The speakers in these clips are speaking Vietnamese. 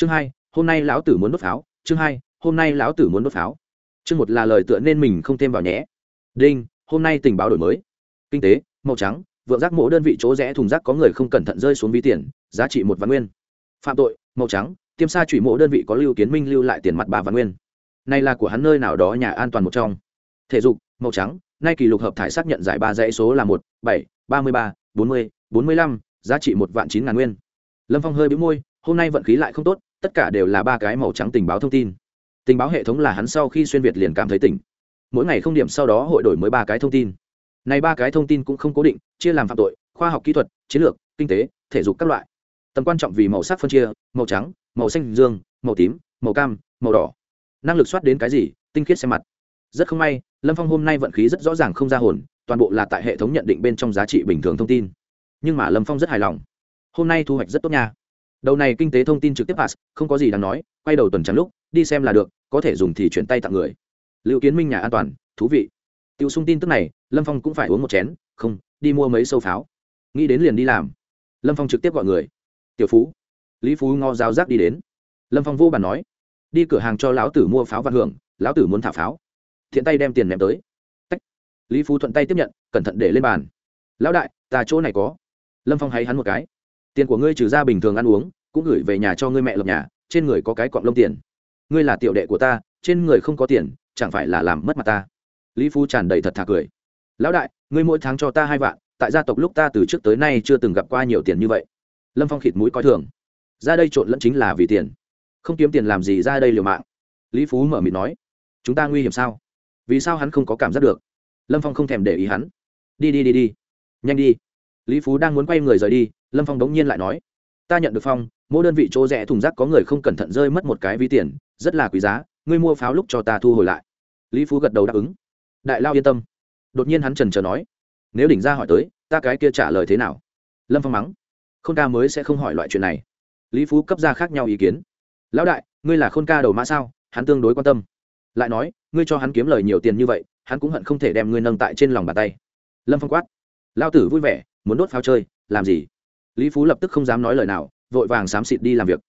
chương hai, hôm nay lão tử muốn đốt pháo. Chương hai, hôm nay lão tử muốn đốt pháo. Chương một là lời tựa nên mình không thêm vào nhé. Đinh, hôm nay tình báo đổi mới. Kinh tế, màu trắng, vượng rác mộ đơn vị chỗ rẽ thùng rác có người không cẩn thận rơi xuống ví tiền, giá trị một vạn nguyên. Phạm tội, màu trắng, tiêm sa chủy mộ đơn vị có lưu kiến minh lưu lại tiền mặt ba vạn nguyên. Này là của hắn nơi nào đó nhà an toàn một trong. Thể dục, màu trắng, nay kỷ lục hợp thải xác nhận giải ba dãy số là một, bảy, ba mươi ba, bốn mươi bốn mươi lăm, giá trị một vạn chín ngàn nguyên. Lâm phong hơi bĩu môi, hôm nay vận khí lại không tốt tất cả đều là ba cái màu trắng tình báo thông tin. Tình báo hệ thống là hắn sau khi xuyên việt liền cảm thấy tỉnh. Mỗi ngày không điểm sau đó hội đổi mới ba cái thông tin. Này ba cái thông tin cũng không cố định, chia làm phạm tội, khoa học kỹ thuật, chiến lược, kinh tế, thể dục các loại. Tầm quan trọng vì màu sắc phân chia, màu trắng, màu xanh, dương, màu tím, màu cam, màu đỏ. Năng lực soát đến cái gì, tinh khiết xem mặt. Rất không may, lâm phong hôm nay vận khí rất rõ ràng không ra hồn, toàn bộ là tại hệ thống nhận định bên trong giá trị bình thường thông tin. Nhưng mà lâm phong rất hài lòng. Hôm nay thu hoạch rất tốt nha đầu này kinh tế thông tin trực tiếp pass, không có gì đáng nói, quay đầu tuần trắng lúc, đi xem là được, có thể dùng thì chuyển tay tặng người. Liệu kiến minh nhà an toàn, thú vị. Tiêu sung tin tức này, lâm phong cũng phải uống một chén, không, đi mua mấy sâu pháo. Nghĩ đến liền đi làm. Lâm phong trực tiếp gọi người. Tiểu phú. Lý phú ngò giao giác đi đến. Lâm phong vô bàn nói. Đi cửa hàng cho lão tử mua pháo và hưởng, lão tử muốn thả pháo. Thiện tay đem tiền ném tới. Tách. lý phú thuận tay tiếp nhận, cẩn thận để lên bàn. Lão đại, ta chỗ này có. Lâm phong hay hắn một cái. Tiền của ngươi trừ ra bình thường ăn uống cũng gửi về nhà cho ngươi mẹ lập nhà, trên người có cái cọng lông tiền. Ngươi là tiểu đệ của ta, trên người không có tiền, chẳng phải là làm mất mặt ta. Lý phú tràn đầy thật thà cười. Lão đại, ngươi mỗi tháng cho ta hai vạn, tại gia tộc lúc ta từ trước tới nay chưa từng gặp qua nhiều tiền như vậy. Lâm phong khịt mũi coi thường. Ra đây trộn lẫn chính là vì tiền. Không kiếm tiền làm gì ra đây liều mạng. Lý phú mở mịt nói. Chúng ta nguy hiểm sao? Vì sao hắn không có cảm giác được? Lâm phong không thèm để ý hắn. Đi đi đi đi. Nhanh đi. Lý phú đang muốn quay người rời đi, lâm phong đống nhiên lại nói. Ta nhận được phong mỗi đơn vị chỗ rẽ thùng rác có người không cẩn thận rơi mất một cái ví tiền, rất là quý giá, ngươi mua pháo lúc cho ta thu hồi lại. Lý phú gật đầu đáp ứng. Đại lao yên tâm. Đột nhiên hắn trần trờ nói, nếu đỉnh ra hỏi tới, ta cái kia trả lời thế nào? Lâm phong mắng, khôn ca mới sẽ không hỏi loại chuyện này. Lý phú cấp ra khác nhau ý kiến. Lão đại, ngươi là khôn ca đầu mã sao? Hắn tương đối quan tâm. Lại nói, ngươi cho hắn kiếm lời nhiều tiền như vậy, hắn cũng hận không thể đem ngươi nâng tại trên lòng bàn tay. Lâm phong quát lao tử vui vẻ, muốn đốt pháo chơi, làm gì? Lý phú lập tức không dám nói lời nào vội vàng xám xịt đi làm việc.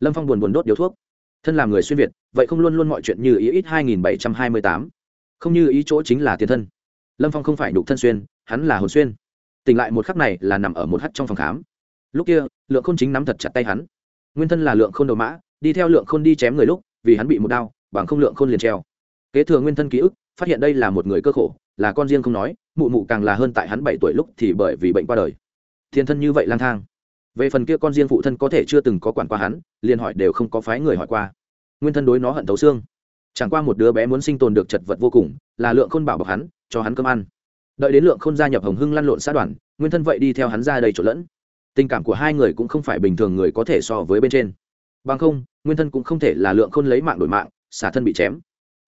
Lâm phong buồn buồn đốt điếu thuốc. Thân làm người xuyên việt, vậy không luôn luôn mọi chuyện như ý ít hai nghìn bảy trăm hai mươi tám. Không như ý chỗ chính là tiền thân. Lâm phong không phải nhục thân xuyên, hắn là hồn xuyên. Tỉnh lại một khắc này là nằm ở một hắt trong phòng khám. Lúc kia, lượng k h ô n chính nắm thật chặt tay hắn. Nguyên thân là lượng k h ô n đầu mã, đi theo lượng k h ô n đi chém người lúc, vì hắn bị một đau, bằng không lượng k h ô n liền treo. Kế thừa nguyên thân ký ức, phát hiện đây là một người cơ khổ, là con riêng không nói, mụ mụ càng là hơn tại hắn bảy tuổi lúc thì bởi vì bệnh qua đời. Thiên thân như vậy lang thang về phần kia con riêng phụ thân có thể chưa từng có quản qua hắn, liền hỏi đều không có phái người hỏi qua. Nguyên thân đối nó hận thấu xương. Chẳng qua một đứa bé muốn sinh tồn được chật vật vô cùng, là lượng khôn bảo bọc hắn, cho hắn cơm ăn. Đợi đến lượng khôn gia nhập hồng hưng lăn lộn xã đoàn, nguyên thân vậy đi theo hắn ra đây trộn lẫn. Tình cảm của hai người cũng không phải bình thường người có thể so với bên trên. Bằng không, nguyên thân cũng không thể là lượng khôn lấy mạng đổi mạng, xả thân bị chém.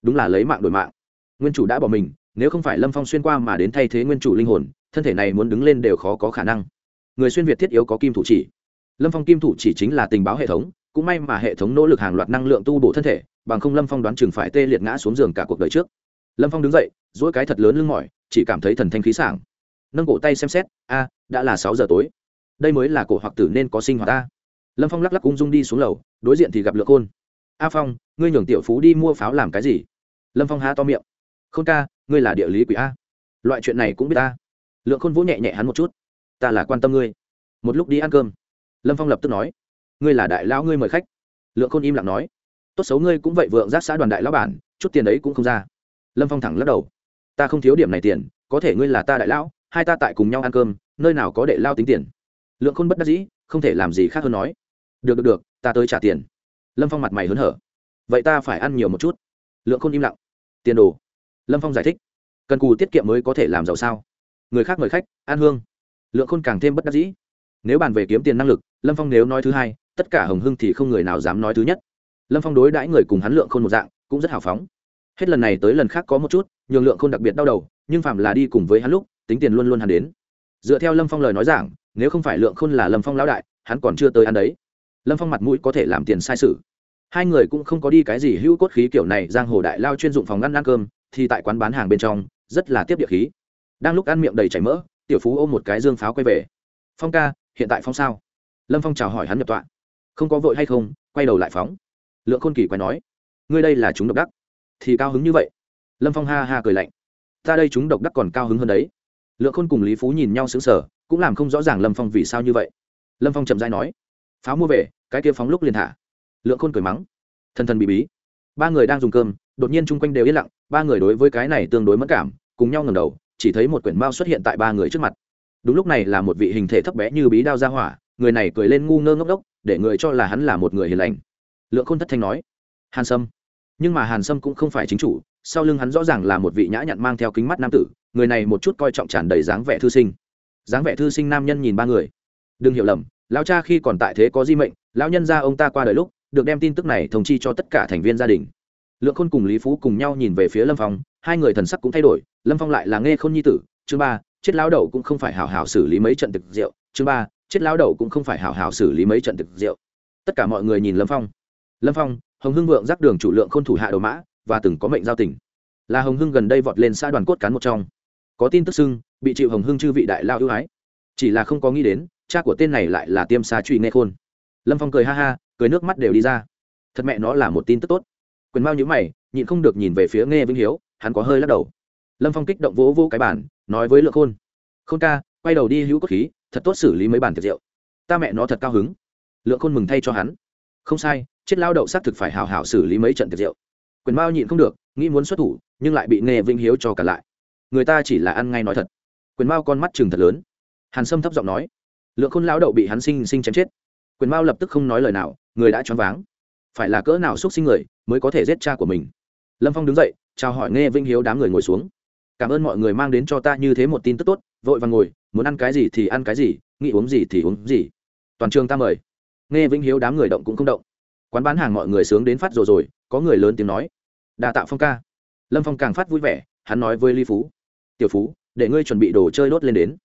Đúng là lấy mạng đổi mạng. Nguyên chủ đã bỏ mình, nếu không phải lâm phong xuyên qua mà đến thay thế nguyên chủ linh hồn, thân thể này muốn đứng lên đều khó có khả năng người xuyên việt thiết yếu có kim thủ chỉ. Lâm phong kim thủ chỉ chính là tình báo hệ thống, cũng may mà hệ thống nỗ lực hàng loạt năng lượng tu bổ thân thể, bằng không lâm phong đoán chừng phải tê liệt ngã xuống giường cả cuộc đời trước. Lâm phong đứng dậy dỗi cái thật lớn lưng mỏi, chỉ cảm thấy thần thanh khí sảng. Nâng cổ tay xem xét, a, đã là sáu giờ tối. Đây mới là cổ hoặc tử nên có sinh hoạt ta. Lâm phong lắc lắc ung dung đi xuống lầu, đối diện thì gặp lượng khôn. A phong, ngươi nhường tiểu phú đi mua pháo làm cái gì? Lâm phong há to miệng. Khôn ca, ngươi là địa lý quỷ a. Loại chuyện này cũng biết ta. Lượng khôn vỗ nhẹ nhẹ hắn một chút ta là quan tâm ngươi. Một lúc đi ăn cơm, lâm phong lập tức nói, ngươi là đại lão, ngươi mời khách. Lượng khôn im lặng nói, tốt xấu ngươi cũng vậy, vượng giác xã đoàn đại lão bản, chút tiền đấy cũng không ra. Lâm phong thẳng lắc đầu, ta không thiếu điểm này tiền, có thể ngươi là ta đại lão, hai ta tại cùng nhau ăn cơm, nơi nào có để lao tính tiền. Lượng khôn bất đắc dĩ, không thể làm gì khác hơn nói, được được được, ta tới trả tiền. Lâm phong mặt mày hớn hở, vậy ta phải ăn nhiều một chút. Lượng khôn im lặng, tiền đồ. Lâm phong giải thích, cần cù tiết kiệm mới có thể làm giàu sao? Người khác mời khách an hương lượng khôn càng thêm bất đắc dĩ. Nếu bàn về kiếm tiền năng lực, lâm phong nếu nói thứ hai, tất cả hồng hưng thì không người nào dám nói thứ nhất. Lâm phong đối đãi người cùng hắn lượng khôn một dạng, cũng rất hào phóng. Hết lần này tới lần khác có một chút, nhường lượng khôn đặc biệt đau đầu, nhưng phạm là đi cùng với hắn lúc, tính tiền luôn luôn hắn đến. Dựa theo lâm phong lời nói giảng, nếu không phải lượng khôn là lâm phong lão đại, hắn còn chưa tới ăn đấy. Lâm phong mặt mũi có thể làm tiền sai sự. Hai người cũng không có đi cái gì hữu cốt khí kiểu này, giang hồ đại lao chuyên dụng phòng ngăn ăn cơm, thì tại quán bán hàng bên trong, rất là tiếp địa khí. Đang lúc ăn miệng đầy chảy mỡ tiểu phú ôm một cái dương pháo quay về. Phong ca, hiện tại phong sao? Lâm phong chào hỏi hắn nhập tọa. Không có vội hay không, quay đầu lại phóng. Lượng khôn kỳ quay nói. Ngươi đây là chúng độc đắc. Thì cao hứng như vậy. Lâm phong ha ha cười lạnh. Ta đây chúng độc đắc còn cao hứng hơn đấy. Lượng khôn cùng lý phú nhìn nhau sững sờ, cũng làm không rõ ràng lâm phong vì sao như vậy. Lâm phong chậm dai nói. Pháo mua về, cái kia phóng lúc liền thả. Lượng khôn cười mắng. Thần thần bị bí. Ba người đang dùng cơm, đột nhiên chung quanh đều yên lặng, ba người đối với cái này tương đối mất cảm, cùng nhau ngầm đầu chỉ thấy một quyển mao xuất hiện tại ba người trước mặt. Đúng lúc này là một vị hình thể thấp bé như bí đao ra hỏa, người này cười lên ngu ngơ ngốc đốc để người cho là hắn là một người hiền lành. Lượng khôn thất thanh nói, hàn sâm. Nhưng mà hàn sâm cũng không phải chính chủ, sau lưng hắn rõ ràng là một vị nhã nhặn mang theo kính mắt nam tử, người này một chút coi trọng tràn đầy dáng vẻ thư sinh. Dáng vẻ thư sinh nam nhân nhìn ba người. Đừng hiểu lầm, lão cha khi còn tại thế có di mệnh, lão nhân ra ông ta qua đời lúc, được đem tin tức này thông chi cho tất cả thành viên gia đình lượng khôn cùng lý phú cùng nhau nhìn về phía lâm phong, hai người thần sắc cũng thay đổi, lâm phong lại là nghe khôn nhi tử chương ba, chết lão đầu cũng không phải hảo hảo xử lý mấy trận thực rượu chương ba, chết lão đầu cũng không phải hảo hảo xử lý mấy trận thực rượu. Tất cả mọi người nhìn lâm phong. Lâm phong, hồng hưng vượng giác đường chủ lượng khôn thủ hạ đồ mã, và từng có mệnh giao tỉnh là hồng hưng gần đây vọt lên xã đoàn cốt cán một trong. Có tin tức xưng, bị chịu hồng hưng chư vị đại lao ưu ái. Chỉ là không có nghĩ đến, cha của tên này lại là tiêm xa truy nghe khôn. Lâm phong cười ha ha, cười nước mắt đều đi ra. Thật mẹ nó là một tin tức tốt quyền mao nhữ mày, nhịn không được nhìn về phía nghe vĩnh hiếu, hắn có hơi lắc đầu. Lâm phong kích động vỗ vỗ cái bản nói với lượng khôn khôn ca, quay đầu đi hữu cốt khí, thật tốt xử lý mấy bản tiệc rượu. Ta mẹ nó thật cao hứng. Lượng khôn mừng thay cho hắn. Không sai, chết lao đậu xác thực phải hào hào xử lý mấy trận tiệc rượu. Quyền mao nhịn không được, nghĩ muốn xuất thủ, nhưng lại bị nghe vĩnh hiếu cho cả lại. Người ta chỉ là ăn ngay nói thật. Quyền mao con mắt chừng thật lớn. Hàn sâm thấp giọng nói. Lượng khôn lao đậu bị hắn sinh sinh chém chết. Quyền mao lập tức không nói lời nào, người đã choáng váng phải là cỡ nào x u ấ t sinh người mới có thể giết cha của mình? Lâm phong đứng dậy, chào hỏi nghe vinh hiếu đám người ngồi xuống. Cảm ơn mọi người mang đến cho ta như thế một tin tức tốt, vội và ngồi, muốn ăn cái gì thì ăn cái gì, nghĩ uống gì thì uống gì. Toàn trường ta mời. Nghe vinh hiếu đám người động cũng không động. Quán bán hàng mọi người sướng đến phát rồi rồi, có người lớn tiếng nói. Đà tạo phong ca. Lâm phong càng phát vui vẻ, hắn nói với lý phú. Tiểu phú, để ngươi chuẩn bị đồ chơi đốt lên đến.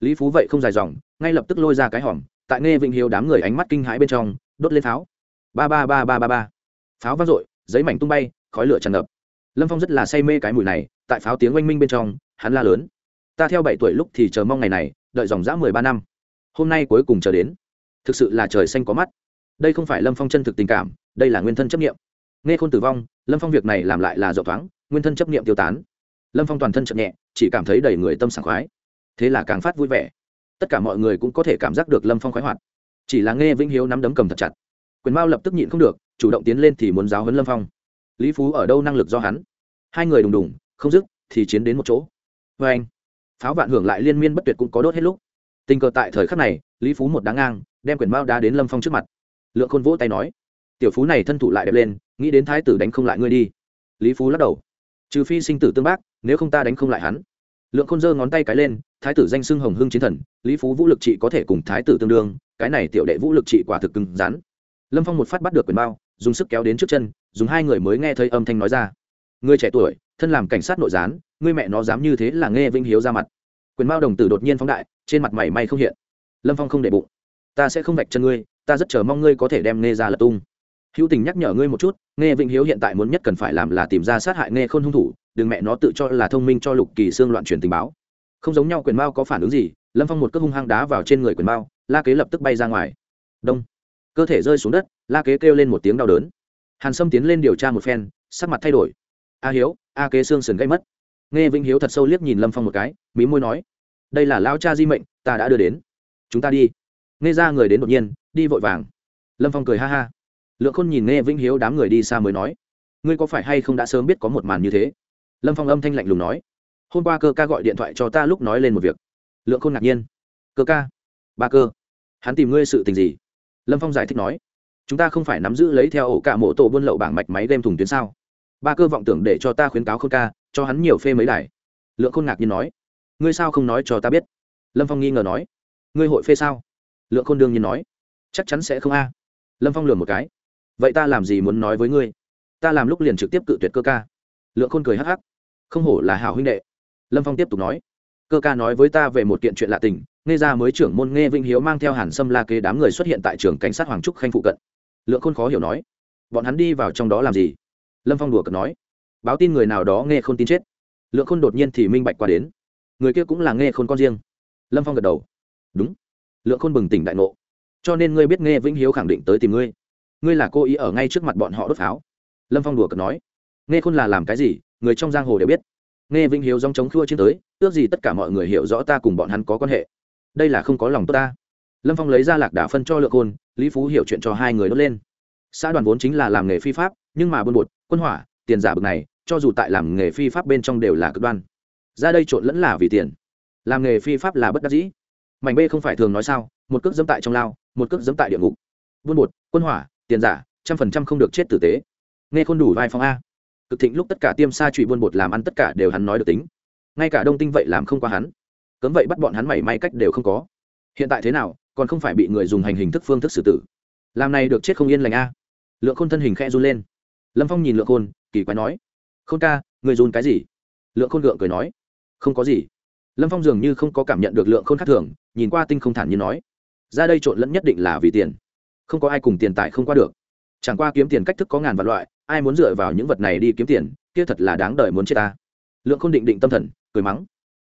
Lý phú vậy không dài dòng, ngay lập tức lôi ra cái hòm, tại nghe vinh hiếu đám người ánh mắt kinh hãi bên trong, đốt lên pháo ba ba ba ba ba ba. Pháo vang dội, giấy mảnh tung bay, khói lửa tràn ngập. Lâm phong rất là say mê cái mùi này, tại pháo tiếng oanh minh bên trong, hắn la lớn. Ta theo bảy tuổi lúc thì chờ mong ngày này, đợi dòng dã mười ba năm. Hôm nay cuối cùng chờ đến. Thực sự là trời xanh có mắt. Đây không phải lâm phong chân thực tình cảm, đây là nguyên thân chấp nghiệm nghe khôn tử vong, lâm phong việc này làm lại là rộng thoáng, nguyên thân chấp nghiệm tiêu tán. Lâm phong toàn thân chậm nhẹ, chỉ cảm thấy đầy người tâm sảng khoái. Thế là càng phát vui vẻ. Tất cả mọi người cũng có thể cảm giác được lâm phong khoái hoạt. Chỉ là nghe vĩnh hiếu nắm đấm cầm thật chặt quyền mao lập tức nhịn không được, chủ động tiến lên thì muốn giáo huấn lâm phong. Lý phú ở đâu năng lực do hắn? Hai người đùng đùng, không dứt thì chiến đến một chỗ. Vê anh, pháo vạn hưởng lại liên miên bất tuyệt cũng có đốt hết lúc. Tình cờ tại thời khắc này, lý phú một đáng ngang, đem quyền mao đá đến lâm phong trước mặt. Lượng khôn vỗ tay nói, tiểu phú này thân thủ lại đẹp lên, nghĩ đến thái tử đánh không lại ngươi đi. Lý phú lắc đầu, trừ phi sinh tử tương bác, nếu không ta đánh không lại hắn. Lượng khôn giơ ngón tay cái lên, thái tử danh xưng hồng hưng chiến thần, lý phú vũ lực trị có thể cùng thái tử tương đương, cái này tiểu đệ vũ lực trị quả thực cứng rắn lâm phong một phát bắt được quyền bao, dùng sức kéo đến trước chân, dùng hai người mới nghe thấy âm thanh nói ra. Người trẻ tuổi, thân làm cảnh sát nội gián ngươi mẹ nó dám như thế là nghe vĩnh hiếu ra mặt. Quyền bao đồng tử đột nhiên phóng đại, trên mặt mày may không hiện. Lâm phong không để bụng. Ta sẽ không vạch chân ngươi, ta rất chờ mong ngươi có thể đem nghe ra lật tung. Hữu tình nhắc nhở ngươi một chút, nghe vĩnh hiếu hiện tại muốn nhất cần phải làm là tìm ra sát hại nghe khôn hung thủ, đừng mẹ nó tự cho là thông minh cho lục kỳ xương loạn truyền tình báo. Không giống nhau quyền mao có phản ứng gì, lâm phong một cước hung hăng đá vào trên người quyền mao la kế lập tức bay ra ngoài. Đông cơ thể rơi xuống đất, la kế kêu lên một tiếng đau đớn. Hàn sâm tiến lên điều tra một phen, sắc mặt thay đổi. A hiếu, a kế xương sườn gây mất. Nghe vĩnh hiếu thật sâu liếc nhìn lâm phong một cái, mí môi nói, đây là lao cha di mệnh, ta đã đưa đến. Chúng ta đi. Nghe ra người đến đột nhiên, đi vội vàng. Lâm phong cười ha ha. Lượng khôn nhìn nghe vĩnh hiếu đám người đi xa mới nói, ngươi có phải hay không đã sớm biết có một màn như thế? Lâm phong âm thanh lạnh lùng nói, hôm qua cơ ca gọi điện thoại cho ta lúc nói lên một việc. Lượng khôn ngạc nhiên, cơ ca? Ba cơ? Hắn tìm ngươi sự tình gì? Lâm phong giải thích nói, chúng ta không phải nắm giữ lấy theo ổ cả mộ tổ buôn lậu bảng mạch máy đem thùng tuyến sao? Ba cơ vọng tưởng để cho ta khuyến cáo khôn ca, cho hắn nhiều phê mấy đài. Lượng khôn ngạc nhiên nói, ngươi sao không nói cho ta biết? Lâm phong nghi ngờ nói, ngươi hội phê sao? Lượng khôn đương nhiên nói, chắc chắn sẽ không a. Lâm phong lừa một cái, vậy ta làm gì muốn nói với ngươi? Ta làm lúc liền trực tiếp cự tuyệt cơ ca. Lượng khôn cười hắc hắc, không hổ là hảo huynh đệ. Lâm phong tiếp tục nói cơ ca nói với ta về một kiện chuyện lạ tình, nghe ra mới trưởng môn nghe vinh hiếu mang theo hàn sâm la kế đám người xuất hiện tại trường cảnh sát hoàng trúc khanh phụ cận. Lượng khôn khó hiểu nói, bọn hắn đi vào trong đó làm gì? Lâm phong đùa cợt nói, báo tin người nào đó nghe k h ô n tin chết. Lượng khôn đột nhiên thì minh bạch qua đến, người kia cũng là nghe khôn con riêng. Lâm phong gật đầu, đúng. Lượng khôn bừng tỉnh đại ngộ, cho nên ngươi biết nghe vĩnh hiếu khẳng định tới tìm ngươi. Ngươi là cô ý ở ngay trước mặt bọn họ đốt pháo. Lâm phong đùa cợt nói, nghe khôn là làm cái gì, người trong giang hồ đều biết nghe vinh hiếu dòng chống khua chiến tới, ước gì tất cả mọi người hiểu rõ ta cùng bọn hắn có quan hệ. Đây là không có lòng tốt ta. Lâm phong lấy ra lạc đả phân cho lượng khôn, lý phú hiểu chuyện cho hai người đốt lên. Xã đoàn vốn chính là làm nghề phi pháp, nhưng mà buôn bột, quân hỏa, tiền giả bực này, cho dù tại làm nghề phi pháp bên trong đều là cực đoan. Ra đây trộn lẫn là vì tiền. Làm nghề phi pháp là bất đắc dĩ. Mảnh b không phải thường nói sao, một cước dẫm tại trong lao, một cước dẫm tại địa ngục. Buôn bột, quân hỏa, tiền giả, trăm phần trăm không được chết tử tế. Nghe khôn đủ vai phong a cực thịnh lúc tất cả tiêm sa trụy buôn bột làm ăn tất cả đều hắn nói được tính. Ngay cả đông tinh vậy làm không qua hắn. Cấm vậy bắt bọn hắn mảy may cách đều không có. Hiện tại thế nào, còn không phải bị người dùng hành hình thức phương thức xử tử. Làm này được chết không yên lành a. Lượng khôn thân hình khẽ run lên. Lâm phong nhìn lượng khôn, kỳ quái nói, khôn ca, người run cái gì? Lượng khôn gượng cười nói, không có gì. Lâm phong dường như không có cảm nhận được lượng khôn khác thường, nhìn qua tinh không thản như nói, ra đây trộn lẫn nhất định là vì tiền. Không có ai cùng tiền tài không qua được. Chẳng qua kiếm tiền cách thức có ngàn vạn loại ai muốn dựa vào những vật này đi kiếm tiền, kia thật là đáng đời muốn chết ta. Lượng khôn định định tâm thần, cười mắng.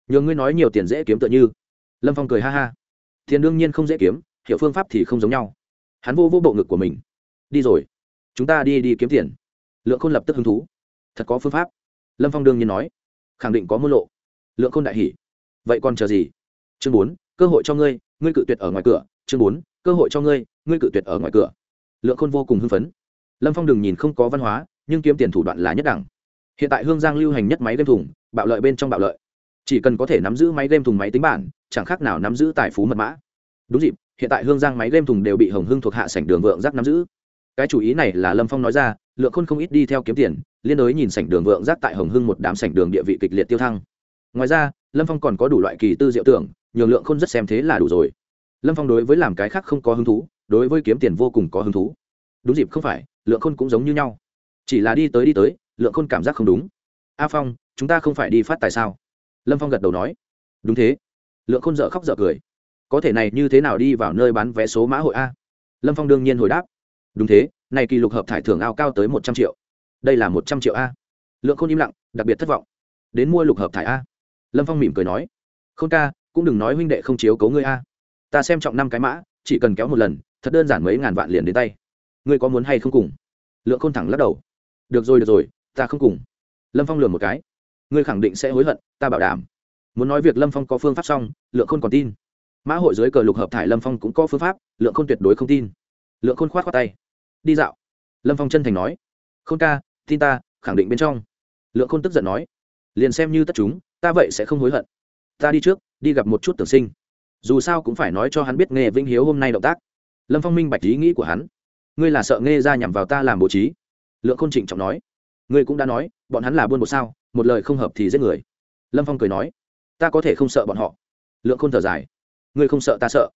Nhờ ngươi nói nhiều tiền dễ kiếm tựa như. Lâm phong cười ha ha. Tiền đương nhiên không dễ kiếm, hiểu phương pháp thì không giống nhau. Hắn vô vô bộ ngực của mình. Đi rồi. Chúng ta đi đi kiếm tiền. Lượng khôn lập tức hứng thú. Thật có phương pháp. Lâm phong đương nhiên nói. Khẳng định có môn lộ. Lượng khôn đại hỉ. Vậy còn chờ gì? Chương bốn, cơ hội cho ngươi ngươi cự tuyệt ở ngoài cửa. Chương bốn, cơ hội cho ngươi ngươi cự tuyệt ở ngoài cửa. Lượng khôn vô cùng hưng phấn lâm phong đừng nhìn không có văn hóa, nhưng kiếm tiền thủ đoạn là nhất đẳng. Hiện tại hương giang lưu hành nhất máy game thùng, bạo lợi bên trong bạo lợi. Chỉ cần có thể nắm giữ máy game thùng máy tính bản, chẳng khác nào nắm giữ tài phú mật mã. Đúng dịp, hiện tại hương giang máy game thùng đều bị hồng hưng thuộc hạ sảnh đường vượng giác nắm giữ. Cái chủ ý này là lâm phong nói ra, lượng khôn không ít đi theo kiếm tiền, liên đối nhìn sảnh đường vượng giác tại hồng hưng một đám sảnh đường địa vị kịch liệt tiêu thăng. Ngoài ra, lâm phong còn có đủ loại kỳ tư diệu tưởng, nhường lượng khôn rất xem thế là đủ rồi. Lâm phong đối với làm cái khác không có hứng thú, đối với kiếm tiền vô cùng có hứng thú đúng dịp không phải, lượng khôn cũng giống như nhau. Chỉ là đi tới đi tới, lượng khôn cảm giác không đúng. A phong, chúng ta không phải đi phát tại sao? Lâm phong gật đầu nói. Đúng thế. Lượng khôn dợ khóc dợ cười. Có thể này như thế nào đi vào nơi bán vé số mã hội a? Lâm phong đương nhiên hồi đáp. Đúng thế, này kỳ lục hợp thải thưởng ao cao tới một trăm triệu. Đây là một trăm triệu a. Lượng khôn im lặng, đặc biệt thất vọng. Đến mua lục hợp thải a? Lâm phong mỉm cười nói. Không ca, cũng đừng nói huynh đệ không chiếu cấu ngươi a. Ta xem trọng năm cái mã, chỉ cần kéo một lần, thật đơn giản mấy ngàn vạn liền đến tay ngươi có muốn hay không cùng? Lượng khôn thẳng lắc đầu. Được rồi được rồi, ta không cùng. Lâm phong lừa một cái. Ngươi khẳng định sẽ hối hận, ta bảo đảm. Muốn nói việc lâm phong có phương pháp xong, lượng khôn còn tin. Mã hội dưới cờ lục hợp thải lâm phong cũng có phương pháp, lượng khôn tuyệt đối không tin. Lượng khôn k h o á t khoác tay. Đi dạo. Lâm phong chân thành nói. Khôn ca, tin ta, khẳng định bên trong. Lượng khôn tức giận nói. Liền xem như tất chúng, ta vậy sẽ không hối hận. Ta đi trước, đi gặp một chút tưởng sinh. Dù sao cũng phải nói cho hắn biết nghề vĩnh hiếu hôm nay động tác. Lâm phong minh bạch ý nghĩ của hắn ngươi là sợ nghe ra nhằm vào ta làm bố trí. Lượng khôn trịnh trọng nói. Ngươi cũng đã nói, bọn hắn là buôn một sao, một lời không hợp thì giết người. Lâm phong cười nói. Ta có thể không sợ bọn họ. Lượng khôn thở dài. Ngươi không sợ ta sợ.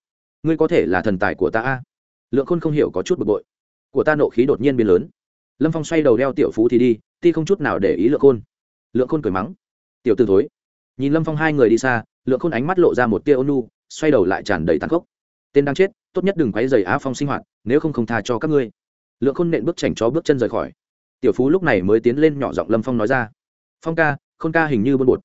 Ngươi có thể là thần tài của ta a. Lượng khôn không hiểu có chút bực bội. Của ta nộ khí đột nhiên biến lớn. Lâm phong xoay đầu đeo tiểu phú thì đi, ti không chút nào để ý lượng khôn. Lượng khôn cười mắng. Tiểu t ử thối. Nhìn lâm phong hai người đi xa, lượng khôn ánh mắt lộ ra một tia ônu xoay đầu lại tràn đầy tàn khốc. Tên đang chết tốt nhất đừng quấy rầy á phong sinh hoạt, nếu không không tha cho các ngươi. Lượng khôn nện bước chảnh chó bước chân rời khỏi. Tiểu phú lúc này mới tiến lên nhỏ giọng lâm phong nói ra, phong ca, khôn ca hình như buồn bột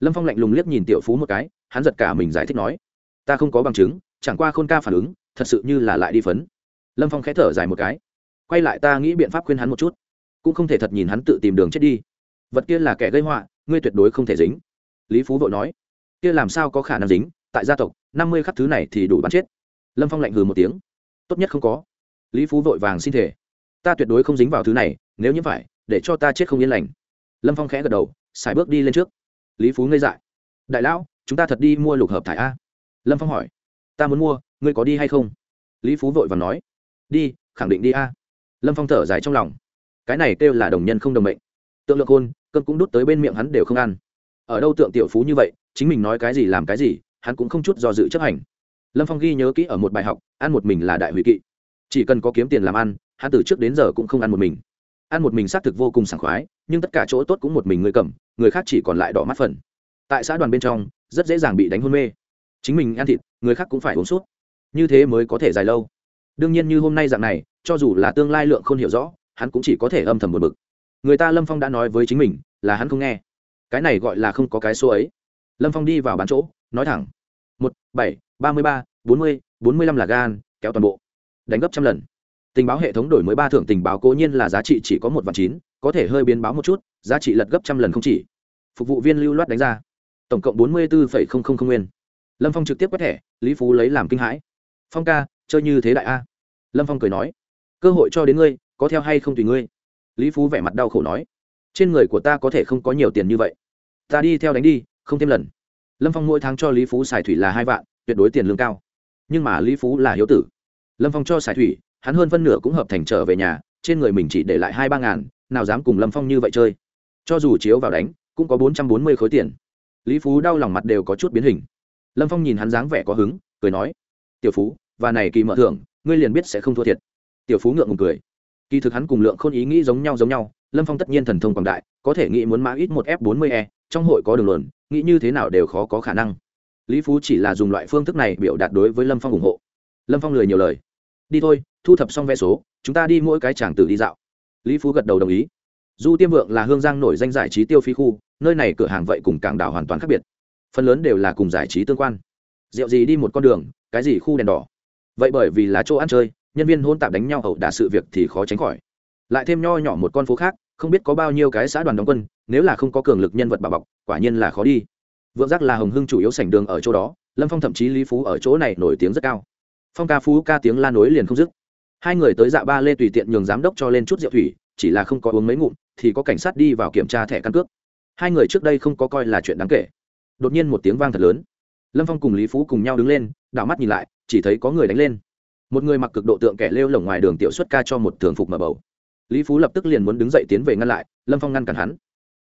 lâm phong lạnh lùng liếc nhìn tiểu phú một cái, hắn giật cả mình giải thích nói, ta không có bằng chứng, chẳng qua khôn ca phản ứng, thật sự như là lại đi phấn. Lâm phong khẽ thở dài một cái, quay lại ta nghĩ biện pháp khuyên hắn một chút, cũng không thể thật nhìn hắn tự tìm đường chết đi. Vật kia là kẻ gây họa, ngươi tuyệt đối không thể dính. Lý phú vội nói, kia làm sao có khả năng dính, tại gia tộc, năm mươi khắc thứ này thì đủ bắn chết lâm phong lạnh hừ một tiếng tốt nhất không có lý phú vội vàng xin thể ta tuyệt đối không dính vào thứ này nếu như phải để cho ta chết không yên lành lâm phong khẽ gật đầu xài bước đi lên trước lý phú ngây dại đại lão chúng ta thật đi mua lục hợp thải a lâm phong hỏi ta muốn mua ngươi có đi hay không lý phú vội và nói đi khẳng định đi a lâm phong thở dài trong lòng cái này kêu là đồng nhân không đồng mệnh tượng lượng hôn cơm cũng đút tới bên miệng hắn đều không ăn ở đâu tượng tiểu phú như vậy chính mình nói cái gì làm cái gì hắn cũng không chút do dự chấp hành lâm phong ghi nhớ kỹ ở một bài học, ăn một mình là đại hủy kỵ. Chỉ cần có kiếm tiền làm ăn, hắn từ trước đến giờ cũng không ăn một mình. Ăn một mình xác thực vô cùng sảng khoái, nhưng tất cả chỗ tốt cũng một mình người cầm, người khác chỉ còn lại đỏ mắt phần. Tại xã đoàn bên trong, rất dễ dàng bị đánh hôn mê. Chính mình ăn thịt, người khác cũng phải uống suốt như thế mới có thể dài lâu. Đương nhiên như hôm nay dạng này, cho dù là tương lai lượng không hiểu rõ, hắn cũng chỉ có thể âm thầm một bực. Người ta lâm phong đã nói với chính mình, là hắn không nghe. Cái này gọi là không có cái số ấy. Lâm phong đi vào bán chỗ, nói thẳng. Một, bảy ba mươi ba, bốn mươi bốn mươi lăm là gan, kéo toàn bộ. Đánh gấp trăm lần. Tình báo hệ thống đổi mới ba thưởng tình báo cố nhiên là giá trị chỉ có một vạn chín, có thể hơi biến báo một chút, giá trị lật gấp trăm lần không chỉ. Phục vụ viên lưu loát đánh ra. Tổng cộng bốn mươi bốn nguyên. Lâm phong trực tiếp quét thẻ, lý phú lấy làm kinh hãi. Phong ca, chơi như thế đại a. Lâm phong cười nói. Cơ hội cho đến ngươi, có theo hay không tùy ngươi? Lý phú vẻ mặt đau khổ nói. Trên người của ta có thể không có nhiều tiền như vậy. Ta đi theo đánh đi, không thêm lần. Lâm phong mỗi tháng cho lý phú xài thủy là hai vạn tuyệt đối tiền lương cao. Nhưng mà lý phú là hiếu tử. Lâm phong cho xài thủy, hắn hơn phân nửa cũng hợp thành trở về nhà, trên người mình chỉ để lại hai ba ngàn, nào dám cùng lâm phong như vậy chơi. Cho dù chiếu vào đánh, cũng có bốn trăm bốn mươi khối tiền. Lý phú đau lòng mặt đều có chút biến hình. Lâm phong nhìn hắn dáng vẻ có hứng, cười nói, tiểu phú, và này kỳ mở thưởng, ngươi liền biết sẽ không thua thiệt. Tiểu phú ngượng ngùng cười. Kỳ thực hắn cùng lượng khôn ý nghĩ giống nhau giống nhau, lâm phong tất nhiên thần thông quảng đại, có thể nghĩ muốn mã ít một f bốn mươi e trong hội có đường luận, nghĩ như thế nào đều khó có khả năng lý phú chỉ là dùng loại phương thức này biểu đạt đối với lâm phong ủng hộ. Lâm phong lười nhiều lời. Đi thôi, thu thập xong vé số, chúng ta đi mỗi cái tràng tử đi dạo. Lý phú gật đầu đồng ý. Du tiêm vượng là hương giang nổi danh giải trí tiêu phí khu, nơi này cửa hàng vậy cùng cảng đảo hoàn toàn khác biệt. Phần lớn đều là cùng giải trí tương quan. Rượu gì đi một con đường, cái gì khu đèn đỏ. Vậy bởi vì là chỗ ăn chơi, nhân viên hôn tạp đánh nhau ẩu đả sự việc thì khó tránh khỏi. Lại thêm nho nhỏ một con phố khác, không biết có bao nhiêu cái xã đoàn đóng quân, nếu là không có cường lực nhân vật bà bọc, quả nhiên là khó đi vượng giác là hồng hưng chủ yếu sảnh đường ở chỗ đó, lâm phong thậm chí lý phú ở chỗ này nổi tiếng rất cao. Phong ca phú ca tiếng la nối liền không dứt. Hai người tới dạ ba lê tùy tiện nhường giám đốc cho lên chút rượu thủy, chỉ là không có uống mấy ngụm, thì có cảnh sát đi vào kiểm tra thẻ căn cước. Hai người trước đây không có coi là chuyện đáng kể. Đột nhiên một tiếng vang thật lớn. Lâm phong cùng lý phú cùng nhau đứng lên, đảo mắt nhìn lại, chỉ thấy có người đánh lên. Một người mặc cực độ tượng kẻ lêu lồng ngoài đường tiểu xuất ca cho một thường phục mở bầu. Lý phú lập tức liền muốn đứng dậy tiến về ngăn lại, lâm phong ngăn cản hắn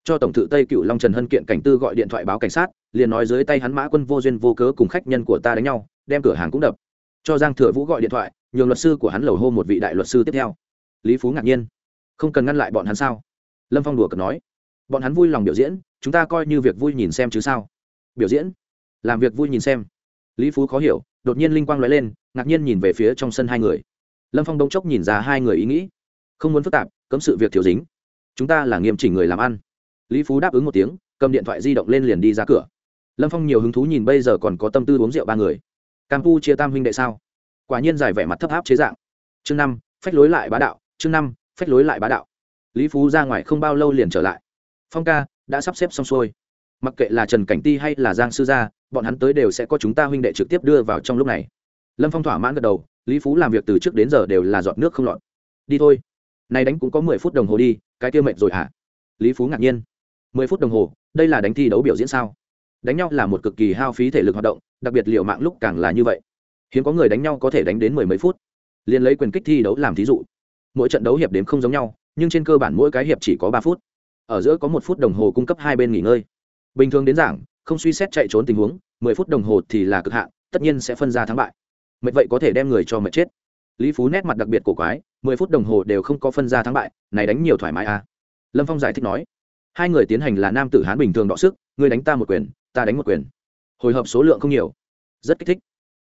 cho tổng thự tây cựu long trần hân kiện cảnh tư gọi điện thoại báo cảnh sát, liền nói dưới tay hắn mã quân vô duyên vô cớ cùng khách nhân của ta đánh nhau, đem cửa hàng cũng đập. Cho giang thừa vũ gọi điện thoại, nhường luật sư của hắn lầu hô một vị đại luật sư tiếp theo. Lý phú ngạc nhiên. Không cần ngăn lại bọn hắn sao? Lâm phong đùa cợt nói. Bọn hắn vui lòng biểu diễn, chúng ta coi như việc vui nhìn xem chứ sao? Biểu diễn? Làm việc vui nhìn xem. Lý phú khó hiểu, đột nhiên linh quang lóe lên, ngạc nhiên nhìn về phía trong sân hai người. Lâm phong đông chốc nhìn ra hai người ý nghĩ. Không muốn phức tạp, cấm sự việc thiếu dính. Chúng ta là nghiêm chỉnh người làm ăn lý phú đáp ứng một tiếng, cầm điện thoại di động lên liền đi ra cửa. Lâm phong nhiều hứng thú nhìn bây giờ còn có tâm tư uống rượu ba người. Campu chia tam huynh đệ sao? Quả nhiên giải vẻ mặt thấp áp chế dạng. Chương năm, phách lối lại bá đạo, chương năm, phách lối lại bá đạo. Lý phú ra ngoài không bao lâu liền trở lại. Phong ca, đã sắp xếp xong xuôi. Mặc kệ là trần cảnh ti hay là giang sư gia, bọn hắn tới đều sẽ có chúng ta huynh đệ trực tiếp đưa vào trong lúc này. Lâm phong thỏa mãn gật đầu, lý phú làm việc từ trước đến giờ đều là dọn nước không lọt. Đi thôi. Này đánh cũng có mười phút đồng hồ đi, cái kia mệnh rồi hả? Lý phú ngạc nhiên mười phút đồng hồ, đây là đánh thi đấu biểu diễn sao? Đánh nhau là một cực kỳ hao phí thể lực hoạt động, đặc biệt liệu mạng lúc càng là như vậy. Hiếm có người đánh nhau có thể đánh đến mười mấy phút. Liền lấy quyền kích thi đấu làm thí dụ. Mỗi trận đấu hiệp đếm không giống nhau, nhưng trên cơ bản mỗi cái hiệp chỉ có ba phút. Ở giữa có một phút đồng hồ cung cấp hai bên nghỉ ngơi. Bình thường đến giảng, không suy xét chạy trốn tình huống, mười phút đồng hồ thì là cực hạn, tất nhiên sẽ phân ra thắng bại. Mệt vậy có thể đem người cho mệt chết. Lý phú nét mặt đặc biệt cổ quái, mười phút đồng hồ đều không có phân ra thắng bại, này đánh nhiều thoải mái à? Lâm phong giải thích nói hai người tiến hành là nam tử hán bình thường đọ sức, ngươi đánh ta một quyền, ta đánh một quyền. Hồi hợp số lượng không nhiều. Rất kích thích.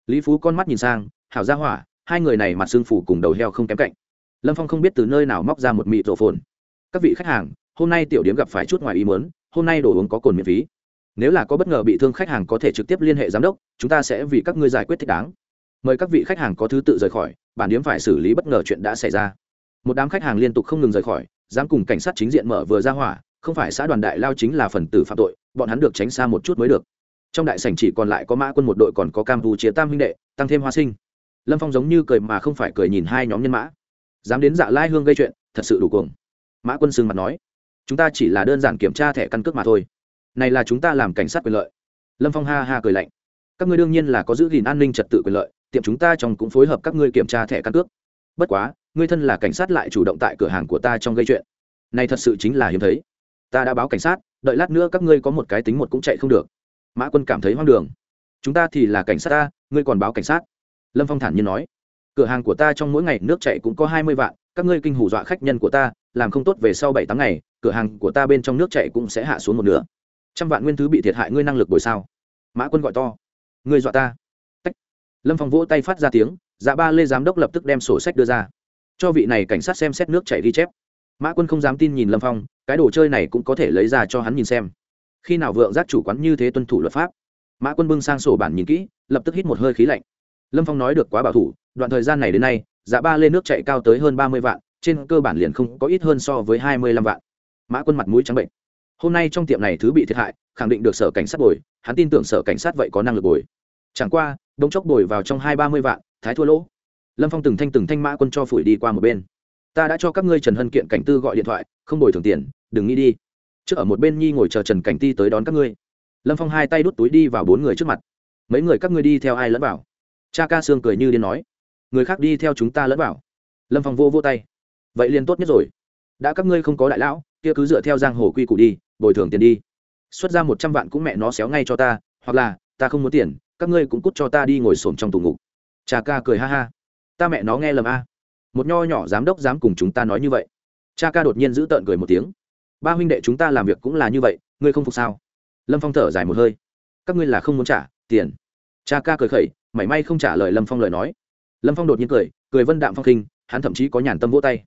Lý phú con mắt nhìn sang, hảo ra hỏa, hai người này mặt xương phủ cùng đầu heo không kém cạnh. Lâm phong không biết từ nơi nào móc ra một mị rổ phồn. Các vị khách hàng, hôm nay tiểu điếm gặp phải chút ngoài ý muốn, hôm nay đồ uống có cồn miễn phí. Nếu là có bất ngờ bị thương khách hàng có thể trực tiếp liên hệ giám đốc, chúng ta sẽ vì các ngươi giải quyết thích đáng. Mời các vị khách hàng có thứ tự rời khỏi, bản điếm phải xử lý bất ngờ chuyện đã xảy ra. Một đám khách hàng liên tục không ngừng rời khỏi, dám cùng cảnh sát chính diện mở vừa ra hỏa không phải xã đoàn đại lao chính là phần tử phạm tội, bọn hắn được tránh xa một chút mới được. Trong đại sảnh chỉ còn lại có mã quân một đội còn có cam chia tam huynh đệ, tăng thêm hoa sinh. Lâm phong giống như cười mà không phải cười nhìn hai nhóm nhân mã. Dám đến dạ lai hương gây chuyện, thật sự đủ cuồng. Mã quân sương mặt nói, chúng ta chỉ là đơn giản kiểm tra thẻ căn cước mà thôi. Này là chúng ta làm cảnh sát quyền lợi. Lâm phong ha ha cười lạnh, các ngươi đương nhiên là có giữ gìn an ninh trật tự quyền lợi, tiệm chúng ta trong cũng phối hợp các ngươi kiểm tra thẻ căn cước. Bất quá, ngươi thân là cảnh sát lại chủ động tại cửa hàng của ta trong gây chuyện. Này thật sự chính là hiếm thấy ta đã báo cảnh sát, đợi lát nữa các ngươi có một cái tính một cũng chạy không được. Mã quân cảm thấy hoang đường. Chúng ta thì là cảnh sát ta, ngươi còn báo cảnh sát. Lâm phong thản nhiên nói. Cửa hàng của ta trong mỗi ngày nước chạy cũng có hai mươi vạn, các ngươi kinh hù dọa khách nhân của ta, làm không tốt về sau bảy tám ngày, cửa hàng của ta bên trong nước chạy cũng sẽ hạ xuống một nửa. Trăm vạn nguyên thứ bị thiệt hại ngươi năng lực bồi sao? Mã quân gọi to. Ngươi dọa ta. Tách. lâm phong vỗ tay phát ra tiếng dạ ba lê giám đốc lập tức đem sổ sách đưa ra. Cho vị này cảnh sát xem xét nước chảy ghi chép mã quân không dám tin nhìn lâm phong cái đồ chơi này cũng có thể lấy ra cho hắn nhìn xem khi nào vượng giác chủ quán như thế tuân thủ luật pháp mã quân bưng sang sổ bản nhìn kỹ lập tức hít một hơi khí lạnh lâm phong nói được quá bảo thủ đoạn thời gian này đến nay Giá ba lên nước chạy cao tới hơn ba mươi vạn trên cơ bản liền không có ít hơn so với hai mươi lăm vạn mã quân mặt mũi trắng bệnh hôm nay trong tiệm này thứ bị thiệt hại khẳng định được sở cảnh sát bồi hắn tin tưởng sở cảnh sát vậy có năng lực bồi chẳng qua đông chốc bồi vào trong hai ba mươi vạn thái thua lỗ lâm phong từng thanh từng thanh mã quân cho phủi đi qua một bên ta đã cho các ngươi trần hân kiện cảnh tư gọi điện thoại, không bồi thường tiền, đừng nghĩ đi. Trước ở một bên nhi ngồi chờ trần cảnh ti tới đón các ngươi. Lâm phong hai tay đút túi đi vào bốn người trước mặt. Mấy người các ngươi đi theo ai lẫn vào? Cha ca sương cười như điên nói. Người khác đi theo chúng ta lẫn vào. Lâm phong vô vô tay. Vậy liền tốt nhất rồi. Đã các ngươi không có đại lão, kia cứ dựa theo giang hồ quy củ đi, bồi thường tiền đi. Xuất ra một trăm vạn cũng mẹ nó xéo ngay cho ta, hoặc là, ta không muốn tiền, các ngươi cũng cút cho ta đi ngồi xổm trong tù ngục. Cha ca cười ha ha. Ta mẹ nó nghe lầm a một nho nhỏ giám đốc dám cùng chúng ta nói như vậy. Cha ca đột nhiên giữ tợn cười một tiếng. Ba huynh đệ chúng ta làm việc cũng là như vậy, ngươi không phục sao? Lâm phong thở dài một hơi. Các ngươi là không muốn trả tiền. Cha ca cười khẩy, mảy may không trả lời lâm phong lời nói. Lâm phong đột nhiên cười cười vân đạm phong khinh, hắn thậm chí có nhàn tâm vỗ tay.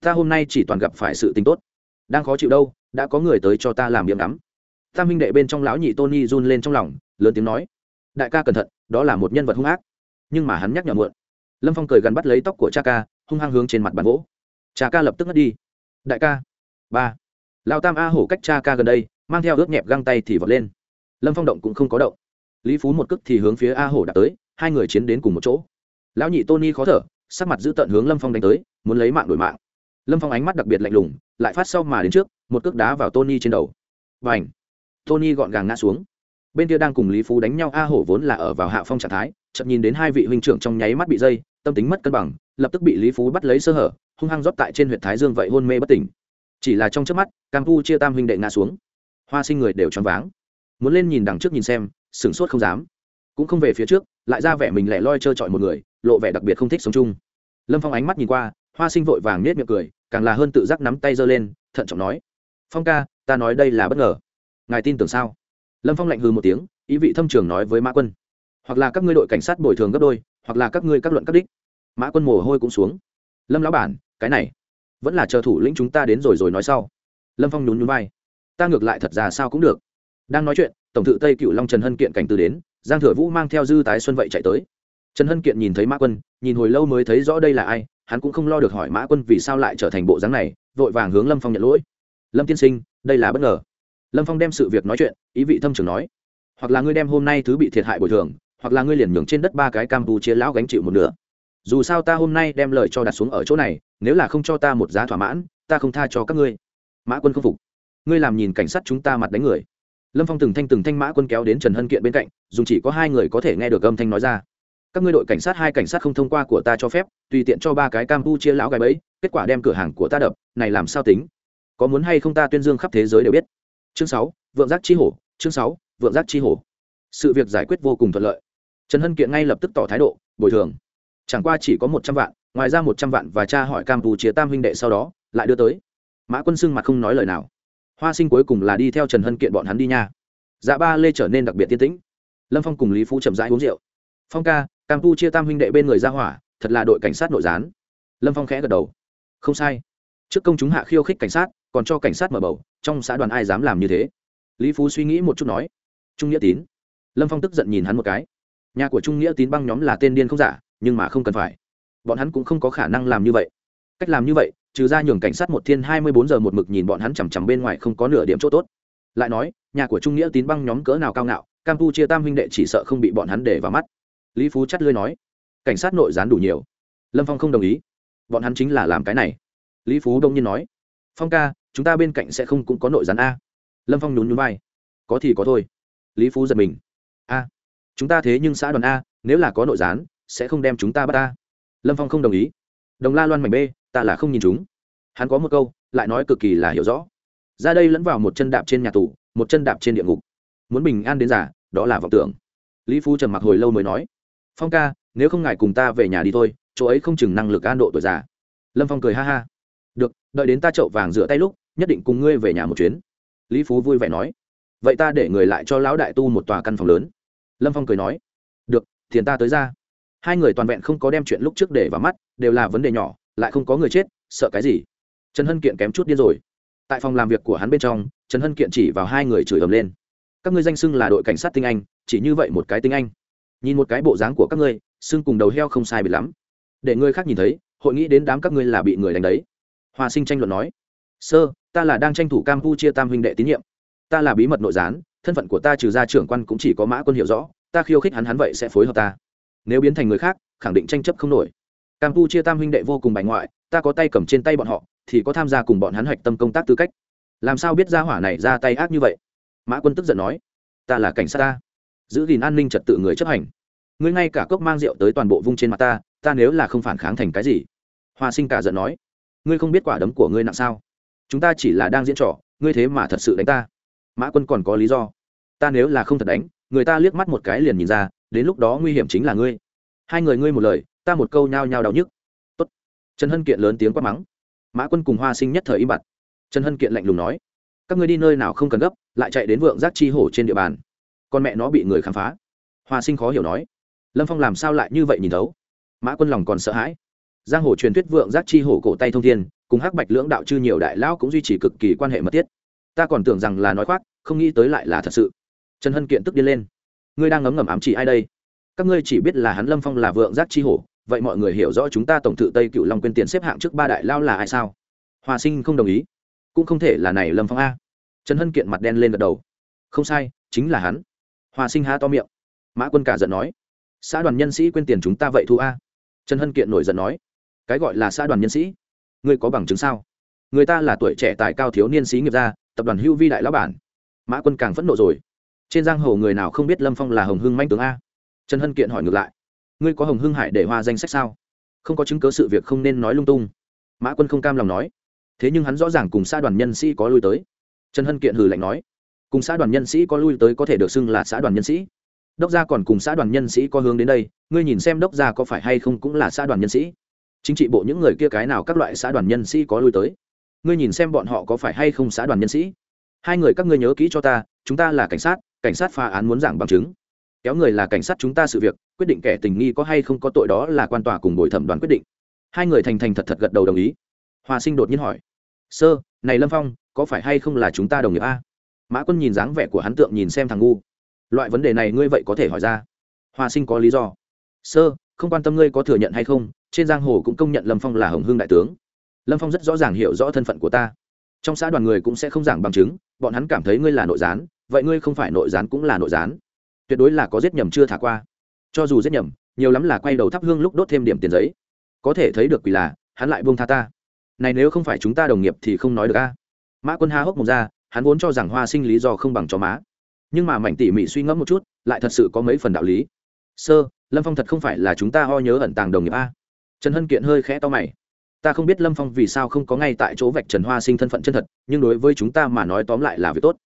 Ta hôm nay chỉ toàn gặp phải sự tính tốt. Đang khó chịu đâu, đã có người tới cho ta làm miệng ngắm. Tam huynh đệ bên trong lão nhị tony run lên trong lòng, lớn tiếng nói. Đại ca cẩn thận, đó là một nhân vật hung ác. Nhưng mà hắn nhắc nhở muộn. Lâm phong cười gắn bắt lấy tóc của cha ca hung hăng hướng trên mặt bàn gỗ. Cha ca lập tức ngất đi. Đại ca. Ba. Lao tam a hổ cách cha ca gần đây, mang theo ướt nhẹp găng tay thì vọt lên. Lâm phong động cũng không có động. Lý phú một cước thì hướng phía a hổ đã tới, hai người chiến đến cùng một chỗ. Lão nhị tony khó thở, sắc mặt giữ tận hướng lâm phong đánh tới, muốn lấy mạng đổi mạng. Lâm phong ánh mắt đặc biệt lạnh lùng, lại phát sau mà đến trước, một cước đá vào tony trên đầu. Và ảnh tony gọn gàng ngã xuống. Bên kia đang cùng lý phú đánh nhau, a hổ vốn là ở vào hạ phong trạng thái chậm nhìn đến hai vị huynh trưởng trong nháy mắt bị dây, tâm tính mất cân bằng lập tức bị lý phú bắt lấy sơ hở hung hăng rót tại trên huyện thái dương vậy hôn mê bất tỉnh chỉ là trong trước mắt cam pu chia tam huynh đệ ngã xuống hoa sinh người đều choáng váng muốn lên nhìn đằng trước nhìn xem sửng sốt không dám cũng không về phía trước lại ra vẻ mình lẻ loi trơ trọi một người lộ vẻ đặc biệt không thích sống chung lâm phong ánh mắt nhìn qua hoa sinh vội vàng nết miệng cười càng là hơn tự giác nắm tay giơ lên thận trọng nói phong ca ta nói đây là bất ngờ ngài tin tưởng sao lâm phong lạnh hư một tiếng ý vị thâm trường nói với mã quân hoặc là các ngươi đội cảnh sát bồi thường gấp đôi hoặc là các ngươi các luận các đích mã quân mồ hôi cũng xuống. Lâm lão bản, cái này, vẫn là chờ thủ lĩnh chúng ta đến rồi rồi nói sau. Lâm phong nhún nhún vai. Ta ngược lại thật ra sao cũng được. Đang nói chuyện, tổng thự tây cựu long trần hân kiện cảnh từ đến, giang thừa vũ mang theo dư tái xuân vậy chạy tới. Trần hân kiện nhìn thấy mã quân, nhìn hồi lâu mới thấy rõ đây là ai, hắn cũng không lo được hỏi mã quân vì sao lại trở thành bộ dáng này, vội vàng hướng lâm phong nhận lỗi. Lâm tiên sinh, đây là bất ngờ. Lâm phong đem sự việc nói chuyện, ý vị thâm trường nói, hoặc là ngươi đem hôm nay thứ bị thiệt hại bồi thường, hoặc là ngươi liền nhường trên đất ba cái cam chia lão gánh chịu một nửa dù sao ta hôm nay đem lời cho đặt xuống ở chỗ này, nếu là không cho ta một giá thỏa mãn, ta không tha cho các ngươi. Mã quân không phục. Ngươi làm nhìn cảnh sát chúng ta mặt đánh người. Lâm phong từng thanh từng thanh mã quân kéo đến trần hân kiện bên cạnh, dùng chỉ có hai người có thể nghe được âm thanh nói ra. Các ngươi đội cảnh sát hai cảnh sát không thông qua của ta cho phép, tùy tiện cho ba cái cam pu chia lão gái bẫy, kết quả đem cửa hàng của ta đập, này làm sao tính? Có muốn hay không ta tuyên dương khắp thế giới đều biết. Chương sáu, vượng giác chi hổ, chương sáu, vượng giác chi hổ. Sự việc giải quyết vô cùng thuận lợi. Trần hân kiện ngay lập tức tỏ thái độ, bồi thường chẳng qua chỉ có một trăm vạn, ngoài ra một trăm vạn và cha hỏi cam pu chia tam huynh đệ sau đó, lại đưa tới. Mã quân xưng mặt không nói lời nào. Hoa sinh cuối cùng là đi theo trần hân kiện bọn hắn đi nha. Dạ ba lê trở nên đặc biệt tiên tĩnh. Lâm phong cùng lý phú chậm rãi uống rượu. Phong ca, Cam campu chia tam huynh đệ bên người ra hỏa, thật là đội cảnh sát nội gián. Lâm phong khẽ gật đầu. Không sai. Trước công chúng hạ khiêu khích cảnh sát, còn cho cảnh sát mở bầu, trong xã đoàn ai dám làm như thế? Lý phú suy nghĩ một chút nói. Trung nghĩa tín. Lâm phong tức giận nhìn hắn một cái. Nhà của trung nghĩa tín băng nhóm là tên điên không giả nhưng mà không cần phải. Bọn hắn cũng không có khả năng làm như vậy. Cách làm như vậy, trừ ra nhường cảnh sát một thiên hai mươi bốn giờ một mực nhìn bọn hắn chằm chằm bên ngoài không có nửa điểm chỗ tốt. Lại nói, nhà của trung nghĩa tín băng nhóm cỡ nào cao ngạo, campuchia tam huynh đệ chỉ sợ không bị bọn hắn để vào mắt. Lý phú chắt lưới nói, cảnh sát nội gián đủ nhiều. Lâm phong không đồng ý. Bọn hắn chính là làm cái này. Lý phú đông nhiên nói, phong ca, chúng ta bên cạnh sẽ không cũng có nội gián a. Lâm phong nhún nhún vai, có thì có thôi. Lý phú giật mình, a, chúng ta thế nhưng xã đoàn a, nếu là có nội gián sẽ không đem chúng ta bắt ta. Lâm phong không đồng ý. Đồng la loan mảnh bê, ta là không nhìn chúng. Hắn có một câu lại nói cực kỳ là hiểu rõ. Ra đây lẫn vào một chân đạp trên nhà tù một chân đạp trên địa ngục. Muốn bình an đến giả đó là vọng tưởng. Lý phú trầm mặc hồi lâu mới nói phong ca nếu không ngại cùng ta về nhà đi thôi chỗ ấy không chừng năng lực an độ tuổi già. Lâm phong cười ha ha. Được đợi đến ta chậu vàng rửa tay lúc nhất định cùng ngươi về nhà một chuyến. Lý phú vui vẻ nói vậy ta để người lại cho lão đại tu một tòa căn phòng lớn. Lâm phong cười nói được thiền ta tới ra hai người toàn vẹn không có đem chuyện lúc trước để vào mắt, đều là vấn đề nhỏ, lại không có người chết, sợ cái gì? Trần hân kiện kém chút điên rồi. Tại phòng làm việc của hắn bên trong, trần hân kiện chỉ vào hai người chửi ầm lên. Các ngươi danh xưng là đội cảnh sát tinh anh, chỉ như vậy một cái tinh anh. Nhìn một cái bộ dáng của các ngươi xương cùng đầu heo không sai biệt lắm. Để người khác nhìn thấy, hội nghĩ đến đám các ngươi là bị người đánh đấy. Hoa sinh tranh luận nói, sơ, ta là đang tranh thủ campuchia tam huynh đệ tín nhiệm. Ta là bí mật nội gián, thân phận của ta trừ ra trưởng quan cũng chỉ có mã quân hiểu rõ, ta khiêu khích hắn hắn vậy sẽ phối hợp ta nếu biến thành người khác, khẳng định tranh chấp không nổi. Campuchia tam huynh đệ vô cùng bài ngoại, ta có tay cầm trên tay bọn họ, thì có tham gia cùng bọn hắn hoạch tâm công tác tư cách. Làm sao biết ra hỏa này ra tay ác như vậy? Mã quân tức giận nói. Ta là cảnh sát ta. Giữ gìn an ninh trật tự người chấp hành. Ngươi ngay cả cốc mang rượu tới toàn bộ vung trên mặt ta ta nếu là không phản kháng thành cái gì? Hoa sinh cả giận nói. Ngươi không biết quả đấm của ngươi nặng sao? Chúng ta chỉ là đang diễn trò, ngươi thế mà thật sự đánh ta. Mã quân còn có lý do. Ta nếu là không thật đánh người ta liếc mắt một cái liền nhìn ra, đến lúc đó nguy hiểm chính là ngươi. Hai người ngươi một lời, ta một câu nhao nhao đau nhức. Tốt. trần hân kiện lớn tiếng quát mắng. Mã quân cùng hoa sinh nhất thời im bặt. Trần hân kiện lạnh lùng nói, các ngươi đi nơi nào không cần gấp, lại chạy đến vượng giác chi hổ trên địa bàn. Con mẹ nó bị người khám phá. Hoa sinh khó hiểu nói, lâm phong làm sao lại như vậy nhìn thấu? Mã quân lòng còn sợ hãi. Giang hồ truyền thuyết vượng giác chi hổ cổ tay thông thiên, cùng hắc bạch lưỡng đạo chư nhiều đại lão cũng duy trì cực kỳ quan hệ mật thiết. Ta còn tưởng rằng là nói khoác, không nghĩ tới lại là thật sự trần hân kiện tức điên lên. Ngươi đang ngấm ngầm ám chỉ ai đây? Các ngươi chỉ biết là hắn lâm phong là vượng giác chi hổ, vậy mọi người hiểu rõ chúng ta tổng thự tây cựu long quên tiền xếp hạng trước ba đại lao là ai sao? Hòa sinh không đồng ý. Cũng không thể là này lâm phong a. Trần hân kiện mặt đen lên gật đầu. Không sai, chính là hắn. Hòa sinh há to miệng. Mã quân cả giận nói. Xã đoàn nhân sĩ quên tiền chúng ta vậy thu a. Trần hân kiện nổi giận nói. Cái gọi là xã đoàn nhân sĩ? Ngươi có bằng chứng sao? Người ta là tuổi trẻ tài cao thiếu niên sĩ nghiệp gia, tập đoàn hưu vi đại lão bản. Mã quân càng phẫn nộ rồi trên giang hồ người nào không biết lâm phong là hồng hưng manh tướng a? Trần hân kiện hỏi ngược lại. Ngươi có hồng hưng hải để hoa danh sách sao? Không có chứng cớ sự việc không nên nói lung tung. Mã quân không cam lòng nói. Thế nhưng hắn rõ ràng cùng xã đoàn nhân sĩ có lui tới. Trần hân kiện hừ lạnh nói. Cùng xã đoàn nhân sĩ có lui tới có thể được xưng là xã đoàn nhân sĩ. Đốc gia còn cùng xã đoàn nhân sĩ có hướng đến đây, ngươi nhìn xem đốc gia có phải hay không cũng là xã đoàn nhân sĩ. Chính trị bộ những người kia cái nào các loại xã đoàn nhân sĩ có lui tới? Ngươi nhìn xem bọn họ có phải hay không xã đoàn nhân sĩ? Hai người các ngươi nhớ kỹ cho ta, chúng ta là cảnh sát cảnh sát phá án muốn giảng bằng chứng. Kéo người là cảnh sát chúng ta sự việc, quyết định kẻ tình nghi có hay không có tội đó là quan tòa cùng bồi thẩm đoàn quyết định. Hai người thành thành thật thật gật đầu đồng ý. Hòa sinh đột nhiên hỏi, sơ, này lâm phong, có phải hay không là chúng ta đồng nghiệp a? Mã quân nhìn dáng vẻ của hắn tượng nhìn xem thằng ngu. Loại vấn đề này ngươi vậy có thể hỏi ra. Hòa sinh có lý do. Sơ, không quan tâm ngươi có thừa nhận hay không, trên giang hồ cũng công nhận lâm phong là hồng hương đại tướng. Lâm phong rất rõ ràng hiểu rõ thân phận của ta. Trong xã đoàn người cũng sẽ không giảng bằng chứng, bọn hắn cảm thấy ngươi là nội gián vậy ngươi không phải nội gián cũng là nội gián. Tuyệt đối là có giết nhầm chưa thả qua. Cho dù giết nhầm, nhiều lắm là quay đầu thắp hương lúc đốt thêm điểm tiền giấy. Có thể thấy được quỷ là, hắn lại buông tha ta. Này nếu không phải chúng ta đồng nghiệp thì không nói được a. Mã quân ha hốc một ra, hắn vốn cho rằng hoa sinh lý do không bằng cho má. Nhưng mà mảnh tỉ mỉ suy ngẫm một chút, lại thật sự có mấy phần đạo lý. Sơ, lâm phong thật không phải là chúng ta ho nhớ ẩn tàng đồng nghiệp a. Trần hân kiện hơi khẽ to mày. Ta không biết lâm phong vì sao không có ngay tại chỗ vạch trần hoa sinh thân phận chân thật, nhưng đối với chúng ta mà nói tóm lại là việc tốt.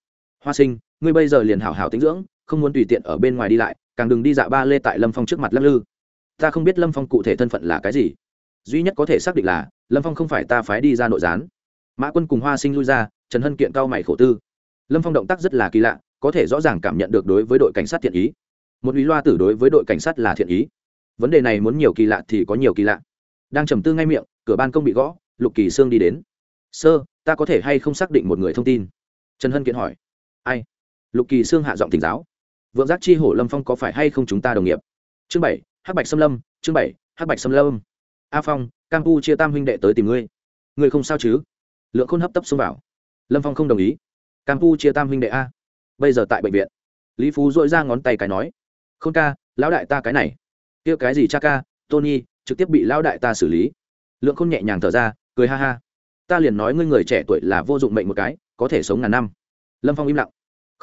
Hoa sinh ngươi bây giờ liền hảo hảo tính dưỡng, không muốn tùy tiện ở bên ngoài đi lại, càng đừng đi dạ ba lê tại lâm phong trước mặt lắc lư. Ta không biết lâm phong cụ thể thân phận là cái gì. Duy nhất có thể xác định là, lâm phong không phải ta phái đi ra nội gián. Mã quân cùng hoa sinh lui ra, trần hân kiện cao mày khổ tư. Lâm phong động tác rất là kỳ lạ, có thể rõ ràng cảm nhận được đối với đội cảnh sát thiện ý. Một lý loa tử đối với đội cảnh sát là thiện ý. Vấn đề này muốn nhiều kỳ lạ thì có nhiều kỳ lạ. Đang trầm tư ngay miệng, cửa ban công bị gõ, lục kỳ sương đi đến. Sơ, ta có thể hay không xác định một người thông tin? Trần hân kiện hỏi. Ai? Lục kỳ sương hạ giọng tỉnh giáo. Vượng giác chi hổ lâm phong có phải hay không chúng ta đồng nghiệp? Chương bảy, hắc bạch xâm lâm, chương bảy, hắc bạch xâm lâm. A phong, cam pu chia tam huynh đệ tới tìm ngươi. Ngươi không sao chứ? Lượng khôn hấp tấp xông vào. Lâm phong không đồng ý. Cam pu chia tam huynh đệ a. Bây giờ tại bệnh viện. Lý phú dội ra ngón tay cái nói. Khôn ca, lão đại ta cái này. Kia cái gì cha ca? Tony, trực tiếp bị lão đại ta xử lý. Lượng khôn nhẹ nhàng thở ra, cười ha ha. Ta liền nói ngươi người trẻ tuổi là vô dụng mệnh một cái, có thể sống ngàn năm. Lâm phong im lặng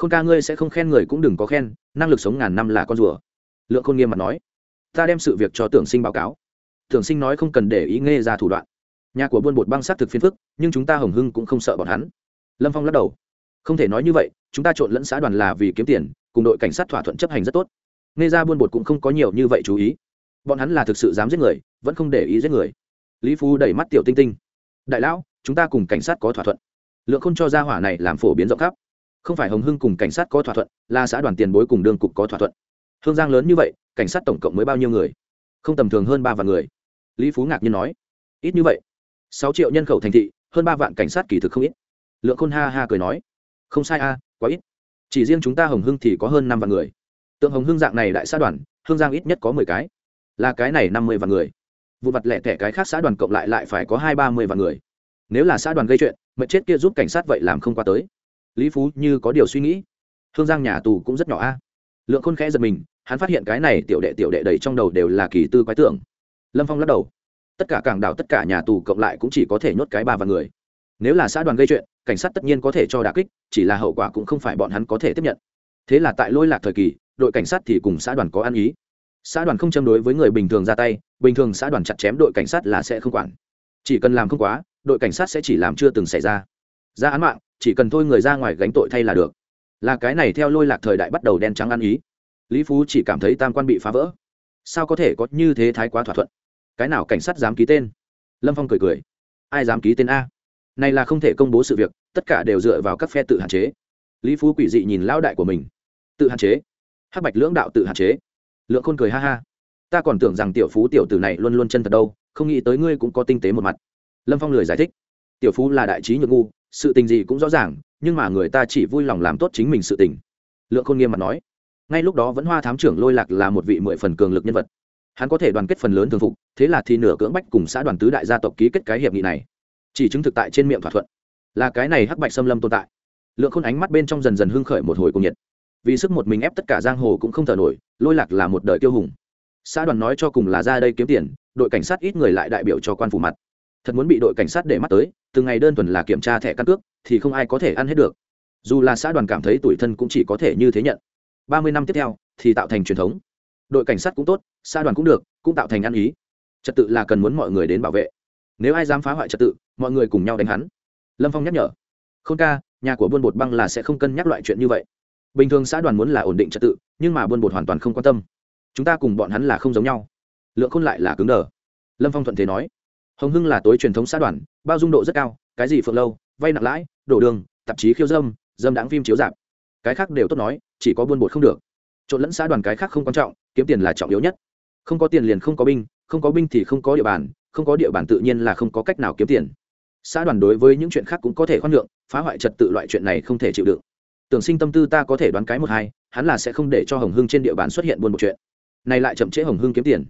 khôn ca ngươi sẽ không khen người cũng đừng có khen, năng lực sống ngàn năm là con rùa. Lượng khôn nghiêm mặt nói, ta đem sự việc cho tưởng sinh báo cáo. Tưởng sinh nói không cần để ý nghe ra thủ đoạn. Nhà của buôn bột băng xác thực phiền phức, nhưng chúng ta hồng hưng cũng không sợ bọn hắn. Lâm phong lắc đầu, không thể nói như vậy, chúng ta trộn lẫn xã đoàn là vì kiếm tiền, cùng đội cảnh sát thỏa thuận chấp hành rất tốt. Nghe ra buôn bột cũng không có nhiều như vậy chú ý. Bọn hắn là thực sự dám giết người, vẫn không để ý giết người. Lý phú đẩy mắt tiểu tinh tinh. Đại lão, chúng ta cùng cảnh sát có thỏa thuận. Lượng không cho ra hỏa này làm phổ biến rộng khắp không phải hồng hưng cùng cảnh sát có thỏa thuận, là xã đoàn tiền bối cùng đương cục có thỏa thuận. Hương giang lớn như vậy, cảnh sát tổng cộng mới bao nhiêu người? Không tầm thường hơn ba vạn người. Lý phú ngạc nhiên nói. Ít như vậy. Sáu triệu nhân khẩu thành thị, hơn ba vạn cảnh sát kỳ thực không ít. Lượng khôn ha ha cười nói. Không sai a, quá ít. Chỉ riêng chúng ta hồng hưng thì có hơn năm vạn người. Tượng hồng hưng dạng này đại xã đoàn, hương giang ít nhất có mười cái. Là cái này năm mươi vạn người. Vụ mặt lẻ tẻ cái khác xã đoàn cộng lại lại phải có hai ba mươi vạn người. Nếu là xã đoàn gây chuyện, mệnh chết kia giúp cảnh sát vậy làm không qua tới lý phú như có điều suy nghĩ. Hương giang nhà tù cũng rất nhỏ a. Lượng khôn khẽ giật mình, hắn phát hiện cái này tiểu đệ tiểu đệ đầy trong đầu đều là kỳ tư quái tưởng. Lâm phong lắc đầu. Tất cả cảng đảo, tất cả nhà tù cộng lại cũng chỉ có thể nhốt cái ba và người. Nếu là xã đoàn gây chuyện, cảnh sát tất nhiên có thể cho đà kích, chỉ là hậu quả cũng không phải bọn hắn có thể tiếp nhận. Thế là tại lôi lạc thời kỳ, đội cảnh sát thì cùng xã đoàn có ăn ý. Xã đoàn không châm đối với người bình thường ra tay, bình thường xã đoàn chặt chém đội cảnh sát là sẽ không quản. Chỉ cần làm không quá, đội cảnh sát sẽ chỉ làm chưa từng xảy ra. Ra án mạng chỉ cần thôi người ra ngoài gánh tội thay là được. Là cái này theo lôi lạc thời đại bắt đầu đen trắng ăn ý. Lý phú chỉ cảm thấy tam quan bị phá vỡ. Sao có thể có như thế thái quá thỏa thuận? Cái nào cảnh sát dám ký tên? Lâm phong cười cười. Ai dám ký tên a? Này là không thể công bố sự việc, tất cả đều dựa vào các phe tự hạn chế. Lý phú quỷ dị nhìn lão đại của mình. Tự hạn chế? Hắc bạch lưỡng đạo tự hạn chế? Lượng khôn cười ha ha. Ta còn tưởng rằng tiểu phú tiểu tử này luôn luôn chân thật đâu, không nghĩ tới ngươi cũng có tinh tế một mặt. Lâm phong lười giải thích. Tiểu phú là đại trí nhược ngu sự tình gì cũng rõ ràng, nhưng mà người ta chỉ vui lòng làm tốt chính mình sự tình. Lượng khôn nghiêm mặt nói. Ngay lúc đó vẫn hoa thám trưởng lôi lạc là một vị mười phần cường lực nhân vật. Hắn có thể đoàn kết phần lớn thường phục, thế là thì nửa cưỡng bách cùng xã đoàn tứ đại gia tộc ký kết cái hiệp nghị này. Chỉ chứng thực tại trên miệng thỏa thuận. Là cái này hắc bạch xâm lâm tồn tại. Lượng khôn ánh mắt bên trong dần dần hưng khởi một hồi cùng nhiệt. Vì sức một mình ép tất cả giang hồ cũng không thở nổi, lôi lạc là một đời tiêu hùng. Xã đoàn nói cho cùng là ra đây kiếm tiền, đội cảnh sát ít người lại đại biểu cho quan phủ mặt. Thật muốn bị đội cảnh sát để mắt tới từng ngày đơn thuần là kiểm tra thẻ căn cước, thì không ai có thể ăn hết được. Dù là xã đoàn cảm thấy tuổi thân cũng chỉ có thể như thế nhận. Ba mươi năm tiếp theo, thì tạo thành truyền thống. Đội cảnh sát cũng tốt, xã đoàn cũng được, cũng tạo thành ăn ý. Trật tự là cần muốn mọi người đến bảo vệ. Nếu ai dám phá hoại trật tự, mọi người cùng nhau đánh hắn. Lâm phong nhắc nhở. K h ô n ca, nhà của buôn bột băng là sẽ không cân nhắc loại chuyện như vậy. Bình thường xã đoàn muốn là ổn định trật tự, nhưng mà buôn bột hoàn toàn không quan tâm. Chúng ta cùng bọn hắn là không giống nhau. Lượng khôn lại là cứng đờ. Lâm phong thuận thế nói hồng hưng là tối truyền thống xã đoàn, bao dung độ rất cao, cái gì phượng lâu, vay nặng lãi, đổ đường, tạp chí khiêu dâm dâm đáng phim chiếu dạp cái khác đều tốt nói, chỉ có buôn bột không được. Trộn lẫn xã đoàn cái khác không quan trọng, kiếm tiền là trọng yếu nhất. Không có tiền liền không có binh, không có binh thì không có địa bàn, không có địa bàn tự nhiên là không có cách nào kiếm tiền. Xã đoàn đối với những chuyện khác cũng có thể khoan nhượng, phá hoại trật tự loại chuyện này không thể chịu đựng. Tưởng sinh tâm tư ta có thể đoán cái một hai, hắn là sẽ không để cho hồng hưng trên địa bàn xuất hiện buôn một chuyện. Này lại chậm trễ hồng hưng kiếm tiền.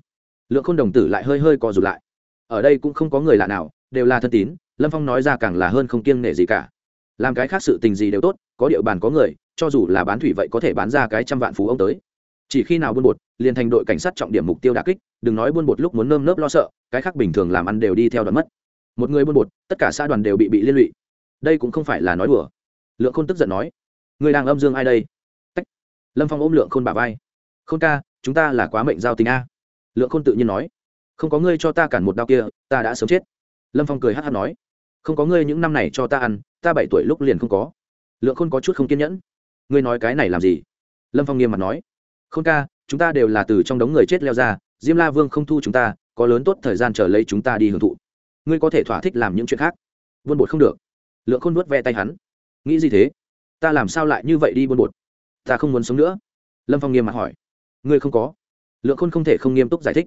Lượng khôn đồng tử lại hơi hơi co rụt lại ở đây cũng không có người lạ nào, đều là thân tín, lâm phong nói ra càng là hơn không kiêng nể gì cả. Làm cái khác sự tình gì đều tốt, có địa bàn có người, cho dù là bán thủy vậy có thể bán ra cái trăm vạn phú ông tới. Chỉ khi nào buôn bột, liền thành đội cảnh sát trọng điểm mục tiêu đà kích, đừng nói buôn bột lúc muốn nơm nớp lo sợ, cái khác bình thường làm ăn đều đi theo đoạn mất. Một người buôn bột, tất cả xã đoàn đều bị bị liên lụy. Đây cũng không phải là nói đùa. Lượng khôn tức giận nói người đang âm dương ai đây? Tách. lâm phong ôm lượng khôn bà vai, khôn ca, chúng ta là quá mệnh giao tình a. Lượng khôn tự nhiên nói không có ngươi cho ta cản một đau kia, ta đã sớm chết. Lâm phong cười hát hát nói. Không có ngươi những năm này cho ta ăn, ta bảy tuổi lúc liền không có. Lượng khôn có chút không kiên nhẫn. Ngươi nói cái này làm gì? Lâm phong nghiêm mặt nói. Không ca, chúng ta đều là từ trong đống người chết leo ra, diêm la vương không thu chúng ta, có lớn tốt thời gian chờ lấy chúng ta đi hưởng thụ. Ngươi có thể thỏa thích làm những chuyện khác. Buôn bột không được. Lượng khôn nuốt ve tay hắn. Nghĩ gì thế? Ta làm sao lại như vậy đi buôn bột? Ta không muốn sống nữa. Lâm phong nghiêm mặt hỏi. Ngươi không có. Lượng khôn không thể không nghiêm túc giải thích.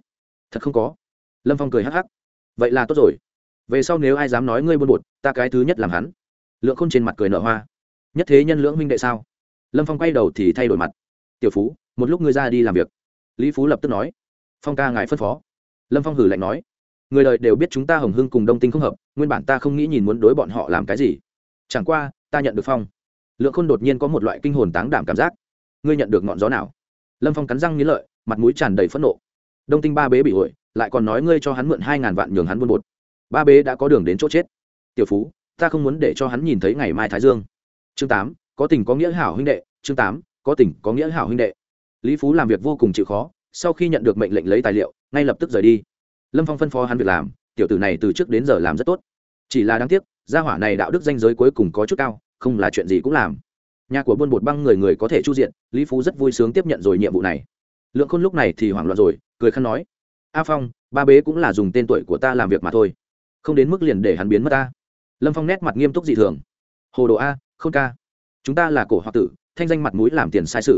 Thật không có lâm phong cười hắc hắc. Vậy là tốt rồi. Về sau nếu ai dám nói ngươi buôn bột, ta cái thứ nhất làm hắn. Lượng khôn trên mặt cười nở hoa. Nhất thế nhân lưỡng minh đệ sao? Lâm phong quay đầu thì thay đổi mặt. Tiểu phú, một lúc ngươi ra đi làm việc. Lý phú lập tức nói. Phong ca ngài phân phó. Lâm phong hử lạnh nói. Người đời đều biết chúng ta hồng hưng cùng đông tinh không hợp, nguyên bản ta không nghĩ nhìn muốn đối bọn họ làm cái gì. Chẳng qua, ta nhận được phong. Lượng khôn đột nhiên có một loại kinh hồn táng đảm cảm giác. Ngươi nhận được ngọn gió nào? Lâm phong cắn răng nghĩ lợi, mặt mũi tràn đầy phẫn nộ đông tinh ba bế bị hội, lại còn nói ngươi cho hắn mượn hai ngàn vạn nhường hắn buôn bột. Ba bế đã có đường đến chỗ chết. Tiểu phú, ta không muốn để cho hắn nhìn thấy ngày mai thái dương. Chương tám, có tình có nghĩa hảo huynh đệ. Chương tám, có tình có nghĩa hảo huynh đệ. Lý phú làm việc vô cùng chịu khó, sau khi nhận được mệnh lệnh lấy tài liệu, ngay lập tức rời đi. Lâm phong phân phó hắn việc làm, tiểu tử này từ trước đến giờ làm rất tốt. Chỉ là đáng tiếc, gia hỏa này đạo đức danh giới cuối cùng có chút cao, không là chuyện gì cũng làm. Nhà của buôn bột băng người người có thể chu diện, lý phú rất vui sướng tiếp nhận rồi nhiệm vụ này. Lượng khôn lúc này thì hoảng loạn rồi cười khăn nói, a phong, ba bế cũng là dùng tên tuổi của ta làm việc mà thôi, không đến mức liền để hắn biến mất ta. Lâm phong nét mặt nghiêm túc dị thường, hồ đồ a k h ô n ca, chúng ta là cổ hoặc tử, thanh danh mặt mũi làm tiền sai sự.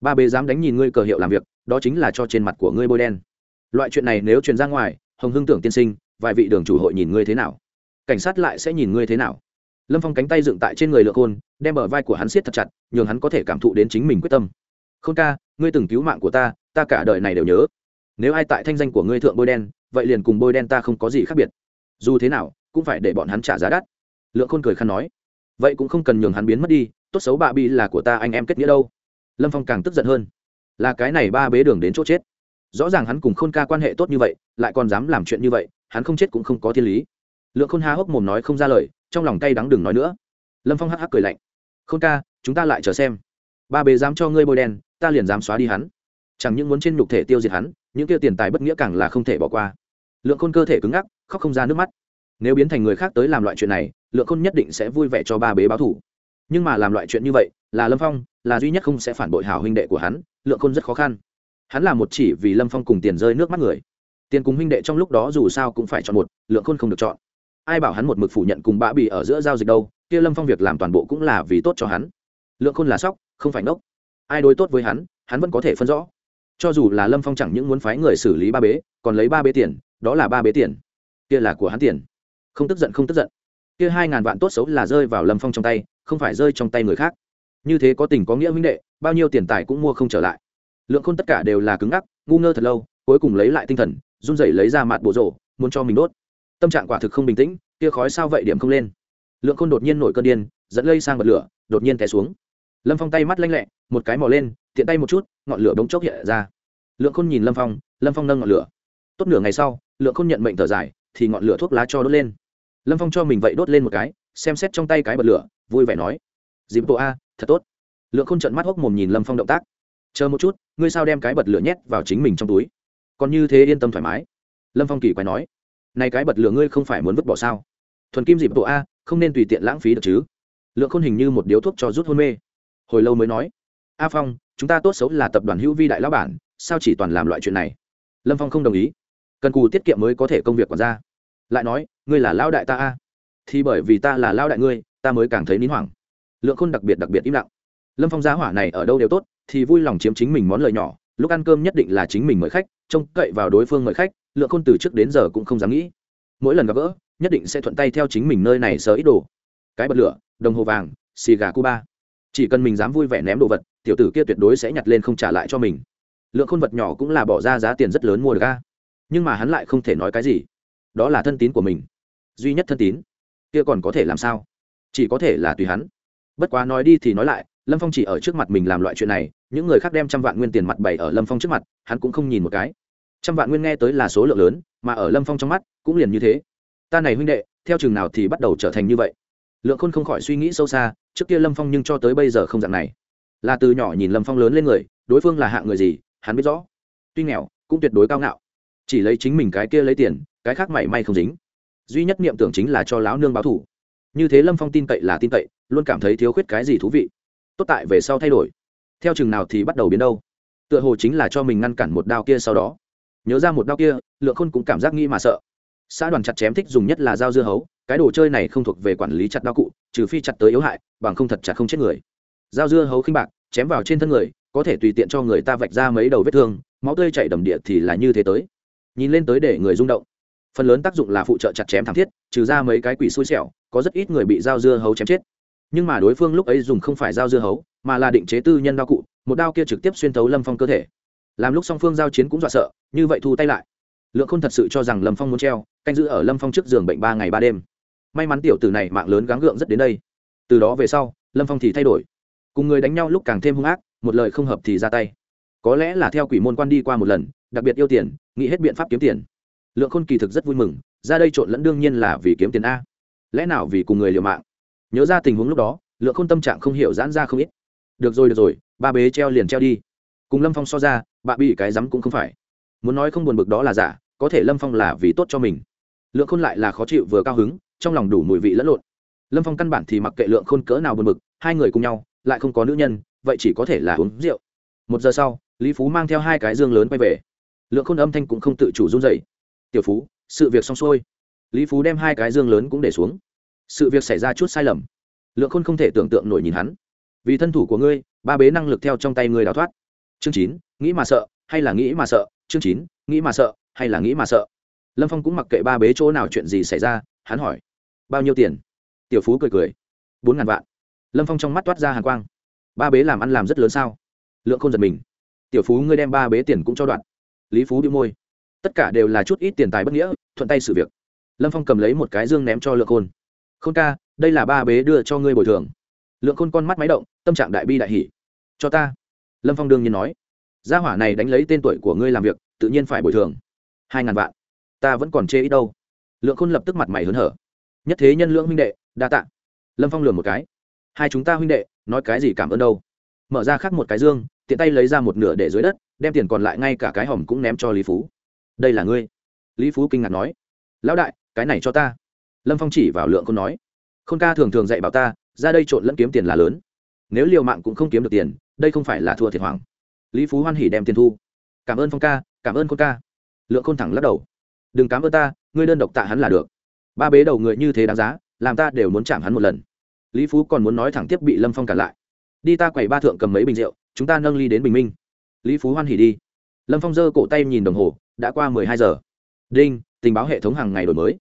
Ba bế dám đánh nhìn ngươi cờ hiệu làm việc, đó chính là cho trên mặt của ngươi bôi đen. Loại chuyện này nếu truyền ra ngoài, hồng hưng tưởng tiên sinh, vài vị đường chủ hội nhìn ngươi thế nào? Cảnh sát lại sẽ nhìn ngươi thế nào? Lâm phong cánh tay dựng tại trên người lượng khôn, đem bờ vai của hắn siết thật chặt, nhường hắn có thể cảm thụ đến chính mình quyết tâm. Khôn ca, ngươi từng cứu mạng của ta ta cả đời này đều nhớ nếu ai tại thanh danh của ngươi thượng bôi đen, vậy liền cùng bôi đen ta không có gì khác biệt. Dù thế nào, cũng phải để bọn hắn trả giá đắt. Lượng khôn cười khăn nói. Vậy cũng không cần nhường hắn biến mất đi, tốt xấu bà bi là của ta anh em kết nghĩa đâu. Lâm phong càng tức giận hơn. Là cái này ba bế đường đến chỗ chết. Rõ ràng hắn cùng khôn ca quan hệ tốt như vậy, lại còn dám làm chuyện như vậy, hắn không chết cũng không có thiên lý. Lượng khôn há hốc mồm nói không ra lời, trong lòng tay đắng đừng nói nữa. Lâm phong hắc hắc cười lạnh. Khôn ca, chúng ta lại chờ xem. Ba bế dám cho ngươi bôi đen, ta liền dám xóa đi hắn chẳng những muốn trên nhục thể tiêu diệt hắn, những kia tiền tài bất nghĩa càng là không thể bỏ qua. Lượng khôn cơ thể cứng ngắc, khóc không ra nước mắt. Nếu biến thành người khác tới làm loại chuyện này, lượng khôn nhất định sẽ vui vẻ cho ba bế báo thủ. Nhưng mà làm loại chuyện như vậy, là lâm phong, là duy nhất không sẽ phản bội hảo huynh đệ của hắn, lượng khôn rất khó khăn. Hắn là một chỉ vì lâm phong cùng tiền rơi nước mắt người. Tiền cùng huynh đệ trong lúc đó dù sao cũng phải chọn một, lượng khôn không được chọn. Ai bảo hắn một mực phủ nhận cùng bã bị ở giữa giao dịch đâu, kia lâm phong việc làm toàn bộ cũng là vì tốt cho hắn. Lượng khôn là sóc không phải nốc. ai đối tốt với hắn hắn vẫn có thể phân rõ cho dù là lâm phong chẳng những muốn phái người xử lý ba bế, còn lấy ba bế tiền, đó là ba bế tiền. Kia là của hắn tiền. Không tức giận, không tức giận. Kia hai ngàn vạn tốt xấu là rơi vào lâm phong trong tay, không phải rơi trong tay người khác. Như thế có tình có nghĩa huynh đệ, bao nhiêu tiền tài cũng mua không trở lại. Lượng khôn tất cả đều là cứng ngắc, ngu ngơ thật lâu, cuối cùng lấy lại tinh thần, run rẩy lấy ra mặt bộ rổ, muốn cho mình đốt. Tâm trạng quả thực không bình tĩnh, kia khói sao vậy điểm không lên. Lượng khôn đột nhiên nổi cơn điên dẫn lây sang bật lửa, đột nhiên té xuống. Lâm phong tay mắt lanh lẹ, một cái mò lên, tiện tay một chút ngọn lửa bỗng chốc hiện ra. Lượng khôn nhìn lâm phong lâm phong nâng ngọn lửa. Tốt nửa ngày sau, lượng khôn nhận mệnh thở dài, thì ngọn lửa thuốc lá cho đốt lên. Lâm phong cho mình vậy đốt lên một cái, xem xét trong tay cái bật lửa, vui vẻ nói, dịp bộ a, thật tốt. Lượng khôn trận mắt hốc mồm nhìn lâm phong động tác. Chờ một chút, ngươi sao đem cái bật lửa nhét vào chính mình trong túi? Còn như thế yên tâm thoải mái. Lâm phong kỳ quái nói, này cái bật lửa ngươi không phải muốn vứt bỏ sao? Thuần kim dịp bộ a, không nên tùy tiện lãng phí được chứ. Lượng khôn hình như một điếu thuốc cho rút hôn mê. Hồi lâu mới nói, a phong chúng ta tốt xấu là tập đoàn hữu vi đại lão bản, sao chỉ toàn làm loại chuyện này? Lâm phong không đồng ý. Cần cù tiết kiệm mới có thể công việc còn ra. Lại nói, ngươi là lao đại ta a. Thì bởi vì ta là lao đại ngươi, ta mới càng thấy nín hoảng. Lượng khôn đặc biệt đặc biệt im lặng. Lâm phong giá hỏa này ở đâu đều tốt, thì vui lòng chiếm chính mình món lời nhỏ, lúc ăn cơm nhất định là chính mình mời khách, trông cậy vào đối phương mời khách, lượng khôn từ trước đến giờ cũng không dám nghĩ. Mỗi lần gặp gỡ, nhất định sẽ thuận tay theo chính mình nơi này sờ ít đồ. Cái bật lửa, đồng hồ vàng, xì gà cuba chỉ cần mình dám vui vẻ ném đồ vật, tiểu tử kia tuyệt đối sẽ nhặt lên không trả lại cho mình. Lượng khôn vật nhỏ cũng là bỏ ra giá tiền rất lớn mua được ga nhưng mà hắn lại không thể nói cái gì. Đó là thân tín của mình. Duy nhất thân tín. Kia còn có thể làm sao? Chỉ có thể là tùy hắn. Bất quá nói đi thì nói lại, lâm phong chỉ ở trước mặt mình làm loại chuyện này, những người khác đem trăm vạn nguyên tiền mặt bày ở lâm phong trước mặt, hắn cũng không nhìn một cái. Trăm vạn nguyên nghe tới là số lượng lớn, mà ở lâm phong trong mắt cũng liền như thế. Ta này huynh đệ, theo chừng nào thì bắt đầu trở thành như vậy? Lượng khôn không khỏi suy nghĩ sâu xa trước kia lâm phong nhưng cho tới bây giờ không dạng này là từ nhỏ nhìn lâm phong lớn lên người đối phương là hạng người gì hắn biết rõ tuy nghèo cũng tuyệt đối cao ngạo chỉ lấy chính mình cái kia lấy tiền cái khác mảy may không dính duy nhất niệm tưởng chính là cho lão nương báo thủ như thế lâm phong tin cậy là tin cậy luôn cảm thấy thiếu khuyết cái gì thú vị tốt tại về sau thay đổi theo chừng nào thì bắt đầu biến đâu tựa hồ chính là cho mình ngăn cản một đao kia sau đó nhớ ra một đao kia lượng khôn cũng cảm giác nghĩ mà sợ xã đoàn chặt chém thích dùng nhất là dao dưa hấu cái đồ chơi này không thuộc về quản lý chặt đao cụ, trừ phi chặt tới yếu hại, bằng không thật chặt không chết người. Dao dưa hấu khinh bạc, chém vào trên thân người, có thể tùy tiện cho người ta vạch ra mấy đầu vết thương, máu tươi chảy đầm địa thì là như thế tới. Nhìn lên tới để người rung động. Phần lớn tác dụng là phụ trợ chặt chém thảm thiết, trừ ra mấy cái quỷ xui xẻo, có rất ít người bị dao dưa hấu chém chết. Nhưng mà đối phương lúc ấy dùng không phải dao dưa hấu, mà là định chế tư nhân đao cụ, một đao kia trực tiếp xuyên thấu lâm phong cơ thể. Làm lúc song phương giao chiến cũng dọa sợ, như vậy thu tay lại. Lượng khôn thật sự cho rằng lâm phong muốn treo, canh giữ ở lâm phong trước giường bệnh ba ngày ba đêm may mắn tiểu tử này mạng lớn gắng gượng rất đến đây. Từ đó về sau, lâm phong thì thay đổi. Cùng người đánh nhau lúc càng thêm hung ác, một lời không hợp thì ra tay. Có lẽ là theo quỷ môn quan đi qua một lần, đặc biệt yêu tiền, nghĩ hết biện pháp kiếm tiền. Lượng khôn kỳ thực rất vui mừng, ra đây trộn lẫn đương nhiên là vì kiếm tiền a. Lẽ nào vì cùng người liều mạng? Nhớ ra tình huống lúc đó, lượng khôn tâm trạng không hiểu giãn ra không ít. Được rồi được rồi, ba bế treo liền treo đi. Cùng lâm phong so ra bà bị cái rắm cũng không phải. Muốn nói không buồn bực đó là giả, có thể lâm phong là vì tốt cho mình. Lượng khôn lại là khó chịu vừa cao hứng trong lòng đủ mùi vị lẫn lộn. Lâm phong căn bản thì mặc kệ lượng khôn cỡ nào buồn bực, hai người cùng nhau, lại không có nữ nhân, vậy chỉ có thể là uống rượu. Một giờ sau, lý phú mang theo hai cái dương lớn quay về. Lượng khôn âm thanh cũng không tự chủ run dậy tiểu phú, sự việc xong xuôi. Lý phú đem hai cái dương lớn cũng để xuống. Sự việc xảy ra chút sai lầm. Lượng khôn không thể tưởng tượng nổi nhìn hắn. Vì thân thủ của ngươi, ba bế năng lực theo trong tay ngươi đào thoát. Chương chín, nghĩ mà sợ, hay là nghĩ mà sợ? Chương chín, nghĩ mà sợ, hay là nghĩ mà sợ? Lâm phong cũng mặc kệ ba bế chỗ nào chuyện gì xảy ra, hắn hỏi bao nhiêu tiền? Tiểu phú cười cười. Bốn ngàn vạn. Lâm phong trong mắt toát ra hàn quang. Ba bế làm ăn làm rất lớn sao? Lượng khôn giật mình. Tiểu phú ngươi đem ba bế tiền cũng cho đoạn. Lý phú bị môi. Tất cả đều là chút ít tiền tài bất nghĩa, thuận tay sự việc. Lâm phong cầm lấy một cái dương ném cho lượng khôn. Khôn ca, đây là ba bế đưa cho ngươi bồi thường. Lượng khôn con mắt máy động, tâm trạng đại bi đại hỷ cho ta. Lâm phong đương nhiên nói. Gia hỏa này đánh lấy tên tuổi của ngươi làm việc, tự nhiên phải bồi thường. Hai ngàn vạn. Ta vẫn còn chê ít đâu. Lượng khôn lập tức mặt mày hớn hở nhất thế nhân lượng huynh đệ, đa t ạ lâm phong lừa một cái. Hai chúng ta huynh đệ, nói cái gì cảm ơn đâu. Mở ra khắc một cái dương, tiện tay lấy ra một nửa để dưới đất, đem tiền còn lại ngay cả cái hòm cũng ném cho lý phú. Đây là ngươi. Lý phú kinh ngạc nói. Lão đại, cái này cho ta. Lâm phong chỉ vào lượng khôn nói. Khôn ca thường thường dạy bảo ta, ra đây trộn lẫn kiếm tiền là lớn. Nếu liều mạng cũng không kiếm được tiền, đây không phải là thua thiệt hoàng lý phú hoan hỉ đem tiền thu. Cảm ơn phong ca, cảm ơn khôn ca. Lượng khôn thẳng lắc đầu. Đừng cảm ơn ta, ngươi đơn độc tạ hắn là được ba bế đầu người như thế đáng giá, làm ta đều muốn chạm hắn một lần. Lý phú còn muốn nói thẳng tiếp bị lâm phong cản lại. Đi ta quầy ba thượng cầm mấy bình rượu, chúng ta nâng ly đến bình minh. Lý phú hoan hỉ đi. Lâm phong giơ cổ tay nhìn đồng hồ, đã qua mười hai giờ. Đinh, tình báo hệ thống hàng ngày đổi mới.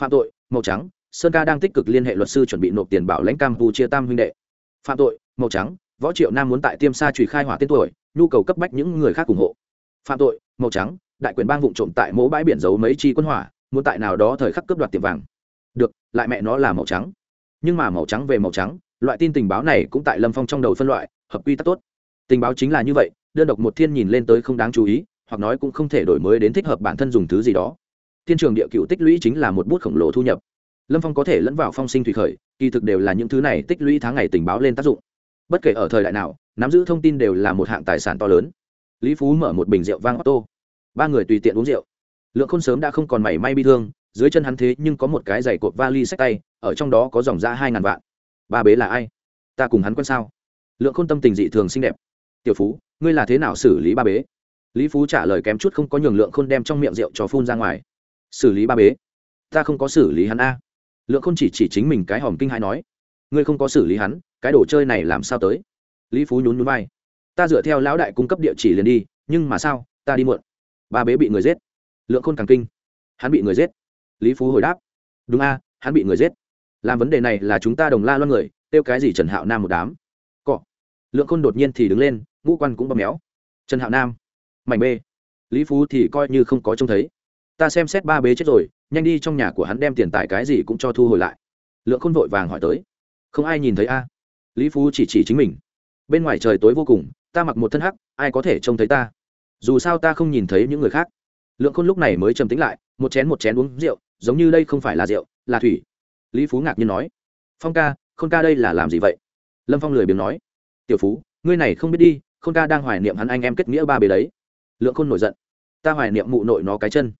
Phạm tội màu trắng, sơn ca đang tích cực liên hệ luật sư chuẩn bị nộp tiền bảo lãnh campuchia tam huynh đệ. Phạm tội màu trắng, võ triệu nam muốn tại tiêm sa trùy khai hỏa tên tuổi, nhu cầu cấp bách những người khác ủng hộ. Phạm tội màu trắng, đại quyền bang vụ trộm tại mỗ bãi biển giấu mấy chi quân hỏa muốn tại nào đó thời khắc cướp đoạt tiệm vàng. Được, lại mẹ nó là màu trắng. Nhưng mà màu trắng về màu trắng, loại tin tình báo này cũng tại lâm phong trong đầu phân loại, hợp quy tắc tốt. Tình báo chính là như vậy, đơn độc một thiên nhìn lên tới không đáng chú ý, hoặc nói cũng không thể đổi mới đến thích hợp bản thân dùng thứ gì đó. Thiên trường địa cựu tích lũy chính là một bút khổng lồ thu nhập. Lâm phong có thể lẫn vào phong sinh thủy khởi, kỳ thực đều là những thứ này tích lũy tháng ngày tình báo lên tác dụng. Bất kể ở thời đại nào, nắm giữ thông tin đều là một hạng tài sản to lớn. Lý phú mở một bình rượu vang ô tô ba người tùy tiện uống rượu lượng khôn sớm đã không còn mảy may bi thương, dưới chân hắn thế nhưng có một cái giày cột vali sách tay, ở trong đó có dòng ra hai ngàn vạn. Ba bế là ai? Ta cùng hắn quen sao? Lượng khôn tâm tình dị thường xinh đẹp. Tiểu phú, ngươi là thế nào xử lý ba bế? Lý phú trả lời kém chút không có nhường lượng khôn đem trong miệng rượu cho phun ra ngoài. Xử lý ba bế? Ta không có xử lý hắn a. Lượng khôn chỉ chỉ chính mình cái hòm kinh hãi nói. Ngươi không có xử lý hắn, cái đồ chơi này làm sao tới? Lý phú nhún nhún vai. Ta dựa theo lão đại cung cấp địa chỉ liền đi, nhưng mà sao? Ta đi muộn. Ba bế bị người giết lượng khôn càng kinh. Hắn bị người giết. Lý phú hồi đáp. Đúng a, hắn bị người giết. Làm vấn đề này là chúng ta đồng la loan người tiêu cái gì trần hạo nam một đám. Cọ. Lượng khôn đột nhiên thì đứng lên, ngũ quan cũng bấm méo. Trần hạo nam. Mảnh b. Lý phú thì coi như không có trông thấy. Ta xem xét ba bế chết rồi, nhanh đi trong nhà của hắn đem tiền tài cái gì cũng cho thu hồi lại. Lượng khôn vội vàng hỏi tới. Không ai nhìn thấy a. Lý phú chỉ chỉ chính mình. Bên ngoài trời tối vô cùng, ta mặc một thân hắc, ai có thể trông thấy ta? Dù sao ta không nhìn thấy những người khác lượng khôn lúc này mới trầm tính lại, một chén một chén uống rượu, giống như đây không phải là rượu, là thủy. Lý phú ngạc nhiên nói, phong ca, khôn ca đây là làm gì vậy? Lâm phong lười biếng nói, tiểu phú, ngươi này không biết đi, khôn ca đang hoài niệm hắn anh em kết nghĩa ba bề đấy. Lượng khôn nổi giận, ta hoài niệm mụ nội nó cái chân.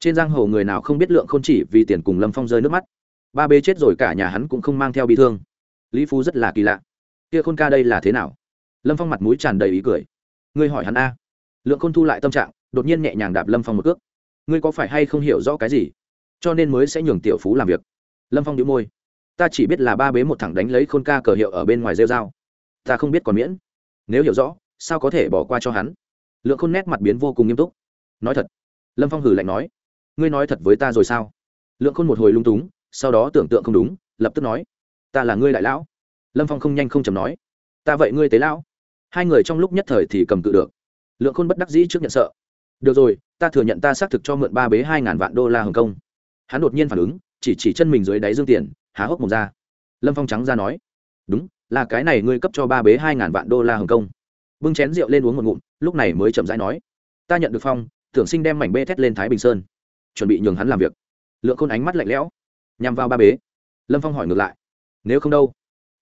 Trên giang hồ người nào không biết lượng khôn chỉ vì tiền cùng lâm phong rơi nước mắt. Ba bê chết rồi cả nhà hắn cũng không mang theo bị thương. Lý phú rất là kỳ lạ, kia khôn ca đây là thế nào? Lâm phong mặt mũi tràn đầy ý cười, ngươi hỏi hắn a. Lượng khôn thu lại tâm trạng đột nhiên nhẹ nhàng đạp lâm phong một cước. Ngươi có phải hay không hiểu rõ cái gì? Cho nên mới sẽ nhường tiểu phú làm việc. Lâm phong đĩu môi. Ta chỉ biết là ba bế một thẳng đánh lấy khôn ca cờ hiệu ở bên ngoài rêu dao ta không biết còn miễn. Nếu hiểu rõ, sao có thể bỏ qua cho hắn? Lượng khôn nét mặt biến vô cùng nghiêm túc. Nói thật. Lâm phong hử lạnh nói. Ngươi nói thật với ta rồi sao? Lượng khôn một hồi lung túng, sau đó tưởng tượng không đúng, lập tức nói. Ta là ngươi đại lão. Lâm phong không nhanh không chầm nói. Ta vậy ngươi tế lão. Hai người trong lúc nhất thời thì cầm cự được. Lượng khôn bất đắc dĩ trước nhận sợ được rồi, ta thừa nhận ta xác thực cho mượn ba bế hai ngàn vạn đô la hồng kông. Hắn đột nhiên phản ứng, chỉ chỉ chân mình dưới đáy dương tiền, há hốc mồm ra. Lâm phong trắng ra nói, đúng, là cái này ngươi cấp cho ba bế hai ngàn vạn đô la hồng kông. Bưng chén rượu lên uống một ngụm, lúc này mới chậm rãi nói, ta nhận được phong tưởng sinh đem mảnh bê thét lên thái bình sơn. Chuẩn bị nhường hắn làm việc. Lượng khôn ánh mắt lạnh lẽo, nhằm vào ba bế. Lâm phong hỏi ngược lại, nếu không đâu?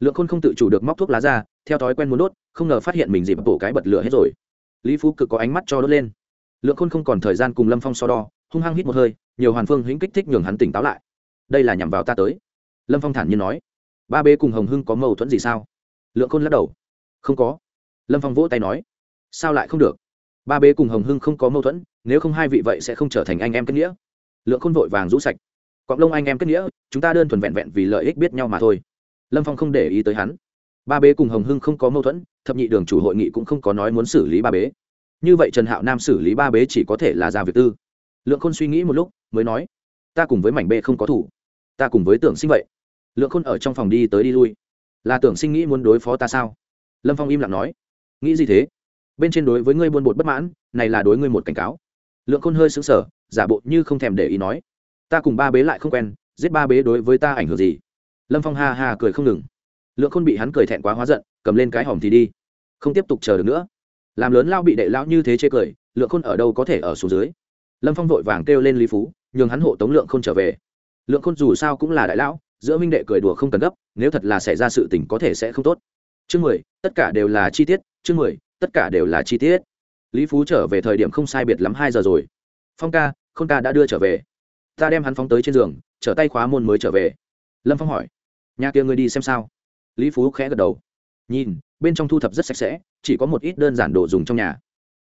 Lượng khôn không tự chủ được móc thuốc lá ra, theo thói quen muốn đốt, không ngờ phát hiện mình dịp bổ cái bật lửa hết rồi. Lý phú cực có ánh mắt cho đốt lên lượng khôn không còn thời gian cùng lâm phong so đo, hung hăng hít một hơi, nhiều hoàn phương hĩnh kích thích nhường hắn tỉnh táo lại. Đây là nhằm vào ta tới. Lâm phong thản nhiên nói. Ba bế cùng hồng hưng có mâu thuẫn gì sao? Lượng khôn lắc đầu. Không có. Lâm phong vỗ tay nói. Sao lại không được? Ba bế cùng hồng hưng không có mâu thuẫn, nếu không hai vị vậy sẽ không trở thành anh em kết nghĩa. Lượng khôn vội vàng rũ sạch. Cọng lông anh em kết nghĩa, chúng ta đơn thuần vẹn vẹn vì lợi ích biết nhau mà thôi. Lâm phong không để ý tới hắn. Ba bế cùng hồng hưng không có mâu thuẫn, thập nhị đường chủ hội nghị cũng không có nói muốn xử lý ba bế như vậy trần hạo nam xử lý ba bế chỉ có thể là ra việc tư. Lượng khôn suy nghĩ một lúc, mới nói, ta cùng với mảnh bê không có thủ. Ta cùng với tưởng sinh vậy. Lượng khôn ở trong phòng đi tới đi lui. Là tưởng sinh nghĩ muốn đối phó ta sao? Lâm phong im lặng nói. Nghĩ gì thế? Bên trên đối với ngươi buôn bột bất mãn, này là đối ngươi một cảnh cáo. Lượng khôn hơi sững sờ, giả bộ như không thèm để ý nói, ta cùng ba bế lại không quen, giết ba bế đối với ta ảnh hưởng gì? Lâm phong ha ha cười không ngừng. Lượng khôn bị hắn cười thẹn quá hóa giận, cầm lên cái hòm thì đi. Không tiếp tục chờ được nữa làm lớn lao bị đệ lão như thế chê cười, lượng khôn ở đâu có thể ở xuống dưới. Lâm phong vội vàng kêu lên lý phú, nhường hắn hộ tống lượng khôn trở về. Lượng khôn dù sao cũng là đại lão, giữa minh đệ cười đùa không cần gấp, nếu thật là xảy ra sự tình có thể sẽ không tốt. Chương mười, tất cả đều là chi tiết, chương mười, tất cả đều là chi tiết. Lý phú trở về thời điểm không sai biệt lắm hai giờ rồi. Phong ca, khôn ca đã đưa trở về. Ta đem hắn phóng tới trên giường, trở tay khóa môn mới trở về. Lâm phong hỏi, nhà kia ngươi đi xem sao? Lý phú khẽ gật đầu nhìn, bên trong thu thập rất sạch sẽ, chỉ có một ít đơn giản đồ dùng trong nhà.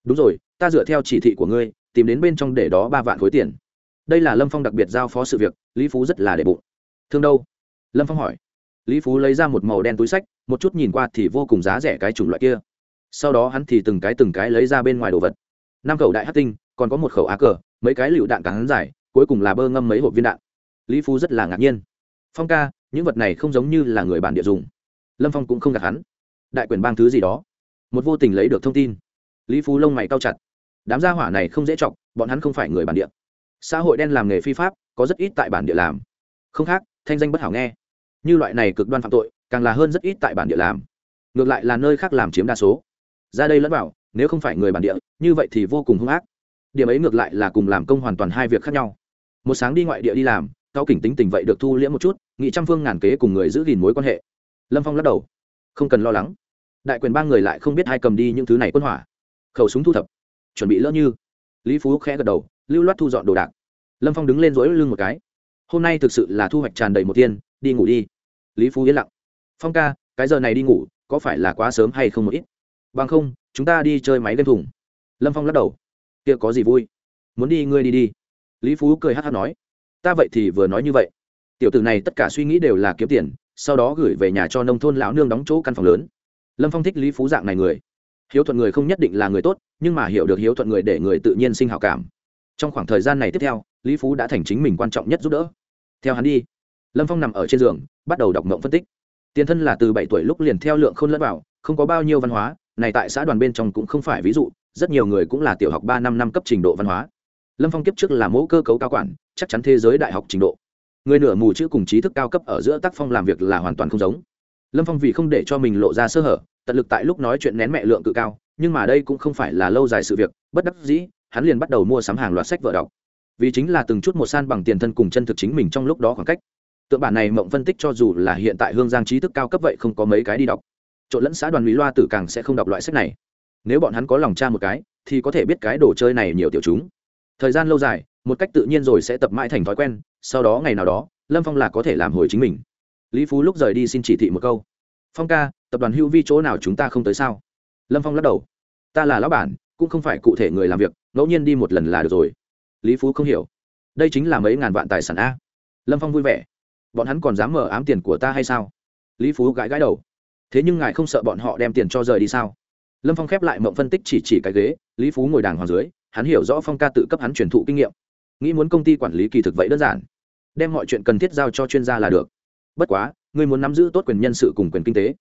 Đúng rồi, ta dựa theo chỉ thị của ngươi, tìm đến bên trong để đó ba vạn khối tiền. Đây là lâm phong đặc biệt giao phó sự việc, lý phú rất là để bụng. Thương đâu? Lâm phong hỏi. Lý phú lấy ra một màu đen túi sách, một chút nhìn qua thì vô cùng giá rẻ cái chủng loại kia. Sau đó hắn thì từng cái từng cái lấy ra bên ngoài đồ vật. Năm khẩu đại hát tinh, còn có một khẩu á cờ, mấy cái lựu đạn cắn dài, cuối cùng là bơ ngâm mấy hộp viên đạn. Lý phú rất là ngạc nhiên. Phong ca, những vật này không giống như là người bản địa dùng. Lâm phong cũng không gạt hắn đại quyền bang thứ gì đó. Một vô tình lấy được thông tin. Lý phú lông mày cao chặt. Đám gia hỏa này không dễ chọc bọn hắn không phải người bản địa. Xã hội đen làm nghề phi pháp có rất ít tại bản địa làm. Không khác thanh danh bất hảo nghe. Như loại này cực đoan phạm tội càng là hơn rất ít tại bản địa làm. Ngược lại là nơi khác làm chiếm đa số. Ra đây lẫn bảo, nếu không phải người bản địa như vậy thì vô cùng hung ác. Điểm ấy ngược lại là cùng làm công hoàn toàn hai việc khác nhau. Một sáng đi ngoại địa đi làm cao kỉnh tính tình vậy được thu liễm một chút nghị trăm phương ngàn kế cùng người giữ gìn mối quan hệ. Lâm phong lắc đầu không cần lo lắng. Đại quyền ba người lại không biết ai cầm đi những thứ này quân hỏa. Khẩu súng thu thập, chuẩn bị lỡ như. Lý phú khẽ gật đầu, lưu loát thu dọn đồ đạc. Lâm phong đứng lên rỗi lưng một cái. Hôm nay thực sự là thu hoạch tràn đầy một tiên, đi ngủ đi. Lý phú yên lặng. Phong ca, cái giờ này đi ngủ, có phải là quá sớm hay không một ít? Bằng không, chúng ta đi chơi máy game thùng. Lâm phong lắc đầu. Kia có gì vui? Muốn đi, ngươi đi đi. Lý phú cười hát hát nói. Ta vậy thì vừa nói như vậy. Tiểu tử này tất cả suy nghĩ đều là kiếm tiền sau đó gửi về nhà cho nông thôn lão nương đóng chỗ căn phòng lớn. Lâm phong thích lý phú dạng này người. Hiếu thuận người không nhất định là người tốt, nhưng mà hiểu được hiếu thuận người để người tự nhiên sinh hào cảm. Trong khoảng thời gian này tiếp theo, lý phú đã thành chính mình quan trọng nhất giúp đỡ. Theo hắn đi, lâm phong nằm ở trên giường, bắt đầu đọc mộng phân tích. Tiền thân là từ bảy tuổi lúc liền theo lượng không lẫn vào, không có bao nhiêu văn hóa, này tại xã đoàn bên trong cũng không phải ví dụ, rất nhiều người cũng là tiểu học ba năm năm cấp trình độ văn hóa. Lâm phong kiếp trước là mẫu cơ cấu cao quản, chắc chắn thế giới đại học trình độ người nửa mù chữ cùng trí thức cao cấp ở giữa tác phong làm việc là hoàn toàn không giống. Lâm phong vì không để cho mình lộ ra sơ hở, tận lực tại lúc nói chuyện nén mẹ lượng cự cao, nhưng mà đây cũng không phải là lâu dài sự việc, bất đắc dĩ, hắn liền bắt đầu mua sắm hàng loạt sách vợ đọc. Vì chính là từng chút một san bằng tiền thân cùng chân thực chính mình trong lúc đó khoảng cách. Tượng bản này mộng phân tích cho dù là hiện tại hương giang trí thức cao cấp vậy không có mấy cái đi đọc. Trộn lẫn xã đoàn lý loa tử càng sẽ không đọc loại sách này. Nếu bọn hắn có lòng tra một cái, thì có thể biết cái đồ chơi này nhiều tiểu chúng. Thời gian lâu dài một cách tự nhiên rồi sẽ tập mãi thành thói quen, sau đó ngày nào đó, lâm phong là có thể làm hồi chính mình. Lý phú lúc rời đi xin chỉ thị một câu. Phong ca, tập đoàn hưu vi chỗ nào chúng ta không tới sao? Lâm phong lắc đầu. Ta là lão bản, cũng không phải cụ thể người làm việc, ngẫu nhiên đi một lần là được rồi. Lý phú không hiểu. Đây chính là mấy ngàn vạn tài sản a? Lâm phong vui vẻ. Bọn hắn còn dám mở ám tiền của ta hay sao? Lý phú gãi gãi đầu. Thế nhưng ngài không sợ bọn họ đem tiền cho rời đi sao? Lâm phong khép lại mộng phân tích chỉ chỉ cái ghế. Lý phú ngồi đàng hoàng dưới, hắn hiểu rõ phong ca tự cấp hắn truyền thụ kinh nghiệm nghĩ muốn công ty quản lý kỳ thực vậy đơn giản. Đem mọi chuyện cần thiết giao cho chuyên gia là được. Bất quá, ngươi muốn nắm giữ tốt quyền nhân sự cùng quyền kinh tế.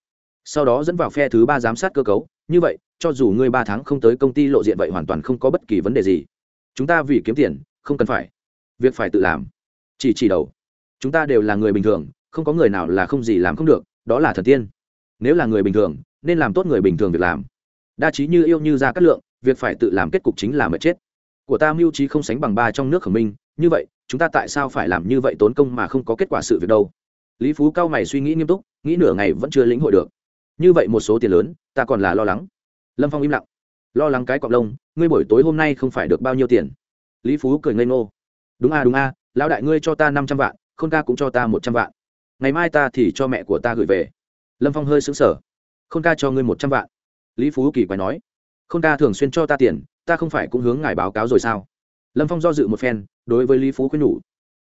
Sau đó dẫn vào phe thứ ba giám sát cơ cấu. Như vậy, cho dù ngươi ba tháng không tới công ty lộ diện vậy hoàn toàn không có bất kỳ vấn đề gì. Chúng ta vì kiếm tiền, không cần phải. Việc phải tự làm. Chỉ chỉ đầu. Chúng ta đều là người bình thường, không có người nào là không gì làm không được, đó là thần tiên. Nếu là người bình thường, nên làm tốt người bình thường việc làm. Đa trí như yêu như ra cát lượng, việc phải tự làm kết cục chính là mệt chết của ta mưu trí không sánh bằng ba trong nước khởi minh, như vậy, chúng ta tại sao phải làm như vậy tốn công mà không có kết quả sự việc đâu? Lý phú cao mày suy nghĩ nghiêm túc, nghĩ nửa ngày vẫn chưa lĩnh hội được. Như vậy một số tiền lớn, ta còn là lo lắng. Lâm phong im lặng. Lo lắng cái cọc lông, ngươi buổi tối hôm nay không phải được bao nhiêu tiền? Lý phú cười ngây ngô. Đúng a đúng a lão đại ngươi cho ta năm trăm vạn, khôn ca cũng cho ta một trăm vạn. Ngày mai ta thì cho mẹ của ta gửi về. Lâm phong hơi xứng sở khôn ca cho ngươi một trăm vạn. Lý phú kỳ quái nói. Khôn ca thường xuyên cho ta tiền ta không phải cũng hướng ngài báo cáo rồi sao? Lâm phong do dự một phen, đối với lý phú khuyên nhủ.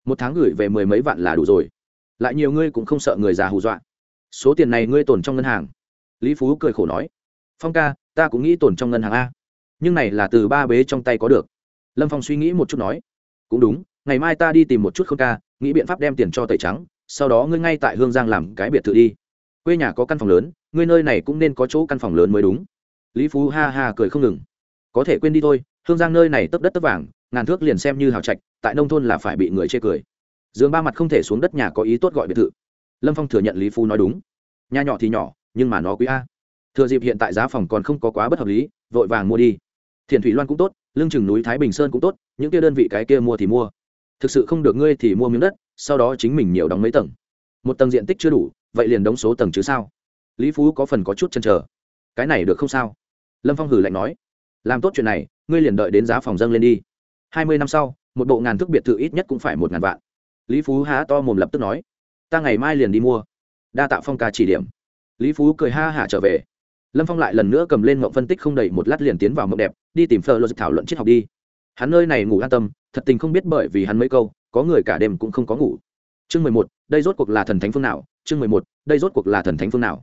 Một tháng gửi về mười mấy vạn là đủ rồi. Lại nhiều ngươi cũng không sợ người già hù dọa. Số tiền này ngươi tồn trong ngân hàng. Lý phú cười khổ nói. Phong ca, ta cũng nghĩ tồn trong ngân hàng a. Nhưng này là từ ba bế trong tay có được. Lâm phong suy nghĩ một chút nói. Cũng đúng, ngày mai ta đi tìm một chút khôn ca, nghĩ biện pháp đem tiền cho tẩy trắng, sau đó ngươi ngay tại hương giang làm cái biệt thự đi. Quê nhà có căn phòng lớn, ngươi nơi này cũng nên có chỗ căn phòng lớn mới đúng. Lý phú ha ha cười không ngừng có thể quên đi thôi, hương giang nơi này tấp đất tấp vàng, ngàn thước liền xem như hào trạch, tại nông thôn là phải bị người chê cười. Dương ba mặt không thể xuống đất nhà có ý tốt gọi biệt thự. Lâm phong thừa nhận lý phú nói đúng. Nhà nhỏ thì nhỏ, nhưng mà nó quý a. Thừa dịp hiện tại giá phòng còn không có quá bất hợp lý, vội vàng mua đi. Thiền thủy loan cũng tốt, lương chừng núi thái bình sơn cũng tốt, những kia đơn vị cái kia mua thì mua. Thực sự không được ngươi thì mua miếng đất, sau đó chính mình nhiều đóng mấy tầng. Một tầng diện tích chưa đủ, vậy liền đóng số tầng chứ sao? Lý phú có phần có chút chân trở cái này được không sao? Lâm phong hử lạnh nói làm tốt chuyện này, ngươi liền đợi đến giá phòng dâng lên đi. Hai mươi năm sau, một bộ ngàn thước biệt thự ít nhất cũng phải một ngàn vạn. Lý phú há to mồm lập tức nói, ta ngày mai liền đi mua. Đa tạo phong ca chỉ điểm. Lý phú cười ha hả trở về. Lâm phong lại lần nữa cầm lên mộng phân tích không đầy một lát liền tiến vào mộng đẹp, đi tìm phờ luật thảo luận triết học đi. Hắn nơi này ngủ an tâm, thật tình không biết bởi vì hắn mấy câu, có người cả đêm cũng không có ngủ. Chương mười một, đây rốt cuộc là thần thánh phương nào? Chương mười một, đây rốt cuộc là thần thánh phương nào?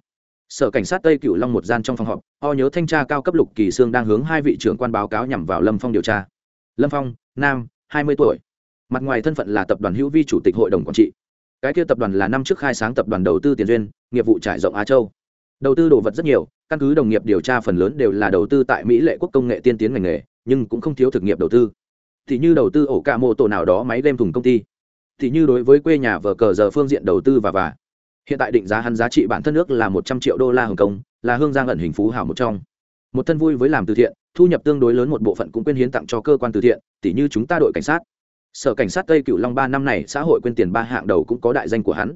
Sở cảnh sát tây cựu long một gian trong phòng họp, o nhớ thanh tra cao cấp lục kỳ sương đang hướng hai vị trưởng quan báo cáo nhằm vào lâm phong điều tra. Lâm phong, nam, hai mươi tuổi. Mặt ngoài thân phận là tập đoàn hữu vi chủ tịch hội đồng quản trị. Cái kia tập đoàn là năm trước khai sáng tập đoàn đầu tư tiền duyên, nghiệp vụ trải rộng á châu. Đầu tư đồ vật rất nhiều, căn cứ đồng nghiệp điều tra phần lớn đều là đầu tư tại mỹ lệ quốc công nghệ tiên tiến ngành nghề, nhưng cũng không thiếu thực nghiệp đầu tư. Thì như đầu tư ổ cả mô tổ nào đó máy đem thùng công ty. Thì như đối với quê nhà vờ cờ giờ phương diện đầu tư và và hiện tại định giá hắn giá trị bản thân nước là một trăm triệu đô la hồng kông, là hương giang ẩn hình phú hảo một trong. Một thân vui với làm từ thiện, thu nhập tương đối lớn một bộ phận cũng quyên hiến tặng cho cơ quan từ thiện tỷ như chúng ta đội cảnh sát. Sở cảnh sát tây cựu long ba năm này, xã hội quyên tiền ba hạng đầu cũng có đại danh của hắn.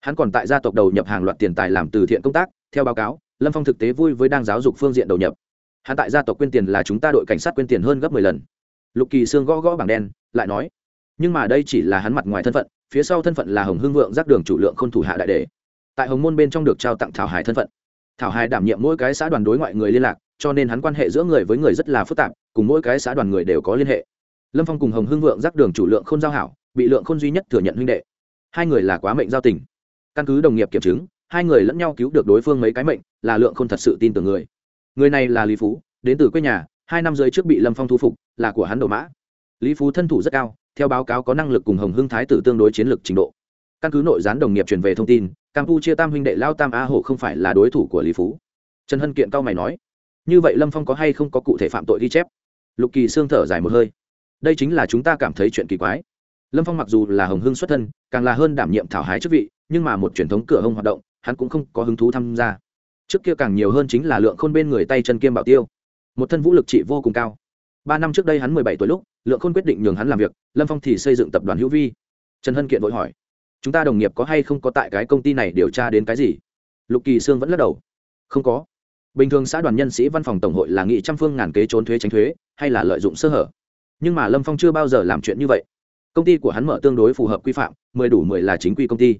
Hắn còn tại gia tộc đầu nhập hàng loạt tiền tài làm từ thiện công tác, theo báo cáo, lâm phong thực tế vui với đang giáo dục phương diện đầu nhập. Hắn tại gia tộc quyên tiền là chúng ta đội cảnh sát quyên tiền hơn gấp mười lần. Lục kỳ sương gõ gõ bảng đen, lại nói, nhưng mà đây chỉ là hắn mặt ngoài thân phận phía sau thân phận là hồng hương vượng giác đường chủ lượng k h ô n thủ hạ đại đề. Tại hồng môn bên trong được trao tặng thảo hải thân phận. Thảo hải đảm nhiệm mỗi cái xã đoàn đối ngoại người liên lạc, cho nên hắn quan hệ giữa người với người rất là phức tạp, cùng mỗi cái xã đoàn người đều có liên hệ. Lâm phong cùng hồng hương vượng giác đường chủ lượng k h ô n giao hảo, bị lượng khôn duy nhất thừa nhận huynh đệ. Hai người là quá mệnh giao tình. Căn cứ đồng nghiệp kiểm chứng, hai người lẫn nhau cứu được đối phương mấy cái mệnh, là lượng khôn thật sự tin tưởng người. Người này là lý phú, đến từ quê nhà, hai năm rưỡi trước bị lâm phong thu phục, là của hắn đổ mã. Lý phú thân thủ rất cao theo báo cáo có năng lực cùng hồng hưng thái tử tương đối chiến lược trình độ. Căn cứ nội gián đồng nghiệp truyền về thông tin, campuchia tam huynh đệ lao tam a hổ không phải là đối thủ của lý phú. Trần hân kiện cao mày nói, như vậy lâm phong có hay không có cụ thể phạm tội ghi chép? Lục kỳ xương thở dài một hơi, đây chính là chúng ta cảm thấy chuyện kỳ quái. Lâm phong mặc dù là hồng hưng xuất thân, càng là hơn đảm nhiệm thảo hái chức vị, nhưng mà một truyền thống cửa hông hoạt động, hắn cũng không có hứng thú tham gia. Trước kia càng nhiều hơn chính là lượng khôn bên người tay chân kiêm bảo tiêu. Một thân vũ lực trị vô cùng cao. Ba năm trước đây hắn mười bảy tuổi lúc lượng khôn quyết định nhường hắn làm việc, lâm phong thì xây dựng tập đoàn hữu vi. Trần hân kiện vội hỏi, chúng ta đồng nghiệp có hay không có tại cái công ty này điều tra đến cái gì? Lục kỳ sương vẫn lắc đầu, không có. Bình thường xã đoàn nhân sĩ văn phòng tổng hội là nghị trăm phương ngàn kế trốn thuế tránh thuế, hay là lợi dụng sơ hở. Nhưng mà lâm phong chưa bao giờ làm chuyện như vậy. Công ty của hắn mở tương đối phù hợp quy phạm, mười đủ mười là chính quy công ty.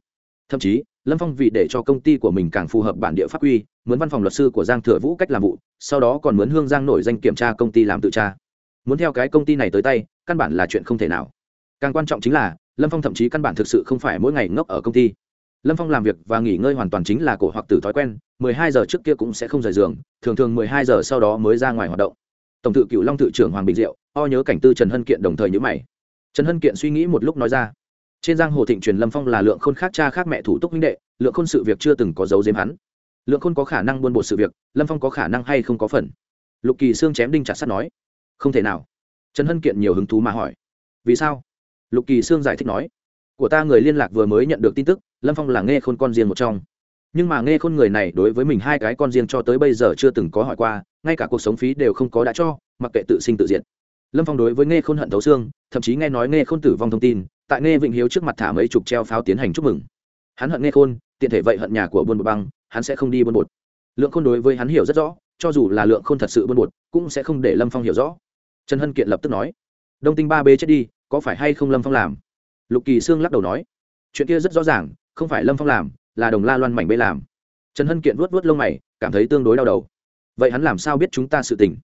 Thậm chí, lâm phong vì để cho công ty của mình càng phù hợp bản địa pháp quy, mướn văn phòng luật sư của giang thừa vũ cách làm vụ, sau đó còn mướn hương giang nổi danh kiểm tra công ty làm tự tra muốn theo cái công ty này tới tay, căn bản là chuyện không thể nào. Càng quan trọng chính là, lâm phong thậm chí căn bản thực sự không phải mỗi ngày ngốc ở công ty. Lâm phong làm việc và nghỉ ngơi hoàn toàn chính là cổ hoặc từ thói quen, mười hai giờ trước kia cũng sẽ không rời giường, thường thường mười hai giờ sau đó mới ra ngoài hoạt động. Tổng tự cựu long tự trưởng hoàng bình diệu, o nhớ cảnh tư trần hân kiện đồng thời nhữ mày. Trần hân kiện suy nghĩ một lúc nói ra, trên giang hồ thịnh truyền lâm phong là lượng khôn khác cha khác mẹ thủ túc minh đệ, lượng khôn sự việc chưa từng có dấu diếm hắn. Lượng khôn có khả năng buôn bột sự việc, lâm phong có khả năng hay không có phần. Lục kỳ xương chém đinh chặt sắt nói không thể nào. Trần hân kiện nhiều hứng thú mà hỏi. Vì sao? Lục kỳ sương giải thích nói. Của ta người liên lạc vừa mới nhận được tin tức, lâm phong là nghe khôn con riêng một trong. Nhưng mà nghe khôn người này đối với mình hai cái con riêng cho tới bây giờ chưa từng có hỏi qua, ngay cả cuộc sống phí đều không có đã cho, mặc kệ tự sinh tự diệt. Lâm phong đối với nghe khôn hận thấu xương, thậm chí nghe nói nghe khôn tử vong thông tin, tại nghe vịnh hiếu trước mặt thả mấy chục treo pháo tiến hành chúc mừng. Hắn hận nghe khôn, tiện thể vậy hận nhà của buôn bột băng, hắn sẽ không đi buôn bột. Lượng khôn đối với hắn hiểu rất rõ, cho dù là lượng khôn thật sự buôn bột, cũng sẽ không để lâm phong hiểu rõ trần hân kiện lập tức nói, đông tinh ba b chết đi, có phải hay không lâm phong làm? Lục kỳ sương lắc đầu nói, chuyện kia rất rõ ràng, không phải lâm phong làm, là đồng la loan mảnh bê làm. Trần hân kiện vuốt vuốt lông mày, cảm thấy tương đối đau đầu. Vậy hắn làm sao biết chúng ta sự tình?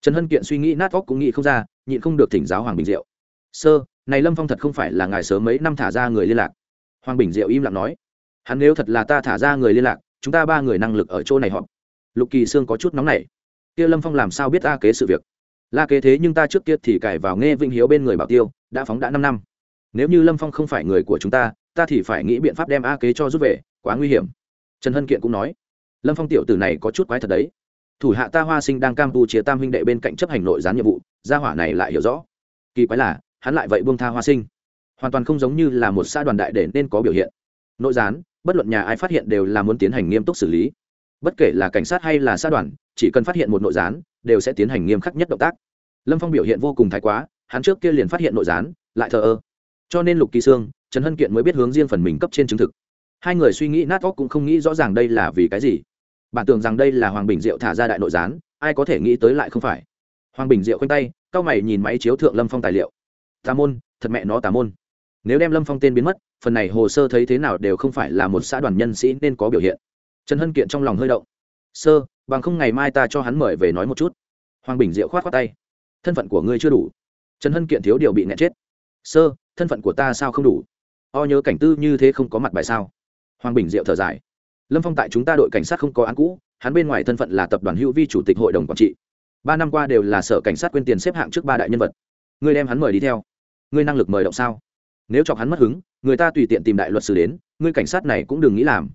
Trần hân kiện suy nghĩ nát óc cũng nghĩ không ra, nhịn không được thỉnh giáo hoàng bình diệu. Sơ, này lâm phong thật không phải là ngài sớm mấy năm thả ra người liên lạc. Hoàng bình diệu im lặng nói, hắn nếu thật là ta thả ra người liên lạc, chúng ta ba người năng lực ở chỗ này họp lục kỳ sương có chút nóng nảy. Kia lâm phong làm sao biết ta kế sự việc? La kế thế nhưng ta trước kia thì cải vào nghe vinh hiếu bên người bảo tiêu, đã phóng đã năm năm. Nếu như lâm phong không phải người của chúng ta ta thì phải nghĩ biện pháp đem a kế cho rút về, quá nguy hiểm. Trần hân kiện cũng nói. Lâm phong tiểu tử này có chút quái thật đấy. Thủ hạ ta hoa sinh đang cam tu chia tam huynh đệ bên cạnh chấp hành nội gián nhiệm vụ, gia hỏa này lại hiểu rõ. Kỳ quái là, hắn lại vậy buông tha hoa sinh. Hoàn toàn không giống như là một xã đoàn đại để nên có biểu hiện. Nội gián, bất luận nhà ai phát hiện đều là muốn tiến hành nghiêm túc xử lý. Bất kể là cảnh sát hay là xã đoàn chỉ cần phát hiện một nội gián, đều sẽ tiến hành nghiêm khắc nhất động tác. Lâm phong biểu hiện vô cùng thái quá, hắn trước kia liền phát hiện nội gián, lại thờ ơ. Cho nên lục kỳ sương, trần hân kiện mới biết hướng riêng phần mình cấp trên chứng thực. Hai người suy nghĩ nát óc cũng không nghĩ rõ ràng đây là vì cái gì. Bản tưởng rằng đây là hoàng bình diệu thả ra đại nội gián, ai có thể nghĩ tới lại không phải. Hoàng bình diệu khoanh tay c a o mày nhìn máy chiếu thượng lâm phong tài liệu. Tà môn, thật mẹ nó tà môn. Nếu đem lâm phong tên biến mất, phần này hồ sơ thấy thế nào đều không phải là một xã đoàn nhân sĩ nên có biểu hiện. Trần hân kiện trong lòng hơi động. Sơ bằng không ngày mai ta cho hắn mời về nói một chút. Hoàng bình diệu k h o á t k tay. Thân phận của ngươi chưa đủ. Trần hân kiện thiếu điều bị nghẹn chết. Sơ, thân phận của ta sao không đủ? O nhớ cảnh tư như thế không có mặt bài sao? Hoàng bình diệu thở dài. Lâm phong tại chúng ta đội cảnh sát không có án cũ, hắn bên ngoài thân phận là tập đoàn hữu vi chủ tịch hội đồng quản trị. Ba năm qua đều là sở cảnh sát quyên tiền xếp hạng trước ba đại nhân vật. Ngươi đem hắn mời đi theo. Ngươi năng lực mời động sao? Nếu chọc hắn mất hứng, người ta tùy tiện tìm đại luật sư đến, ngươi cảnh sát này cũng đừng nghĩ làm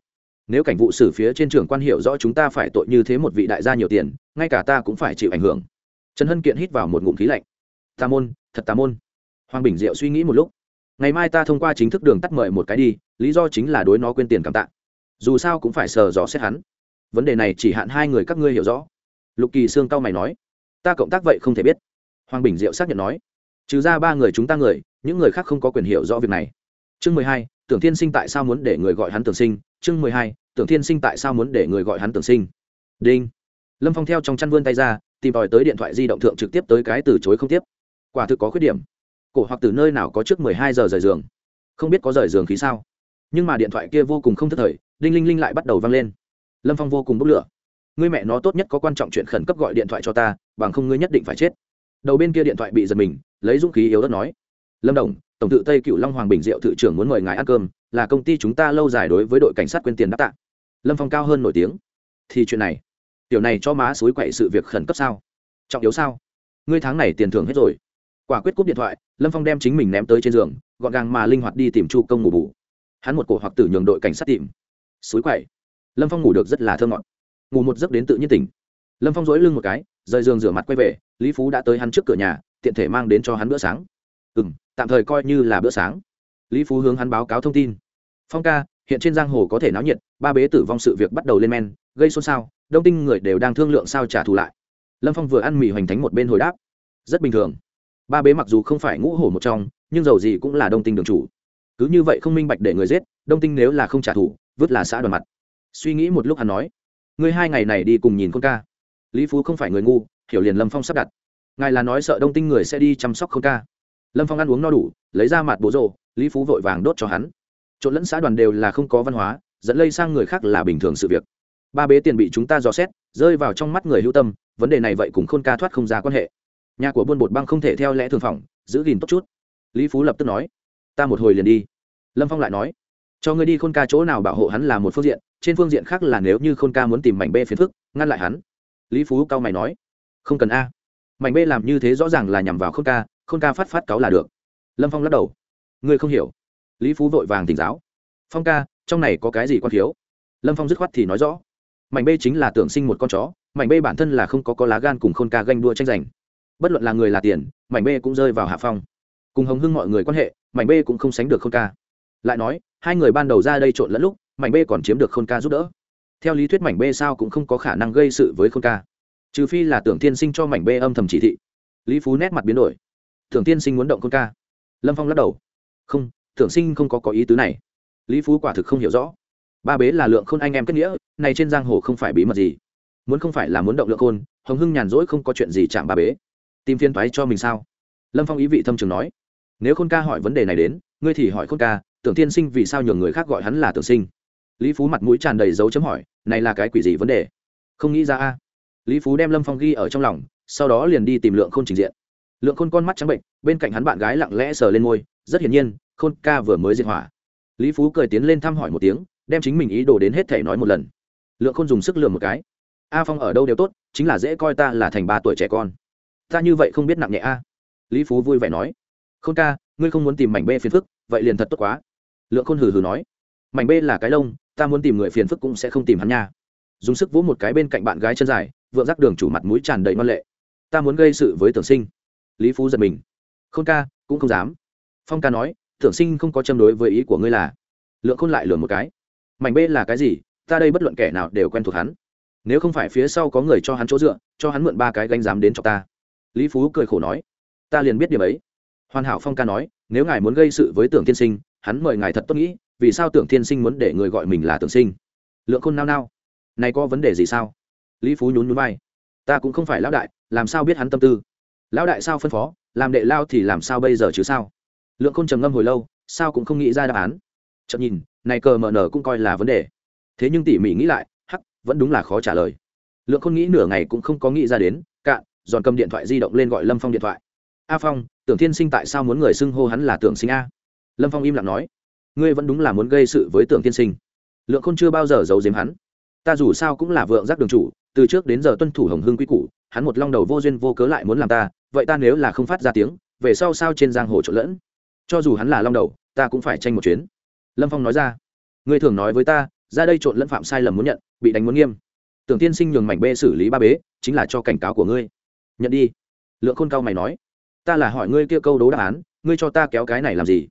nếu cảnh vụ xử phía trên trưởng quan hiệu rõ chúng ta phải tội như thế một vị đại gia nhiều tiền, ngay cả ta cũng phải chịu ảnh hưởng. Trần hân kiện hít vào một ngụm khí lạnh. Tà môn, thật tà môn. Hoàng bình diệu suy nghĩ một lúc. Ngày mai ta thông qua chính thức đường tắt mời một cái đi, lý do chính là đối nó quên tiền cảm tạ. Dù sao cũng phải sờ dò xét hắn. Vấn đề này chỉ hạn hai người các ngươi hiểu rõ. Lục kỳ sương cao mày nói. Ta cộng tác vậy không thể biết. Hoàng bình diệu xác nhận nói. Trừ ra ba người chúng ta người, những người khác không có quyền hiểu rõ việc này. Chương mười hai, tưởng thiên sinh tại sao muốn để người gọi hắn tưởng sinh? Chương mười hai, tưởng thiên sinh tại sao muốn để người gọi hắn tưởng sinh? Đinh. Lâm phong theo trong chăn vươn tay ra, tìm tòi tới điện thoại di động thượng trực tiếp tới cái từ chối không tiếp. Quả thực có khuyết điểm. Cổ hoặc từ nơi nào có trước mười hai giờ rời giường? Không biết có rời giường khí sao? Nhưng mà điện thoại kia vô cùng không thất thời, đinh linh linh lại bắt đầu vang lên. Lâm phong vô cùng bốc lửa. Ngươi mẹ nó tốt nhất có quan trọng chuyện khẩn cấp gọi điện thoại cho ta, bằng không ngươi nhất định phải chết. Đầu bên kia điện thoại bị giật mình, lấy dũng khí yếu đất nói. Lâm đồng, tổng tự tây cựu long hoàng bình diệu thự trưởng muốn mời ngài ăn cơm là công ty chúng ta lâu dài đối với đội cảnh sát quyên tiền đáp tạ. Lâm phong cao hơn nổi tiếng. Thì chuyện này, tiểu này cho má suối quậy sự việc khẩn cấp sao? Trọng yếu sao? Ngươi tháng này tiền thưởng hết rồi. Quả quyết cúp điện thoại, lâm phong đem chính mình ném tới trên giường, gọn gàng mà linh hoạt đi tìm chu công ngủ bù. Hắn một cổ hoặc tử nhường đội cảnh sát tìm. Suối quậy. Lâm phong ngủ được rất là thơ ngọt. Ngủ một giấc đến tự nhiên tỉnh. Lâm phong dối lưng một cái, rời giường rửa mặt quay về, lý phú đã tới hắn trước cửa nhà, tiện thể mang đến cho hắn bữa sáng. Ừ m tạm thời coi như là bữa sáng lý phú hướng hắn báo cáo thông tin. Phong ca, hiện trên giang hồ có thể náo nhiệt, ba bế tử vong sự việc bắt đầu lên men, gây xôn xao, đông tinh người đều đang thương lượng sao trả thù lại. Lâm phong vừa ăn mì hoành thánh một bên hồi đáp. Rất bình thường. Ba bế mặc dù không phải ngũ hổ một trong, nhưng dầu gì cũng là đông tinh đường chủ. Cứ như vậy không minh bạch để người giết, đông tinh nếu là không trả thù, vứt là xã đoàn mặt. Suy nghĩ một lúc hắn nói, ngươi hai ngày này đi cùng nhìn con ca. Lý phú không phải người ngu, hiểu liền lâm phong sắp đặt. Ngài là nói sợ đông tinh người sẽ đi chăm sóc con ca. Lâm phong ăn uống no đủ, lấy ra mặt bố rộ lý phú vội vàng đốt cho hắn. Trộn lẫn xã đoàn đều là không có văn hóa, dẫn lây sang người khác là bình thường sự việc. Ba bế tiền bị chúng ta dò xét, rơi vào trong mắt người hữu tâm, vấn đề này vậy cùng khôn ca thoát không ra quan hệ. Nhà của buôn bột băng không thể theo lẽ thường phòng giữ gìn tốt chút. Lý phú lập tức nói, ta một hồi liền đi. Lâm phong lại nói, cho ngươi đi khôn ca chỗ nào bảo hộ hắn là một phương diện, trên phương diện khác là nếu như khôn ca muốn tìm mảnh bê phiền phức, ngăn lại hắn. Lý phú cao mày nói, không cần a. Mảnh bê làm như thế rõ ràng là nhằm vào khôn ca khôn ca phát phát cáo là được. Lâm phong lắc đầu ngươi không hiểu. Lý phú vội vàng tỉnh giáo. Phong ca, trong này có cái gì quan thiếu? Lâm phong dứt khoát thì nói rõ. Mảnh bê chính là tưởng sinh một con chó, mảnh bê bản thân là không có có lá gan cùng khôn ca ganh đua tranh giành. Bất luận là người là tiền, mảnh bê cũng rơi vào hạ phong. Cùng hồng hưng mọi người quan hệ, mảnh bê cũng không sánh được khôn ca. Lại nói, hai người ban đầu ra đây trộn lẫn lúc, mảnh bê còn chiếm được khôn ca giúp đỡ. Theo lý thuyết mảnh bê sao cũng không có khả năng gây sự với khôn ca. Trừ phi là tưởng tiên sinh cho mảnh bê âm thầm chỉ thị. Lý phú nét mặt biến đổi. Tưởng tiên sinh muốn động khôn ca. Lâm phong lắc đầu không, tưởng sinh không có có ý tứ này. Lý phú quả thực không hiểu rõ. Ba bế là lượng khôn anh em kết nghĩa, này trên giang hồ không phải bí mật gì. Muốn không phải là muốn động lượng khôn, hồng hưng nhàn rỗi không có chuyện gì chạm ba bế. Tìm phiên toái cho mình sao? Lâm phong ý vị thâm trường nói. Nếu khôn ca hỏi vấn đề này đến, ngươi thì hỏi khôn ca, tưởng tiên sinh vì sao nhường người khác gọi hắn là tưởng sinh? Lý phú mặt mũi tràn đầy dấu chấm hỏi, này là cái quỷ gì vấn đề? Không nghĩ ra a. Lý phú đem lâm phong ghi ở trong lòng, sau đó liền đi tìm lượng khôn trình diện. Lượng khôn con mắt trắng bệnh, bên cạnh hắn bạn gái lặng lẽ sờ lên môi rất hiển nhiên, khôn ca vừa mới diệt hỏa. Lý phú cười tiến lên thăm hỏi một tiếng, đem chính mình ý đồ đến hết thể nói một lần. Lượng khôn dùng sức lừa một cái. A phong ở đâu đều tốt, chính là dễ coi ta là thành ba tuổi trẻ con. Ta như vậy không biết nặng nhẹ a. Lý phú vui vẻ nói. Khôn ca, ngươi không muốn tìm mảnh bê phiền phức, vậy liền thật tốt quá. Lượng khôn hừ hừ nói. Mảnh bê là cái lông, ta muốn tìm người phiền phức cũng sẽ không tìm hắn nha. Dùng sức vỗ một cái bên cạnh bạn gái chân dài, vượng rắc đường chủ mặt mũi tràn đầy ngoan lệ. Ta muốn gây sự với tưởng sinh. Lý phú giật mình. Khôn ca, cũng không dám phong ca nói Thượng sinh không có châm đối với ý của ngươi là. Lượng khôn lại lừa một cái. Mảnh b là cái gì? Ta đây bất luận kẻ nào đều quen thuộc hắn. Nếu không phải phía sau có người cho hắn chỗ dựa, cho hắn mượn ba cái gánh dám đến cho ta. Lý phú cười khổ nói, ta liền biết điểm ấy. Hoàn hảo phong ca nói, nếu ngài muốn gây sự với tưởng tiên sinh, hắn mời ngài thật tốt nghĩ, vì sao tưởng tiên sinh muốn để người gọi mình là tưởng sinh? Lượng khôn nao nao, này có vấn đề gì sao? Lý phú nhún nhún vai, ta cũng không phải lão đại, làm sao biết hắn tâm tư? Lão đại sao phân phó? Làm đệ lao thì làm sao bây giờ chứ sao? Lượng khôn trầm ngâm hồi lâu, sao cũng không nghĩ ra đáp án. Chậm nhìn, này cờ mờ nở cũng coi là vấn đề. Thế nhưng tỉ mỉ nghĩ lại, hắc, vẫn đúng là khó trả lời. Lượng khôn nghĩ nửa ngày cũng không có nghĩ ra đến, cạn, giòn cầm điện thoại di động lên gọi lâm phong điện thoại. A phong, tưởng thiên sinh tại sao muốn người xưng hô hắn là tưởng sinh a? Lâm phong im lặng nói. Ngươi vẫn đúng là muốn gây sự với tưởng thiên sinh. Lượng khôn chưa bao giờ giấu giếm hắn. Ta dù sao cũng là vượng giác đường chủ, từ trước đến giờ tuân thủ hồng hưng quy củ, hắn một long đầu vô duyên vô cớ lại muốn làm ta, vậy ta nếu là không phát ra tiếng, về sau sao trên giang hồ trộn lẫn? Cho dù hắn là long đầu, ta cũng phải tranh một chuyến. Lâm phong nói ra, ngươi thường nói với ta, ra đây trộn lẫn phạm sai lầm muốn nhận, bị đánh muốn nghiêm. Tưởng tiên sinh nhường mảnh bê xử lý ba bế, chính là cho cảnh cáo của ngươi. Nhận đi. Lượng khôn cao mày nói, ta là hỏi ngươi kia câu đố đáp án, ngươi cho ta kéo cái này làm gì?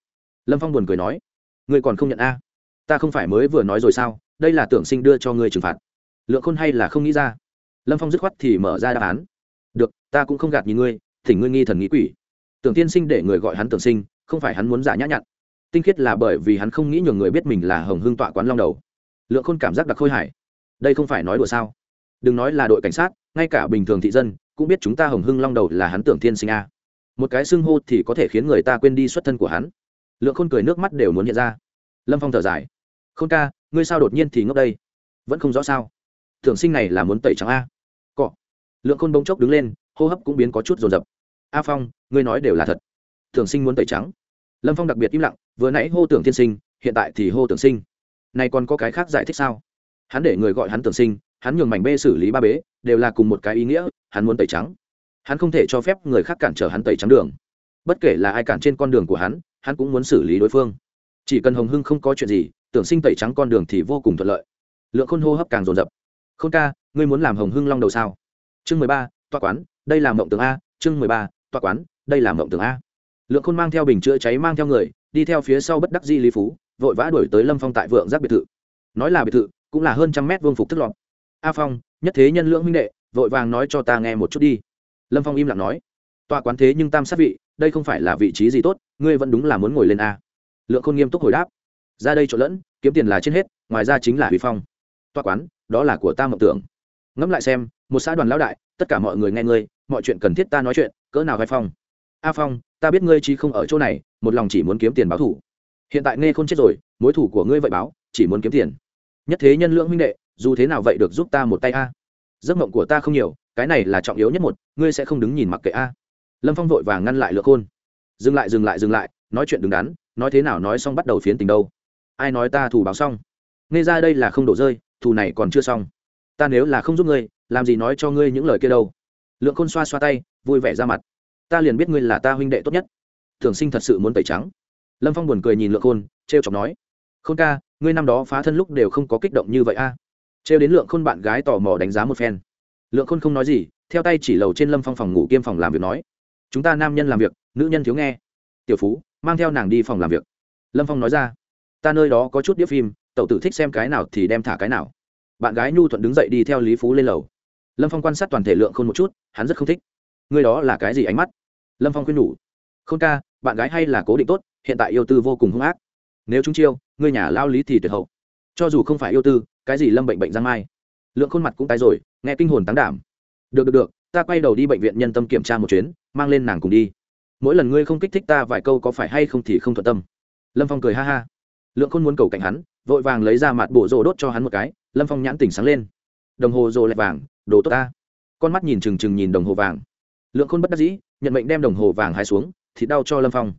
Lâm phong buồn cười nói, ngươi còn không nhận a? Ta không phải mới vừa nói rồi sao? Đây là tưởng sinh đưa cho ngươi trừng phạt. Lượng khôn hay là không nghĩ ra. Lâm phong dứt khoát thì mở ra đáp án. Được, ta cũng không gạt nhìn ngươi, thỉnh ngươi nghi thần nghĩ quỷ. Tưởng tiên sinh để người gọi hắn tưởng sinh không phải hắn muốn giả nhã nhặn. Tinh khiết là bởi vì hắn không nghĩ nhường người biết mình là hồng hưng tọa quán long đầu. Lượng khôn cảm giác đặc khôi hải đây không phải nói đùa sao? Đừng nói là đội cảnh sát, ngay cả bình thường thị dân, cũng biết chúng ta hồng hưng long đầu là hắn tưởng thiên sinh a. Một cái xưng hô thì có thể khiến người ta quên đi xuất thân của hắn. Lượng khôn cười nước mắt đều muốn hiện ra. Lâm phong thở dài. Khôn ca, ngươi sao đột nhiên thì ngốc đây? Vẫn không rõ sao? Tưởng sinh này là muốn tẩy trắng a. Cọ. Lượng khôn bỗng chốc đứng lên, hô hấp cũng biến có chút rồn rập a phong, ngươi nói đều là thật tưởng sinh muốn tẩy trắng. Lâm phong đặc biệt im lặng, vừa nãy hô tưởng tiên sinh, hiện tại thì hô tưởng sinh. Này còn có cái khác giải thích sao? Hắn để người gọi hắn tưởng sinh, hắn nhường mảnh bê xử lý ba bế, đều là cùng một cái ý nghĩa, hắn muốn tẩy trắng. Hắn không thể cho phép người khác cản trở hắn tẩy trắng đường. Bất kể là ai cản trên con đường của hắn hắn cũng muốn xử lý đối phương. Chỉ cần hồng hưng không có chuyện gì, tưởng sinh tẩy trắng con đường thì vô cùng thuận lợi. Lượng khôn hô hấp càng rồn rập khôn ca, ngươi muốn làm hồng hưng long đầu sao? Chương mười ba toa quán, đây là mộng tường a, chương mười ba toa quán, đây là mộng tường a lượng khôn mang theo bình chữa cháy mang theo người, đi theo phía sau bất đắc di lý phú, vội vã đuổi tới lâm phong tại vượng giác biệt thự. Nói là biệt thự, cũng là hơn trăm mét vương phục thức lọt. A phong, nhất thế nhân lưỡng minh đệ, vội vàng nói cho ta nghe một chút đi. Lâm phong im lặng nói. Tọa quán thế nhưng tam sát vị, đây không phải là vị trí gì tốt, ngươi vẫn đúng là muốn ngồi lên a. Lượng khôn nghiêm túc hồi đáp. Ra đây trộn lẫn, kiếm tiền là trên hết, ngoài ra chính là huy phong. Tọa quán, đó là của ta mộng tưởng. Ngẫm lại xem, một xã đoàn lão đại, tất cả mọi người nghe ngươi, mọi chuyện cần thiết ta nói chuyện, cỡ nào vai phong a phong, ta biết ngươi chi không ở chỗ này, một lòng chỉ muốn kiếm tiền báo thủ. Hiện tại nghe không chết rồi, mối thủ của ngươi vậy báo, chỉ muốn kiếm tiền. Nhất thế nhân lưỡng huynh đệ, dù thế nào vậy được giúp ta một tay a? Giấc mộng của ta không nhiều, cái này là trọng yếu nhất một, ngươi sẽ không đứng nhìn mặc kệ a. Lâm phong vội vàng ngăn lại lựa khôn. Dừng lại dừng lại dừng lại, nói chuyện đứng đắn, nói thế nào nói xong bắt đầu phiến tình đâu. Ai nói ta thù báo xong? Nghe ra đây là không đổ rơi, thù này còn chưa xong. Ta nếu là không giúp ngươi, làm gì nói cho ngươi những lời kia đâu? Lượng khôn xoa xoa tay, vui vẻ ra mặt ta liền biết ngươi là ta huynh đệ tốt nhất. Thường sinh thật sự muốn tẩy trắng. Lâm phong buồn cười nhìn lượng khôn t r e o chọc nói, khôn ca, ngươi năm đó phá thân lúc đều không có kích động như vậy a. À. t r e o đến lượng khôn bạn gái tò mò đánh giá một phen. Lượng khôn không nói gì, theo tay chỉ lầu trên lâm phong phòng ngủ kiêm phòng làm việc nói, chúng ta nam nhân làm việc, nữ nhân thiếu nghe. Tiểu phú, mang theo nàng đi phòng làm việc. Lâm phong nói ra, ta nơi đó có chút đĩa phim, tậu tử thích xem cái nào thì đem thả cái nào. Bạn gái nhu thuận đứng dậy đi theo lý phú lên lầu. Lâm phong quan sát toàn thể lượng khôn một chút, hắn rất không thích. Ngươi đó là cái gì ánh mắt? Lâm phong khuyên nhủ, khôn ca, bạn gái hay là cố định tốt, hiện tại yêu tư vô cùng hung ác. Nếu chúng chiêu, ngươi nhà lao lý thì tuyệt hậu. Cho dù không phải yêu tư, cái gì lâm bệnh bệnh giang mai. Lượng khuôn mặt cũng tái rồi, nghe kinh hồn tán đảm. Được được được, ta quay đầu đi bệnh viện nhân tâm kiểm tra một chuyến, mang lên nàng cùng đi. Mỗi lần ngươi không kích thích ta vài câu có phải hay không thì không thuận tâm. Lâm phong cười ha ha. Lượng khôn muốn cầu cạnh hắn, vội vàng lấy ra mặt bộ rồ đốt cho hắn một cái, lâm phong nhãn tỉnh sáng lên. Đồng hồ rồ lẹt vàng, đồ tốt ta. Con mắt nhìn trừng trừng nhìn đồng hồ vàng. Lượng khôn bất đắc dĩ nhận mệnh đem đồng hồ vàng hai xuống, thì đau cho lâm phong.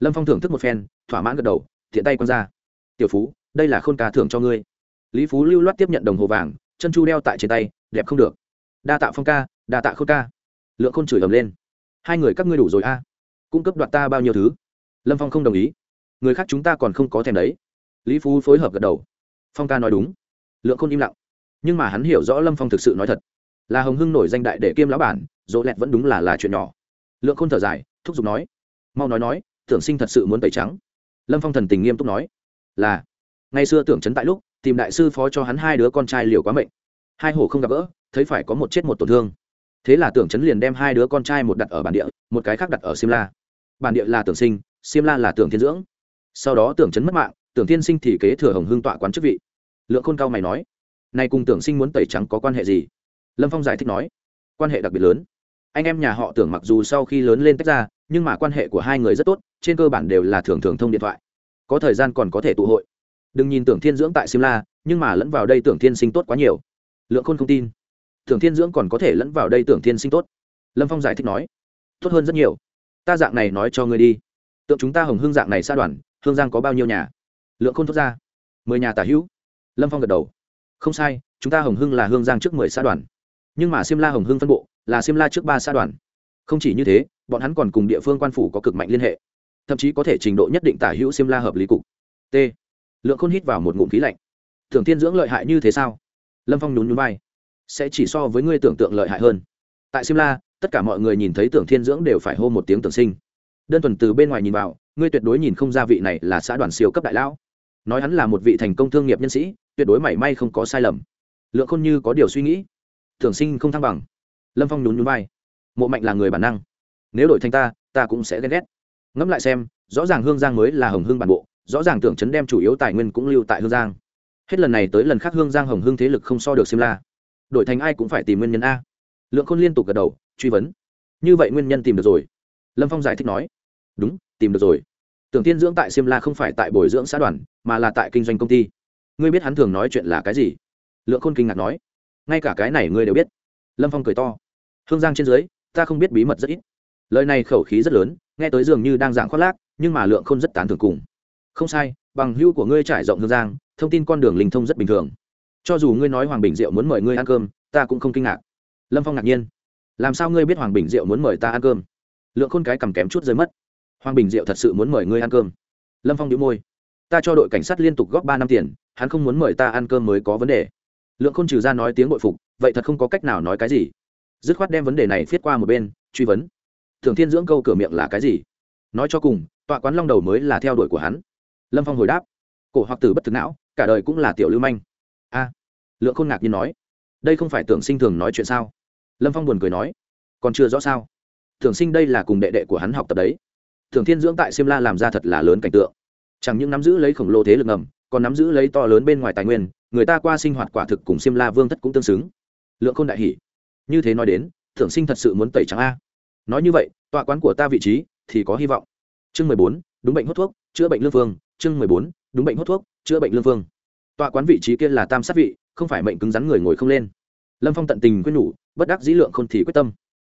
Lâm phong thưởng thức một phen, thỏa mãn gật đầu thiện tay q ra. Tiểu phú, đây là khôn ca thưởng cho ngươi. Lý phú lưu loát tiếp nhận đồng hồ vàng, chân chu đeo tại trên tay, đẹp không được. Đa tạ phong ca, đa tạ khôn ca. Lượng khôn chửi ầm lên. Hai người các ngươi đủ rồi a à? cung cấp đoạt ta bao nhiêu thứ? Lâm phong không đồng ý. Người khác chúng ta còn không có thèm đấy. Lý phú phối hợp gật đầu. Phong ca nói đúng. Lượng khôn im lặng. Nhưng mà hắn hiểu rõ lâm phong thực sự nói thật. Là hồng hưng nổi danh đại để kiêm lão bản, dỗ lẹt vẫn đúng là là chuyện nhỏ lượng khôn thở dài, thúc giục nói, mau nói nói, tưởng sinh thật sự muốn tẩy trắng. Lâm phong thần tình nghiêm túc nói, là, ngày xưa tưởng trấn tại lúc, tìm đại sư phó cho hắn hai đứa con trai liều quá mệnh. Hai hổ không gặp gỡ, thấy phải có một chết một tổn thương. Thế là tưởng trấn liền đem hai đứa con trai một đặt ở bản địa, một cái khác đặt ở simla bản địa là tưởng sinh simla là tưởng thiên dưỡng. Sau đó tưởng trấn mất mạng, tưởng thiên sinh thì kế thừa hồng hưng tọa quán chức vị. Lượng khôn cao mày nói, nay cùng tưởng sinh muốn tẩy trắng có quan hệ gì? Lâm phong giải thích nói, quan hệ đặc biệt lớn anh em nhà họ tưởng mặc dù sau khi lớn lên tách ra, nhưng mà quan hệ của hai người rất tốt, trên cơ bản đều là thường thường thông điện thoại. Có thời gian còn có thể tụ hội. Đừng nhìn tưởng thiên dưỡng tại simla, nhưng mà lẫn vào đây tưởng thiên sinh tốt quá nhiều. Lượng khôn không tin. Tưởng thiên dưỡng còn có thể lẫn vào đây tưởng thiên sinh tốt. Lâm phong giải thích nói. Tốt hơn rất nhiều. Ta dạng này nói cho ngươi đi. Tượng chúng ta hồng hương dạng này xa đoàn, hương giang có bao nhiêu nhà? Lượng khôn thốt ra. Mười nhà tả hữu. Lâm phong gật đầu. Không sai, chúng ta hồng hưng là hương giang trước mười xã đoàn. Nhưng mà siêm la hồng hưng phân bộ là siêm la trước ba xã đoàn. Không chỉ như thế, bọn hắn còn cùng địa phương quan phủ có cực mạnh liên hệ. Thậm chí có thể trình độ nhất định tả hữu siêm la hợp lý cục. T. Lượng khôn hít vào một ngụm khí lạnh. Thường thiên dưỡng lợi hại như thế sao? Lâm phong nhún nhún vai. Sẽ chỉ so với ngươi tưởng tượng lợi hại hơn. Tại simla tất cả mọi người nhìn thấy tưởng thiên dưỡng đều phải hô một tiếng tưởng sinh. Đơn thuần từ bên ngoài nhìn vào, ngươi tuyệt đối nhìn không ra vị này là xã đoàn siêu cấp đại lão. Nói hắn là một vị thành công thương nghiệp nhân sĩ, tuyệt đối mảy may không có sai lầm. Lượng khôn như có điều suy nghĩ. Tưởng sinh không thăng bằng lâm phong nhún nhún vai. Mộ mạnh là người bản năng. Nếu đổi thành ta ta cũng sẽ ghen ghét. Ngẫm lại xem, rõ ràng hương giang mới là hồng hương bản bộ, rõ ràng tưởng chấn đem chủ yếu tài nguyên cũng lưu tại hương giang. Hết lần này tới lần khác hương giang hồng hương thế lực không so được la. Đổi thành ai cũng phải tìm nguyên nhân a. Lượng khôn liên tục gật đầu, truy vấn. Như vậy nguyên nhân tìm được rồi. Lâm phong giải thích nói. Đúng, tìm được rồi. Tưởng tiên dưỡng tại la không phải tại bồi dưỡng xã đoàn, mà là tại kinh doanh công ty. Ngươi biết hắn thường nói chuyện là cái gì? Lượng khôn kinh ngạc nói. Ngay cả cái này ngươi đều biết. Lâm phong cười to hương giang trên dưới, ta không biết bí mật rất ít. Lời này khẩu khí rất lớn, nghe tới dường như đang dạng khoác lác, nhưng mà lượng khôn rất tán thường cùng. Không sai, bằng hưu của ngươi trải rộng hương giang, thông tin con đường linh thông rất bình thường. Cho dù ngươi nói hoàng bình diệu muốn mời ngươi ăn cơm, ta cũng không kinh ngạc. Lâm phong ngạc nhiên. Làm sao ngươi biết hoàng bình diệu muốn mời ta ăn cơm? Lượng khôn cái cầm kém chút rơi mất. Hoàng bình diệu thật sự muốn mời ngươi ăn cơm. Lâm phong đĩu môi. Ta cho đội cảnh sát liên tục góp ba năm tiền, hắn không muốn mời ta ăn cơm mới có vấn đề. Lượng khôn trừ ra nói tiếng bội phục, vậy thật không có cách nào nói cái gì dứt khoát đem vấn đề này viết qua một bên, truy vấn. Thường thiên dưỡng câu cửa miệng là cái gì? Nói cho cùng, tọa quán long đầu mới là theo đuổi của hắn. Lâm phong hồi đáp, cổ hoặc tử bất thực não, cả đời cũng là tiểu lưu manh. A, lượng khôn ngạc nhiên nói, đây không phải tưởng sinh thường nói chuyện sao? Lâm phong buồn cười nói, còn chưa rõ sao? Thường sinh đây là cùng đệ đệ của hắn học tập đấy. Thường thiên dưỡng tại simla làm ra thật là lớn cảnh tượng. Chẳng những nắm giữ lấy khổng lồ thế lực ngầm, còn nắm giữ lấy to lớn bên ngoài tài nguyên, người ta qua sinh hoạt quả thực cùng xiêm la vương thất cũng tương xứng. Lượng khôn đại hỷ như thế nói đến, thượng sinh thật sự muốn tẩy trắng a. Nói như vậy, tọa quán của ta vị trí thì có hy vọng. Chương mười bốn, đúng bệnh hút thuốc, chữa bệnh lương phương chương mười bốn, đúng bệnh hút thuốc, chữa bệnh lương phương tọa quán vị trí kia là tam sát vị, không phải mệnh cứng rắn người ngồi không lên. Lâm phong tận tình quyết nhủ, bất đắc dĩ lượng không thì quyết tâm.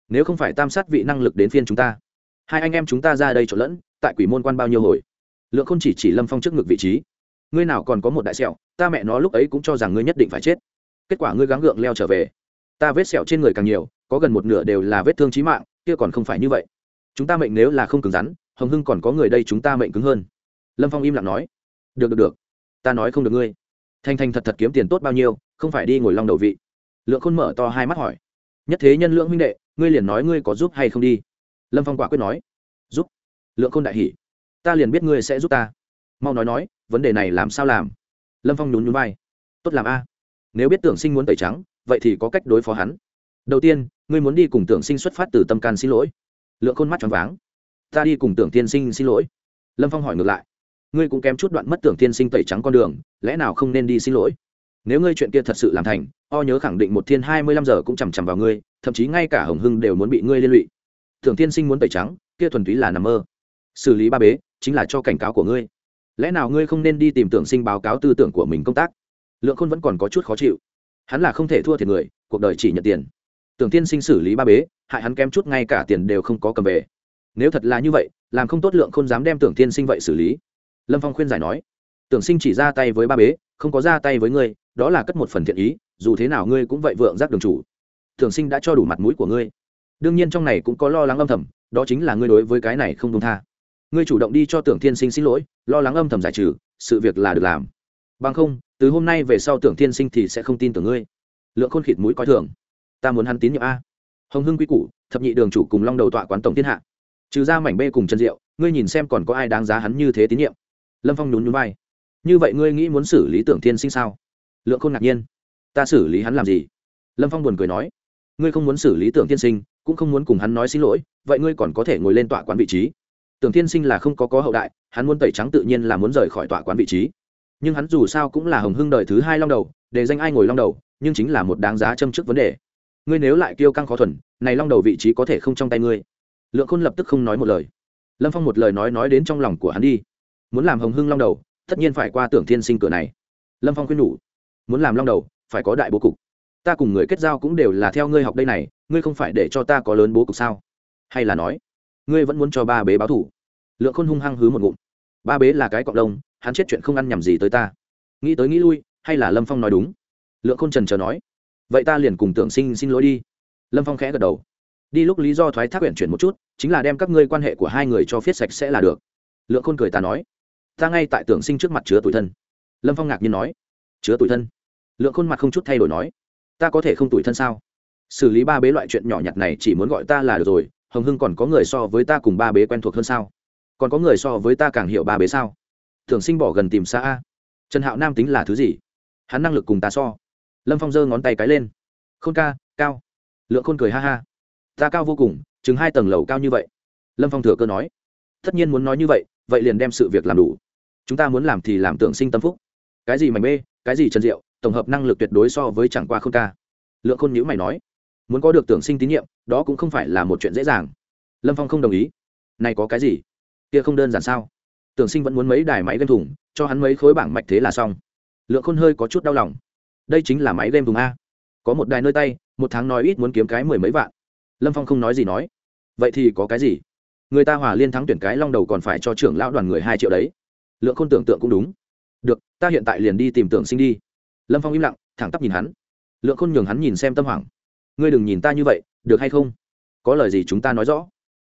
Nếu không phải tam sát vị năng lực đến phiên chúng ta, hai anh em chúng ta ra đây trộn lẫn, tại quỷ môn quan bao nhiêu hồi? Lượng không chỉ chỉ lâm phong trước ngực vị trí. Ngươi nào còn có một đại sẹo, ta mẹ nó lúc ấy cũng cho rằng ngươi nhất định phải chết. Kết quả ngươi gắng gượng leo trở về ta vết sẹo trên người càng nhiều, có gần một nửa đều là vết thương trí mạng, kia còn không phải như vậy. Chúng ta mệnh nếu là không cứng rắn, hồng hưng còn có người đây chúng ta mệnh cứng hơn. Lâm phong im lặng nói. Được được được. Ta nói không được ngươi. Thanh thanh thật thật kiếm tiền tốt bao nhiêu, không phải đi ngồi long đầu vị. Lượng khôn mở to hai mắt hỏi. Nhất thế nhân lượng huynh đệ, ngươi liền nói ngươi có giúp hay không đi. Lâm phong quả quyết nói. Giúp. Lượng khôn đại hỉ. ta liền biết ngươi sẽ giúp ta. Mau nói nói, vấn đề này làm sao làm? Lâm phong nhún nhún vai. Tốt làm a. Nếu biết tưởng sinh muốn tẩy trắng vậy thì có cách đối phó hắn. Đầu tiên, ngươi muốn đi cùng tưởng sinh xuất phát từ tâm can xin lỗi. Lượng khôn mắt tròn váng. Ta đi cùng tưởng tiên sinh xin lỗi. Lâm phong hỏi ngược lại. Ngươi cũng kém chút đoạn mất tưởng tiên sinh tẩy trắng con đường, lẽ nào không nên đi xin lỗi? Nếu ngươi chuyện kia thật sự làm thành, o nhớ khẳng định một thiên hai mươi lăm giờ cũng chằm chằm vào ngươi, thậm chí ngay cả hồng hưng đều muốn bị ngươi liên lụy. Tưởng tiên sinh muốn tẩy trắng, kia thuần túy là nằm mơ. Xử lý ba bế, chính là cho cảnh cáo của ngươi. Lẽ nào ngươi không nên đi tìm tưởng sinh báo cáo tư tưởng của mình công tác? Lượng khôn vẫn còn có chút khó chịu hắn là không thể thua thiệt người, cuộc đời chỉ nhận tiền. Tưởng tiên sinh xử lý ba bế, hại hắn kém chút ngay cả tiền đều không có cầm về. Nếu thật là như vậy, làm không tốt lượng không dám đem tưởng tiên sinh vậy xử lý. Lâm phong khuyên giải nói, tưởng sinh chỉ ra tay với ba bế, không có ra tay với ngươi, đó là cất một phần thiện ý, dù thế nào ngươi cũng vậy vượng giác đường chủ. Tưởng sinh đã cho đủ mặt mũi của ngươi. Đương nhiên trong này cũng có lo lắng âm thầm, đó chính là ngươi đối với cái này không công tha. Ngươi chủ động đi cho tưởng thiên sinh xin lỗi, lo lắng âm thầm giải trừ, sự việc là được làm bằng không, từ hôm nay về sau tưởng thiên sinh thì sẽ không tin tưởng ngươi. Lượng khôn khịt mũi coi thường. Ta muốn hắn tín nhiệm a. Hồng hưng quy củ, thập nhị đường chủ cùng long đầu tọa quán tổng thiên hạ. Trừ ra mảnh bê cùng chân diệu ngươi nhìn xem còn có ai đáng giá hắn như thế tín nhiệm. Lâm phong nhún nhún vai. Như vậy ngươi nghĩ muốn xử lý tưởng thiên sinh sao? Lượng khôn ngạc nhiên. Ta xử lý hắn làm gì? Lâm phong buồn cười nói. Ngươi không muốn xử lý tưởng thiên sinh, cũng không muốn cùng hắn nói xin lỗi, vậy ngươi còn có thể ngồi lên tọa quán vị trí. Tưởng thiên sinh là không có có hậu đại, hắn muốn tẩy trắng tự nhiên là muốn rời khỏi tọa quán vị trí nhưng hắn dù sao cũng là hồng hưng đời thứ hai long đầu, để danh ai ngồi long đầu, nhưng chính là một đáng giá châm trước vấn đề. Ngươi nếu lại kêu căng khó thuần, này long đầu vị trí có thể không trong tay ngươi. Lượng khôn lập tức không nói một lời. Lâm phong một lời nói nói đến trong lòng của hắn đi. Muốn làm hồng hưng long đầu, tất nhiên phải qua tưởng thiên sinh cửa này. Lâm phong khuyên nhủ. Muốn làm long đầu, phải có đại bố cục. Ta cùng người kết giao cũng đều là theo ngươi học đây này, ngươi không phải để cho ta có lớn bố cục sao? Hay là nói, ngươi vẫn muốn cho ba bế báo thủ? Lượng khôn hung hăng hứ một ngụm. Ba bế là cái cọc lông hắn chết chuyện không ăn nhầm gì tới ta. Nghĩ tới nghĩ lui, hay là lâm phong nói đúng? Lượng khôn trần chờ nói. Vậy ta liền cùng tưởng sinh xin lỗi đi. Lâm phong khẽ gật đầu. Đi lúc lý do thoái thác quyển chuyển một chút, chính là đem các ngươi quan hệ của hai người cho phiết sạch sẽ là được. Lượng khôn cười ta nói. Ta ngay tại tưởng sinh trước mặt chứa tuổi thân. Lâm phong ngạc nhiên nói. Chứa tuổi thân? Lượng khôn mặt không chút thay đổi nói. Ta có thể không tuổi thân sao? Xử lý ba bế loại chuyện nhỏ nhặt này chỉ muốn gọi ta là được rồi, hồng hưng còn có người so với ta cùng ba bế quen thuộc hơn sao? Còn có người so với ta càng hiểu ba bế sao? Thường sinh bỏ gần tìm xa a. Trần hạo nam tính là thứ gì? Hắn năng lực cùng ta so. Lâm phong giơ ngón tay cái lên. Khôn ca, cao. Lượng khôn cười ha ha. Ta cao vô cùng, chừng hai tầng lầu cao như vậy. Lâm phong thừa cơ nói. Tất nhiên muốn nói như vậy vậy liền đem sự việc làm đủ. Chúng ta muốn làm thì làm tưởng sinh tâm phúc. Cái gì mảnh bê cái gì trần diệu, tổng hợp năng lực tuyệt đối so với chẳng qua khôn ca. Lượng khôn nhữ mày nói. Muốn có được tưởng sinh tín nhiệm, đó cũng không phải là một chuyện dễ dàng. Lâm phong không đồng ý. Này có cái gì? Kia không đơn giản sao? Tưởng sinh vẫn muốn mấy đài máy game thủng cho hắn mấy khối bảng mạch thế là xong. Lượng khôn hơi có chút đau lòng. Đây chính là máy game thùng a. Có một đài nơi tay, một tháng nói ít muốn kiếm cái mười mấy vạn. Lâm phong không nói gì nói. Vậy thì có cái gì? Người ta hòa liên thắng tuyển cái long đầu còn phải cho trưởng lão đoàn người hai triệu đấy. Lượng khôn tưởng tượng cũng đúng. Được, ta hiện tại liền đi tìm tưởng sinh đi. Lâm phong im lặng, thẳng tắp nhìn hắn. Lượng khôn nhường hắn nhìn xem tâm hoảng. Ngươi đừng nhìn ta như vậy, được hay không? Có lời gì chúng ta nói rõ?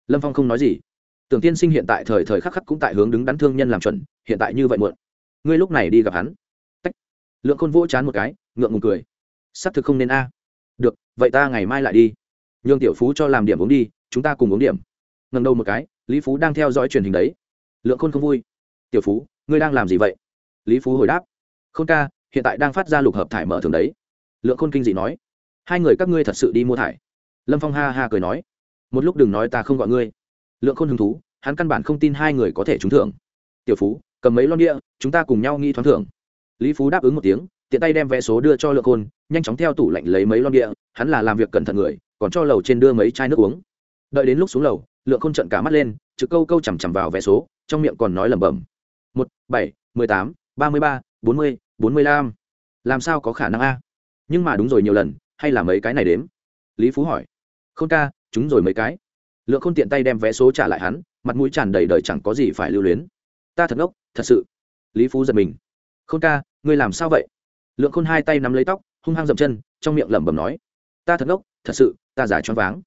Lâm phong không nói gì tưởng tiên sinh hiện tại thời thời khắc khắc cũng tại hướng đứng đắn thương nhân làm chuẩn, hiện tại như vậy muộn. Ngươi lúc này đi gặp hắn. Tách. lượng khôn vỗ chán một cái, ngượng ngùng cười. S ắ c thực không nên a. Được, vậy ta ngày mai lại đi. Nhường tiểu phú cho làm điểm uống đi, chúng ta cùng uống điểm. Ngần đầu một cái, lý phú đang theo dõi truyền hình đấy. Lượng khôn không vui. Tiểu phú, ngươi đang làm gì vậy? Lý phú hồi đáp. Khôn ca, hiện tại đang phát ra lục hợp thải mở thường đấy. Lượng khôn kinh dị nói. Hai người các ngươi thật sự đi mua thải. Lâm phong ha ha cười nói. Một lúc đừng nói ta không gọi ngươi lượng khôn hứng thú, hắn căn bản không tin hai người có thể trúng thưởng. Tiểu phú, cầm mấy lon địa, chúng ta cùng nhau nghĩ thoáng thưởng. Lý phú đáp ứng một tiếng, tiện tay đem vé số đưa cho lượng khôn, nhanh chóng theo tủ lạnh lấy mấy lon địa, hắn là làm việc cẩn thận người, còn cho lầu trên đưa mấy chai nước uống. Đợi đến lúc xuống lầu, lượng khôn trận cả mắt lên chữ câu câu chằm chằm vào vé số, trong miệng còn nói lẩm bẩm. Một, bảy, mười tám, ba mươi ba, bốn mươi bốn mươi lăm. Làm sao có khả năng a? Nhưng mà đúng rồi nhiều lần, hay là mấy cái này đếm? Lý phú hỏi. Khôn ca chúng rồi mấy cái lượng khôn tiện tay đem vé số trả lại hắn, mặt mũi tràn đầy đời chẳng có gì phải lưu luyến. Ta thật ngốc, thật sự. Lý phú giật mình. Khôn ca, ngươi làm sao vậy? Lượng khôn hai tay nắm lấy tóc, hung hăng dậm chân, trong miệng lẩm bẩm nói. Ta thật ngốc, thật sự, ta giả choáng váng.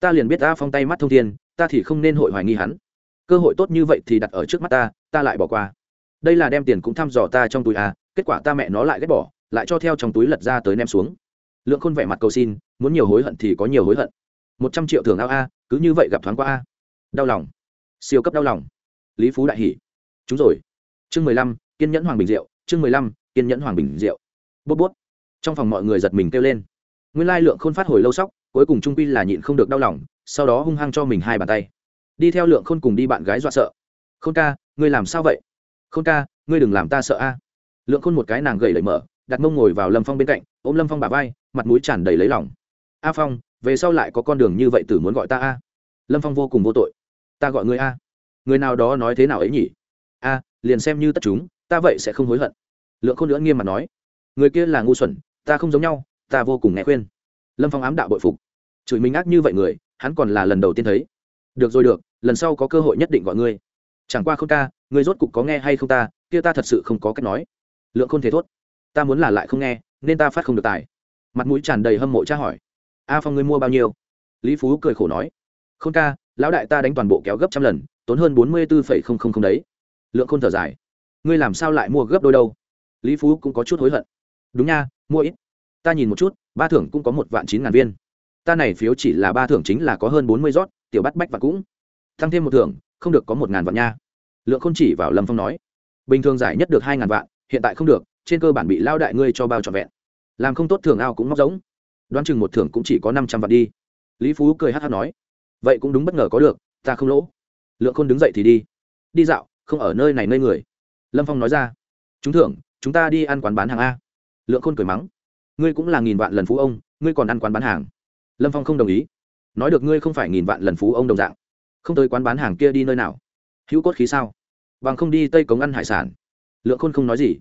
Ta liền biết ta phong tay mắt thông thiên, ta thì không nên hội hoài nghi hắn. Cơ hội tốt như vậy thì đặt ở trước mắt ta ta lại bỏ qua. Đây là đem tiền cũng thăm dò ta trong túi à kết quả ta mẹ nó lại ghét bỏ, lại cho theo trong túi lật ra tới ném xuống. Lượng khôn vẻ mặt cầu xin, muốn nhiều hối hận thì có nhiều hối hận một trăm triệu thưởng ao a, cứ như vậy gặp thoáng qua a. Đau lòng. Siêu cấp đau lòng. Lý phú đại hỉ. Chúng rồi. Chương mười lăm, kiên nhẫn hoàng bình diệu, chương mười lăm, kiên nhẫn hoàng bình diệu. Bút bút trong phòng mọi người giật mình kêu lên. Nguyên lai lượng khôn phát hồi lâu sóc, cuối cùng trung quy là nhịn không được đau lòng, sau đó hung hăng cho mình hai bàn tay. Đi theo lượng khôn cùng đi bạn gái dọa sợ. Khôn ca, ngươi làm sao vậy? Khôn ca, ngươi đừng làm ta sợ a. Lượng khôn một cái nàng gầy lẩy mở, đặt mông ngồi vào lâm phong bên cạnh, ôm lâm phong bà vai, mặt mũi tràn đầy lấy lòng. A phong về sau lại có con đường như vậy tử muốn gọi ta a? Lâm phong vô cùng vô tội. Ta gọi ngươi a. Người nào đó nói thế nào ấy nhỉ? A, liền xem như tất chúng, ta vậy sẽ không hối hận. Lượng khôn nữa nghiêm mặt nói. Người kia là ngu xuẩn, ta không giống nhau, ta vô cùng nghe khuyên. Lâm phong ám đạo bội phục. Chửi mình ác như vậy người, hắn còn là lần đầu tiên thấy. Được rồi được, lần sau có cơ hội nhất định gọi ngươi. Chẳng qua không ca, ngươi rốt cục có nghe hay không ta, kia ta thật sự không có cách nói. Lượng khôn thể thốt. Ta muốn là lại không nghe, nên ta phát không được tài. Mặt mũi tràn đầy hâm mộ tra hỏi a phong ngươi mua bao nhiêu? Lý phú cười khổ nói. Không ca, lão đại ta đánh toàn bộ kéo gấp trăm lần, tốn hơn bốn mươi bốn đấy. Lượng khôn thở dài. Ngươi làm sao lại mua gấp đôi đâu? Lý phú cũng có chút hối hận. Đúng nha, mua ít. Ta nhìn một chút, ba thưởng cũng có một vạn chín ngàn viên. Ta này phiếu chỉ là ba thưởng chính là có hơn bốn mươi rót, tiểu bắt bách và cũng. Tăng thêm một thưởng, không được có một ngàn vạn nha. Lượng không chỉ vào lâm phong nói. Bình thường giải nhất được hai ngàn vạn, hiện tại không được, trên cơ bản bị lao đại ngươi cho bao trọn vẹn. Làm không tốt thường ao cũng móc giống đoán chừng một thưởng cũng chỉ có năm trăm vạn đi. Lý phú cười hát hát nói, vậy cũng đúng bất ngờ có được, ta không lỗ. Lượng khôn đứng dậy thì đi. Đi dạo, không ở nơi này nơi người. Lâm phong nói ra, chúng thưởng, chúng ta đi ăn quán bán hàng a. Lượng khôn cười mắng, ngươi cũng là nghìn vạn lần phú ông, ngươi còn ăn quán bán hàng. Lâm phong không đồng ý, nói được ngươi không phải nghìn vạn lần phú ông đồng dạng. Không tới quán bán hàng kia đi nơi nào? Hữu cốt khí sao? Bằng không đi tây cống ăn hải sản. Lượng khôn không nói gì,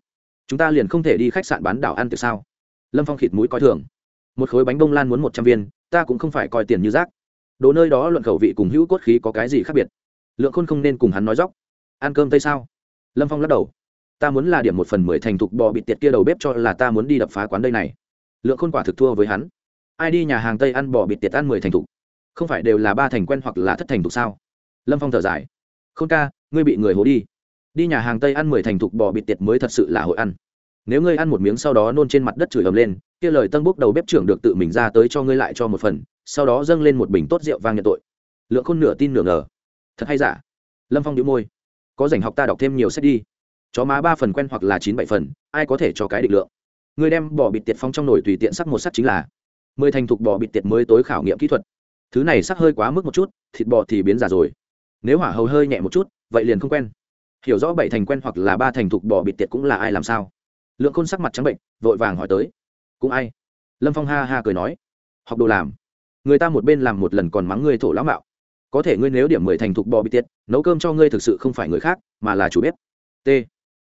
chúng ta liền không thể đi khách sạn bán đảo ăn từ sao? Lâm phong khịt mũi coi thường một khối bánh bông lan muốn một trăm viên, ta cũng không phải coi tiền như rác. Đồ nơi đó luận khẩu vị cùng hữu cốt khí có cái gì khác biệt? Lượng khôn không nên cùng hắn nói dóc. Ăn cơm tây sao? Lâm phong lắc đầu. Ta muốn là điểm một phần mười thành thục bò bị tiệt kia đầu bếp cho là ta muốn đi đập phá quán đây này. Lượng khôn quả thực thua với hắn. Ai đi nhà hàng tây ăn bò bị tiệt ăn mười thành thục? Không phải đều là ba thành quen hoặc là thất thành thục sao? Lâm phong thở dài. Không ca, ngươi bị người hố đi. Đi nhà hàng tây ăn mười thành thục bò bị tiệt mới thật sự là hội ăn. Nếu ngươi ăn một miếng sau đó nôn trên mặt đất chửi ầm lên kia lời tân bốc đầu bếp trưởng được tự mình ra tới cho ngươi lại cho một phần, sau đó dâng lên một bình tốt rượu vang nhận tội. Lượng khôn nửa tin nửa ngờ. Thật hay giả? Lâm phong đĩu môi. Có dành học ta đọc thêm nhiều sách đi. Chó má ba phần quen hoặc là chín bảy phần, ai có thể cho cái định lượng? Người đem bỏ bịt tiệt phong trong nồi tùy tiện sắc một sắc chính là mười thành thục bỏ bịt tiệt mới tối khảo nghiệm kỹ thuật. Thứ này sắc hơi quá mức một chút, thịt bò thì biến giả rồi. Nếu hỏa hầu hơi nhẹ một chút, vậy liền không quen. Hiểu rõ bảy thành quen hoặc là ba thành thục bỏ bịt tiệt cũng là ai làm sao? Lượng khôn sắc mặt trắng bệnh, vội vàng hỏi tới cũng ai? Lâm phong ha ha cười nói. Học đồ làm. Người ta một bên làm một lần còn mắng ngươi thổ lão mạo. Có thể ngươi nếu điểm mười thành thục bò bị tiệt, nấu cơm cho ngươi thực sự không phải người khác, mà là chủ bếp. T.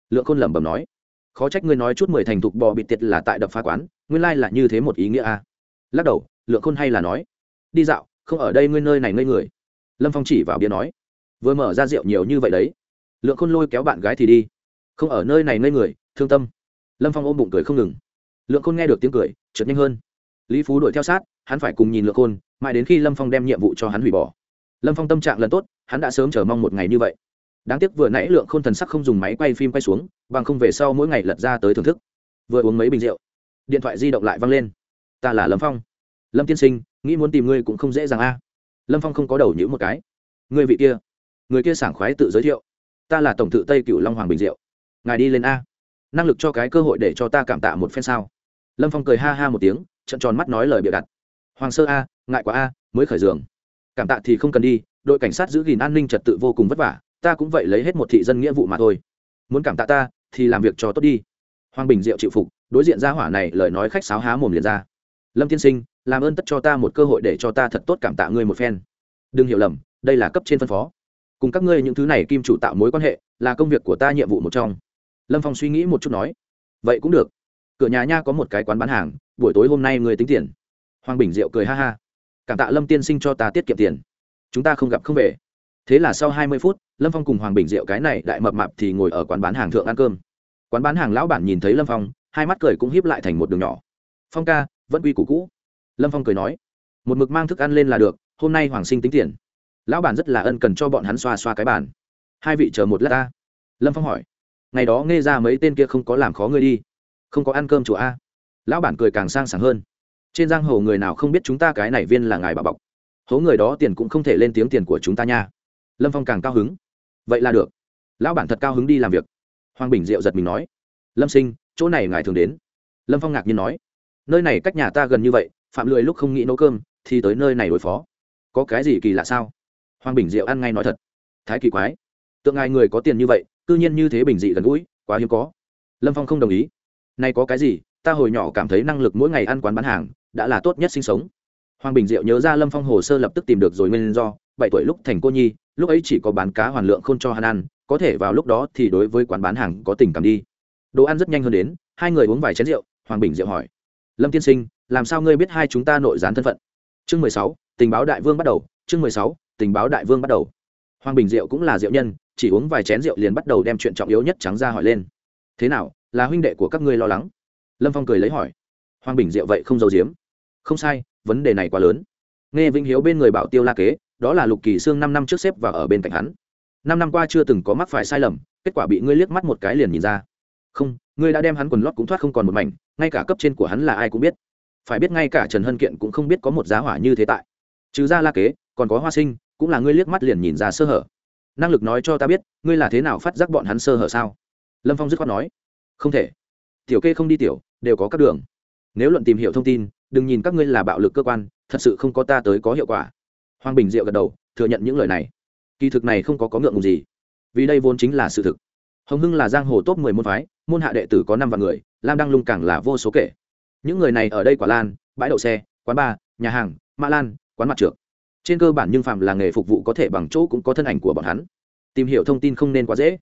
Lượng khôn lẩm bẩm nói. Khó trách ngươi nói chút mười thành thục bò bị tiệt là tại đập phá quán, nguyên lai là như thế một ý nghĩa a. Lắc đầu, lượng khôn hay là nói. Đi dạo, không ở đây ngươi nơi này ngây người. Lâm phong chỉ vào bia nói. Vừa mở ra rượu nhiều như vậy đấy. Lượng khôn lôi kéo bạn gái thì đi. Không ở nơi này ngây người, thương tâm. Lâm phong ôm bụng cười không ngừng lượng khôn nghe được tiếng cười trượt nhanh hơn. Lý phú đuổi theo sát, hắn phải cùng nhìn lượng khôn, mãi đến khi lâm phong đem nhiệm vụ cho hắn hủy bỏ. Lâm phong tâm trạng lần tốt, hắn đã sớm chờ mong một ngày như vậy. Đáng tiếc vừa nãy lượng khôn thần sắc không dùng máy quay phim quay xuống, bằng không về sau mỗi ngày lật ra tới thưởng thức. Vừa uống mấy bình rượu, điện thoại di động lại văng lên. Ta là lâm phong. Lâm tiên sinh, nghĩ muốn tìm ngươi cũng không dễ dàng a. Lâm phong không có đầu nhữ một cái. Người vị kia, người kia sảng khoái tự giới thiệu. Ta là tổng thự tây cựu long hoàng bình diệu. Ngài đi lên a. Năng lực cho cái cơ hội để cho ta cảm tạ một phen sao? Lâm phong cười ha ha một tiếng trận tròn mắt nói lời bịa đặt hoàng sơ a ngại quá a mới khởi giường cảm tạ thì không cần đi đội cảnh sát giữ gìn an ninh trật tự vô cùng vất vả ta cũng vậy lấy hết một thị dân nghĩa vụ mà thôi muốn cảm tạ ta thì làm việc cho tốt đi hoàng bình diệu chịu phục đối diện ra hỏa này lời nói khách sáo há mồm liền ra lâm tiên sinh làm ơn tất cho ta một cơ hội để cho ta thật tốt cảm tạ ngươi một phen đừng hiểu lầm đây là cấp trên phân phó cùng các ngươi những thứ này kim chủ tạo mối quan hệ là công việc của ta nhiệm vụ một trong lâm phong suy nghĩ một chút nói vậy cũng được cửa nhà nha có một cái quán bán hàng, buổi tối hôm nay người tính tiền. Hoàng bình diệu cười ha ha. Cảm tạ lâm tiên sinh cho ta tiết kiệm tiền. Chúng ta không gặp không về. Thế là sau hai mươi phút, lâm phong cùng hoàng bình diệu cái này đại mập mạp thì ngồi ở quán bán hàng thượng ăn cơm. Quán bán hàng lão bản nhìn thấy lâm phong, hai mắt cười cũng híp lại thành một đường nhỏ. Phong ca, vẫn quy củ cũ. Lâm phong cười nói. Một mực mang thức ăn lên là được, hôm nay hoàng sinh tính tiền. Lão bản rất là ân cần cho bọn hắn xoa xoa cái bản hai vị chờ một lát ta. Lâm phong hỏi. Ngày đó nghe ra mấy tên kia không có làm khó ngươi đi không có ăn cơm chùa a. Lão bản cười càng sang sảng hơn. Trên giang hồ người nào không biết chúng ta cái này viên là ngài bà bọc. Hố người đó tiền cũng không thể lên tiếng tiền của chúng ta nha. Lâm phong càng cao hứng. Vậy là được. Lão bản thật cao hứng đi làm việc. Hoàng bình diệu giật mình nói. Lâm sinh, chỗ này ngài thường đến. Lâm phong ngạc nhiên nói. Nơi này cách nhà ta gần như vậy, phạm lười lúc không nghĩ nấu cơm, thì tới nơi này đối phó. Có cái gì kỳ lạ sao? Hoàng bình diệu ăn ngay nói thật. Thái kỳ quái. Tượng ngài người có tiền như vậy c nhiên như thế bình dị gần gũi, quá hiếm có. Lâm phong không đồng ý nay có cái gì, ta hồi nhỏ cảm thấy năng lực mỗi ngày ăn quán bán hàng, đã là tốt nhất sinh sống. Hoàng bình diệu nhớ ra lâm phong hồ sơ lập tức tìm được rồi nguyên do, bảy tuổi lúc thành cô nhi, lúc ấy chỉ có bán cá hoàn lượng không cho hắn ăn, có thể vào lúc đó thì đối với quán bán hàng có tình cảm đi. Đồ ăn rất nhanh hơn đến, hai người uống vài chén rượu, hoàng bình diệu hỏi, lâm tiên sinh, làm sao ngươi biết hai chúng ta nội gián thân phận? Chương mười sáu, tình báo đại vương bắt đầu, chương mười sáu, tình báo đại vương bắt đầu. Hoàng bình diệu cũng là diệu nhân, chỉ uống vài chén rượu liền bắt đầu đem chuyện trọng yếu nhất trắng ra hỏi lên. Thế nào là huynh đệ của các ngươi lo lắng. Lâm phong cười lấy hỏi. Hoàng bình diệu vậy không giấu giếm. Không sai, vấn đề này quá lớn. Nghe vĩnh hiếu bên người bảo tiêu la kế, đó là lục kỳ sương năm năm trước xếp và ở bên cạnh hắn. Năm năm qua chưa từng có mắc phải sai lầm, kết quả bị ngươi liếc mắt một cái liền nhìn ra. Không, ngươi đã đem hắn quần lót cũng thoát không còn một mảnh, ngay cả cấp trên của hắn là ai cũng biết. Phải biết ngay cả trần hân kiện cũng không biết có một giá hỏa như thế tại. Trừ ra la kế, còn có hoa sinh, cũng là ngươi liếc mắt liền nhìn ra sơ hở. Năng lực nói cho ta biết, ngươi là thế nào phát giác bọn hắn sơ hở sao? Lâm phong dứt khoát nói không thể. Tiểu kê không đi tiểu, đều có các đường. Nếu luận tìm hiểu thông tin, đừng nhìn các ngươi là bạo lực cơ quan, thật sự không có ta tới có hiệu quả. Hoàng bình diệu gật đầu, thừa nhận những lời này. Kỳ thực này không có có ngượng ngùng gì. Vì đây vốn chính là sự thực. Hồng hưng là giang hồ top mười môn phái, môn hạ đệ tử có năm vạn người, lam đăng lung càng là vô số kể. Những người này ở đây quả lan, bãi đậu xe, quán bar, nhà hàng, mã lan, quán mặt trượt trên cơ bản nhưng phạm là nghề phục vụ có thể bằng chỗ cũng có thân ảnh của bọn hắn. Tìm hiểu thông tin không nên quá dễ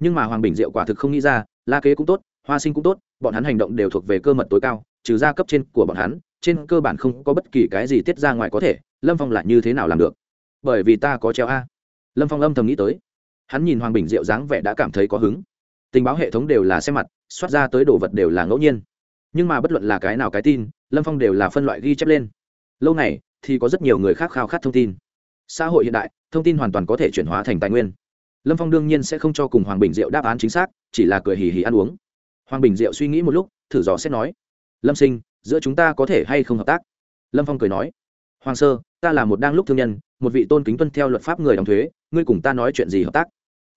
nhưng mà hoàng bình diệu quả thực không nghĩ ra, la kế cũng tốt, hoa sinh cũng tốt, bọn hắn hành động đều thuộc về cơ mật tối cao, trừ ra cấp trên của bọn hắn, trên cơ bản không có bất kỳ cái gì tiết ra ngoài có thể, lâm phong lại như thế nào làm được? Bởi vì ta có treo a. Lâm phong âm thầm nghĩ tới. Hắn nhìn hoàng bình diệu dáng vẻ đã cảm thấy có hứng. Tình báo hệ thống đều là xem mặt xoát ra tới đồ vật đều là ngẫu nhiên. Nhưng mà bất luận là cái nào cái tin, lâm phong đều là phân loại ghi chép lên. Lâu này thì có rất nhiều người khác khao khát thông tin. Xã hội hiện đại, thông tin hoàn toàn có thể chuyển hóa thành tài nguyên lâm phong đương nhiên sẽ không cho cùng hoàng bình diệu đáp án chính xác, chỉ là cười hì hì ăn uống. Hoàng bình diệu suy nghĩ một lúc, thử dò xét nói, lâm sinh, giữa chúng ta có thể hay không hợp tác? Lâm phong cười nói, hoàng sơ, ta là một đang lúc thương nhân, một vị tôn kính tuân theo luật pháp người đóng thuế, ngươi cùng ta nói chuyện gì hợp tác?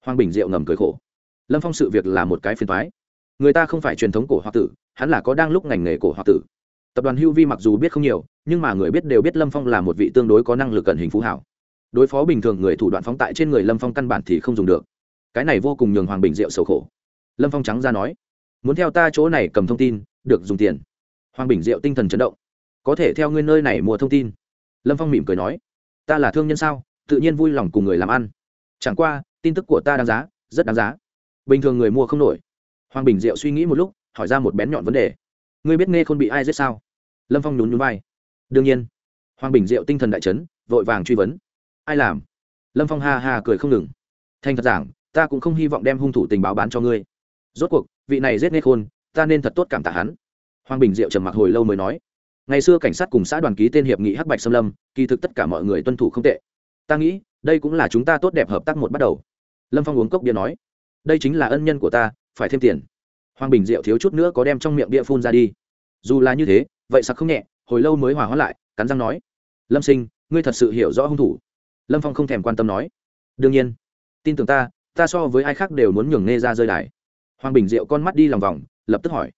Hoàng bình diệu ngầm cười khổ. Lâm phong sự việc là một cái phiền thoái người ta không phải truyền thống cổ hoặc tử, hắn là có đang lúc ngành nghề cổ hoặc tử. Tập đoàn hưu vi mặc dù biết không nhiều, nhưng mà người biết đều biết lâm phong là một vị tương đối có năng lực cận hình phú hảo đối phó bình thường người thủ đoạn phóng tại trên người lâm phong căn bản thì không dùng được. Cái này vô cùng nhường hoàng bình diệu sầu khổ. Lâm phong trắng ra nói, muốn theo ta chỗ này cầm thông tin, được, dùng tiền. Hoàng bình diệu tinh thần chấn động. Có thể theo ngươi nơi này mua thông tin. Lâm phong mỉm cười nói, ta là thương nhân sao, tự nhiên vui lòng cùng người làm ăn. Chẳng qua, tin tức của ta đáng giá, rất đáng giá. Bình thường người mua không nổi. Hoàng bình diệu suy nghĩ một lúc, hỏi ra một bén nhọn vấn đề. Ngươi biết nghe khôn bị ai giết sao? Lâm phong nhún nhún vai. Đương nhiên. Hoàng bình diệu tinh thần đại chấn, vội vàng truy vấn ai làm? Lâm phong ha ha cười không ngừng. Thành thật giảng, ta cũng không hy vọng đem hung thủ tình báo bán cho ngươi. Rốt cuộc, vị này giết nghe khôn, ta nên thật tốt cảm tạ hắn. Hoàng bình diệu trầm mặc hồi lâu mới nói. Ngày xưa cảnh sát cùng xã đoàn ký tên hiệp nghị hắc bạch xâm lâm, kỳ thực tất cả mọi người tuân thủ không tệ. Ta nghĩ, đây cũng là chúng ta tốt đẹp hợp tác một bắt đầu. Lâm phong uống cốc bia nói. Đây chính là ân nhân của ta, phải thêm tiền. Hoàng bình diệu thiếu chút nữa có đem trong miệng bia phun ra đi. Dù là như thế, vậy sặc không nhẹ, hồi lâu mới hòa hóa lại, cắn răng nói. Lâm sinh, ngươi thật sự hiểu rõ hung thủ lâm phong không thèm quan tâm nói. Đương nhiên, tin tưởng ta ta so với ai khác đều muốn nhường nghe ra rơi đài. Hoàng bình diệu con mắt đi lòng vòng, lập tức hỏi.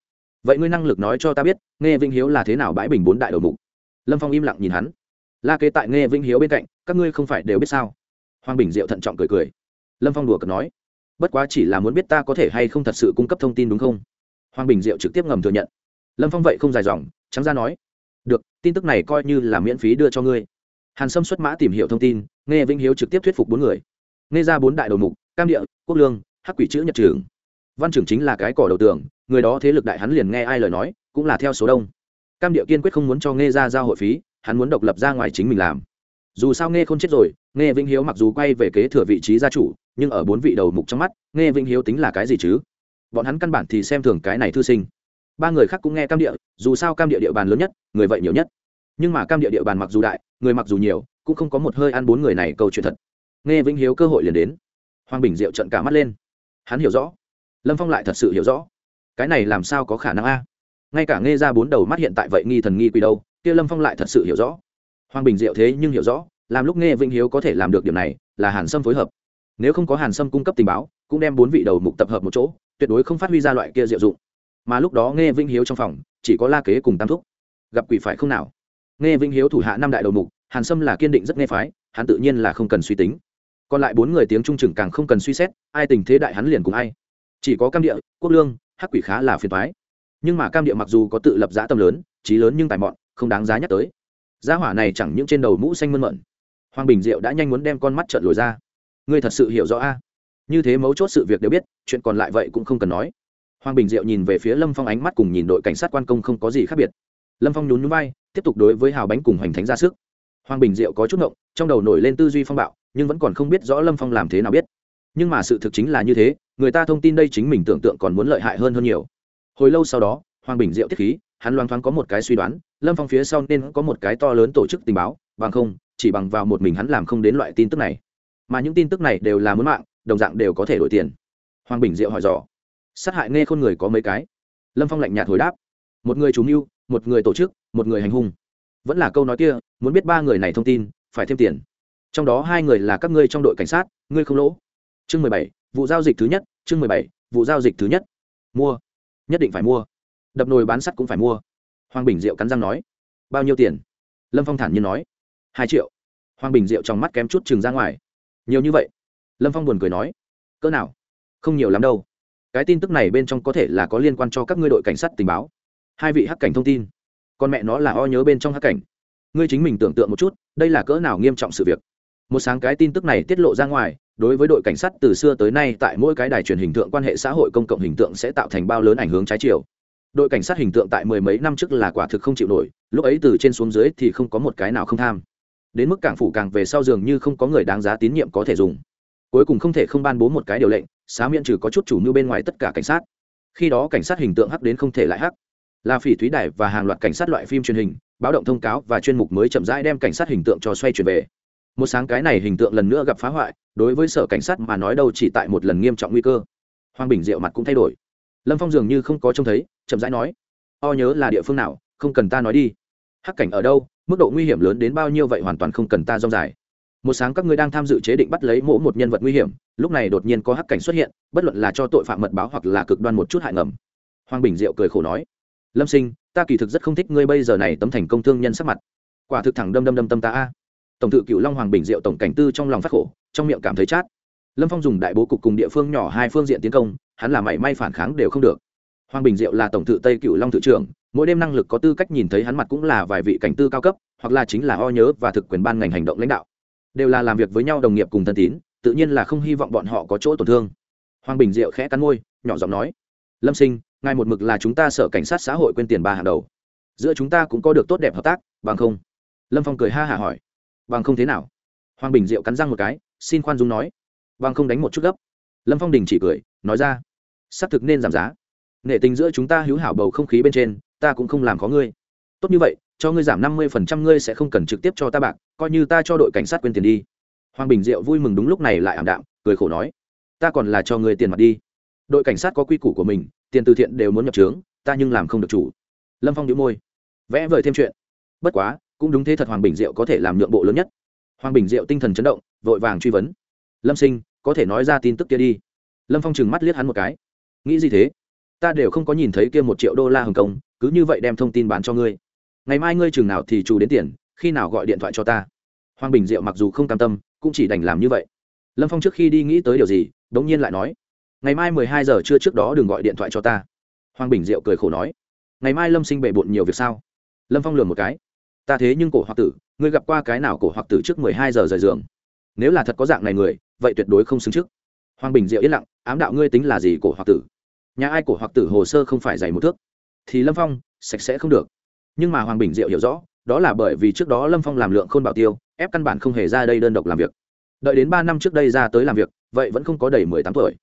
Vậy ngươi năng lực nói cho ta biết, nghe vĩnh hiếu là thế nào bãi bình bốn đại đầu mục? Lâm phong im lặng nhìn hắn. La kế tại nghe vĩnh hiếu bên cạnh, các ngươi không phải đều biết sao? Hoàng bình diệu thận trọng cười cười. Lâm phong đùa cợt nói. Bất quá chỉ là muốn biết ta có thể hay không thật sự cung cấp thông tin đúng không? Hoàng bình diệu trực tiếp ngầm thừa nhận. Lâm phong vậy không dài dòng, trắng ra nói. Được, tin tức này coi như là miễn phí đưa cho ngươi hàn sâm xuất mã tìm hiểu thông tin nghe vĩnh hiếu trực tiếp thuyết phục bốn người. Nghe ra bốn đại đầu mục, cam địa, quốc lương, hắc quỷ chữ nhật trưởng văn trưởng chính là cái cỏ đầu tường, người đó thế lực đại hắn liền nghe ai lời nói, cũng là theo số đông. Cam địa kiên quyết không muốn cho nghe ra giao hội phí, hắn muốn độc lập ra ngoài chính mình làm. Dù sao nghe không chết rồi nghe vĩnh hiếu mặc dù quay về kế thừa vị trí gia chủ, nhưng ở bốn vị đầu mục trong mắt nghe vĩnh hiếu tính là cái gì chứ? Bọn hắn căn bản thì xem thường cái này thư sinh. Ba người khác cũng nghe cam địa, dù sao cam địa địa bàn lớn nhất, người vậy nhiều nhất nhưng mà cam địa địa bàn mặc dù đại, người mặc dù nhiều, cũng không có một hơi ăn bốn người này câu chuyện thật. Nghe vĩnh hiếu cơ hội liền đến. Hoàng bình diệu trận cả mắt lên. Hắn hiểu rõ. Lâm phong lại thật sự hiểu rõ. Cái này làm sao có khả năng a? Ngay cả nghe ra bốn đầu mắt hiện tại vậy nghi thần nghi quỳ đâu, kia lâm phong lại thật sự hiểu rõ. Hoàng bình diệu thế nhưng hiểu rõ, làm lúc nghe vĩnh hiếu có thể làm được điều này, là hàn sâm phối hợp. Nếu không có hàn sâm cung cấp tình báo, cũng đem bốn vị đầu mục tập hợp một chỗ, tuyệt đối không phát huy ra loại kia diệu dụng. Mà lúc đó nghe vĩnh hiếu trong phòng, chỉ có la kế cùng tam thúc. Gặp quỷ phải không nào? Nghe vĩnh hiếu thủ hạ năm đại đầu mục, hàn sâm là kiên định rất nghe phái, hắn tự nhiên là không cần suy tính. Còn lại bốn người tiếng trung chừng càng không cần suy xét, ai tình thế đại hắn liền cùng ai. Chỉ có cam địa, quốc lương, hắc quỷ khá là phiền thoái nhưng mà cam địa mặc dù có tự lập giá tâm lớn, trí lớn nhưng tài mọn, không đáng giá nhắc tới. Giá hỏa này chẳng những trên đầu mũ xanh mơn mận. Hoàng bình diệu đã nhanh muốn đem con mắt trợn lồi ra. Ngươi thật sự hiểu rõ a? Như thế mấu chốt sự việc đều biết, chuyện còn lại vậy cũng không cần nói. Hoàng bình diệu nhìn về phía lâm phong ánh mắt cùng nhìn đội cảnh sát quan công không có gì khác biệt. Lâm phong nhún nhún vai tiếp tục đối với hào bánh cùng hoành thánh ra sức. Hoàng bình diệu có chút ngộng, trong đầu nổi lên tư duy phong bạo, nhưng vẫn còn không biết rõ lâm phong làm thế nào biết. Nhưng mà sự thực chính là như thế, người ta thông tin đây chính mình tưởng tượng còn muốn lợi hại hơn hơn nhiều. Hồi lâu sau đó, hoàng bình diệu tiết khí, hắn loang thoáng có một cái suy đoán, lâm phong phía sau nên có một cái to lớn tổ chức tình báo, bằng không, chỉ bằng vào một mình hắn làm không đến loại tin tức này. Mà những tin tức này đều là muốn mạng, đồng dạng đều có thể đổi tiền. Hoàng bình diệu hỏi dò, sát hại nghe khôn người có mấy cái? Lâm phong lạnh nhạt hồi đáp, một người chủ mưu một người tổ chức, một người hành hung. Vẫn là câu nói kia, muốn biết ba người này thông tin, phải thêm tiền. Trong đó hai người là các ngươi trong đội cảnh sát, ngươi không lỗ. Chương mười bảy, vụ giao dịch thứ nhất, chương mười bảy, vụ giao dịch thứ nhất. Mua. Nhất định phải mua. Đập nồi bán sắt cũng phải mua. Hoàng bình diệu cắn răng nói. Bao nhiêu tiền? Lâm phong thản nhiên nói. Hai triệu. Hoàng bình diệu trong mắt kém chút chừng ra ngoài. Nhiều như vậy? Lâm phong buồn cười nói. Cỡ nào? Không nhiều lắm đâu. Cái tin tức này bên trong có thể là có liên quan cho các ngươi đội cảnh sát tình báo hai vị hắc cảnh thông tin. Con mẹ nó là o nhớ bên trong hắc cảnh. Ngươi chính mình tưởng tượng một chút, đây là cỡ nào nghiêm trọng sự việc. Một sáng cái tin tức này tiết lộ ra ngoài, đối với đội cảnh sát từ xưa tới nay tại mỗi cái đài truyền hình tượng quan hệ xã hội công cộng hình tượng sẽ tạo thành bao lớn ảnh hướng trái chiều. Đội cảnh sát hình tượng tại mười mấy năm trước là quả thực không chịu nổi, lúc ấy từ trên xuống dưới thì không có một cái nào không tham. Đến mức cảng phủ càng về sau dường như không có người đáng giá tín nhiệm có thể dùng. Cuối cùng không thể không ban bố một cái điều lệnh, xá miễn trừ có chút chủ mưu bên ngoài tất cả cảnh sát. Khi đó cảnh sát hình tượng hắc đến không thể lại hắc là phỉ thúy đài và hàng loạt cảnh sát loại phim truyền hình, báo động thông cáo và chuyên mục mới chậm rãi đem cảnh sát hình tượng cho xoay chuyển về. Một sáng cái này hình tượng lần nữa gặp phá hoại, đối với sở cảnh sát mà nói đâu chỉ tại một lần nghiêm trọng nguy cơ. Hoàng bình diệu mặt cũng thay đổi. Lâm phong dường như không có trông thấy, chậm rãi nói, o nhớ là địa phương nào, không cần ta nói đi. Hắc cảnh ở đâu, mức độ nguy hiểm lớn đến bao nhiêu vậy hoàn toàn không cần ta rong dài. Một sáng các ngươi đang tham dự chế định bắt lấy mỗ một nhân vật nguy hiểm, lúc này đột nhiên có hắc cảnh xuất hiện, bất luận là cho tội phạm mật báo hoặc là cực đoan một chút hại ngầm. Hoàng bình diệu cười khổ nói lâm sinh, ta kỳ thực rất không thích ngươi bây giờ này tấm thành công thương nhân sắc mặt. Quả thực thẳng đâm đâm đâm tâm ta a. Tổng thự cựu long hoàng bình diệu tổng cảnh tư trong lòng phát khổ, trong miệng cảm thấy chát. Lâm phong dùng đại bố cục cùng địa phương nhỏ hai phương diện tiến công, hắn là mảy may phản kháng đều không được. Hoàng bình diệu là tổng thự tây cựu long thự trưởng, mỗi đêm năng lực có tư cách nhìn thấy hắn mặt cũng là vài vị cảnh tư cao cấp, hoặc là chính là o nhớ và thực quyền ban ngành hành động lãnh đạo. Đều là làm việc với nhau đồng nghiệp cùng thân tín, tự nhiên là không hy vọng bọn họ có chỗ tổn thương. Hoàng bình diệu khẽ cắn môi, nhỏ giọng nói, lâm sinh ngài một mực là chúng ta sợ cảnh sát xã hội quên tiền ba hàng đầu. Giữa chúng ta cũng có được tốt đẹp hợp tác, bằng không? Lâm phong cười ha hả hỏi. Bằng không thế nào? Hoàng bình diệu cắn răng một cái, xin khoan dung nói. Bằng không đánh một chút gấp. Lâm phong đình chỉ cười, nói ra. Xác thực nên giảm giá. Nghệ tình giữa chúng ta hữu hảo bầu không khí bên trên, ta cũng không làm khó ngươi. Tốt như vậy, cho ngươi giảm năm mươi phần trăm ngươi sẽ không cần trực tiếp cho ta bạc, coi như ta cho đội cảnh sát quên tiền đi. Hoàng bình diệu vui mừng đúng lúc này lại ảm đạm, cười khổ nói. Ta còn là cho ngươi tiền mặt đi. Đội cảnh sát có quy củ của mình tiền từ thiện đều muốn nhập trướng, ta nhưng làm không được chủ. Lâm phong đĩu môi, vẽ vời thêm chuyện. Bất quá, cũng đúng thế thật hoàng bình diệu có thể làm nhượng bộ lớn nhất. Hoàng bình diệu tinh thần chấn động, vội vàng truy vấn. Lâm sinh, có thể nói ra tin tức kia đi. Lâm phong trừng mắt liếc hắn một cái. Nghĩ gì thế? Ta đều không có nhìn thấy kia một triệu đô la hồng kông, cứ như vậy đem thông tin bán cho ngươi. Ngày mai ngươi chừng nào thì chủ đến tiền, khi nào gọi điện thoại cho ta. Hoàng bình diệu mặc dù không cam tâm, cũng chỉ đành làm như vậy. Lâm phong trước khi đi nghĩ tới điều gì đ ỗ n g nhiên lại nói ngày mai mười hai giờ trưa trước đó đừng gọi điện thoại cho ta. Hoàng bình diệu cười khổ nói. Ngày mai lâm sinh bề bộn nhiều việc sao? Lâm phong lừa một cái. Ta thế nhưng cổ hoặc tử, ngươi gặp qua cái nào cổ hoặc tử trước mười hai giờ rời giường? Nếu là thật có dạng này người, vậy tuyệt đối không xứng trước. Hoàng bình diệu yên lặng, ám đạo ngươi tính là gì cổ hoặc tử? Nhà ai cổ hoặc tử hồ sơ không phải dày một thước? Thì lâm phong, sạch sẽ không được. Nhưng mà hoàng bình diệu hiểu rõ, đó là bởi vì trước đó lâm phong làm lượng khôn bảo tiêu, ép căn bản không hề ra đây đơn độc làm việc. Đợi đến ba năm trước đây ra tới làm việc, vậy vẫn không có đầy mười tám tuổi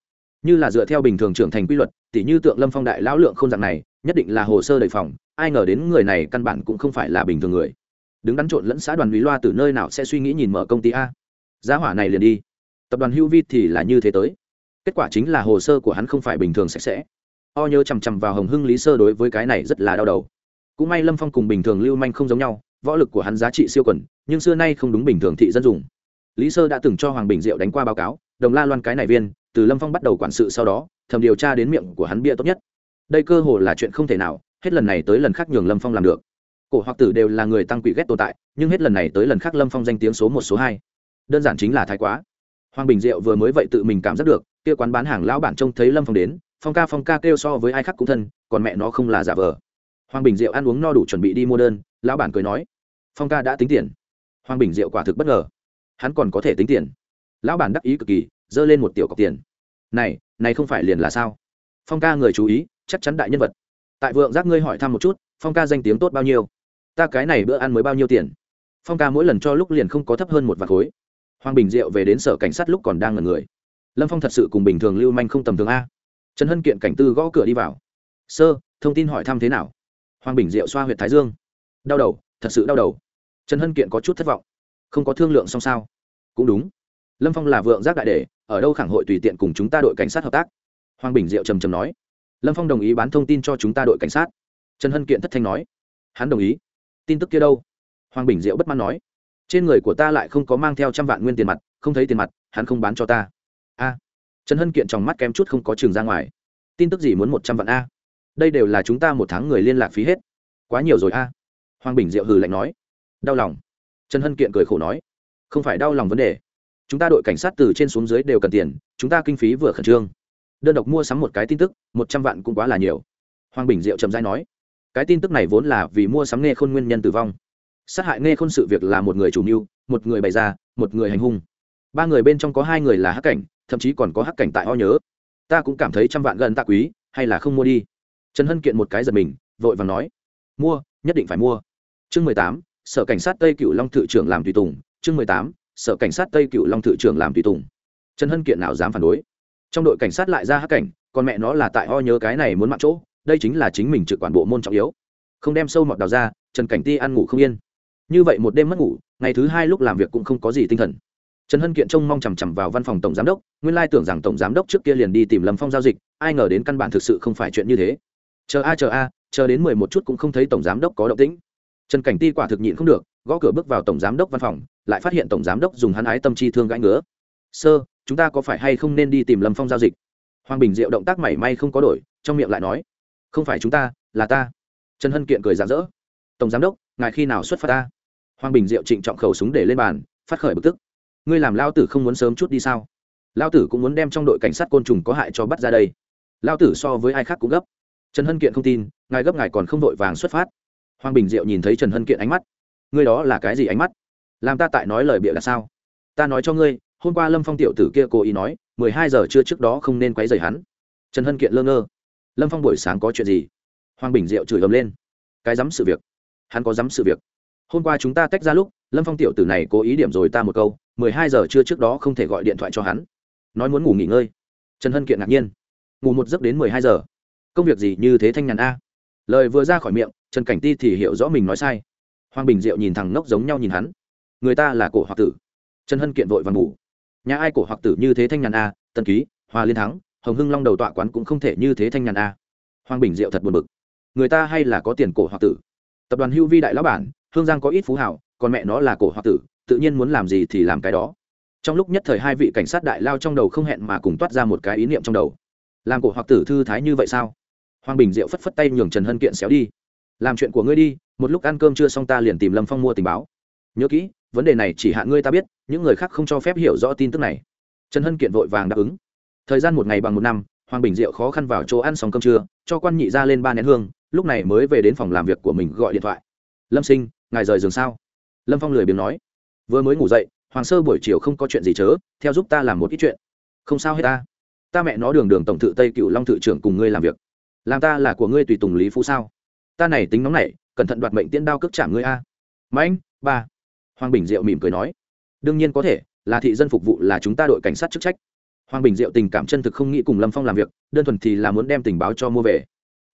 như là dựa theo bình thường trưởng thành quy luật tỷ như tượng lâm phong đại lão lượng không dạng này, nhất định là hồ sơ đầy phòng, ai ngờ đến người này căn bản cũng không phải là bình thường người. Đứng đắn trộn lẫn xã đoàn lý loa từ nơi nào sẽ suy nghĩ nhìn mở công ty a? Giá hỏa này liền đi. Tập đoàn hữu vi thì là như thế tới. Kết quả chính là hồ sơ của hắn không phải bình thường sạch sẽ. O nhớ chằm chằm vào hồng hưng lý sơ đối với cái này rất là đau đầu. Cũng may lâm phong cùng bình thường lưu manh không giống nhau, võ lực của hắn giá trị siêu quẩn nhưng xưa nay không đúng bình thường thị dân dùng. Lý sơ đã từng cho hoàng bình diệu đánh qua báo cáo, đồng la loan cái này viên từ lâm phong bắt đầu quản sự sau đó, thầm điều tra đến miệng của hắn bia tốt nhất. Đây cơ hồ là chuyện không thể nào, hết lần này tới lần khác nhường lâm phong làm được. Cổ hoặc tử đều là người tăng quỷ ghét tồn tại, nhưng hết lần này tới lần khác lâm phong danh tiếng số một, số hai. Đơn giản chính là thái quá. Hoàng bình diệu vừa mới vậy tự mình cảm giác được, kia quán bán hàng lão bản trông thấy lâm phong đến, phong ca phong ca kêu so với ai khác cũng thân, còn mẹ nó không là giả vờ. Hoàng bình diệu ăn uống no đủ chuẩn bị đi mua đơn, lão bản cười nói, phong ca đã tính tiền. Hoàng bình diệu quả thực bất ngờ. Hắn còn có thể tính tiền. Lão bản đắc ý cực kỳ giơ lên một tiểu cọc tiền. Này này không phải liền là sao? Phong ca người chú ý, chắc chắn đại nhân vật. Tại vượng giác ngươi hỏi thăm một chút, phong ca danh tiếng tốt bao nhiêu? Ta cái này bữa ăn mới bao nhiêu tiền? Phong ca mỗi lần cho lúc liền không có thấp hơn một vạt khối. Hoàng bình diệu về đến sở cảnh sát lúc còn đang ngần người. Lâm phong thật sự cùng bình thường lưu manh không tầm thường a. Trần hân kiện cảnh tư gõ cửa đi vào. Sơ, thông tin hỏi thăm thế nào? Hoàng bình diệu xoa h u y ệ t thái dương. Đau đầu, thật sự đau đầu. Trần hân kiện có chút thất vọng. Không có thương lượng xong sao? Cũng đúng lâm phong là vượng giác đại đề ở đâu khẳng hội tùy tiện cùng chúng ta đội cảnh sát hợp tác? Hoàng bình diệu trầm trầm nói. Lâm phong đồng ý bán thông tin cho chúng ta đội cảnh sát. Trần hân kiện thất thanh nói. Hắn đồng ý. Tin tức kia đâu? Hoàng bình diệu bất mãn nói. Trên người của ta lại không có mang theo trăm vạn nguyên tiền mặt, không thấy tiền mặt, hắn không bán cho ta. A. Trần hân kiện trong mắt kém chút không có trường ra ngoài. Tin tức gì muốn một trăm vạn a? Đây đều là chúng ta một tháng người liên lạc phí hết. Quá nhiều rồi a. Hoàng bình diệu hừ lạnh nói. Đau lòng. Trần hân kiện cười khổ nói. Không phải đau lòng vấn đề chúng ta đội cảnh sát từ trên xuống dưới đều cần tiền, chúng ta kinh phí vừa khẩn trương. Đơn độc mua sắm một cái tin tức, một trăm vạn cũng quá là nhiều. Hoàng bình diệu trầm dai nói, cái tin tức này vốn là vì mua sắm nghe khôn nguyên nhân tử vong. Sát hại nghe khôn sự việc là một người chủ mưu, một người bày ra, một người hành hung. Ba người bên trong có hai người là hắc cảnh, thậm chí còn có hắc cảnh tại ho nhớ. Ta cũng cảm thấy trăm vạn gần tạ quý, hay là không mua đi. Trần hân kiện một cái giật mình, vội vàng nói, mua, nhất định phải mua. Chương mười tám, sở cảnh sát tây cựu long thự trưởng làm tùy tùng. Chương mười tám sở cảnh sát tây cựu long thự trưởng làm tùy tùng. Trần hân kiện nào dám phản đối? Trong đội cảnh sát lại ra hắc cảnh, còn mẹ nó là tại ho nhớ cái này muốn mạng chỗ, đây chính là chính mình trực quản bộ môn trọng yếu. Không đem sâu mọt đào ra, trần cảnh ti ăn ngủ không yên. Như vậy một đêm mất ngủ, ngày thứ hai lúc làm việc cũng không có gì tinh thần. Trần hân kiện trông mong chằm chằm vào văn phòng tổng giám đốc, nguyên lai tưởng rằng tổng giám đốc trước kia liền đi tìm lâm phong giao dịch, ai ngờ đến căn bản thực sự không phải chuyện như thế. Chờ a chờ a, chờ đến mười một chút cũng không thấy tổng giám đốc có động tĩnh. Trần cảnh ti quả thực nhịn không được gõ cửa bước vào tổng giám đốc văn phòng, lại phát hiện tổng giám đốc dùng hắn ái tâm chi thương gãi ngứa. Sơ, chúng ta có phải hay không nên đi tìm lâm phong giao dịch? Hoàng bình diệu động tác mảy may không có đổi, trong miệng lại nói. Không phải chúng ta, là ta. Trần hân kiện cười rạng rỡ. Tổng giám đốc, ngài khi nào xuất phát ta? Hoàng bình diệu trịnh trọng khẩu súng để lên bàn, phát khởi bực tức. Ngươi làm lao tử không muốn sớm chút đi sao? Lao tử cũng muốn đem trong đội cảnh sát côn trùng có hại cho bắt ra đây. Lao tử so với ai khác cũng gấp. Trần hân kiện không tin, ngài gấp ngài còn không đội vàng xuất phát. Hoàng bình diệu nhìn thấy trần hân kiện ánh mắt ngươi đó là cái gì ánh mắt? Làm ta tại nói lời bịa là sao? Ta nói cho ngươi, hôm qua lâm phong tiểu tử kia cố ý nói, mười hai giờ trưa trước đó không nên quấy rầy hắn. Trần hân kiện lơ ngơ. Lâm phong buổi sáng có chuyện gì? Hoàng bình diệu chửi ầm lên. Cái dám sự việc. Hắn có dám sự việc. Hôm qua chúng ta tách ra lúc, lâm phong tiểu tử này cố ý điểm rồi ta một câu, mười hai giờ trưa trước đó không thể gọi điện thoại cho hắn. Nói muốn ngủ nghỉ ngơi. Trần hân kiện ngạc nhiên. Ngủ một giấc đến mười hai giờ. Công việc gì như thế thanh nhàn a? Lời vừa ra khỏi miệng, trần cảnh ti thì hiểu rõ mình nói sai hoàng bình diệu nhìn thằng ngốc giống nhau nhìn hắn. Người ta là cổ hoặc tử. Trần hân kiện vội và ngủ. Nhà ai cổ hoặc tử như thế thanh nhàn a tân ký hòa liên thắng, hồng hưng long đầu tọa quán cũng không thể như thế thanh nhàn a. Hoàng bình diệu thật buồn bực. Người ta hay là có tiền cổ hoặc tử. Tập đoàn hưu vi đại lão bản, hương giang có ít phú hảo, còn mẹ nó là cổ hoặc tử, tự nhiên muốn làm gì thì làm cái đó. Trong lúc nhất thời hai vị cảnh sát đại lao trong đầu không hẹn mà cùng toát ra một cái ý niệm trong đầu. Làm cổ hoặc tử thư thái như vậy sao? Hoàng bình diệu phất phất tay nhường trần hân kiện xéo đi. Làm chuyện của ngươi đi một lúc ăn cơm chưa xong ta liền tìm lâm phong mua tình báo. Nhớ kỹ, vấn đề này chỉ hạ ngươi ta biết, những người khác không cho phép hiểu rõ tin tức này. Trần hân kiện vội vàng đáp ứng. Thời gian một ngày bằng một năm, hoàng bình diệu khó khăn vào chỗ ăn xong cơm trưa, cho quan nhị ra lên ba nén hương, lúc này mới về đến phòng làm việc của mình gọi điện thoại. Lâm sinh, ngài rời giường sao? Lâm phong lười biếng nói. Vừa mới ngủ dậy, hoàng sơ buổi chiều không có chuyện gì chớ, theo giúp ta làm một ít chuyện. Không sao hết ta. Ta mẹ nó đường đường tổng thự tây cựu long thự trưởng cùng ngươi làm việc. Làm ta là của ngươi tùy tùng lý phú sao? Ta này tính nóng này, cẩn thận đoạt mệnh tiên đao cước chạm ngươi a. Mạnh ba. Hoàng bình diệu mỉm cười nói. Đương nhiên có thể, là thị dân phục vụ là chúng ta đội cảnh sát chức trách. Hoàng bình diệu tình cảm chân thực không nghĩ cùng lâm phong làm việc, đơn thuần thì là muốn đem tình báo cho mua về.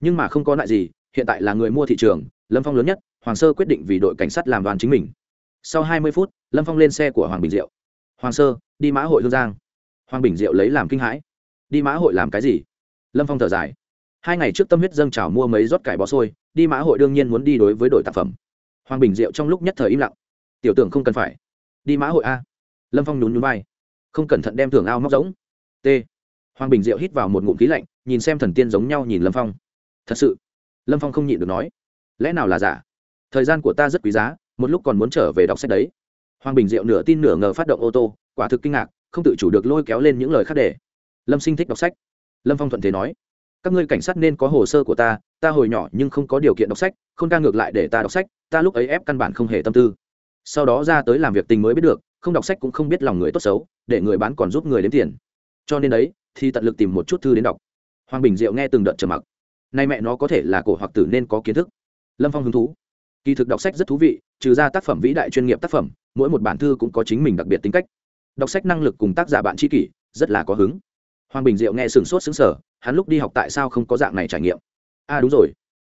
Nhưng mà không có lại gì, hiện tại là người mua thị trường, lâm phong lớn nhất, hoàng sơ quyết định vì đội cảnh sát làm đoàn chính mình. Sau hai mươi phút, lâm phong lên xe của hoàng bình diệu. Hoàng sơ, đi mã hội hương giang. Hoàng bình diệu lấy làm kinh hãi. Đi mã hội làm cái gì? Lâm phong thở dài hai ngày trước tâm huyết dâng trào mua mấy rót cải bó xôi, đi mã hội đương nhiên muốn đi đối với đội tác phẩm. Hoàng bình diệu trong lúc nhất thời im lặng. Tiểu tưởng không cần phải. Đi mã hội a. Lâm phong nhún nhún vai. Không cẩn thận đem thưởng ao móc giống t. Hoàng bình diệu hít vào một ngụm khí lạnh, nhìn xem thần tiên giống nhau nhìn lâm phong. Thật sự. Lâm phong không nhịn được nói. Lẽ nào là giả? Thời gian của ta rất quý giá, một lúc còn muốn trở về đọc sách đấy. Hoàng bình diệu nửa tin nửa ngờ phát động ô tô, quả thực kinh ngạc, không tự chủ được lôi kéo lên những lời khác để lâm sinh thích đọc sách. Lâm phong thuận thế nói các ngươi cảnh sát nên có hồ sơ của ta ta hồi nhỏ nhưng không có điều kiện đọc sách không ca ngược lại để ta đọc sách, ta lúc ấy ép căn bản không hề tâm tư. Sau đó ra tới làm việc tình mới biết được, không đọc sách cũng không biết lòng người tốt xấu, để người bán còn giúp người đến tiền. Cho nên đấy, thì tận lực tìm một chút thư đến đọc. Hoàng bình diệu nghe từng đợt trầm mặc. Nay mẹ nó có thể là cổ hoặc tử nên có kiến thức. Lâm phong hứng thú. Kỳ thực đọc sách rất thú vị, trừ ra tác phẩm vĩ đại chuyên nghiệp tác phẩm, mỗi một bản thư cũng có chính mình đặc biệt tính cách. Đọc sách năng lực cùng tác giả bạn tri kỷ, rất là có hứng. Hoàng bình diệu nghe sửng sốt xứng sở hắn lúc đi học tại sao không có dạng này trải nghiệm? A à đúng rồi.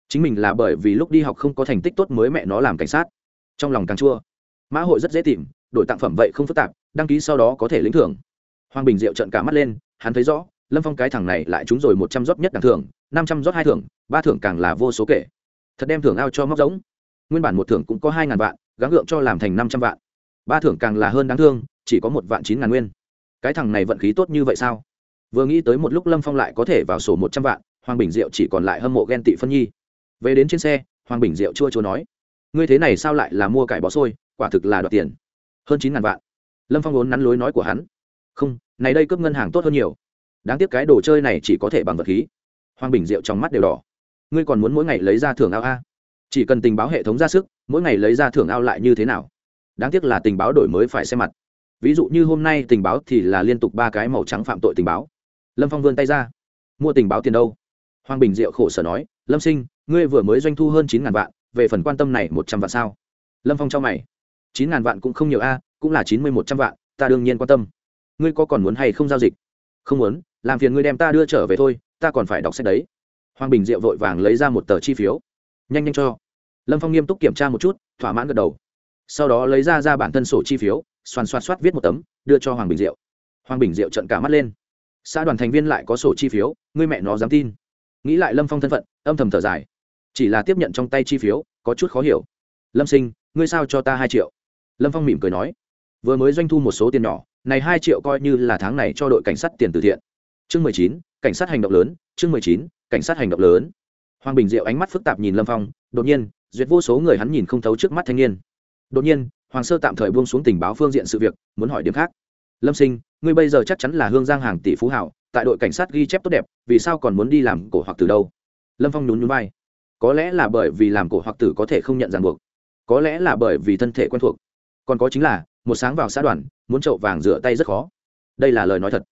Chính mình là bởi vì lúc đi học không có thành tích tốt mới mẹ nó làm cảnh sát. Trong lòng càng chua. Mã hội rất dễ tìm, đổi tặng phẩm vậy không phức tạp, đăng ký sau đó có thể lĩnh thưởng. Hoàng bình diệu trận cả mắt lên, hắn thấy rõ, lâm phong cái thằng này lại trúng rồi một trăm rót nhất đẳng thưởng, năm trăm rót hai thưởng, ba thưởng càng là vô số kể. Thật đem thưởng ao cho móc giống. Nguyên bản một thưởng cũng có hai ngàn vạn, gắng gượng cho làm thành năm trăm vạn. Ba thưởng càng là hơn đáng thương, chỉ có một vạn chín ngàn nguyên. Cái thằng này vận khí tốt như vậy sao? Vừa nghĩ tới một lúc lâm phong lại có thể vào sổ một trăm vạn, hoàng bình diệu chỉ còn lại hâm mộ ghen tị phân nhi. Về đến trên xe, hoàng bình diệu chua chua nói, ngươi thế này sao lại là mua cải bó xôi, quả thực là đoạt tiền. Hơn chín ngàn vạn. Lâm phong vốn nắn lối nói của hắn, không, này đây cướp ngân hàng tốt hơn nhiều. Đáng tiếc cái đồ chơi này chỉ có thể bằng vật khí. Hoàng bình diệu trong mắt đều đỏ, ngươi còn muốn mỗi ngày lấy ra thưởng ao a? Chỉ cần tình báo hệ thống ra sức, mỗi ngày lấy ra thưởng ao lại như thế nào? Đáng tiếc là tình báo đổi mới phải xem mặt. Ví dụ như hôm nay tình báo thì là liên tục ba cái màu trắng phạm tội tình báo lâm phong vươn tay ra. Mua tình báo tiền đâu? Hoàng bình diệu khổ sở nói, lâm sinh, ngươi vừa mới doanh thu hơn chín ngàn vạn, về phần quan tâm này một trăm vạn sao? Lâm phong cho mày. Chín ngàn vạn cũng không nhiều a, cũng là chín mươi một trăm vạn, ta đương nhiên quan tâm. Ngươi có còn muốn hay không giao dịch? Không muốn, làm phiền ngươi đem ta đưa trở về thôi, ta còn phải đọc sách đấy. Hoàng bình diệu vội vàng lấy ra một tờ chi phiếu. Nhanh nhanh cho. Lâm phong nghiêm túc kiểm tra một chút, thỏa mãn gật đầu. Sau đó lấy ra ra bản thân sổ chi phiếu xoàn xoát xoát viết một tấm, đưa cho hoàng bình diệu. Hoàng bình diệu trận cả mắt lên xã đoàn thành viên lại có sổ chi phiếu, ngươi mẹ nó dám tin. Nghĩ lại lâm phong thân phận, âm thầm thở dài. Chỉ là tiếp nhận trong tay chi phiếu, có chút khó hiểu. Lâm sinh, ngươi sao cho ta hai triệu? Lâm phong mỉm cười nói. Vừa mới doanh thu một số tiền nhỏ, này hai triệu coi như là tháng này cho đội cảnh sát tiền từ thiện. Chương mười chín, cảnh sát hành động lớn, chương mười chín, cảnh sát hành động lớn. Hoàng bình diệu ánh mắt phức tạp nhìn lâm phong, đột nhiên, duyệt vô số người hắn nhìn không thấu trước mắt thanh niên. Đột nhiên, hoàng sơ tạm thời buông xuống tình báo phương diện sự việc, muốn hỏi điểm khác lâm sinh, ngươi bây giờ chắc chắn là hương giang hàng tỷ phú hảo, tại đội cảnh sát ghi chép tốt đẹp, vì sao còn muốn đi làm cổ hoặc từ đâu? Lâm phong nhún nhún vai. Có lẽ là bởi vì làm cổ hoặc tử có thể không nhận ràng buộc. Có lẽ là bởi vì thân thể quen thuộc. Còn có chính là, một sáng vào xã đoàn, muốn trậu vàng rửa tay rất khó. Đây là lời nói thật.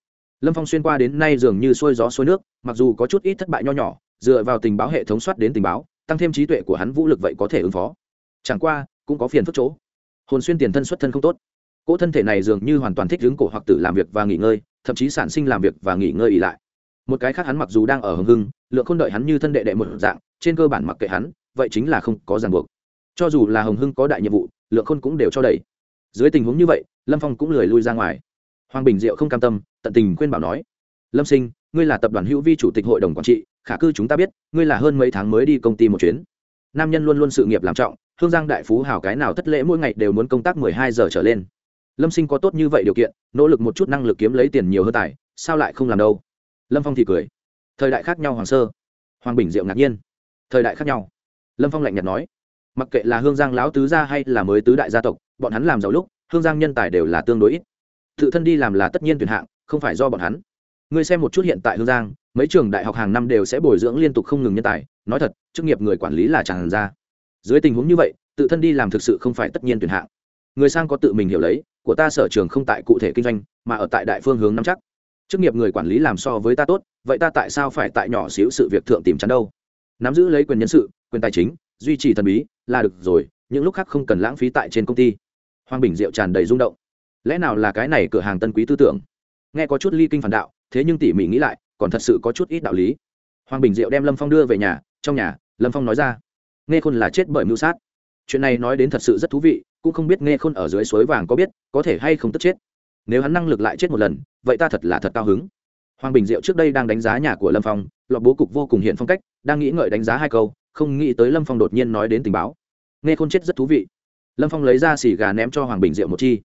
Lâm phong xuyên qua đến nay dường như xuôi gió xuôi nước, mặc dù có chút ít thất bại nho nhỏ, dựa vào tình báo hệ thống soát đến tình báo, tăng thêm trí tuệ của hắn vũ lực vậy có thể ứng phó. Chẳng qua, cũng có phiền phức chỗ. Hồn xuyên tiền thân xuất thân không tốt cỗ thân thể này dường như hoàn toàn thích ứng cổ hoặc tử làm việc và nghỉ ngơi, thậm chí sản sinh làm việc và nghỉ ngơi ỉ lại. Một cái khác hắn mặc dù đang ở hưng hưng, lượng không đợi hắn như thân đệ đệ một dạng, trên cơ bản mặc kệ hắn, vậy chính là không có ràng buộc. Cho dù là hồng hưng có đại nhiệm vụ, lượng khôn cũng đều cho đầy. dưới tình huống như vậy, lâm phong cũng lười lui ra ngoài. Hoàng bình diệu không cam tâm, tận tình khuyên bảo nói, lâm sinh, ngươi là tập đoàn hữu vi chủ tịch hội đồng quản trị, khả cư chúng ta biết, ngươi là hơn mấy tháng mới đi công ty một chuyến. Nam nhân luôn luôn sự nghiệp làm trọng, hương giang đại phú hào cái nào thất lễ mỗi ngày đều muốn công tác mười hai giờ trở lên lâm sinh có tốt như vậy điều kiện, nỗ lực một chút năng lực kiếm lấy tiền nhiều hơn tài, sao lại không làm đâu? Lâm phong thì cười. Thời đại khác nhau, hoàng sơ. Hoàng bình diệu ngạc nhiên. Thời đại khác nhau. Lâm phong lạnh nhạt nói. Mặc kệ là hương giang lão tứ gia hay là mới tứ đại gia tộc, bọn hắn làm giàu lúc, hương giang nhân tài đều là tương đối ít. Tự thân đi làm là tất nhiên tuyển hạng, không phải do bọn hắn. Ngươi xem một chút hiện tại hương giang, mấy trường đại học hàng năm đều sẽ bồi dưỡng liên tục không ngừng nhân tài, nói thật, chức nghiệp người quản lý là tràn ra. Dưới tình huống như vậy, tự thân đi làm thực sự không phải tất nhiên tuyển hạng. Người sang có tự mình hiểu lấy của ta sở trường không tại cụ thể kinh doanh, mà ở tại đại phương hướng nắm chắc. Chức nghiệp người quản lý làm so với ta tốt, vậy ta tại sao phải tại nhỏ xíu sự việc thượng tìm chắn đâu? Nắm giữ lấy quyền nhân sự, quyền tài chính, duy trì thần bí là được rồi, những lúc khác không cần lãng phí tại trên công ty. Hoàng bình diệu tràn đầy rung động. Lẽ nào là cái này cửa hàng tân quý tư tưởng? Nghe có chút ly kinh phản đạo, thế nhưng tỉ mỉ nghĩ lại, còn thật sự có chút ít đạo lý. Hoàng bình diệu đem lâm phong đưa về nhà, trong nhà, lâm phong nói ra. Nghe khôn là chết bởi mưu sát chuyện này nói đến thật sự rất thú vị, cũng không biết nghe khôn ở dưới suối vàng có biết, có thể hay không tức chết. Nếu hắn năng lực lại chết một lần, vậy ta thật là thật cao hứng. Hoàng bình diệu trước đây đang đánh giá nhà của lâm phong lọt bố cục vô cùng hiện phong cách, đang nghĩ ngợi đánh giá hai câu, không nghĩ tới lâm phong đột nhiên nói đến tình báo. Nghe khôn chết rất thú vị. Lâm phong lấy ra xì gà ném cho hoàng bình diệu một chi.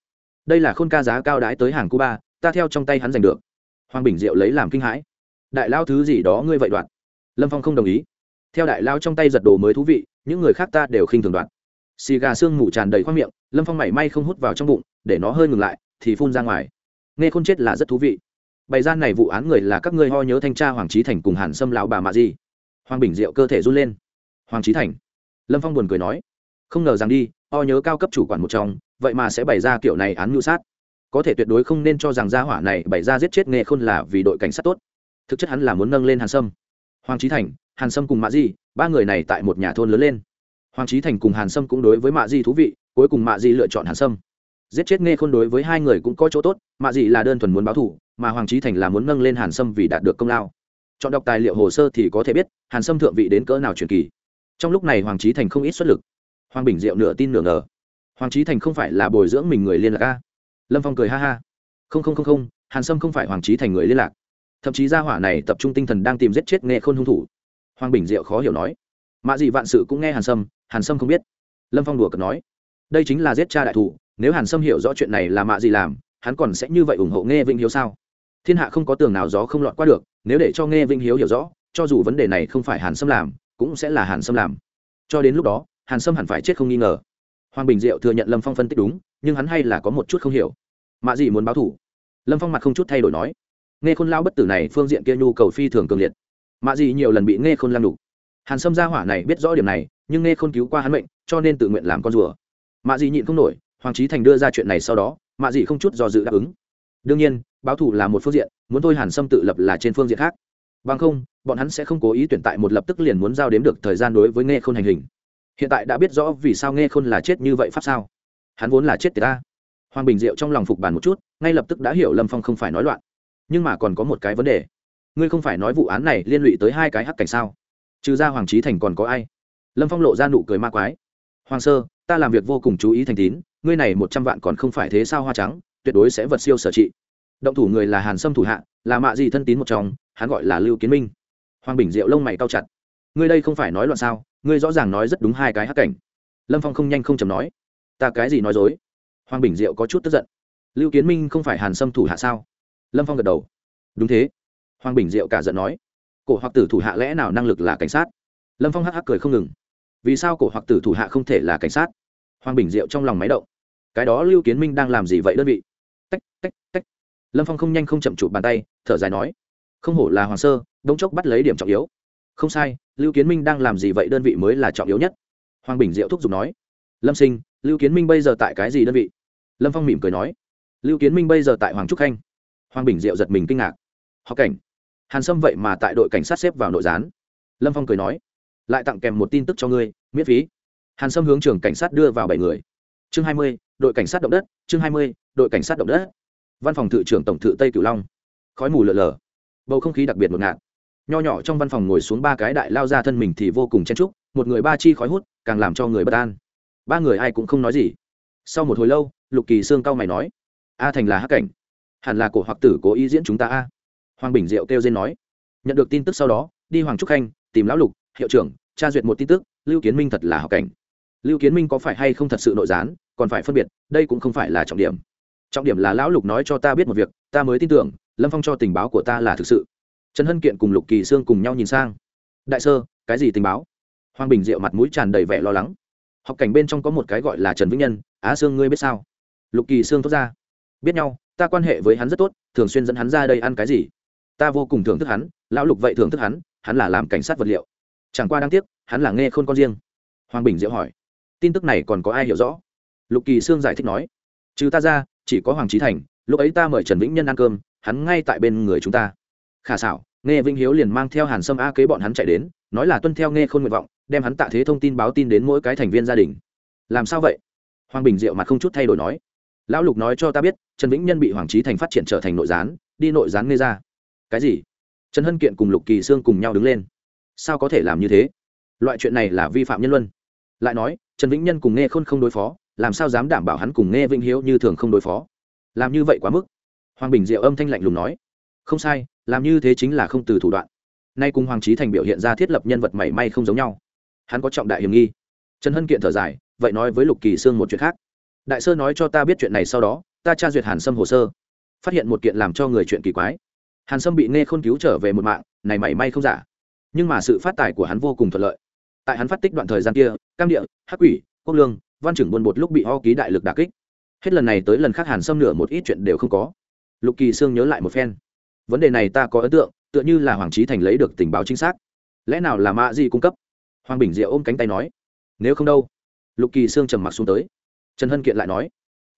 Đây là khôn ca giá cao đái tới hàng cuba, ta theo trong tay hắn giành được. Hoàng bình diệu lấy làm kinh hãi. Đại lao thứ gì đó ngươi vậy đoạn? Lâm phong không đồng ý. Theo đại lao trong tay giật đồ mới thú vị, những người khác ta đều khinh thường đoạn xì gà xương mù tràn đầy khoang miệng, lâm phong mảy may không hút vào trong bụng, để nó hơi ngừng lại, thì phun ra ngoài. Nghe khôn chết là rất thú vị. Bày gian này vụ án người là các ngươi ho nhớ thanh tra hoàng trí thành cùng hàn sâm lão bà mạ gì hoàng bình diệu cơ thể run lên. Hoàng trí thành. Lâm phong buồn cười nói, không ngờ rằng đi, ho nhớ cao cấp chủ quản một trong, vậy mà sẽ bày ra kiểu này án mưu sát. Có thể tuyệt đối không nên cho rằng gia hỏa này bày ra giết chết nghe khôn là vì đội cảnh sát tốt. Thực chất hắn là muốn nâng lên hàn sâm. Hoàng trí thành, hàn sâm cùng mạ di, ba người này tại một nhà thôn lớn lên hoàng trí thành cùng hàn sâm cũng đối với mạ di thú vị, cuối cùng mạ di lựa chọn hàn sâm. Giết chết nghe khôn đối với hai người cũng có chỗ tốt, mạ dị là đơn thuần muốn báo thủ mà hoàng trí thành là muốn nâng lên hàn sâm vì đạt được công lao. Chọn đọc tài liệu hồ sơ thì có thể biết, hàn sâm thượng vị đến cỡ nào truyền kỳ. Trong lúc này hoàng trí thành không ít xuất lực. Hoàng bình diệu nửa tin nửa ngờ. Hoàng trí thành không phải là bồi dưỡng mình người liên lạc a? Lâm phong cười ha ha. Không không không không, hàn sâm không phải hoàng trí thành người liên lạc. Thậm chí gia hỏa này tập trung tinh thần đang tìm giết chết nghe khôn hung thủ. Hoàng bình diệu khó hiểu nói. Mạ dị vạn sự cũng nghe hàn sâm hàn sâm không biết. Lâm phong đùa cợt nói, đây chính là giết cha đại thủ, nếu hàn sâm hiểu rõ chuyện này là mạ gì làm, hắn còn sẽ như vậy ủng hộ nghe vĩnh hiếu sao? Thiên hạ không có tường nào gió không lọt qua được, nếu để cho nghe vĩnh hiếu hiểu rõ, cho dù vấn đề này không phải hàn sâm làm, cũng sẽ là hàn sâm làm. Cho đến lúc đó, hàn sâm hẳn phải chết không nghi ngờ. Hoàng bình diệu thừa nhận lâm phong phân tích đúng, nhưng hắn hay là có một chút không hiểu. Mạ gì muốn báo thủ? Lâm phong mặt không chút thay đổi nói, nghe khôn lao bất tử này phương diện kia nhu cầu phi thường cường liệt. Mạ gì nhiều lần bị nghe khôn lăng đục. Hàn sâm gia hỏa này biết rõ điểm này nhưng nghe khôn cứu qua hắn mệnh, cho nên tự nguyện làm con rùa. Mạ Dị nhịn không nổi, hoàng trí thành đưa ra chuyện này sau đó, mạ Dị không chút do dự đáp ứng. Đương nhiên, báo thủ là một phương diện, muốn thôi hàn sâm tự lập là trên phương diện khác. Bằng không, bọn hắn sẽ không cố ý tuyển tại một lập tức liền muốn giao đếm được thời gian đối với nghe khôn hành hình. Hiện tại đã biết rõ vì sao nghe khôn là chết như vậy pháp sao? Hắn vốn là chết tiệt ta. Hoàng bình diệu trong lòng phục bàn một chút, ngay lập tức đã hiểu lâm phong không phải nói loạn. Nhưng mà còn có một cái vấn đề. Ngươi không phải nói vụ án này liên lụy tới hai cái hắc cảnh sao? Trừ ra hoàng trí thành còn có ai? Lâm phong lộ ra nụ cười ma quái. Hoàng sơ, ta làm việc vô cùng chú ý thành tín, ngươi này một trăm vạn còn không phải thế sao hoa trắng, tuyệt đối sẽ vật siêu sở trị. Động thủ người là hàn sâm thủ hạ, là mạ gì thân tín một trong, hắn gọi là lưu kiến minh. Hoàng bình diệu lông mày cao chặt. Ngươi đây không phải nói loạn sao, ngươi rõ ràng nói rất đúng hai cái hắc cảnh. Lâm phong không nhanh không chầm nói. Ta cái gì nói dối? Hoàng bình diệu có chút tức giận. Lưu kiến minh không phải hàn sâm thủ hạ sao? Lâm phong gật đầu. Đúng thế. Hoàng bình diệu cả giận nói. Cổ hoặc tử thủ hạ lẽ nào năng lực là cảnh sát? Lâm phong hắc hắc cười không ngừng vì sao cổ hoặc tử thủ hạ không thể là cảnh sát? Hoàng bình diệu trong lòng máy động. Cái đó lưu kiến minh đang làm gì vậy đơn vị? Tách tách tách. Lâm phong không nhanh không chậm chụp bàn tay, thở dài nói. Không hổ là hoàng sơ đống chốc bắt lấy điểm trọng yếu. Không sai, lưu kiến minh đang làm gì vậy đơn vị mới là trọng yếu nhất. Hoàng bình diệu thúc giục nói. Lâm sinh, lưu kiến minh bây giờ tại cái gì đơn vị? Lâm phong mỉm cười nói. Lưu kiến minh bây giờ tại hoàng trúc khanh. Hoàng bình diệu giật mình kinh ngạc. Học cảnh. Hàn sâm vậy mà tại đội cảnh sát xếp vào nội gián. Lâm phong cười nói lại tặng kèm một tin tức cho ngươi, miễn phí. Hàn sâm hướng trường cảnh sát đưa vào bảy người. Chương hai mươi, đội cảnh sát động đất, chương hai mươi, đội cảnh sát động đất. Văn phòng thự trưởng tổng thự tây cửu long. Khói mù lợn lờ bầu không khí đặc biệt ngột ngạt. Nho nhỏ trong văn phòng ngồi xuống ba cái đại lao ra thân mình thì vô cùng chen trúc một người ba chi khói hút, càng làm cho người bất an. Ba người ai cũng không nói gì. Sau một hồi lâu, lục kỳ sương cao mày nói, a thành là hắc cảnh. Hẳn là cổ hoặc tử cố ý diễn chúng ta a. Hoàng bình diệu kêu dên nói. Nhận được tin tức sau đó, đi hoàng trúc khanh, tìm lão lục hiệu trưởng, tra duyệt một tin tức, lưu kiến minh thật là học cảnh. Lưu kiến minh có phải hay không thật sự nội gián, còn phải phân biệt, đây cũng không phải là trọng điểm. Trọng điểm là lão lục nói cho ta biết một việc, ta mới tin tưởng, lâm phong cho tình báo của ta là thực sự. Trần hân kiện cùng lục kỳ sương cùng nhau nhìn sang. Đại sơ, cái gì tình báo? Hoàng bình diệu mặt mũi tràn đầy vẻ lo lắng. Học cảnh bên trong có một cái gọi là trần vĩnh nhân, á sương, ngươi biết sao? Lục kỳ sương thốt ra. Biết nhau, ta quan hệ với hắn rất tốt, thường xuyên dẫn hắn ra đây ăn cái gì? Ta vô cùng thưởng thức hắn, lão lục vậy thưởng thức hắn hắn là làm cảnh sát vật liệu chẳng qua đáng tiếc, hắn là nghe khôn con riêng. Hoàng bình diệu hỏi, tin tức này còn có ai hiểu rõ? Lục kỳ sương giải thích nói, trừ ta ra, chỉ có hoàng trí thành, lúc ấy ta mời trần vĩnh nhân ăn cơm, hắn ngay tại bên người chúng ta. Khả xảo, nghe vĩnh hiếu liền mang theo hàn sâm a kế bọn hắn chạy đến, nói là tuân theo nghe khôn nguyện vọng, đem hắn tạ thế thông tin báo tin đến mỗi cái thành viên gia đình. Làm sao vậy? Hoàng bình diệu mặt không chút thay đổi nói, lão lục nói cho ta biết, trần vĩnh nhân bị hoàng trí thành phát triển trở thành nội gián, đi nội gián nghe ra. Cái gì? Trần hân kiện cùng lục kỳ sương cùng nhau đứng lên sao có thể làm như thế? Loại chuyện này là vi phạm nhân luân. Lại nói, trần vĩnh nhân cùng nghe khôn không đối phó, làm sao dám đảm bảo hắn cùng nghe vĩnh hiếu như thường không đối phó? Làm như vậy quá mức. Hoàng bình diệu âm thanh lạnh lùng nói, không sai, làm như thế chính là không từ thủ đoạn. Nay cùng hoàng trí thành biểu hiện ra thiết lập nhân vật mảy may không giống nhau. Hắn có trọng đại hiểm nghi. Trần hân kiện thở dài, vậy nói với lục kỳ sương một chuyện khác. Đại sơ nói cho ta biết chuyện này sau đó, ta tra duyệt hàn sâm hồ sơ. Phát hiện một kiện làm cho người chuyện kỳ quái. Hàn sâm bị nghe khôn cứu trở về một mạng, này mảy may không giả nhưng mà sự phát tài của hắn vô cùng thuận lợi. Tại hắn phát tích đoạn thời gian kia, cam địa, hắc quỷ, quốc lương, văn trưởng buôn bột lúc bị ho ký đại lực đà kích. Hết lần này tới lần khác hàn xâm nửa một ít chuyện đều không có. Lục kỳ sương nhớ lại một phen. Vấn đề này ta có ấn tượng, tựa như là hoàng trí thành lấy được tình báo chính xác. Lẽ nào là mạ di cung cấp? Hoàng bình diệu ôm cánh tay nói. Nếu không đâu? Lục kỳ sương trầm mặc xuống tới. Trần hân kiện lại nói.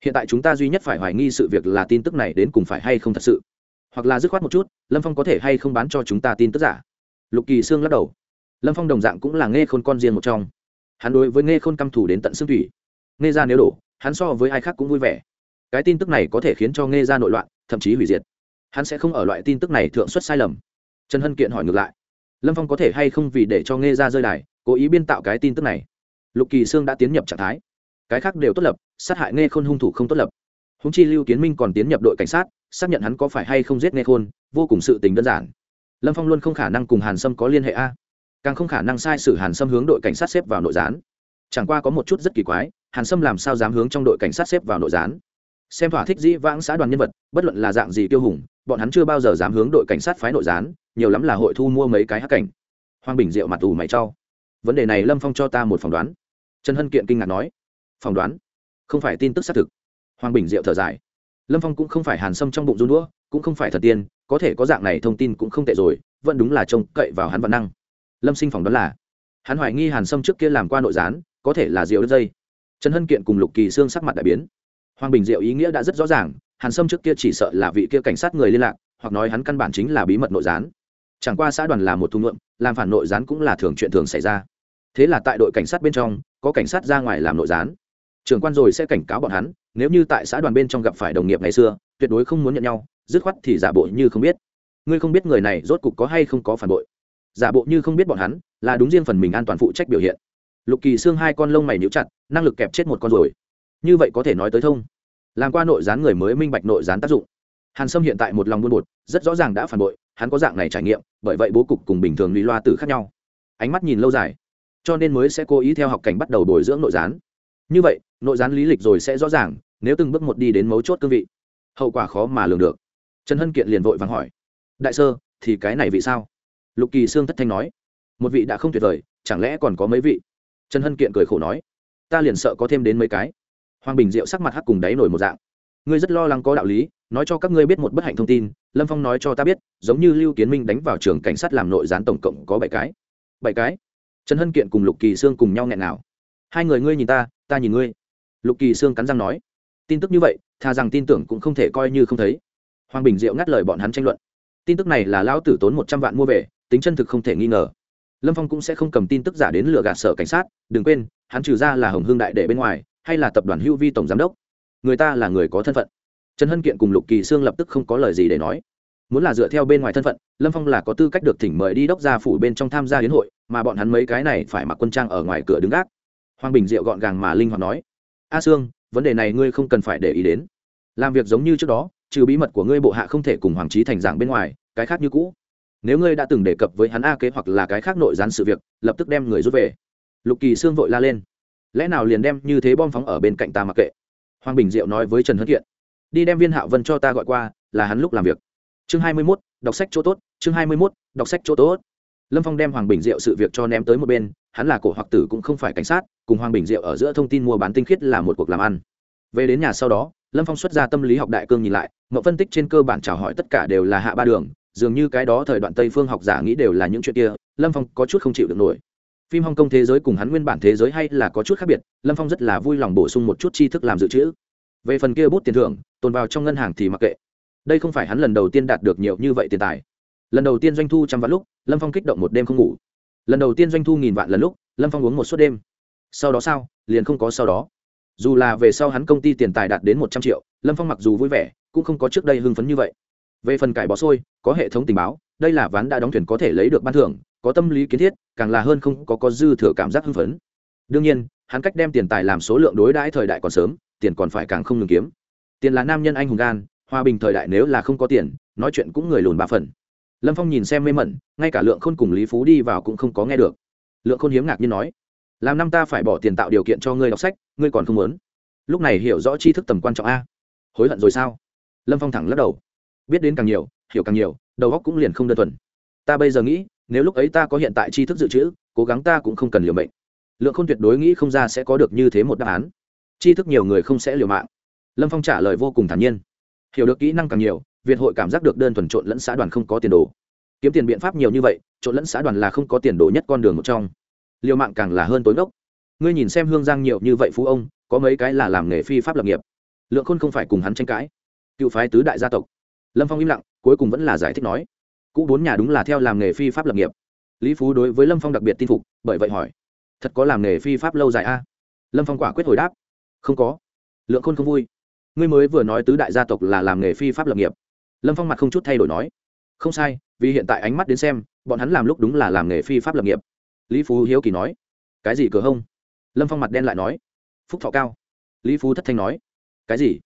Hiện tại chúng ta duy nhất phải hoài nghi sự việc là tin tức này đến cùng phải hay không thật sự. Hoặc là dứt khoát một chút, lâm phong có thể hay không bán cho chúng ta tin tức giả? Lục kỳ sương lắc đầu. Lâm phong đồng dạng cũng là nghe khôn con riêng một trong. Hắn đối với nghe khôn căm thủ đến tận xương thủy. Nghe ra nếu đổ, hắn so với ai khác cũng vui vẻ. Cái tin tức này có thể khiến cho nghe ra nội loạn, thậm chí hủy diệt. Hắn sẽ không ở loại tin tức này thượng xuất sai lầm. Trần hân kiện hỏi ngược lại. Lâm phong có thể hay không vì để cho nghe ra rơi đài, cố ý biên tạo cái tin tức này? Lục kỳ sương đã tiến nhập trạng thái. Cái khác đều tốt lập, sát hại nghe khôn hung thủ không tốt lập. Húng chi lưu kiến minh còn tiến nhập đội cảnh sát, xác nhận hắn có phải hay không giết nghe khôn, vô cùng sự tình đơn giản lâm phong luôn không khả năng cùng hàn sâm có liên hệ a. Càng không khả năng sai sự hàn sâm hướng đội cảnh sát xếp vào nội gián. Chẳng qua có một chút rất kỳ quái, hàn sâm làm sao dám hướng trong đội cảnh sát xếp vào nội gián? Xem thỏa thích dĩ vãng xã đoàn nhân vật, bất luận là dạng gì tiêu hùng, bọn hắn chưa bao giờ dám hướng đội cảnh sát phái nội gián, nhiều lắm là hội thu mua mấy cái hắc cảnh. Hoàng bình diệu mặt ủ mày cho. Vấn đề này lâm phong cho ta một phỏng đoán. Trần hân kiện kinh ngạc nói. Phỏng đoán? Không phải tin tức xác thực. Hoàng bình diệu thở dài. Lâm phong cũng không phải hàn sâm trong bụng run đũa cũng không phải thật tiên, có thể có dạng này thông tin cũng không tệ rồi, vẫn đúng là trông cậy vào hắn văn năng. Lâm sinh phỏng đoán là, hắn hoài nghi hàn sâm trước kia làm qua nội gián, có thể là rượu đất dây. Trần hân kiện cùng lục kỳ xương sắc mặt đại biến. Hoàng bình diệu ý nghĩa đã rất rõ ràng, hàn sâm trước kia chỉ sợ là vị kia cảnh sát người liên lạc, hoặc nói hắn căn bản chính là bí mật nội gián. Chẳng qua xã đoàn là một thu ngưỡng làm phản nội gián cũng là thường chuyện thường xảy ra. Thế là tại đội cảnh sát bên trong, có cảnh sát ra ngoài làm nội gián. Trưởng quan rồi sẽ cảnh cáo bọn hắn, nếu như tại xã đoàn bên trong gặp phải đồng nghiệp ngày xưa, tuyệt đối không muốn nhận nhau dứt khoát thì giả bộ như không biết. Ngươi không biết người này rốt cục có hay không có phản bội. Giả bộ như không biết bọn hắn, là đúng riêng phần mình an toàn phụ trách biểu hiện. Lục kỳ xương hai con lông mày níu chặt, năng lực kẹp chết một con rồi. Như vậy có thể nói tới thông. Làm qua nội gián người mới minh bạch nội gián tác dụng. Hàn sâm hiện tại một lòng buôn bột, rất rõ ràng đã phản bội, hắn có dạng này trải nghiệm, bởi vậy bố cục cùng bình thường lý loa tử khác nhau. Ánh mắt nhìn lâu dài, cho nên mới sẽ cố ý theo học cảnh bắt đầu bồi dưỡng nội gián. Như vậy, nội gián lý lịch rồi sẽ rõ ràng, nếu từng bước một đi đến mấu chốt cương vị, hậu quả khó mà lường được trần hân kiện liền vội vàng hỏi, đại sơ, thì cái này vì sao? Lục kỳ sương thất thanh nói, một vị đã không tuyệt vời, chẳng lẽ còn có mấy vị? Trần hân kiện cười khổ nói, ta liền sợ có thêm đến mấy cái. Hoàng bình diệu sắc mặt hắc cùng đáy nổi một dạng, ngươi rất lo lắng có đạo lý, nói cho các ngươi biết một bất hạnh thông tin, lâm phong nói cho ta biết, giống như lưu kiến minh đánh vào trường cảnh sát làm nội gián tổng cộng có bảy cái. Bảy cái? Trần hân kiện cùng lục kỳ sương cùng nhau nghẹn nào hai người ngươi nhìn ta ta nhìn ngươi. Lục kỳ sương cắn răng nói, tin tức như vậy thà rằng tin tưởng cũng không thể coi như không thấy hoàng bình diệu ngắt lời bọn hắn tranh luận. Tin tức này là lão tử tốn một trăm vạn mua về, tính chân thực không thể nghi ngờ. Lâm phong cũng sẽ không cầm tin tức giả đến lừa gạt sở cảnh sát, đừng quên, hắn trừ ra là hồng hương đại đệ bên ngoài, hay là tập đoàn hữu vi tổng giám đốc. Người ta là người có thân phận. Trần hân kiện cùng lục kỳ sương lập tức không có lời gì để nói. Muốn là dựa theo bên ngoài thân phận, lâm phong là có tư cách được thỉnh mời đi đốc gia phủ bên trong tham gia hiến hội, mà bọn hắn mấy cái này phải mặc quân trang ở ngoài cửa đứng gác. Hoàng bình diệu gọn gàng mà linh hoạt nói. A sương, vấn đề này ngươi không cần phải để ý đến. Làm việc giống như trước đó trừ bí mật của ngươi bộ hạ không thể cùng hoàng trí thành dạng bên ngoài cái khác như cũ. Nếu ngươi đã từng đề cập với hắn a kế hoặc là cái khác nội gián sự việc lập tức đem người rút về. Lục kỳ sương vội la lên. Lẽ nào liền đem như thế bom phóng ở bên cạnh ta mặc kệ? Hoàng bình diệu nói với trần hân thiện đi đem viên hạo vân cho ta gọi qua là hắn lúc làm việc. Chương hai mươi 21, đọc sách chỗ tốt chương hai mươi 21, đọc sách chỗ tốt. Lâm phong đem hoàng bình diệu sự việc cho ném tới một bên hắn là cổ hoặc tử cũng không phải cảnh sát cùng hoàng bình diệu ở giữa thông tin mua bán tinh khiết là một cuộc làm ăn. Về đến nhà sau đó lâm phong xuất ra tâm lý học đại cương nhìn lại mậu phân tích trên cơ bản chào hỏi tất cả đều là hạ ba đường, dường như cái đó thời đoạn tây phương học giả nghĩ đều là những chuyện kia, lâm phong có chút không chịu được nổi. Phim hong kong thế giới cùng hắn nguyên bản thế giới hay là có chút khác biệt, lâm phong rất là vui lòng bổ sung một chút tri thức làm dự trữ. Về phần kia bút tiền thưởng, tồn vào trong ngân hàng thì mặc kệ. Đây không phải hắn lần đầu tiên đạt được nhiều như vậy tiền tài. Lần đầu tiên doanh thu trăm vạn lúc, lâm phong kích động một đêm không ngủ. Lần đầu tiên doanh thu nghìn vạn lần lúc, lâm phong uống một suốt đêm. Sau đó sao? Liền không có sau đó dù là về sau hắn công ty tiền tài đạt đến một trăm triệu, lâm phong mặc dù vui vẻ, cũng không có trước đây hưng phấn như vậy. Về phần cải bó sôi có hệ thống tình báo, đây là ván đã đóng thuyền có thể lấy được ban thưởng, có tâm lý kiến thiết, càng là hơn không có có dư thừa cảm giác hưng phấn. Đương nhiên, hắn cách đem tiền tài làm số lượng đối đãi thời đại còn sớm, tiền còn phải càng không ngừng kiếm. Tiền là nam nhân anh hùng gan, hòa bình thời đại nếu là không có tiền, nói chuyện cũng người lùn ba phần. Lâm phong nhìn xem mê mẩn, ngay cả lượng khôn cùng lý phú đi vào cũng không có nghe được. Lượng khôn hiếm ngạc nhiên nói làm năm ta phải bỏ tiền tạo điều kiện cho ngươi đọc sách, ngươi còn không muốn. Lúc này hiểu rõ tri thức tầm quan trọng a. Hối hận rồi sao? Lâm phong thẳng lắc đầu. Biết đến càng nhiều, hiểu càng nhiều, đầu óc cũng liền không đơn thuần. Ta bây giờ nghĩ, nếu lúc ấy ta có hiện tại tri thức dự trữ, cố gắng ta cũng không cần liều mệnh. Lượng không tuyệt đối nghĩ không ra sẽ có được như thế một đáp án. Tri thức nhiều người không sẽ liều mạng. Lâm phong trả lời vô cùng thản nhiên. Hiểu được kỹ năng càng nhiều, việt hội cảm giác được đơn thuần trộn lẫn xã đoàn không có tiền đồ. Kiếm tiền biện pháp nhiều như vậy, trộn lẫn xã đoàn là không có tiền đồ nhất con đường một trong liều mạng càng là hơn tối ngốc. Ngươi nhìn xem hương giang nhiều như vậy phú ông, có mấy cái là làm nghề phi pháp lập nghiệp. Lượng khôn không phải cùng hắn tranh cãi. Cựu phái tứ đại gia tộc. Lâm phong im lặng, cuối cùng vẫn là giải thích nói, cũ bốn nhà đúng là theo làm nghề phi pháp lập nghiệp. Lý phú đối với lâm phong đặc biệt tin phục, bởi vậy hỏi, thật có làm nghề phi pháp lâu dài a? Lâm phong quả quyết hồi đáp, không có. Lượng khôn không vui, ngươi mới vừa nói tứ đại gia tộc là làm nghề phi pháp lập nghiệp. Lâm phong mặt không chút thay đổi nói, không sai, vì hiện tại ánh mắt đến xem, bọn hắn làm lúc đúng là làm nghề phi pháp lập nghiệp lý phú hiếu kỳ nói, cái gì cửa hông? Lâm phong mặt đen lại nói, phúc thọ cao. Lý phú thất thanh nói, cái gì?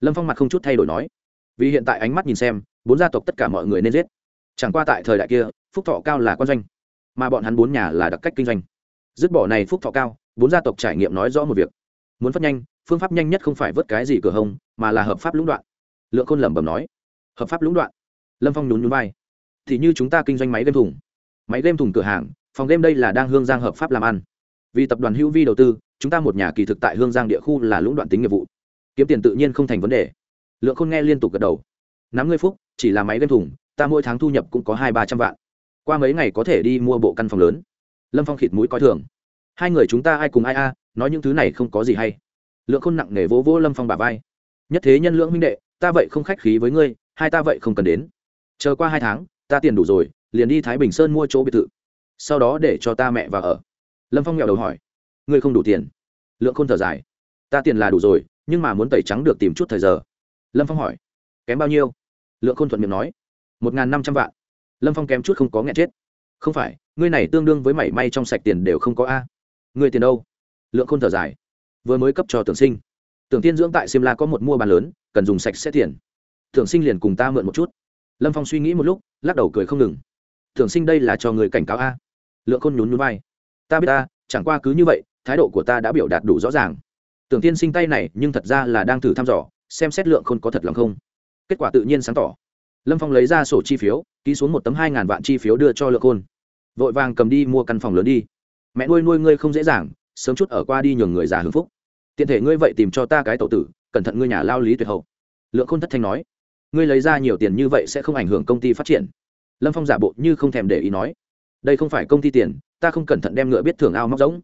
Lâm phong mặt không chút thay đổi nói, vì hiện tại ánh mắt nhìn xem, bốn gia tộc tất cả mọi người nên giết. Chẳng qua tại thời đại kia, phúc thọ cao là con doanh, mà bọn hắn bốn nhà là đặc cách kinh doanh. Dứt bỏ này phúc thọ cao, bốn gia tộc trải nghiệm nói rõ một việc. Muốn phát nhanh, phương pháp nhanh nhất không phải vớt cái gì cửa hông, mà là hợp pháp lũng đoạn. Lượng khôn lẩm bẩm nói, hợp pháp lũng đoạn? Lâm phong nhún nhún vai, thì như chúng ta kinh doanh máy game thùng. Máy game thùng cửa hàng phòng game đây là đang hương giang hợp pháp làm ăn. Vì tập đoàn hữu vi đầu tư, chúng ta một nhà kỳ thực tại hương giang địa khu là lũng đoạn tính nghiệp vụ. Kiếm tiền tự nhiên không thành vấn đề. Lượng khôn nghe liên tục gật đầu. Nắm ngươi phúc, chỉ là máy game thủng ta mỗi tháng thu nhập cũng có hai ba trăm vạn. Qua mấy ngày có thể đi mua bộ căn phòng lớn. Lâm phong khịt mũi coi thường. Hai người chúng ta ai cùng ai a, nói những thứ này không có gì hay. Lượng khôn nặng nề vỗ vỗ lâm phong bà vai. Nhất thế nhân lượng minh đệ, ta vậy không khách khí với ngươi, hai ta vậy không cần đến. Chờ qua hai tháng, ta tiền đủ rồi, liền đi thái bình sơn mua chỗ biệt thự sau đó để cho ta mẹ vào ở. Lâm phong nghèo đầu hỏi, ngươi không đủ tiền. Lượng khôn thở dài, ta tiền là đủ rồi, nhưng mà muốn tẩy trắng được tìm chút thời giờ. Lâm phong hỏi, kém bao nhiêu? Lượng khôn thuận miệng nói, một n g h n năm trăm vạn. Lâm phong kém chút không có nghẹn chết. Không phải, ngươi này tương đương với mảy may trong sạch tiền đều không có a. Ngươi tiền đâu? Lượng khôn thở dài, vừa mới cấp cho tưởng sinh. Tưởng tiên dưỡng tại simla có một mua bàn lớn, cần dùng sạch sẽ tiền. Tưởng sinh liền cùng ta mượn một chút. Lâm phong suy nghĩ một lúc, lắc đầu cười không ngừng, tưởng sinh đây là cho người cảnh cáo a lượng khôn nhún nhún vai. Ta biết ta, chẳng qua cứ như vậy, thái độ của ta đã biểu đạt đủ rõ ràng. Tưởng tiên sinh tay này, nhưng thật ra là đang thử thăm dò, xem xét lượng khôn có thật lòng không. Kết quả tự nhiên sáng tỏ. Lâm phong lấy ra sổ chi phiếu, ký xuống một tấm hai ngàn vạn chi phiếu đưa cho lượng khôn. Vội vàng cầm đi mua căn phòng lớn đi. Mẹ nuôi nuôi ngươi không dễ dàng, sớm chút ở qua đi nhường người già hưng phúc. Tiện thể ngươi vậy tìm cho ta cái tổ tử, cẩn thận ngươi nhà lao lý tuyệt hậu. Lượng khôn thất thanh nói. Ngươi lấy ra nhiều tiền như vậy sẽ không ảnh hưởng công ty phát triển. Lâm phong giả bộ như không thèm để ý nói đây không phải công ty tiền, ta không cẩn thận đem ngựa biết thưởng ao móc giống.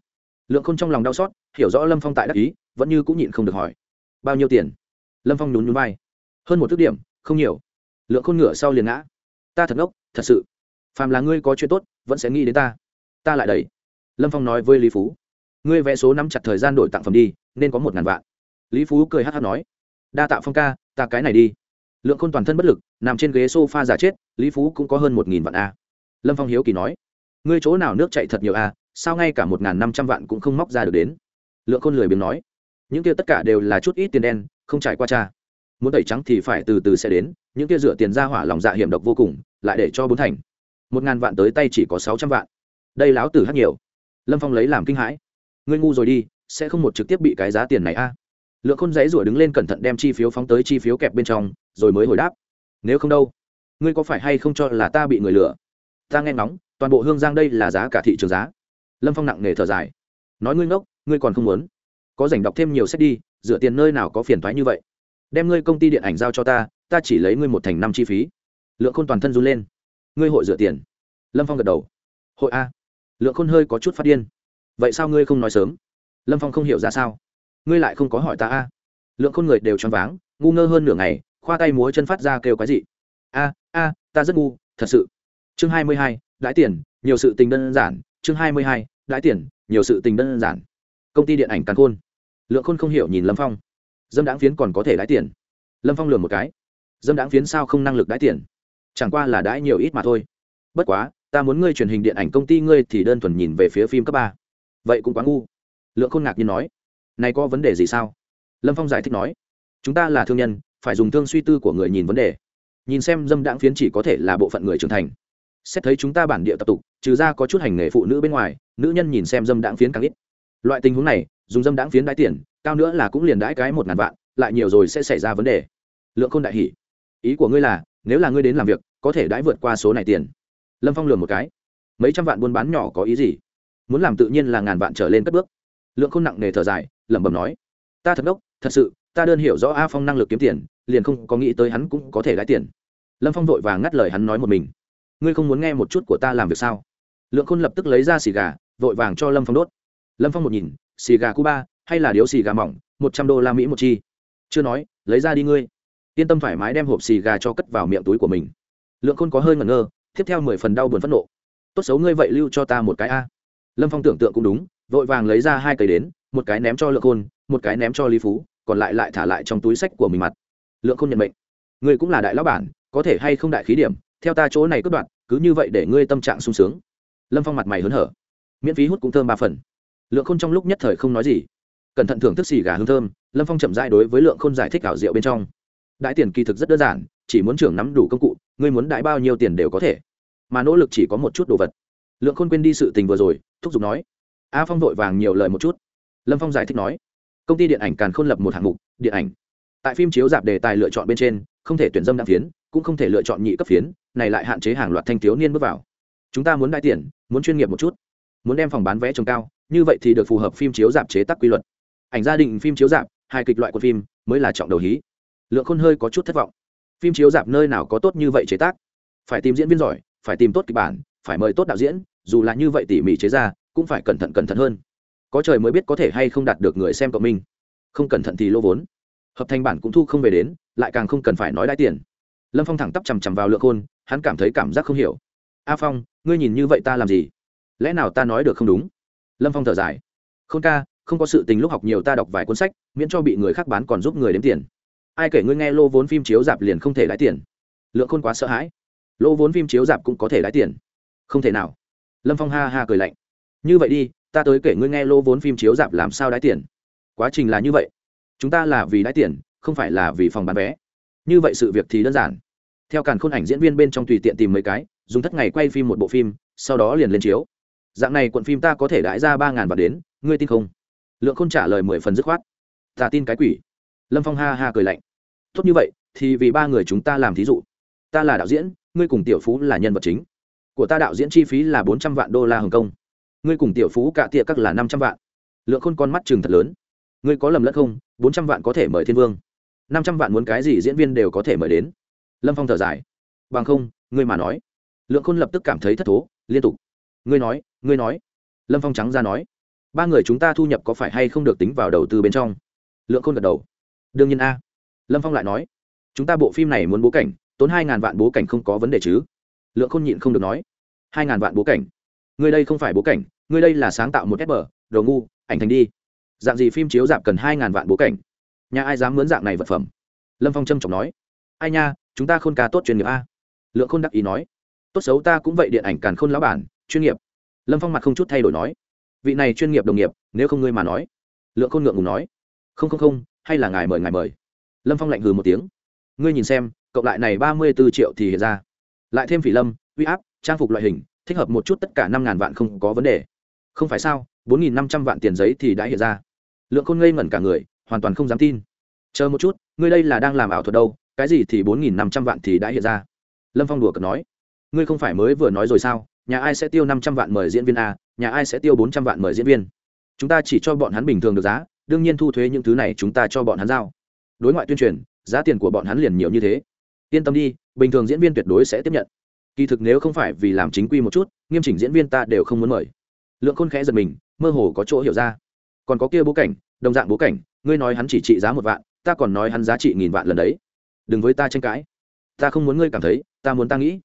Lượng khôn trong lòng đau xót, hiểu rõ lâm phong tại đắc ý, vẫn như cũng nhịn không được hỏi. Bao nhiêu tiền? Lâm phong nhún nhún vai. Hơn một thức điểm, không nhiều. Lượng khôn ngựa sau liền ngã. Ta thật ngốc, thật sự. Phàm là ngươi có chuyện tốt, vẫn sẽ nghĩ đến ta. Ta lại đầy lâm phong nói với lý phú. Ngươi vẽ số nắm chặt thời gian đổi tặng phẩm đi, nên có một ngàn vạn. Lý phú cười hát hát nói. Đa tạ phong ca, ta cái này đi. Lượng khôn toàn thân bất lực, nằm trên ghế s o f a giả chết, lý phú cũng có hơn một nghìn vạn a. Lâm phong hiếu kỳ nói ngươi chỗ nào nước chạy thật nhiều a sao ngay cả một ngàn năm trăm vạn cũng không móc ra được đến? Lượng khôn lười biếng nói. Những kia tất cả đều là chút ít tiền đen, không trải qua cha. Muốn tẩy trắng thì phải từ từ sẽ đến, những kia rửa tiền ra hỏa lòng dạ hiểm độc vô cùng, lại để cho bốn thành. Một ngàn vạn tới tay chỉ có sáu trăm vạn. Đây láo tử hát nhiều. Lâm phong lấy làm kinh hãi. Ngươi ngu rồi đi, sẽ không một trực tiếp bị cái giá tiền này a lượng khôn giấy rủa đứng lên cẩn thận đem chi phiếu phóng tới chi phiếu kẹp bên trong, rồi mới hồi đáp. Nếu không đâu, ngươi có phải hay không cho là ta bị người lừa? Ta nghe ngóng toàn bộ hương giang đây là giá cả thị trường giá. Lâm phong nặng nề thở dài. Nói ngươi ngốc, ngươi còn không muốn. Có dành đọc thêm nhiều sách đi, dựa tiền nơi nào có phiền thoái như vậy. Đem ngươi công ty điện ảnh giao cho ta ta chỉ lấy ngươi một thành năm chi phí. Lượng khôn toàn thân run lên. Ngươi hội dựa tiền. Lâm phong gật đầu. Hội a. Lượng khôn hơi có chút phát điên. Vậy sao ngươi không nói sớm? Lâm phong không hiểu ra sao. Ngươi lại không có hỏi ta a. Lượng khôn người đều choáng váng, ngu ngơ hơn nửa ngày, khoa tay múa chân phát ra kêu cái gì a a, ta rất ngu, thật sự. Chương hai mươi hai đãi tiền, nhiều sự tình đơn giản. Chương hai mươi hai, đãi tiền, nhiều sự tình đơn giản. Công ty điện ảnh càn khôn. Lượng khôn không hiểu nhìn lâm phong. Dâm đáng phiến còn có thể đãi tiền. Lâm phong lừa một cái. Dâm đáng phiến sao không năng lực đãi tiền? Chẳng qua là đãi nhiều ít mà thôi. Bất quá, ta muốn ngươi truyền hình điện ảnh công ty ngươi thì đơn thuần nhìn về phía phim cấp ba. Vậy cũng quá ngu. Lượng khôn ngạc nhiên nói. Này có vấn đề gì sao? Lâm phong giải thích nói. Chúng ta là thương nhân, phải dùng thương suy tư của người nhìn vấn đề. Nhìn xem dâm đãng phiến chỉ có thể là bộ phận người trưởng thành xét thấy chúng ta bản địa tập tục, trừ ra có chút hành nghề phụ nữ bên ngoài, nữ nhân nhìn xem dâm đãng phiến càng ít. Loại tình huống này, dùng dâm đãng phiến đãi tiền, cao nữa là cũng liền đãi cái một ngàn vạn, lại nhiều rồi sẽ xảy ra vấn đề. Lượng khôn đại hỷ ý của ngươi là, nếu là ngươi đến làm việc, có thể đãi vượt qua số này tiền. Lâm phong lường một cái. Mấy trăm vạn buôn bán nhỏ có ý gì? Muốn làm tự nhiên là ngàn vạn trở lên cất bước. Lượng khôn nặng nề thở dài, lẩm bẩm nói. Ta thật đốc, thật sự, ta đơn hiểu rõ a phong năng lực kiếm tiền, liền không có nghĩ tới hắn cũng có thể đái tiền. Lâm phong vội và ngắt lời hắn nói một mình ngươi không muốn nghe một chút của ta làm việc sao? Lượng khôn lập tức lấy ra xì gà, vội vàng cho lâm phong đốt. Lâm phong một nhìn, xì gà cuba, hay là điếu xì gà mỏng, một trăm đô la mỹ một chi. Chưa nói, lấy ra đi ngươi. Yên tâm thoải mái đem hộp xì gà cho cất vào miệng túi của mình. Lượng khôn có hơi ngẩn ngơ, tiếp theo mười phần đau buồn phẫn nộ. Tốt xấu ngươi vậy lưu cho ta một cái a. Lâm phong tưởng tượng cũng đúng, vội vàng lấy ra hai cây đến, một cái ném cho lượng khôn, một cái ném cho lý phú, còn lại lại thả lại trong túi sách của mình mặt. Lượng khôn nhận mệnh. Ngươi cũng là đại lão bản, có thể hay không đại khí điểm theo ta chỗ này cướp đoạt, cứ như vậy để ngươi tâm trạng sung sướng. Lâm phong mặt mày hớn hở. Miễn phí hút cũng thơm ba phần. Lượng khôn trong lúc nhất thời không nói gì. Cẩn thận thưởng thức xì gà hương thơm, lâm phong chậm dai đối với lượng khôn giải thích ảo rượu bên trong. Đại tiền kỳ thực rất đơn giản, chỉ muốn trưởng nắm đủ công cụ, ngươi muốn đại bao nhiêu tiền đều có thể. Mà nỗ lực chỉ có một chút đồ vật. Lượng khôn quên đi sự tình vừa rồi, thúc giục nói. A phong vội vàng nhiều lời một chút. Lâm phong giải thích nói. Công ty điện ảnh càn khôn lập một hạng mục, điện ảnh. Tại phim chiếu dạp đề tài lựa chọn bên trên, không thể tuyển dâm đăng phiến cũng không thể lựa chọn nhị cấp phiến, này lại hạn chế hàng loạt thanh thiếu niên bước vào. Chúng ta muốn đại tiền, muốn chuyên nghiệp một chút, muốn đem phòng bán vé trồng cao, như vậy thì được phù hợp phim chiếu dạp chế tác quy luật. Ảnh gia đình phim chiếu dạp hai kịch loại của phim, mới là trọng đầu hí. Lượng khôn hơi có chút thất vọng. Phim chiếu dạp nơi nào có tốt như vậy chế tác? Phải tìm diễn viên giỏi, phải tìm tốt kịch bản, phải mời tốt đạo diễn, dù là như vậy tỉ mỉ chế ra, cũng phải cẩn thận cẩn thận hơn. Có trời mới biết có thể hay không đạt được người xem cộng minh. Không cẩn thận thì lỗ vốn. Hợp thành bản cũng thu không về đến, lại càng không cần phải nói đãi tiền lâm phong thẳng tắp chằm chằm vào lượng khôn, hắn cảm thấy cảm giác không hiểu. A phong, ngươi nhìn như vậy ta làm gì? Lẽ nào ta nói được không đúng? Lâm phong thở dài. Không ca, không có sự tình lúc học nhiều ta đọc vài cuốn sách, miễn cho bị người khác bán còn giúp người đếm tiền. Ai kể ngươi nghe lô vốn phim chiếu dạp liền không thể lái tiền? Lượng khôn quá sợ hãi. Lô vốn phim chiếu dạp cũng có thể lái tiền? Không thể nào. Lâm phong ha ha cười lạnh. Như vậy đi, ta tới kể ngươi nghe lô vốn phim chiếu dạp làm sao đái tiền. Quá trình là như vậy. Chúng ta là vì đái tiền, không phải là vì phòng bán vé. Như vậy sự việc thì đơn giản theo càn khôn ảnh diễn viên bên trong tùy tiện tìm mấy cái, dùng thất ngày quay phim một bộ phim, sau đó liền lên chiếu. Dạng này quận phim ta có thể đãi ra ba ngàn bạc đến, ngươi tin không? Lượng khôn trả lời mười phần dứt khoát. Ta tin cái quỷ. Lâm phong ha ha cười lạnh. Tốt như vậy, thì vì ba người chúng ta làm thí dụ. Ta là đạo diễn, ngươi cùng tiểu phú là nhân vật chính. Của ta đạo diễn chi phí là bốn trăm vạn đô la hồng kông. Ngươi cùng tiểu phú cạ tiệ các là năm trăm vạn. Lượng khôn con mắt chừng thật lớn. Ngươi có lầm lẫn không? Bốn trăm vạn có thể mời thiên vương. Năm trăm vạn muốn cái gì diễn viên đều có thể mời đến lâm phong thở dài. Bằng không, ngươi mà nói. Lượng khôn lập tức cảm thấy thất thố, liên tục. Ngươi nói ngươi nói. Lâm phong trắng ra nói. Ba người chúng ta thu nhập có phải hay không được tính vào đầu tư bên trong? Lượng khôn gật đầu. Đương nhiên a. Lâm phong lại nói. Chúng ta bộ phim này muốn bố cảnh, tốn hai ngàn vạn bố cảnh không có vấn đề chứ? Lượng khôn nhịn không được nói. Hai ngàn vạn bố cảnh. Người đây không phải bố cảnh người đây là sáng tạo một ép bờ, đồ ngu, ảnh thành đi. Dạng gì phim chiếu dạp cần hai ngàn vạn bố cảnh? Nhà ai dám mướn dạng này vật phẩm? Lâm phong trâm trọng nói. Ai nha chúng ta khôn ca tốt chuyên nghiệp a. Lượng khôn đắc ý nói. Tốt xấu ta cũng vậy, điện ảnh càn khôn lão bản, chuyên nghiệp. Lâm phong mặt không chút thay đổi nói. Vị này chuyên nghiệp đồng nghiệp, nếu không ngươi mà nói. Lượng khôn ngượng ngùng nói. Không không không, hay là ngài mời ngài mời. Lâm phong lạnh hừ một tiếng. Ngươi nhìn xem, cộng lại này ba mươi b ố triệu thì hiện ra. Lại thêm phỉ lâm, uy áp, trang phục loại hình, thích hợp một chút tất cả năm ngàn vạn không có vấn đề. Không phải sao, bốn nghìn năm trăm vạn tiền giấy thì đã hiện ra. Lượng khôn ngây ngẩn cả người, hoàn toàn không dám tin. Chờ một chút, ngươi đây là đang làm ảo thuật đâu cái gì thì bốn nghìn năm trăm vạn thì đã hiện ra. Lâm phong đùa cợt nói, ngươi không phải mới vừa nói rồi sao? Nhà ai sẽ tiêu năm trăm vạn mời diễn viên a, nhà ai sẽ tiêu bốn trăm vạn mời diễn viên? Chúng ta chỉ cho bọn hắn bình thường được giá, đương nhiên thu thuế những thứ này chúng ta cho bọn hắn giao. Đối ngoại tuyên truyền, giá tiền của bọn hắn liền nhiều như thế. Yên tâm đi, bình thường diễn viên tuyệt đối sẽ tiếp nhận. Kỳ thực nếu không phải vì làm chính quy một chút, nghiêm chỉnh diễn viên ta đều không muốn mời. Lượng khôn khẽ giật mình, mơ hồ có chỗ hiểu ra. Còn có kia bố cảnh, đồng dạng bố cảnh, ngươi nói hắn chỉ trị giá một vạn, ta còn nói hắn giá trị nghìn vạn lần đấy đừng với ta tranh cãi. Ta không muốn ngươi cảm thấy, ta muốn ta nghĩ.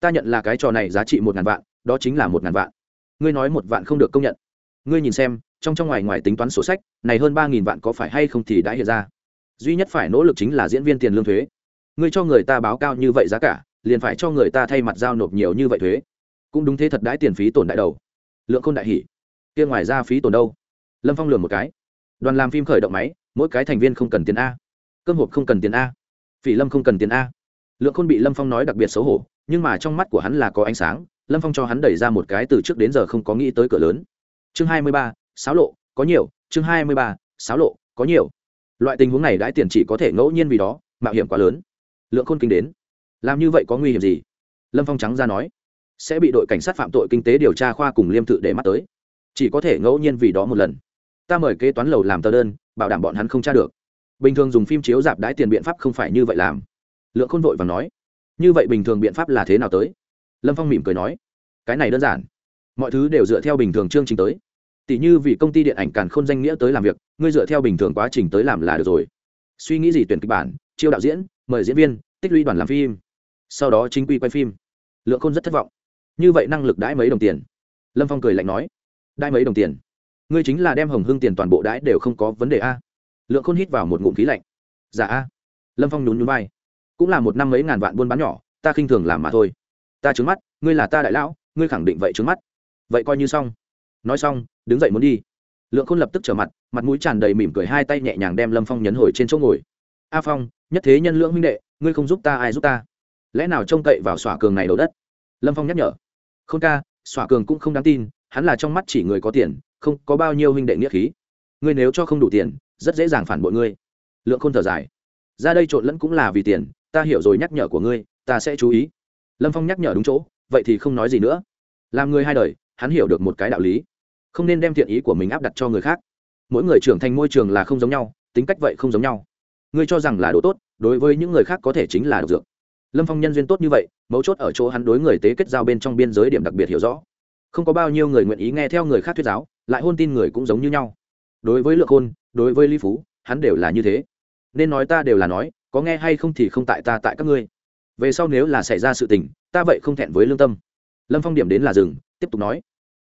Ta nhận là cái trò này giá trị một ngàn vạn, đó chính là một ngàn vạn. Ngươi nói một vạn không được công nhận. Ngươi nhìn xem, trong trong ngoài ngoài tính toán sổ sách, này hơn ba nghìn vạn có phải hay không thì đã hiện ra. Duy nhất phải nỗ lực chính là diễn viên tiền lương thuế. Ngươi cho người ta báo cao như vậy giá cả, liền phải cho người ta thay mặt giao nộp nhiều như vậy thuế. Cũng đúng thế thật đãi tiền phí tổn đại đầu. Lượng không đại hỉ. Kia ngoài ra phí tổn đâu? Lâm phong lường một cái. Đoàn làm phim khởi động máy, mỗi cái thành viên không cần tiền a. Cơm hộp không cần tiền a phỉ lâm không cần tiền a. Lượng khôn bị lâm phong nói đặc biệt xấu hổ, nhưng mà trong mắt của hắn là có ánh sáng, lâm phong cho hắn đẩy ra một cái từ trước đến giờ không có nghĩ tới cửa lớn. Chương hai mươi ba sáo lộ, có nhiều, chương hai mươi ba sáo lộ, có nhiều. Loại tình huống này đãi tiền chỉ có thể ngẫu nhiên vì đó, mạo hiểm quá lớn. Lượng khôn kinh đến. Làm như vậy có nguy hiểm gì? Lâm phong trắng ra nói. Sẽ bị đội cảnh sát phạm tội kinh tế điều tra khoa cùng liêm tự để mắt tới. Chỉ có thể ngẫu nhiên vì đó một lần. Ta mời kế toán lầu làm tờ đơn, bảo đảm bọn hắn không tra được bình thường dùng phim chiếu dạp đãi tiền biện pháp không phải như vậy làm. Lượng khôn vội và nói, như vậy bình thường biện pháp là thế nào tới? Lâm phong mỉm cười nói, cái này đơn giản. Mọi thứ đều dựa theo bình thường chương trình tới. Tỷ như vì công ty điện ảnh càn khôn danh nghĩa tới làm việc, ngươi dựa theo bình thường quá trình tới làm là được rồi. Suy nghĩ gì tuyển kịch bản, chiêu đạo diễn, mời diễn viên, tích lũy đoàn làm phim, sau đó chính quy quay phim. Lượng khôn rất thất vọng. Như vậy năng lực đãi mấy đồng tiền? Lâm phong cười lạnh nói. Đãi mấy đồng tiền? Ngươi chính là đem hồng hưng tiền toàn bộ đãi đều không có vấn đề a lượng khôn hít vào một ngụm khí lạnh. Dạ a. Lâm phong nhún nhún vai. Cũng là một năm mấy ngàn vạn buôn bán nhỏ, ta khinh thường làm mà thôi. Ta trứng mắt, ngươi là ta đại lão, ngươi khẳng định vậy trứng mắt. Vậy coi như xong. Nói xong, đứng dậy muốn đi. Lượng khôn lập tức trở mặt mặt mũi tràn đầy mỉm cười hai tay nhẹ nhàng đem lâm phong nhấn hồi trên chỗ ngồi. A phong, nhất thế nhân lưỡng minh đệ, ngươi không giúp ta ai giúp ta? Lẽ nào trông cậy vào xỏa cường này đầu đất? Lâm phong nhắc nhở. K h ô n ca, xỏa cường cũng không đáng tin, hắn là trong mắt chỉ người có tiền, không có bao nhiêu huynh đệ nghĩa khí. Ngươi nếu cho không đủ tiền rất dễ dàng phản bội ngươi. Lượng khôn thở dài. Ra đây trộn lẫn cũng là vì tiền, ta hiểu rồi nhắc nhở của ngươi, ta sẽ chú ý. Lâm phong nhắc nhở đúng chỗ, vậy thì không nói gì nữa. Làm người hai đời, hắn hiểu được một cái đạo lý. Không nên đem thiện ý của mình áp đặt cho người khác. Mỗi người trưởng thành môi trường là không giống nhau, tính cách vậy không giống nhau. Ngươi cho rằng là đồ tốt, đối với những người khác có thể chính là độc dược. Lâm phong nhân duyên tốt như vậy, mấu chốt ở chỗ hắn đối người tế kết giao bên trong biên giới điểm đặc biệt hiểu rõ. Không có bao nhiêu người nguyện ý nghe theo người khác thuyết giáo, lại hôn tin người cũng giống như nhau đối với lượng hôn, đối với lý phú, hắn đều là như thế. Nên nói ta đều là nói, có nghe hay không thì không tại ta tại các ngươi. Về sau nếu là xảy ra sự tình, ta vậy không thẹn với lương tâm. Lâm phong điểm đến là rừng tiếp tục nói.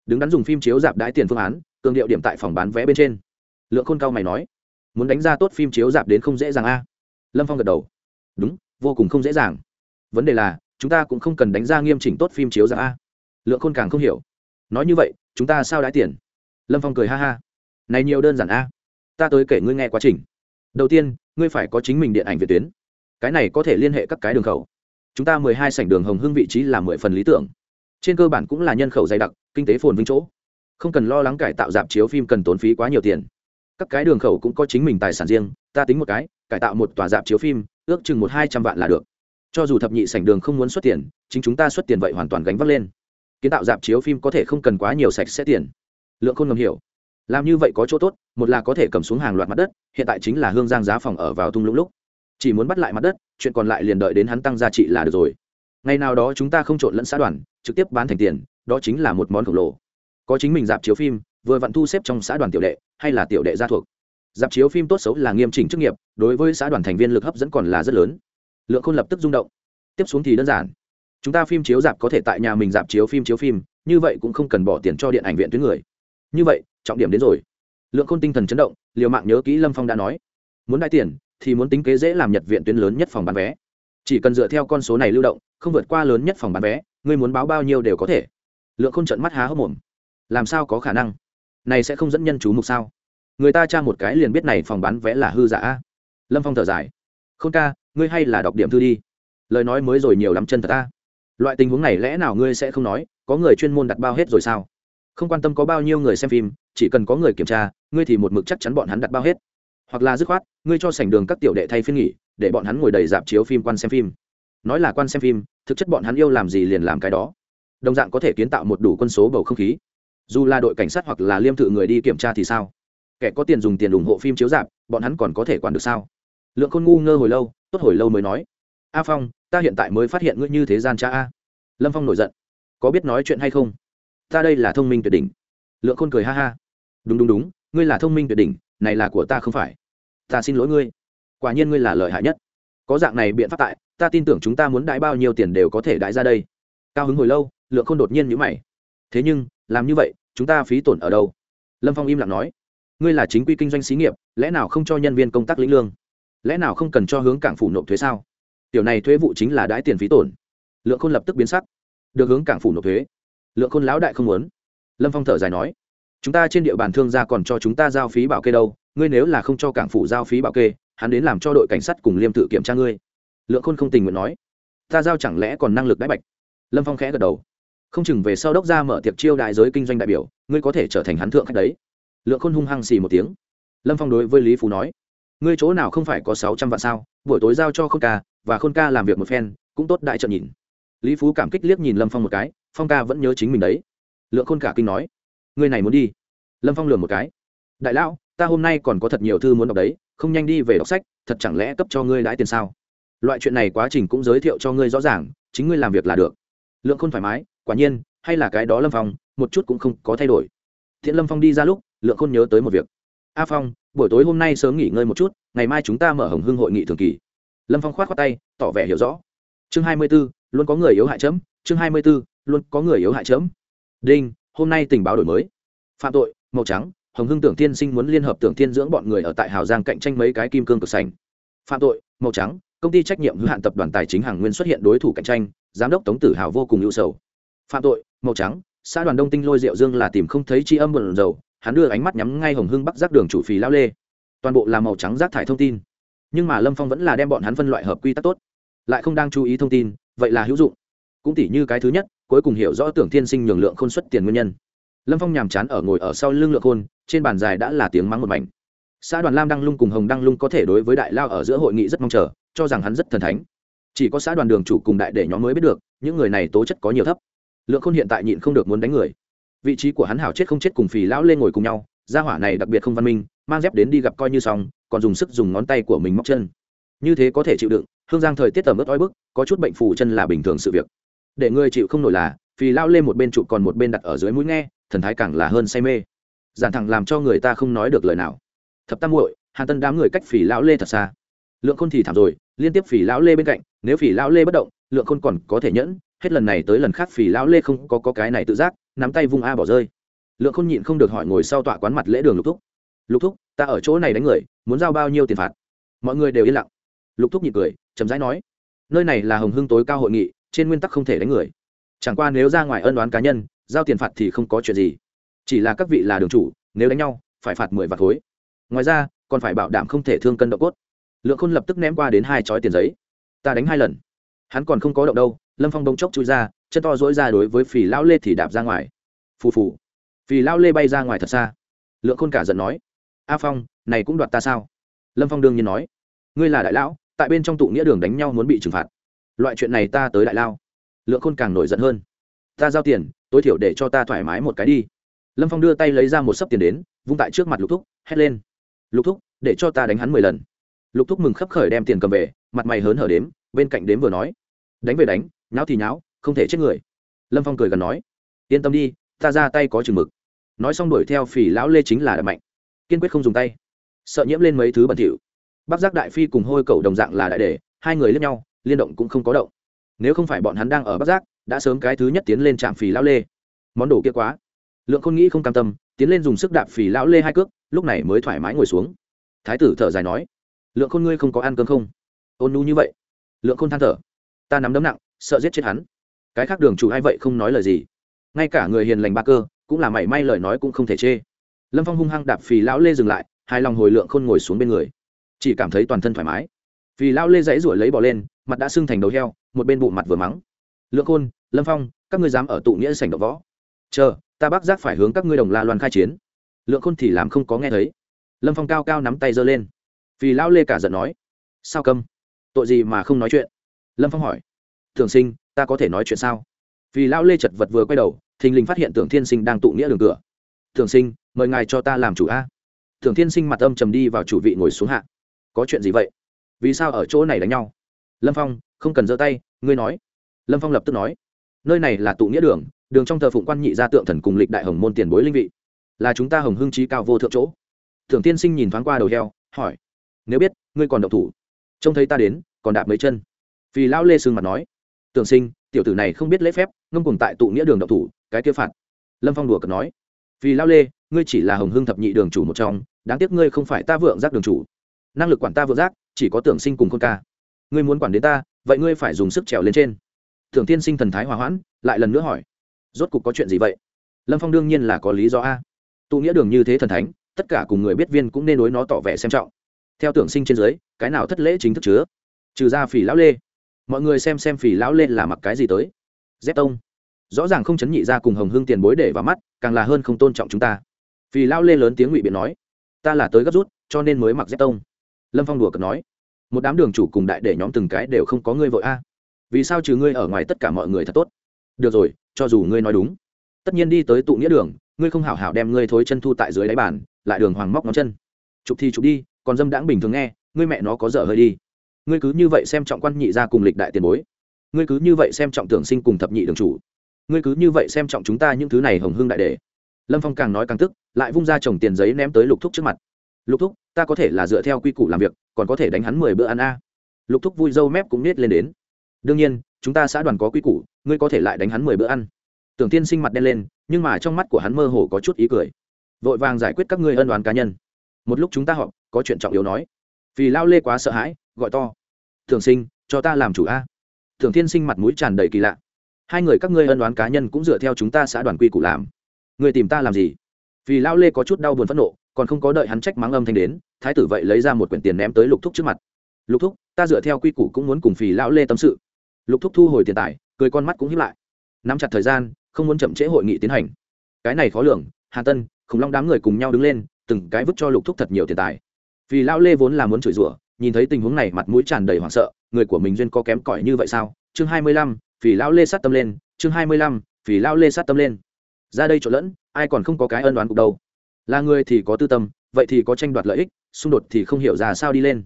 Đứng đắn dùng phim chiếu giảm đãi tiền phương án, cường điệu điểm tại phòng bán vé bên trên. Lượng khôn cao mày nói. Muốn đánh ra tốt phim chiếu giảm đến không dễ dàng a. Lâm phong gật đầu. Đúng, vô cùng không dễ dàng. Vấn đề là, chúng ta cũng không cần đánh ra nghiêm chỉnh tốt phim chiếu giảm a. Lượng khôn càng không hiểu. Nói như vậy, chúng ta sao đãi tiền? Lâm phong cười ha ha này nhiều đơn giản a. Ta tới kể ngươi nghe quá trình. Đầu tiên, ngươi phải có chính mình điện ảnh việt tuyến. Cái này có thể liên hệ các cái đường khẩu. Chúng ta mười hai sảnh đường hồng hưng vị trí là mười phần lý tưởng. Trên cơ bản cũng là nhân khẩu dày đặc, kinh tế phồn vinh chỗ. Không cần lo lắng cải tạo dạp chiếu phim cần tốn phí quá nhiều tiền. Các cái đường khẩu cũng có chính mình tài sản riêng, ta tính một cái, cải tạo một tòa dạp chiếu phim, ước chừng một hai trăm vạn là được. Cho dù thập nhị sảnh đường không muốn xuất tiền, chính chúng ta xuất tiền vậy hoàn toàn gánh vác lên. Kiến tạo dạp chiếu phim có thể không cần quá nhiều sạch sẽ tiền. Lượng không ngầm hiểu làm như vậy có chỗ tốt, một là có thể cầm xuống hàng loạt mặt đất, hiện tại chính là hương giang giá phòng ở vào thung lũng lúc. Chỉ muốn bắt lại mặt đất, chuyện còn lại liền đợi đến hắn tăng giá trị là được rồi. Ngày nào đó chúng ta không trộn lẫn xã đoàn, trực tiếp bán thành tiền, đó chính là một món khổng lồ. Có chính mình dạp chiếu phim, vừa vặn thu xếp trong xã đoàn tiểu đệ, hay là tiểu đệ gia thuộc. Dạp chiếu phim tốt xấu là nghiêm chỉnh chức nghiệp, đối với xã đoàn thành viên lực hấp dẫn còn là rất lớn. Lượng khôn lập tức rung động. Tiếp xuống thì đơn giản. Chúng ta phim chiếu dạp có thể tại nhà mình dạp chiếu phim chiếu phim, như vậy cũng không cần bỏ tiền cho điện ảnh viện tuyến người. Như vậy trọng điểm đến rồi. Lượng khôn tinh thần chấn động, liều mạng nhớ kỹ lâm phong đã nói. Muốn đại tiền thì muốn tính kế dễ làm nhật viện tuyến lớn nhất phòng bán vé. Chỉ cần dựa theo con số này lưu động, không vượt qua lớn nhất phòng bán vé, ngươi muốn báo bao nhiêu đều có thể. Lượng khôn trận mắt há hốc mồm. Làm sao có khả năng? Này sẽ không dẫn nhân chú mục sao? Người ta tra một cái liền biết này phòng bán vé là hư giả. Lâm phong thở dài. Khôn ca, ngươi hay là đọc điểm thư đi. Lời nói mới rồi nhiều lắm chân thật ta. Loại tình huống này lẽ nào ngươi sẽ không nói? Có người chuyên môn đặt bao hết rồi sao? Không quan tâm có bao nhiêu người xem phim, chỉ cần có người kiểm tra, ngươi thì một mực chắc chắn bọn hắn đặt bao hết. Hoặc là dứt khoát, ngươi cho sảnh đường các tiểu đệ thay phiên nghỉ, để bọn hắn ngồi đầy dạp chiếu phim quan xem phim. Nói là quan xem phim, thực chất bọn hắn yêu làm gì liền làm cái đó. Đồng dạng có thể kiến tạo một đủ quân số bầu không khí. Dù là đội cảnh sát hoặc là liêm thự người đi kiểm tra thì sao? Kẻ có tiền dùng tiền ủng hộ phim chiếu dạp, bọn hắn còn có thể quản được sao? Lượng khôn ngu ngơ hồi lâu, tốt hồi lâu mới nói. A phong, ta hiện tại mới phát hiện ngươi như thế gian cha a. Lâm phong nổi giận. Có biết nói chuyện hay không? Ta đây là thông minh tuyệt đỉnh. Lượng khôn cười ha ha. Đúng đúng đúng, ngươi là thông minh tuyệt đỉnh, này là của ta không phải. Ta xin lỗi ngươi. Quả nhiên ngươi là lợi hại nhất. Có dạng này biện pháp tại, ta tin tưởng chúng ta muốn đãi bao nhiêu tiền đều có thể đãi ra đây. Cao hứng hồi lâu, lượng khôn đột nhiên nhữ mày. Thế nhưng, làm như vậy, chúng ta phí tổn ở đâu? Lâm phong im lặng nói. Ngươi là chính quy kinh doanh xí nghiệp, lẽ nào không cho nhân viên công tác lĩnh lương? Lẽ nào không cần cho hướng cảng phủ nộp thuế sao? Tiểu này thuế vụ chính là đãi tiền phí tổn. Lượng khôn lập tức biến sắc. Được hướng cảng phủ nộp thuế lượng khôn lão đại không muốn. Lâm phong thở dài nói, chúng ta trên địa bàn thương gia còn cho chúng ta giao phí bảo kê đâu, ngươi nếu là không cho cảng phủ giao phí bảo kê, hắn đến làm cho đội cảnh sát cùng liêm tự kiểm tra ngươi. Lượng khôn không tình nguyện nói, ta giao chẳng lẽ còn năng lực đãi bạch? Lâm phong khẽ gật đầu, không chừng về sau đốc ra mở tiệc chiêu đại giới kinh doanh đại biểu, ngươi có thể trở thành hắn thượng khách đấy. Lượng khôn hung hăng xì một tiếng. Lâm phong đối với lý phú nói, ngươi chỗ nào không phải có sáu trăm vạn sao? Buổi tối giao cho khôn ca, và khôn ca làm việc một phen, cũng tốt đại trận nhìn. Lý phú cảm kích liếc nhìn lâm phong một cái phong ca vẫn nhớ chính mình đấy. Lượng khôn cả kinh nói người này muốn đi. Lâm phong lường một cái, đại lão, ta hôm nay còn có thật nhiều thư muốn đọc đấy, không nhanh đi về đọc sách, thật chẳng lẽ cấp cho ngươi lãi tiền sao? Loại chuyện này quá trình cũng giới thiệu cho ngươi rõ ràng, chính ngươi làm việc là được. Lượng khôn thoải mái, quả nhiên, hay là cái đó lâm phong, một chút cũng không có thay đổi. Thiện lâm phong đi ra lúc, lượng khôn nhớ tới một việc. A phong, buổi tối hôm nay sớm nghỉ ngơi một chút, ngày mai chúng ta mở hồng hưng hội nghị thường kỳ. Lâm phong k h o á t khoác tay, tỏ vẻ hiểu rõ. Chương hai mươi b ố luôn có người yếu hại chấm, chương hai mươi b ố luôn có người yếu hại chấm đinh, hôm nay tình báo đổi mới. Phạm tội, màu trắng, hồng hưng tưởng tiên sinh muốn liên hợp tưởng tiên dưỡng bọn người ở tại hào giang cạnh tranh mấy cái kim cương cực sành. Phạm tội, màu trắng, công ty trách nhiệm hữu hạn tập đoàn tài chính hàng nguyên xuất hiện đối thủ cạnh tranh, giám đốc tống tử hào vô cùng ưu sầu. Phạm tội, màu trắng, xã đoàn đông tinh lôi rượu dương là tìm không thấy tri âm buồn dầu hắn đưa ánh mắt nhắm ngay hồng hưng bắc giác đường chủ phì lao lê. Toàn bộ là màu trắng rác thải thông tin. Nhưng mà lâm phong vẫn là đem bọn hắn phân loại hợp quy tắc tốt. Lại không đang chú ý thông tin, vậy là hữu dụng. Cũng tỉ như cái thứ nhất cuối cùng hiểu rõ tưởng thiên sinh nhường lượng khôn xuất tiền nguyên nhân. Lâm phong nhàm chán ở ngồi ở sau lưng lượng khôn, trên bàn dài đã là tiếng mắng một mảnh. Xã đoàn lam đăng lung cùng hồng đăng lung có thể đối với đại lao ở giữa hội nghị rất mong chờ, cho rằng hắn rất thần thánh. Chỉ có xã đoàn đường chủ cùng đại để nhóm mới biết được, những người này tố chất có nhiều thấp. Lượng khôn hiện tại nhịn không được muốn đánh người. Vị trí của hắn hảo chết không chết cùng phì lão lên ngồi cùng nhau, gia hỏa này đặc biệt không văn minh, mang dép đến đi gặp coi như xong, còn dùng sức dùng ngón tay của mình móc chân. Như thế có thể chịu đựng, hương giang thời tiết tầm ướt oi bức, có chút bệnh phù chân là bình thường sự việc để người chịu không nổi là phì lao lên một bên trụ còn một bên đặt ở dưới mũi nghe thần thái càng là hơn say mê. Giản thẳng làm cho người ta không nói được lời nào. Thập tam muội hàn tân đám người cách phì lão lê thật xa. Lượng khôn thì thảm rồi liên tiếp phì lão lê bên cạnh nếu phì lão lê bất động lượng khôn còn có thể nhẫn hết lần này tới lần khác phì lão lê không có, có cái này tự giác nắm tay vung a bỏ rơi. Lượng khôn nhịn không được hỏi ngồi sau tọa quán mặt lễ đường lục thúc. Lục thúc ta ở chỗ này đánh người muốn giao bao nhiêu tiền phạt? Mọi người đều yên lặng. Lục thúc nhịn cười chậm rãi nói nơi này là hồng hưng tối cao hội nghị trên nguyên tắc không thể đánh người. Chẳng qua nếu ra ngoài ân đoán cá nhân, giao tiền phạt thì không có chuyện gì. Chỉ là các vị là đường chủ, nếu đánh nhau, phải phạt mười vạt khối. Ngoài ra, còn phải bảo đảm không thể thương cân độ cốt. Lượng khôn lập tức ném qua đến hai chói tiền giấy. Ta đánh hai lần. Hắn còn không có động đâu, lâm phong bông chốc chui ra, chân to dỗi ra đối với phì lao lê thì đạp ra ngoài. Phù phù. Phì lao lê bay ra ngoài thật xa. Lượng khôn cả giận nói, a phong, này cũng đoạt ta sao? Lâm phong đương nhiên nói, ngươi là đại lão, tại bên trong tụ nghĩa đường đánh nhau muốn bị trừng phạt loại chuyện này ta tới đại lao. Lượng khôn càng nổi giận hơn. Ta giao tiền, tối thiểu để cho ta thoải mái một cái đi. Lâm phong đưa tay lấy ra một sấp tiền đến, vung tại trước mặt lục thúc, hét lên. Lục thúc, để cho ta đánh hắn mười lần. Lục thúc mừng khấp khởi đem tiền cầm về, mặt mày hớn hở đếm, bên cạnh đếm vừa nói. Đánh về đánh, nháo thì nháo, không thể chết người. Lâm phong cười gần nói. Yên tâm đi, ta ra tay có chừng mực. Nói xong đuổi theo phỉ lão lê chính là đại mạnh. Kiên quyết không dùng tay. Sợ nhiễm lên mấy thứ bẩn thỉu. Bác giác đại phi cùng hôi Cẩu đồng dạng là đại đề hai người lướt nhau liên động cũng không có động. Nếu không phải bọn hắn đang ở bác giác, đã sớm cái thứ nhất tiến lên trạm phì lão lê. Món đồ kia quá. Lượng khôn nghĩ không cam tâm, tiến lên dùng sức đạp phì lão lê hai cước, lúc này mới thoải mái ngồi xuống. Thái tử thở dài nói, lượng khôn ngươi không có ăn cơm không? Ôn nu như vậy. Lượng khôn than thở, ta nắm đấm nặng, sợ giết chết hắn. Cái khác đường chủ ai vậy không nói lời gì. Ngay cả người hiền lành ba cơ, cũng là mảy may lời nói cũng không thể chê. Lâm phong hung hăng đạp phì lão lê dừng lại hai lòng hồi lượng khôn ngồi xuống bên người. Chỉ cảm thấy toàn thân thoải mái. Phì lão lê dãy ruổi lấy bỏ lên mặt đã sưng thành đầu heo, một bên bụng mặt vừa mắng. Lượng khôn, lâm phong, các ngươi dám ở tụ nghĩa sảnh đ võ. Chờ, ta bác giác phải hướng các ngươi đồng la loan khai chiến. Lượng khôn thì làm không có nghe thấy. Lâm phong cao cao nắm tay giơ lên. Vì lão lê cả giận nói, sao câm? Tội gì mà không nói chuyện? Lâm phong hỏi, thường sinh, ta có thể nói chuyện sao? Vì lão lê chật vật vừa quay đầu, thình lình phát hiện tưởng thiên sinh đang tụ nghĩa đường cửa. Thường sinh, mời ngài cho ta làm chủ a. Thường thiên sinh mặt âm trầm đi vào chủ vị ngồi xuống hạ. Có chuyện gì vậy? Vì sao ở chỗ này đánh nhau? Lâm phong, không cần giơ tay, ngươi nói. Lâm phong lập tức nói. Nơi này là tụ nghĩa đường đường trong thờ phụng quan nhị gia tượng thần cùng lịch đại hồng môn tiền bối linh vị. Là chúng ta hồng hưng trí cao vô thượng chỗ. Thượng tiên sinh nhìn thoáng qua đầu heo, hỏi. Nếu biết, ngươi còn độc thủ. Trông thấy ta đến, còn đạp mấy chân. Vì lão lê sương mặt nói. Tưởng sinh, tiểu tử này không biết lễ phép, ngông cùng tại tụ nghĩa đường độc thủ, cái kia phạt. Lâm phong đùa cợt nói. Vì lão lê, ngươi chỉ là hồng hưng thập nhị đường chủ một trong, đáng tiếc ngươi không phải ta vượng giác đường chủ. Năng lực quản ta vượng giác, chỉ có tưởng sinh cùng con ca ngươi muốn quản đến ta, vậy ngươi phải dùng sức trèo lên trên. Thường tiên sinh thần thái hòa hoãn, lại lần nữa hỏi, rốt cục có chuyện gì vậy? Lâm phong đương nhiên là có lý do a. Tụ nghĩa đường như thế thần thánh, tất cả cùng người biết viên cũng nên đối nó tỏ vẻ xem trọng. Theo tưởng sinh trên dưới, cái nào thất lễ chính thức chứa? Trừ ra phỉ lão lê. Mọi người xem xem phỉ lão lê là mặc cái gì tới. Dép tông. Rõ ràng không chấn nhị ra cùng hồng hương tiền bối để vào mắt, càng là hơn không tôn trọng chúng ta. Phỉ lão lê lớn tiếng ngụy biện nói, ta là tới gấp rút, cho nên mới mặc dép tông. Lâm phong đùa cợt nói một đám đường chủ cùng đại để nhóm từng cái đều không có ngươi vội a. Vì sao trừ ngươi ở ngoài tất cả mọi người thật tốt? Được rồi, cho dù ngươi nói đúng, tất nhiên đi tới tụ nghĩa đường, ngươi không hảo hảo đem ngươi thối chân thu tại dưới đáy bàn, lại đường hoàng móc ngón chân. Chụp thì chụp đi, còn dâm đãng bình thường nghe, ngươi mẹ nó có dở hơi đi. Ngươi cứ như vậy xem trọng quan nhị ra cùng lịch đại tiền bối. Ngươi cứ như vậy xem trọng tưởng sinh cùng thập nhị đường chủ. Ngươi cứ như vậy xem trọng chúng ta những thứ này hồng hương đại đề lâm phong càng nói càng tức, lại vung ra chồng tiền giấy ném tới lục thúc trước mặt lục thúc, ta có thể là dựa theo quy củ làm việc, còn có thể đánh hắn mười bữa ăn a. Lục thúc vui dâu mép cũng nết lên đến. Đương nhiên, chúng ta xã đoàn có quy củ, ngươi có thể lại đánh hắn mười bữa ăn. Tưởng tiên sinh mặt đen lên, nhưng mà trong mắt của hắn mơ hồ có chút ý cười. Vội vàng giải quyết các ngươi ân đoán cá nhân. Một lúc chúng ta họp, có chuyện trọng yếu nói. Vì lao lê quá sợ hãi, gọi to. Thường sinh, cho ta làm chủ a. Thường thiên sinh mặt mũi tràn đầy kỳ lạ. Hai người các ngươi ân đoán cá nhân cũng dựa theo chúng ta xã đoàn quy củ làm. Người tìm ta làm gì? Vì lao lê có chút đau buồn phẫn nộ, còn không có đợi hắn trách mắng âm thanh đến, thái tử vậy lấy ra một quyển tiền ném tới lục thúc trước mặt. Lục thúc, ta dựa theo quy củ cũng muốn cùng phì lão lê tâm sự. Lục thúc thu hồi tiền tài, cười con mắt cũng hiếp lại. Nắm chặt thời gian, không muốn chậm trễ hội nghị tiến hành. Cái này khó lường, Hà tân khủng long đám người cùng nhau đứng lên, từng cái vứt cho lục thúc thật nhiều tiền tài. Vì lão lê vốn là muốn chửi rủa, nhìn thấy tình huống này mặt mũi tràn đầy hoảng sợ, người của mình duyên có kém cỏi như vậy sao? Chương hai mươi lăm vì lão lê sát tâm lên, chương hai mươi lăm vì lão lê sát tâm lên ra đây trộn lẫn, ai còn không có cái ân đoán cục đâu. Là người thì có tư tâm, vậy thì có tranh đoạt lợi ích, xung đột thì không hiểu ra sao đi lên.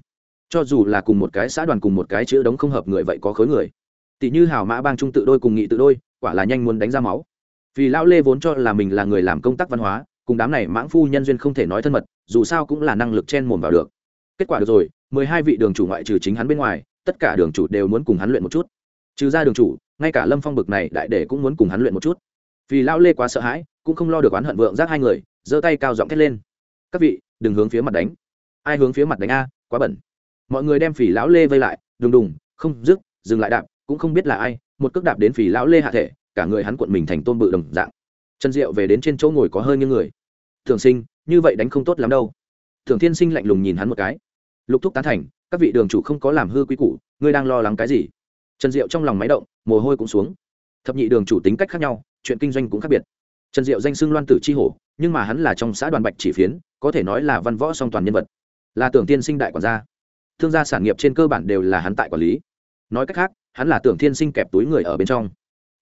Cho dù là cùng một cái xã đoàn cùng một cái chữ đống không hợp người vậy có khối người. Tỷ như hào mã bang trung tự đôi cùng nghị tự đôi, quả là nhanh muốn đánh ra máu. Vì lão lê vốn cho là mình là người làm công tác văn hóa, cùng đám này mãng phu nhân duyên không thể nói thân mật, dù sao cũng là năng lực chen mồm vào được. Kết quả được rồi, mười hai vị đường chủ ngoại trừ chính hắn bên ngoài, tất cả đường chủ đều muốn cùng hắn luyện một chút. Trừ ra đường chủ, ngay cả lâm phong bực này đại để cũng muốn cùng hắn luyện một chút vì lão lê quá sợ hãi, cũng không lo được oán hận vượng giác hai người, giơ tay cao giọng thét lên. Các vị, đừng hướng phía mặt đánh. Ai hướng phía mặt đánh a? Quá bẩn. Mọi người đem phỉ lão lê vây lại, đùng đùng, không dứt, dừng lại đạp, cũng không biết là ai, một cước đạp đến phỉ lão lê hạ thể, cả người hắn cuộn mình thành tôn bự đồng dạng. Chân rượu về đến trên chỗ ngồi có hơi như người. Thường sinh, như vậy đánh không tốt lắm đâu. Thường thiên sinh lạnh lùng nhìn hắn một cái. Lục thúc tán thành, các vị đường chủ không có làm hư quý củ, ngươi đang lo lắng cái gì? Trần diệu trong lòng máy động, mồ hôi cũng xuống. Thập nhị đường chủ tính cách khác nhau chuyện kinh doanh cũng khác biệt. Trần diệu danh xưng loan tử c h i hổ, nhưng mà hắn là trong xã đoàn bạch chỉ phiến, có thể nói là văn võ song toàn nhân vật. Là tưởng tiên sinh đại quản gia. Thương gia sản nghiệp trên cơ bản đều là hắn tại quản lý. Nói cách khác, hắn là tưởng tiên sinh kẹp túi người ở bên trong.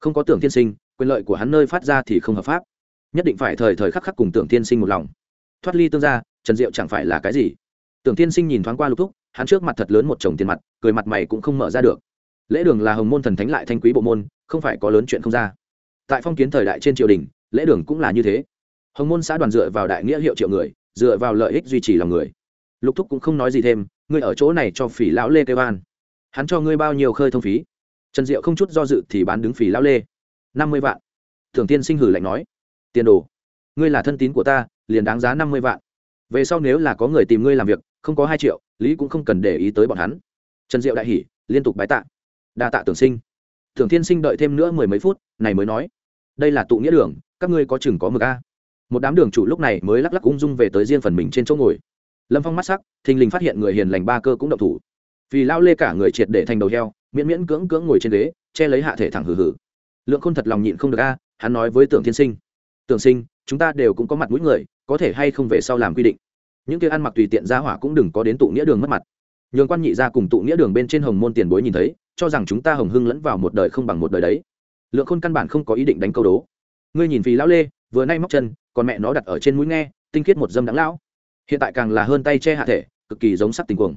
Không có tưởng tiên sinh, quyền lợi của hắn nơi phát ra thì không hợp pháp. Nhất định phải thời thời khắc khắc cùng tưởng tiên sinh một lòng. Thoát ly tương gia, trần diệu chẳng phải là cái gì? Tưởng tiên sinh nhìn thoáng qua lục thúc, hắn trước mặt thật lớn một chồng tiền mặt, cười mặt mày cũng không mở ra được. Lễ đường là hồng môn thần thánh lại thanh quý bộ môn, không phải có lớn chuyện không ra tại phong kiến thời đại trên triều đình, lễ đường cũng là như thế. Hồng môn xã đoàn dựa vào đại nghĩa hiệu triệu người, dựa vào lợi ích duy trì lòng người. Lục thúc cũng không nói gì thêm, ngươi ở chỗ này cho phỉ lão lê kêu an. Hắn cho ngươi bao nhiêu khơi thông phí. Trần diệu không chút do dự thì bán đứng phỉ lão lê. Năm mươi vạn. Thường tiên sinh hử lạnh nói. Tiền đồ. Ngươi là thân tín của ta, liền đáng giá năm mươi vạn. Về sau nếu là có người tìm ngươi làm việc, không có hai triệu, lý cũng không cần để ý tới bọn hắn. Trần diệu đại hỉ, liên tục bái tạ. Đa tạ tưởng sinh. Thường tiên sinh đợi thêm nữa mười mấy phút, này mới nói đây là tụ nghĩa đường, các ngươi có chừng có mực a. Một đám đường chủ lúc này mới lắc lắc ung dung về tới riêng phần mình trên chỗ ngồi. Lâm phong mắt sắc, thình lình phát hiện người hiền lành ba cơ cũng động thủ. Vì lao lê cả người triệt để thành đầu heo, miễn miễn cưỡng cưỡng ngồi trên ghế, che lấy hạ thể thẳng hử hử lượng khôn thật lòng nhịn không được a, hắn nói với tưởng tiên sinh. Tưởng sinh, chúng ta đều cũng có mặt mũi người, có thể hay không về sau làm quy định? Những kia ăn mặc tùy tiện ra hỏa cũng đừng có đến tụ nghĩa đường mất mặt. Nhường quan nhị ra cùng tụ nghĩa đường bên trên hồng môn tiền bối nhìn thấy, cho rằng chúng ta hồng hưng lẫn vào một đời không bằng một đời đấy lượng khôn căn bản không có ý định đánh câu đố. Ngươi nhìn vì lão lê, vừa nay móc chân, còn mẹ nó đặt ở trên mũi nghe, tinh khiết một dâm đáng lão. Hiện tại càng là hơn tay che hạ thể, cực kỳ giống sắc tình cuồng.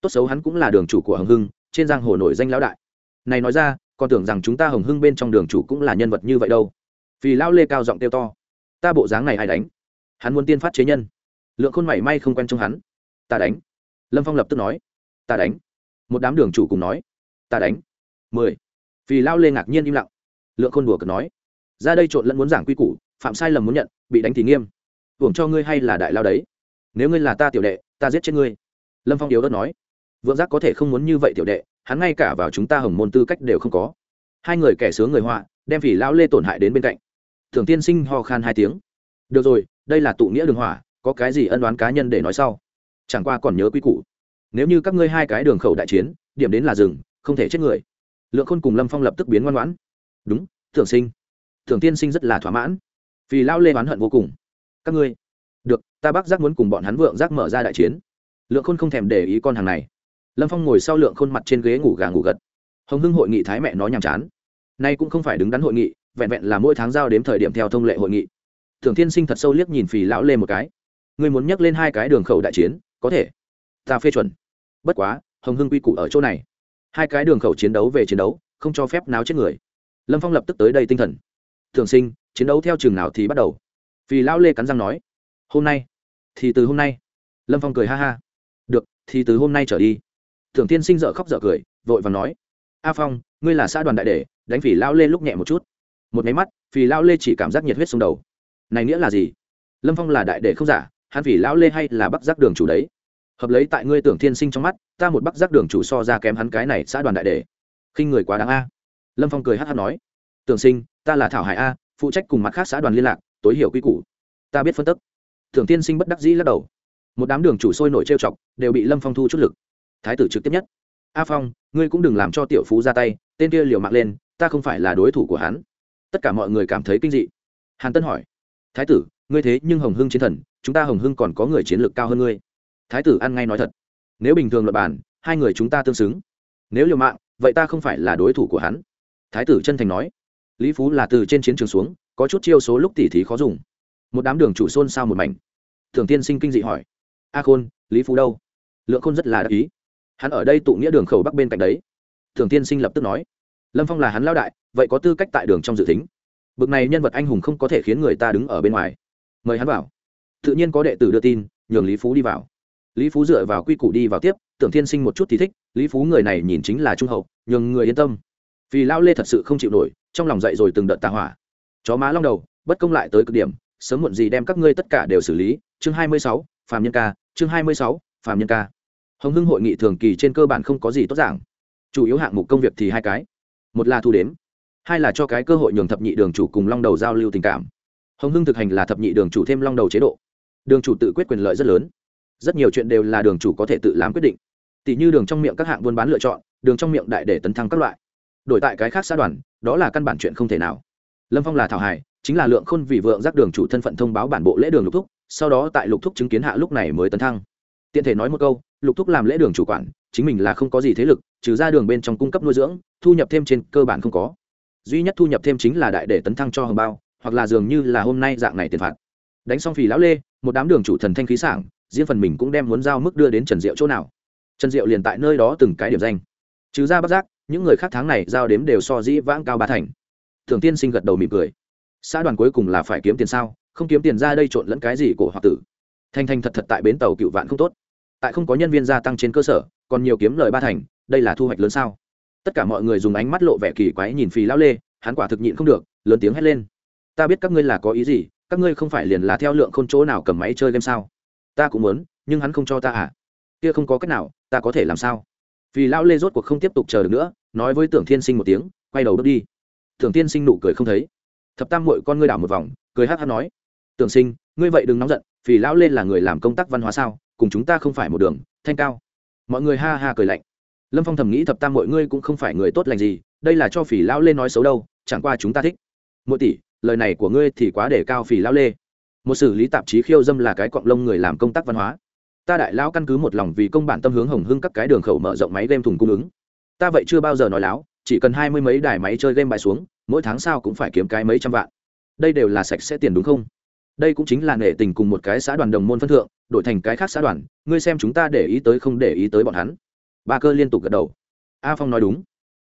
Tốt xấu hắn cũng là đường chủ của hồng hưng, trên giang hồ nổi danh lão đại. Này nói ra, còn tưởng rằng chúng ta hồng hưng bên trong đường chủ cũng là nhân vật như vậy đâu. Vì lão lê cao giọng kêu to. Ta bộ dáng này ai đánh? Hắn muốn tiên phát chế nhân. Lượng khôn mảy may không quen trong hắn. Ta đánh. Lâm phong lập tức nói. Ta đánh. Một đám đường chủ cùng nói. Ta đánh. Mười. Vì Lão lê ngạc nhiên im lặng lượng khôn đùa cực nói. Ra đây trộn lẫn muốn giảng quy củ, phạm sai lầm muốn nhận, bị đánh thì nghiêm. Hưởng cho ngươi hay là đại lao đấy. Nếu ngươi là ta tiểu đệ, ta giết chết ngươi. Lâm phong yếu đất nói. Vượng giác có thể không muốn như vậy tiểu đệ, hắn ngay cả vào chúng ta hồng môn tư cách đều không có. Hai người kẻ sướng người họa, đem phỉ lão lê tổn hại đến bên cạnh. Thường tiên sinh ho khan hai tiếng. Được rồi, đây là tụ nghĩa đường hỏa, có cái gì ân đoán cá nhân để nói sau? Chẳng qua còn nhớ quy củ. Nếu như các ngươi hai cái đường khẩu đại chiến, điểm đến là rừng, không thể chết người. Lượng khôn cùng lâm phong lập tức biến ngoan ngoãn đúng, thượng sinh. Thượng tiên sinh rất là thỏa mãn. Vì lao lê oán hận vô cùng. Các ngươi. Được, ta bác giác muốn cùng bọn hắn vượng giác mở ra đại chiến. Lượng khôn không thèm để ý con hàng này. Lâm phong ngồi sau lượng khôn mặt trên ghế ngủ gà ngủ gật. Hồng hưng hội nghị thái mẹ nói nhàm chán. Nay cũng không phải đứng đắn hội nghị, vẹn vẹn là mỗi tháng giao đếm thời điểm theo thông lệ hội nghị. Thường tiên sinh thật sâu liếc nhìn phì lão lê một cái. Ngươi muốn nhắc lên hai cái đường khẩu đại chiến, có thể. Ta phê chuẩn. Bất quá, hồng hưng quy củ ở chỗ này. Hai cái đường khẩu chiến đấu về chiến đấu, không cho phép náo chết người lâm phong lập tức tới đây tinh thần thường sinh chiến đấu theo trường nào thì bắt đầu vì lão lê cắn răng nói hôm nay thì từ hôm nay lâm phong cười ha ha được thì từ hôm nay trở đi thường tiên sinh dợ khóc dợ cười vội và nói a phong ngươi là xã đoàn đại đệ đánh phỉ lão lê lúc nhẹ một chút một máy mắt phỉ lão lê chỉ cảm giác nhiệt huyết xuống đầu này nghĩa là gì lâm phong là đại đệ không giả hắn phỉ lão lê hay là bắc giác đường chủ đấy hợp lấy tại ngươi tưởng thiên sinh trong mắt ta một bắc giác đường chủ so ra kém hắn cái này xã đoàn đại đệ khinh người quá đáng a lâm phong cười hát hát nói tưởng sinh ta là thảo hải a phụ trách cùng mặt khác xã đoàn liên lạc tối hiểu quy củ ta biết phân tức tưởng tiên sinh bất đắc dĩ lắc đầu một đám đường chủ sôi nổi trêu chọc đều bị lâm phong thu chút lực thái tử trực tiếp nhất a phong ngươi cũng đừng làm cho tiểu phú ra tay tên kia liều mạng lên ta không phải là đối thủ của hắn tất cả mọi người cảm thấy kinh dị hàn tân hỏi thái tử ngươi thế nhưng hồng hưng chiến thần chúng ta hồng hưng còn có người chiến lược cao hơn ngươi thái tử ăn ngay nói thật nếu bình thường luật bản hai người chúng ta tương xứng nếu liều mạng vậy ta không phải là đối thủ của hắn thái tử chân thành nói, lý phú là từ trên chiến trường xuống, có chút chiêu số lúc tỉ thí khó dùng. Một đám đường chủ xôn xao một mảnh. Thường tiên sinh kinh dị hỏi, a khôn, lý phú đâu? Lượng khôn rất là đắc ý, hắn ở đây tụ nghĩa đường khẩu bắc bên cạnh đấy. Thường tiên sinh lập tức nói, lâm phong là hắn lao đại, vậy có tư cách tại đường trong dự tính. Bực này nhân vật anh hùng không có thể khiến người ta đứng ở bên ngoài. Mời hắn vào. Tự nhiên có đệ tử đưa tin, nhường lý phú đi vào. Lý phú dựa vào quy củ đi vào tiếp, tưởng thiên sinh một chút thì thích, lý phú người này nhìn chính là trung hậu, nhường người yên tâm vì lao lê thật sự không chịu nổi, trong lòng dậy rồi từng đợt tà hỏa. Chó má long đầu, bất công lại tới cực điểm, sớm muộn gì đem các ngươi tất cả đều xử lý. Chương hai mươi sáu phạm nhân ca, chương hai mươi sáu phạm nhân ca. Hồng hưng hội nghị thường kỳ trên cơ bản không có gì tốt giảng. Chủ yếu hạng mục công việc thì hai cái. Một là thu đếm, hai là cho cái cơ hội nhường thập nhị đường chủ cùng long đầu giao lưu tình cảm. Hồng hưng thực hành là thập nhị đường chủ thêm long đầu chế độ. Đường chủ tự quyết quyền lợi rất lớn. Rất nhiều chuyện đều là đường chủ có thể tự làm quyết định. Tỷ như đường trong miệng các hạng buôn bán lựa chọn, đường trong miệng đại để tấn thăng các loại đổi tại cái khác xã đoàn, đó là căn bản chuyện không thể nào. Lâm phong là thảo hải chính là lượng khôn vì vượng giác đường chủ thân phận thông báo bản bộ lễ đường lục thúc, sau đó tại lục thúc chứng kiến hạ lúc này mới tấn thăng. Tiện thể nói một câu, lục thúc làm lễ đường chủ quản, chính mình là không có gì thế lực, trừ ra đường bên trong cung cấp nuôi dưỡng, thu nhập thêm trên cơ bản không có. Duy nhất thu nhập thêm chính là đại để tấn thăng cho hồng bao, hoặc là dường như là hôm nay dạng này tiền phạt. Đánh xong phì lão lê, một đám đường chủ thần thanh khí sảng, riêng phần mình cũng đem muốn giao mức đưa đến trần diệu chỗ nào. Trần diệu liền tại nơi đó từng cái điểm danh. Trừ ra bất giác những người khác tháng này giao đếm đều so dĩ vãng cao ba thành. Thường tiên sinh gật đầu mỉm cười. Xã đoàn cuối cùng là phải kiếm tiền sao? Không kiếm tiền ra đây trộn lẫn cái gì của hoặc tử? Thanh thanh thật thật tại bến tàu cựu vạn không tốt. Tại không có nhân viên gia tăng trên cơ sở, còn nhiều kiếm lời ba thành, đây là thu hoạch lớn sao? Tất cả mọi người dùng ánh mắt lộ vẻ kỳ quái nhìn phì lão lê, hắn quả thực nhịn không được, lớn tiếng hét lên. Ta biết các ngươi là có ý gì, các ngươi không phải liền là theo lượng khôn chỗ nào cầm máy chơi game sao? Ta cũng muốn, nhưng hắn không cho ta à? Kia không có cách nào, ta có thể làm sao? Vì lão lê rốt cuộc không tiếp tục chờ được nữa nói với tưởng thiên sinh một tiếng, quay đầu bước đi. Tưởng thiên sinh nụ cười không thấy. Thập tam mội con ngươi đảo một vòng, cười hát hát nói, tưởng sinh, ngươi vậy đừng nóng giận, vì lão Lên là người làm công tác văn hóa sao, cùng chúng ta không phải một đường, thanh cao. Mọi người ha ha cười lạnh. Lâm phong thầm nghĩ thập tam mọi ngươi cũng không phải người tốt lành gì, đây là cho phỉ lão Lên nói xấu đâu, chẳng qua chúng ta thích. Mỗi tỷ, lời này của ngươi thì quá để cao phỉ lão lê. Một xử lý tạp chí khiêu dâm là cái cọng lông người làm công tác văn hóa. Ta đại lão căn cứ một lòng vì công bản tâm hướng hồng hưng các cái đường khẩu mở rộng máy game thùng cung ứng ta vậy chưa bao giờ nói láo, chỉ cần hai mươi mấy đài máy chơi game bài xuống, mỗi tháng sao cũng phải kiếm cái mấy trăm vạn. Đây đều là sạch sẽ tiền đúng không? Đây cũng chính là nể tình cùng một cái xã đoàn đồng môn phân thượng, đổi thành cái khác xã đoàn, ngươi xem chúng ta để ý tới không để ý tới bọn hắn. Ba cơ liên tục gật đầu. A phong nói đúng.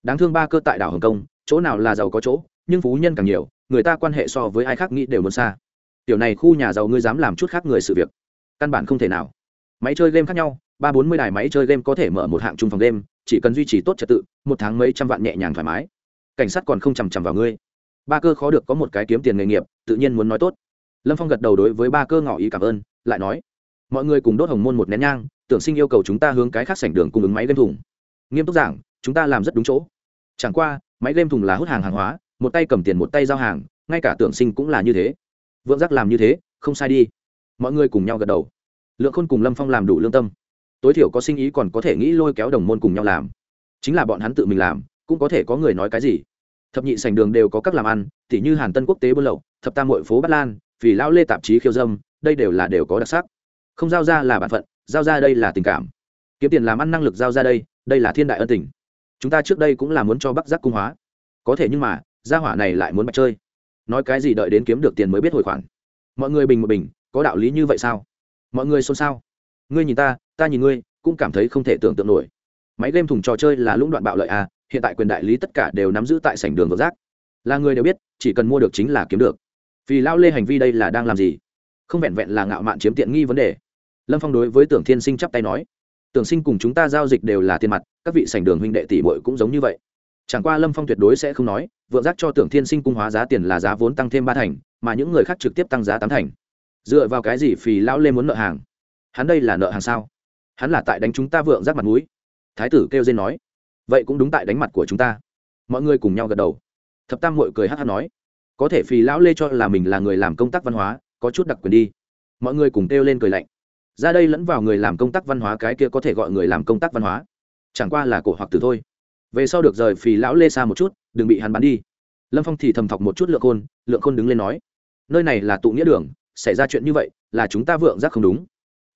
Đáng thương ba cơ tại đảo hồng kông, chỗ nào là giàu có chỗ, nhưng phú nhân càng nhiều, người ta quan hệ so với ai khác nghĩ đều muốn xa. Tiểu này khu nhà giàu ngươi dám làm chút khác người sự việc. Căn bản không thể nào. Máy chơi game khác nhau, ba bốn mươi đài máy chơi game có thể mở một hạng chung phòng game chỉ cần duy trì tốt trật tự, một tháng mấy trăm vạn nhẹ nhàng thoải mái. Cảnh sát còn không chằm chằm vào ngươi. Ba cơ khó được có một cái kiếm tiền nghề nghiệp, tự nhiên muốn nói tốt. Lâm phong gật đầu đối với ba cơ ngỏ ý cảm ơn, lại nói, mọi người cùng đốt hồng môn một nén nhang, tưởng sinh yêu cầu chúng ta hướng cái khác sảnh đường cung ứng máy game thùng. Nghiêm túc giảng, chúng ta làm rất đúng chỗ. Chẳng qua, máy game thùng là hút hàng hàng hóa, một tay cầm tiền một tay giao hàng, ngay cả tưởng sinh cũng là như thế. Vượng giác làm như thế, không sai đi. Mọi người cùng nhau gật đầu. Lượng khôn cùng lâm phong làm đủ lương tâm tối thiểu có sinh ý còn có thể nghĩ lôi kéo đồng môn cùng nhau làm. Chính là bọn hắn tự mình làm, cũng có thể có người nói cái gì. Thập nhị sành đường đều có các làm ăn t h như hàn tân quốc tế buôn lậu, thập tam hội phố bát lan vì lão lê tạp chí khiêu dâm, đây đều là đều có đặc sắc. Không giao ra là b ả n phận, giao ra đây là tình cảm. Kiếm tiền làm ăn năng lực giao ra đây đây là thiên đại ân tình. Chúng ta trước đây cũng là muốn cho bắc giác cung hóa. Có thể nhưng mà, gia hỏa này lại muốn bạch chơi. Nói cái gì đợi đến kiếm được tiền mới biết hồi khoản. Mọi người bình một bình, có đạo lý như vậy sao? Mọi người xôn xao ngươi nhìn ta ta nhìn ngươi, cũng cảm thấy không thể tưởng tượng nổi. Máy game thùng trò chơi là lũng đoạn bạo lợi à hiện tại quyền đại lý tất cả đều nắm giữ tại sảnh đường vợ rác. Là người đều biết, chỉ cần mua được chính là kiếm được. Vì lao lê hành vi đây là đang làm gì? Không vẹn vẹn là ngạo mạn chiếm tiện nghi vấn đề. Lâm phong đối với tưởng thiên sinh chắp tay nói, tưởng sinh cùng chúng ta giao dịch đều là tiền mặt, các vị sảnh đường huynh đệ tỷ bội cũng giống như vậy. Chẳng qua lâm phong tuyệt đối sẽ không nói vượng giác cho tưởng thiên sinh cung hóa giá tiền là giá vốn tăng thêm ba thành, mà những người khác trực tiếp tăng giá tám thành. Dựa vào cái gì phì lão lê muốn nợ hàng? Hắn đây là nợ hàng sao? Hắn là tại đánh chúng ta vượng giác mặt mũi. Thái tử kêu dên nói. Vậy cũng đúng tại đánh mặt của chúng ta. Mọi người cùng nhau gật đầu. Thập tam mội cười hát hát nói. Có thể phì lão lê cho là mình là người làm công tác văn hóa, có chút đặc quyền đi. Mọi người cùng kêu lên cười lạnh. Ra đây lẫn vào người làm công tác văn hóa cái kia có thể gọi người làm công tác văn hóa. Chẳng qua là cổ hoặc tử thôi. Về sau được rời phì lão lê xa một chút, đừng bị hắn bắn đi. Lâm phong thì thầm thọc một chút lượng khôn. Lượng khôn đứng lên nói. Nơi này là tụ nghĩa đường, xảy ra chuyện như vậy là chúng ta vượng giác không đúng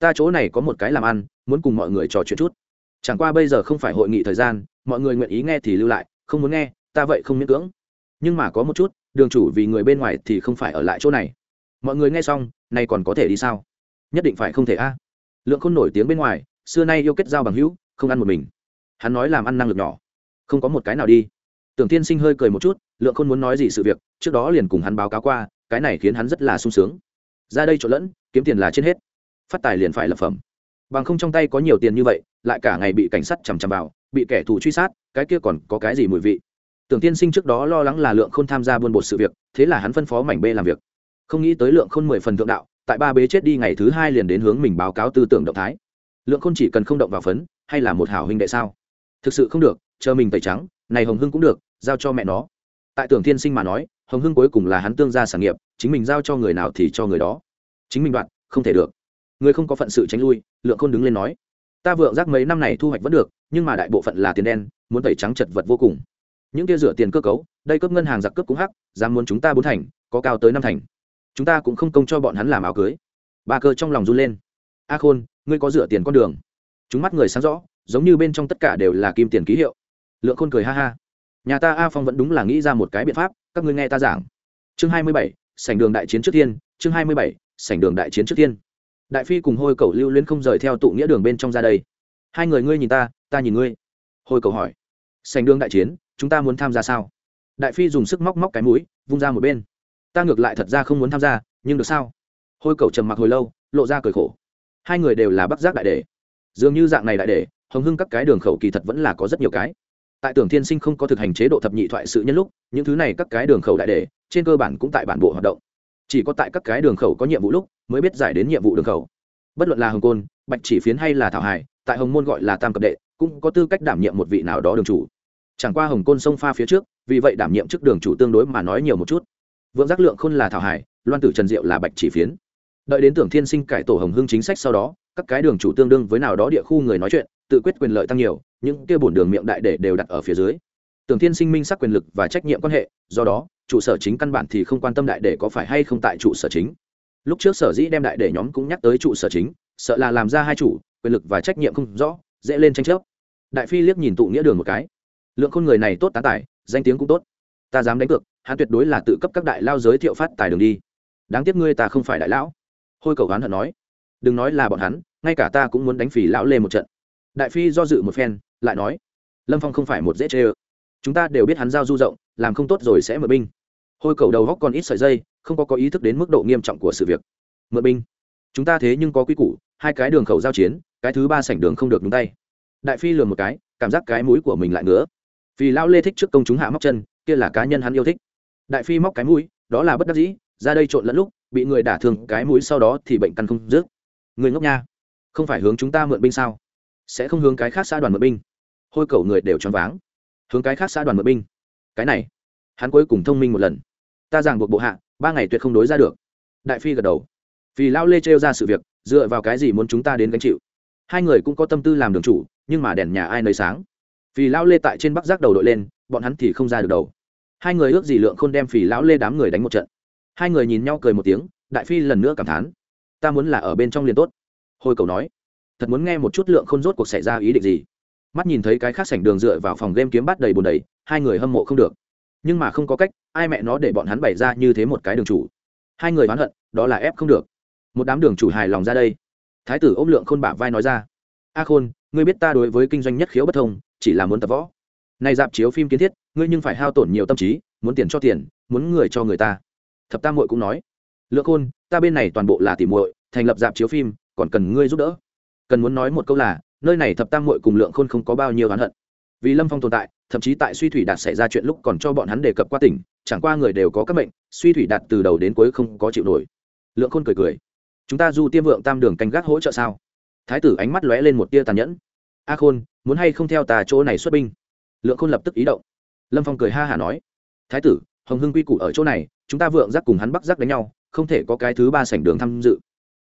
ta chỗ này có một cái làm ăn, muốn cùng mọi người trò chuyện chút. Chẳng qua bây giờ không phải hội nghị thời gian, mọi người nguyện ý nghe thì lưu lại, không muốn nghe, ta vậy không miễn cưỡng. Nhưng mà có một chút, đường chủ vì người bên ngoài thì không phải ở lại chỗ này. Mọi người nghe xong, nay còn có thể đi sao? Nhất định phải không thể a? Lượng khôn nổi tiếng bên ngoài, xưa nay yêu kết giao bằng hữu, không ăn một mình. Hắn nói làm ăn năng lực nhỏ, không có một cái nào đi. Tưởng tiên sinh hơi cười một chút, lượng khôn muốn nói gì sự việc, trước đó liền cùng hắn báo cáo qua, cái này khiến hắn rất là sung sướng. Ra đây trộn lẫn, kiếm tiền là trên hết phát tài liền phải lập phẩm. Bằng không trong tay có nhiều tiền như vậy, lại cả ngày bị cảnh sát chằm chằm vào, bị kẻ thù truy sát, cái kia còn có cái gì mùi vị? Tưởng tiên sinh trước đó lo lắng là lượng không tham gia buôn bột sự việc, thế là hắn phân phó mảnh b làm việc. Không nghĩ tới lượng khôn mười phần thượng đạo, tại ba bế chết đi ngày thứ hai liền đến hướng mình báo cáo tư tưởng động thái. Lượng khôn chỉ cần không động vào phấn, hay là một hảo huynh đệ sao? Thực sự không được, chờ mình tẩy trắng, này hồng hưng cũng được, giao cho mẹ nó. Tại tưởng tiên sinh mà nói, hồng hưng cuối cùng là hắn tương gia sản nghiệp, chính mình giao cho người nào thì cho người đó. Chính mình đoạn, không thể được người không có phận sự tránh lui, lượng khôn đứng lên nói. Ta vượng giác mấy năm này thu hoạch vẫn được, nhưng mà đại bộ phận là tiền đen, muốn tẩy trắng chật vật vô cùng. Những kia rửa tiền cơ cấu, đây cướp ngân hàng giặc cướp cũng hắc, dám muốn chúng ta bốn thành, có cao tới năm thành. Chúng ta cũng không công cho bọn hắn làm áo cưới. Ba cơ trong lòng run lên. A khôn, ngươi có rửa tiền con đường. Chúng mắt người sáng rõ, giống như bên trong tất cả đều là kim tiền ký hiệu. Lượng khôn cười ha ha. Nhà ta a phong vẫn đúng là nghĩ ra một cái biện pháp, các ngươi nghe ta giảng. Chương hai mươi bảy, sảnh đường đại chiến trước tiên, chương hai mươi bảy, sảnh đường đại chiến trước tiên đại phi cùng hôi cầu lưu luyến không rời theo tụ nghĩa đường bên trong ra đây. Hai người ngươi nhìn ta ta nhìn ngươi. Hôi cầu hỏi. Sành đường đại chiến, chúng ta muốn tham gia sao? Đại phi dùng sức móc móc cái mũi, vung ra một bên. Ta ngược lại thật ra không muốn tham gia, nhưng được sao? Hôi cầu trầm mặc hồi lâu, lộ ra cười khổ. Hai người đều là bắc giác đại đề dường như dạng này đại đề hồng hưng các cái đường khẩu kỳ thật vẫn là có rất nhiều cái. Tại tưởng thiên sinh không có thực hành chế độ thập nhị thoại sự nhân lúc, những thứ này các cái đường khẩu đại đề trên cơ bản cũng tại bản bộ hoạt động chỉ có tại các cái đường khẩu có nhiệm vụ lúc mới biết giải đến nhiệm vụ đường khẩu. Bất luận là hồng côn, bạch chỉ phiến hay là thảo hải, tại hồng môn gọi là tam cập đệ, cũng có tư cách đảm nhiệm một vị nào đó đường chủ. Chẳng qua hồng côn sông pha phía trước, vì vậy đảm nhiệm chức đường chủ tương đối mà nói nhiều một chút. Vượng giác lượng khôn là thảo hải, loan tử trần diệu là bạch chỉ phiến. Đợi đến tưởng thiên sinh cải tổ hồng hưng chính sách sau đó, các cái đường chủ tương đương với nào đó địa khu người nói chuyện, tự quyết quyền lợi tăng nhiều, những kia bổn đường miệng đại để đều đặt ở phía dưới. Tưởng thiên sinh minh sắc quyền lực và trách nhiệm quan hệ, do đó trụ sở chính căn bản thì không quan tâm đại để có phải hay không tại trụ sở chính. Lúc trước sở dĩ đem đại để nhóm cũng nhắc tới trụ sở chính, sợ là làm ra hai chủ, quyền lực và trách nhiệm không rõ, dễ lên tranh chấp. Đại phi liếc nhìn tụ nghĩa đường một cái. Lượng khôn người này tốt tán tài, danh tiếng cũng tốt. Ta dám đánh cược, hắn tuyệt đối là tự cấp các đại lao giới thiệu phát tài đường đi. Đáng tiếc ngươi ta không phải đại lão. Hôi cầu hắn hận nói. Đừng nói là bọn hắn, ngay cả ta cũng muốn đánh phỉ lão lê một trận. Đại phi do dự một phen, lại nói. Lâm phong không phải một dễ chê ơ chúng ta đều biết hắn giao du rộng, làm không tốt rồi sẽ mượn binh. Hôi cầu đầu góc còn ít sợi dây, không có có ý thức đến mức độ nghiêm trọng của sự việc. Mượn binh. Chúng ta thế nhưng có quy củ, hai cái đường khẩu giao chiến, cái thứ ba sảnh đường không được nhúng tay. Đại phi lừa một cái, cảm giác cái mũi của mình lại ngứa. Vì lão lê thích trước công chúng hạ móc chân, kia là cá nhân hắn yêu thích. Đại phi móc cái mũi, đó là bất đắc dĩ, ra đây trộn lẫn lúc, bị người đả thương cái mũi sau đó thì bệnh căn không dứt. Người ngốc nha. Không phải hướng chúng ta mượn binh sao? Sẽ không hướng cái khác xã đoàn mượn binh. Hôi cầu người đều choáng váng hướng cái khác xã đoàn mượn binh. Cái này, hắn cuối cùng thông minh một lần. Ta giảng buộc bộ hạ, ba ngày tuyệt không đối ra được. Đại phi gật đầu. Vì lao lê trêu ra sự việc, dựa vào cái gì muốn chúng ta đến gánh chịu? Hai người cũng có tâm tư làm đường chủ, nhưng mà đèn nhà ai nơi sáng? Vì lao lê tại trên bắc giác đầu đội lên, bọn hắn thì không ra được đầu. Hai người ước gì lượng khôn đem phì lão lê đám người đánh một trận. Hai người nhìn nhau cười một tiếng, đại phi lần nữa cảm thán. Ta muốn là ở bên trong liền tốt. Hồi cầu nói, thật muốn nghe một chút lượng khôn rốt cuộc xảy ra ý định gì? Mắt nhìn thấy cái khác sảnh đường dựa vào phòng game kiếm bắt đầy bùn đầy, hai người hâm mộ không được. Nhưng mà không có cách, ai mẹ nó để bọn hắn bày ra như thế một cái đường chủ. Hai người oán hận, đó là ép không được. Một đám đường chủ hài lòng ra đây. Thái tử ôm lượng khôn bả vai nói ra. A khôn, ngươi biết ta đối với kinh doanh nhất khiếu bất thông, chỉ là muốn tập võ. Nay dạp chiếu phim kiến thiết, ngươi nhưng phải hao tổn nhiều tâm trí, muốn tiền cho tiền, muốn người cho người ta. Thập tam muội cũng nói. Lượng khôn, ta bên này toàn bộ là tỉ muội, thành lập dạp chiếu phim, còn cần ngươi giúp đỡ. Cần muốn nói một câu là nơi này thập tam muội cùng lượng khôn không có bao nhiêu oán hận. Vì lâm phong tồn tại, thậm chí tại suy thủy đạt xảy ra chuyện lúc còn cho bọn hắn đề cập qua tỉnh, chẳng qua người đều có các bệnh suy thủy đạt từ đầu đến cuối không có chịu nổi. Lượng khôn cười cười. Chúng ta du tiêm vượng tam đường canh gác hỗ trợ sao? Thái tử ánh mắt lóe lên một tia tàn nhẫn. A khôn, muốn hay không theo tà chỗ này xuất binh? Lượng khôn lập tức ý động. Lâm phong cười ha hả nói. Thái tử, hồng hưng quy củ ở chỗ này, chúng ta vượng giác cùng hắn bắc giác đánh nhau, không thể có cái thứ ba sảnh đường tham dự.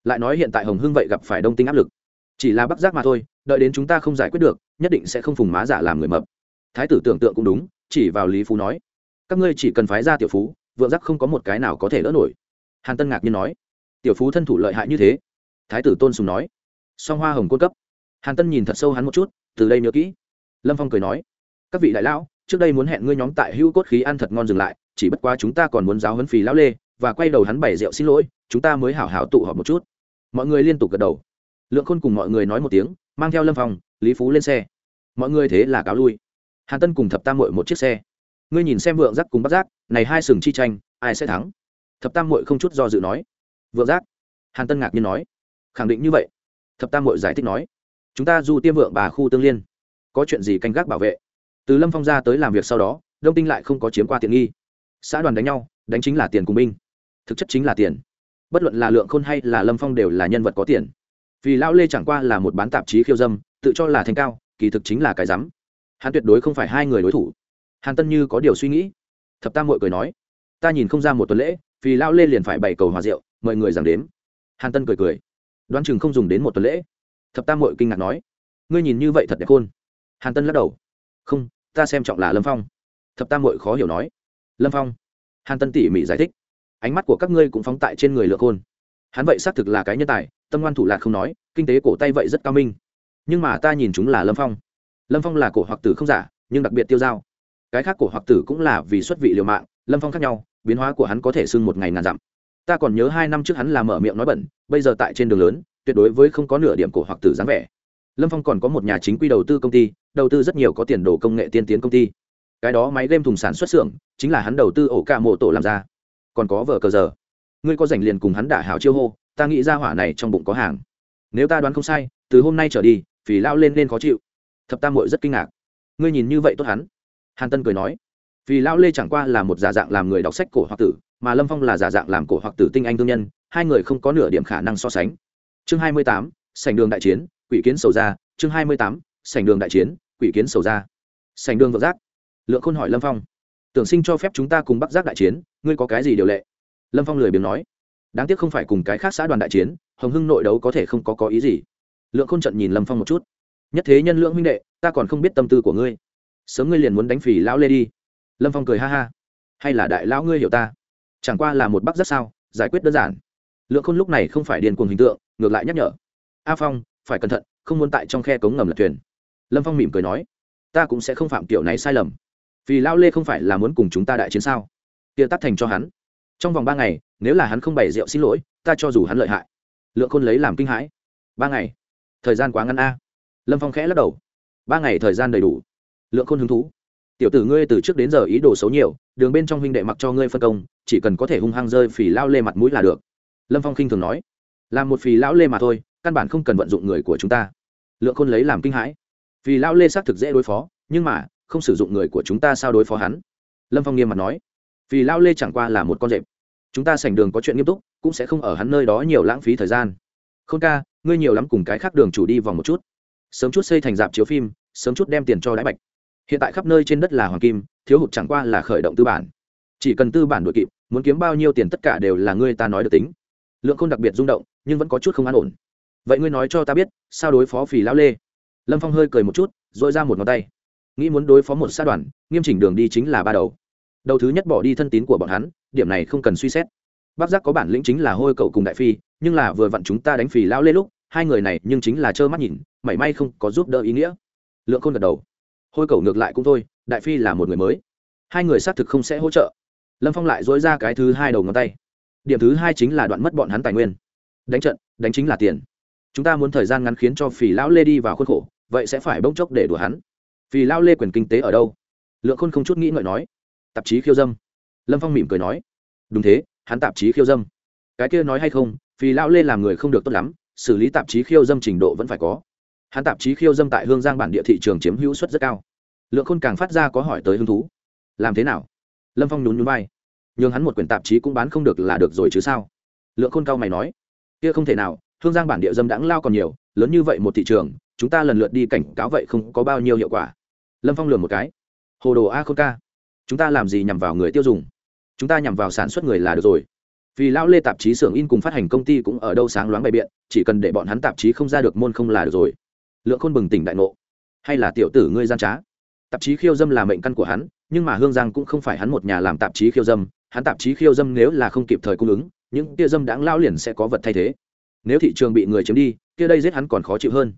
Lại nói hiện tại hồng hưng vậy gặp phải đông tinh áp lực chỉ là bắc giác mà thôi, đợi đến chúng ta không giải quyết được, nhất định sẽ không phùng má giả làm người mập. Thái tử tưởng tượng cũng đúng, chỉ vào lý phú nói. Các ngươi chỉ cần phái ra tiểu phú, vượng giác không có một cái nào có thể lỡ nổi. Hàn tân ngạc nhiên nói. Tiểu phú thân thủ lợi hại như thế. Thái tử tôn sùng nói. Song hoa hồng quân cấp. Hàn tân nhìn thật sâu hắn một chút, từ đây nhớ kỹ. Lâm phong cười nói. Các vị đại lão, trước đây muốn hẹn ngươi nhóm tại hữu cốt khí ăn thật ngon dừng lại, chỉ bất quá chúng ta còn muốn giáo huấn phì lão lê, và quay đầu hắn bày rượu xin lỗi, chúng ta mới hảo hảo tụ họp một chút. Mọi người liên tục gật đầu lượng khôn cùng mọi người nói một tiếng, mang theo lâm phong, lý phú lên xe. Mọi người thế là cáo lui. Hàn tân cùng thập tam mội một chiếc xe. Ngươi nhìn xem vượng giác cùng bắt giác, này hai sừng chi tranh, ai sẽ thắng? Thập tam mội không chút do dự nói. Vượng giác, hàn tân ngạc nhiên nói. Khẳng định như vậy. Thập tam mội giải thích nói. Chúng ta du tiêm vượng bà khu tương liên. Có chuyện gì canh gác bảo vệ? Từ lâm phong ra tới làm việc sau đó, đông tinh lại không có chiếm qua tiện nghi. Xã đoàn đánh nhau, đánh chính là tiền cùng binh. Thực chất chính là tiền. Bất luận là lượng khôn hay là lâm phong đều là nhân vật có tiền vì lão lê chẳng qua là một bán tạp chí khiêu dâm, tự cho là thành cao, kỳ thực chính là cái rắm. Hắn tuyệt đối không phải hai người đối thủ. Hàn tân như có điều suy nghĩ. Thập tam mội cười nói, ta nhìn không ra một tuần lễ, vì lão lê liền phải bày cầu hòa rượu, mời người giảm đếm. Hàn tân cười cười, đoán chừng không dùng đến một tuần lễ. Thập tam mội kinh ngạc nói, ngươi nhìn như vậy thật đẹp khôn. Hàn tân lắc đầu, không, ta xem trọng là lâm phong. Thập tam mội khó hiểu nói, lâm phong? Hàn tân tỉ mỉ giải thích, ánh mắt của các ngươi cũng phóng tại trên người lượng khôn. Hắn vậy xác thực là cái nhân tài tâm ngoan thủ lạc không nói, kinh tế cổ tay vậy rất cao minh. Nhưng mà ta nhìn chúng là lâm phong. Lâm phong là cổ hoặc tử không giả, nhưng đặc biệt tiêu dao. Cái khác cổ hoặc tử cũng là vì xuất vị liều mạng, lâm phong khác nhau, biến hóa của hắn có thể sưng một ngày ngàn dặm. Ta còn nhớ hai năm trước hắn là mở miệng nói bẩn, bây giờ tại trên đường lớn, tuyệt đối với không có nửa điểm cổ hoặc tử dáng vẻ. Lâm phong còn có một nhà chính quy đầu tư công ty, đầu tư rất nhiều có tiền đồ công nghệ tiên tiến công ty. Cái đó máy game thùng sản xuất xưởng, chính là hắn đầu tư ổ cả mộ tổ làm ra. Còn có vợ cờ giờ. Ngươi có rảnh liền cùng hắn đả hảo chiêu hô ta nghĩ ra hỏa này trong bụng có hàng. Nếu ta đoán không sai, từ hôm nay trở đi, phì lao lên nên khó chịu. Thập tam mội rất kinh ngạc. Ngươi nhìn như vậy tốt hắn. Hàn tân cười nói vì lao lê chẳng qua là một giả dạng làm người đọc sách cổ hoặc tử, mà lâm phong là giả dạng làm cổ hoặc tử tinh anh thương nhân, hai người không có nửa điểm khả năng so sánh. Chương hai mươi tám, sảnh đường đại chiến, quỷ kiến sầu ra. Chương hai mươi tám, sảnh đường đại chiến, quỷ kiến sầu ra. Sảnh đường vợ giác. Lượng khôn hỏi lâm phong, tưởng sinh cho phép chúng ta cùng bắc giác đại chiến, ngươi có cái gì điều lệ? Lâm phong lười biếng nói đáng tiếc không phải cùng cái khác xã đoàn đại chiến, hồng hưng nội đấu có thể không có có ý gì. Lượng khôn trận nhìn lâm phong một chút. Nhất thế nhân lượng huynh đệ, ta còn không biết tâm tư của ngươi. Sớm ngươi liền muốn đánh phỉ lão lê đi. Lâm phong cười ha ha. Hay là đại lão ngươi hiểu ta? Chẳng qua là một bắc rất sao, giải quyết đơn giản. Lượng khôn lúc này không phải điền cuồng hình tượng, ngược lại nhắc nhở. A phong, phải cẩn thận, không muốn tại trong khe cống ngầm lật thuyền. Lâm phong mỉm cười nói. Ta cũng sẽ không phạm kiểu này sai lầm. Vì lão lê không phải là muốn cùng chúng ta đại chiến sao? Kia tắt thành cho hắn trong vòng ba ngày, nếu là hắn không bày rượu xin lỗi, ta cho dù hắn lợi hại. Lượng khôn lấy làm kinh hãi. Ba ngày? Thời gian quá ngắn a. Lâm phong khẽ lắc đầu. Ba ngày thời gian đầy đủ. Lượng khôn hứng thú. Tiểu tử ngươi từ trước đến giờ ý đồ xấu nhiều, đường bên trong huynh đệ mặc cho ngươi phân công, chỉ cần có thể hung hăng rơi phì lao lê mặt mũi là được. Lâm phong khinh thường nói. Làm một phì lão lê mà thôi, căn bản không cần vận dụng người của chúng ta. Lượng khôn lấy làm kinh hãi. Vì lão lê xác thực dễ đối phó, nhưng mà, không sử dụng người của chúng ta sao đối phó hắn? Lâm phong nghiêm mặt nói vì lão lê chẳng qua là một con rệp. Chúng ta sành đường có chuyện nghiêm túc, cũng sẽ không ở hắn nơi đó nhiều lãng phí thời gian. Khôn ca, ngươi nhiều lắm cùng cái khác đường chủ đi vòng một chút. Sớm chút xây thành dạp chiếu phim, sớm chút đem tiền cho đáy bạch. Hiện tại khắp nơi trên đất là hoàng kim, thiếu hụt chẳng qua là khởi động tư bản. Chỉ cần tư bản đội kịp, muốn kiếm bao nhiêu tiền tất cả đều là ngươi ta nói được tính. Lượng không đặc biệt rung động, nhưng vẫn có chút không an ổn. Vậy ngươi nói cho ta biết, sao đối phó phì lão lê? Lâm phong hơi cười một chút dội ra một ngón tay. Nghĩ muốn đối phó một sát đoàn, nghiêm chỉnh đường đi chính là ba đầu đầu thứ nhất bỏ đi thân tín của bọn hắn, điểm này không cần suy xét. Bác giác có bản lĩnh chính là hôi cậu cùng đại phi, nhưng là vừa vặn chúng ta đánh phì lão lê lúc, hai người này nhưng chính là trơ mắt nhìn, mảy may không có giúp đỡ ý nghĩa. Lượng khôn gật đầu. Hôi cầu ngược lại cũng thôi, đại phi là một người mới. Hai người xác thực không sẽ hỗ trợ. Lâm phong lại dối ra cái thứ hai đầu ngón tay. Điểm thứ hai chính là đoạn mất bọn hắn tài nguyên. Đánh trận, đánh chính là tiền. Chúng ta muốn thời gian ngắn khiến cho phì lão lê đi vào khuôn khổ, vậy sẽ phải bỗng chốc để đùa hắn. Phì lão lê quyền kinh tế ở đâu? Lượng khôn không chút nghĩ ngợi nói tạp chí khiêu dâm. Lâm phong mỉm cười nói, đúng thế, hắn tạp chí khiêu dâm. Cái kia nói hay không, phì lão lê làm người không được tốt lắm, xử lý tạp chí khiêu dâm trình độ vẫn phải có. Hắn tạp chí khiêu dâm tại hương giang bản địa thị trường chiếm hữu suất rất cao. Lượng khôn càng phát ra có hỏi tới hứng thú. Làm thế nào? Lâm phong nhún nhún vai. Nhường hắn một quyển tạp chí cũng bán không được là được rồi chứ sao? Lượng khôn cao mày nói, kia không thể nào, hương giang bản địa dâm đãng lao còn nhiều, lớn như vậy một thị trường, chúng ta lần lượt đi cảnh cáo vậy không có bao nhiêu hiệu quả. Lâm phong lừa một cái, hồ đồ a khôn ca chúng ta làm gì nhằm vào người tiêu dùng? Chúng ta nhằm vào sản xuất người là được rồi. Vì lão lê tạp chí xưởng in cùng phát hành công ty cũng ở đâu sáng loáng bày biện, chỉ cần để bọn hắn tạp chí không ra được môn không là được rồi. Lượng khôn bừng tỉnh đại ngộ. Hay là tiểu tử ngươi gian trá? Tạp chí khiêu dâm là mệnh căn của hắn, nhưng mà hương giang cũng không phải hắn một nhà làm tạp chí khiêu dâm, hắn tạp chí khiêu dâm nếu là không kịp thời cung ứng, những kia dâm đãng lao liền sẽ có vật thay thế. Nếu thị trường bị người chiếm đi, kia đây giết hắn còn khó chịu hơn.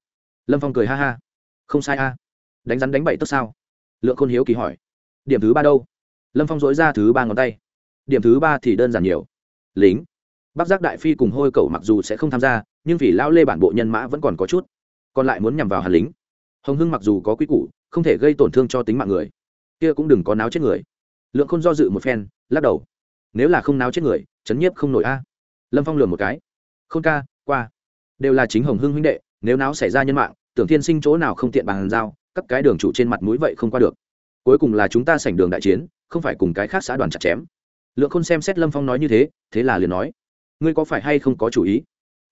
Lâm phong cười ha ha. Không sai a. Đánh rắn đánh bậy tức sao? Lượng khôn hiếu kỳ hỏi điểm thứ ba đâu? Lâm phong dối ra thứ ba ngón tay. Điểm thứ ba thì đơn giản nhiều. Lính. Bác giác đại phi cùng hôi cậu mặc dù sẽ không tham gia, nhưng vì lao lê bản bộ nhân mã vẫn còn có chút. Còn lại muốn nhằm vào hàn lính. Hồng hưng mặc dù có quy củ, không thể gây tổn thương cho tính mạng người. Kia cũng đừng có náo chết người. Lượng khôn do dự một phen, lắc đầu. Nếu là không náo chết người, chấn nhiếp không nổi a. Lâm phong lường một cái. Khôn ca, qua. Đều là chính hồng hưng huynh đệ, nếu náo xảy ra nhân mạng, tưởng thiên sinh chỗ nào không tiện bàn giao các cái đường chủ trên mặt mũi vậy không qua được cuối cùng là chúng ta sảnh đường đại chiến, không phải cùng cái khác xã đoàn chặt chém. Lượng khôn xem xét lâm phong nói như thế thế là liền nói, ngươi có phải hay không có chủ ý?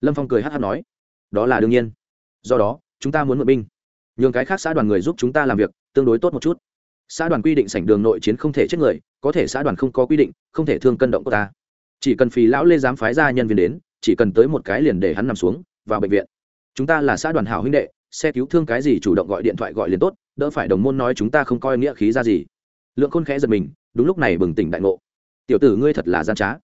Lâm phong cười hát hát nói, đó là đương nhiên. Do đó, chúng ta muốn mượn binh. Nhường cái khác xã đoàn người giúp chúng ta làm việc, tương đối tốt một chút. Xã đoàn quy định sảnh đường nội chiến không thể chết người, có thể xã đoàn không có quy định, không thể thương cân động của ta. Chỉ cần phì lão lê dám phái ra nhân viên đến, chỉ cần tới một cái liền để hắn nằm xuống, vào bệnh viện. Chúng ta là xã đoàn hảo huynh đệ, xe cứu thương cái gì chủ động gọi điện thoại gọi liền tốt đỡ phải đồng môn nói chúng ta không coi nghĩa khí ra gì. Lượng khôn khẽ giật mình, đúng lúc này bừng tỉnh đại ngộ. Tiểu tử ngươi thật là gian trá.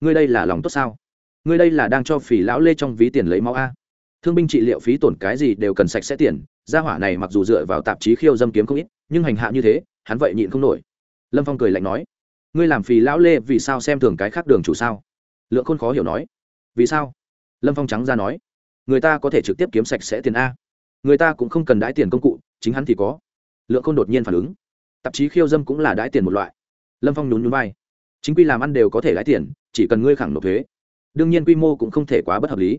Ngươi đây là lòng tốt sao? Ngươi đây là đang cho phỉ lão lê trong ví tiền lấy máu a? Thương binh trị liệu phí tổn cái gì đều cần sạch sẽ tiền, gia hỏa này mặc dù dựa vào tạp chí khiêu dâm kiếm không ít, nhưng hành hạ như thế, hắn vậy nhịn không nổi. Lâm phong cười lạnh nói, ngươi làm phì lão lê vì sao xem thường cái khác đường chủ sao? Lượng khôn khó hiểu nói, vì sao? Lâm phong trắng ra nói, người ta có thể trực tiếp kiếm sạch sẽ tiền a. Người ta cũng không cần đãi tiền công cụ chính hắn thì có. Lượng khôn đột nhiên phản ứng. Tạp chí khiêu dâm cũng là đãi tiền một loại. Lâm phong nhún nhún vai. Chính quy làm ăn đều có thể lãi tiền, chỉ cần ngươi khẳng nộp thuế. Đương nhiên quy mô cũng không thể quá bất hợp lý.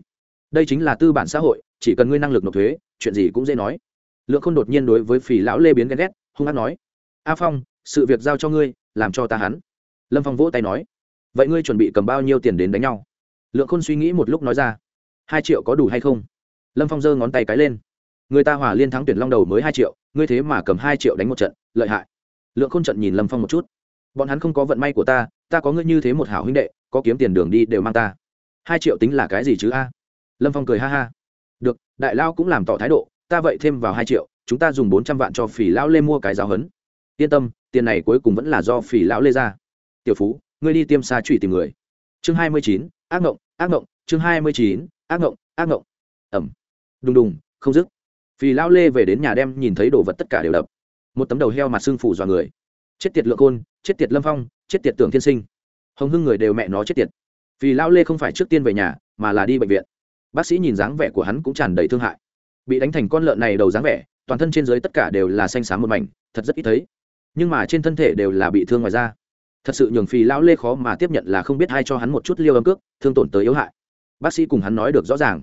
Đây chính là tư bản xã hội, chỉ cần ngươi năng lực nộp thuế, chuyện gì cũng dễ nói. Lượng khôn đột nhiên đối với phì lão lê biến ghen ghét, hung hát nói, a phong, sự việc giao cho ngươi, làm cho ta hắn. Lâm phong vỗ tay nói, vậy ngươi chuẩn bị cầm bao nhiêu tiền đến đánh nhau? Lượng khôn suy nghĩ một lúc nói ra, hai triệu có đủ hay không? Lâm phong giơ ngón tay cái lên người ta hòa liên thắng tuyển long đầu mới hai triệu, ngươi thế mà cầm hai triệu đánh một trận, lợi hại. Lượng khôn trận nhìn lâm phong một chút. Bọn hắn không có vận may của ta ta có ngươi như thế một hảo huynh đệ, có kiếm tiền đường đi đều mang ta. Hai triệu tính là cái gì chứ a? Lâm phong cười ha ha. Được, đại lao cũng làm tỏ thái độ, ta vậy thêm vào hai triệu, chúng ta dùng bốn trăm vạn cho phỉ lão lê mua cái giáo hấn yên tâm, tiền này cuối cùng vẫn là do phỉ lão lê ra. Tiểu phú, ngươi đi tiêm xa trụy tìm người. Chương hai mươi chín, ác ngộng ác ngộng, chương hai mươi chín, ác ngộng ác ngộng. Ẩm. Đùng đùng, không dứt phì lão lê về đến nhà đem nhìn thấy đồ vật tất cả đều đập. Một tấm đầu heo mặt xương phủ dọa người. Chết tiệt lượng côn, chết tiệt lâm phong, chết tiệt tưởng thiên sinh. Hồng hưng người đều mẹ nó chết tiệt. Vì lão lê không phải trước tiên về nhà, mà là đi bệnh viện. Bác sĩ nhìn dáng vẻ của hắn cũng tràn đầy thương hại. Bị đánh thành con lợn này đầu dáng vẻ, toàn thân trên dưới tất cả đều là xanh xám một mảnh, thật rất ít thấy. Nhưng mà trên thân thể đều là bị thương ngoài da. Thật sự nhường phì lão lê khó mà tiếp nhận là không biết ai cho hắn một chút liêu âm cước, thương tổn tới yếu hại. Bác sĩ cùng hắn nói được rõ ràng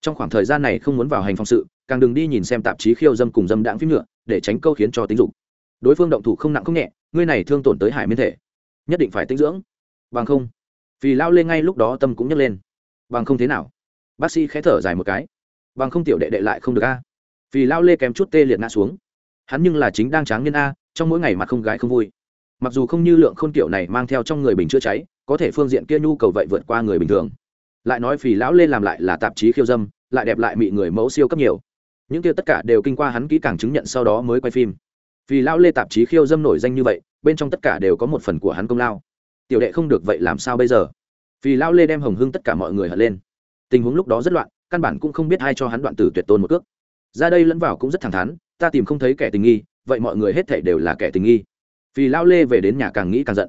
trong khoảng thời gian này không muốn vào hành phòng sự, càng đừng đi nhìn xem tạp chí khiêu dâm cùng dâm đãng phim nhựa để tránh câu khiến cho tính dục. Đối phương động thủ không nặng không nhẹ, ngươi này thương tổn tới hải miên thể. Nhất định phải tinh dưỡng. Bằng không, vì lao lên ngay lúc đó tâm cũng nhấc lên. Bằng không thế nào? Bác sĩ khẽ thở dài một cái. Bằng không tiểu đệ đệ lại không được a. Vì lao lê kém chút tê liệt ngã xuống. Hắn nhưng là chính đang tráng nhân a, trong mỗi ngày mà không gái không vui. Mặc dù không như lượng khôn kiểu này mang theo trong người bình chữa cháy, có thể phương diện kia nhu cầu vậy vượt qua người bình thường lại nói phì lão lê làm lại là tạp chí khiêu dâm, lại đẹp lại mị người mẫu siêu cấp nhiều. Những kia tất cả đều kinh qua hắn kỹ càng chứng nhận sau đó mới quay phim. Vì lão lê tạp chí khiêu dâm nổi danh như vậy, bên trong tất cả đều có một phần của hắn công lao. Tiểu đệ không được vậy làm sao bây giờ? Vì lão lê đem hồng hưng tất cả mọi người hận lên. Tình huống lúc đó rất loạn, căn bản cũng không biết ai cho hắn đoạn tử tuyệt tôn một cước. Ra đây lẫn vào cũng rất thẳng thắn, ta tìm không thấy kẻ tình nghi, vậy mọi người hết thể đều là kẻ tình nghi. Vì lão lê về đến nhà càng nghĩ càng giận.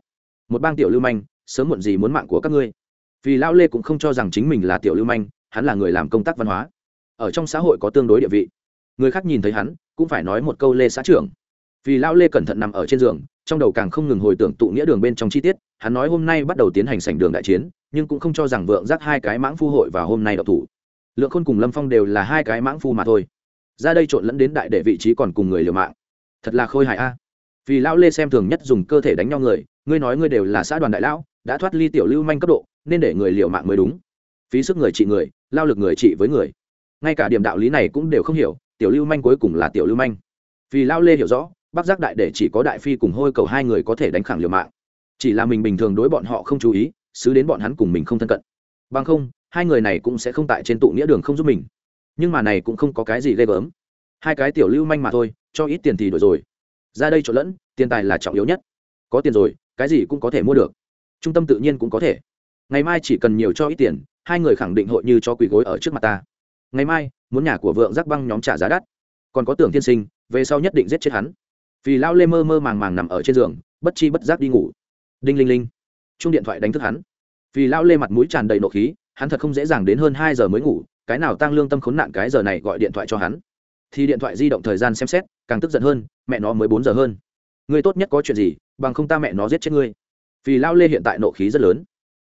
Một bang tiểu lưu manh, sớm muộn gì muốn mạng của các ngươi vì lão lê cũng không cho rằng chính mình là tiểu lưu manh, hắn là người làm công tác văn hóa. Ở trong xã hội có tương đối địa vị. Người khác nhìn thấy hắn, cũng phải nói một câu lê xã trưởng. Vì lão lê cẩn thận nằm ở trên giường, trong đầu càng không ngừng hồi tưởng tụ nghĩa đường bên trong chi tiết, hắn nói hôm nay bắt đầu tiến hành sảnh đường đại chiến, nhưng cũng không cho rằng vượng giác hai cái mãng phu hội và hôm nay đậu thủ. Lượng khôn cùng lâm phong đều là hai cái mãng phu mà thôi. Ra đây trộn lẫn đến đại để vị trí còn cùng người liều mạng. Thật là khôi hài a. Vì lão lê xem thường nhất dùng cơ thể đánh nhau người, ngươi nói ngươi đều là xã đoàn đại lão, đã thoát ly tiểu lưu manh cấp độ nên để người liều mạng mới đúng. Phí sức người trị người, lao lực người trị với người. Ngay cả điểm đạo lý này cũng đều không hiểu, tiểu lưu manh cuối cùng là tiểu lưu manh. Vì lao lê hiểu rõ, bác giác đại để chỉ có đại phi cùng hôi cầu hai người có thể đánh khẳng liều mạng. Chỉ là mình bình thường đối bọn họ không chú ý, xứ đến bọn hắn cùng mình không thân cận. Bằng không, hai người này cũng sẽ không tại trên tụ nghĩa đường không giúp mình. Nhưng mà này cũng không có cái gì ghê gớm. Hai cái tiểu lưu manh mà thôi, cho ít tiền thì đổi rồi. Ra đây trộn lẫn, tiền tài là trọng yếu nhất. Có tiền rồi, cái gì cũng có thể mua được. Trung tâm tự nhiên cũng có thể ngày mai chỉ cần nhiều cho ít tiền, hai người khẳng định hội như cho quỳ gối ở trước mặt ta. Ngày mai, muốn nhà của vượng giác băng nhóm trả giá đắt. Còn có tưởng tiên sinh, về sau nhất định giết chết hắn. Vì lão lê mơ mơ màng màng nằm ở trên giường, bất chi bất giác đi ngủ. Đinh linh linh. Chung điện thoại đánh thức hắn. Vì lão lê mặt mũi tràn đầy nộ khí, hắn thật không dễ dàng đến hơn hai giờ mới ngủ, cái nào tăng lương tâm khốn nạn cái giờ này gọi điện thoại cho hắn. Thì điện thoại di động thời gian xem xét, càng tức giận hơn, mẹ nó mới bốn giờ hơn. Ngươi tốt nhất có chuyện gì, bằng không ta mẹ nó giết chết ngươi. Vì lão lê hiện tại nộ khí rất lớn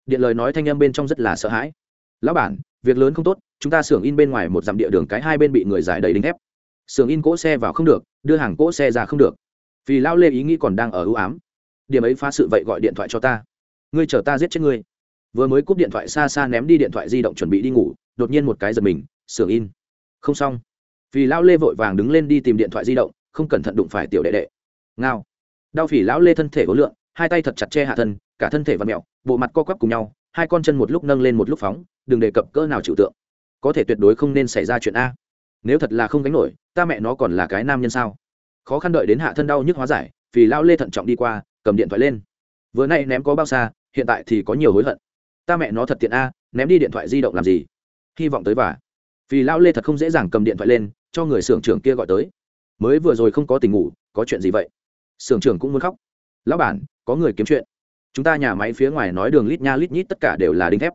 điện lời nói thanh âm bên trong rất là sợ hãi. Lão bản, việc lớn không tốt, chúng ta xưởng in bên ngoài một dặm địa đường cái hai bên bị người giải đầy đính thép. Xưởng in cỗ xe vào không được, đưa hàng cỗ xe ra không được. Vì lão lê ý nghĩ còn đang ở ưu ám. Điểm ấy phá sự vậy gọi điện thoại cho ta. Ngươi chờ ta giết chết ngươi. Vừa mới cúp điện thoại xa xa ném đi điện thoại di động chuẩn bị đi ngủ, đột nhiên một cái giật mình, xưởng in. Không xong. Vì lão lê vội vàng đứng lên đi tìm điện thoại di động, không cẩn thận đụng phải tiểu đệ đệ. Ngao. Đau phỉ lão lê thân thể có lượng, hai tay thật chặt che hạ thân, cả thân thể và mẹo bộ mặt co quắp cùng nhau, hai con chân một lúc nâng lên một lúc phóng, đừng đề cập cỡ nào chịu tượng. Có thể tuyệt đối không nên xảy ra chuyện a. Nếu thật là không gánh nổi, ta mẹ nó còn là cái nam nhân sao? Khó khăn đợi đến hạ thân đau nhức hóa giải, vì lao lê thận trọng đi qua, cầm điện thoại lên. Vừa nay ném có bao xa, hiện tại thì có nhiều hối hận. Ta mẹ nó thật tiện a, ném đi điện thoại di động làm gì? Hy vọng tới vả. Vì lao lê thật không dễ dàng cầm điện thoại lên, cho người xưởng trưởng kia gọi tới. Mới vừa rồi không có tình ngủ, có chuyện gì vậy? Xưởng trưởng cũng muốn khóc. Lão bản, có người kiếm chuyện chúng ta nhà máy phía ngoài nói đường lít nha lít nhít tất cả đều là đinh thép.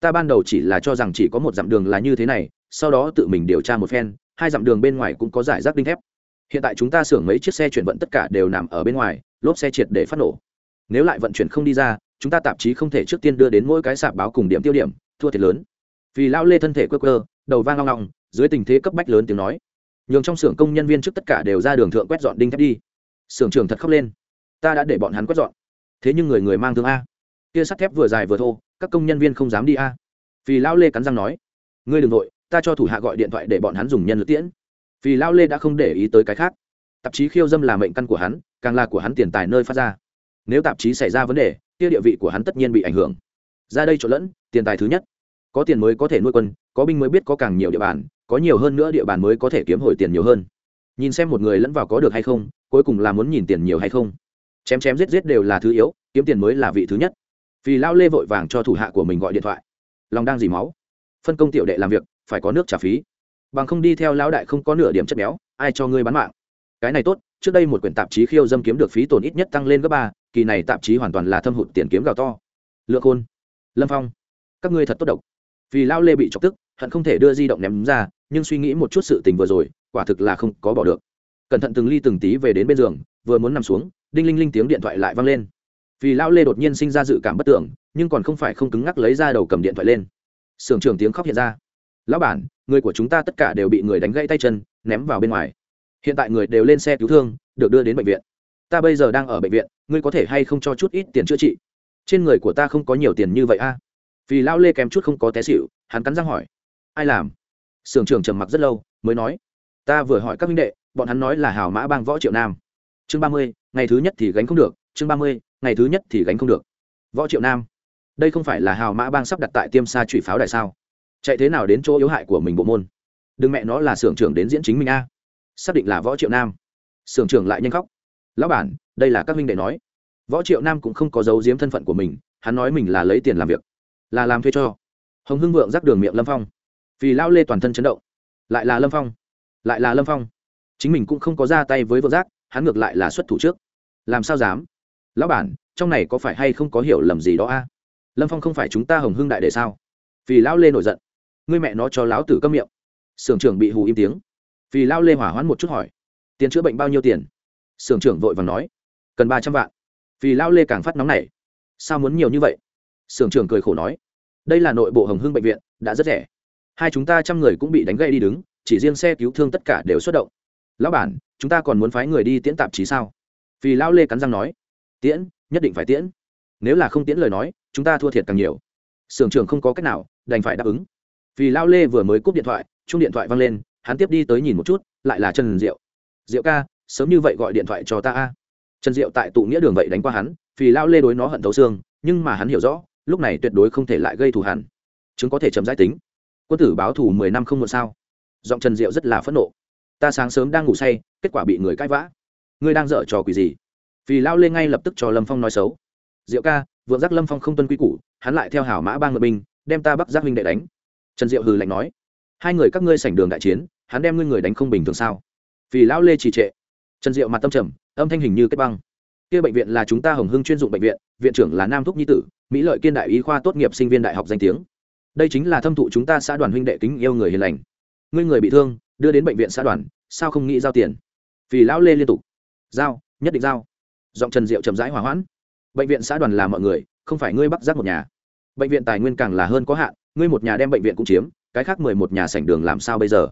Ta ban đầu chỉ là cho rằng chỉ có một dặm đường là như thế này, sau đó tự mình điều tra một phen, hai dặm đường bên ngoài cũng có giải rác đinh thép. Hiện tại chúng ta xưởng mấy chiếc xe chuyển vận tất cả đều nằm ở bên ngoài, lốp xe triệt để phát nổ. Nếu lại vận chuyển không đi ra, chúng ta tạp chí không thể trước tiên đưa đến mỗi cái sạp báo cùng điểm tiêu điểm, thua thiệt lớn. Vì lão lê thân thể quơ quơ, đầu vang long long, dưới tình thế cấp bách lớn tiếng nói. Nhường trong xưởng công nhân viên trước tất cả đều ra đường thượng quét dọn đinh thép đi. Xưởng trưởng thật khóc lên. Ta đã để bọn hắn quét dọn thế nhưng người người mang thương a. Kia sắt thép vừa dài vừa thô, các công nhân viên không dám đi a. Vì lão lê cắn răng nói, ngươi đ ừ n g nội ta cho thủ hạ gọi điện thoại để bọn hắn dùng nhân lực tiễn. Vì lão lê đã không để ý tới cái khác. Tạp chí khiêu dâm là mệnh căn của hắn, càng là của hắn tiền tài nơi phát ra. Nếu tạp chí xảy ra vấn đề, kia địa vị của hắn tất nhiên bị ảnh hưởng. Ra đây trộn lẫn, tiền tài thứ nhất. Có tiền mới có thể nuôi quân, có binh mới biết có càng nhiều địa bàn, có nhiều hơn nữa địa bàn mới có thể kiếm hồi tiền nhiều hơn. Nhìn xem một người lẫn vào có được hay không, cuối cùng là muốn nhìn tiền nhiều hay không chém chém giết giết đều là thứ yếu, kiếm tiền mới là vị thứ nhất. Vì lao lê vội vàng cho thủ hạ của mình gọi điện thoại. Lòng đang dì máu. Phân công tiểu đệ làm việc, phải có nước trả phí. Bằng không đi theo lão đại không có nửa điểm chất béo, ai cho ngươi bán mạng? Cái này tốt, trước đây một quyển tạp chí khiêu dâm kiếm được phí tổn ít nhất tăng lên gấp ba, kỳ này tạp chí hoàn toàn là thâm hụt tiền kiếm gào to. Lượng khôn, lâm phong, các ngươi thật tốt độc. Vì lao lê bị chọc tức, hận không thể đưa di động ném ra, nhưng suy nghĩ một chút sự tình vừa rồi, quả thực là không có bỏ được. Cẩn thận từng ly từng tí về đến bên giường, vừa muốn nằm xuống đinh linh linh tiếng điện thoại lại vang lên. Vì lão lê đột nhiên sinh ra dự cảm bất tưởng, nhưng còn không phải không cứng ngắc lấy ra đầu cầm điện thoại lên. Sưởng trưởng tiếng khóc hiện ra. Lão bản, người của chúng ta tất cả đều bị người đánh gãy tay chân, ném vào bên ngoài. Hiện tại người đều lên xe cứu thương, được đưa đến bệnh viện. Ta bây giờ đang ở bệnh viện, ngươi có thể hay không cho chút ít tiền chữa trị? Trên người của ta không có nhiều tiền như vậy a. Vì lão lê kém chút không có té xịu hắn cắn răng hỏi. Ai làm? Sưởng trưởng trầm mặc rất lâu, mới nói. Ta vừa hỏi các minh đệ, bọn hắn nói là hào mã bang võ triệu nam chương ba mươi, ngày thứ nhất thì gánh không được, chương ba mươi, ngày thứ nhất thì gánh không được. Võ triệu nam, đây không phải là hào mã bang sắp đặt tại tiêm xa trụy pháo đại sao? Chạy thế nào đến chỗ yếu hại của mình bộ môn? Đừng mẹ nó là xưởng trưởng đến diễn chính mình a. Xác định là võ triệu nam. Xưởng trưởng lại nhanh khóc. Lão bản, đây là các minh đệ nói. Võ triệu nam cũng không có giấu giếm thân phận của mình, hắn nói mình là lấy tiền làm việc, là làm thuê cho. Hồng hưng vượng dắt đường miệng lâm phong. Vì lao lê toàn thân chấn động. Lại là lâm phong. Lại là lâm phong. Chính mình cũng không có ra tay với vượng giác hắn ngược lại là xuất thủ trước. Làm sao dám? Lão bản, trong này có phải hay không có hiểu lầm gì đó a? Lâm phong không phải chúng ta hồng hưng đại để sao? Vì lão lê nổi giận. Ngươi mẹ nó cho lão tử câm miệng. Sưởng trưởng bị hù im tiếng. Vì lão lê hỏa hoãn một chút hỏi. Tiền chữa bệnh bao nhiêu tiền? Sưởng trưởng vội vàng nói. Cần ba trăm vạn. Vì lão lê càng phát nóng này sao muốn nhiều như vậy? Sưởng trưởng cười khổ nói. Đây là nội bộ hồng hưng bệnh viện, đã rất rẻ. Hai chúng ta trăm người cũng bị đánh gây đi đứng, chỉ riêng xe cứu thương tất cả đều xuất động lão bản, chúng ta còn muốn phái người đi tiễn tạp chí sao? Vì lão lê cắn răng nói, tiễn, nhất định phải tiễn. Nếu là không tiễn lời nói, chúng ta thua thiệt càng nhiều. Sưởng trưởng không có cách nào đành phải đáp ứng. Vì lão lê vừa mới cúp điện thoại chung điện thoại văng lên, hắn tiếp đi tới nhìn một chút, lại là trần diệu. Diệu ca, sớm như vậy gọi điện thoại cho ta a. Trần diệu tại tụ nghĩa đường vậy đánh qua hắn vì lão lê đối nó hận thấu xương, nhưng mà hắn hiểu rõ, lúc này tuyệt đối không thể lại gây thù hẳn chứng có thể chậm giải tính. Quân tử báo thù mười năm không một sao? Giọng trần diệu rất là phẫn nộ ta sáng sớm đang ngủ say, kết quả bị người cãi vã. Ngươi đang dở trò quỷ gì? Vì lao lên ngay lập tức cho lâm phong nói xấu. Diệu ca, vượng giác lâm phong không tuân quy củ, hắn lại theo hảo mã ba ngựa binh, đem ta bắc giác huynh đệ đánh. Trần diệu hừ lạnh nói. Hai người các ngươi sảnh đường đại chiến, hắn đem ngươi người đánh không bình thường sao? Vì lão lê trì trệ. Trần diệu mặt tâm trầm, âm thanh hình như kết băng. Kia bệnh viện là chúng ta hồng hưng chuyên dụng bệnh viện viện trưởng là nam thúc nhi tử, mỹ lợi kiên đại ý khoa tốt nghiệp sinh viên đại học danh tiếng. Đây chính là thâm thụ chúng ta xã đoàn huynh đệ kính yêu người hiền lành. Ngươi người bị thương đưa đến bệnh viện xã đoàn, sao không nghĩ giao tiền? Vì lão lê liên tục. Giao, nhất định giao. Giọng trần diệu chậm rãi hòa hoãn. Bệnh viện xã đoàn là mọi người, không phải ngươi bắc giác một nhà. Bệnh viện tài nguyên càng là hơn có hạn, ngươi một nhà đem bệnh viện cũng chiếm, cái khác mười một nhà sảnh đường làm sao bây giờ?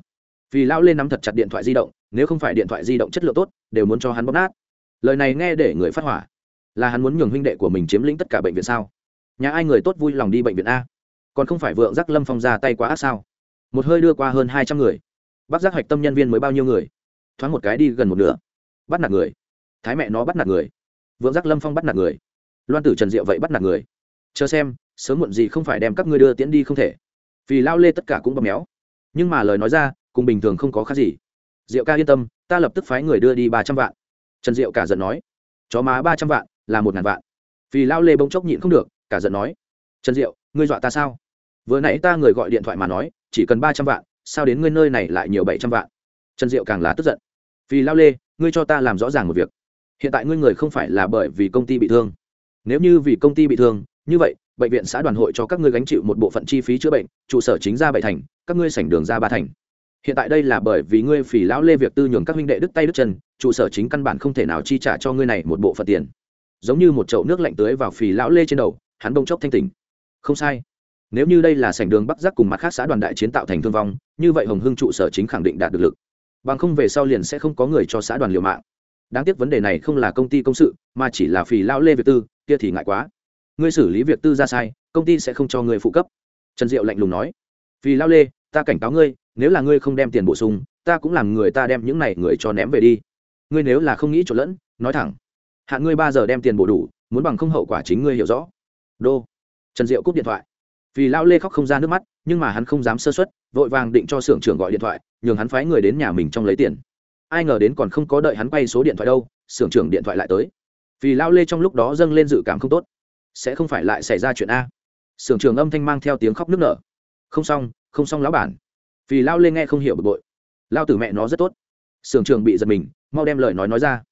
Vì lão lê nắm thật chặt điện thoại di động, nếu không phải điện thoại di động chất lượng tốt, đều muốn cho hắn bóp nát. Lời này nghe để người phát hỏa. Là hắn muốn nhường huynh đệ của mình chiếm lĩnh tất cả bệnh viện sao? Nhà ai người tốt vui lòng đi bệnh viện a? Còn không phải vượng giác lâm phong ra tay quá ác sao? Một hơi đưa qua hơn hai trăm người bác giác hạch tâm nhân viên mới bao nhiêu người? Thoáng một cái đi gần một nửa. Bắt nạt người. Thái mẹ nó bắt nạt người. Vượng giác lâm phong bắt nạt người. Loan tử trần diệu vậy bắt nạt người. Chờ xem, sớm muộn gì không phải đem các ngươi đưa tiễn đi không thể. Vì lao lê tất cả cũng bấm méo. Nhưng mà lời nói ra, cùng bình thường không có khác gì. Diệu ca yên tâm, ta lập tức phái người đưa đi ba trăm vạn. Trần diệu cả giận nói. Chó má ba trăm vạn, là một ngàn vạn. Vì lao lê bỗng chốc nhịn không được, cả giận nói. Trần diệu, ngươi dọa ta sao? Vừa nãy ta người gọi điện thoại mà nói, chỉ cần ba trăm vạn sao đến ngươi nơi này lại nhiều bảy trăm vạn? Trần diệu càng là tức giận. Vì lao lê, ngươi cho ta làm rõ ràng một việc. Hiện tại ngươi người không phải là bởi vì công ty bị thương. Nếu như vì công ty bị thương, như vậy, bệnh viện xã đoàn hội cho các ngươi gánh chịu một bộ phận chi phí chữa bệnh, trụ sở chính ra bảy thành, các ngươi sảnh đường ra ba thành. Hiện tại đây là bởi vì ngươi phỉ lão lê việc tư nhường các huynh đệ đứt tay đứt chân, trụ sở chính căn bản không thể nào chi trả cho ngươi này một bộ phận tiền. Giống như một chậu nước lạnh tưới vào phỉ lão lê trên đầu, hắn bông chốc thanh tỉnh. Không sai nếu như đây là sảnh đường bắc giác cùng mặt khác xã đoàn đại chiến tạo thành thương vong, như vậy hồng hưng trụ sở chính khẳng định đạt được lực. Bằng không về sau liền sẽ không có người cho xã đoàn liều mạng. Đáng tiếc vấn đề này không là công ty công sự, mà chỉ là phì lão lê việc tư, kia thì ngại quá. Ngươi xử lý việc tư ra sai, công ty sẽ không cho ngươi phụ cấp. Trần diệu lạnh lùng nói. Phì lao lê, ta cảnh cáo ngươi, nếu là ngươi không đem tiền bổ sung, ta cũng làm người ta đem những này người cho ném về đi. Ngươi nếu là không nghĩ trộn lẫn, nói thẳng. Hạn ngươi ba giờ đem tiền bổ đủ, muốn bằng không hậu quả chính ngươi hiểu rõ. Đô. Trần diệu cúp điện thoại vì lao lê khóc không ra nước mắt, nhưng mà hắn không dám sơ xuất vội vàng định cho xưởng trưởng gọi điện thoại, nhường hắn phái người đến nhà mình trong lấy tiền. Ai ngờ đến còn không có đợi hắn quay số điện thoại đâu, xưởng trưởng điện thoại lại tới. Vì lao lê trong lúc đó dâng lên dự cảm không tốt. Sẽ không phải lại xảy ra chuyện a. Sưởng trưởng âm thanh mang theo tiếng khóc nức nở. Không xong không xong lão bản. Vì lao lê nghe không hiểu bực bội. Lao tử mẹ nó rất tốt. Sưởng trưởng bị giật mình, mau đem lời nói nói ra.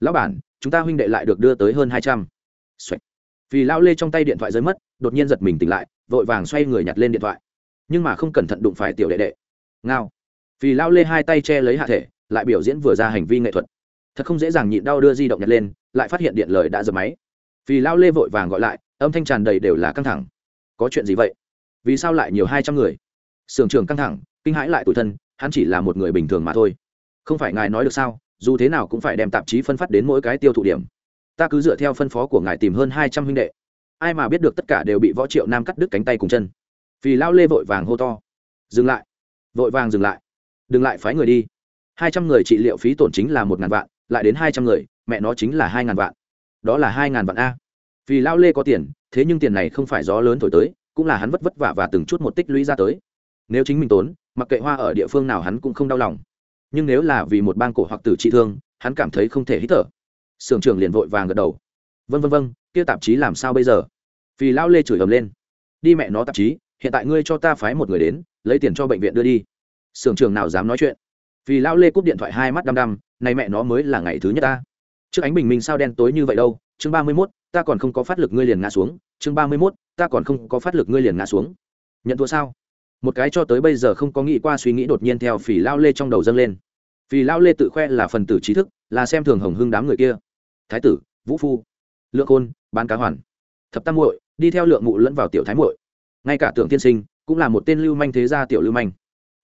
Lão bản, chúng ta huynh đệ lại được đưa tới hơn hai trăm vì Lão lê trong tay điện thoại rơi mất, đột nhiên giật mình tỉnh lại, vội vàng xoay người nhặt lên điện thoại. Nhưng mà không cẩn thận đụng phải tiểu đệ đệ. Ngao. Vì Lão lê hai tay che lấy hạ thể, lại biểu diễn vừa ra hành vi nghệ thuật. Thật không dễ dàng nhịn đau đưa di động nhặt lên, lại phát hiện điện lời đã dập máy. Vì Lão lê vội vàng gọi lại, âm thanh tràn đầy đều là căng thẳng. Có chuyện gì vậy? Vì sao lại nhiều hai trăm người? Sưởng trường căng thẳng, kinh hãi lại tủi thân, hắn chỉ là một người bình thường mà thôi. Không phải ngài nói được sao, dù thế nào cũng phải đem tạp chí phân phát đến mỗi cái tiêu thụ điểm ta cứ dựa theo phân phó của ngài tìm hơn hai trăm huynh đệ. Ai mà biết được tất cả đều bị võ triệu nam cắt đứt cánh tay cùng chân. Vì lao lê vội vàng hô to. Dừng lại. Vội vàng dừng lại. Đừng lại phái người đi. Hai trăm người trị liệu phí tổn chính là một ngàn vạn, lại đến hai trăm người, mẹ nó chính là hai ngàn vạn. Đó là hai ngàn vạn a. Vì lao lê có tiền, thế nhưng tiền này không phải gió lớn thổi tới, cũng là hắn vất vất vả và từng chút một tích lũy ra tới. Nếu chính mình tốn, mặc kệ hoa ở địa phương nào hắn cũng không đau lòng. Nhưng nếu là vì một bang cổ hoặc tử trị thương, hắn cảm thấy không thể hít thở sưởng trưởng liền vội vàng gật đầu. Vân vân vân kia tạp chí làm sao bây giờ? Vì Lão lê chửi ầm lên. Đi mẹ nó tạp chí, hiện tại ngươi cho ta phái một người đến, lấy tiền cho bệnh viện đưa đi. Sưởng trưởng nào dám nói chuyện. Vì Lão lê cúp điện thoại hai mắt đăm đăm nay mẹ nó mới là ngày thứ nhất ta. Trước ánh bình minh sao đen tối như vậy đâu, chương ba mươi mốt, ta còn không có phát lực ngươi liền ngã xuống, chương ba mươi mốt, ta còn không có phát lực ngươi liền ngã xuống. Nhận thua sao? Một cái cho tới bây giờ không có nghĩ qua suy nghĩ đột nhiên theo phỉ lao lê trong đầu dâng lên. Phỉ lao lê tự khoe là phần tử trí thức, là xem thường hồng hưng đám người kia thái tử, vũ phu, lượng khôn, bán cá hoàn. Thập tam muội, đi theo lượng mụ lẫn vào tiểu thái muội. Ngay cả tưởng tiên sinh cũng là một tên lưu manh thế gia tiểu lưu manh.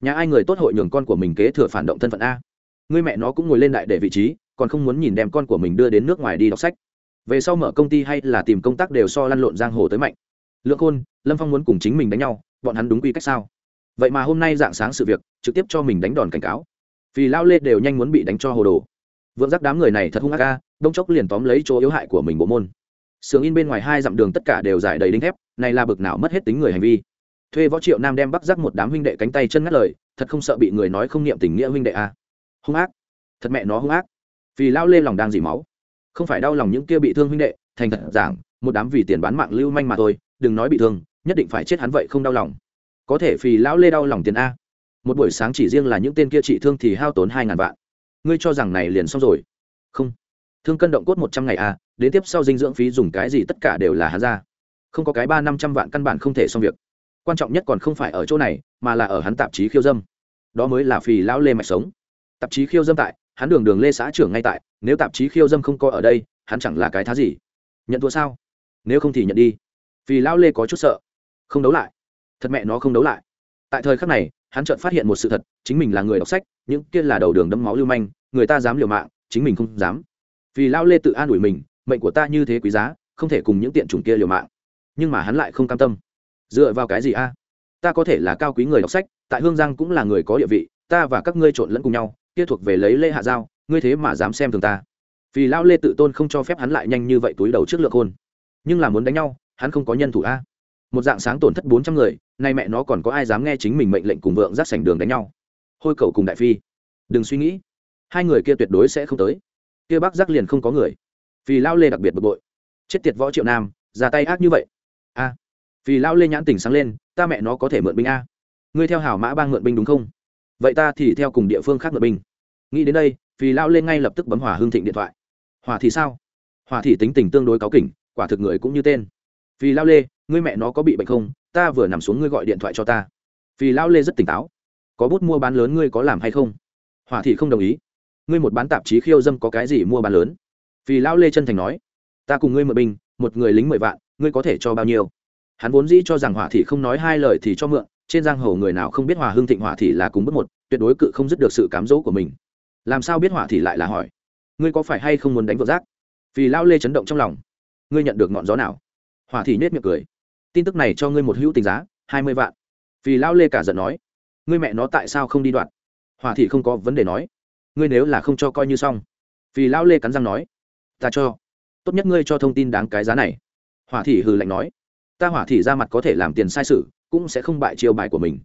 Nhà ai người tốt hội nhường con của mình kế thừa phản động thân phận a. Người mẹ nó cũng ngồi lên đại để vị trí, còn không muốn nhìn đem con của mình đưa đến nước ngoài đi đọc sách. Về sau mở công ty hay là tìm công tác đều so lăn lộn giang hồ tới mạnh. Lượng khôn, lâm phong muốn cùng chính mình đánh nhau, bọn hắn đúng quy cách sao? Vậy mà hôm nay dạng sáng sự việc, trực tiếp cho mình đánh đòn cảnh cáo. Vì lao lê đều nhanh muốn bị đánh cho hồ đồ. Vượng giác đám người này thật hung ác ca đông chốc liền tóm lấy chỗ yếu hại của mình bộ môn. Sướng in bên ngoài hai dặm đường tất cả đều giải đầy đinh thép, này là bực nào mất hết tính người hành vi. Thuê võ triệu nam đem bắt giác một đám huynh đệ cánh tay chân ngắt lời, thật không sợ bị người nói không niệm tình nghĩa huynh đệ à. hung ác. Thật mẹ nó hung ác. Vì lao lê lòng đang dỉ máu. Không phải đau lòng những kia bị thương huynh đệ, thành thật giảng, một đám vì tiền bán mạng lưu manh mà thôi, đừng nói bị thương, nhất định phải chết hắn vậy không đau lòng. Có thể vì lão lê đau lòng tiền a. Một buổi sáng chỉ riêng là những tên kia trị thương thì hao tốn hai ngàn vạn. Ngươi cho rằng này liền xong rồi? Không thương cân động cốt một trăm ngày à, đến tiếp sau dinh dưỡng phí dùng cái gì tất cả đều là hắn ra. Không có cái ba năm trăm vạn căn bản không thể xong việc. Quan trọng nhất còn không phải ở chỗ này mà là ở hắn tạp chí khiêu dâm. Đó mới là phì lão lê mạch sống. Tạp chí khiêu dâm tại hắn đường đường lê xã trưởng ngay tại nếu tạp chí khiêu dâm không có ở đây hắn chẳng là cái thá gì. Nhận thua sao? Nếu không thì nhận đi. Vì lão lê có chút sợ. Không đấu lại. Thật mẹ nó không đấu lại. Tại thời khắc này hắn chợt phát hiện một sự thật chính mình là người đọc sách những kia là đầu đường đấm máu lưu manh người ta dám liều mạng chính mình không dám vì lão lê tự an ủi mình, mệnh của ta như thế quý giá, không thể cùng những tiện chủng kia liều mạng. Nhưng mà hắn lại không cam tâm. Dựa vào cái gì a? Ta có thể là cao quý người đọc sách, tại hương giang cũng là người có địa vị, ta và các ngươi trộn lẫn cùng nhau, kia thuộc về lấy lê hạ giao, ngươi thế mà dám xem thường ta. Vì lão lê tự tôn không cho phép hắn lại nhanh như vậy túi đầu trước lượng hôn. Nhưng là muốn đánh nhau, hắn không có nhân thủ a. Một dạng sáng tổn thất bốn trăm người, nay mẹ nó còn có ai dám nghe chính mình mệnh lệnh cùng vượng rác sành đường đánh nhau. Hôi cầu cùng đại phi. Đừng suy nghĩ. Hai người kia tuyệt đối sẽ không tới kia bác giác liền không có người. Vì lao lê đặc biệt bực bội. Chết tiệt võ triệu nam, ra tay ác như vậy. A. Vì lao lê nhãn tỉnh sáng lên, ta mẹ nó có thể mượn binh a. Ngươi theo hảo mã bang mượn binh đúng không? Vậy ta thì theo cùng địa phương khác mượn binh. Nghĩ đến đây vì lao lên ngay lập tức bấm hỏa hương thịnh điện thoại. Hỏa thì sao? Hỏa thì tính tình tương đối cáu kỉnh, quả thực người cũng như tên. Vì lao lê, ngươi mẹ nó có bị bệnh không? Ta vừa nằm xuống ngươi gọi điện thoại cho ta. Vì lao lê rất tỉnh táo. Có bút mua bán lớn ngươi có làm hay không? Hỏa thị không đồng ý ngươi một bán tạp chí khiêu dâm có cái gì mua bán lớn? Vì Lão lê chân thành nói, ta cùng ngươi mượn binh một người lính mười vạn, ngươi có thể cho bao nhiêu? Hắn vốn dĩ cho rằng hỏa thị không nói hai lời thì cho mượn, trên giang hồ người nào không biết hòa hưng thịnh hỏa thị là cùng bước một, tuyệt đối cự không dứt được sự cám dỗ của mình. Làm sao biết hỏa thị lại là hỏi? Ngươi có phải hay không muốn đánh vợ rác? Vì Lão lê chấn động trong lòng, ngươi nhận được ngọn gió nào? Hỏa thị nết miệng cười, tin tức này cho ngươi một hữu tình giá, hai mươi vạn. Vì Lão lê cả giận nói, ngươi mẹ nó tại sao không đi đoạn? Hỏa thị không có vấn đề nói ngươi nếu là không cho coi như xong. Vì Lão lê cắn răng nói, ta cho. Tốt nhất ngươi cho thông tin đáng cái giá này. Hỏa thị hừ lạnh nói, ta hỏa thị ra mặt có thể làm tiền sai sự, cũng sẽ không bại chiêu bài của mình.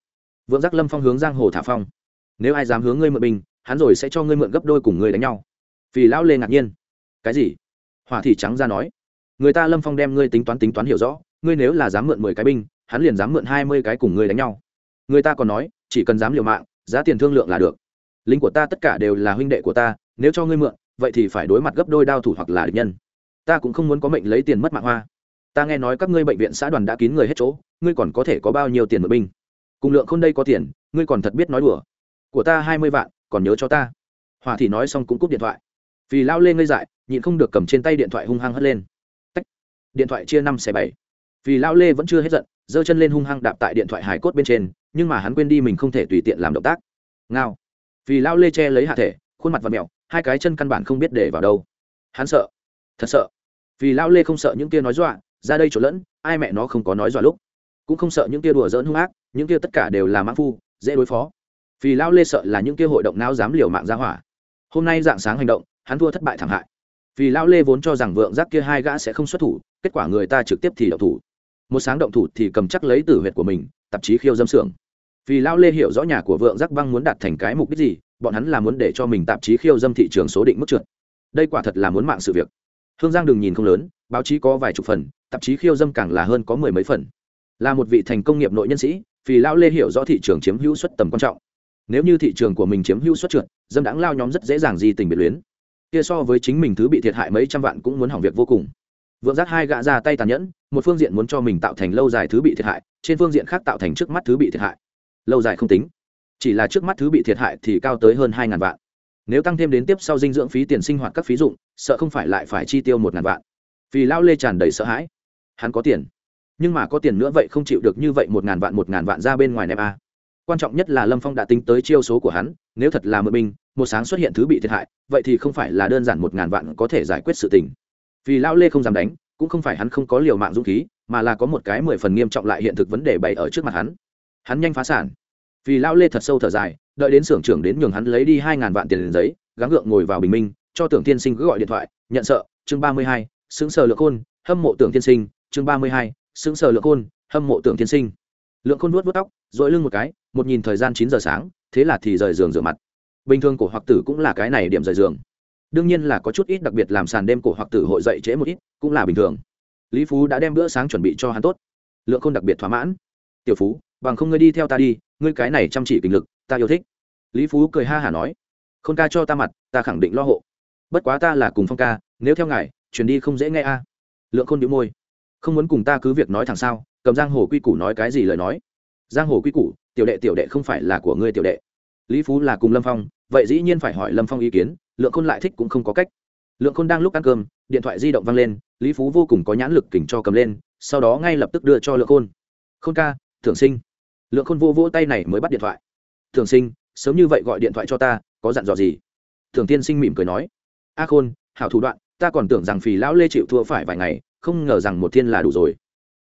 Vượng giác lâm phong hướng giang hồ thả phong. Nếu ai dám hướng ngươi mượn bình, hắn rồi sẽ cho ngươi mượn gấp đôi cùng ngươi đánh nhau. Vì lão lê ngạc nhiên. Cái gì? Hỏa thị trắng ra nói, người ta lâm phong đem ngươi tính toán tính toán hiểu rõ, ngươi nếu là dám mượn mười cái binh, hắn liền dám mượn hai mươi cái cùng ngươi đánh nhau. Người ta còn nói, chỉ cần dám liều mạng, giá tiền thương lượng là được lính của ta tất cả đều là huynh đệ của ta, nếu cho ngươi mượn, vậy thì phải đối mặt gấp đôi đao thủ hoặc là địch nhân. Ta cũng không muốn có mệnh lấy tiền mất mạng hoa. Ta nghe nói các ngươi bệnh viện xã đoàn đã kín người hết chỗ, ngươi còn có thể có bao nhiêu tiền mượn binh? Cùng lượng không đây có tiền, ngươi còn thật biết nói đùa. Của ta hai mươi vạn, còn nhớ cho ta. Hòa thì nói xong cũng cúp điện thoại. Vì lao lên ngây dại, nhịn không được cầm trên tay điện thoại hung hăng hất lên. Tách. điện thoại chia năm xẻ bảy. Vì lao lê vẫn chưa hết giận, giơ chân lên hung hăng đạp tại điện thoại hải cốt bên trên, nhưng mà hắn quên đi mình không thể tùy tiện làm động tác. Ngao vì lao lê che lấy hạ thể, khuôn mặt và mẹo, hai cái chân căn bản không biết để vào đâu. Hắn sợ, thật sợ. Vì lao lê không sợ những kia nói dọa, ra đây chỗ lẫn, ai mẹ nó không có nói dọa lúc. Cũng không sợ những kia đùa dỡn hung ác, những kia tất cả đều là mã phu, dễ đối phó. Vì lao lê sợ là những kia hội động não dám liều mạng ra hỏa. Hôm nay dạng sáng hành động, hắn thua thất bại thảm hại. Vì lao lê vốn cho rằng vượng giác kia hai gã sẽ không xuất thủ, kết quả người ta trực tiếp thì động thủ. Một sáng động thủ thì cầm chắc lấy tử huyệt của mình, tạp chí khiêu dâm xưởng vì lao lê hiểu rõ nhà của vượng giác băng muốn đạt thành cái mục đích gì, bọn hắn là muốn để cho mình tạp chí khiêu dâm thị trường số định mức trượt. Đây quả thật là muốn mạng sự việc. Hương giang đừng nhìn không lớn, báo chí có vài chục phần, tạp chí khiêu dâm càng là hơn có mười mấy phần. Là một vị thành công nghiệp nội nhân sĩ, vì lao lê hiểu rõ thị trường chiếm hữu suất tầm quan trọng. Nếu như thị trường của mình chiếm hữu suất trượt, dâm đãng lao nhóm rất dễ dàng di tình biệt luyến. Kia so với chính mình thứ bị thiệt hại mấy trăm vạn cũng muốn hỏng việc vô cùng. Vượng giác hai gạ ra tay tàn nhẫn, một phương diện muốn cho mình tạo thành lâu dài thứ bị thiệt hại, trên phương diện khác tạo thành trước mắt thứ bị thiệt hại lâu dài không tính. Chỉ là trước mắt thứ bị thiệt hại thì cao tới hơn hai ngàn vạn. Nếu tăng thêm đến tiếp sau dinh dưỡng phí tiền sinh hoạt các phí dụng, sợ không phải lại phải chi tiêu một ngàn vạn. Vì lao lê tràn đầy sợ hãi. Hắn có tiền. Nhưng mà có tiền nữa vậy không chịu được như vậy một ngàn vạn, một ngàn vạn ra bên ngoài nẹp a. Quan trọng nhất là lâm phong đã tính tới chiêu số của hắn, nếu thật là mượn binh, một sáng xuất hiện thứ bị thiệt hại, vậy thì không phải là đơn giản một ngàn vạn có thể giải quyết sự tình. Vì lão lê không dám đánh, cũng không phải hắn không có liều mạng dũng khí, mà là có một cái mười phần nghiêm trọng lại hiện thực vấn đề bày ở trước mặt hắn hắn nhanh phá sản. Vì lão lê thật sâu thở dài, đợi đến xưởng trưởng đến nhường hắn lấy đi hai ngàn vạn tiền giấy, gắng gượng ngồi vào bình minh, cho tưởng tiên sinh cứ gọi điện thoại, nhận sợ, chương ba mươi hai xứng sờ lượng khôn, hâm mộ tưởng tiên sinh, chương ba mươi hai xứng sờ lượng khôn, hâm mộ tưởng tiên sinh. Lượng khôn vuốt vuốt tóc dội lưng một cái, một nhìn thời gian chín giờ sáng, thế là thì rời giường rửa mặt. Bình thường cổ hoặc tử cũng là cái này điểm rời giường. Đương nhiên là có chút ít đặc biệt làm sàn đêm cổ hoặc tử hội dậy trễ một ít, cũng là bình thường. Lý phú đã đem bữa sáng chuẩn bị cho hắn tốt. Lượng khôn đặc biệt thỏa mãn. Tiểu phú bằng không ngươi đi theo ta đi, ngươi cái này chăm chỉ kinh lực, ta yêu thích. Lý phú cười ha hả nói, khôn ca cho ta mặt, ta khẳng định lo hộ. Bất quá ta là cùng phong ca, nếu theo ngài, chuyển đi không dễ nghe a. Lượng khôn đĩu môi, không muốn cùng ta cứ việc nói thẳng sao, cầm giang hồ quy củ nói cái gì lời nói. Giang hồ quy củ, tiểu đệ tiểu đệ không phải là của ngươi tiểu đệ. Lý phú là cùng lâm phong, vậy dĩ nhiên phải hỏi lâm phong ý kiến, lượng khôn lại thích cũng không có cách. Lượng khôn đang lúc ăn cơm, điện thoại di động văng lên, lý phú vô cùng có nhãn lực kỉnh cho cầm lên, sau đó ngay lập tức đưa cho lượng khôn. Khôn ca, thưởng sinh lượng khôn vô vỗ tay này mới bắt điện thoại. Thường sinh, sớm như vậy gọi điện thoại cho ta, có dặn dò gì? Thường tiên sinh mỉm cười nói. A khôn, hảo thủ đoạn, ta còn tưởng rằng phì lão lê chịu thua phải vài ngày, không ngờ rằng một thiên là đủ rồi.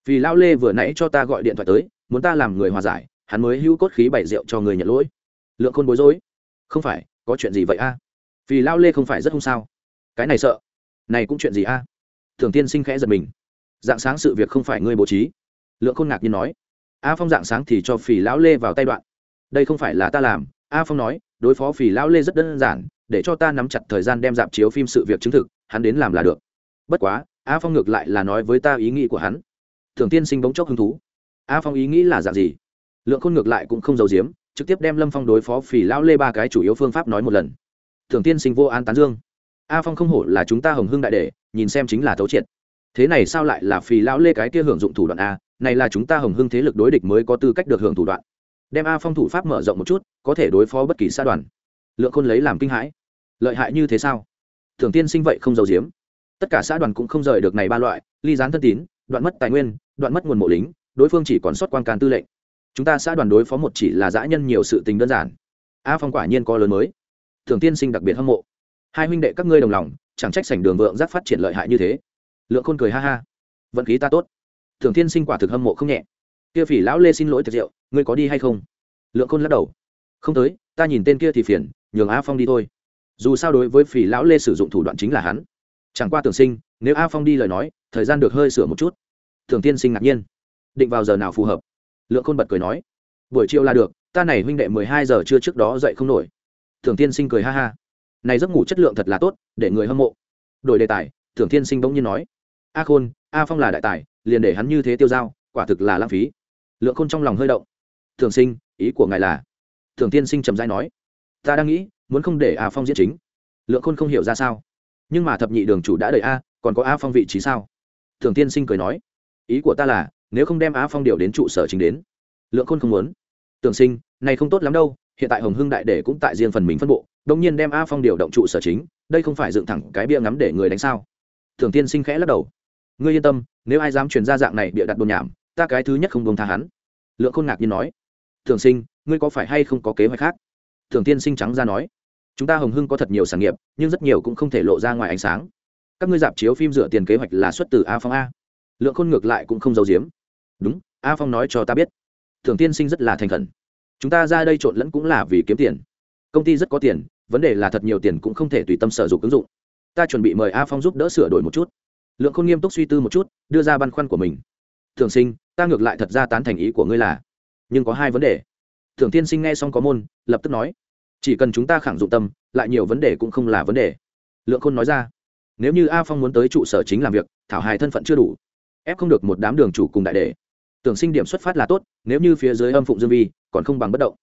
Vì lão lê vừa nãy cho ta gọi điện thoại tới, muốn ta làm người hòa giải, hắn mới hữu cốt khí bày rượu cho người nhận lỗi. Lượng khôn bối rối. Không phải, có chuyện gì vậy a? Vì lão lê không phải rất không sao? Cái này sợ. Này cũng chuyện gì a? Thường tiên sinh khẽ giật mình. Dạng sáng sự việc không phải ngươi bố trí. Lượng khôn ngạc nhiên nói a phong dạng sáng thì cho phì lão lê vào tay đoạn. Đây không phải là ta làm, a phong nói, đối phó phì lão lê rất đơn giản, để cho ta nắm chặt thời gian đem dạp chiếu phim sự việc chứng thực, hắn đến làm là được. Bất quá, a phong ngược lại là nói với ta ý nghĩ của hắn. Thường tiên sinh bỗng chốc hứng thú. A phong ý nghĩ là dạng gì? Lượng khôn ngược lại cũng không giấu giếm, trực tiếp đem lâm phong đối phó phì lão lê ba cái chủ yếu phương pháp nói một lần. Thường tiên sinh vô an tán dương. A phong không hổ là chúng ta hồng hưng đại đệ, nhìn xem chính là thấu triệt thế này sao lại là phì lão lê cái kia hưởng dụng thủ đoạn a? Này là chúng ta hồng hưng thế lực đối địch mới có tư cách được hưởng thủ đoạn. Đem a phong thủ pháp mở rộng một chút, có thể đối phó bất kỳ xã đoàn. Lượng khôn lấy làm kinh hãi. Lợi hại như thế sao? Thường tiên sinh vậy không giàu diếm tất cả xã đoàn cũng không rời được này ba loại, ly gián thân tín, đoạn mất tài nguyên, đoạn mất nguồn mộ lính, đối phương chỉ còn sót quan can tư lệnh. Chúng ta xã đoàn đối phó một chỉ là dã nhân nhiều sự tình đơn giản. A phong quả nhiên có lớn mới. Thường tiên sinh đặc biệt hâm mộ. Hai huynh đệ các ngươi đồng lòng, chẳng trách sảnh đường vượng giác phát triển lợi hại như thế lượng khôn cười ha ha. Vận khí ta tốt. Thường thiên sinh quả thực hâm mộ không nhẹ. Kia phỉ lão lê xin lỗi thật rượu, ngươi có đi hay không? Lượng khôn lắc đầu. Không tới, ta nhìn tên kia thì phiền, nhường a phong đi thôi. Dù sao đối với phỉ lão lê sử dụng thủ đoạn chính là hắn. Chẳng qua tưởng sinh, nếu a phong đi lời nói, thời gian được hơi sửa một chút. Thường tiên sinh ngạc nhiên. Định vào giờ nào phù hợp? Lượng khôn bật cười nói. Buổi chiều là được, ta này huynh đệ mười hai giờ trưa trước đó dậy không nổi. Thường tiên sinh cười ha ha. Này giấc ngủ chất lượng thật là tốt, để người hâm mộ. Đổi đề tài thường tiên sinh bỗng nhiên nói a khôn, a phong là đại tài, liền để hắn như thế tiêu dao, quả thực là lãng phí. Lượng khôn trong lòng hơi động. Thường sinh, ý của ngài là? Thường tiên sinh trầm dai nói. Ta đang nghĩ, muốn không để a phong diễn chính. Lượng khôn không hiểu ra sao. Nhưng mà thập nhị đường chủ đã đợi a, còn có a phong vị trí sao? Thường tiên sinh cười nói. Ý của ta là, nếu không đem a phong điều đến trụ sở chính đến. Lượng khôn không muốn. Tưởng sinh, này không tốt lắm đâu, hiện tại hồng hưng đại để cũng tại riêng phần mình phân bộ đông nhiên đem a phong điều động trụ sở chính, đây không phải dựng thẳng cái bia ngắm để người đánh sao? Thường tiên sinh khẽ lắc đầu ngươi yên tâm, nếu ai dám truyền ra dạng này bịa đặt đồn nhảm, ta cái thứ nhất không buông tha hắn. Lượng khôn ngạc nhiên nói. Thường sinh, ngươi có phải hay không có kế hoạch khác? Thường tiên sinh trắng ra nói. Chúng ta hồng hưng có thật nhiều sản nghiệp, nhưng rất nhiều cũng không thể lộ ra ngoài ánh sáng. Các ngươi dạp chiếu phim dựa tiền kế hoạch là xuất từ a phong a. Lượng khôn ngược lại cũng không giấu giếm. Đúng, a phong nói cho ta biết. Thường tiên sinh rất là thành khẩn. Chúng ta ra đây trộn lẫn cũng là vì kiếm tiền. Công ty rất có tiền, vấn đề là thật nhiều tiền cũng không thể tùy tâm sở dụng ứng dụng. Ta chuẩn bị mời a phong giúp đỡ sửa đổi một chút lượng khôn nghiêm túc suy tư một chút, đưa ra băn khoăn của mình. Thường sinh, ta ngược lại thật ra tán thành ý của ngươi là, nhưng có hai vấn đề. Thường tiên sinh nghe xong có môn, lập tức nói, chỉ cần chúng ta khẳng dụng tâm, lại nhiều vấn đề cũng không là vấn đề. Lượng khôn nói ra, nếu như a phong muốn tới trụ sở chính làm việc, thảo hài thân phận chưa đủ, ép không được một đám đường chủ cùng đại đề tưởng sinh điểm xuất phát là tốt, nếu như phía dưới âm phụng dương vi, còn không bằng bất động.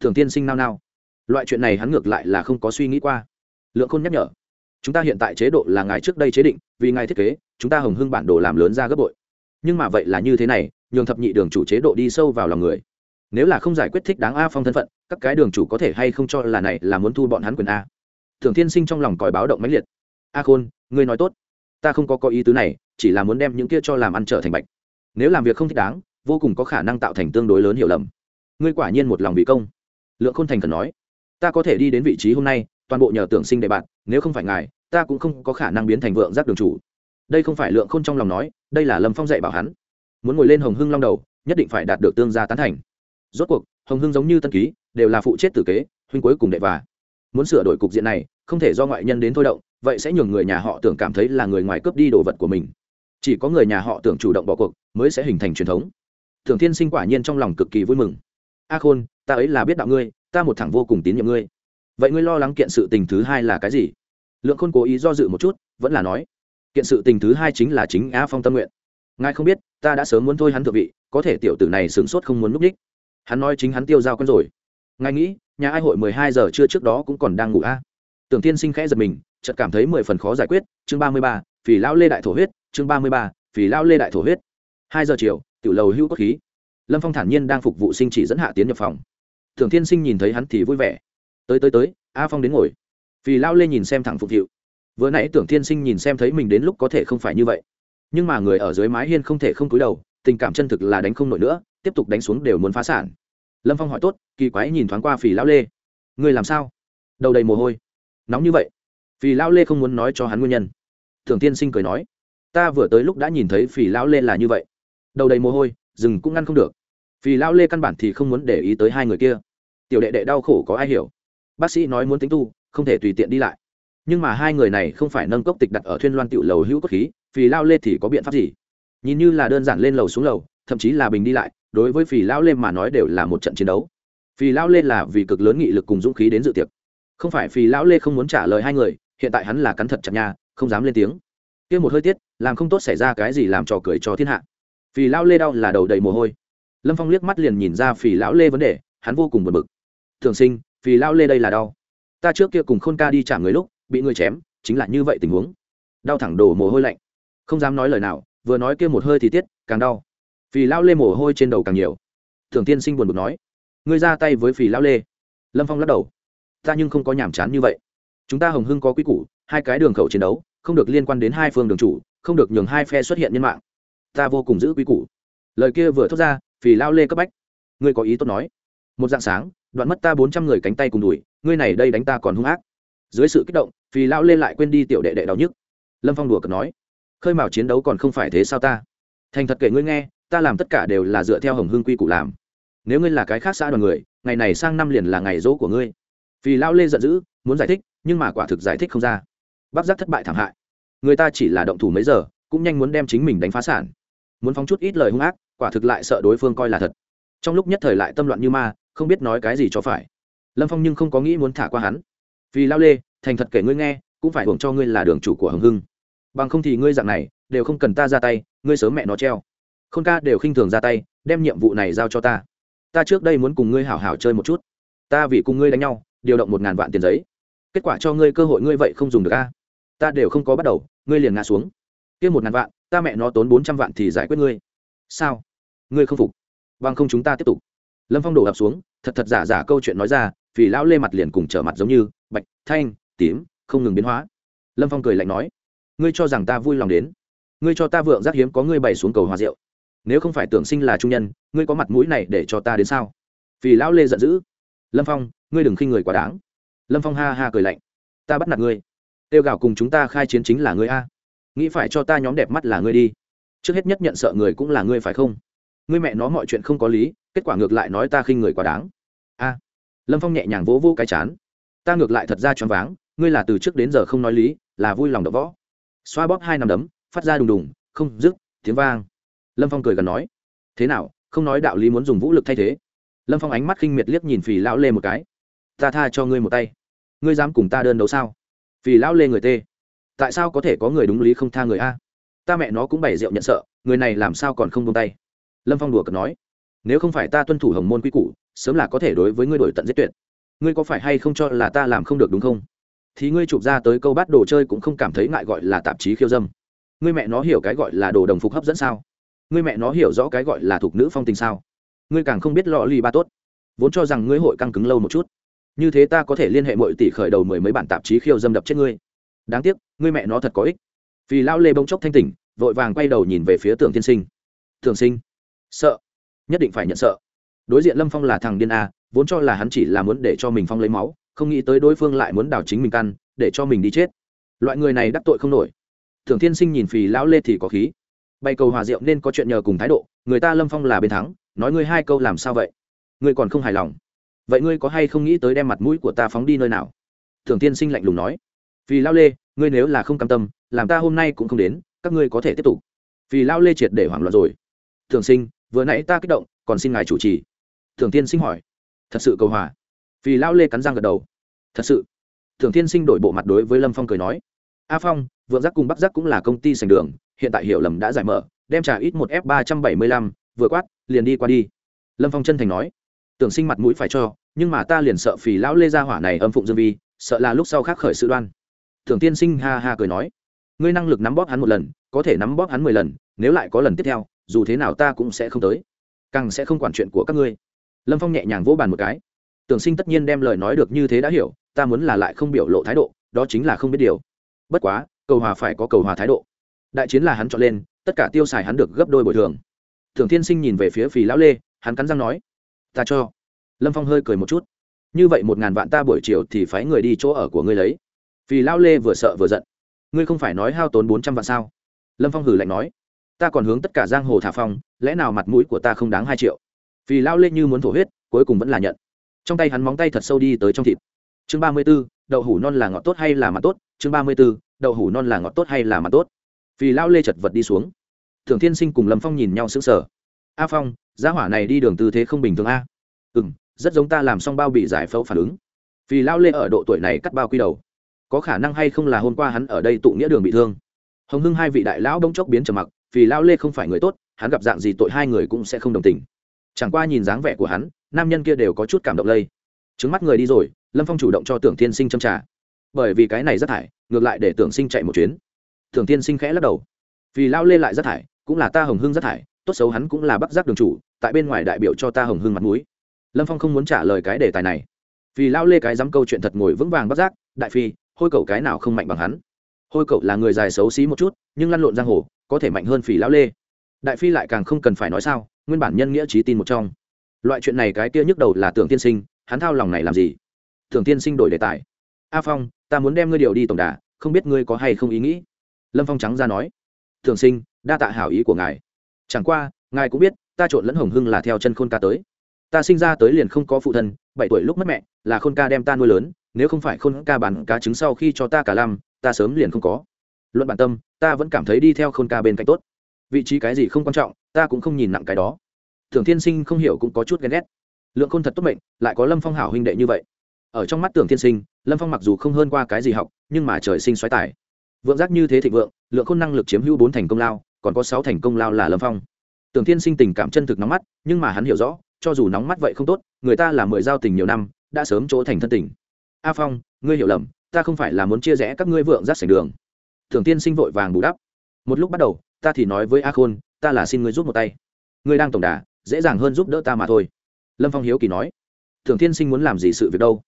Thường tiên sinh nao nao. Loại chuyện này hắn ngược lại là không có suy nghĩ qua. Lượng khôn nhắc nhở chúng ta hiện tại chế độ là ngài trước đây chế định, vì ngài thiết kế, chúng ta hồng hưng bản đồ làm lớn ra gấp bội. Nhưng mà vậy là như thế này, nhường thập nhị đường chủ chế độ đi sâu vào lòng người. Nếu là không giải quyết thích đáng a phong thân phận, các cái đường chủ có thể hay không cho là này là muốn thu bọn hắn quyền a. Thường thiên sinh trong lòng còi báo động mãnh liệt. A khôn, ngươi nói tốt. Ta không có có ý tứ này, chỉ là muốn đem những kia cho làm ăn trở thành bạch. Nếu làm việc không thích đáng, vô cùng có khả năng tạo thành tương đối lớn hiểu lầm. Ngươi quả nhiên một lòng bị công. Lượng khôn thành cần nói. Ta có thể đi đến vị trí hôm nay, toàn bộ nhờ tưởng sinh đệ bạn, nếu không phải ngài ta cũng không có khả năng biến thành vượng giác đường chủ. Đây không phải lượng khôn trong lòng nói, đây là lâm phong dạy bảo hắn. Muốn ngồi lên hồng hưng long đầu, nhất định phải đạt được tương gia tán thành. Rốt cuộc, hồng hưng giống như tân ký, đều là phụ chết tử kế, huynh cuối cùng đệ và. Muốn sửa đổi cục diện này, không thể do ngoại nhân đến thôi động, vậy sẽ nhường người nhà họ tưởng cảm thấy là người ngoài cướp đi đồ vật của mình. Chỉ có người nhà họ tưởng chủ động bỏ cuộc, mới sẽ hình thành truyền thống. Thường thiên sinh quả nhiên trong lòng cực kỳ vui mừng. A khôn, ta ấy là biết đạo ngươi, ta một thằng vô cùng tín nhiệm ngươi. Vậy ngươi lo lắng kiện sự tình thứ hai là cái gì? Lượng khôn cố ý do dự một chút, vẫn là nói, kiện sự tình thứ hai chính là chính a phong tâm nguyện. Ngài không biết, ta đã sớm muốn thôi hắn thượng vị, có thể tiểu tử này sửng sốt không muốn núp đích. Hắn nói chính hắn tiêu dao con rồi. Ngài nghĩ, nhà ai hội mười hai giờ trưa trước đó cũng còn đang ngủ a? À? tưởng tiên sinh khẽ giật mình, chợt cảm thấy mười phần khó giải quyết. Chương ba mươi ba vì lão lê đại thổ huyết, chương ba mươi ba vì lão lê đại thổ huyết. Hai giờ chiều, tiểu lầu hưu cốt khí. Lâm phong thản nhiên đang phục vụ sinh chỉ dẫn hạ tiến nhập phòng. Tưởng tiên sinh nhìn thấy hắn thì vui vẻ. Tới tới tới, a phong đến ngồi phì lão lê nhìn xem thẳng phục hiệu. Vừa nãy tưởng Thiên sinh nhìn xem thấy mình đến lúc có thể không phải như vậy. Nhưng mà người ở dưới mái hiên không thể không cúi đầu, tình cảm chân thực là đánh không nổi nữa, tiếp tục đánh xuống đều muốn phá sản. Lâm phong hỏi tốt, kỳ quái nhìn thoáng qua phì lão lê. Người làm sao? Đầu đầy mồ hôi. Nóng như vậy. Phì lão lê không muốn nói cho hắn nguyên nhân. Thường tiên sinh cười nói, ta vừa tới lúc đã nhìn thấy phì lão lê là như vậy. Đầu đầy mồ hôi, rừng cũng ngăn không được. Phì lão lê căn bản thì không muốn để ý tới hai người kia. Tiểu đệ đệ đau khổ có ai hiểu? Bác sĩ nói muốn tính tu không thể tùy tiện đi lại. Nhưng mà hai người này không phải nâng cốc tịch đặt ở thuyên loan tiểu lầu hữu cốt khí, phì lao lê thì có biện pháp gì? Nhìn như là đơn giản lên lầu xuống lầu, thậm chí là bình đi lại, đối với phì lao lê mà nói đều là một trận chiến đấu. Phì lao lê là vì cực lớn nghị lực cùng dũng khí đến dự tiệc. Không phải phì lão lê không muốn trả lời hai người, hiện tại hắn là cắn thật chặt nhà không dám lên tiếng. Kia một hơi tiết, làm không tốt xảy ra cái gì làm trò cười cho thiên hạ. Phì lão lê đau là đầu đầy mồ hôi. Lâm phong liếc mắt liền nhìn ra phì lão lê vấn đề, hắn vô cùng buồn bực. Thường sinh, phì lão lê đây là đau ta trước kia cùng khôn ca đi trả người lúc, bị người chém, chính là như vậy tình huống. Đau thẳng đổ mồ hôi lạnh. Không dám nói lời nào, vừa nói kia một hơi thì tiết, càng đau. Phì lao lê mồ hôi trên đầu càng nhiều. Thường tiên sinh buồn bực nói, ngươi ra tay với phì lao lê. Lâm phong lắc đầu, ta nhưng không có nhàm chán như vậy. Chúng ta hồng hưng có quy củ, hai cái đường khẩu chiến đấu, không được liên quan đến hai phương đường chủ, không được nhường hai phe xuất hiện nhân mạng. Ta vô cùng giữ quy củ. Lời kia vừa thốt ra, phì lao lê cấp bách, ngươi có ý tốt nói. Một dạng sáng, đoạn mất ta bốn trăm người cánh tay cùng đùi ngươi này đây đánh ta còn hung ác. Dưới sự kích động, phì lao lên lại quên đi tiểu đệ đệ đau nhức. Lâm phong đùa cợt nói, khơi mào chiến đấu còn không phải thế sao ta? Thành thật kể ngươi nghe, ta làm tất cả đều là dựa theo hồng hương quy củ làm. Nếu ngươi là cái khác xã đoàn người, ngày này sang năm liền là ngày dỗ của ngươi. Phì lao lê giận dữ, muốn giải thích, nhưng mà quả thực giải thích không ra. Bắp giác thất bại thảm hại. Người ta chỉ là động thủ mấy giờ, cũng nhanh muốn đem chính mình đánh phá sản. Muốn phóng chút ít lời hung ác, quả thực lại sợ đối phương coi là thật. Trong lúc nhất thời lại tâm loạn như ma, không biết nói cái gì cho phải lâm phong nhưng không có nghĩ muốn thả qua hắn. Vì lao lê, thành thật kể ngươi nghe, cũng phải hưởng cho ngươi là đường chủ của hồng hưng. Bằng không thì ngươi dạng này, đều không cần ta ra tay, ngươi sớm mẹ nó treo. K h ô n ca đều khinh thường ra tay, đem nhiệm vụ này giao cho ta. Ta trước đây muốn cùng ngươi hảo hảo chơi một chút. Ta vì cùng ngươi đánh nhau, điều động một ngàn vạn tiền giấy. Kết quả cho ngươi cơ hội ngươi vậy không dùng được a. Ta đều không có bắt đầu, ngươi liền ngã xuống. Kia một ngàn vạn, ta mẹ nó tốn bốn trăm vạn thì giải quyết ngươi. Sao? Ngươi không phục. Bằng không chúng ta tiếp tục. Lâm phong đổ ập xuống, thật thật giả giả câu chuyện nói ra vì lão lê mặt liền cùng trở mặt giống như, bạch, thanh, tím, không ngừng biến hóa. Lâm phong cười lạnh nói, ngươi cho rằng ta vui lòng đến? Ngươi cho ta vượng giác hiếm có ngươi bày xuống cầu hòa rượu. Nếu không phải tưởng sinh là trung nhân, ngươi có mặt mũi này để cho ta đến sao? Vì lão lê giận dữ, lâm phong, ngươi đừng khinh người quá đáng. Lâm phong ha ha cười lạnh, ta bắt nạt ngươi. Tiêu gạo cùng chúng ta khai chiến chính là ngươi a. Nghĩ phải cho ta nhóm đẹp mắt là ngươi đi. Trước hết nhất nhận sợ người cũng là ngươi phải không? Ngươi mẹ nó mọi chuyện không có lý, kết quả ngược lại nói ta khinh người quá đáng lâm phong nhẹ nhàng vỗ vỗ cái chán. Ta ngược lại thật ra choáng váng, ngươi là từ trước đến giờ không nói lý, là vui lòng đập võ. Xoa bóp hai nằm đấm, phát ra đùng đùng, không dứt, tiếng vang. Lâm phong cười gần nói, thế nào, không nói đạo lý muốn dùng vũ lực thay thế? Lâm phong ánh mắt khinh miệt liếc nhìn phì lão lê một cái. Ta tha cho ngươi một tay. Ngươi dám cùng ta đơn đấu sao? Phì lão lê người tê. Tại sao có thể có người đúng lý không tha người a? Ta mẹ nó cũng bày rượu nhận sợ, người này làm sao còn không buông tay? Lâm phong đùa cợt nói, nếu không phải ta tuân thủ hồng môn quy củ sớm là có thể đối với ngươi đổi tận giết tuyệt. Ngươi có phải hay không cho là ta làm không được đúng không? Thì ngươi chụp ra tới câu bắt đồ chơi cũng không cảm thấy ngại gọi là tạp chí khiêu dâm. Ngươi mẹ nó hiểu cái gọi là đồ đồng phục hấp dẫn sao? Ngươi mẹ nó hiểu rõ cái gọi là thuộc nữ phong tình sao? Ngươi càng không biết lọ lì ba tốt. Vốn cho rằng ngươi hội căng cứng lâu một chút. Như thế ta có thể liên hệ mọi tỷ khởi đầu mười mấy bản tạp chí khiêu dâm đập chết ngươi. Đáng tiếc, ngươi mẹ nó thật có ích. Vì lão lê bông chốc thanh tỉnh, vội vàng quay đầu nhìn về phía tưởng tiên sinh. Tưởng sinh, sợ. Nhất định phải nhận sợ đối diện lâm phong là thằng điên a, vốn cho là hắn chỉ là muốn để cho mình phong lấy máu, không nghĩ tới đối phương lại muốn đào chính mình căn, để cho mình đi chết. Loại người này đắc tội không nổi. Thường thiên sinh nhìn phì lão lê thì có khí. Bay cầu hòa diệu nên có chuyện nhờ cùng thái độ, người ta lâm phong là bên thắng, nói ngươi hai câu làm sao vậy? Ngươi còn không hài lòng. Vậy ngươi có hay không nghĩ tới đem mặt mũi của ta phóng đi nơi nào? Thường tiên sinh lạnh lùng nói. Vì lao lê, ngươi nếu là không cam tâm, làm ta hôm nay cũng không đến, các ngươi có thể tiếp tục. Vì lao lê triệt để hoảng loạn rồi. Thường sinh, vừa nãy ta kích động, còn xin ngài chủ trì thường tiên sinh hỏi. Thật sự cầu hòa. Vì Lão lê cắn răng gật đầu. Thật sự. Thường tiên sinh đổi bộ mặt đối với lâm phong cười nói. A phong, vượng giác cùng bắc giác cũng là công ty sành đường, hiện tại hiểu lầm đã giải mở, đem trả ít một f ba trăm bảy mươi lăm, vừa quát, liền đi qua đi. Lâm phong chân thành nói. Tưởng sinh mặt mũi phải cho, nhưng mà ta liền sợ phì lão lê gia hỏa này âm phụng dương vi, sợ là lúc sau khác khởi sự đoan. Thường tiên sinh ha ha cười nói. Ngươi năng lực nắm bóp hắn một lần, có thể nắm bóp hắn mười lần, nếu lại có lần tiếp theo, dù thế nào ta cũng sẽ không tới. Càng sẽ không quản chuyện của các ngươi lâm phong nhẹ nhàng vỗ bàn một cái. Tưởng sinh tất nhiên đem lời nói được như thế đã hiểu, ta muốn là lại không biểu lộ thái độ, đó chính là không biết điều. Bất quá, cầu hòa phải có cầu hòa thái độ. Đại chiến là hắn chọn lên, tất cả tiêu xài hắn được gấp đôi bồi thường. Thường thiên sinh nhìn về phía phì lão lê, hắn cắn răng nói, ta cho. Lâm phong hơi cười một chút. Như vậy một ngàn vạn ta buổi chiều thì phái người đi chỗ ở của ngươi lấy. Phì lão lê vừa sợ vừa giận. Ngươi không phải nói hao tốn bốn trăm vạn sao? Lâm phong hử lạnh nói. Ta còn hướng tất cả giang hồ thả phong, lẽ nào mặt mũi của ta không đáng hai triệu? Vì lao lên như muốn thổ huyết, cuối cùng vẫn là nhận. Trong tay hắn móng tay thật sâu đi tới trong thịt. Chương ba mươi b ố đậu hủ non là ngọt tốt hay là mặt tốt? Chương ba mươi b ố đậu hủ non là ngọt tốt hay là mặt tốt? Vì lao lê chật vật đi xuống. Thường thiên sinh cùng lâm phong nhìn nhau sững sờ. A phong giá hỏa này đi đường tư thế không bình thường a. Ừ m rất giống ta làm xong bao bị giải phẫu phản ứng. Vì lao lê ở độ tuổi này cắt bao quy đầu. Có khả năng hay không là hôm qua hắn ở đây tụ nghĩa đường bị thương? Hồng hưng hai vị đại lão bỗng chốc biến trầm mặc vì lao lê không phải người tốt, hắn gặp dạng gì tội hai người cũng sẽ không đồng tình chẳng qua nhìn dáng vẻ của hắn, nam nhân kia đều có chút cảm động lây. Trứng mắt người đi rồi, lâm phong chủ động cho tưởng tiên sinh châm trả bởi vì cái này rất thải, ngược lại để tưởng sinh chạy một chuyến. Tưởng tiên sinh khẽ lắc đầu. Vì lao lê lại rất thải, cũng là ta hồng hưng rất thải, tốt xấu hắn cũng là bắc giác đường chủ, tại bên ngoài đại biểu cho ta hồng hưng mặt mũi. Lâm phong không muốn trả lời cái đề tài này. Vì lao lê cái dám câu chuyện thật ngồi vững vàng bắc giác, đại phi, hôi cậu cái nào không mạnh bằng hắn? Hôi cậu là người dài xấu xí một chút, nhưng lăn lộn giang hồ, có thể mạnh hơn phỉ lão lê. Đại phi lại càng không cần phải nói sao nguyên bản nhân nghĩa trí tin một trong. Loại chuyện này cái kia nhức đầu là tưởng tiên sinh, hắn thao lòng này làm gì? Tưởng tiên sinh đổi đề tài. A phong, ta muốn đem ngươi điều đi tổng đà, không biết ngươi có hay không ý nghĩ? Lâm phong trắng ra nói. Thường sinh, đa tạ hảo ý của ngài. Chẳng qua, ngài cũng biết, ta trộn lẫn hồng hưng là theo chân khôn ca tới. Ta sinh ra tới liền không có phụ thân, bảy tuổi lúc mất mẹ, là khôn ca đem ta nuôi lớn, nếu không phải khôn ca bán cá trứng sau khi cho ta cả lam ta sớm liền không có. Luận bản tâm, ta vẫn cảm thấy đi theo khôn ca bên cạnh tốt vị trí cái gì không quan trọng, ta cũng không nhìn nặng cái đó. Thường thiên sinh không hiểu cũng có chút ghen ghét. Lượng khôn thật tốt mệnh, lại có lâm phong hảo huynh đệ như vậy. Ở trong mắt tưởng thiên sinh, lâm phong mặc dù không hơn qua cái gì học, nhưng mà trời sinh xoáy tài. Vượng giác như thế thịnh vượng, lượng khôn năng lực chiếm hữu bốn thành công lao, còn có sáu thành công lao là lâm phong. Tưởng thiên sinh tình cảm chân thực nóng mắt, nhưng mà hắn hiểu rõ, cho dù nóng mắt vậy không tốt, người ta là mười giao tình nhiều năm, đã sớm chỗ thành thân tình. A phong, ngươi hiểu lầm, ta không phải là muốn chia rẽ các ngươi vượng giác sảnh đường. Thường tiên sinh vội vàng bù đắp. Một lúc bắt đầu ta thì nói với a khôn, ta là xin ngươi giúp một tay. Ngươi đang tổng đà, dễ dàng hơn giúp đỡ ta mà thôi. Lâm phong hiếu kỳ nói. Thường tiên sinh muốn làm gì sự việc đâu?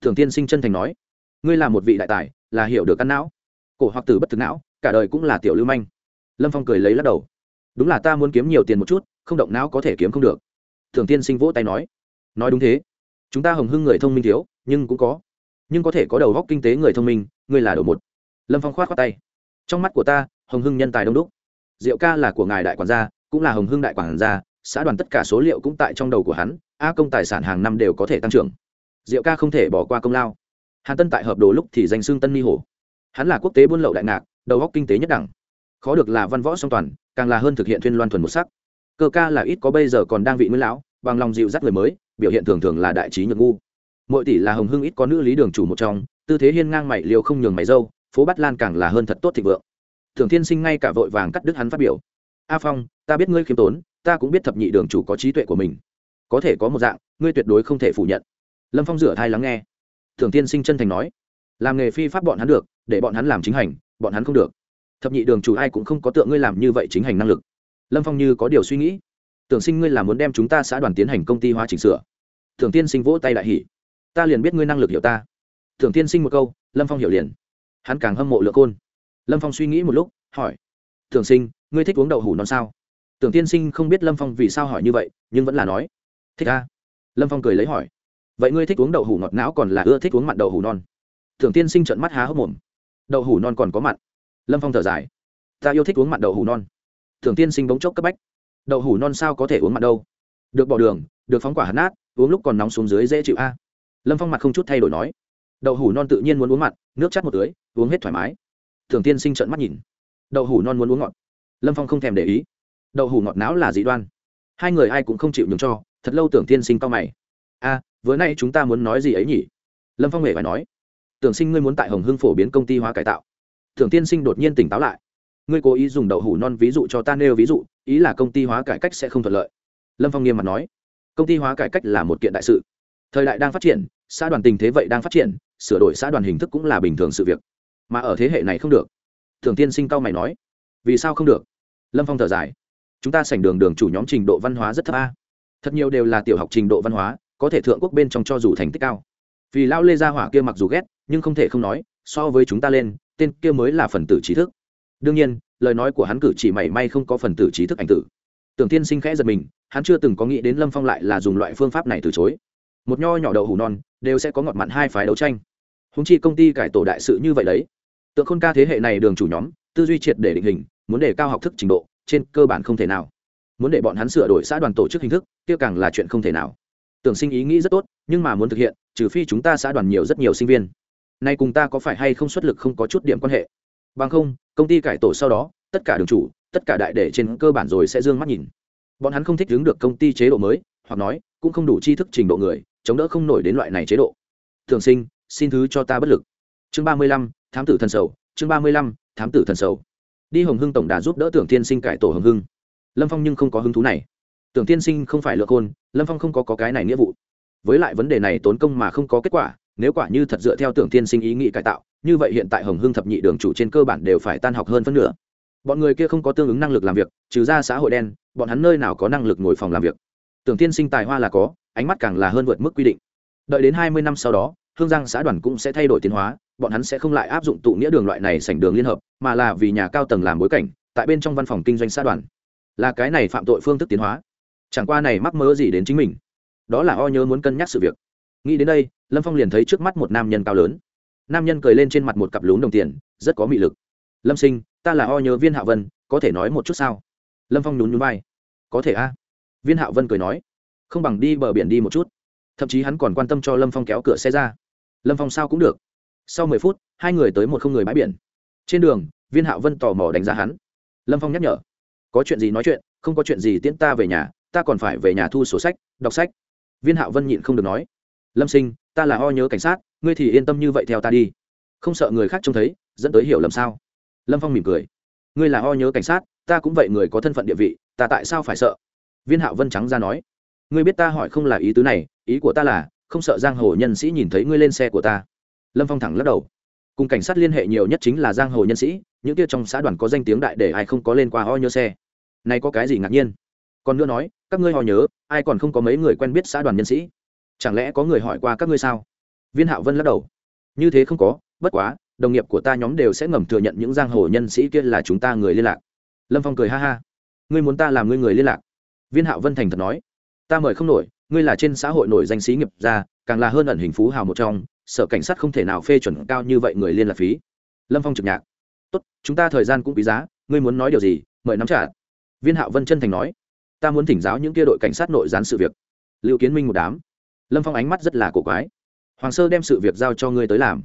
Thường tiên sinh chân thành nói. Ngươi là một vị đại tài, là hiểu được căn não. Cổ hoặc tử bất thực não, cả đời cũng là tiểu lưu manh. Lâm phong cười lấy lắc đầu. Đúng là ta muốn kiếm nhiều tiền một chút, không động não có thể kiếm không được. Thường tiên sinh vỗ tay nói. Nói đúng thế. Chúng ta hồng hưng người thông minh thiếu, nhưng cũng có. Nhưng có thể có đầu góc kinh tế người thông minh, ngươi là đầu một. Lâm phong khoát khoát tay. Trong mắt của ta, hồng hưng nhân tài đông đúc diệu ca là của ngài đại quản gia, cũng là hồng hưng đại quản gia, xã đoàn tất cả số liệu cũng tại trong đầu của hắn, a công tài sản hàng năm đều có thể tăng trưởng. Diệu ca không thể bỏ qua công lao. Hàn tân tại hợp đồ lúc thì danh xương tân mi hổ. Hắn là quốc tế buôn lậu đại ngạc, đầu góc kinh tế nhất đẳng. Khó được là văn võ song toàn, càng là hơn thực hiện thuyên loan thuần một sắc. Cơ ca là ít có bây giờ còn đang vị nguyên lão, bằng lòng dịu dắt người mới, biểu hiện thường thường là đại trí nhược ngu. Mỗi tỷ là hồng hưng ít có nữ lý đường chủ một trong, tư thế hiên ngang mày liều không nhường mày dâu, phố bát lan càng là hơn thật tốt thịnh vượng thường thiên sinh ngay cả vội vàng cắt đứt hắn phát biểu. A phong, ta biết ngươi khiêm tốn, ta cũng biết thập nhị đường chủ có trí tuệ của mình. Có thể có một dạng, ngươi tuyệt đối không thể phủ nhận. Lâm phong rửa thai lắng nghe. Thường tiên sinh chân thành nói, làm nghề phi pháp bọn hắn được, để bọn hắn làm chính hành, bọn hắn không được. Thập nhị đường chủ ai cũng không có tượng ngươi làm như vậy chính hành năng lực. Lâm phong như có điều suy nghĩ. Tưởng sinh ngươi là muốn đem chúng ta xã đoàn tiến hành công ty hóa chỉnh sửa. Thường tiên sinh vỗ tay đại hỉ. Ta liền biết ngươi năng lực hiểu ta. Thường tiên sinh một câu, lâm phong hiểu liền. Hắn càng hâm mộ lượng côn lâm phong suy nghĩ một lúc, hỏi thường sinh, ngươi thích uống đậu hủ non sao? Tưởng tiên sinh không biết lâm phong vì sao hỏi như vậy, nhưng vẫn là nói, thích a. Lâm phong cười lấy hỏi, vậy ngươi thích uống đậu hủ ngọt não còn là ưa thích uống mặn đậu hủ non? Tưởng tiên sinh trợn mắt há hốc mồm, đậu hủ non còn có mặn. Lâm phong thở dài, ta yêu thích uống mặn đậu hủ non. Tưởng tiên sinh bỗng chốc cấp bách, đậu hủ non sao có thể uống mặn đâu? Được bỏ đường, được phóng quả hạt nát, uống lúc còn nóng xuống dưới dễ chịu a. Lâm phong mặt không chút thay đổi nói, đậu hủ non tự nhiên muốn uống mặn, nước chắt một tưới, uống hết thoải mái thường tiên sinh trợn mắt nhìn. Đậu hủ non muốn uống ngọt. Lâm phong không thèm để ý. Đậu hủ ngọt não là dị đoan. Hai người ai cũng không chịu nhường cho thật lâu tưởng tiên sinh cao mày. A à, vừa nay chúng ta muốn nói gì ấy nhỉ? Lâm phong hề phải nói. Tưởng sinh ngươi muốn tại hồng hưng phổ biến công ty hóa cải tạo. Tưởng tiên sinh đột nhiên tỉnh táo lại. Ngươi cố ý dùng đậu hủ non ví dụ cho ta nêu ví dụ ý là công ty hóa cải cách sẽ không thuận lợi. Lâm phong nghiêm mặt nói. Công ty hóa cải cách là một kiện đại sự. Thời đại đang phát triển xã đoàn tình thế vậy đang phát triển sửa đổi xã đoàn hình thức cũng là bình thường sự việc mà ở thế hệ này không được. Thường tiên sinh cao mày nói. Vì sao không được? Lâm phong thở dài. Chúng ta sảnh đường đường chủ nhóm trình độ văn hóa rất thấp a. Thật nhiều đều là tiểu học trình độ văn hóa, có thể thượng quốc bên trong cho dù thành tích cao. Vì lao lê gia hỏa kia mặc dù ghét, nhưng không thể không nói, so với chúng ta lên, tên kia mới là phần tử trí thức. Đương nhiên, lời nói của hắn cử chỉ mảy may không có phần tử trí thức ảnh tử. Tưởng tiên sinh khẽ giật mình, hắn chưa từng có nghĩ đến lâm phong lại là dùng loại phương pháp này từ chối. Một nho nhỏ đậu hủ non, đều sẽ có ngọt mặn hai phái đấu tranh. Húng chi công ty cải tổ đại sự như vậy đấy tượng khôn ca thế hệ này đường chủ nhóm, tư duy triệt để định hình, muốn để cao học thức trình độ, trên cơ bản không thể nào. Muốn để bọn hắn sửa đổi xã đoàn tổ chức hình thức, kia càng là chuyện không thể nào. Tưởng sinh ý nghĩ rất tốt, nhưng mà muốn thực hiện, trừ phi chúng ta xã đoàn nhiều rất nhiều sinh viên. Nay cùng ta có phải hay không xuất lực không có chút điểm quan hệ. Bằng không, công ty cải tổ sau đó, tất cả đường chủ, tất cả đại để trên cơ bản rồi sẽ d ư ơ n g mắt nhìn. Bọn hắn không thích đứng được công ty chế độ mới, hoặc nói, cũng không đủ tri thức trình độ người, chống đỡ không nổi đến loại này chế độ. Thường sinh, xin thứ cho ta bất lực. Chương ba mươi lăm thám tử thần sầu chương ba mươi lăm thám tử thần sầu. Đi hồng hưng tổng đà giúp đỡ tưởng tiên sinh cải tổ hồng hưng. Lâm phong nhưng không có hứng thú này. Tưởng tiên sinh không phải lựa khôn lâm phong không có, có cái này nghĩa vụ. Với lại vấn đề này tốn công mà không có kết quả nếu quả như thật dựa theo tưởng tiên sinh ý nghĩ cải tạo như vậy hiện tại hồng hưng thập nhị đường chủ trên cơ bản đều phải tan học hơn phân nửa. Bọn người kia không có tương ứng năng lực làm việc trừ ra xã hội đen bọn hắn nơi nào có năng lực ngồi phòng làm việc. Tưởng tiên sinh tài hoa là có ánh mắt càng là hơn vượt mức quy định. Đợi đến hai mươi năm sau đó hương giang xã đoàn cũng sẽ thay đổi tiến hóa bọn hắn sẽ không lại áp dụng tụ nghĩa đường loại này sảnh đường liên hợp, mà là vì nhà cao tầng làm bối cảnh, tại bên trong văn phòng kinh doanh xã đoàn. Là cái này phạm tội phương thức tiến hóa. Chẳng qua này mắc mơ gì đến chính mình. Đó là o nhớ muốn cân nhắc sự việc. Nghĩ đến đây, lâm phong liền thấy trước mắt một nam nhân cao lớn. Nam nhân cười lên trên mặt một cặp lún đồng tiền, rất có mị lực. Lâm sinh, ta là o nhớ viên hạ vân, có thể nói một chút sao? Lâm phong nhún nhún vai. Có thể a. Viên hạ vân cười nói. Không bằng đi bờ biển đi một chút. Thậm chí hắn còn quan tâm cho lâm phong kéo cửa xe ra. Lâm phong sao cũng được sau mười phút, hai người tới một không người bãi biển. Trên đường, viên Hạo vân tò mò đánh giá hắn. Lâm phong nhắc nhở, có chuyện gì nói chuyện, không có chuyện gì tiễn ta về nhà, ta còn phải về nhà thu sổ sách, đọc sách. Viên Hạo vân nhịn không được nói, lâm sinh, ta là o nhớ cảnh sát, ngươi thì yên tâm như vậy theo ta đi. Không sợ người khác trông thấy, dẫn tới hiểu lầm sao? Lâm phong mỉm cười, ngươi là o nhớ cảnh sát, ta cũng vậy người có thân phận địa vị, ta tại sao phải sợ? Viên hạo vân trắng ra nói, ngươi biết ta hỏi không là ý tứ này, ý của ta là, không sợ giang hồ nhân sĩ nhìn thấy ngươi lên xe của ta lâm phong thẳng lắc đầu. Cùng cảnh sát liên hệ nhiều nhất chính là giang hồ nhân sĩ, những kia trong xã đoàn có danh tiếng đại để ai không có lên qua ho nhớ xe. Nay có cái gì ngạc nhiên? Còn nữa nói, các ngươi ho nhớ, ai còn không có mấy người quen biết xã đoàn nhân sĩ? Chẳng lẽ có người hỏi qua các ngươi sao? Viên hạo vân lắc đầu. Như thế không có, bất quá, đồng nghiệp của ta nhóm đều sẽ ngầm thừa nhận những giang hồ nhân sĩ kia là chúng ta người liên lạc. Lâm phong cười ha ha. Ngươi muốn ta làm ngươi người liên lạc? Viên hạo vân thành thật nói. Ta mời không nổi, ngươi là trên xã hội nổi danh sĩ nghiệp ra càng là hơn ẩn hình phú hào một trong sở cảnh sát không thể nào phê chuẩn cao như vậy người liên lạc phí. Lâm phong trực nhạc. Tốt, chúng ta thời gian cũng quý giá, ngươi muốn nói điều gì, mời nắm trả. Viên hạo vân chân thành nói. Ta muốn thỉnh giáo những kia đội cảnh sát nội gián sự việc. Liệu kiến minh một đám. Lâm phong ánh mắt rất là cổ quái. Hoàng sơ đem sự việc giao cho ngươi tới làm.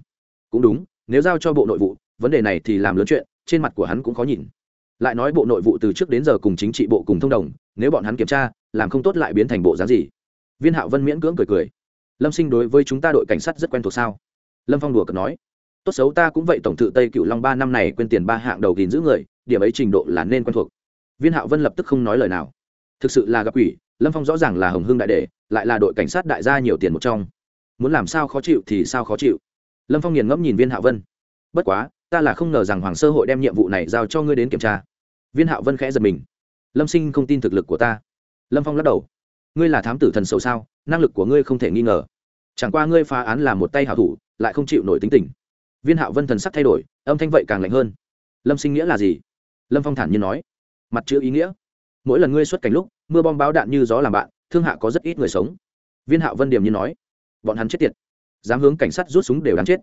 Cũng đúng, nếu giao cho bộ nội vụ, vấn đề này thì làm lớn chuyện, trên mặt của hắn cũng khó nhìn. Lại nói bộ nội vụ từ trước đến giờ cùng chính trị bộ cùng thông đồng, nếu bọn hắn kiểm tra, làm không tốt lại biến thành bộ dáng gì. Viên hạo vân miễn cưỡng cười cười lâm sinh đối với chúng ta đội cảnh sát rất quen thuộc sao? Lâm phong đùa cợt nói. Tốt xấu ta cũng vậy, tổng thự tây cựu long ba năm này quên tiền ba hạng đầu gìn giữ người, điểm ấy trình độ là nên quen thuộc. Viên hạo vân lập tức không nói lời nào. Thực sự là gặp quỷ, lâm phong rõ ràng là hồng hưng đại đệ, lại là đội cảnh sát đại gia nhiều tiền một trong. Muốn làm sao khó chịu thì sao khó chịu. Lâm phong nghiền ngẫm nhìn viên Hạo vân. Bất quá, ta là không ngờ rằng hoàng sơ hội đem nhiệm vụ này giao cho ngươi đến kiểm tra. Viên Hạo vân khẽ giật mình. Lâm sinh không tin thực lực của ta. Lâm phong lắc đầu ngươi là thám tử thần sầu sao, năng lực của ngươi không thể nghi ngờ. Chẳng qua ngươi phá án là một tay hảo thủ, lại không chịu nổi tính tình. Viên hạo vân thần sắc thay đổi, âm thanh vậy càng lạnh hơn. Lâm sinh nghĩa là gì? Lâm phong thản nhiên nói. Mặt chữ ý nghĩa. Mỗi lần ngươi xuất cảnh lúc, mưa bom báo đạn như gió làm bạn, thương hạ có rất ít người sống. Viên hạo vân điểm như nói. Bọn hắn chết tiệt. Dám hướng cảnh sát rút súng đều đáng chết.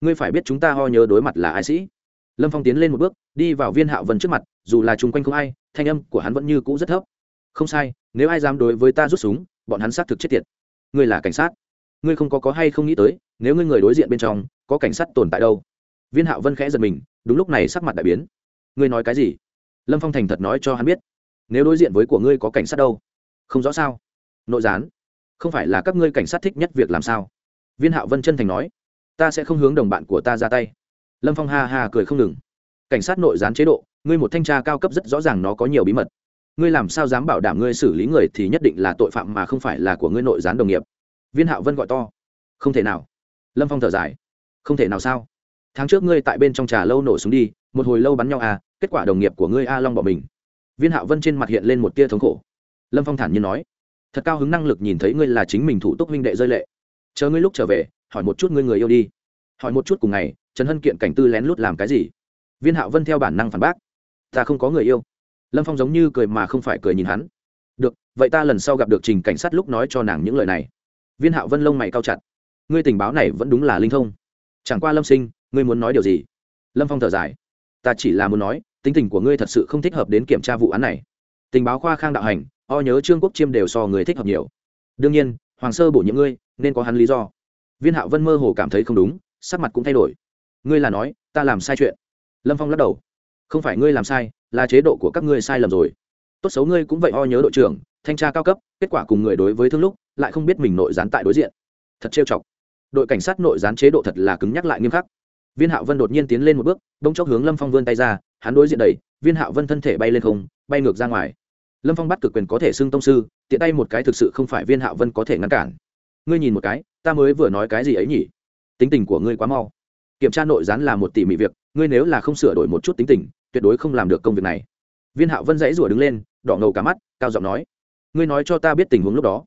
Ngươi phải biết chúng ta ho nhớ đối mặt là ai sĩ. Lâm phong tiến lên một bước, đi vào viên hạo vân trước mặt, dù là chung quanh không ai, thanh âm của hắn vẫn như cũ rất thấp không sai, nếu ai dám đối với ta rút súng, bọn hắn xác thực chết tiệt. Ngươi là cảnh sát. Ngươi không có có hay không nghĩ tới, nếu ngươi người đối diện bên trong, có cảnh sát tồn tại đâu? Viên hạo vân khẽ giật mình, đúng lúc này sắc mặt đại biến. Ngươi nói cái gì? Lâm phong thành thật nói cho hắn biết. Nếu đối diện với của ngươi có cảnh sát đâu? Không rõ sao? Nội gián. Không phải là các ngươi cảnh sát thích nhất việc làm sao? Viên hạo vân chân thành nói. Ta sẽ không hướng đồng bạn của ta ra tay. Lâm phong ha ha cười không ngừng. Cảnh sát nội gián chế độ, ngươi một thanh tra cao cấp rất rõ ràng nó có nhiều bí mật ngươi làm sao dám bảo đảm ngươi xử lý người thì nhất định là tội phạm mà không phải là của ngươi nội gián đồng nghiệp. Viên hạo vân gọi to. Không thể nào. Lâm phong thở dài. Không thể nào sao? Tháng trước ngươi tại bên trong trà lâu nổ súng đi, một hồi lâu bắn nhau à kết quả đồng nghiệp của ngươi a long bỏ mình. Viên hạo vân trên mặt hiện lên một tia thống khổ. Lâm phong thản nhiên nói. Thật cao hứng năng lực nhìn thấy ngươi là chính mình thủ túc minh đệ rơi lệ. Chờ ngươi lúc trở về, hỏi một chút ngươi người yêu đi. Hỏi một chút cùng ngày, trần hân kiện cảnh tư lén lút làm cái gì? Viên hạo vân theo bản năng phản bác. Ta không có người yêu lâm phong giống như cười mà không phải cười nhìn hắn. Được, vậy ta lần sau gặp được trình cảnh sát lúc nói cho nàng những lời này. Viên hạo vân lông mày cao chặt. Ngươi tình báo này vẫn đúng là linh thông. Chẳng qua lâm sinh, ngươi muốn nói điều gì? Lâm phong thở dài. Ta chỉ là muốn nói, tính tình của ngươi thật sự không thích hợp đến kiểm tra vụ án này. Tình báo khoa khang đạo hành, o nhớ trương quốc chiêm đều so người thích hợp nhiều. Đương nhiên, hoàng sơ bổ nhiệm ngươi, nên có hắn lý do. Viên hạo vân mơ hồ cảm thấy không đúng, sắc mặt cũng thay đổi. Ngươi là nói, ta làm sai chuyện. Lâm phong lắc đầu không phải ngươi làm sai, là chế độ của các ngươi sai lầm rồi. Tốt xấu ngươi cũng vậy, o nhớ đội trưởng, thanh tra cao cấp, kết quả cùng người đối với thương lúc, lại không biết mình nội gián tại đối diện. Thật trêu chọc. Đội cảnh sát nội gián chế độ thật là cứng nhắc lại nghiêm khắc. Viên hạo vân đột nhiên tiến lên một bước bông chốc hướng lâm phong vươn tay ra, hắn đối diện đầy viên hạo vân thân thể bay lên không, bay ngược ra ngoài. Lâm phong bắt cực quyền có thể xưng tông sư, tiện tay một cái thực sự không phải viên hạo vân có thể ngăn cản. Ngươi nhìn một cái, ta mới vừa nói cái gì ấy nhỉ? Tính tình của ngươi quá mau. Kiểm tra nội gián là một tỉ mỉ việc, ngươi nếu là không sửa đổi một chút tính tình tuyệt đối không làm được công việc này. Viên hạo vân dãy rủa đứng lên, đỏ ngầu cả mắt, cao giọng nói, ngươi nói cho ta biết tình huống lúc đó.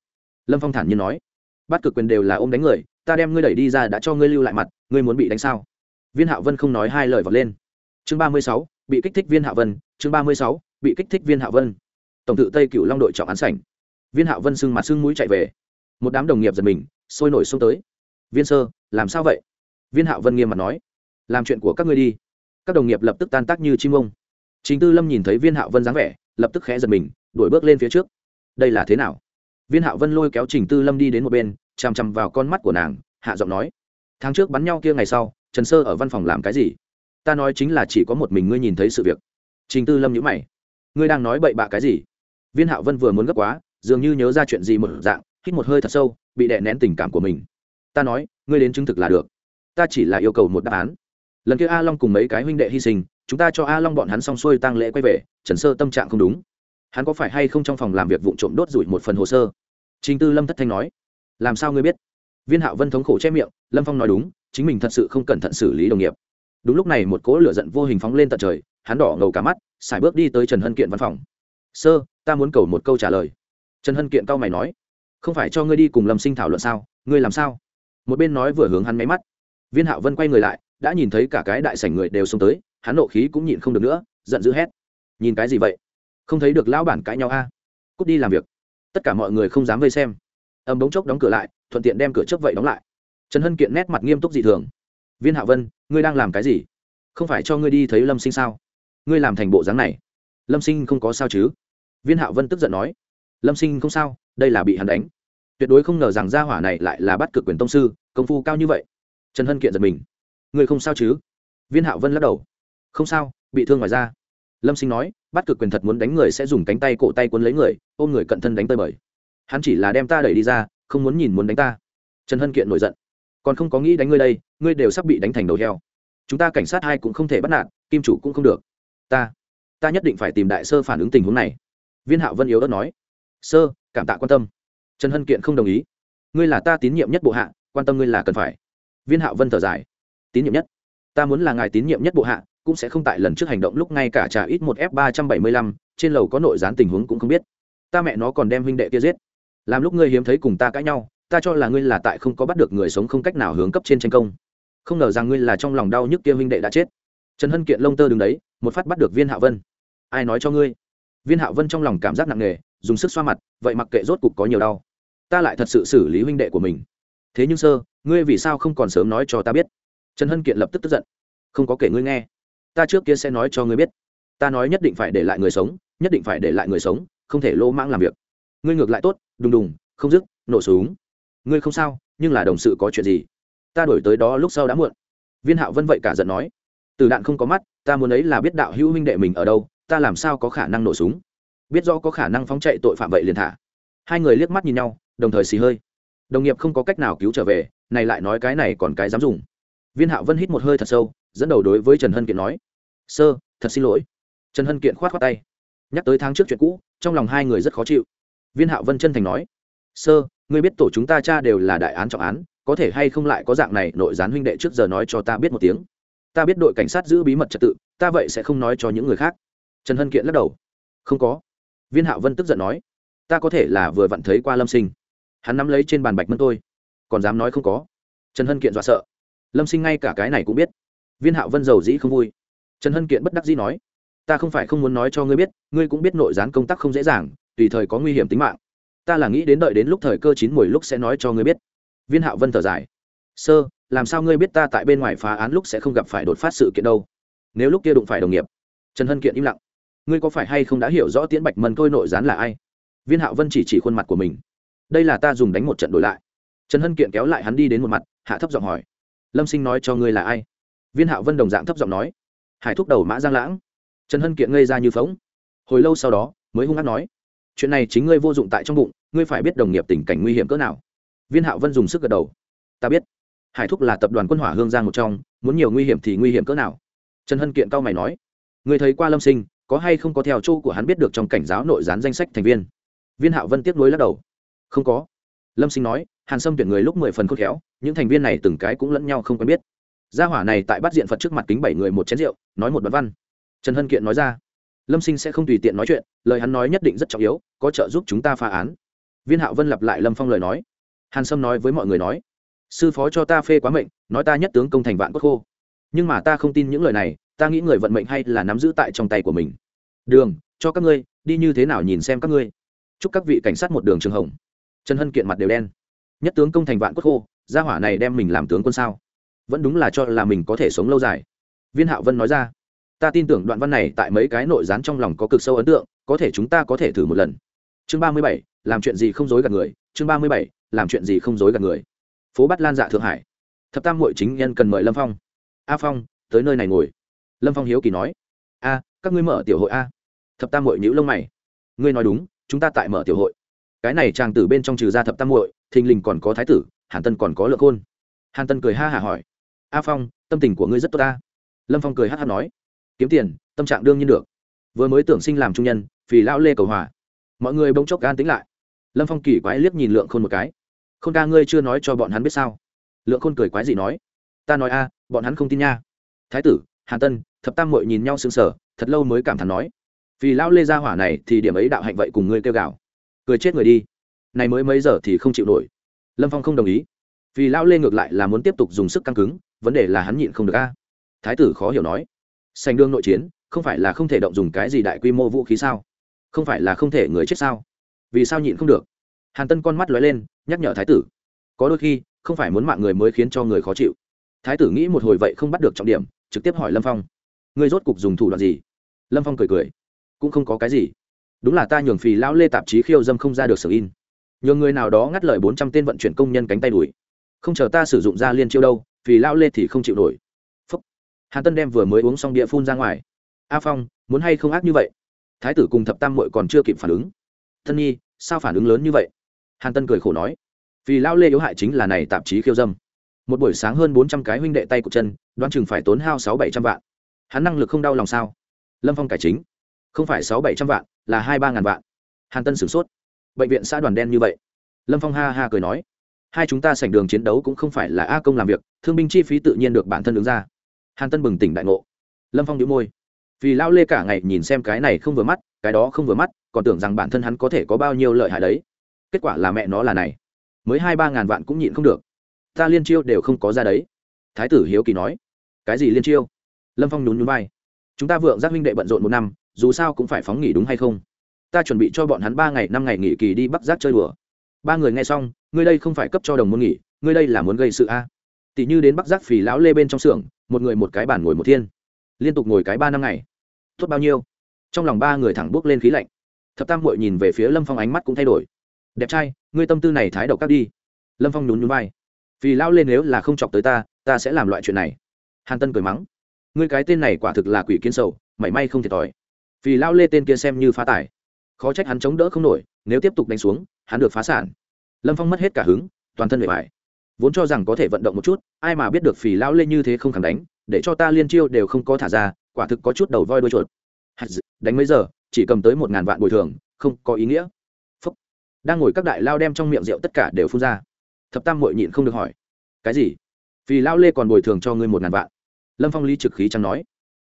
Lâm phong thản nhiên nói, bắt cực quyền đều là ôm đánh người, ta đem ngươi đẩy đi ra đã cho ngươi lưu lại mặt, ngươi muốn bị đánh sao? Viên hạo vân không nói hai lời vọt lên. Chương ba mươi sáu, bị kích thích viên hạo vân, chương ba mươi sáu, bị kích thích viên hạo vân. Tổng tự tây cựu long đội trọng án sảnh. Viên hạo vân sưng mặt sưng mũi chạy về. Một đám đồng nghiệp giật mình, sôi nổi xông tới. Viên sơ, làm sao vậy? Viên hạo vân nghiêm mặt nói, làm chuyện của các ngươi đi các đồng nghiệp lập tức tan tác như chim ông. Chính tư lâm nhìn thấy viên hạo vân dáng vẻ, lập tức khẽ giật mình, đuổi bước lên phía trước. Đây là thế nào? Viên hạo vân lôi kéo trình tư lâm đi đến một bên, chằm chằm vào con mắt của nàng, hạ giọng nói, tháng trước bắn nhau kia ngày sau, trần sơ ở văn phòng làm cái gì? Ta nói chính là chỉ có một mình ngươi nhìn thấy sự việc. Trình tư lâm nhữ mày, ngươi đang nói bậy bạ cái gì? Viên hạo vân vừa muốn gấp quá, dường như nhớ ra chuyện gì một dạng, hít một hơi thật sâu, bị đè nén tình cảm của mình. Ta nói, ngươi đến chứng thực là được. Ta chỉ là yêu cầu một đáp án lần kia a long cùng mấy cái huynh đệ hy sinh, chúng ta cho a long bọn hắn xong xuôi tăng lễ quay về, trần sơ tâm trạng không đúng. Hắn có phải hay không trong phòng làm việc vụ trộm đốt rủi một phần hồ sơ? Trình tư lâm thất thanh nói. Làm sao ngươi biết? Viên hạo vân thống khổ che miệng, lâm phong nói đúng, chính mình thật sự không cẩn thận xử lý đồng nghiệp. Đúng lúc này một cỗ lửa giận vô hình phóng lên tận trời, hắn đỏ ngầu cả mắt, xài bước đi tới trần hân kiện văn phòng. Sơ, ta muốn cầu một câu trả lời. Trần hân kiện cau mày nói. Không phải cho ngươi đi cùng lâm sinh thảo luận sao? Ngươi làm sao? Một bên nói vừa hướng hắn máy mắt. Viên hạo vân quay người lại đã nhìn thấy cả cái đại sảnh người đều xông tới, hắn nộ khí cũng nhịn không được nữa, giận dữ hét. Nhìn cái gì vậy? Không thấy được lão bản cãi nhau a? À? cút đi làm việc. Tất cả mọi người không dám vây xem. Ầm bóng chốc đóng cửa lại, thuận tiện đem cửa chớp vậy đóng lại. Trần hân kiện nét mặt nghiêm túc dị thường. Viên hạ vân, ngươi đang làm cái gì? Không phải cho ngươi đi thấy lâm sinh sao? Ngươi làm thành bộ dáng này. Lâm sinh không có sao chứ? Viên hạ vân tức giận nói. Lâm sinh không sao, đây là bị hắn đánh. Tuyệt đối không ngờ rằng gia hỏa này lại là bắt cực quyền tông sư, công phu cao như vậy. Trần hân kiện giật mình người không sao chứ? Viên Hạo vân lắc đầu. Không sao, bị thương ngoài ra lâm sinh nói, bắt cực quyền thật muốn đánh người sẽ dùng cánh tay cổ tay quấn lấy người, ôm người cận thân đánh tơi bời. Hắn chỉ là đem ta đẩy đi ra, không muốn nhìn muốn đánh ta. Trần hân kiện nổi giận. Còn không có nghĩ đánh ngươi đây, ngươi đều sắp bị đánh thành đầu heo. Chúng ta cảnh sát hai cũng không thể bắt nạt, kim chủ cũng không được. Ta ta nhất định phải tìm đại sơ phản ứng tình huống này. Viên hạo vân yếu ớt nói. Sơ, cảm tạ quan tâm. Trần hân kiện không đồng ý. Ngươi là ta tín nhiệm nhất bộ hạ, quan tâm ngươi là cần phải. Viên hạo vân thở dài tín nhiệm nhất. Ta muốn là ngài tín nhiệm nhất bộ hạ, cũng sẽ không tại lần trước hành động lúc ngay cả trả ít một f ba trăm bảy mươi lăm, trên lầu có nội gián tình huống cũng không biết. Ta mẹ nó còn đem huynh đệ kia giết. Làm lúc ngươi hiếm thấy cùng ta cãi nhau, ta cho là ngươi là tại không có bắt được người sống không cách nào hướng cấp trên tranh công. Không ngờ rằng ngươi là trong lòng đau nhức kia huynh đệ đã chết. Trần hân kiện lông tơ đứng đấy, một phát bắt được viên hạ vân. Ai nói cho ngươi? Viên hạ vân trong lòng cảm giác nặng nề, dùng sức xoa mặt, vậy mặc kệ rốt cục có nhiều đau. Ta lại thật sự xử lý huynh đệ của mình. Thế nhưng sơ, ngươi vì sao không còn sớm nói cho ta biết? Trần hân kiện lập tức tức giận. Không có kể ngươi nghe. Ta trước kia sẽ nói cho ngươi biết. Ta nói nhất định phải để lại người sống, nhất định phải để lại người sống, không thể lô mãng làm việc. Ngươi ngược lại tốt, đùng đùng, không dứt, nổ súng. Ngươi không sao, nhưng là đồng sự có chuyện gì? Ta đổi tới đó lúc sau đã muộn. Viên hạo vân vậy cả giận nói. Từ đạn không có mắt, ta muốn ấy là biết đạo hữu huynh đệ mình ở đâu, ta làm sao có khả năng nổ súng? Biết rõ có khả năng phóng chạy tội phạm vậy liền thả. Hai người liếc mắt nhìn nhau, đồng thời xì hơi. Đồng nghiệp không có cách nào cứu trở về, này lại nói cái này còn cái dám dùng viên hạo vân hít một hơi thật sâu, dẫn đầu đối với trần hân kiện nói, sơ, thật xin lỗi. Trần hân kiện khoát khoát tay. Nhắc tới tháng trước chuyện cũ, trong lòng hai người rất khó chịu. Viên hạo vân chân thành nói, sơ, ngươi biết tổ chúng ta cha đều là đại án trọng án, có thể hay không lại có dạng này nội gián huynh đệ trước giờ nói cho ta biết một tiếng? Ta biết đội cảnh sát giữ bí mật trật tự, ta vậy sẽ không nói cho những người khác. Trần hân kiện lắc đầu, không có. Viên hạo vân tức giận nói, ta có thể là vừa vặn thấy qua lâm sinh. Hắn nắm lấy trên bàn bạch mân tôi, còn dám nói không có. Trần hân kiện dọa sợ lâm sinh ngay cả cái này cũng biết. Viên hạo vân giàu dĩ không vui. Trần hân kiện bất đắc dĩ nói, ta không phải không muốn nói cho ngươi biết, ngươi cũng biết nội gián công tác không dễ dàng, tùy thời có nguy hiểm tính mạng. Ta là nghĩ đến đợi đến lúc thời cơ chín mùi lúc sẽ nói cho ngươi biết. Viên hạo vân thở dài, sơ, làm sao ngươi biết ta tại bên ngoài phá án lúc sẽ không gặp phải đột phát sự kiện đâu? Nếu lúc kia đụng phải đồng nghiệp. Trần hân kiện im lặng, ngươi có phải hay không đã hiểu rõ tiễn bạch mân tôi nội gián là ai? Viên hạo vân chỉ chỉ khuôn mặt của mình, đây là ta dùng đánh một trận đổi lại. Trần hân kiện kéo lại hắn đi đến một mặt, hạ thấp giọng hỏi lâm sinh nói cho ngươi là ai? Viên hạo vân đồng dạng thấp giọng nói. Hải thúc đầu mã giang lãng. Trần hân kiện ngây ra như phóng hồi lâu sau đó, mới hung hát nói. Chuyện này chính ngươi vô dụng tại trong bụng, ngươi phải biết đồng nghiệp tình cảnh nguy hiểm cỡ nào. Viên hạo vân dùng sức gật đầu. Ta biết. Hải thúc là tập đoàn quân hỏa hương giang một trong, muốn nhiều nguy hiểm thì nguy hiểm cỡ nào? Trần hân kiện cao mày nói. Ngươi thấy qua lâm sinh, có hay không có theo chỗ của hắn biết được trong cảnh giáo nội gián danh sách thành viên? Viên hạo vân tiếp nối lắc đầu. Không có. Lâm sinh nói, hàn sâm tuyển người lúc mười phần khôn khéo những thành viên này từng cái cũng lẫn nhau không quen biết. Gia hỏa này tại bắt diện phật trước mặt kính bảy người một chén rượu, nói một đoạn văn. Trần hân kiện nói ra, lâm sinh sẽ không tùy tiện nói chuyện, lời hắn nói nhất định rất trọng yếu, có trợ giúp chúng ta phá án. Viên hạo vân lặp lại lâm phong lời nói. Hàn sâm nói với mọi người nói, sư phó cho ta phê quá mệnh, nói ta nhất tướng công thành vạn cốt khô. Nhưng mà ta không tin những lời này, ta nghĩ người vận mệnh hay là nắm giữ tại trong tay của mình. Đường, cho các ngươi, đi như thế nào nhìn xem các ngươi? Chúc các vị cảnh sát một đường trường hồng. Trần hân kiện mặt đều đen. Nhất tướng công thành vạn cốt khô gia hỏa này đem mình làm tướng quân sao? Vẫn đúng là cho là mình có thể sống lâu dài. Viên hạo vân nói ra, ta tin tưởng đoạn văn này tại mấy cái nội gián trong lòng có cực sâu ấn tượng, có thể chúng ta có thể thử một lần. Chương ba mươi bảy, làm chuyện gì không dối gạt người? Chương ba mươi bảy, làm chuyện gì không dối gạt người? Phố bắt lan dạ thượng hải. Thập tam hội chính nhân cần mời lâm phong. A phong, tới nơi này ngồi. Lâm phong hiếu kỳ nói, a, các ngươi mở tiểu hội a. Thập tam hội nhữ lông mày. Ngươi nói đúng, chúng ta tại mở tiểu hội. Cái này chàng tử bên trong trừ ra thập tam hội thình lình còn có thái tử hàn tân còn có lượng khôn. Hàn tân cười ha hả hỏi. A phong, tâm tình của ngươi rất tốt ta. Lâm phong cười hát hát nói. Kiếm tiền, tâm trạng đương nhiên được. Vừa mới tưởng sinh làm trung nhân, vì lão lê cầu hòa. Mọi người bỗng chốc gan tính lại. Lâm phong kỳ quái liếc nhìn lượng khôn một cái. K h ô n ca ngươi chưa nói cho bọn hắn biết sao? Lượng khôn cười quái gì nói. Ta nói a, bọn hắn không tin nha. Thái tử, hàn tân, thập tam mội nhìn nhau sững sờ, thật lâu mới cảm thán nói. Vì lão lê gia hỏa này thì điểm ấy đạo hạnh vậy cùng ngươi kêu gào. Cười chết người đi. Này mới mấy giờ thì không chịu nổi lâm phong không đồng ý. Vì lão lê ngược lại là muốn tiếp tục dùng sức căng cứng, vấn đề là hắn nhịn không được a. Thái tử khó hiểu nói. Sành đương nội chiến, không phải là không thể động dùng cái gì đại quy mô vũ khí sao? Không phải là không thể người chết sao? Vì sao nhịn không được? Hàn tân con mắt lóe lên, nhắc nhở thái tử. Có đôi khi, không phải muốn mạng người mới khiến cho người khó chịu. Thái tử nghĩ một hồi vậy không bắt được trọng điểm, trực tiếp hỏi lâm phong. Người rốt cục dùng thủ đoạn gì? Lâm phong cười cười. Cũng không có cái gì. Đúng là ta nhường phì lão lê tạp chí khiêu dâm không ra được sở in nhường người nào đó ngắt lời bốn trăm tên vận chuyển công nhân cánh tay đùi. Không chờ ta sử dụng ra liên chiêu đâu, vì lão lê thì không chịu nổi. Hàn tân đem vừa mới uống xong địa phun ra ngoài. A phong, muốn hay không ác như vậy? Thái tử cùng thập tam mội còn chưa kịp phản ứng. Thân nhi, sao phản ứng lớn như vậy? Hàn tân cười khổ nói. Vì lao lê yếu hại chính là này tạp chí khiêu dâm. Một buổi sáng hơn bốn trăm cái huynh đệ tay của chân, đoán chừng phải tốn hao sáu bảy trăm vạn. Hắn năng lực không đau lòng sao? Lâm phong cải chính. Không phải sáu bảy trăm vạn, là hai ba ngàn vạn. Hàn tân sửng sốt bệnh viện xã đoàn đen như vậy. Lâm phong ha ha cười nói, hai chúng ta sảnh đường chiến đấu cũng không phải là a công làm việc, thương binh chi phí tự nhiên được bản thân đứng ra. Hàn tân bừng tỉnh đại ngộ. Lâm phong đĩu môi. Vì lao lê cả ngày nhìn xem cái này không vừa mắt, cái đó không vừa mắt, còn tưởng rằng bản thân hắn có thể có bao nhiêu lợi hại đấy. Kết quả là mẹ nó là này. Mới hai ba ngàn vạn cũng nhịn không được. Ta liên chiêu đều không có ra đấy. Thái tử hiếu kỳ nói. Cái gì liên chiêu? Lâm phong nhún nhún vai. Chúng ta vượng giác minh đệ bận rộn một năm, dù sao cũng phải phóng nghỉ đúng hay không? Ta chuẩn bị cho bọn hắn ba ngày năm ngày nghỉ kỳ đi bắc giác chơi đùa. Ba người nghe xong, ngươi đây không phải cấp cho đồng môn nghỉ, ngươi đây là muốn gây sự a. Tỷ như đến bắc giác phì lão lê bên trong xưởng, một người một cái bàn ngồi một thiên. Liên tục ngồi cái ba năm ngày. Tốt bao nhiêu? Trong lòng ba người thẳng bước lên khí lạnh. Thập tam hội nhìn về phía lâm phong ánh mắt cũng thay đổi. Đẹp trai, ngươi tâm tư này thái độc các đi. Lâm phong nhún nhún vai. Vì lão lên nếu là không chọc tới ta ta sẽ làm loại chuyện này. Hàn tân cười mắng. Ngươi cái tên này quả thực là quỷ kiến sầu, mảy may không thiệt thòi. Vì lão lê tên kia xem như phá tài khó trách hắn chống đỡ không nổi, nếu tiếp tục đánh xuống, hắn được phá sản. Lâm phong mất hết cả hứng, toàn thân bề mại vốn cho rằng có thể vận động một chút, ai mà biết được phì lao lên như thế không khẳng đánh, để cho ta liên chiêu đều không có thả ra, quả thực có chút đầu voi đuôi chuột. Đánh mấy giờ, chỉ cầm tới một ngàn vạn bồi thường, không có ý nghĩa. Phúc. đang ngồi các đại lao đem trong miệng rượu tất cả đều phun ra. Thập tam mội nhịn không được hỏi. Cái gì? Vì lao lê còn bồi thường cho ngươi một ngàn vạn. Lâm phong ly trực khí chẳng nói.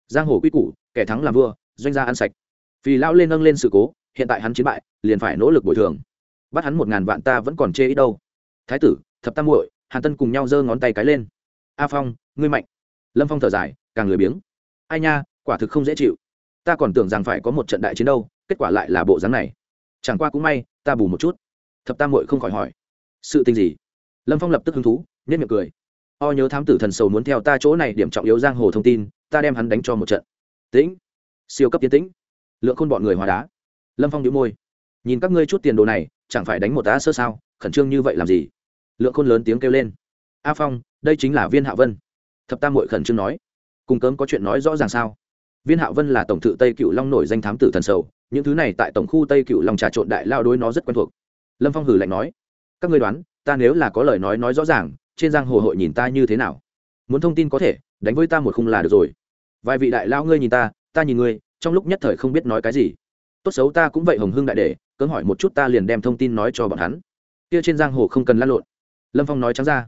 Giang hồ quy củ, kẻ thắng làm vua, doanh gia ăn sạch. Vì lao lê nâng lên sự cố hiện tại hắn chiến bại, liền phải nỗ lực bồi thường. Bắt hắn một ngàn vạn ta vẫn còn chê ít đâu. Thái tử, thập tam muội, hàn tân cùng nhau giơ ngón tay cái lên. A phong, ngươi mạnh. Lâm phong thở dài, càng lười biếng. Ai nha, quả thực không dễ chịu. Ta còn tưởng rằng phải có một trận đại chiến đâu, kết quả lại là bộ dáng này. Chẳng qua cũng may, ta bù một chút. Thập tam muội không khỏi hỏi. Sự tình gì? Lâm phong lập tức hứng thú nhất miệng cười. O nhớ thám tử thần sầu muốn theo ta chỗ này điểm trọng yếu giang hồ thông tin, ta đem hắn đánh cho một trận. Tĩnh. Siêu cấp tiến tĩnh. Lượng khôn bọn người hòa đá lâm phong đĩu môi. Nhìn các ngươi chút tiền đồ này, chẳng phải đánh một tá sơ sao? Khẩn trương như vậy làm gì? Lượng khôn lớn tiếng kêu lên. A phong, đây chính là viên hạ vân. Thập tam mội khẩn trương nói. Cùng cấm có chuyện nói rõ ràng sao? Viên hạ vân là tổng thự tây cựu long nổi danh thám tử thần sầu, những thứ này tại tổng khu tây cựu long trà trộn đại lao đối nó rất quen thuộc. Lâm phong hử lạnh nói. Các ngươi đoán, ta nếu là có lời nói nói rõ ràng, trên giang hồ hội nhìn ta như thế nào? Muốn thông tin có thể, đánh với ta một khung là được rồi. Vài vị đại lao ngươi nhìn ta ta nhìn ngươi, trong lúc nhất thời không biết nói cái gì tốt xấu ta cũng vậy hồng hưng đại để cưỡng hỏi một chút ta liền đem thông tin nói cho bọn hắn. Kia trên giang hồ không cần lăn lộn. Lâm phong nói trắng ra.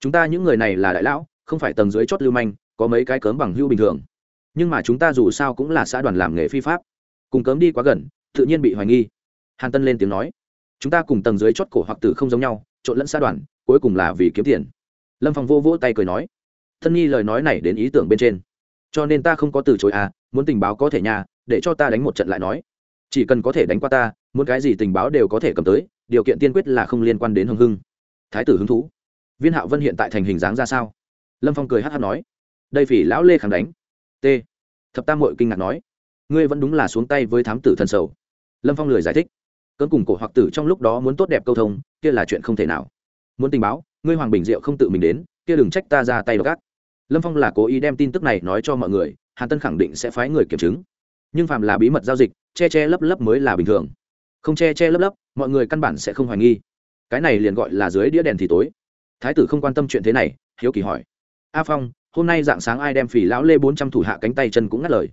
Chúng ta những người này là đại lão, không phải tầng dưới chót lưu manh, có mấy cái cớm bằng hưu bình thường. Nhưng mà chúng ta dù sao cũng là xã đoàn làm nghề phi pháp. Cùng cớm đi quá gần, tự nhiên bị hoài nghi. Hàn tân lên tiếng nói. Chúng ta cùng tầng dưới chót cổ hoặc tử không giống nhau, trộn lẫn xã đoàn, cuối cùng là vì kiếm tiền. Lâm phong vô vỗ tay cười nói. Thân nhi lời nói này đến ý tưởng bên trên. Cho nên ta không có từ chối à muốn tình báo có thể nhà để cho ta đánh một trận lại nói chỉ cần có thể đánh qua ta, muốn cái gì tình báo đều có thể cầm tới, điều kiện tiên quyết là không liên quan đến hưng hưng. Thái tử hứng thú. Viên hạo vân hiện tại thành hình dáng ra sao? Lâm phong cười hát hát nói. Đây phỉ lão lê kháng đánh. T. Thập tam mội kinh ngạc nói. Ngươi vẫn đúng là xuống tay với thám tử thần sầu. Lâm phong lười giải thích. Cơn cùng cổ hoặc tử trong lúc đó muốn tốt đẹp câu thông, kia là chuyện không thể nào. Muốn tình báo, ngươi hoàng bình diệu không tự mình đến, kia đừng trách ta ra tay đ ộ c gác lâm phong là cố ý đem tin tức này nói cho mọi người, hàn tân khẳng định sẽ phái người kiểm chứng nhưng phàm là bí mật giao dịch, che che lấp lấp mới là bình thường. Không che che lấp lấp, mọi người căn bản sẽ không hoài nghi. Cái này liền gọi là dưới đĩa đèn thì tối. Thái tử không quan tâm chuyện thế này, hiếu kỳ hỏi. A phong, hôm nay dạng sáng ai đem phỉ lão lê bốn trăm thủ hạ cánh tay chân cũng ngắt lời.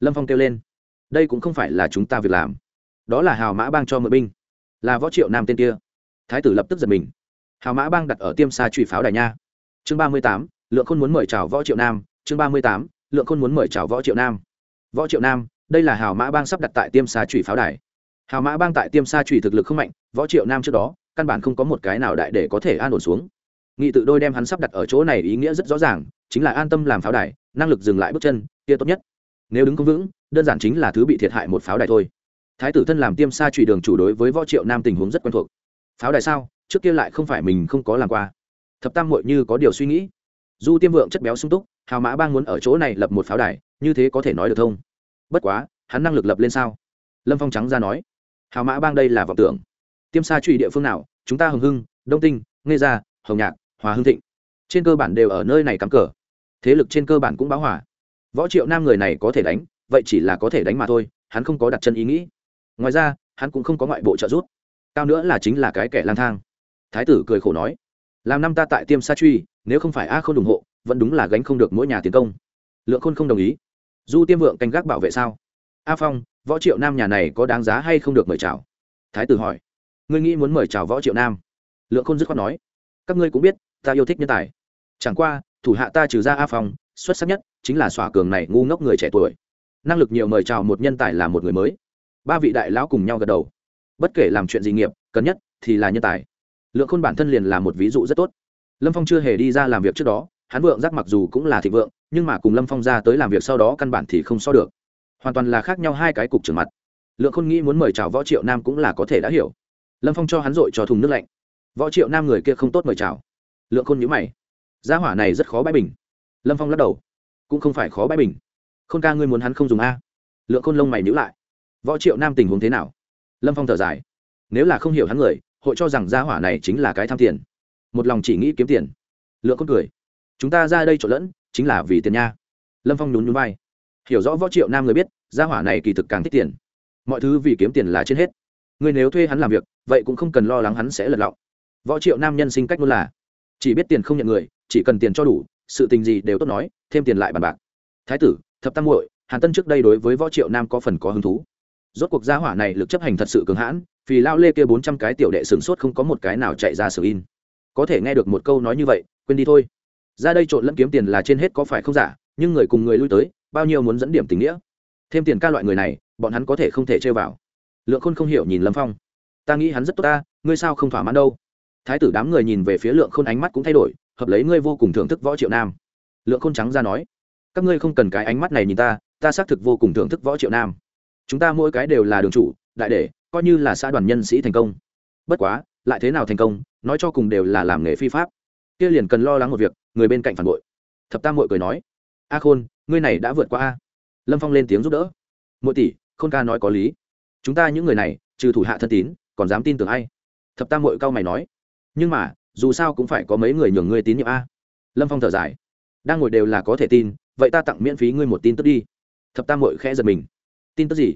Lâm phong kêu lên. Đây cũng không phải là chúng ta việc làm. Đó là hào mã bang cho mượn binh. Là võ triệu nam tên kia. Thái tử lập tức giật mình. Hào mã bang đặt ở tiêm xa truy pháo đài nha. Chương ba mươi tám, lượng khôn muốn mời chào võ triệu nam. Chương ba mươi tám, lượng khôn muốn mời chào võ triệu nam. Võ triệu nam đây là hào mã bang sắp đặt tại tiêm xa truy pháo đài. Hào mã bang tại tiêm xa truy thực lực không mạnh, võ triệu nam trước đó, căn bản không có một cái nào đại để có thể an ổn xuống. Nghị tự đôi đem hắn sắp đặt ở chỗ này ý nghĩa rất rõ ràng, chính là an tâm làm pháo đài, năng lực dừng lại bước chân, kia tốt nhất. Nếu đứng không vững, đơn giản chính là thứ bị thiệt hại một pháo đài thôi. Thái tử thân làm tiêm xa trụy đường chủ đối với võ triệu nam tình huống rất quen thuộc. Pháo đài sao? Trước kia lại không phải mình không có làm qua. Thập tam muội như có điều suy nghĩ. Du tiêm vượng chất béo sung túc, hào mã bang muốn ở chỗ này lập một pháo đài, như thế có thể nói được không? Bất quá, hắn năng lực lập lên sao? Lâm phong trắng ra nói. Hào mã bang đây là vọng tưởng. Tiêm xa truy địa phương nào? Chúng ta hồng hưng, đông tinh nghe gia, hồng nhạc, hòa hưng thịnh. Trên cơ bản đều ở nơi này cắm cờ. Thế lực trên cơ bản cũng báo hỏa võ triệu nam người này có thể đánh, vậy chỉ là có thể đánh mà thôi, hắn không có đặt chân ý nghĩ. Ngoài ra, hắn cũng không có ngoại bộ trợ giúp. Cao nữa là chính là cái kẻ lang thang. Thái tử cười khổ nói. Làm năm ta tại tiêm sa truy nếu không phải a không ủng hộ, vẫn đúng là gánh không được mỗi nhà tiến công. Lượng khôn không đồng ý du tiêm vượng canh gác bảo vệ sao? A phong, võ triệu nam nhà này có đáng giá hay không được mời chào? Thái tử hỏi. Ngươi nghĩ muốn mời chào võ triệu nam? Lượng khôn dứt khoát nói. Các ngươi cũng biết, ta yêu thích nhân tài. Chẳng qua, thủ hạ ta trừ ra a phong, xuất sắc nhất chính là xỏa cường này ngu ngốc người trẻ tuổi. Năng lực nhiều mời chào một nhân tài là một người mới. Ba vị đại lão cùng nhau gật đầu. Bất kể làm chuyện gì nghiệp, cần nhất thì là nhân tài. Lượng khôn bản thân liền là một ví dụ rất tốt. Lâm phong chưa hề đi ra làm việc trước đó hắn vượng giác mặc dù cũng là thịnh vượng, nhưng mà cùng lâm phong ra tới làm việc sau đó căn bản thì không so được. Hoàn toàn là khác nhau hai cái cục trưởng mặt. Lượng khôn nghĩ muốn mời chào võ triệu nam cũng là có thể đã hiểu. Lâm phong cho hắn dội cho thùng nước lạnh. Võ triệu nam người kia không tốt mời chào. Lượng khôn nhữ mày. Gia hỏa này rất khó bãi bình. Lâm phong lắc đầu. Cũng không phải khó bãi bình. Khôn ca ngươi muốn hắn không dùng a? Lượng khôn lông mày nhữ lại. Võ triệu nam tình huống thế nào? Lâm phong thở dài. Nếu là không hiểu hắn người, hội cho rằng gia hỏa này chính là cái tham tiền. Một lòng chỉ nghĩ kiếm tiền. Lượng khôn cười chúng ta ra đây trộn lẫn, chính là vì tiền nha. Lâm phong nhún nhún vai. Hiểu rõ võ triệu nam người biết, gia hỏa này kỳ thực càng thích tiền. Mọi thứ vì kiếm tiền là trên hết. Người nếu thuê hắn làm việc, vậy cũng không cần lo lắng hắn sẽ lật lọng. Võ triệu nam nhân sinh cách luôn là, chỉ biết tiền không nhận người, chỉ cần tiền cho đủ, sự tình gì đều tốt nói, thêm tiền lại bàn bạc. Thái tử, thập tam muội, hàn tân trước đây đối với võ triệu nam có phần có hứng thú. Rốt cuộc gia hỏa này lực chấp hành thật sự cường hãn, vì lao lê kia bốn trăm cái tiểu đệ sửng sốt không có một cái nào chạy ra sử in. Có thể nghe được một câu nói như vậy, quên đi thôi ra đây trộn lẫn kiếm tiền là trên hết có phải không giả, nhưng người cùng người lui tới, bao nhiêu muốn dẫn điểm tình nghĩa. Thêm tiền ca loại người này, bọn hắn có thể không thể chơi vào. Lượng khôn không hiểu nhìn lâm phong. Ta nghĩ hắn rất tốt ta, ngươi sao không thỏa mãn đâu? Thái tử đám người nhìn về phía lượng khôn ánh mắt cũng thay đổi, hợp lấy ngươi vô cùng thưởng thức võ triệu nam. Lượng khôn trắng ra nói, các ngươi không cần cái ánh mắt này nhìn ta ta xác thực vô cùng thưởng thức võ triệu nam. Chúng ta mỗi cái đều là đường chủ, đại để coi như là xã đoàn nhân sĩ thành công. Bất quá, lại thế nào thành công, nói cho cùng đều là làm nghề phi pháp. Kia liền cần lo lắng một việc người bên cạnh phản bội. Thập tam mội cười nói, a khôn, ngươi này đã vượt qua a. Lâm phong lên tiếng giúp đỡ mỗi tỷ, khôn ca nói có lý. Chúng ta những người này, trừ thủ hạ thân tín, còn dám tin tưởng ai? Thập tam mội cao mày nói, nhưng mà, dù sao cũng phải có mấy người nhường ngươi tín nhiệm a. Lâm phong thở dài, đang ngồi đều là có thể tin, vậy ta tặng miễn phí ngươi một tin tức đi. Thập tam mội khẽ giật mình, tin tức gì?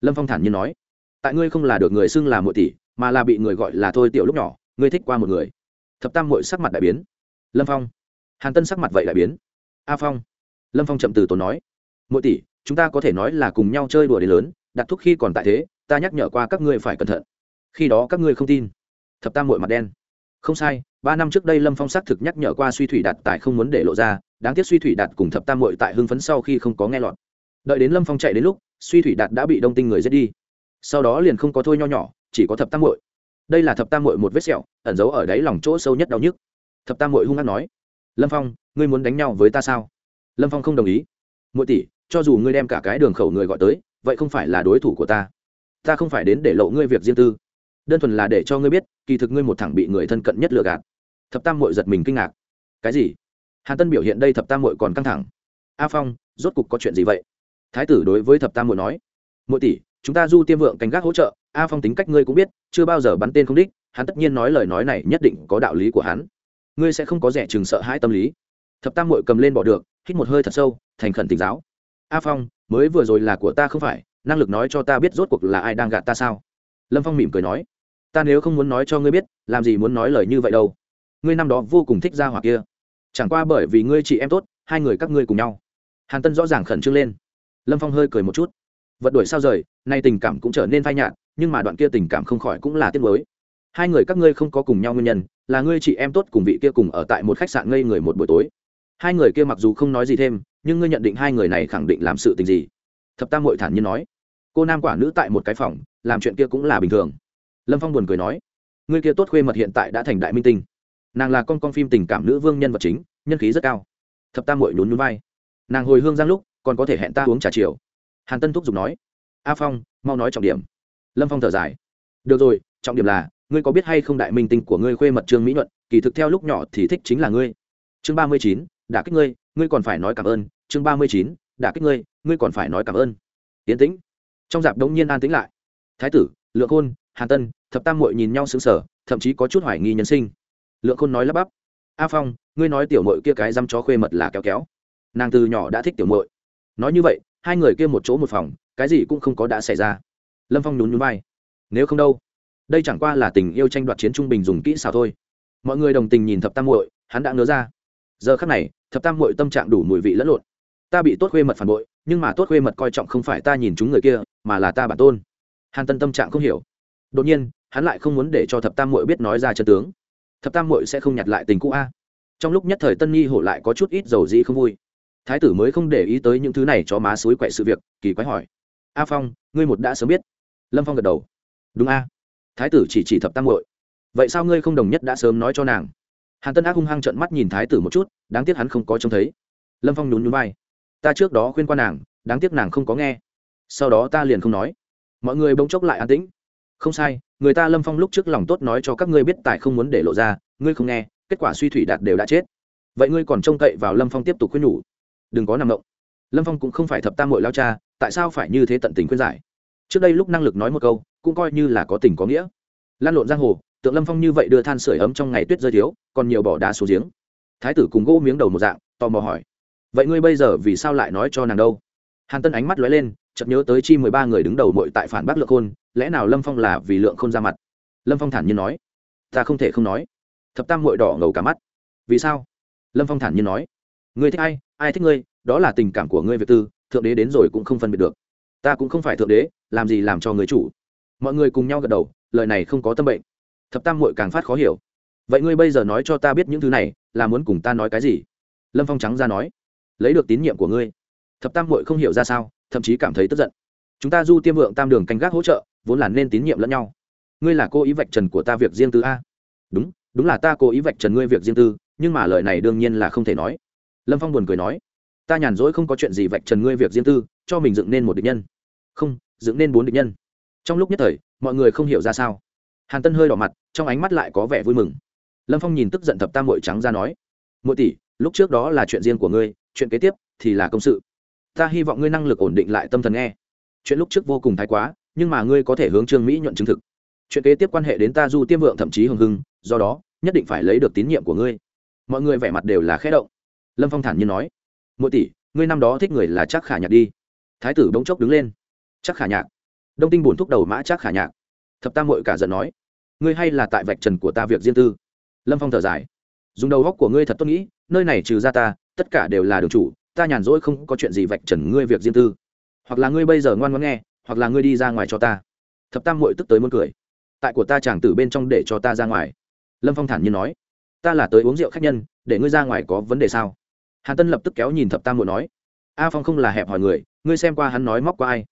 Lâm phong thản nhiên nói, tại ngươi không là được người xưng là mội tỷ, mà là bị người gọi là thôi tiểu lúc nhỏ, ngươi thích qua một người. Thập tam mội sắc mặt đại biến, lâm phong hàn tân sắc mặt vậy lại biến. A phong. Lâm phong chậm từ tốn nói. Mỗi tỷ, chúng ta có thể nói là cùng nhau chơi đùa đến lớn, đặt thuốc khi còn tại thế, ta nhắc nhở qua các ngươi phải cẩn thận. Khi đó các ngươi không tin. Thập tam mội mặt đen. Không sai, ba năm trước đây lâm phong xác thực nhắc nhở qua suy thủy đạt tại không muốn để lộ ra, đáng tiếc suy thủy đạt cùng thập tam mội tại hưng phấn sau khi không có nghe lọt. Đợi đến lâm phong chạy đến lúc, suy thủy đạt đã bị đông tinh người giết đi. Sau đó liền không có thôi nho nhỏ, chỉ có thập tam mội đây là thập tam mội một vết sẹo, ẩn giấu ở đáy lòng chỗ sâu nhất đau nhức. Thập tam mội hung hát nói lâm phong ngươi muốn đánh nhau với ta sao lâm phong không đồng ý mỗi tỷ, cho dù ngươi đem cả cái đường khẩu người gọi tới, vậy không phải là đối thủ của ta. Ta không phải đến để lộ ngươi việc riêng tư. Đơn thuần là để cho ngươi biết, kỳ thực ngươi một thẳng bị người thân cận nhất lừa gạt. Thập tam mội giật mình kinh ngạc. Cái gì? Hàn tân biểu hiện đây thập tam mội còn căng thẳng. A phong, rốt cục có chuyện gì vậy? Thái tử đối với thập tam mội nói. Mỗi tỷ, chúng ta du tiêm vượng canh gác hỗ trợ, a phong tính cách ngươi cũng biết, chưa bao giờ bắn tên không đích, hắn tất nhiên nói lời nói này nhất định có đạo lý của hắn ngươi sẽ không có rẻ chừng sợ hãi tâm lý. Thập tam mội cầm lên bỏ được, hít một hơi thật sâu, thành khẩn tỉnh giáo. A phong, mới vừa rồi là của ta không phải, năng lực nói cho ta biết rốt cuộc là ai đang gạt ta sao? Lâm phong mỉm cười nói, ta nếu không muốn nói cho ngươi biết, làm gì muốn nói lời như vậy đâu. Ngươi năm đó vô cùng thích ra hỏa kia. Chẳng qua bởi vì ngươi chị em tốt, hai người các ngươi cùng nhau. Hàn tân rõ ràng khẩn trương lên. Lâm phong hơi cười một chút. Vật đuổi sao rời, nay tình cảm cũng trở nên phai nhạt, nhưng mà đoạn kia tình cảm không khỏi cũng là tiếc mới hai người các ngươi không có cùng nhau nguyên nhân là ngươi chị em tốt cùng vị kia cùng ở tại một khách sạn ngây người một buổi tối. Hai người kia mặc dù không nói gì thêm, nhưng ngươi nhận định hai người này khẳng định làm sự tình gì? Thập tam hội thản nhiên nói. Cô nam quả nữ tại một cái phòng, làm chuyện kia cũng là bình thường. Lâm phong buồn cười nói. Ngươi kia tốt khuê mật hiện tại đã thành đại minh tinh. Nàng là con con phim tình cảm nữ vương nhân vật chính, nhân khí rất cao. Thập tam hội nhún nhún vai. Nàng hồi hương giang lúc, còn có thể hẹn ta uống trà chiều. Hàn tân thúc giục nói. A phong, mau nói trọng điểm. Lâm phong thở dài. Được rồi, trọng điểm là ngươi có biết hay không đại minh tinh của ngươi khuê mật trương mỹ nhuận, kỳ thực theo lúc nhỏ thì thích chính là ngươi. Chương ba mươi chín đã kích ngươi ngươi còn phải nói cảm ơn. Chương ba mươi chín đã kích ngươi ngươi còn phải nói cảm ơn. Yến tĩnh. Trong dạp đống nhiên an tĩnh lại. Thái tử, lượng khôn hàn tân, thập tam mội nhìn nhau xứng sở thậm chí có chút hoài nghi nhân sinh. Lượng khôn nói lắp bắp. A phong, ngươi nói tiểu mội kia cái dăm chó khuê mật là kéo kéo. Nàng từ nhỏ đã thích tiểu mội nói như vậy, hai người kia một chỗ một phòng, cái gì cũng không có đã xảy ra. Lâm phong nhún nhún vai. Nếu không đâu đây chẳng qua là tình yêu tranh đoạt chiến trung bình dùng kỹ xảo thôi. Mọi người đồng tình nhìn thập tam muội, hắn đã ngớ ra. Giờ khắc này, thập tam muội tâm trạng đủ mùi vị lẫn lộn. Ta bị tốt khuê mật phản bội, nhưng mà tốt khuê mật coi trọng không phải ta nhìn chúng người kia, mà là ta bản tôn. Hàn tân tâm trạng không hiểu. Đột nhiên, hắn lại không muốn để cho thập tam muội biết nói ra chân tướng. Thập tam muội sẽ không nhặt lại tình cũ a. Trong lúc nhất thời tân nhi hổ lại có chút ít dầu dĩ không vui. Thái tử mới không để ý tới những thứ này cho má suối quậy sự việc, kỳ quái hỏi. A phong, ngươi một đã sớm biết. Lâm phong gật đầu. Đúng a thái tử chỉ chỉ thập tam hội vậy sao ngươi không đồng nhất đã sớm nói cho nàng? Hàn tân ác hung hăng trợn mắt nhìn thái tử một chút, đáng tiếc hắn không có trông thấy. Lâm phong nhún nhún vai. Ta trước đó khuyên qua nàng, đáng tiếc nàng không có nghe. Sau đó ta liền không nói. Mọi người bỗng chốc lại an tĩnh. Không sai, người ta lâm phong lúc trước lòng tốt nói cho các ngươi biết tài không muốn để lộ ra, ngươi không nghe, kết quả suy thủy đạt đều đã chết. Vậy ngươi còn trông cậy vào lâm phong tiếp tục khuyên nhủ? Đừng có nằm động. Lâm phong cũng không phải thập tam mội lao cha, tại sao phải như thế tận tình khuyên giải? Trước đây lúc năng lực nói một câu cũng coi như là có tình có nghĩa. Lan lộn giang hồ, tượng lâm phong như vậy đưa than sửa ấm trong ngày tuyết rơi thiếu, còn nhiều bỏ đá xuống giếng. Thái tử cùng gỗ miếng đầu một dạng, tò mò hỏi. Vậy ngươi bây giờ vì sao lại nói cho nàng đâu? Hàn tân ánh mắt lóe lên, chợt nhớ tới chi mười ba người đứng đầu mội tại phản bác lượng khôn, lẽ nào lâm phong là vì lượng khôn ra mặt? Lâm phong thản nhiên nói. Ta không thể không nói. Thập tam mội đỏ ngầu cả mắt. Vì sao? Lâm phong thản nhiên nói. Ngươi thích ai? Ai thích ngươi? Đó là tình cảm của ngươi việt tư, thượng đế đến rồi cũng không phân biệt được. Ta cũng không phải thượng đế, làm gì làm cho người chủ? Mọi người cùng nhau gật đầu, lời này không có tâm bệnh. Thập tam muội càng phát khó hiểu. Vậy ngươi bây giờ nói cho ta biết những thứ này, là muốn cùng ta nói cái gì? Lâm phong trắng ra nói. Lấy được tín nhiệm của ngươi. Thập tam muội không hiểu ra sao, thậm chí cảm thấy tức giận. Chúng ta du tiêm vượng tam đường canh gác hỗ trợ, vốn là nên tín nhiệm lẫn nhau. Ngươi là cô ý vạch trần của ta việc riêng tư a? Đúng đúng là ta cố ý vạch trần ngươi việc riêng tư, nhưng mà lời này đương nhiên là không thể nói. Lâm phong buồn cười nói. Ta nhàn rỗi không có chuyện gì vạch trần ngươi việc riêng tư, cho mình dựng nên một định nhân. Không, dựng nên bốn định nhân trong lúc nhất thời, mọi người không hiểu ra sao. Hàn tân hơi đỏ mặt, trong ánh mắt lại có vẻ vui mừng. Lâm phong nhìn tức giận thập tam mội trắng ra nói mỗi tỷ, lúc trước đó là chuyện riêng của ngươi, chuyện kế tiếp thì là công sự. Ta hy vọng ngươi năng lực ổn định lại tâm thần nghe. Chuyện lúc trước vô cùng thái quá, nhưng mà ngươi có thể hướng trương mỹ nhuận chứng thực. Chuyện kế tiếp quan hệ đến ta du tiêm vượng thậm chí hưng hưng, do đó, nhất định phải lấy được tín nhiệm của ngươi. Mọi người vẻ mặt đều là khẽ động. Lâm phong thản nhiên nói mỗi tỷ, ngươi năm đó thích người là chắc khả nhạc đi. Thái tử bỗng chốc đứng lên. Chắc khả nhạc đông tinh bổn thúc đầu mã chắc khả nhạc. Thập tam mội cả giận nói, ngươi hay là tại vạch trần của ta việc riêng tư. Lâm phong thở dài, dùng đầu góc của ngươi thật tốt nghĩ, nơi này trừ ra ta, tất cả đều là đường chủ, ta nhàn rỗi không có chuyện gì vạch trần ngươi việc riêng tư. Hoặc là ngươi bây giờ ngoan ngoan nghe, hoặc là ngươi đi ra ngoài cho ta. Thập tam mội tức tới muốn cười, tại của ta chàng tử bên trong để cho ta ra ngoài. Lâm phong thản nhiên nói, ta là tới uống rượu khách nhân, để ngươi ra ngoài có vấn đề sao? Hàn tân lập tức kéo nhìn thập tam mội nói, a phong không là hẹp hỏi người, ngươi xem qua hắn nói móc qua ai?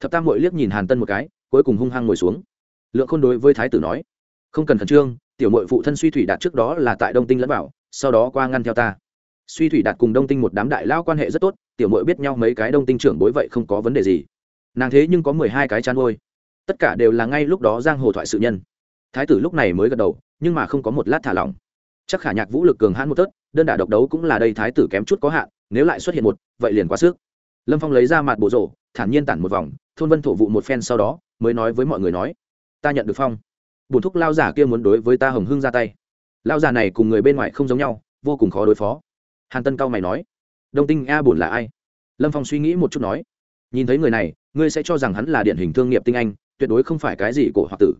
Thập tam mội liếc nhìn hàn tân một cái cuối cùng hung hăng ngồi xuống lượng khôn đối với thái tử nói không cần khẩn trương tiểu mội phụ thân suy thủy đạt trước đó là tại đông tinh lẫn bảo sau đó qua ngăn theo ta suy thủy đạt cùng đông tinh một đám đại lao quan hệ rất tốt tiểu mội biết nhau mấy cái đông tinh trưởng bối vậy không có vấn đề gì nàng thế nhưng có mười hai cái chăn ngôi tất cả đều là ngay lúc đó giang hồ thoại sự nhân thái tử lúc này mới gật đầu nhưng mà không có một lát thả lỏng chắc khả nhạc vũ lực cường hãn một tớt, đơn đả độc đấu cũng là đây thái tử kém chút có hạn, nếu lại xuất hiện một, vậy liền quá sức lâm phong lấy ra mặt bộ rổ, thản nhiên tản một vòng, thôn vân thổ vụ một phen sau đó, mới nói với mọi người nói, ta nhận được phong. Bùn thúc lao giả kia muốn đối với ta hồng hưng ra tay. Lao giả này cùng người bên ngoài không giống nhau, vô cùng khó đối phó. Hàn tân cao mày nói, đông tinh a bùn là ai? Lâm phong suy nghĩ một chút nói, nhìn thấy người này, ngươi sẽ cho rằng hắn là điển hình thương nghiệp tinh anh, tuyệt đối không phải cái gì cổ hoặc tử.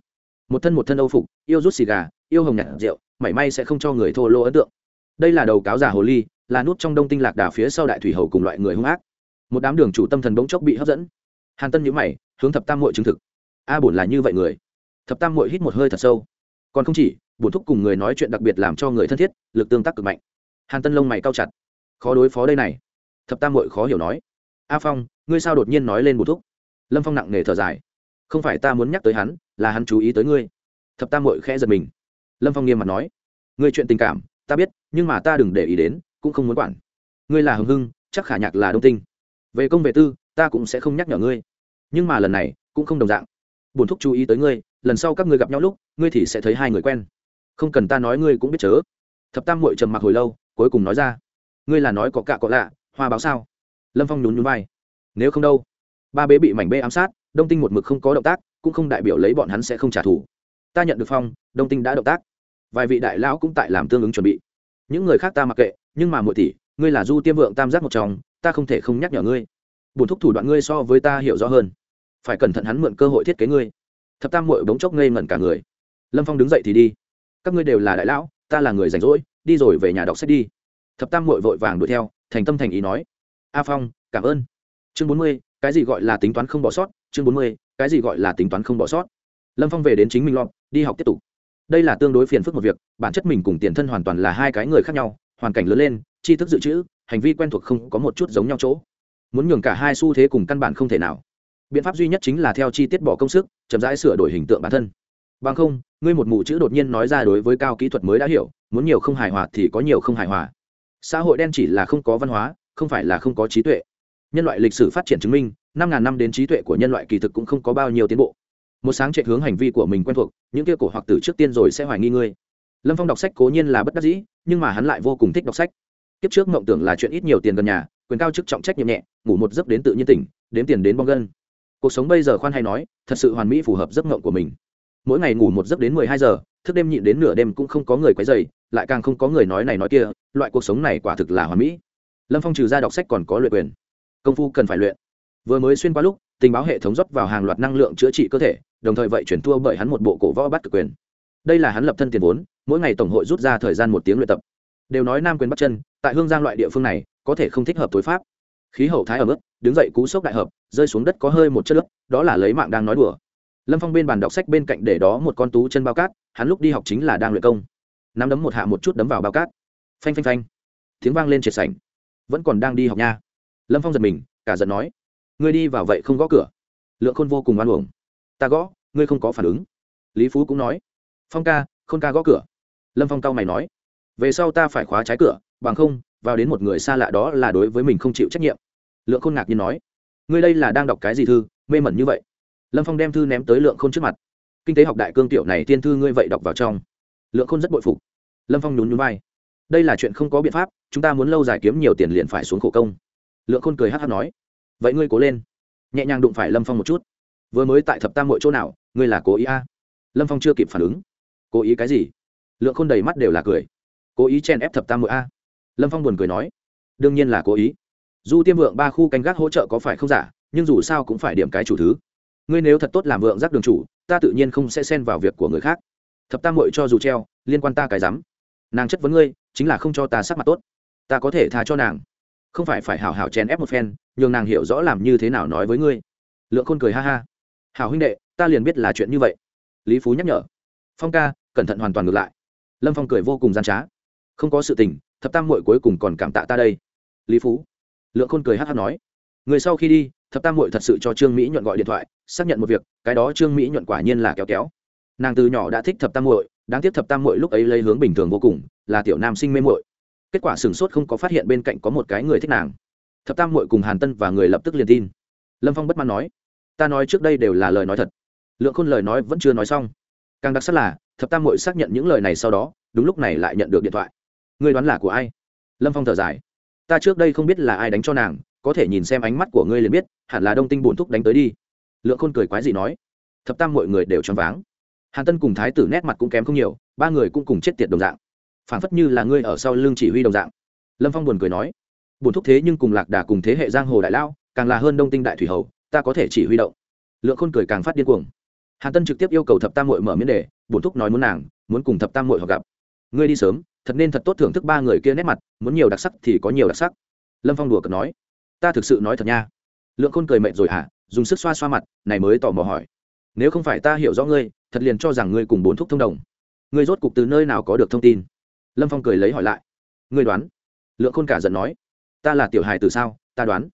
Một thân một thân âu phục, yêu rút xì gà, yêu hồng nhặt rượu, mảy may sẽ không cho người thô lô ấn tượng. Đây là đầu cáo giả hồ ly, là nút trong đông tinh lạc đà phía sau đại thủy hầu cùng loại người hung ác một đám đường chủ tâm thần bỗng chốc bị hấp dẫn. Hàn tân nhữ mày, hướng thập tam mội chứng thực. A bổn là như vậy người. Thập tam mội hít một hơi thật sâu. Còn không chỉ, bổn thúc cùng người nói chuyện đặc biệt làm cho người thân thiết, lực tương tác cực mạnh. Hàn tân lông mày cao chặt. Khó đối phó đây này. Thập tam mội khó hiểu nói. A phong, ngươi sao đột nhiên nói lên bổn thúc? Lâm phong nặng nề thở dài. Không phải ta muốn nhắc tới hắn, là hắn chú ý tới ngươi. Thập tam mội khẽ giật mình. Lâm phong nghiêm mặt nói. Ngươi chuyện tình cảm, ta biết, nhưng mà ta đừng để ý đến, cũng không muốn quản. Ngươi là hưng hưng, chắc khả nhạc là đông tinh về công về tư, ta cũng sẽ không nhắc nhở ngươi. Nhưng mà lần này, cũng không đồng dạng. Bổn thúc chú ý tới ngươi, lần sau các ngươi gặp nhau lúc, ngươi thì sẽ thấy hai người quen. Không cần ta nói ngươi cũng biết chớ. Thập tam mội trầm mặc hồi lâu, cuối cùng nói ra. Ngươi là nói có cạ có lạ, hoa báo sao? Lâm phong nhún nhún vai. Nếu không đâu. Ba bế bị mảnh bê ám sát, đông tinh một mực không có động tác, cũng không đại biểu lấy bọn hắn sẽ không trả thù. Ta nhận được phong, đông tinh đã động tác. Vài vị đại lão cũng tại làm tương ứng chuẩn bị. Những người khác ta mặc kệ, nhưng mà muội tỷ, ngươi là du tiêm vượng tam giác một chồng ta không thể không nhắc nhở ngươi. Bổn thúc thủ đoạn ngươi so với ta hiểu rõ hơn. Phải cẩn thận hắn mượn cơ hội thiết kế ngươi. Thập tam muội bỗng chốc ngây ngẩn cả người. Lâm phong đứng dậy thì đi. Các ngươi đều là đại lão, ta là người rảnh rỗi, đi rồi về nhà đọc sách đi. Thập tam muội vội vàng đuổi theo, thành tâm thành ý nói. A phong, cảm ơn. Chương bốn mươi, cái gì gọi là tính toán không bỏ sót? Chương bốn mươi, cái gì gọi là tính toán không bỏ sót? Lâm phong về đến chính mình lọt đi học tiếp tục. Đây là tương đối phiền phức một việc, bản chất mình cùng tiền thân hoàn toàn là hai cái người khác nhau, hoàn cảnh lớn lên, tri thức dự trữ hành vi quen thuộc không có một chút giống nhau chỗ. Muốn nhường cả hai xu thế cùng căn bản không thể nào. Biện pháp duy nhất chính là theo chi tiết bỏ công sức, chậm rãi sửa đổi hình tượng bản thân. Bằng không, ngươi một mụ chữ đột nhiên nói ra đối với cao kỹ thuật mới đã hiểu, muốn nhiều không hài hòa thì có nhiều không hài hòa. Xã hội đen chỉ là không có văn hóa, không phải là không có trí tuệ. Nhân loại lịch sử phát triển chứng minh, năm ngàn năm đến trí tuệ của nhân loại kỳ thực cũng không có bao nhiêu tiến bộ. Một sáng chạy hướng hành vi của mình quen thuộc, những kia cổ hoặc tử trước tiên rồi sẽ hoài nghi ngươi. Lâm phong đọc sách cố nhiên là bất đắc dĩ, nhưng mà hắn lại vô cùng thích đọc sách kiếp trước mộng tưởng là chuyện ít nhiều tiền gần nhà, quyền cao chức trọng trách nhiệm nhẹ, ngủ một giấc đến tự nhiên tỉnh, đếm tiền đến bong gân. Cuộc sống bây giờ khoan hay nói, thật sự hoàn mỹ phù hợp giấc mộng của mình. Mỗi ngày ngủ một giấc đến mười hai giờ, thức đêm nhịn đến nửa đêm cũng không có người quấy dày lại càng không có người nói này nói kia, loại cuộc sống này quả thực là hoàn mỹ. Lâm phong trừ ra đọc sách còn có luyện quyền. Công phu cần phải luyện. Vừa mới xuyên qua lúc, tình báo hệ thống rót vào hàng loạt năng lượng chữa trị cơ thể, đồng thời vậy chuyển thua bởi hắn một bộ cổ võ bắt cực quyền. Đây là hắn lập thân tiền vốn, mỗi ngày tổng hội rút ra thời gian một tiếng luyện tập đều nói nam quyền bắt chân tại hương giang loại địa phương này, có thể không thích hợp tối pháp. Khí hậu thái ở mức đứng dậy cú sốc đại hợp, rơi xuống đất có hơi một chất lớp đó là lấy mạng đang nói đùa. Lâm phong bên bàn đọc sách bên cạnh để đó một con tú chân bao cát, hắn lúc đi học chính là đang luyện công. Nắm đấm một hạ một chút đấm vào bao cát. Phanh phanh phanh. Tiếng vang lên triệt sảnh. Vẫn còn đang đi học nha. Lâm phong giật mình, cả giận nói, ngươi đi vào vậy không gõ cửa. Lượng khôn vô cùng oan uổng. Ta gõ, ngươi không có phản ứng. Lý phú cũng nói, phong ca, khôn ca gõ cửa. Lâm phong cao mày nói về sau ta phải khóa trái cửa, bằng không, vào đến một người xa lạ đó là đối với mình không chịu trách nhiệm. Lượng khôn ngạc nhiên nói. Ngươi đây là đang đọc cái gì thư, mê mẩn như vậy? Lâm phong đem thư ném tới lượng khôn trước mặt. Kinh tế học đại cương tiểu này tiên thư ngươi vậy đọc vào trong. Lượng khôn rất bội phục. Lâm phong nhún nhún vai. Đây là chuyện không có biện pháp, chúng ta muốn lâu dài kiếm nhiều tiền liền phải xuống khổ công. Lượng khôn cười hát hát nói. Vậy ngươi cố lên. Nhẹ nhàng đụng phải lâm phong một chút. Vừa mới tại thập tam mọi chỗ nào, ngươi là cố ý a? À? lâm phong chưa kịp phản ứng. Cố ý cái gì? Lượng khôn đầy mắt đều là cười cố ý chen ép thập tam mội a. Lâm phong buồn cười nói, đương nhiên là cố ý. Du tiêm vượng ba khu canh gác hỗ trợ có phải không giả, nhưng dù sao cũng phải điểm cái chủ thứ. Ngươi nếu thật tốt làm vượng giác đường chủ, ta tự nhiên không sẽ xen vào việc của người khác. Thập tam mội cho dù treo, liên quan ta cái rắm. Nàng chất vấn ngươi, chính là không cho ta sắc mặt tốt. Ta có thể tha cho nàng. Không phải phải hảo hảo chèn ép một phen, nhường nàng hiểu rõ làm như thế nào nói với ngươi. Lượng khôn cười ha ha. Hảo huynh đệ, ta liền biết là chuyện như vậy. Lý phú nhắc nhở. Phong ca, cẩn thận hoàn toàn ngược lại. Lâm phong cười vô cùng gian trá không có sự tình, thập tam mội cuối cùng còn cảm tạ ta đây. Lý phú, lượng khôn cười hát hát nói, người sau khi đi, thập tam mội thật sự cho trương mỹ nhuận gọi điện thoại, xác nhận một việc, cái đó trương mỹ nhuận quả nhiên là kéo kéo. Nàng từ nhỏ đã thích thập tam muội, đáng tiếc thập tam muội lúc ấy lấy hướng bình thường vô cùng, là tiểu nam sinh mê muội. Kết quả sửng sốt không có phát hiện bên cạnh có một cái người thích nàng. Thập tam muội cùng hàn tân và người lập tức liền tin. Lâm phong bất mãn nói, ta nói trước đây đều là lời nói thật. Lượng khôn lời nói vẫn chưa nói xong. Càng đặc sắc là, thập tam muội xác nhận những lời này sau đó, đúng lúc này lại nhận được điện thoại ngươi đoán là của ai? Lâm phong thở dài. Ta trước đây không biết là ai đánh cho nàng, có thể nhìn xem ánh mắt của ngươi liền biết, hẳn là đông tinh bổn thúc đánh tới đi. Lượng khôn cười quái gì nói. Thập tam mọi người đều choáng váng. Hàn tân cùng thái tử nét mặt cũng kém không nhiều, ba người cũng cùng chết tiệt đồng dạng. Phản phất như là ngươi ở sau lưng chỉ huy đồng dạng. Lâm phong buồn cười nói. Buồn thúc thế nhưng cùng lạc đà cùng thế hệ giang hồ đại lao, càng là hơn đông tinh đại thủy hầu, ta có thể chỉ huy động. Lượng khôn cười càng phát điên cuồng. Hàn tân trực tiếp yêu cầu thập tam mội mở miễn đề, bổn thúc nói muốn nàng, muốn cùng thập tam mội họ gặp. Ngươi đi sớm thật nên thật tốt thưởng thức ba người kia nét mặt, muốn nhiều đặc sắc thì có nhiều đặc sắc. Lâm phong đùa cợt nói. Ta thực sự nói thật nha. Lượng khôn cười mệt rồi hả? Dùng sức xoa xoa mặt, này mới tò mò hỏi. Nếu không phải ta hiểu rõ ngươi, thật liền cho rằng ngươi cùng bốn thúc thông đồng. Ngươi rốt cục từ nơi nào có được thông tin? Lâm phong cười lấy hỏi lại. Ngươi đoán? Lượng khôn cả giận nói. Ta là tiểu hài từ sao? Ta đoán.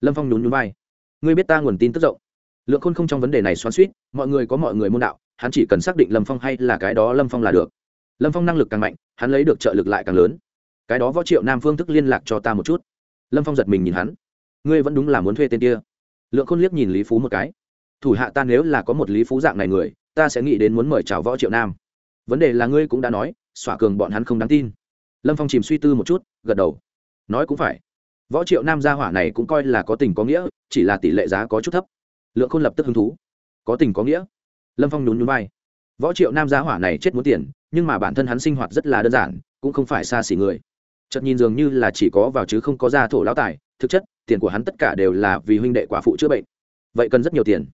Lâm phong nhún nhún vai. Ngươi biết ta nguồn tin tức rộng. Lượng khôn không trong vấn đề này xoắn suýt mọi người có mọi người môn đạo, hắn chỉ cần xác định lâm phong hay là cái đó lâm phong là được lâm phong năng lực càng mạnh, hắn lấy được trợ lực lại càng lớn. Cái đó võ triệu nam phương thức liên lạc cho ta một chút. Lâm phong giật mình nhìn hắn. Ngươi vẫn đúng là muốn thuê tên kia. Lượng khôn liếc nhìn lý phú một cái. Thủ hạ ta nếu là có một lý phú dạng này người, ta sẽ nghĩ đến muốn mời chào võ triệu nam. Vấn đề là ngươi cũng đã nói, xỏa cường bọn hắn không đáng tin. Lâm phong chìm suy tư một chút, gật đầu. Nói cũng phải. Võ triệu nam gia hỏa này cũng coi là có tình có nghĩa, chỉ là tỷ lệ giá có chút thấp. Lượng khôn lập tức hứng thú. Có tình có nghĩa. Lâm phong nhún nhún vai. Võ triệu nam gia hỏa này chết muốn tiền nhưng mà bản thân hắn sinh hoạt rất là đơn giản, cũng không phải xa xỉ người. Chợt nhìn dường như là chỉ có vào chứ không có ra thổ lão tài, thực chất, tiền của hắn tất cả đều là vì huynh đệ quả phụ chữa bệnh. Vậy cần rất nhiều tiền.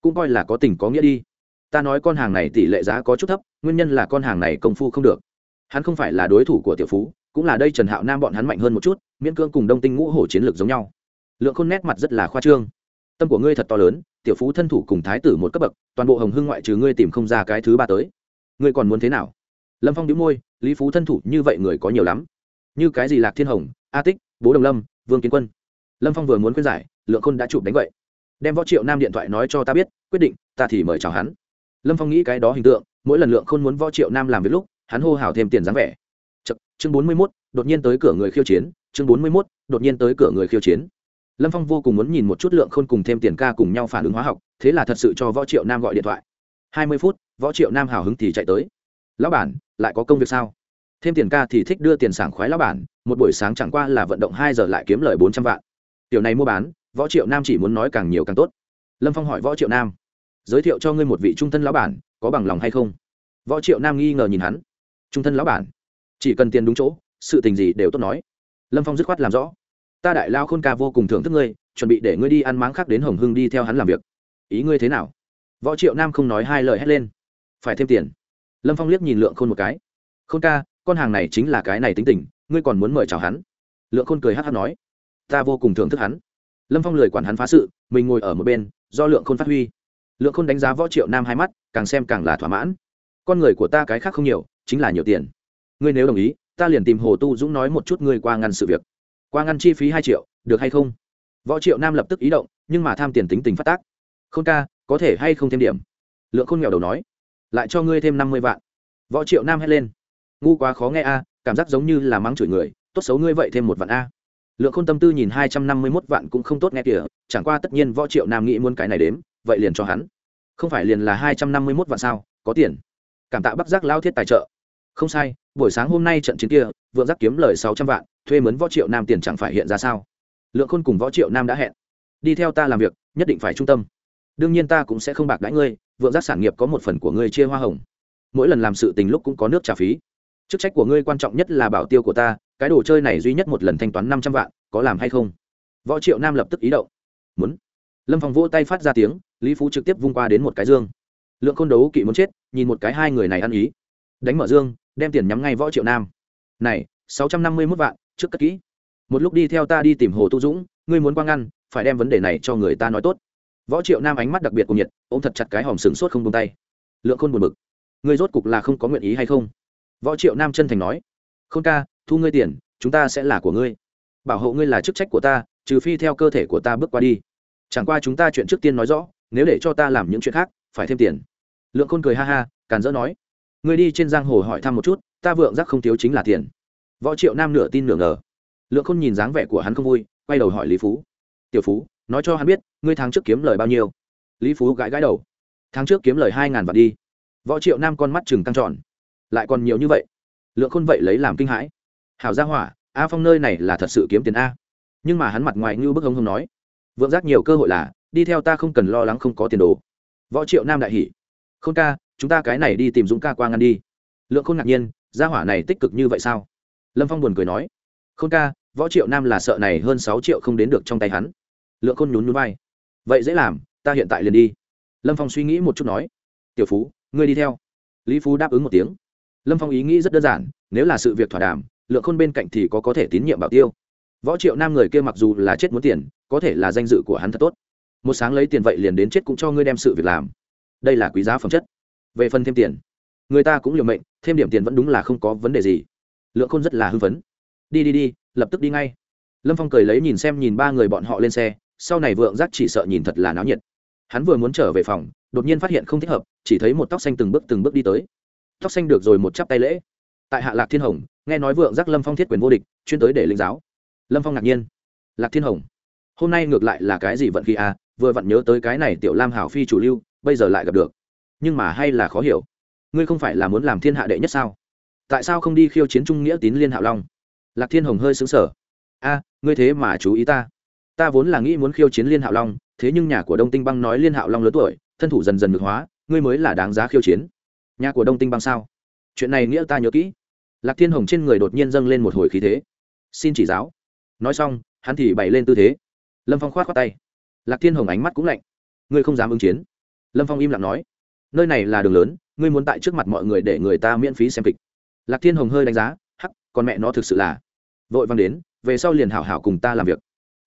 Cũng coi là có tình có nghĩa đi. Ta nói con hàng này tỷ lệ giá có chút thấp, nguyên nhân là con hàng này công phu không được. Hắn không phải là đối thủ của tiểu phú, cũng là đây trần hạo nam bọn hắn mạnh hơn một chút, miễn cương cùng đông tinh ngũ hổ chiến lược giống nhau. Lượng khôn nét mặt rất là khoa trương. Tâm của ngươi thật to lớn, tiểu phú thân thủ cùng thái tử một cấp bậc, toàn bộ hồng hưng ngoại trừ ngươi tìm không ra cái thứ ba tới. Ngươi còn muốn thế nào? Lâm phong đĩu môi lý phú thân thủ như vậy người có nhiều lắm. Như cái gì lạc thiên hồng a tích bố đồng lâm vương kiến quân. Lâm phong vừa muốn khuyên giải lượng khôn đã chụp đánh vậy đem võ triệu nam điện thoại nói cho ta biết quyết định ta thì mời chào hắn. Lâm phong nghĩ cái đó hình tượng mỗi lần lượng khôn muốn võ triệu nam làm việc lúc hắn hô hào thêm tiền dáng vẻ. Chật, chương bốn mươi mốt đột nhiên tới cửa người khiêu chiến chương bốn mươi mốt đột nhiên tới cửa người khiêu chiến. Lâm phong vô cùng muốn nhìn một chút lượng khôn cùng thêm tiền ca cùng nhau phản ứng hóa học thế là thật sự cho võ triệu nam gọi điện thoại. hai mươi phút võ triệu nam hào hứng thì chạy tới lão bản, lại có công việc sao? Thêm tiền ca thì thích đưa tiền sảng khoái lão bản, một buổi sáng chẳng qua là vận động hai giờ lại kiếm lời bốn trăm vạn. Tiểu này mua bán, võ triệu nam chỉ muốn nói càng nhiều càng tốt. Lâm phong hỏi võ triệu nam. Giới thiệu cho ngươi một vị trung thân lão bản, có bằng lòng hay không? Võ triệu nam nghi ngờ nhìn hắn. Trung thân lão bản? Chỉ cần tiền đúng chỗ, sự tình gì đều tốt nói. Lâm phong dứt khoát làm rõ. Ta đại lao khôn ca vô cùng thưởng thức ngươi, chuẩn bị để ngươi đi ăn máng khác đến hồng hưng đi theo hắn làm việc. Ý ngươi thế nào? Võ triệu nam không nói hai lời hét lên. Phải thêm tiền lâm phong liếc nhìn lượng khôn một cái. Khôn ca, con hàng này chính là cái này tính tình, ngươi còn muốn mời chào hắn? Lượng khôn cười hát hát nói. Ta vô cùng thưởng thức hắn. Lâm phong lười quản hắn phá sự, mình ngồi ở một bên, do lượng khôn phát huy. Lượng khôn đánh giá võ triệu nam hai mắt, càng xem càng là thỏa mãn. Con người của ta cái khác không nhiều, chính là nhiều tiền. Ngươi nếu đồng ý, ta liền tìm hồ tu dũng nói một chút ngươi qua ngăn sự việc. Qua ngăn chi phí hai triệu, được hay không? Võ triệu nam lập tức ý động, nhưng mà tham tiền tính tình phát tác. Khôn ca, có thể hay không thêm điểm? Lượng khôn nghèo đầu nói lại cho ngươi thêm năm mươi vạn. Võ triệu nam hét lên. Ngu quá khó nghe a, cảm giác giống như là mắng chửi người, tốt xấu ngươi vậy thêm một vạn a. Lượng khôn tâm tư nhìn hai trăm năm mươi mốt vạn cũng không tốt nghe kìa, chẳng qua tất nhiên võ triệu nam nghĩ muốn cái này đếm, vậy liền cho hắn. Không phải liền là hai trăm năm mươi mốt vạn sao, có tiền. Cảm tạ bắc giác lao thiết tài trợ. Không sai, buổi sáng hôm nay trận chiến kia, vượng giác kiếm lời sáu trăm vạn, thuê mướn võ triệu nam tiền chẳng phải hiện ra sao. Lượng khôn cùng võ triệu nam đã hẹn. Đi theo ta làm việc, nhất định phải trung tâm đương nhiên ta cũng sẽ không bạc đãi ngươi, vượng giác sản nghiệp có một phần của ngươi chia hoa hồng. Mỗi lần làm sự tình lúc cũng có nước trả phí. Chức trách của ngươi quan trọng nhất là bảo tiêu của ta, cái đồ chơi này duy nhất một lần thanh toán năm trăm vạn, có làm hay không? Võ triệu nam lập tức ý động. Muốn. Lâm phòng vỗ tay phát ra tiếng, lý phú trực tiếp vung qua đến một cái dương. Lượng côn đấu kỵ muốn chết, nhìn một cái hai người này ăn ý. Đánh mở dương, đem tiền nhắm ngay võ triệu nam. Này, sáu trăm năm mươi mốt vạn, trước cất kỹ. Một lúc đi theo ta đi tìm hồ tu dũng, ngươi muốn quang ngăn phải đem vấn đề này cho người ta nói tốt võ triệu nam ánh mắt đặc biệt cùng nhiệt, ôm thật chặt cái hòm sừng sốt không tung tay. Lượng khôn buồn bực. Người rốt cục là không có nguyện ý hay không? Võ triệu nam chân thành nói. Khôn ca, thu ngươi tiền, chúng ta sẽ là của ngươi. Bảo hộ ngươi là chức trách của ta, trừ phi theo cơ thể của ta bước qua đi. Chẳng qua chúng ta chuyện trước tiên nói rõ, nếu để cho ta làm những chuyện khác, phải thêm tiền. Lượng khôn cười ha ha, càn dỡ nói. Ngươi đi trên giang hồ hỏi thăm một chút, ta vượng giác không thiếu chính là tiền. Võ triệu nam nửa tin nửa ngờ. Lượng khôn nhìn dáng vẻ của hắn không vui, quay đầu hỏi lý phú. Tiểu phú nói cho hắn biết, ngươi tháng trước kiếm lời bao nhiêu. Lý phú gãi gãi đầu. Tháng trước kiếm lời hai ngàn vạn đi. Võ triệu nam con mắt chừng căng tròn. Lại còn nhiều như vậy. Lượng khôn vậy lấy làm kinh hãi. Hảo gia hỏa, a phong nơi này là thật sự kiếm tiền a. Nhưng mà hắn mặt ngoài như bức hống hống nói. Vượng giác nhiều cơ hội là, đi theo ta không cần lo lắng không có tiền đồ. Võ triệu nam đại hỉ. Khôn ca, chúng ta cái này đi tìm dũng ca qua ngăn đi. Lượng khôn ngạc nhiên, gia hỏa này tích cực như vậy sao? Lâm phong buồn cười nói. Khôn ca, võ triệu nam là sợ này hơn sáu triệu không đến được trong tay hắn lượng khôn nhún nhún vai. Vậy dễ làm, ta hiện tại liền đi. Lâm phong suy nghĩ một chút nói. Tiểu phú, ngươi đi theo. Lý phú đáp ứng một tiếng. Lâm phong ý nghĩ rất đơn giản, nếu là sự việc thỏa đàm, lượng khôn bên cạnh thì có có thể tín nhiệm bảo tiêu. Võ triệu nam người kia mặc dù là chết muốn tiền, có thể là danh dự của hắn thật tốt. Một sáng lấy tiền vậy liền đến chết cũng cho ngươi đem sự việc làm. Đây là quý giá phẩm chất. Về phần thêm tiền, người ta cũng liều mệnh, thêm điểm tiền vẫn đúng là không có vấn đề gì. Lượng khôn rất là hưng phấn. Đi đi đi, lập tức đi ngay. Lâm phong cười lấy nhìn xem nhìn ba người bọn họ lên xe sau này vượng giác chỉ sợ nhìn thật là náo nhiệt. Hắn vừa muốn trở về phòng, đột nhiên phát hiện không thích hợp, chỉ thấy một tóc xanh từng bước từng bước đi tới. Tóc xanh được rồi một chắp tay lễ. Tại hạ lạc thiên hồng, nghe nói vượng giác lâm phong thiết quyền vô địch, chuyên tới để linh giáo. Lâm phong ngạc nhiên. Lạc thiên hồng, hôm nay ngược lại là cái gì vận khi à vừa vặn nhớ tới cái này tiểu lam hảo phi chủ lưu, bây giờ lại gặp được. Nhưng mà hay là khó hiểu. Ngươi không phải là muốn làm thiên hạ đệ nhất sao? Tại sao không đi khiêu chiến trung nghĩa tín liên hạo long? Lạc thiên hồng hơi xứng sở a à, ngươi thế mà chú ý ta ta vốn là nghĩ muốn khiêu chiến liên hạo long, thế nhưng nhà của đông tinh băng nói liên hạo long lớn tuổi, thân thủ dần dần ngược hóa, ngươi mới là đáng giá khiêu chiến. Nhà của đông tinh băng sao? Chuyện này nghĩa ta nhớ kỹ. Lạc thiên hồng trên người đột nhiên dâng lên một hồi khí thế. Xin chỉ giáo. Nói xong, hắn thì bày lên tư thế. Lâm phong khoát khoát tay. Lạc thiên hồng ánh mắt cũng lạnh. Ngươi không dám ứng chiến. Lâm phong im lặng nói. Nơi này là đường lớn, ngươi muốn tại trước mặt mọi người để người ta miễn phí xem kịch. Lạc thiên hồng hơi đánh giá. Hắc con mẹ nó thực sự là. Vội văng đến, về sau liền hảo hảo cùng ta làm việc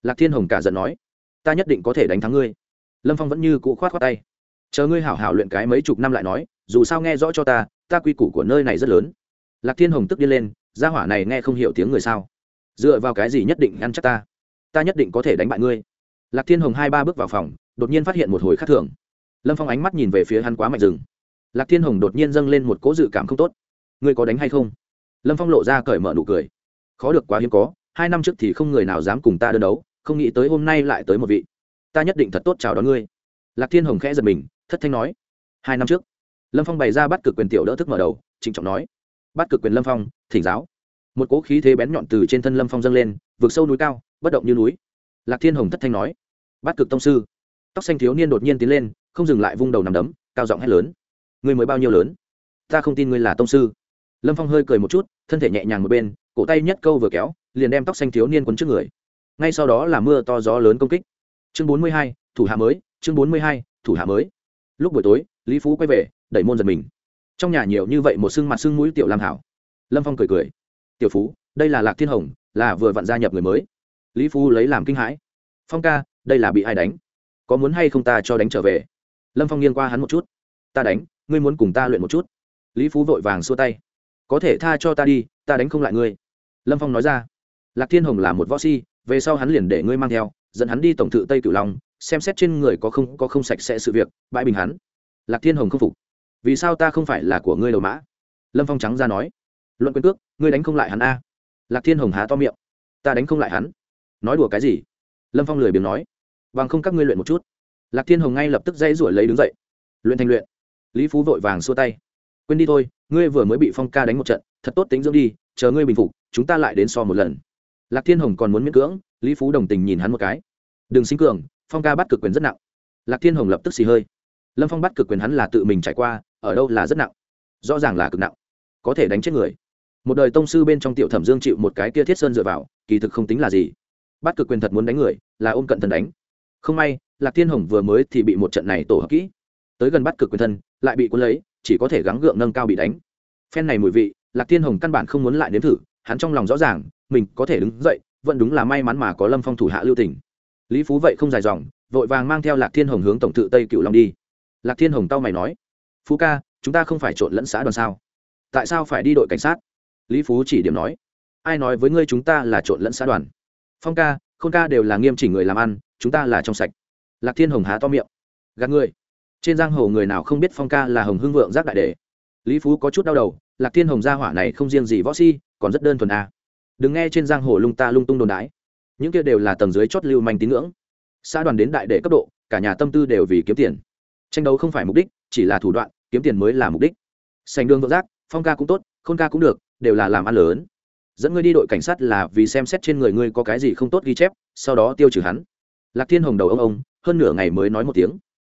lạc thiên hồng cả giận nói, ta nhất định có thể đánh thắng ngươi. Lâm phong vẫn như cũ khoát khoát tay. Chờ ngươi hảo hảo luyện cái mấy chục năm lại nói, dù sao nghe rõ cho ta ta quy củ của nơi này rất lớn. Lạc thiên hồng tức điên lên, gia hỏa này nghe không hiểu tiếng người sao? Dựa vào cái gì nhất định ngăn chắc ta? Ta nhất định có thể đánh bại ngươi. Lạc thiên hồng hai ba bước vào phòng, đột nhiên phát hiện một hồi khác thường. Lâm phong ánh mắt nhìn về phía hắn quá mạnh rừng lạc thiên hồng đột nhiên dâng lên một cố dự cảm không tốt. Ngươi có đánh hay không? Lâm phong lộ ra cởi mở nụ cười. Khó được quá hiếm có, hai năm trước thì không người nào dám cùng ta đơn đấu không nghĩ tới hôm nay lại tới một vị. Ta nhất định thật tốt chào đón ngươi. Lạc thiên hồng khẽ giật mình, thất thanh nói. Hai năm trước, lâm phong bày ra bắt cực quyền tiểu đỡ thức mở đầu, trịnh trọng nói. Bắt cực quyền lâm phong, thỉnh giáo. Một cỗ khí thế bén nhọn từ trên thân lâm phong dâng lên vượt sâu núi cao, bất động như núi. Lạc thiên hồng thất thanh nói. Bắt cực tông sư. Tóc xanh thiếu niên đột nhiên tiến lên, không dừng lại vung đầu nằm đấm, cao giọng hét lớn. Ngươi mới bao nhiêu lớn? Ta không tin ngươi là tông sư. Lâm phong hơi cười một chút, thân thể nhẹ nhàng một bên, cổ tay nhất câu vừa kéo, liền đem tóc xanh thiếu niên quấn trước người ngay sau đó là mưa to gió lớn công kích. Chương bốn mươi hai, thủ hạ mới, chương bốn mươi hai, thủ hạ mới. Lúc buổi tối, lý phú quay về, đẩy môn giật mình. Trong nhà nhiều như vậy một xương mặt xương mũi tiểu lam hảo. Lâm phong cười cười. Tiểu phú, đây là lạc thiên hồng, là vừa vặn gia nhập người mới. Lý phú lấy làm kinh hãi. Phong ca, đây là bị ai đánh? Có muốn hay không ta cho đánh trở về? Lâm phong nghiêng qua hắn một chút. Ta đánh, ngươi muốn cùng ta luyện một chút. Lý phú vội vàng xua tay. Có thể tha cho ta đi, ta đánh không lại ngươi. Lâm phong nói ra. Lạc thiên hồng là một võ si về sau hắn liền để ngươi mang theo, dẫn hắn đi tổng thự tây cửu long, xem xét trên người có không có không sạch sẽ sự việc, bãi bình hắn. Lạc thiên hồng không phục. Vì sao ta không phải là của ngươi đầu mã? Lâm phong trắng ra nói. Luận quyền cước, ngươi đánh không lại hắn a. Lạc thiên hồng há to miệng. Ta đánh không lại hắn. Nói đùa cái gì? Lâm phong lười biếng nói. Bằng không các ngươi luyện một chút. Lạc thiên hồng ngay lập tức dãy ruổi lấy đứng dậy. Luyện thành luyện. Lý phú vội vàng xua tay. Quên đi thôi, ngươi vừa mới bị phong ca đánh một trận, thật tốt tính dưỡng đi, chờ ngươi bình phục, chúng ta lại đến so một lần lạc thiên hồng còn muốn miễn cưỡng, lý phú đồng tình nhìn hắn một cái. Đừng sinh cường, phong ca bắt cực quyền rất nặng. Lạc thiên hồng lập tức xì hơi. Lâm phong bắt cực quyền hắn là tự mình trải qua, ở đâu là rất nặng? Rõ ràng là cực nặng. Có thể đánh chết người. Một đời tông sư bên trong tiểu thẩm dương chịu một cái kia thiết sơn dựa vào, kỳ thực không tính là gì. Bắt cực quyền thật muốn đánh người, là ôm cận thần đánh. Không may, lạc thiên hồng vừa mới thì bị một trận này tổ hợp kỹ. Tới gần bắt cực quyền thân, lại bị cuốn lấy, chỉ có thể gắng gượng nâng cao bị đánh. Phen này mùi vị, lạc thiên hồng căn bản không muốn lại nếm thử, hắn trong lòng rõ ràng mình có thể đứng dậy, vẫn đúng là may mắn mà có lâm phong thủ hạ lưu tỉnh lý phú vậy không dài dòng, vội vàng mang theo lạc thiên hồng hướng tổng tự tây cựu long đi. Lạc thiên hồng tao mày nói, phú ca, chúng ta không phải trộn lẫn xã đoàn sao? Tại sao phải đi đội cảnh sát? Lý phú chỉ điểm nói, ai nói với ngươi chúng ta là trộn lẫn xã đoàn? Phong ca, khôn ca đều là nghiêm chỉnh người làm ăn, chúng ta là trong sạch. Lạc thiên hồng há to miệng, gạt ngươi. Trên giang hồ người nào không biết phong ca là hồng hưng vượng giác đại đề lý phú có chút đau đầu, lạc thiên hồng gia hỏa này không riêng gì võ si còn rất đơn thuần à? Đừng nghe trên giang hồ lung ta lung tung đồn đái. Những kia đều là tầng dưới chót lưu manh tín ngưỡng. Xã đoàn đến đại đệ cấp độ, cả nhà tâm tư đều vì kiếm tiền. Tranh đấu không phải mục đích, chỉ là thủ đoạn, kiếm tiền mới là mục đích. Sành đường vượng giác phong ca cũng tốt, khôn ca cũng được, đều là làm ăn lớn. Dẫn ngươi đi đội cảnh sát là vì xem xét trên người ngươi có cái gì không tốt ghi chép, sau đó tiêu trừ hắn. Lạc thiên hồng đầu ông ông, hơn nửa ngày mới nói một tiếng.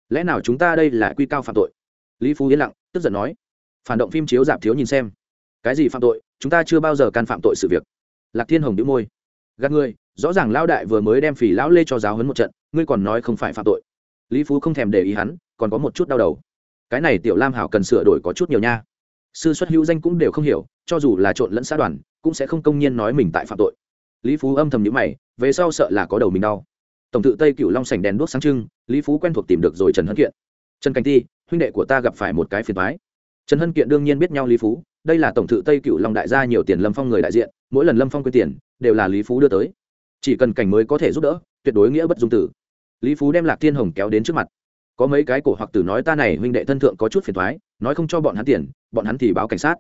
Lẽ nào chúng ta đây là quy cao phạm tội? Lý phú yên lặng, tức giận nói. Phản động phim chiếu giảm thiếu nhìn xem. Cái gì phạm tội? Chúng ta chưa bao giờ can phạm tội sự việc lạc thiên hồng đĩu môi. Gạt ngươi rõ ràng lão đại vừa mới đem phỉ lão lê cho giáo hấn một trận, ngươi còn nói không phải phạm tội. Lý phú không thèm để ý hắn, còn có một chút đau đầu. Cái này tiểu lam hảo cần sửa đổi có chút nhiều nha. Sư xuất hữu danh cũng đều không hiểu, cho dù là trộn lẫn xã đoàn, cũng sẽ không công nhiên nói mình tại phạm tội. Lý phú âm thầm nhữ mày, về sau sợ là có đầu mình đau. Tổng tự tây cựu long sành đèn đuốc sáng trưng, lý phú quen thuộc tìm được rồi trần hân kiện. Trần cảnh ti, huynh đệ của ta gặp phải một cái phiền thoái trần hân kiện đương nhiên biết nhau lý phú đây là tổng thự tây cựu long đại gia nhiều tiền lâm phong người đại diện, mỗi lần lâm phong quyên tiền, đều là lý phú đưa tới. Chỉ cần cảnh mới có thể giúp đỡ, tuyệt đối nghĩa bất dung tử. Lý phú đem lạc thiên hồng kéo đến trước mặt. Có mấy cái cổ hoặc tử nói ta này huynh đệ thân thượng có chút phiền thoái, nói không cho bọn hắn tiền, bọn hắn thì báo cảnh sát.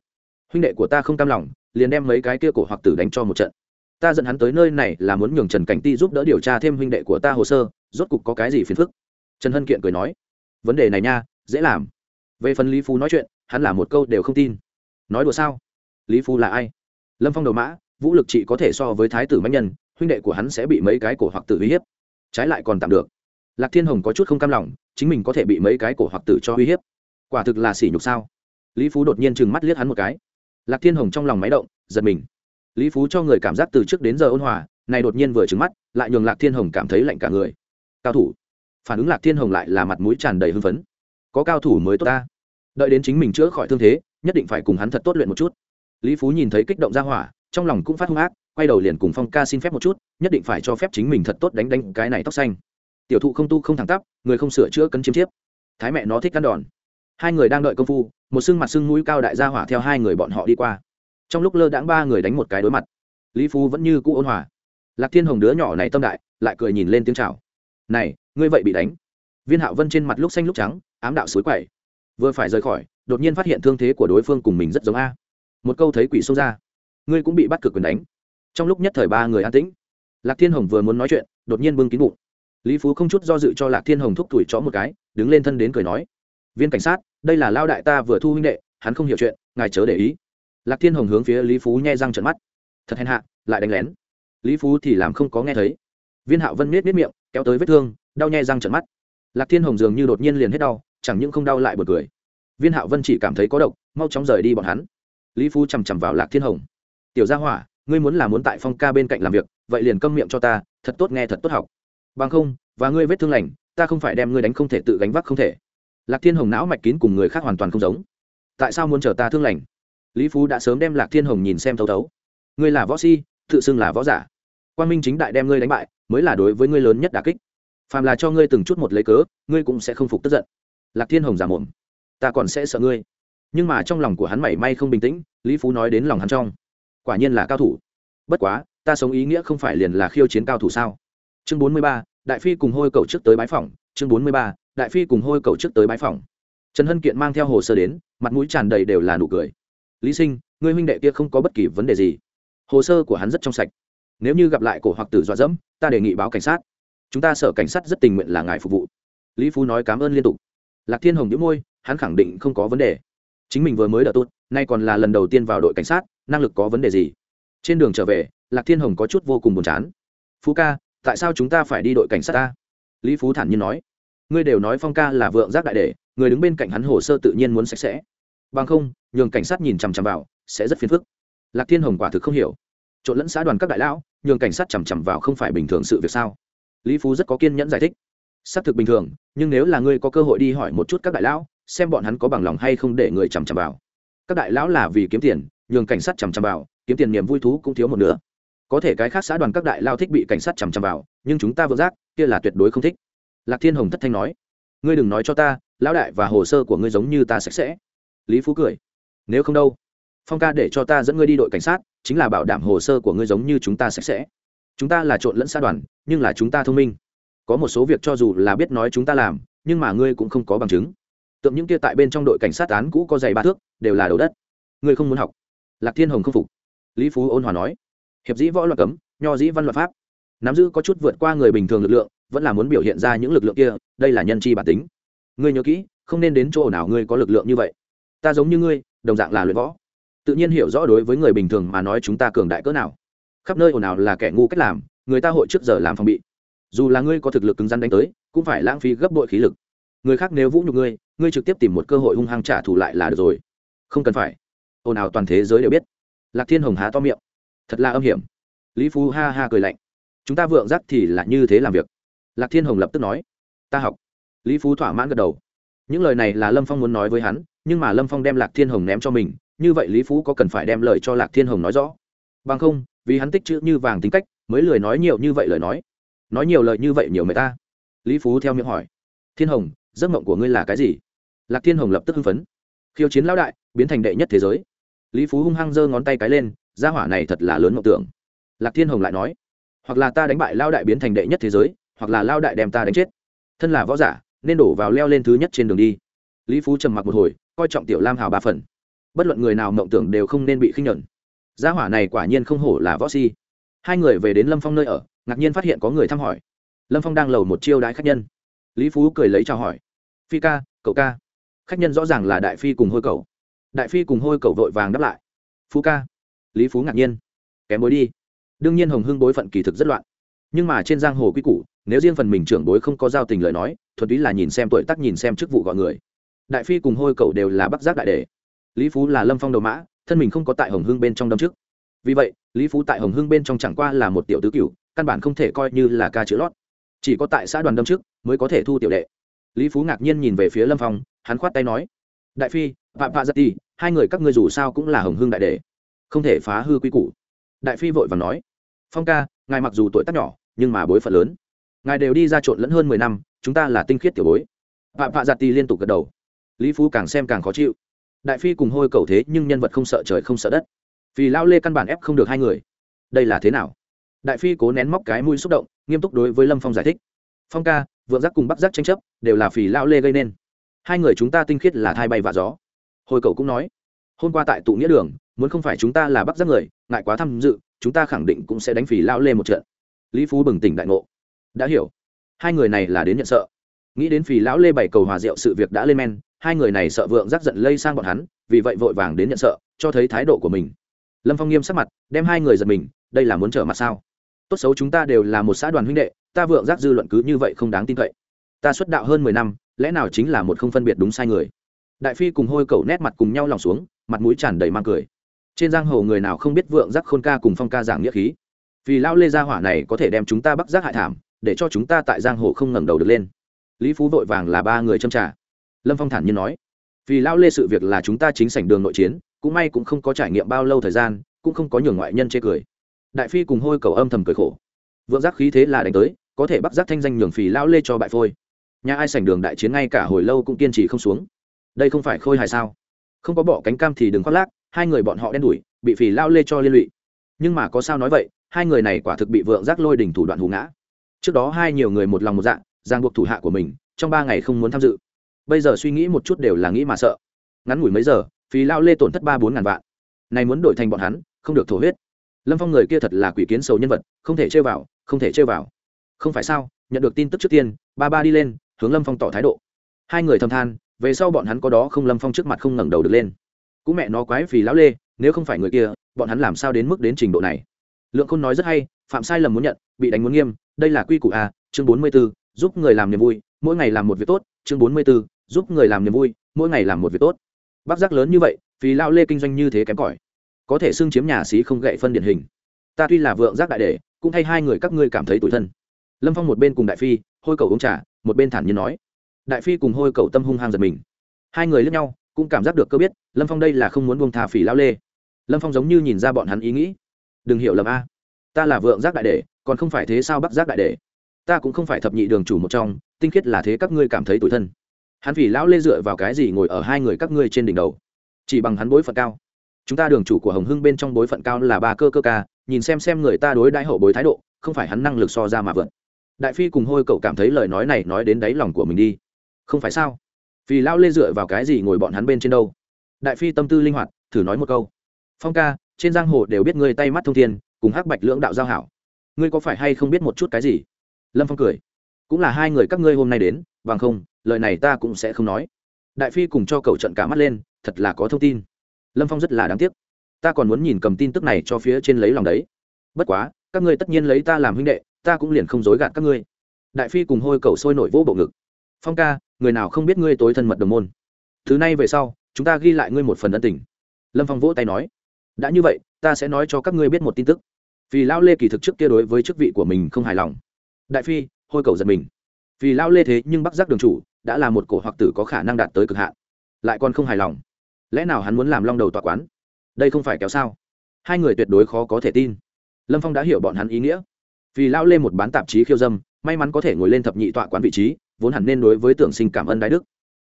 Huynh đệ của ta không cam lòng, liền đem mấy cái kia cổ hoặc tử đánh cho một trận. Ta dẫn hắn tới nơi này là muốn nhường trần cảnh ti giúp đỡ điều tra thêm huynh đệ của ta hồ sơ, rốt cục có cái gì phiền phức? Trần hân kiện cười nói, vấn đề này nha, dễ làm. Về phần lý phú nói chuyện, hắn là một câu đều không tin nói đùa sao? Lý Phu là ai? Lâm phong đầu mã, vũ lực chỉ có thể so với thái tử mạnh nhân, huynh đệ của hắn sẽ bị mấy cái cổ hoặc tử uy hiếp. Trái lại còn tạm được. Lạc thiên hồng có chút không cam lòng, chính mình có thể bị mấy cái cổ hoặc tử cho uy hiếp. Quả thực là sỉ nhục sao? Lý phú đột nhiên trừng mắt liếc hắn một cái. Lạc thiên hồng trong lòng máy động, giật mình. Lý phú cho người cảm giác từ trước đến giờ ôn hòa, này đột nhiên vừa trừng mắt, lại nhường lạc thiên hồng cảm thấy lạnh cả người. Cao thủ. Phản ứng lạc thiên hồng lại là mặt mũi tràn đầy hưng phấn. Có cao thủ mới tốt ta. Đợi đến chính mình chữa khỏi thương thế nhất định phải cùng hắn thật tốt luyện một chút. Lý phú nhìn thấy kích động ra hỏa, trong lòng cũng phát hung ác, quay đầu liền cùng phong ca xin phép một chút, nhất định phải cho phép chính mình thật tốt đánh đánh cái này tóc xanh. Tiểu thụ không tu không thẳng tắp, người không sửa chữa cấn chiếm chiếp. Thái mẹ nó thích căn đòn. Hai người đang đợi công phu, một xương mặt xương mũi cao đại gia hỏa theo hai người bọn họ đi qua. Trong lúc lơ đãng ba người đánh một cái đối mặt, lý phú vẫn như cũ ôn hòa. Lạc thiên hồng đứa nhỏ này tâm đại, lại cười nhìn lên tiếng chào. Này, ngươi vậy bị đánh? Viên hạo vân trên mặt lúc xanh lúc trắng, ám đạo suối quẩy. Vừa phải rời khỏi đột nhiên phát hiện thương thế của đối phương cùng mình rất giống a. Một câu thấy quỷ xông ra. Ngươi cũng bị bắt cực quyền đánh. Trong lúc nhất thời ba người an tĩnh. Lạc thiên hồng vừa muốn nói chuyện, đột nhiên bưng kín bụng. Lý phú không chút do dự cho lạc thiên hồng thúc tuổi chó một cái, đứng lên thân đến cười nói. Viên cảnh sát, đây là lao đại ta vừa thu huynh đệ, hắn không hiểu chuyện, ngài chớ để ý. Lạc thiên hồng hướng phía lý phú nhai răng trận mắt. Thật hèn hạ, lại đánh lén. Lý phú thì làm không có nghe thấy. Viên hạo vân miết miết miệng, kéo tới vết thương, đau nhai răng trận mắt. Lạc thiên hồng dường như đột nhiên liền hết đau, chẳng những không đau lại bật cười viên hạo vân chỉ cảm thấy có độc, mau chóng rời đi bọn hắn. Lý phú chằm chằm vào lạc thiên hồng. Tiểu gia hỏa, ngươi muốn là muốn tại phong ca bên cạnh làm việc, vậy liền câm miệng cho ta, thật tốt nghe thật tốt học. Bằng không, và ngươi vết thương lành, ta không phải đem ngươi đánh không thể tự gánh vác không thể. Lạc thiên hồng não mạch kín cùng người khác hoàn toàn không giống. Tại sao muốn chờ ta thương lành? Lý phú đã sớm đem lạc thiên hồng nhìn xem thấu thấu. Ngươi là võ si, tự xưng là võ giả. Quan minh chính đại đem ngươi đánh bại, mới là đối với ngươi lớn nhất đà kích. Phàm là cho ngươi từng chút một lấy cớ, ngươi cũng sẽ không phục tức giận. Lạc thiên hồng giả mồm ta còn sẽ sợ ngươi. Nhưng mà trong lòng của hắn mảy may không bình tĩnh, lý phú nói đến lòng hắn trong. Quả nhiên là cao thủ. Bất quá, ta sống ý nghĩa không phải liền là khiêu chiến cao thủ sao? Chương bốn mươi ba, đại phi cùng hôi cầu trước tới bái phòng chương bốn mươi ba, đại phi cùng hôi cầu trước tới bái phòng trần hân kiện mang theo hồ sơ đến, mặt mũi tràn đầy đều là nụ cười. Lý sinh, ngươi huynh đệ kia không có bất kỳ vấn đề gì. Hồ sơ của hắn rất trong sạch. Nếu như gặp lại cổ hoặc tử dọa dẫm, ta đề nghị báo cảnh sát. Chúng ta sở cảnh sát rất tình nguyện là ngài phục vụ. Lý phú nói cảm ơn liên tục. Lạc thiên hồng đĩu môi hắn khẳng định không có vấn đề. Chính mình vừa mới đỡ tốt nay còn là lần đầu tiên vào đội cảnh sát, năng lực có vấn đề gì? Trên đường trở về, lạc thiên hồng có chút vô cùng buồn chán. Phú ca, tại sao chúng ta phải đi đội cảnh sát ta? Lý phú thản nhiên nói. Ngươi đều nói phong ca là vượng giác đại đệ, người đứng bên cạnh hắn hồ sơ tự nhiên muốn sạch sẽ. Bằng không, nhường cảnh sát nhìn chằm chằm vào, sẽ rất phiền phức. Lạc thiên hồng quả thực không hiểu. Trộn lẫn xã đoàn các đại lão, nhường cảnh sát chằm chằm vào không phải bình thường sự việc sao? Lý phú rất có kiên nhẫn giải thích. Xác thực bình thường, nhưng nếu là ngươi có cơ hội đi hỏi một chút các đại lão xem bọn hắn có bằng lòng hay không để người chằm chằm vào. Các đại lão là vì kiếm tiền, nhường cảnh sát chằm chằm vào, kiếm tiền niềm vui thú cũng thiếu một nửa. Có thể cái khác xã đoàn các đại lao thích bị cảnh sát chằm chằm vào, nhưng chúng ta vỡ giác, kia là tuyệt đối không thích. Lạc thiên hồng thất thanh nói, ngươi đừng nói cho ta, lão đại và hồ sơ của ngươi giống như ta sạch sẽ. Lý phú cười, nếu không đâu, phong ca để cho ta dẫn ngươi đi đội cảnh sát, chính là bảo đảm hồ sơ của ngươi giống như chúng ta sạch sẽ. Chúng ta là trộn lẫn xã đoàn, nhưng là chúng ta thông minh. Có một số việc cho dù là biết nói chúng ta làm, nhưng mà ngươi cũng không có bằng chứng tượng những kia tại bên trong đội cảnh sát án cũ có giày ba thước, đều là đầu đất. Ngươi không muốn học. Lạc thiên hồng không phục. Lý phú ôn hòa nói. Hiệp dĩ võ luật cấm, nho dĩ văn luật pháp. Nắm giữ có chút vượt qua người bình thường lực lượng, vẫn là muốn biểu hiện ra những lực lượng kia, đây là nhân chi bản tính. Ngươi nhớ kỹ, không nên đến chỗ nào ngươi có lực lượng như vậy. Ta giống như ngươi, đồng dạng là luyện võ. Tự nhiên hiểu rõ đối với người bình thường mà nói chúng ta cường đại cỡ nào. Khắp nơi ồn ào là kẻ ngu cách làm, người ta hội trước giờ làm phòng bị. Dù là ngươi có thực lực cứng rắn đánh tới, cũng phải lãng phí gấp bội khí lực người khác nếu vũ nhục ngươi ngươi trực tiếp tìm một cơ hội hung hăng trả thù lại là được rồi. Không cần phải. Ồn ào toàn thế giới đều biết. Lạc thiên hồng há to miệng. Thật là âm hiểm. Lý phú ha ha cười lạnh. Chúng ta vượng giác thì là như thế làm việc. Lạc thiên hồng lập tức nói. Ta học. Lý phú thỏa mãn gật đầu. Những lời này là lâm phong muốn nói với hắn, nhưng mà lâm phong đem lạc thiên hồng ném cho mình, như vậy lý phú có cần phải đem lời cho lạc thiên hồng nói rõ? Bằng không, vì hắn tích chữ như vàng tính cách, mới lười nói nhiều như vậy lời nói. Nói nhiều lời như vậy nhiều người ta. Lý phú theo miệng hỏi. Thiên hồng giấc mộng của ngươi là cái gì? Lạc thiên hồng lập tức hưng phấn. Khiêu chiến lão đại, biến thành đệ nhất thế giới. Lý phú hung hăng giơ ngón tay cái lên, gia hỏa này thật là lớn mộng tưởng. Lạc thiên hồng lại nói, hoặc là ta đánh bại lao đại biến thành đệ nhất thế giới, hoặc là lao đại đem ta đánh chết. Thân là võ giả, nên đổ vào leo lên thứ nhất trên đường đi. Lý phú trầm mặc một hồi, coi trọng tiểu lam hào ba phần. Bất luận người nào mộng tưởng đều không nên bị khinh nhuận gia hỏa này quả nhiên không hổ là võ si. Hai người về đến lâm phong nơi ở, ngạc nhiên phát hiện có người thăm hỏi. Lâm phong đang lầu một chiêu đãi khách nhân. Lý phú cười lấy chào hỏi phi ca, cậu ca. Khách nhân rõ ràng là đại phi cùng hôi cầu đại phi cùng hôi cầu vội vàng đáp lại. Phú ca. Lý phú ngạc nhiên. Kém bối đi. Đương nhiên hồng hưng bối phận kỳ thực rất loạn. Nhưng mà trên giang hồ quy củ, nếu riêng phần mình trưởng bối không có giao tình lời nói, thuần túy là nhìn xem tuổi tác, nhìn xem chức vụ gọi người. Đại phi cùng hôi cầu đều là bắc giác đại đề lý phú là lâm phong đầu mã, thân mình không có tại hồng hưng bên trong đâm trước. vì vậy, lý phú tại hồng hưng bên trong chẳng qua là một tiểu tứ cửu, căn bản không thể coi như là ca chữ lót. Chỉ có tại xã đoàn đâm trước mới có thể thu tiểu đệ lý phú ngạc nhiên nhìn về phía lâm phong, hắn khoát tay nói, đại phi phạm vạ giật đi hai người các ngươi dù sao cũng là hồng hương đại đệ, không thể phá hư quy củ. Đại phi vội và nói, phong ca, ngài mặc dù tuổi tác nhỏ, nhưng mà bối phận lớn. Ngài đều đi ra trộn lẫn hơn mười năm, chúng ta là tinh khiết tiểu bối. Phạm vạ giật đi liên tục gật đầu. Lý phú càng xem càng khó chịu. Đại phi cùng hôi cầu thế nhưng nhân vật không sợ trời không sợ đất. Vì lao lê căn bản ép không được hai người. Đây là thế nào? Đại phi cố nén móc cái mũi xúc động, nghiêm túc đối với lâm phong giải thích. Phong ca vượng giác cùng bắc giác tranh chấp, đều là phì lao lê gây nên. Hai người chúng ta tinh khiết là thai bay và gió. Hồi cậu cũng nói, hôm qua tại tụ nghĩa đường, muốn không phải chúng ta là bắc giác người, ngại quá tham dự, chúng ta khẳng định cũng sẽ đánh phì lao lê một trận. Lý phú bừng tỉnh đại ngộ. Đã hiểu. Hai người này là đến nhận sợ. Nghĩ đến phì lão lê bảy cầu hòa diệu sự việc đã lên men, hai người này sợ vượng giác giận lây sang bọn hắn, vì vậy vội vàng đến nhận sợ, cho thấy thái độ của mình. Lâm phong nghiêm sắc mặt, đem hai người giật mình, đây là muốn trở mặt sao? Tốt xấu chúng ta đều là một xã đoàn huynh đệ ta vượng giác dư luận cứ như vậy không đáng tin cậy. Ta xuất đạo hơn mười năm, lẽ nào chính là một không phân biệt đúng sai người? Đại phi cùng hôi cầu nét mặt cùng nhau lòng xuống, mặt mũi tràn đầy mang cười. Trên giang hồ người nào không biết vượng giác khôn ca cùng phong ca giảng nghĩa khí? Vì lão lê gia hỏa này có thể đem chúng ta bắt giác hại thảm, để cho chúng ta tại giang hồ không ngẩng đầu được lên. Lý phú vội vàng là ba người châm trả lâm phong thản nhiên nói, vì lão lê sự việc là chúng ta chính sảnh đường nội chiến, cũng may cũng không có trải nghiệm bao lâu thời gian, cũng không có nhường ngoại nhân chê cười. Đại phi cùng hôi cầu âm thầm cười khổ. Vượng giác khí thế là đánh tới có thể bắt giác thanh danh nhường phì lao lê cho bại phôi. Nhà ai sảnh đường đại chiến ngay cả hồi lâu cũng kiên trì không xuống. Đây không phải khôi hài sao? Không có bỏ cánh cam thì đừng khoác lác, hai người bọn họ đen đủi, bị phì lao lê cho liên lụy. Nhưng mà có sao nói vậy, hai người này quả thực bị vượng giác lôi đỉnh thủ đoạn hù ngã. Trước đó hai nhiều người một lòng một dạng giang buộc thủ hạ của mình, trong ba ngày không muốn tham dự. Bây giờ suy nghĩ một chút đều là nghĩ mà sợ. Ngắn ngủi mấy giờ, phì lao lê tổn thất ba bốn ngàn vạn. Này muốn đổi thành bọn hắn, không được thổ huyết. Lâm phong người kia thật là quỷ kiến sầu nhân vật, không thể chơi vào, không thể chơi vào không phải sao, nhận được tin tức trước tiên, ba ba đi lên, hướng lâm phong tỏ thái độ. Hai người thầm than, về sau bọn hắn có đó không lâm phong trước mặt không ngẩng đầu được lên. Cũng mẹ nó quái vì lão lê, nếu không phải người kia, bọn hắn làm sao đến mức đến trình độ này? Lượng khôn nói rất hay, phạm sai lầm muốn nhận, bị đánh muốn nghiêm, đây là quy củ a, chương bốn mươi b ố giúp người làm niềm vui, mỗi ngày làm một việc tốt, chương bốn mươi b ố giúp người làm niềm vui, mỗi ngày làm một việc tốt. Bác giác lớn như vậy vì lao lê kinh doanh như thế kém cỏi. Có thể xưng chiếm nhà xí không gậy phân điển hình. Ta tuy là vượng giác đại đệ, cũng thay hai người các ngươi cảm thấy tủi thân lâm phong một bên cùng đại phi hôi cầu uống trà, một bên thản nhiên nói. Đại phi cùng hôi cầu tâm hung hăng giật mình. Hai người lướt nhau, cũng cảm giác được cơ biết, lâm phong đây là không muốn buông thà phỉ lao lê. Lâm phong giống như nhìn ra bọn hắn ý nghĩ. Đừng hiểu lầm a. Ta là vượng giác đại đệ, còn không phải thế sao bắc giác đại đệ? Ta cũng không phải thập nhị đường chủ một trong, tinh khiết là thế các ngươi cảm thấy tủi thân. Hắn vì lão lê dựa vào cái gì ngồi ở hai người các ngươi trên đỉnh đầu? Chỉ bằng hắn bối phận cao. Chúng ta đường chủ của hồng hưng bên trong bối phận cao là ba cơ cơ ca, nhìn xem xem người ta đối đãi hậu bối thái độ, không phải hắn năng lực so ra mà vượt đại phi cùng hôi cậu cảm thấy lời nói này nói đến đáy lòng của mình đi. Không phải sao? Vì lao lê dựa vào cái gì ngồi bọn hắn bên trên đâu? Đại phi tâm tư linh hoạt, thử nói một câu. Phong ca, trên giang hồ đều biết ngươi tay mắt thông thiên, cùng hắc bạch lưỡng đạo giao hảo. Ngươi có phải hay không biết một chút cái gì? Lâm phong cười. Cũng là hai người các ngươi hôm nay đến bằng không, lời này ta cũng sẽ không nói. Đại phi cùng cho cậu trận cả mắt lên, thật là có thông tin. Lâm phong rất là đáng tiếc. Ta còn muốn nhìn cầm tin tức này cho phía trên lấy lòng đấy. Bất quá, các ngươi tất nhiên lấy ta làm huynh đệ ta cũng liền không dối gạt các ngươi. Đại phi cùng hôi cầu sôi nổi vỗ bộ ngực. Phong ca, người nào không biết ngươi tối thân mật đồng môn? Thứ này về sau, chúng ta ghi lại ngươi một phần ân tình. Lâm phong vỗ tay nói, đã như vậy, ta sẽ nói cho các ngươi biết một tin tức. Vì lão lê kỳ thực trước kia đối với chức vị của mình không hài lòng. Đại phi, hôi cầu giật mình. Vì lão lê thế nhưng bắc giác đường chủ, đã là một cổ hoặc tử có khả năng đạt tới cực hạn. Lại còn không hài lòng. Lẽ nào hắn muốn làm long đầu tòa quán? Đây không phải kéo sao? Hai người tuyệt đối khó có thể tin. Lâm phong đã hiểu bọn hắn ý nghĩa vì lão lê một bán tạp chí khiêu dâm, may mắn có thể ngồi lên thập nhị tọa quán vị trí, vốn hẳn nên đối với tưởng sinh cảm ơn đại đức.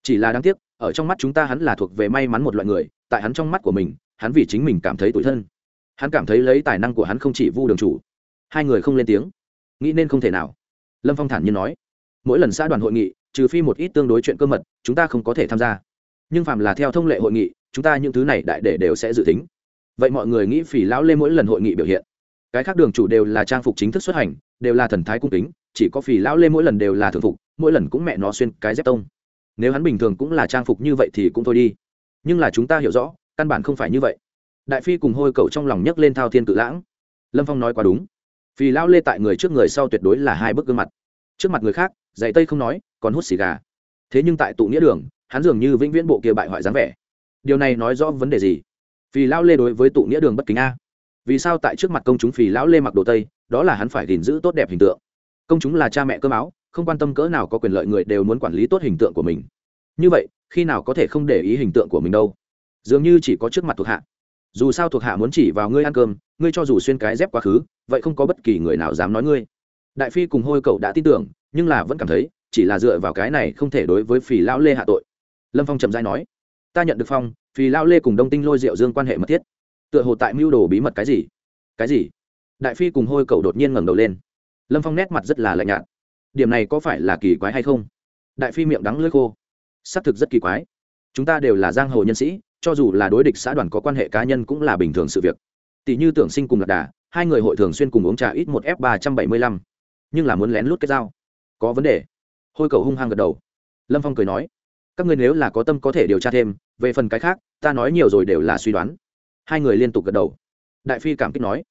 Chỉ là đáng tiếc, ở trong mắt chúng ta hắn là thuộc về may mắn một loại người, tại hắn trong mắt của mình, hắn vì chính mình cảm thấy tủi thân. Hắn cảm thấy lấy tài năng của hắn không chỉ vu đường chủ. Hai người không lên tiếng. Nghĩ nên không thể nào. Lâm phong thản nhiên nói. Mỗi lần xã đoàn hội nghị, trừ phi một ít tương đối chuyện cơ mật, chúng ta không có thể tham gia. Nhưng phạm là theo thông lệ hội nghị, chúng ta những thứ này đại để đều sẽ dự tính. Vậy mọi người nghĩ phỉ lão lê mỗi lần hội nghị biểu hiện cái khác đường chủ đều là trang phục chính thức xuất hành, đều là thần thái cung kính, chỉ có phì lão lê mỗi lần đều là thường phục, mỗi lần cũng mẹ nó xuyên cái dép tông. Nếu hắn bình thường cũng là trang phục như vậy thì cũng thôi đi. Nhưng là chúng ta hiểu rõ, căn bản không phải như vậy. Đại phi cùng hôi cậu trong lòng nhấc lên thao thiên cự lãng. Lâm phong nói quá đúng. Phì lão lê tại người trước người sau tuyệt đối là hai bức gương mặt. Trước mặt người khác dạy tây không nói, còn hút xì gà. Thế nhưng tại tụ nghĩa đường, hắn dường như vĩnh viễn bộ kia bại hoại dáng vẻ. Điều này nói rõ vấn đề gì? Phì lão lê đối với tụ nghĩa đường bất kính a vì sao tại trước mặt công chúng phì lão lê mặc đồ tây, đó là hắn phải gìn giữ tốt đẹp hình tượng. Công chúng là cha mẹ cơm áo, không quan tâm cỡ nào có quyền lợi người đều muốn quản lý tốt hình tượng của mình. Như vậy, khi nào có thể không để ý hình tượng của mình đâu? Dường như chỉ có trước mặt thuộc hạ. Dù sao thuộc hạ muốn chỉ vào ngươi ăn cơm, ngươi cho dù xuyên cái dép quá khứ, vậy không có bất kỳ người nào dám nói ngươi. Đại phi cùng hôi cậu đã tin tưởng, nhưng là vẫn cảm thấy, chỉ là dựa vào cái này không thể đối với phì lão lê hạ tội. Lâm phong trầm dai nói, ta nhận được phong, phì lão lê cùng đông tinh lôi diệu dương quan hệ mật thiết tựa hồ tại mưu đồ bí mật cái gì? Cái gì? Đại phi cùng hôi Cầu đột nhiên ngẩng đầu lên. Lâm phong nét mặt rất là lạnh nhạt. Điểm này có phải là kỳ quái hay không? Đại phi miệng đắng lưỡi khô. Xác thực rất kỳ quái. Chúng ta đều là giang hồ nhân sĩ, cho dù là đối địch xã đoàn có quan hệ cá nhân cũng là bình thường sự việc. Tỷ như tưởng sinh cùng lạc đà, hai người hội thường xuyên cùng uống trà ít một f ba trăm bảy mươi lăm. Nhưng là muốn lén lút cái dao có vấn đề. Hôi cầu hung hăng gật đầu. Lâm phong cười nói, các người nếu là có tâm có thể điều tra thêm, về phần cái khác, ta nói nhiều rồi đều là suy đoán hai người liên tục gật đầu. Đại phi cảm kích nói,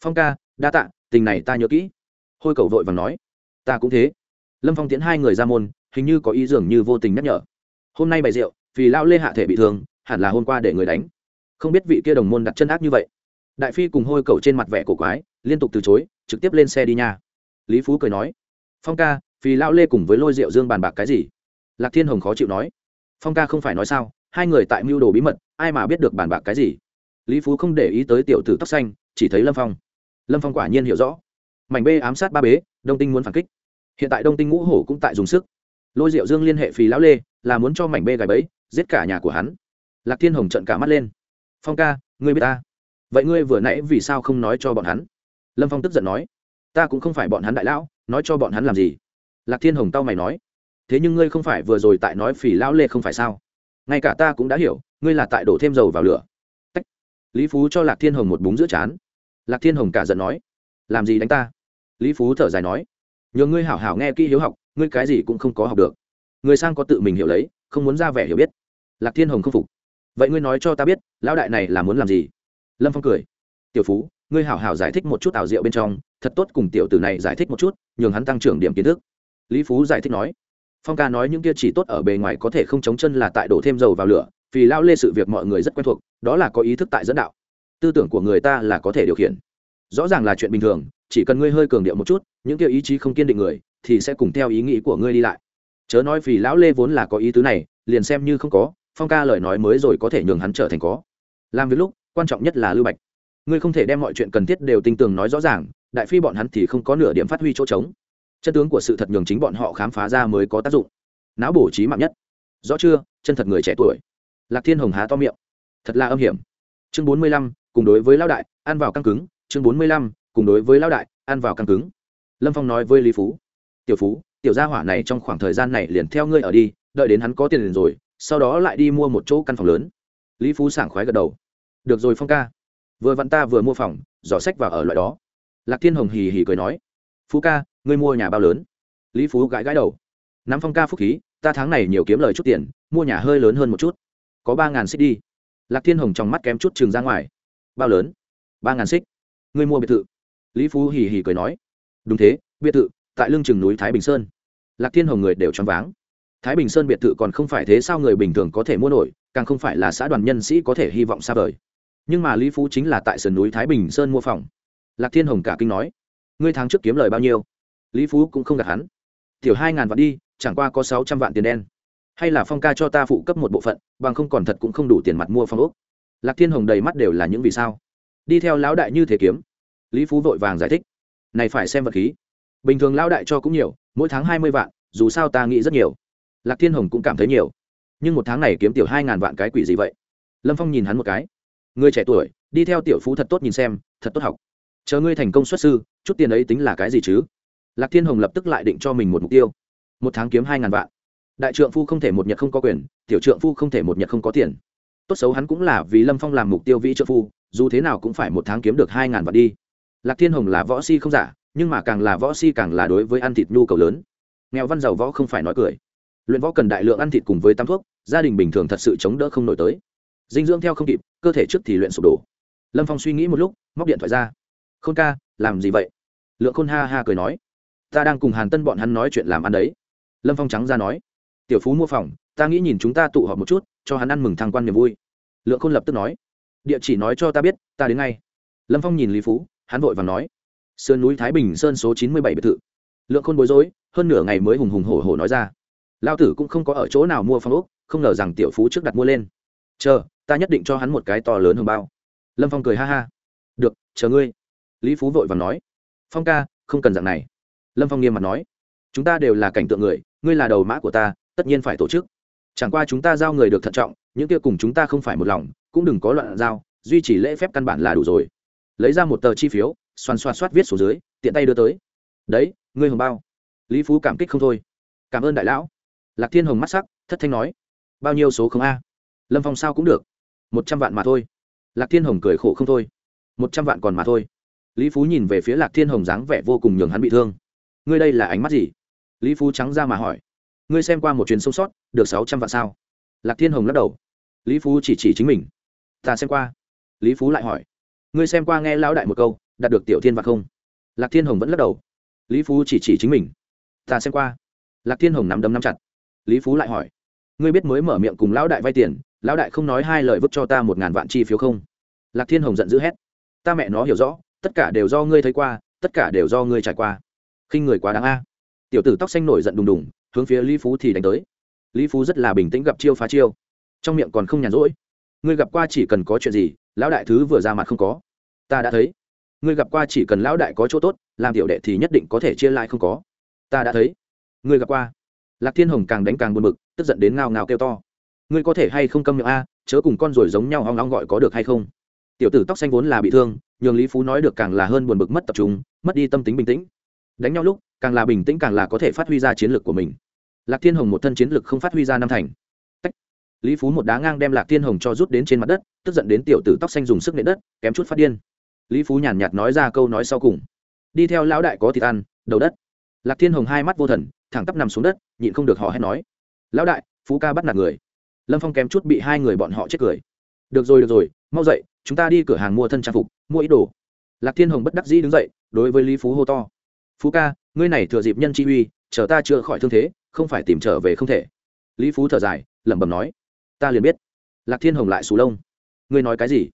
phong ca, đa tạ, tình này ta nhớ kỹ. Hôi cầu vội và nói, ta cũng thế. Lâm phong tiến hai người ra môn, hình như có ý dường như vô tình nhắc nhở. Hôm nay bày rượu, vì lao lê hạ thể bị thương, hẳn là hôm qua để người đánh. Không biết vị kia đồng môn đặt chân ác như vậy. Đại phi cùng hôi cầu trên mặt vẻ cổ quái, liên tục từ chối, trực tiếp lên xe đi nha. Lý phú cười nói, phong ca, vì lao lê cùng với lôi rượu dương bàn bạc cái gì? Lạc thiên hồng khó chịu nói, phong ca không phải nói sao, hai người tại mưu đồ bí mật, ai mà biết được bàn bạc cái gì? Lý phú không để ý tới tiểu tử tóc xanh, chỉ thấy lâm phong. Lâm phong quả nhiên hiểu rõ. Mảnh b ám sát ba bế, đông tinh muốn phản kích. Hiện tại đông tinh ngũ hổ cũng tại dùng sức. Lôi diệu dương liên hệ phì lão lê, là muốn cho mảnh b gài bẫy, giết cả nhà của hắn. Lạc thiên hồng trận cả mắt lên. Phong ca, ngươi biết ta. Vậy ngươi vừa nãy vì sao không nói cho bọn hắn? Lâm phong tức giận nói. Ta cũng không phải bọn hắn đại lão, nói cho bọn hắn làm gì? Lạc thiên hồng tao mày nói. Thế nhưng ngươi không phải vừa rồi tại nói phỉ lão lê không phải sao? Ngay cả ta cũng đã hiểu, ngươi là tại đổ thêm dầu vào lửa lý phú cho lạc thiên hồng một búng giữa chán. Lạc thiên hồng cả giận nói, làm gì đánh ta? Lý phú thở dài nói, nhờ ngươi hảo hảo nghe kỹ hiếu học, ngươi cái gì cũng không có học được. Người sang có tự mình hiểu lấy, không muốn ra vẻ hiểu biết. Lạc thiên hồng không phục, vậy ngươi nói cho ta biết, lão đại này là muốn làm gì? Lâm phong cười, tiểu phú, ngươi hảo hảo giải thích một chút ảo diệu bên trong, thật tốt cùng tiểu tử này giải thích một chút, nhường hắn tăng trưởng điểm kiến thức. Lý phú giải thích nói, phong ca nói những kia chỉ tốt ở bề ngoài có thể không chống chân là tại đổ thêm dầu vào lửa vì lao lê sự việc mọi người rất quen thuộc, đó là có ý thức tại dẫn đạo. Tư tưởng của người ta là có thể điều khiển. Rõ ràng là chuyện bình thường, chỉ cần ngươi hơi cường điệu một chút, những kia ý chí không kiên định người, thì sẽ cùng theo ý nghĩ của ngươi đi lại. Chớ nói vì lão lê vốn là có ý tứ này, liền xem như không có, phong ca lời nói mới rồi có thể nhường hắn trở thành có. Làm việc lúc, quan trọng nhất là lưu bạch. Ngươi không thể đem mọi chuyện cần thiết đều tinh tường nói rõ ràng, đại phi bọn hắn thì không có nửa điểm phát huy chỗ trống. Chân tướng của sự thật nhường chính bọn họ khám phá ra mới có tác dụng. Não bổ trí mạng nhất. Rõ chưa? Chân thật người trẻ tuổi lạc thiên hồng há to miệng. Thật là âm hiểm. Chương bốn mươi lăm, cùng đối với lao đại, ăn vào căng cứng. Chương bốn mươi lăm, cùng đối với lao đại, ăn vào căng cứng. Lâm phong nói với lý phú. Tiểu phú, tiểu gia hỏa này trong khoảng thời gian này liền theo ngươi ở đi, đợi đến hắn có tiền liền rồi, sau đó lại đi mua một chỗ căn phòng lớn. Lý phú sảng khoái gật đầu. Được rồi phong ca. Vừa vặn ta vừa mua phòng, giỏ sách vào ở loại đó. Lạc thiên hồng hì hì cười nói. Phú ca, ngươi mua nhà bao lớn? Lý phú gãi gãi đầu. Nắm phong ca phúc khí, ta tháng này nhiều kiếm lời chút tiền, mua nhà hơi lớn hơn một chút có ba ngàn xích đi. Lạc thiên hồng trong mắt kém chút trường ra ngoài. Bao lớn? Ba ngàn xích. Ngươi mua biệt thự. Lý phú hì hì cười nói. Đúng thế, biệt thự, tại lưng chừng núi thái bình sơn. Lạc thiên hồng người đều choáng váng. Thái bình sơn biệt thự còn không phải thế sao người bình thường có thể mua nổi, càng không phải là xã đoàn nhân sĩ có thể hy vọng xa vời. Nhưng mà lý phú chính là tại sườn núi thái bình sơn mua phòng. Lạc thiên hồng cả kinh nói. Ngươi tháng trước kiếm lời bao nhiêu? Lý phú cũng không gạt hắn. Tiểu hai ngàn vạn đi, chẳng qua có sáu trăm vạn tiền đen hay là phong ca cho ta phụ cấp một bộ phận, bằng không còn thật cũng không đủ tiền mặt mua phong ốc. Lạc thiên hồng đầy mắt đều là những vì sao. Đi theo lão đại như thế kiếm. Lý phú vội vàng giải thích. Này phải xem vật khí. Bình thường lão đại cho cũng nhiều, mỗi tháng hai mươi vạn, dù sao ta nghĩ rất nhiều. Lạc thiên hồng cũng cảm thấy nhiều. Nhưng một tháng này kiếm tiểu hai ngàn vạn cái quỷ gì vậy? Lâm phong nhìn hắn một cái. Người trẻ tuổi, đi theo tiểu phú thật tốt nhìn xem, thật tốt học. Chờ ngươi thành công xuất sư, chút tiền ấy tính là cái gì chứ? Lạc thiên hồng lập tức lại định cho mình một mục tiêu. Một tháng kiếm hai ngàn vạn đại trượng phu không thể một nhật không có quyền, tiểu trượng phu không thể một nhật không có tiền. Tốt xấu hắn cũng là vì lâm phong làm mục tiêu vĩ trợ phu, dù thế nào cũng phải một tháng kiếm được hai ngàn vạn đi. Lạc thiên hồng là võ si không giả, nhưng mà càng là võ si càng là đối với ăn thịt nhu cầu lớn. Nghèo văn giàu võ không phải nói cười. Luyện võ cần đại lượng ăn thịt cùng với tam thuốc, gia đình bình thường thật sự chống đỡ không nổi tới. Dinh dưỡng theo không kịp, cơ thể trước thì luyện sụp đổ. Lâm phong suy nghĩ một lúc, móc điện thoại ra. Khôn ca, làm gì vậy? Lượng khôn ha ha cười nói. Ta đang cùng hàn tân bọn hắn nói chuyện làm ăn đấy. Lâm phong trắng ra nói tiểu phú mua phòng, ta nghĩ nhìn chúng ta tụ họp một chút, cho hắn ăn mừng thăng quan niềm vui. Lượng khôn lập tức nói, địa chỉ nói cho ta biết, ta đến ngay. Lâm phong nhìn lý phú, hắn vội và nói sơn núi thái bình sơn số chín mươi bảy biệt thự. Lượng khôn bối rối, hơn nửa ngày mới hùng hùng hổ hổ nói ra lao tử cũng không có ở chỗ nào mua phòng úc không ngờ rằng tiểu phú trước đặt mua lên. Chờ, ta nhất định cho hắn một cái to lớn hơn bao. Lâm phong cười ha ha, được, chờ ngươi. Lý phú vội và nói, phong ca, không cần dạng này. Lâm phong nghiêm mặt nói, chúng ta đều là cảnh tượng người, ngươi là đầu mã của ta tất nhiên phải tổ chức. Chẳng qua chúng ta giao người được thận trọng, những kia cùng chúng ta không phải một lòng, cũng đừng có loạn giao, duy trì lễ phép căn bản là đủ rồi. Lấy ra một tờ chi phiếu, xoan xoan xoát viết xuống dưới, tiện tay đưa tới. Đấy, ngươi hồng bao. Lý phú cảm kích không thôi. Cảm ơn đại lão. Lạc thiên hồng mắt sắc, thất thanh nói. Bao nhiêu số không a? Lâm phong sao cũng được. Một trăm vạn mà thôi. Lạc thiên hồng cười khổ không thôi. Một trăm vạn còn mà thôi. Lý phú nhìn về phía lạc thiên hồng dáng vẻ vô cùng nhường hắn bị thương. Ngươi đây là ánh mắt gì? Lý phú trắng ra mà hỏi ngươi xem qua một chuyến sống sót, được sáu trăm vạn sao? Lạc thiên hồng lắc đầu. Lý phú chỉ chỉ chính mình. Ta xem qua. Lý phú lại hỏi. Ngươi xem qua nghe lão đại một câu, đạt được tiểu thiên vạn không? Lạc thiên hồng vẫn lắc đầu. Lý phú chỉ chỉ chính mình. Ta xem qua. Lạc thiên hồng nắm đấm nắm chặt. Lý phú lại hỏi. Ngươi biết mới mở miệng cùng lão đại vay tiền, lão đại không nói hai lời vứt cho ta một ngàn vạn chi phiếu không? Lạc thiên hồng giận dữ hét. Ta mẹ nó hiểu rõ, tất cả đều do ngươi thấy qua, tất cả đều do ngươi trải qua. Khinh người quá đáng a. Tiểu tử tóc xanh nổi giận đùng đùng hướng phía lý phú thì đánh tới. Lý phú rất là bình tĩnh gặp chiêu phá chiêu. Trong miệng còn không nhàn rỗi. Ngươi gặp qua chỉ cần có chuyện gì, lão đại thứ vừa ra mặt không có. Ta đã thấy. Ngươi gặp qua chỉ cần lão đại có chỗ tốt, làm tiểu đệ thì nhất định có thể chia lại không có. Ta đã thấy. Ngươi gặp qua. Lạc thiên hồng càng đánh càng buồn bực, tức giận đến ngao ngao kêu to. Ngươi có thể hay không câm miệng a, chớ cùng con rồi giống nhau hoang long gọi có được hay không? Tiểu tử tóc xanh vốn là bị thương, nhường lý phú nói được càng là hơn buồn bực mất tập trung, mất đi tâm tính bình tĩnh. Đánh nhau lúc càng là bình tĩnh càng là có thể phát huy ra chiến lược của mình. Lạc thiên hồng một thân chiến lược không phát huy ra năm thành. Tách. lý phú một đá ngang đem lạc thiên hồng cho rút đến trên mặt đất, tức giận đến tiểu tử tóc xanh dùng sức nện đất, kém chút phát điên. Lý phú nhàn nhạt nói ra câu nói sau cùng. Đi theo lão đại có thịt ăn, đầu đất. Lạc thiên hồng hai mắt vô thần, thẳng tắp nằm xuống đất, nhịn không được họ hét nói. Lão đại, phú ca bắt nạt người. Lâm phong kém chút bị hai người bọn họ chết cười. Được rồi được rồi, mau dậy, chúng ta đi cửa hàng mua thân trang phục, mua ít đồ. Lạc thiên hồng bất đắc dĩ đứng dậy, đối với lý phú hô to. Phú ca ngươi này thừa dịp nhân chi uy, chờ ta chưa khỏi thương thế, không phải tìm trở về không thể. Lý phú thở dài, lẩm bẩm nói, ta liền biết. Lạc thiên hồng lại xù lông. Ngươi nói cái gì?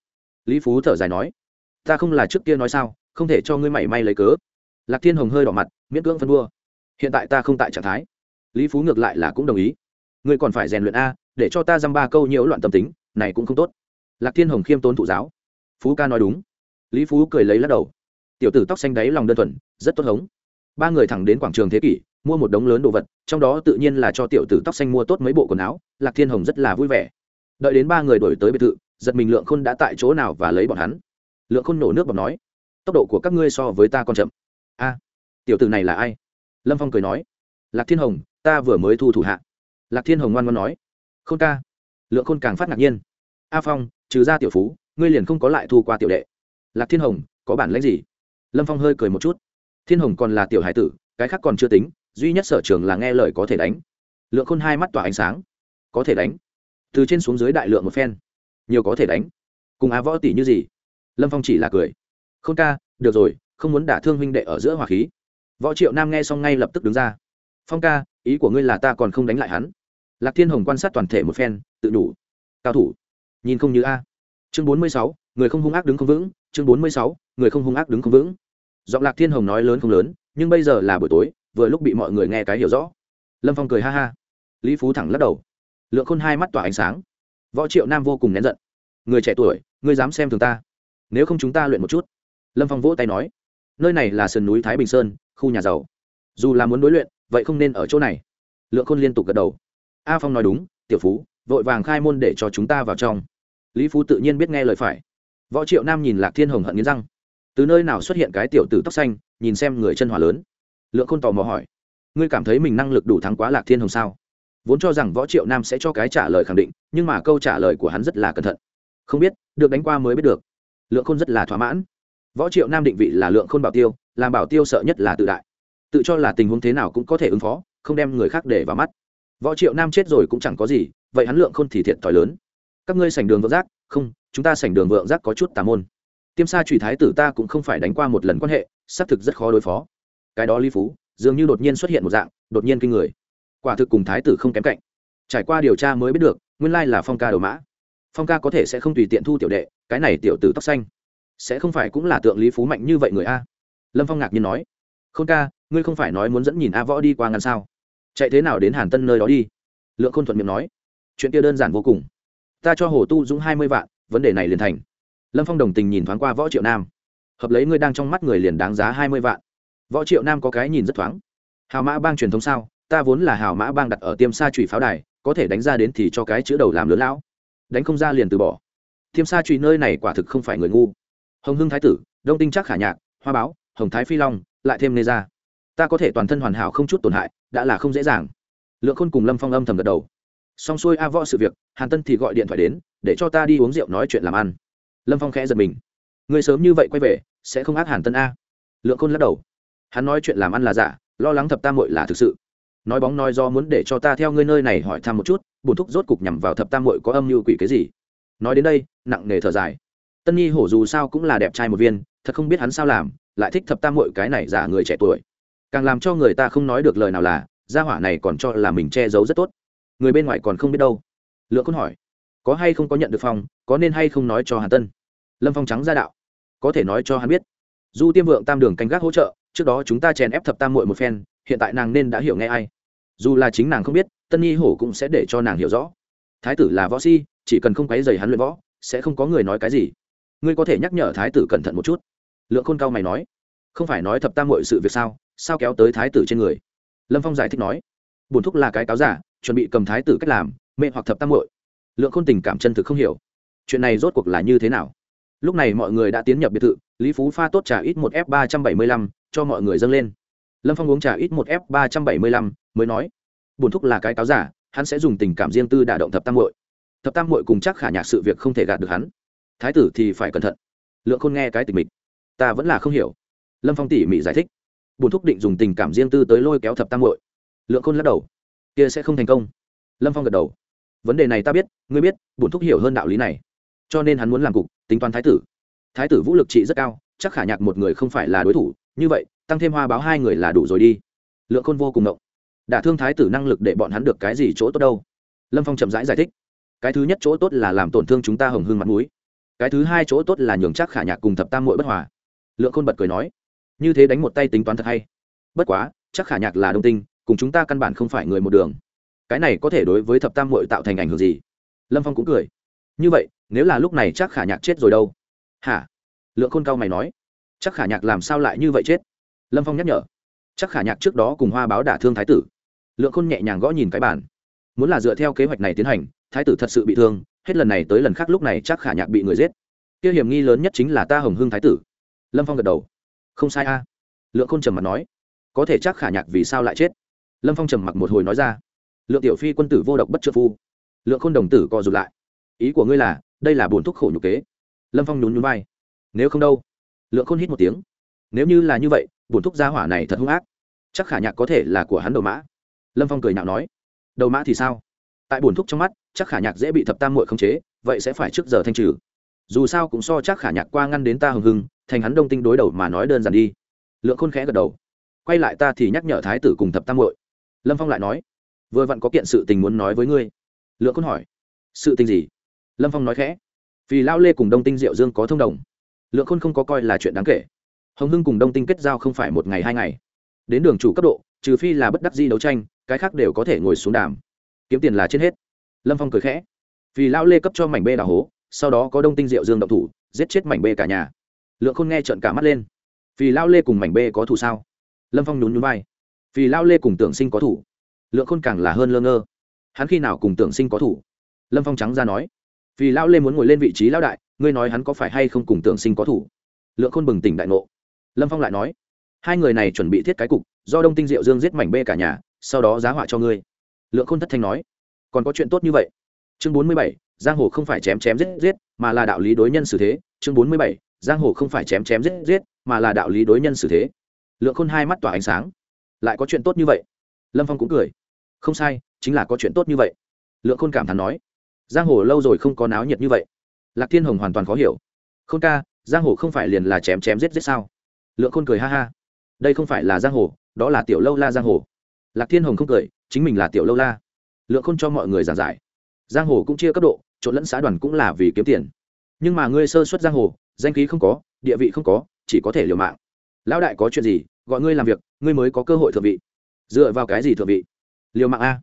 Lý phú thở dài nói, ta không là trước kia nói sao, không thể cho ngươi mảy may lấy cớ. Lạc thiên hồng hơi đỏ mặt, miễn cưỡng phân đua. Hiện tại ta không tại trạng thái. Lý phú ngược lại là cũng đồng ý. Ngươi còn phải rèn luyện a, để cho ta dăm ba câu nhiễu loạn tâm tính, này cũng không tốt. Lạc thiên hồng khiêm tốn thụ giáo. Phú ca nói đúng. Lý phú cười lấy lắc đầu. Tiểu tử tóc xanh đáy lòng đơn thuần, rất tốt hống ba người thẳng đến quảng trường thế kỷ, mua một đống lớn đồ vật, trong đó tự nhiên là cho tiểu tử tóc xanh mua tốt mấy bộ quần áo, lạc thiên hồng rất là vui vẻ. Đợi đến ba người đổi tới biệt thự, giật mình lượng khôn đã tại chỗ nào và lấy bọn hắn. Lượng khôn nổ nước bọc nói, tốc độ của các ngươi so với ta còn chậm. A, tiểu tử này là ai? Lâm phong cười nói, lạc thiên hồng, ta vừa mới thu thủ hạ. Lạc thiên hồng ngoan ngoan nói, khôn ca. Lượng khôn càng phát ngạc nhiên, a phong, trừ ra tiểu phú, ngươi liền không có lại thu qua tiểu đệ. Lạc thiên hồng, có bản lãnh gì? Lâm phong hơi cười một chút thiên hồng còn là tiểu hải tử, cái khác còn chưa tính, duy nhất sở trường là nghe lời có thể đánh. Lượng khôn hai mắt tỏa ánh sáng. Có thể đánh. Từ trên xuống dưới đại lượng một phen. Nhiều có thể đánh. Cùng á võ tỷ như gì? Lâm phong chỉ là cười. Không ca, được rồi, không muốn đả thương huynh đệ ở giữa hòa khí. Võ triệu nam nghe xong ngay lập tức đứng ra. Phong ca, ý của ngươi là ta còn không đánh lại hắn. Lạc thiên hồng quan sát toàn thể một phen, tự đủ. Cao thủ. Nhìn không như a. Chương bốn mươi sáu, người không hung ác đứng không vững. Chương bốn mươi sáu, người không hung ác đứng không vững giọng lạc thiên hồng nói lớn không lớn, nhưng bây giờ là buổi tối, vừa lúc bị mọi người nghe cái hiểu rõ. Lâm phong cười ha ha. Lý phú thẳng lắc đầu. Lượng khôn hai mắt tỏa ánh sáng. Võ triệu nam vô cùng nén giận. Người trẻ tuổi, ngươi dám xem thường ta. Nếu không chúng ta luyện một chút. Lâm phong vỗ tay nói. Nơi này là sườn núi thái bình sơn, khu nhà giàu. Dù là muốn đối luyện, vậy không nên ở chỗ này. Lượng khôn liên tục gật đầu. A phong nói đúng, tiểu phú, vội vàng khai môn để cho chúng ta vào trong. Lý phú tự nhiên biết nghe lời phải. Võ triệu nam nhìn lạc thiên hồng hận nghiến răng từ nơi nào xuất hiện cái tiểu tử tóc xanh, nhìn xem người chân hỏa lớn. Lượng khôn tò mò hỏi. Ngươi cảm thấy mình năng lực đủ thắng quá lạc thiên hồng sao? Vốn cho rằng võ triệu nam sẽ cho cái trả lời khẳng định, nhưng mà câu trả lời của hắn rất là cẩn thận. Không biết, được đánh qua mới biết được. Lượng khôn rất là thỏa mãn. Võ triệu nam định vị là lượng khôn bảo tiêu, làm bảo tiêu sợ nhất là tự đại. Tự cho là tình huống thế nào cũng có thể ứng phó, không đem người khác để vào mắt. Võ triệu nam chết rồi cũng chẳng có gì, vậy hắn lượng khôn thì thiệt thòi lớn. Các ngươi sành đường vượng giác, không, chúng ta sành đường vượng giác có chút tà môn tiêm sa trùy thái tử ta cũng không phải đánh qua một lần quan hệ, xác thực rất khó đối phó. Cái đó lý phú, dường như đột nhiên xuất hiện một dạng, đột nhiên kinh người. Quả thực cùng thái tử không kém cạnh. Trải qua điều tra mới biết được, nguyên lai là phong ca đầu mã. Phong ca có thể sẽ không tùy tiện thu tiểu đệ, cái này tiểu tử tóc xanh. Sẽ không phải cũng là tượng lý phú mạnh như vậy người a? Lâm phong ngạc nhiên nói. K h ô n ca, ngươi không phải nói muốn dẫn nhìn a võ đi qua ngăn sao? Chạy thế nào đến hàn tân nơi đó đi? Lượng khôn thuận miệng nói. Chuyện kia đơn giản vô cùng. Ta cho hồ tu dũng hai mươi vạn, vấn đề này liền thành lâm phong đồng tình nhìn thoáng qua võ triệu nam. Hợp lấy ngươi đang trong mắt người liền đáng giá hai mươi vạn. Võ triệu nam có cái nhìn rất thoáng. Hào mã bang truyền thống sao? Ta vốn là hào mã bang đặt ở tiêm sa trụy pháo đài, có thể đánh ra đến thì cho cái chữ đầu làm lớn lão. Đánh không ra liền từ bỏ. Tiêm sa trụy nơi này quả thực không phải người ngu. Hồng hưng thái tử, đông tinh chắc khả nhạc, hoa báo, hồng thái phi long, lại thêm nê ra ta có thể toàn thân hoàn hảo không chút tổn hại, đã là không dễ dàng. Lượng khôn cùng lâm phong âm thầm gật đầu. Xong xuôi a võ sự việc, hàn tân thì gọi điện thoại đến, để cho ta đi uống rượu nói chuyện làm ăn lâm phong khẽ giật mình người sớm như vậy quay về sẽ không ác hàn tân a lượng khôn lắc đầu hắn nói chuyện làm ăn là giả lo lắng thập tam mội là thực sự nói bóng nói do muốn để cho ta theo ngươi nơi này hỏi thăm một chút bùn thúc rốt cục nhằm vào thập tam mội có âm mưu quỷ cái gì nói đến đây nặng nề thở dài tân nhi hổ dù sao cũng là đẹp trai một viên thật không biết hắn sao làm lại thích thập tam mội cái này giả người trẻ tuổi càng làm cho người ta không nói được lời nào là gia hỏa này còn cho là mình che giấu rất tốt người bên ngoài còn không biết đâu lượng khôn hỏi có hay không có nhận được phòng, có nên hay không nói cho hàn tân lâm phong trắng ra đạo. Có thể nói cho hắn biết, du tiêm vượng tam đường canh gác hỗ trợ, trước đó chúng ta chèn ép thập tam mội một phen, hiện tại nàng nên đã hiểu nghe ai. Dù là chính nàng không biết, tân nhi hổ cũng sẽ để cho nàng hiểu rõ. Thái tử là võ si, chỉ cần không quấy dày hắn luyện võ, sẽ không có người nói cái gì. Ngươi có thể nhắc nhở thái tử cẩn thận một chút. Lượng khôn cao mày nói. Không phải nói thập tam mội sự việc sao? Sao kéo tới thái tử trên người? Lâm phong giải thích nói. Bổn thúc là cái cáo giả, chuẩn bị cầm thái tử cách làm mẹ hoặc thập tam mội lượng khôn tình cảm chân thực không hiểu. Chuyện này rốt cuộc là như thế nào? Lúc này mọi người đã tiến nhập biệt thự, lý phú pha tốt trà ít một f ba trăm bảy mươi lăm, cho mọi người dâng lên. Lâm phong uống trà ít một f ba trăm bảy mươi lăm, mới nói, bổn thúc là cái cáo giả, hắn sẽ dùng tình cảm riêng tư đả động thập tam hội thập tam hội cùng chắc khả nhạc sự việc không thể gạt được hắn. Thái tử thì phải cẩn thận. Lượng khôn nghe cái tình mình ta vẫn là không hiểu. Lâm phong tỉ mỉ giải thích, bổn thúc định dùng tình cảm riêng tư tới lôi kéo thập tam hội lượng khôn lắc đầu, kia sẽ không thành công. Lâm phong gật đầu, vấn đề này ta biết, ngươi biết, bổn thúc hiểu hơn đạo lý này cho nên hắn muốn làm cục tính toán thái tử. Thái tử vũ lực trị rất cao chắc khả nhạc một người không phải là đối thủ như vậy tăng thêm hoa báo hai người là đủ rồi đi. Lượng khôn vô cùng động đả thương thái tử năng lực để bọn hắn được cái gì chỗ tốt đâu? Lâm phong chậm rãi giải, giải thích. Cái thứ nhất chỗ tốt là làm tổn thương chúng ta hồng hương mặt mũi. Cái thứ hai chỗ tốt là nhường chắc khả nhạc cùng thập tam muội bất hòa. Lượng khôn bật cười nói. Như thế đánh một tay tính toán thật hay. Bất quá chắc khả nhạc là đông tinh cùng chúng ta căn bản không phải người một đường. Cái này có thể đối với thập tam muội tạo thành ảnh hưởng gì? Lâm phong cũng cười. Như vậy nếu là lúc này chắc khả nhạc chết rồi đâu? Hả? Lượng khôn cao mày nói. Chắc khả nhạc làm sao lại như vậy chết? Lâm phong nhắc nhở. Chắc khả nhạc trước đó cùng hoa báo đả thương thái tử. Lượng khôn nhẹ nhàng gõ nhìn cái bản muốn là dựa theo kế hoạch này tiến hành, thái tử thật sự bị thương, hết lần này tới lần khác lúc này chắc khả nhạc bị người giết. Tiêu hiểm nghi lớn nhất chính là ta hồng hưng thái tử. Lâm phong gật đầu. Không sai a. Lượng khôn trầm mặt nói. Có thể chắc khả nhạc vì sao lại chết? Lâm phong trầm mặc một hồi nói ra. Lượng tiểu phi quân tử vô độc bất trợ phu. Lượng khôn đồng tử co rụt lại. Ý của ngươi là đây là buồn thúc khổ nhục kế. Lâm phong nhún nhún vai. Nếu không đâu? Lượng khôn hít một tiếng. Nếu như là như vậy buồn thúc gia hỏa này thật hung ác. Chắc khả nhạc có thể là của hắn đầu mã. Lâm phong cười nhạo nói. Đầu mã thì sao? Tại buồn thúc trong mắt, chắc khả nhạc dễ bị thập tam muội khống chế, vậy sẽ phải trước giờ thanh trừ. Dù sao cũng so chắc khả nhạc qua ngăn đến ta hừng hừng, thành hắn đông tinh đối đầu mà nói đơn giản đi. Lượng khôn khẽ gật đầu. Quay lại ta thì nhắc nhở thái tử cùng thập tam muội. Lâm phong lại nói. Vừa vặn có kiện sự tình muốn nói với ngươi. Lượng khôn hỏi. Sự tình gì? Lâm phong nói khẽ. Vì lao lê cùng đông tinh diệu dương có thông đồng, lượng khôn không có coi là chuyện đáng kể. Hồng hưng cùng đông tinh kết giao không phải một ngày hai ngày. Đến đường chủ cấp độ, trừ phi là bất đắc di đấu tranh, cái khác đều có thể ngồi xuống đàm. Kiếm tiền là trên hết. Lâm phong cười khẽ. Vì lao lê cấp cho mảnh bê đào hố, sau đó có đông tinh diệu dương động thủ, giết chết mảnh bê cả nhà. Lượng khôn nghe trợn cả mắt lên. Vì lao lê cùng mảnh bê có thủ sao? Lâm phong nhún nhún vai. Vì lao lê cùng tưởng sinh có thủ lượng khôn càng là hơn lơ ngơ. Hắn khi nào cùng tưởng sinh có thủ lâm phong trắng ra nói vì Lão lê muốn ngồi lên vị trí lão đại, ngươi nói hắn có phải hay không cùng tưởng sinh có thủ? Lượng khôn bừng tỉnh đại ngộ. Lâm phong lại nói, hai người này chuẩn bị thiết cái cục, do đông tinh diệu dương giết mảnh bê cả nhà, sau đó giá họa cho ngươi. Lượng khôn thất thanh nói, còn có chuyện tốt như vậy. Chương bốn mươi bảy, giang hồ không phải chém chém giết giết, mà là đạo lý đối nhân xử thế. Chương bốn mươi bảy, giang hồ không phải chém chém giết giết, mà là đạo lý đối nhân xử thế. Lượng khôn hai mắt tỏa ánh sáng. Lại có chuyện tốt như vậy. Lâm phong cũng cười. Không sai, chính là có chuyện tốt như vậy. Lượng khôn cảm thán nói giang hồ lâu rồi không có náo nhiệt như vậy. Lạc thiên hồng hoàn toàn khó hiểu. Khôn ca, giang hồ không phải liền là chém chém giết giết sao? Lượng khôn cười ha ha. Đây không phải là giang hồ, đó là tiểu lâu la giang hồ. Lạc thiên hồng không cười, chính mình là tiểu lâu la. Lượng khôn cho mọi người giảng giải. Giang hồ cũng chia cấp độ, trộn lẫn xã đoàn cũng là vì kiếm tiền. Nhưng mà ngươi sơ xuất giang hồ, danh khí không có, địa vị không có, chỉ có thể liều mạng. Lão đại có chuyện gì, gọi ngươi làm việc, ngươi mới có cơ hội thượng vị. Dựa vào cái gì thượng vị? Liều mạng a?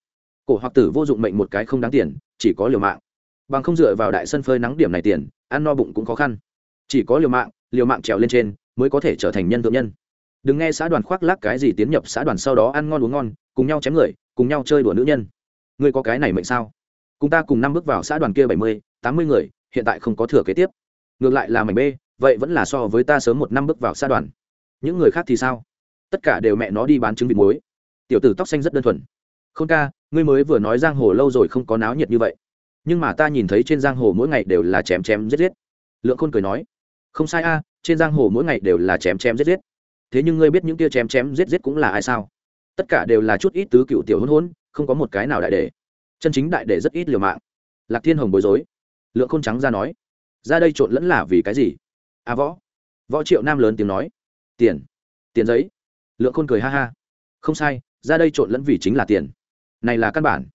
Cổ hoặc tử vô dụng mệnh một cái không đáng tiền, chỉ có liều mạng. Bằng không dựa vào đại sân phơi nắng điểm này tiền, ăn no bụng cũng khó khăn. Chỉ có liều mạng liều mạng trèo lên trên, mới có thể trở thành nhân thượng nhân. Đừng nghe xã đoàn khoác lác cái gì tiến nhập xã đoàn sau đó ăn ngon uống ngon, cùng nhau chém người, cùng nhau chơi đùa nữ nhân. Ngươi có cái này mệnh sao? Cùng ta cùng năm bước vào xã đoàn kia bảy mươi, tám mươi người, hiện tại không có thừa kế tiếp. Ngược lại là mảnh b, vậy vẫn là so với ta sớm một năm bước vào xã đoàn. Những người khác thì sao? Tất cả đều mẹ nó đi bán trứng vịt muối. Tiểu tử tóc xanh rất đơn thuần khôn ca, ngươi mới vừa nói giang hồ lâu rồi không có náo nhiệt như vậy. Nhưng mà ta nhìn thấy trên giang hồ mỗi ngày đều là chém chém giết giết. Lượng khôn cười nói, không sai a, trên giang hồ mỗi ngày đều là chém chém giết giết. Thế nhưng ngươi biết những kia chém chém giết giết cũng là ai sao? Tất cả đều là chút ít tứ cựu tiểu hôn hôn không có một cái nào đại để chân chính đại để rất ít liều mạng. Lạc thiên hồng bối rối. Lượng khôn trắng ra nói, ra đây trộn lẫn là vì cái gì? À võ. Võ triệu nam lớn tiếng nói, tiền. Tiền giấy. Lượng khôn cười ha ha. Không sai, ra đây trộn lẫn vì chính là tiền này là căn bản.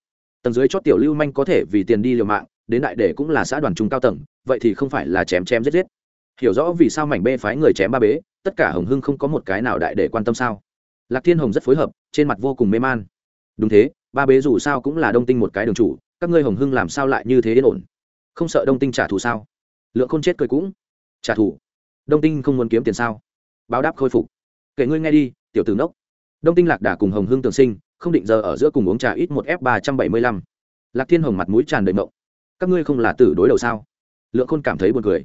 Tầng dưới chót tiểu lưu manh có thể vì tiền đi liều mạng, đến đại để cũng là xã đoàn trung cao tầng, vậy thì không phải là chém chém giết giết. Hiểu rõ vì sao mảnh bê phái người chém ba bế, tất cả hồng hưng không có một cái nào đại để quan tâm sao? Lạc thiên hồng rất phối hợp, trên mặt vô cùng mê man. Đúng thế, ba bế dù sao cũng là đông tinh một cái đường chủ, các ngươi hồng hưng làm sao lại như thế yên ổn? Không sợ đông tinh trả thù sao? Lượng khôn chết cười cũng. Trả thù? Đông tinh không muốn kiếm tiền sao? Báo đáp khôi phục. Kể ngươi nghe đi, tiểu tử nốc đông tinh lạc đà cùng hồng hương tường sinh không định giờ ở giữa cùng uống trà ít một f ba trăm bảy mươi lăm. Lạc thiên hồng mặt mũi tràn đầy mộng. Các ngươi không là tử đối đầu sao? Lượng khôn cảm thấy buồn cười.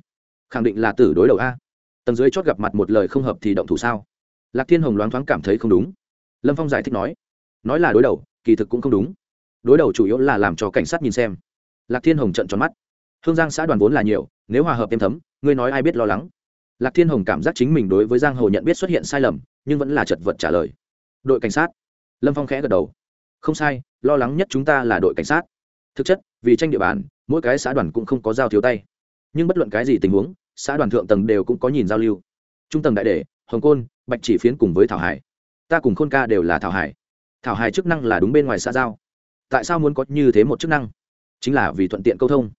Khẳng định là tử đối đầu a. Tầng dưới chót gặp mặt một lời không hợp thì động thủ sao? Lạc thiên hồng loáng thoáng cảm thấy không đúng. Lâm phong giải thích nói. Nói là đối đầu, kỳ thực cũng không đúng. Đối đầu chủ yếu là làm cho cảnh sát nhìn xem. Lạc thiên hồng trận tròn mắt. Hương giang xã đoàn vốn là nhiều, nếu hòa hợp êm thấm, ngươi nói ai biết lo lắng? Lạc thiên hồng cảm giác chính mình đối với giang hồ nhận biết xuất hiện sai lầm, nhưng vẫn là chật vật trả lời. Đội cảnh sát lâm phong khẽ gật đầu. Không sai, lo lắng nhất chúng ta là đội cảnh sát. Thực chất, vì tranh địa bàn, mỗi cái xã đoàn cũng không có giao thiếu tay. Nhưng bất luận cái gì tình huống, xã đoàn thượng tầng đều cũng có nhìn giao lưu. Trung tầng đại đề hồng côn, bạch chỉ phiến cùng với thảo hải. Ta cùng khôn ca đều là thảo hải. Thảo hải chức năng là đúng bên ngoài xã giao. Tại sao muốn có như thế một chức năng? Chính là vì thuận tiện câu thông.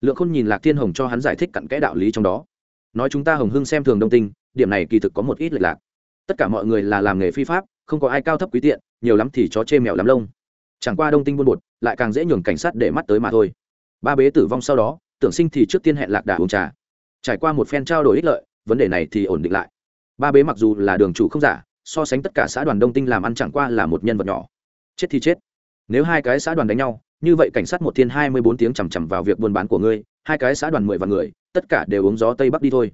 Lượng khôn nhìn lạc thiên hồng cho hắn giải thích cặn kẽ đạo lý trong đó. Nói chúng ta hồng hưng xem thường đông tinh, điểm này kỳ thực có một ít lệch lạc. Tất cả mọi người là làm nghề phi pháp, không có ai cao thấp quý tiện nhiều lắm thì chó chê mèo lắm lông. Chẳng qua đông tinh buôn bột, lại càng dễ nhường cảnh sát để mắt tới mà thôi. Ba bế tử vong sau đó, tưởng sinh thì trước tiên hẹn lạc đà uống trà. Trải qua một phen trao đổi ích lợi, vấn đề này thì ổn định lại. Ba bế mặc dù là đường chủ không giả, so sánh tất cả xã đoàn đông tinh làm ăn chẳng qua là một nhân vật nhỏ. Chết thì chết. Nếu hai cái xã đoàn đánh nhau, như vậy cảnh sát một thiên hai mươi bốn tiếng chằm chằm vào việc buôn bán của ngươi, hai cái xã đoàn mười vạn người, tất cả đều uống gió tây bắc đi thôi.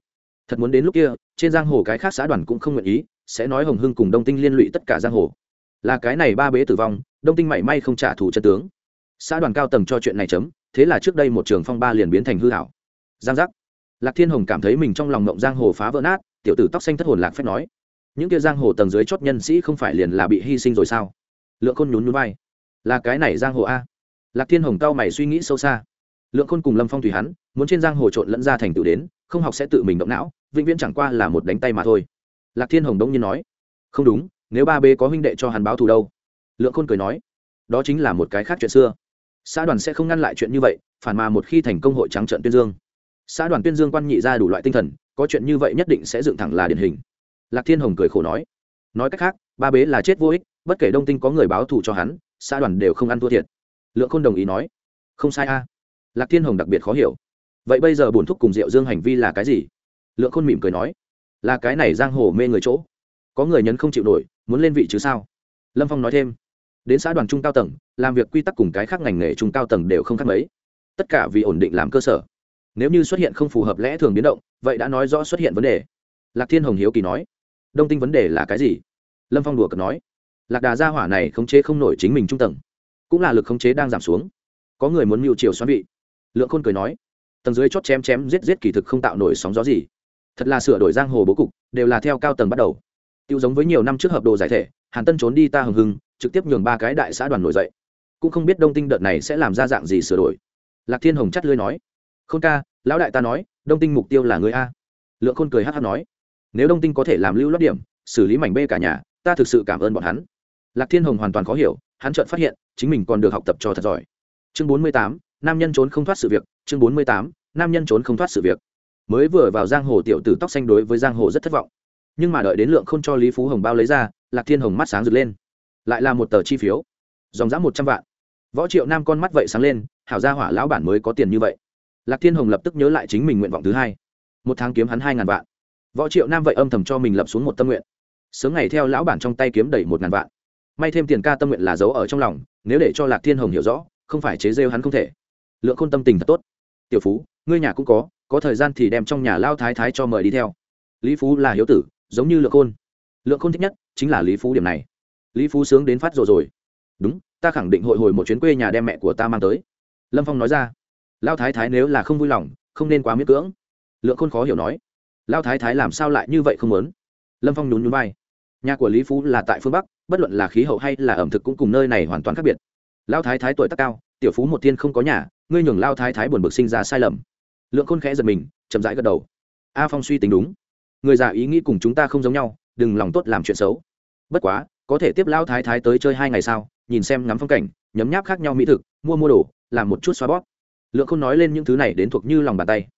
Thật muốn đến lúc kia, trên giang hồ cái khác xã đoàn cũng không nguyện ý, sẽ nói hồng hưng cùng đông tinh liên lụy tất cả giang hồ là cái này ba bế tử vong, đông tinh mảy may không trả thù chân tướng. Xã đoàn cao tầng cho chuyện này chấm, thế là trước đây một trường phong ba liền biến thành hư hảo. Giang giác. Lạc thiên hồng cảm thấy mình trong lòng mộng giang hồ phá vỡ nát, tiểu tử tóc xanh thất hồn lạc phép nói. Những kia giang hồ tầng dưới chót nhân sĩ không phải liền là bị hy sinh rồi sao? Lượng khôn nhún nhún vai. Là cái này giang hồ a? Lạc thiên hồng cao mày suy nghĩ sâu xa. Lượng khôn cùng lâm phong thủy hắn, muốn trên giang hồ trộn lẫn ra thành tựu đến, không học sẽ tự mình động não, vĩnh viễn chẳng qua là một đánh tay mà thôi. Lạc thiên hồng đông nhiên nói. Không đúng nếu ba b có huynh đệ cho hắn báo thù đâu? Lượng khôn cười nói, đó chính là một cái khác chuyện xưa. Xã đoàn sẽ không ngăn lại chuyện như vậy, phản mà một khi thành công hội trắng trận tuyên dương. Xã đoàn tuyên dương quan nhị ra đủ loại tinh thần, có chuyện như vậy nhất định sẽ dựng thẳng là điển hình. Lạc thiên hồng cười khổ nói nói cách khác, ba bế là chết vô ích, bất kể đông tinh có người báo thù cho hắn, xã đoàn đều không ăn thua thiệt. Lượng khôn đồng ý nói, không sai a. Lạc thiên hồng đặc biệt khó hiểu. Vậy bây giờ bổn thúc cùng diệu dương hành vi là cái gì? Lượng khôn mỉm cười nói, là cái này giang hồ mê người chỗ. Có người nhấn không chịu nổi muốn lên vị chứ sao? Lâm phong nói thêm, đến xã đoàn trung cao tầng, làm việc quy tắc cùng cái khác ngành nghề trung cao tầng đều không khác mấy. Tất cả vì ổn định làm cơ sở. Nếu như xuất hiện không phù hợp lẽ thường biến động, vậy đã nói rõ xuất hiện vấn đề. Lạc thiên hồng hiếu kỳ nói, đông tinh vấn đề là cái gì? Lâm phong đùa cợt nói, lạc đà gia hỏa này khống chế không nổi chính mình trung tầng, cũng là lực khống chế đang giảm xuống. Có người muốn mưu chiều xoắn vị. Lượng khôn cười nói, tầng dưới chót chém chém giết giết kỳ thực không tạo nổi sóng gió gì. Thật là sửa đổi giang hồ bố cục, đều là theo cao tầng bắt đầu tiêu giống với nhiều năm trước hợp đồ giải thể, hàn tân trốn đi ta hừng hừng, trực tiếp nhường ba cái đại xã đoàn nổi dậy. Cũng không biết đông tinh đợt này sẽ làm ra dạng gì sửa đổi. Lạc thiên hồng chắt lưới nói, khôn ca, lão đại ta nói, đông tinh mục tiêu là người a. Lượng khôn cười hát hát nói, nếu đông tinh có thể làm lưu lót điểm, xử lý mảnh bê cả nhà, ta thực sự cảm ơn bọn hắn. Lạc thiên hồng hoàn toàn khó hiểu, hắn chợt phát hiện, chính mình còn được học tập cho thật giỏi. Chương bốn mươi tám, nam nhân trốn không thoát sự việc, chương bốn mươi tám, nam nhân trốn không thoát sự việc. Mới vừa vào giang hồ tiểu tử tóc xanh đối với giang hồ rất thất vọng nhưng mà đợi đến lượng không cho lý phú hồng bao lấy ra, lạc thiên hồng mắt sáng rực lên. Lại là một tờ chi phiếu. Dòng dã một trăm vạn. Võ triệu nam con mắt vậy sáng lên, hảo gia hỏa lão bản mới có tiền như vậy. Lạc thiên hồng lập tức nhớ lại chính mình nguyện vọng thứ hai. Một tháng kiếm hắn hai ngàn vạn. Võ triệu nam vậy âm thầm cho mình lập xuống một tâm nguyện. Sớm ngày theo lão bản trong tay kiếm đầy một ngàn vạn. May thêm tiền ca tâm nguyện là giấu ở trong lòng, nếu để cho lạc thiên hồng hiểu rõ, không phải chế rêu hắn không thể. Lượng khôn tâm tình thật tốt. Tiểu phú, ngươi nhà cũng có có thời gian thì đem trong nhà lao thái thái cho mời đi theo. Lý phú là hiếu tử giống như lượng khôn. Lượng khôn thích nhất chính là lý phú điểm này. Lý phú sướng đến phát rồi rồi. Đúng, ta khẳng định hội hồi một chuyến quê nhà đem mẹ của ta mang tới. Lâm phong nói ra. Lao thái thái nếu là không vui lòng, không nên quá miễn cưỡng. Lượng khôn khó hiểu nói. Lao thái thái làm sao lại như vậy không muốn? Lâm phong nhún nhún vai. Nhà của lý phú là tại phương bắc, bất luận là khí hậu hay là ẩm thực cũng cùng nơi này hoàn toàn khác biệt. Lao thái thái tuổi tác cao, tiểu phú một thiên không có nhà, ngươi nhường lao thái thái buồn bực sinh ra sai lầm. Lượng khôn khẽ giật mình, chậm rãi gật đầu. A phong suy tính đúng người già ý nghĩ cùng chúng ta không giống nhau, đừng lòng tốt làm chuyện xấu. Bất quá, có thể tiếp lao thái thái tới chơi hai ngày sau nhìn xem ngắm phong cảnh, nhấm nháp khác nhau mỹ thực, mua mua đồ, làm một chút xoa bóp. Lượng khôn nói lên những thứ này đến thuộc như lòng bàn tay.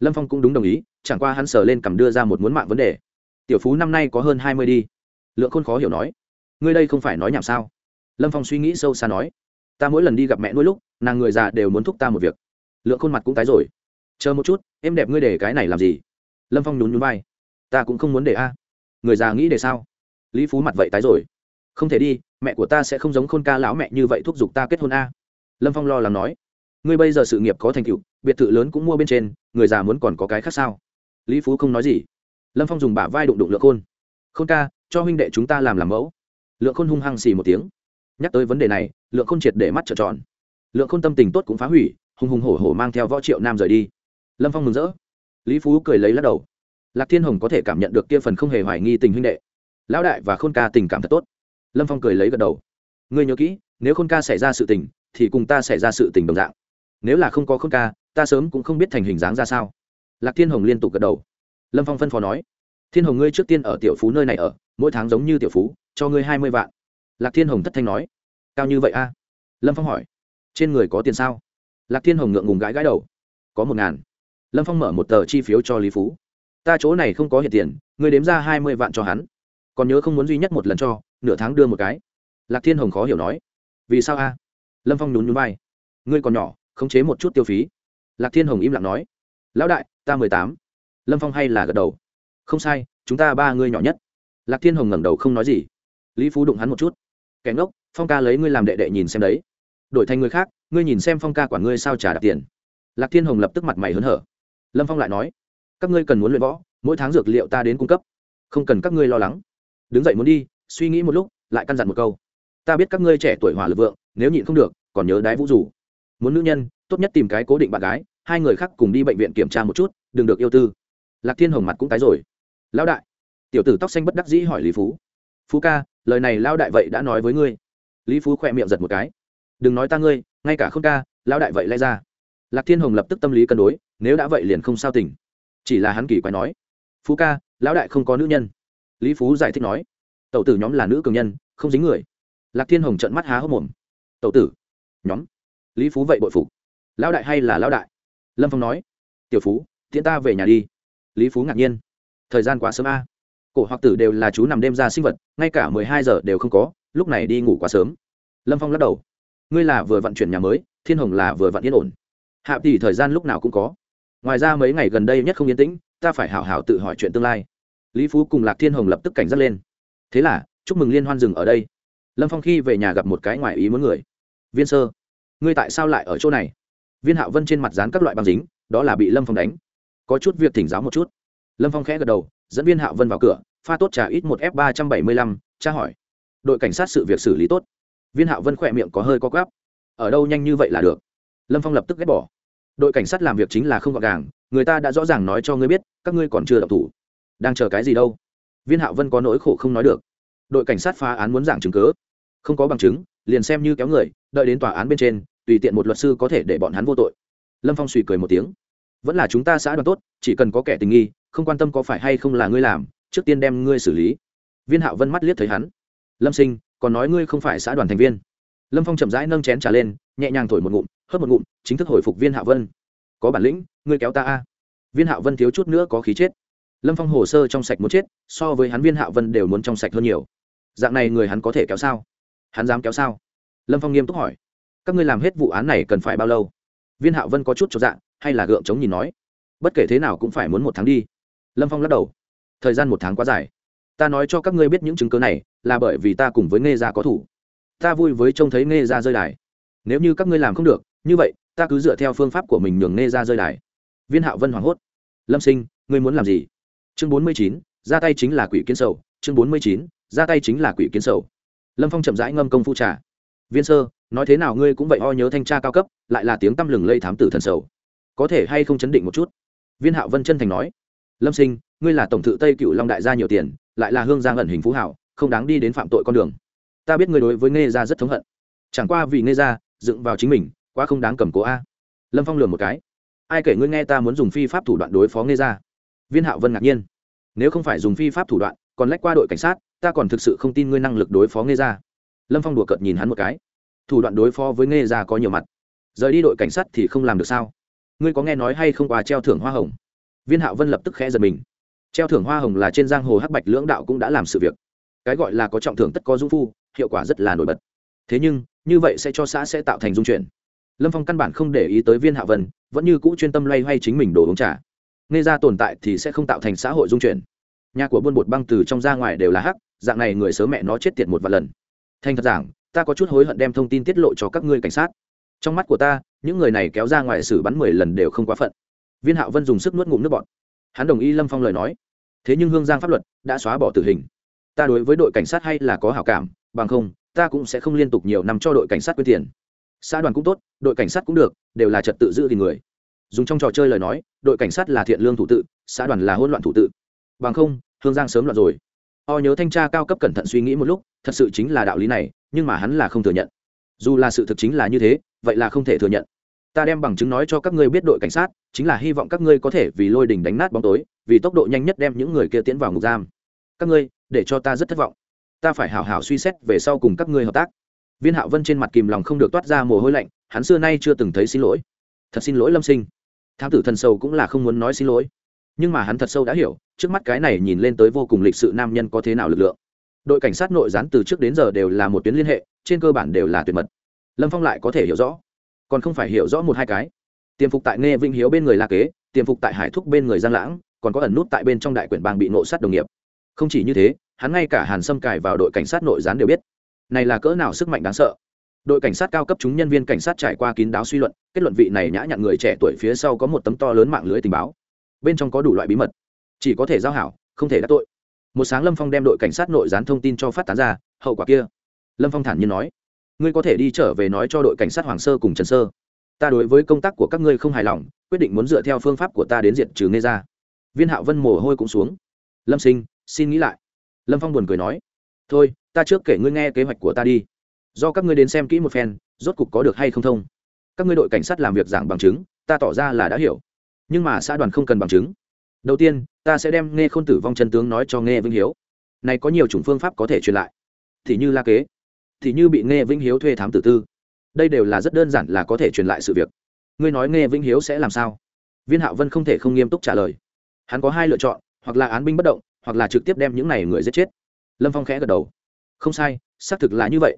Lâm phong cũng đúng đồng ý, chẳng qua hắn sờ lên cầm đưa ra một muốn mạng vấn đề. Tiểu phú năm nay có hơn hai mươi đi. Lượng khôn khó hiểu nói. Ngươi đây không phải nói nhảm sao? Lâm phong suy nghĩ sâu xa nói. Ta mỗi lần đi gặp mẹ nuôi lúc, nàng người già đều muốn thúc ta một việc. Lượng khôn mặt cũng tái rồi. Chờ một chút, em đẹp ngươi để cái này làm gì? Lâm phong nhún nhún vai ta cũng không muốn để a. Người già nghĩ để sao? Lý phú mặt vậy tái rồi. Không thể đi, mẹ của ta sẽ không giống khôn ca lão mẹ như vậy thúc giục ta kết hôn a. Lâm phong lo lắng nói. Ngươi bây giờ sự nghiệp có thành tựu, biệt thự lớn cũng mua bên trên, người già muốn còn có cái khác sao? Lý phú không nói gì. Lâm phong dùng bả vai đụng đụng lượng khôn. Khôn ca, cho huynh đệ chúng ta làm làm mẫu. Lượng khôn hung hăng xì một tiếng. Nhắc tới vấn đề này, lượng khôn triệt để mắt trợn tròn. Lượng khôn tâm tình tốt cũng phá hủy, hùng hùng hổ hổ mang theo võ triệu nam rời đi. Lâm phong mừng rỡ. Lý phú cười lấy lắc đầu lạc thiên hồng có thể cảm nhận được kia phần không hề hoài nghi tình huynh đệ. Lão đại và khôn ca tình cảm thật tốt. Lâm phong cười lấy gật đầu. Ngươi nhớ kỹ, nếu khôn ca xảy ra sự tình, thì cùng ta xảy ra sự tình đồng dạng. Nếu là không có khôn ca, ta sớm cũng không biết thành hình dáng ra sao. Lạc thiên hồng liên tục gật đầu. Lâm phong phân phó nói. Thiên hồng ngươi trước tiên ở tiểu phú nơi này ở, mỗi tháng giống như tiểu phú, cho ngươi hai mươi vạn. Lạc thiên hồng thất thanh nói. Cao như vậy a? Lâm phong hỏi. Trên người có tiền sao? Lạc thiên hồng ngượng ngùng gãi gãi đầu. Có một ngàn. Lâm phong mở một tờ chi phiếu cho lý phú ta chỗ này không có hiện tiền người đếm ra hai mươi vạn cho hắn. Còn nhớ không muốn duy nhất một lần cho, nửa tháng đưa một cái. Lạc thiên hồng khó hiểu nói. Vì sao a? Lâm phong nhún nhún vai. Ngươi còn nhỏ, khống chế một chút tiêu phí. Lạc thiên hồng im lặng nói. Lão đại, ta mười tám. Lâm phong hay là gật đầu. Không sai, chúng ta ba ngươi nhỏ nhất. Lạc thiên hồng ngẩng đầu không nói gì. Lý phú đụng hắn một chút. Kẻ ngốc, phong ca lấy ngươi làm đệ đệ nhìn xem đấy. Đổi thành người khác, ngươi nhìn xem phong ca quản ngươi sao trả đặt tiền. Lạc thiên hồng lập tức mặt mày hớn hở. Lâm phong lại nói các ngươi cần muốn luyện võ, mỗi tháng dược liệu ta đến cung cấp. Không cần các ngươi lo lắng. Đứng dậy muốn đi, suy nghĩ một lúc, lại căn dặn một câu. Ta biết các ngươi trẻ tuổi hỏa lực vượng, nếu nhịn không được, còn nhớ đái vũ rủ muốn nữ nhân, tốt nhất tìm cái cố định bạn gái, hai người khác cùng đi bệnh viện kiểm tra một chút, đừng được yêu tư. Lạc thiên hồng mặt cũng tái rồi. Lão đại. Tiểu tử tóc xanh bất đắc dĩ hỏi lý phú. Phú ca, lời này lão đại vậy đã nói với ngươi. Lý phú khỏe miệng giật một cái. Đừng nói ta ngươi, ngay cả không ca, lão đại vậy lẽ ra. Lạc thiên hồng lập tức tâm lý cân đối, nếu đã vậy liền không sao tỉnh chỉ là hắn kỳ quái nói, phú ca, lão đại không có nữ nhân. Lý phú giải thích nói, tẩu tử nhóm là nữ cường nhân, không dính người. Lạc thiên hồng trận mắt há hốc mồm, tẩu tử, nhóm. Lý phú vậy bội phục, lão đại hay là lão đại? Lâm phong nói, tiểu phú, tiễn ta về nhà đi. Lý phú ngạc nhiên, thời gian quá sớm a. Cổ hoặc tử đều là chú nằm đêm ra sinh vật, ngay cả mười hai giờ đều không có, lúc này đi ngủ quá sớm. Lâm phong lắc đầu, ngươi là vừa vận chuyển nhà mới, thiên hồng là vừa vận yên ổn. Hạ tỷ thời gian lúc nào cũng có ngoài ra mấy ngày gần đây nhất không yên tĩnh, ta phải hảo hảo tự hỏi chuyện tương lai. Lý phú cùng lạc thiên hồng lập tức cảnh giác lên. Thế là, chúc mừng liên hoan rừng ở đây. Lâm phong khi về nhà gặp một cái ngoài ý muốn người. Viên sơ, ngươi tại sao lại ở chỗ này? Viên hạo vân trên mặt dán các loại băng dính, đó là bị lâm phong đánh. Có chút việc thỉnh giáo một chút. Lâm phong khẽ gật đầu, dẫn viên hạo vân vào cửa, pha tốt trà ít một f ba trăm bảy mươi lăm, tra hỏi. Đội cảnh sát sự việc xử lý tốt. Viên hạo vân khỏe miệng có hơi có gáp ở đâu nhanh như vậy là được? Lâm phong lập tức ghét bỏ đội cảnh sát làm việc chính là không gọn gàng, người ta đã rõ ràng nói cho ngươi biết, các ngươi còn chưa đọc thủ. Đang chờ cái gì đâu? Viên hạo vân có nỗi khổ không nói được. Đội cảnh sát phá án muốn giảng chứng cớ không có bằng chứng, liền xem như kéo người, đợi đến tòa án bên trên, tùy tiện một luật sư có thể để bọn hắn vô tội. Lâm phong suy cười một tiếng. Vẫn là chúng ta xã đoàn tốt, chỉ cần có kẻ tình nghi, không quan tâm có phải hay không là ngươi làm, trước tiên đem ngươi xử lý. Viên hạo vân mắt liếc thấy hắn. Lâm sinh, còn nói ngươi không phải xã đoàn thành viên. Lâm phong chậm rãi nâng chén trà lên, nhẹ nhàng thổi một ngụm hớp một ngụm, chính thức hồi phục viên Hạ vân. Có bản lĩnh, ngươi kéo ta a. Viên Hạ vân thiếu chút nữa có khí chết. Lâm phong hồ sơ trong sạch muốn chết, so với hắn viên Hạ vân đều muốn trong sạch hơn nhiều. Dạng này người hắn có thể kéo sao? Hắn dám kéo sao? Lâm phong nghiêm túc hỏi. Các ngươi làm hết vụ án này cần phải bao lâu? Viên Hạ vân có chút cho dạng hay là gượng chống nhìn nói. Bất kể thế nào cũng phải muốn một tháng đi. Lâm phong lắc đầu. Thời gian một tháng quá dài. Ta nói cho các ngươi biết những chứng cớ này, là bởi vì ta cùng với nghe gia có thủ. Ta vui với trông thấy nghe gia rơi đài. Nếu như các ngươi làm không được như vậy, ta cứ dựa theo phương pháp của mình nhường Nê gia rơi đài. Viên hạo vân hoảng hốt. Lâm sinh, ngươi muốn làm gì? Chương bốn mươi chín, ra tay chính là quỷ kiến sầu. Chương bốn mươi chín, ra tay chính là quỷ kiến sầu. Lâm phong chậm rãi ngâm công phu trà. Viên sơ, nói thế nào ngươi cũng vậy ho nhớ thanh tra cao cấp, lại là tiếng tăm lừng lây thám tử thần sầu. Có thể hay không chấn định một chút? Viên hạo vân chân thành nói. Lâm sinh, ngươi là tổng thự tây cựu long đại gia nhiều tiền, lại là hương giang ẩn hình phú hảo, không đáng đi đến phạm tội con đường. Ta biết ngươi đối với nghe gia rất thống hận. Chẳng qua vì nghe gia dựng vào chính mình quá không đáng cầm cố a. Lâm phong lừa một cái. Ai kể ngươi nghe ta muốn dùng phi pháp thủ đoạn đối phó nghe Ra? Viên hạo vân ngạc nhiên. Nếu không phải dùng phi pháp thủ đoạn, còn lách qua đội cảnh sát, ta còn thực sự không tin ngươi năng lực đối phó nghe Ra. Lâm phong đùa cợt nhìn hắn một cái. Thủ đoạn đối phó với nghe Ra có nhiều mặt. Rời đi đội cảnh sát thì không làm được sao? Ngươi có nghe nói hay không qua treo thưởng hoa hồng? Viên hạo vân lập tức khẽ giật mình. Treo thưởng hoa hồng là trên giang hồ hắc bạch lưỡng đạo cũng đã làm sự việc. Cái gọi là có trọng thưởng tất có dung phu, hiệu quả rất là nổi bật. Thế nhưng, như vậy sẽ cho xã sẽ tạo thành dung chuyển lâm phong căn bản không để ý tới viên hạ vân, vẫn như cũ chuyên tâm loay hoay chính mình đồ uống trà. Nghe ra tồn tại thì sẽ không tạo thành xã hội dung chuyển. Nhà của buôn bột băng từ trong ra ngoài đều là hắc, dạng này người sớm mẹ nó chết tiệt một vài lần. Thành thật giảng, ta có chút hối hận đem thông tin tiết lộ cho các ngươi cảnh sát. Trong mắt của ta, những người này kéo ra ngoài xử bắn mười lần đều không quá phận. Viên hạo vân dùng sức nuốt ngụm nước bọt. Hắn đồng ý lâm phong lời nói. Thế nhưng hương giang pháp luật đã xóa bỏ tử hình. Ta đối với đội cảnh sát hay là có hảo cảm, bằng không, ta cũng sẽ không liên tục nhiều năm cho đội cảnh sát quyết tiền xã đoàn cũng tốt, đội cảnh sát cũng được, đều là trật tự giữ gìn người. Dùng trong trò chơi lời nói, đội cảnh sát là thiện lương thủ tự, xã đoàn là hỗn loạn thủ tự. Bằng không, hương giang sớm loạn rồi. O nhớ thanh tra cao cấp cẩn thận suy nghĩ một lúc, thật sự chính là đạo lý này, nhưng mà hắn là không thừa nhận. Dù là sự thực chính là như thế, vậy là không thể thừa nhận. Ta đem bằng chứng nói cho các ngươi biết đội cảnh sát, chính là hy vọng các ngươi có thể vì lôi đình đánh nát bóng tối, vì tốc độ nhanh nhất đem những người kia tiến vào ngục giam. Các ngươi, để cho ta rất thất vọng. Ta phải hảo hảo suy xét về sau cùng các ngươi hợp tác viên hạo vân trên mặt kìm lòng không được toát ra mồ hôi lạnh, hắn xưa nay chưa từng thấy xin lỗi. Thật xin lỗi lâm sinh. Thám tử thần sâu cũng là không muốn nói xin lỗi. Nhưng mà hắn thật sâu đã hiểu, trước mắt cái này nhìn lên tới vô cùng lịch sự nam nhân có thế nào lực lượng. Đội cảnh sát nội gián từ trước đến giờ đều là một tuyến liên hệ, trên cơ bản đều là tuyệt mật. Lâm phong lại có thể hiểu rõ. Còn không phải hiểu rõ một hai cái. Tiềm phục tại nghe vinh hiếu bên người la kế, tiềm phục tại hải thúc bên người giang lãng, còn có ẩn nút tại bên trong đại quyển bang bị nộ sát đồng nghiệp. Không chỉ như thế, hắn ngay cả hàn sâm cài vào đội cảnh sát nội gián đều biết này là cỡ nào sức mạnh đáng sợ. Đội cảnh sát cao cấp chúng nhân viên cảnh sát trải qua kín đáo suy luận, kết luận vị này nhã nhặn người trẻ tuổi phía sau có một tấm to lớn mạng lưới tình báo. Bên trong có đủ loại bí mật. Chỉ có thể giao hảo, không thể đắc tội. Một sáng lâm phong đem đội cảnh sát nội gián thông tin cho phát tán ra, hậu quả kia. Lâm phong thản nhiên nói, ngươi có thể đi trở về nói cho đội cảnh sát hoàng sơ cùng trần sơ. Ta đối với công tác của các ngươi không hài lòng, quyết định muốn dựa theo phương pháp của ta đến diện trừ nghe ra. Viên hạo vân mồ hôi cũng xuống. Lâm sinh, xin nghĩ lại. Lâm phong buồn cười nói thôi, ta trước kể ngươi nghe kế hoạch của ta đi. Do các ngươi đến xem kỹ một phen, rốt cục có được hay không thông. Các ngươi đội cảnh sát làm việc giảng bằng chứng, ta tỏ ra là đã hiểu. Nhưng mà xã đoàn không cần bằng chứng. Đầu tiên, ta sẽ đem nghe khôn tử vong chân tướng nói cho nghe vinh hiếu. Này có nhiều chủng phương pháp có thể truyền lại. Thì như la kế. Thì như bị nghe vinh hiếu thuê thám tử tư. Đây đều là rất đơn giản là có thể truyền lại sự việc. Ngươi nói nghe vinh hiếu sẽ làm sao? Viên hạo vân không thể không nghiêm túc trả lời. Hắn có hai lựa chọn, hoặc là án binh bất động, hoặc là trực tiếp đem những này người giết chết lâm phong khẽ gật đầu. Không sai, xác thực là như vậy.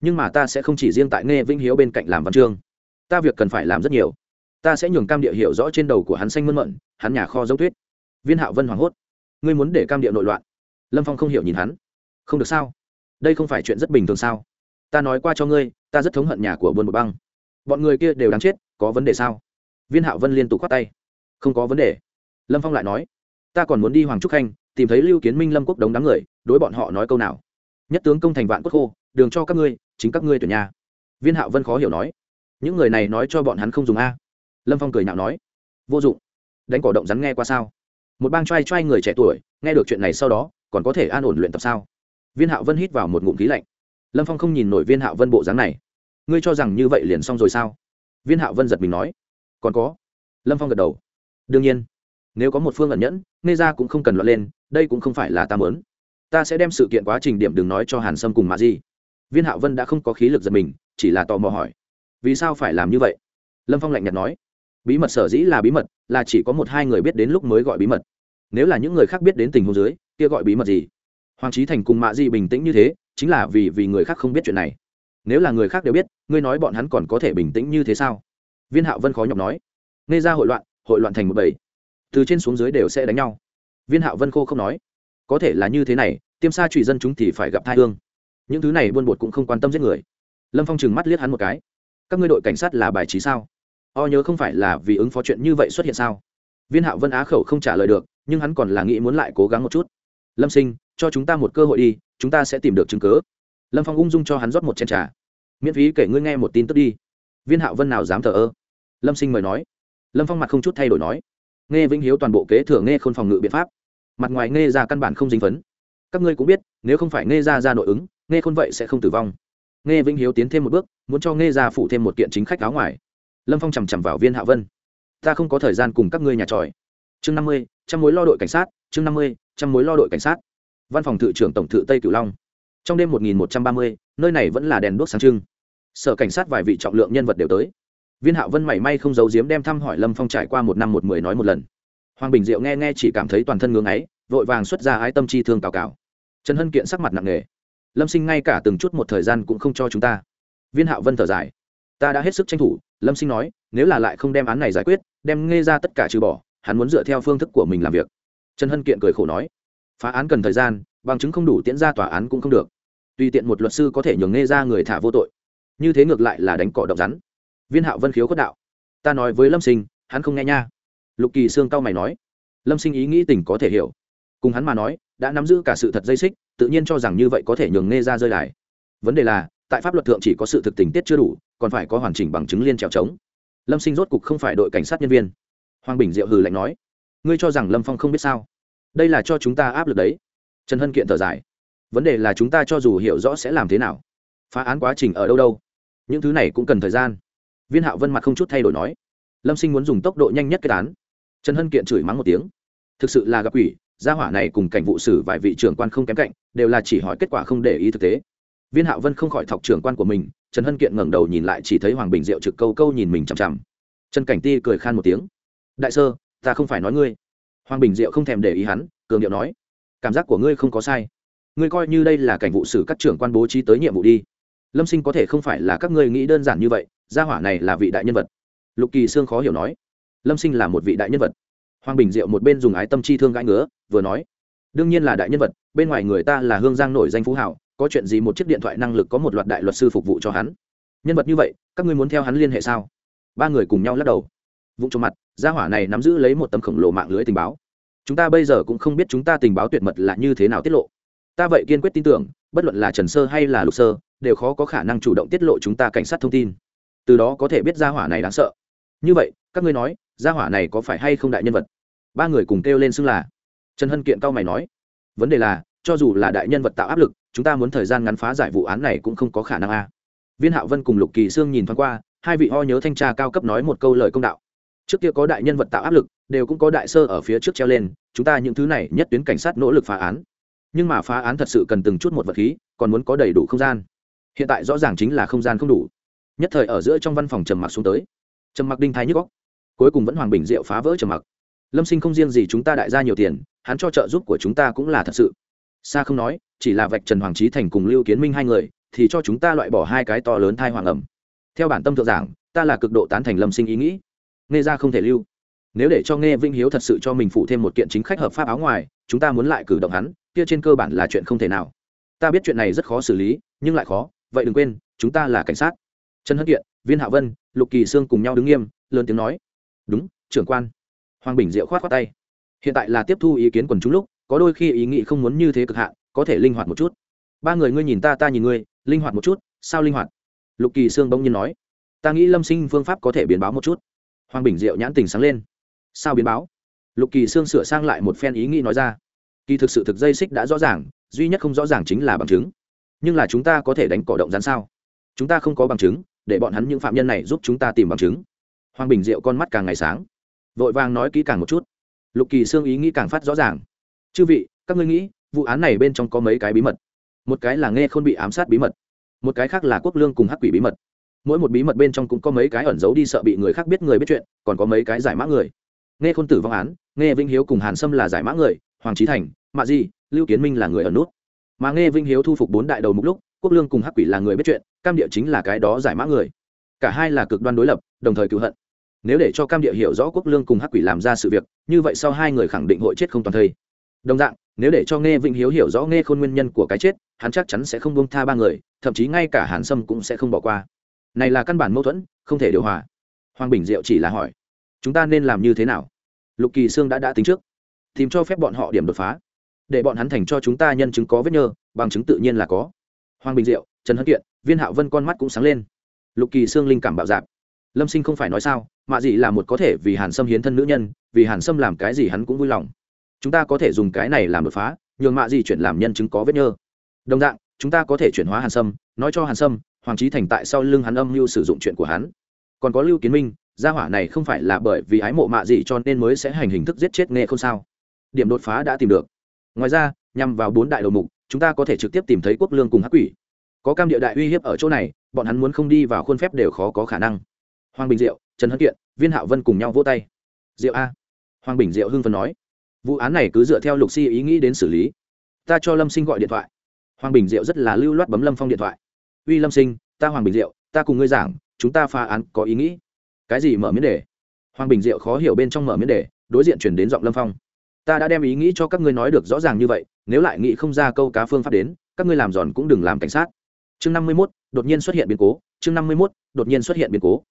Nhưng mà ta sẽ không chỉ riêng tại nghe Vĩnh hiếu bên cạnh làm văn chương. Ta việc cần phải làm rất nhiều. Ta sẽ nhường cam địa hiểu rõ trên đầu của hắn xanh mơn mận, hắn nhà kho dấu tuyết. Viên hạo vân hoảng hốt. Ngươi muốn để cam địa nội loạn. Lâm phong không hiểu nhìn hắn. Không được sao? Đây không phải chuyện rất bình thường sao? Ta nói qua cho ngươi, ta rất thống hận nhà của buôn một băng. Bọn người kia đều đáng chết, có vấn đề sao? Viên hạo vân liên tục khoát tay. Không có vấn đề. Lâm phong lại nói. Ta còn muốn đi hoàng trúc khanh tìm thấy lưu kiến minh lâm quốc đống đám người, đối bọn họ nói câu nào? Nhất tướng công thành vạn quốc khô, đường cho các ngươi, chính các ngươi tuyển nhà viên hạo vân khó hiểu nói. Những người này nói cho bọn hắn không dùng a. Lâm phong cười nhạo nói. Vô dụng. Đánh cỏ động rắn nghe qua sao? Một bang t r a i t r a i người trẻ tuổi, nghe được chuyện này sau đó, còn có thể an ổn luyện tập sao? Viên hạo vân hít vào một ngụm khí lạnh. Lâm phong không nhìn nổi viên hạo vân bộ dáng này. Ngươi cho rằng như vậy liền xong rồi sao? Viên hạo vân giật mình nói. Còn có. Lâm phong gật đầu. Đương nhiên. Nếu có một phương ẩn nhẫn nghe ra cũng không cần loạn lên đây cũng không phải là ta mớn ta sẽ đem sự kiện quá trình điểm đừng nói cho hàn sâm cùng mạ di. Viên hạo vân đã không có khí lực giật mình, chỉ là tò mò hỏi, vì sao phải làm như vậy? Lâm phong lạnh nhạt nói, bí mật sở dĩ là bí mật, là chỉ có một hai người biết đến lúc mới gọi bí mật. Nếu là những người khác biết đến tình huống dưới, kia gọi bí mật gì? Hoàng trí thành cùng mạ di bình tĩnh như thế, chính là vì vì người khác không biết chuyện này. Nếu là người khác đều biết, ngươi nói bọn hắn còn có thể bình tĩnh như thế sao? Viên hạo vân khó nhọc nói nghe ra hội loạn hội loạn thành một bầy. Từ trên xuống dưới đều sẽ đánh nhau viên hạo vân khô không nói. Có thể là như thế này, tiêm xa trụy dân chúng thì phải gặp thai hương. Những thứ này buôn bột cũng không quan tâm giết người. Lâm phong trừng mắt liếc hắn một cái. Các ngươi đội cảnh sát là bài trí sao? O nhớ không phải là vì ứng phó chuyện như vậy xuất hiện sao? Viên hạo vân á khẩu không trả lời được, nhưng hắn còn là nghĩ muốn lại cố gắng một chút. Lâm sinh, cho chúng ta một cơ hội đi, chúng ta sẽ tìm được chứng cớ lâm phong ung dung cho hắn rót một chén trà. Miễn phí kể ngươi nghe một tin tức đi. Viên hạo vân nào dám thờ ơ? Lâm sinh mời nói. Lâm phong mặt không chút thay đổi nói. Nghe vĩnh hiếu toàn bộ kế thừa nghe khôn phòng ngự biện pháp mặt ngoài nghe ra căn bản không dính phấn. Các ngươi cũng biết, nếu không phải nghe ra ra nội ứng, nghe khôn vậy sẽ không tử vong. Nghe vĩnh hiếu tiến thêm một bước, muốn cho nghe ra phụ thêm một kiện chính khách áo ngoài. Lâm phong chằm chằm vào viên hạ vân. Ta không có thời gian cùng các ngươi nhà tròi. Chương năm mươi, trăm mối lo đội cảnh sát, chương năm mươi, trăm mối lo đội cảnh sát. Văn phòng thự trưởng tổng thự tây cửu long. Trong đêm một nghìn một trăm ba mươi, nơi này vẫn là đèn đuốc sáng trưng. Sở cảnh sát vài vị trọng lượng nhân vật đều tới. Viên hạo vân mảy may không giấu giếm đem thăm hỏi lâm phong trải qua một năm một mười nói một lần hoàng bình diệu nghe nghe chỉ cảm thấy toàn thân ngưng ấy vội vàng xuất ra ái tâm chi thương cào cào trần hân kiện sắc mặt nặng nề. Lâm sinh ngay cả từng chút một thời gian cũng không cho chúng ta. Viên hạo vân thở dài. Ta đã hết sức tranh thủ, lâm sinh nói, nếu là lại không đem án này giải quyết, đem nghe ra tất cả trừ bỏ, hắn muốn dựa theo phương thức của mình làm việc. Trần hân kiện cười khổ nói, phá án cần thời gian, bằng chứng không đủ tiễn ra tòa án cũng không được. Tùy tiện một luật sư có thể nhường nghe ra người thả vô tội. Như thế ngược lại là đánh cỏ động rắn. Viên hạo vân khiếu khuất đạo. Ta nói với lâm sinh, hắn không nghe nha lục kỳ sương cao mày nói, lâm sinh ý nghĩ tình có thể hiểu. Cùng hắn mà nói, đã nắm giữ cả sự thật dây xích, tự nhiên cho rằng như vậy có thể nhường nghe ra rơi đài. Vấn đề là, tại pháp luật thượng chỉ có sự thực tình tiết chưa đủ, còn phải có hoàn chỉnh bằng chứng liên trèo trống. Lâm sinh rốt cục không phải đội cảnh sát nhân viên. Hoàng bình diệu hừ lạnh nói, ngươi cho rằng lâm phong không biết sao? Đây là cho chúng ta áp lực đấy. Trần hân kiện thở dài, vấn đề là chúng ta cho dù hiểu rõ sẽ làm thế nào, phá án quá trình ở đâu đâu, những thứ này cũng cần thời gian. Viên hạo vân mặt không chút thay đổi nói, lâm sinh muốn dùng tốc độ nhanh nhất kết án trần hân kiện chửi mắng một tiếng. Thực sự là gặp ủy gia hỏa này cùng cảnh vụ xử vài vị trưởng quan không kém cạnh, đều là chỉ hỏi kết quả không để ý thực tế. Viên hạo vân không khỏi thọc trưởng quan của mình, trần hân kiện ngẩng đầu nhìn lại chỉ thấy hoàng bình diệu trực câu câu nhìn mình chằm chằm. Trần cảnh ti cười khan một tiếng. Đại sơ, ta không phải nói ngươi. Hoàng bình diệu không thèm để ý hắn, cường điệu nói. Cảm giác của ngươi không có sai. Ngươi coi như đây là cảnh vụ xử các trưởng quan bố trí tới nhiệm vụ đi. Lâm sinh có thể không phải là các ngươi nghĩ đơn giản như vậy, gia hỏa này là vị đại nhân vật. Lục kỳ sương khó hiểu nói lâm sinh là một vị đại nhân vật. Hoàng bình diệu một bên dùng ái tâm chi thương gãi ngứa, vừa nói, đương nhiên là đại nhân vật, bên ngoài người ta là hương giang nổi danh phú hảo, có chuyện gì một chiếc điện thoại năng lực có một loạt đại luật sư phục vụ cho hắn. Nhân vật như vậy, các ngươi muốn theo hắn liên hệ sao? Ba người cùng nhau lắc đầu. Vụ trong mặt, gia hỏa này nắm giữ lấy một tấm khổng lồ mạng lưới tình báo. Chúng ta bây giờ cũng không biết chúng ta tình báo tuyệt mật là như thế nào tiết lộ. Ta vậy kiên quyết tin tưởng, bất luận là trần sơ hay là lục sơ, đều khó có khả năng chủ động tiết lộ chúng ta cảnh sát thông tin. Từ đó có thể biết gia hỏa này đáng sợ. Như vậy, các ngươi nói gia hỏa này có phải hay không đại nhân vật? Ba người cùng kêu lên xưng là. Trần hân kiện cao mày nói, vấn đề là, cho dù là đại nhân vật tạo áp lực, chúng ta muốn thời gian ngắn phá giải vụ án này cũng không có khả năng a. Viên hạo vân cùng lục kỳ sương nhìn thoáng qua, hai vị ho nhớ thanh tra cao cấp nói một câu lời công đạo. Trước kia có đại nhân vật tạo áp lực, đều cũng có đại sơ ở phía trước treo lên, chúng ta những thứ này nhất tuyến cảnh sát nỗ lực phá án. Nhưng mà phá án thật sự cần từng chút một vật khí, còn muốn có đầy đủ không gian. Hiện tại rõ ràng chính là không gian không đủ. Nhất thời ở giữa trong văn phòng trầm mặc xuống tới. Trầm mặc đinh thái nhức góc cuối cùng vẫn hoàng bình diệu phá vỡ trầm mặc. Lâm sinh không riêng gì chúng ta đại gia nhiều tiền, hắn cho trợ giúp của chúng ta cũng là thật sự. Xa không nói, chỉ là vạch trần hoàng trí thành cùng lưu kiến minh hai người, thì cho chúng ta loại bỏ hai cái to lớn thai hoàng ẩm. Theo bản tâm thượng giảng, ta là cực độ tán thành lâm sinh ý nghĩ. Nghe ra không thể lưu. Nếu để cho nghe vinh hiếu thật sự cho mình phụ thêm một kiện chính khách hợp pháp áo ngoài, chúng ta muốn lại cử động hắn, kia trên cơ bản là chuyện không thể nào. Ta biết chuyện này rất khó xử lý, nhưng lại khó, vậy đừng quên, chúng ta là cảnh sát. Trần hân kiện, viên hạ vân, lục kỳ sương cùng nhau đứng nghiêm, lớn tiếng nói đúng, trưởng quan. Hoàng bình diệu khoát khoát tay. Hiện tại là tiếp thu ý kiến quần chúng lúc, có đôi khi ý nghĩ không muốn như thế cực hạn, có thể linh hoạt một chút. Ba người ngươi nhìn ta ta nhìn ngươi, linh hoạt một chút, sao linh hoạt? Lục kỳ sương bỗng nhiên nói. Ta nghĩ lâm sinh phương pháp có thể biến báo một chút. Hoàng bình diệu nhãn tình sáng lên. Sao biến báo? Lục kỳ sương sửa sang lại một phen ý nghĩ nói ra. Kỳ thực sự thực dây xích đã rõ ràng, duy nhất không rõ ràng chính là bằng chứng. Nhưng là chúng ta có thể đánh cỏ động rắn sao? Chúng ta không có bằng chứng, để bọn hắn những phạm nhân này giúp chúng ta tìm bằng chứng hoàng bình diệu con mắt càng ngày sáng. Vội vàng nói kỹ càng một chút. Lục kỳ xương ý nghĩ càng phát rõ ràng. Chư vị, các ngươi nghĩ, vụ án này bên trong có mấy cái bí mật? Một cái là nghe không bị ám sát bí mật, một cái khác là quốc lương cùng hắc quỷ bí mật. Mỗi một bí mật bên trong cũng có mấy cái ẩn giấu đi sợ bị người khác biết người biết chuyện, còn có mấy cái giải mã người. Nghe khôn tử vong án, nghe vinh hiếu cùng hàn sâm là giải mã người, hoàng trí thành, mạ di, lưu kiến minh là người ở nút. Mà nghe vinh hiếu thu phục bốn đại đầu mục lúc, quốc lương cùng hắc quỷ là người biết chuyện, cam địa chính là cái đó giải mã người. Cả hai là cực đoan đối lập, đồng thời cựu hận nếu để cho cam địa hiểu rõ quốc lương cùng hắc quỷ làm ra sự việc, như vậy sau hai người khẳng định hội chết không toàn thây. Đồng dạng, nếu để cho nghe vĩnh hiếu hiểu rõ nghe khôn nguyên nhân của cái chết, hắn chắc chắn sẽ không buông tha ba người, thậm chí ngay cả hàn sâm cũng sẽ không bỏ qua. Này là căn bản mâu thuẫn, không thể điều hòa. Hoàng bình diệu chỉ là hỏi, chúng ta nên làm như thế nào? Lục kỳ sương đã đã tính trước, tìm cho phép bọn họ điểm đột phá. Để bọn hắn thành cho chúng ta nhân chứng có vết nhơ, bằng chứng tự nhiên là có. Hoàng bình diệu, trần hân kiện, viên hạo vân con mắt cũng sáng lên. Lục kỳ sương linh cảm bạo dạp. Lâm sinh không phải nói sao mạ dị là một có thể vì hàn sâm hiến thân nữ nhân, vì hàn sâm làm cái gì hắn cũng vui lòng. Chúng ta có thể dùng cái này làm đột phá, nhường mạ dị chuyển làm nhân chứng có vết nhơ. Đồng dạng, chúng ta có thể chuyển hóa hàn sâm, nói cho hàn sâm, hoàng trí thành tại sau lưng hắn âm mưu sử dụng chuyện của hắn. Còn có lưu kiến minh, gia hỏa này không phải là bởi vì ái mộ mạ dị cho nên mới sẽ hành hình thức giết chết nghe không sao. Điểm đột phá đã tìm được. Ngoài ra, nhằm vào bốn đại đầu mục, chúng ta có thể trực tiếp tìm thấy quốc lương cùng hắc quỷ. Có cam địa đại uy hiếp ở chỗ này, bọn hắn muốn không đi vào khuôn phép đều khó có khả năng. Hoàng bình diệu trần hân kiện viên hạo vân cùng nhau vỗ tay diệu a hoàng bình diệu hưng phần nói vụ án này cứ dựa theo lục si ý nghĩ đến xử lý ta cho lâm sinh gọi điện thoại hoàng bình diệu rất là lưu loát bấm lâm phong điện thoại uy lâm sinh ta hoàng bình diệu ta cùng ngươi giảng chúng ta phá án có ý nghĩ cái gì mở miễn đề hoàng bình diệu khó hiểu bên trong mở miễn đề đối diện chuyển đến giọng lâm phong ta đã đem ý nghĩ cho các ngươi nói được rõ ràng như vậy nếu lại nghĩ không ra câu cá phương pháp đến các ngươi làm giòn cũng đừng làm cảnh sát chương năm mươi mốt đột nhiên xuất hiện biến cố chương năm mươi mốt đột nhiên xuất hiện biến cố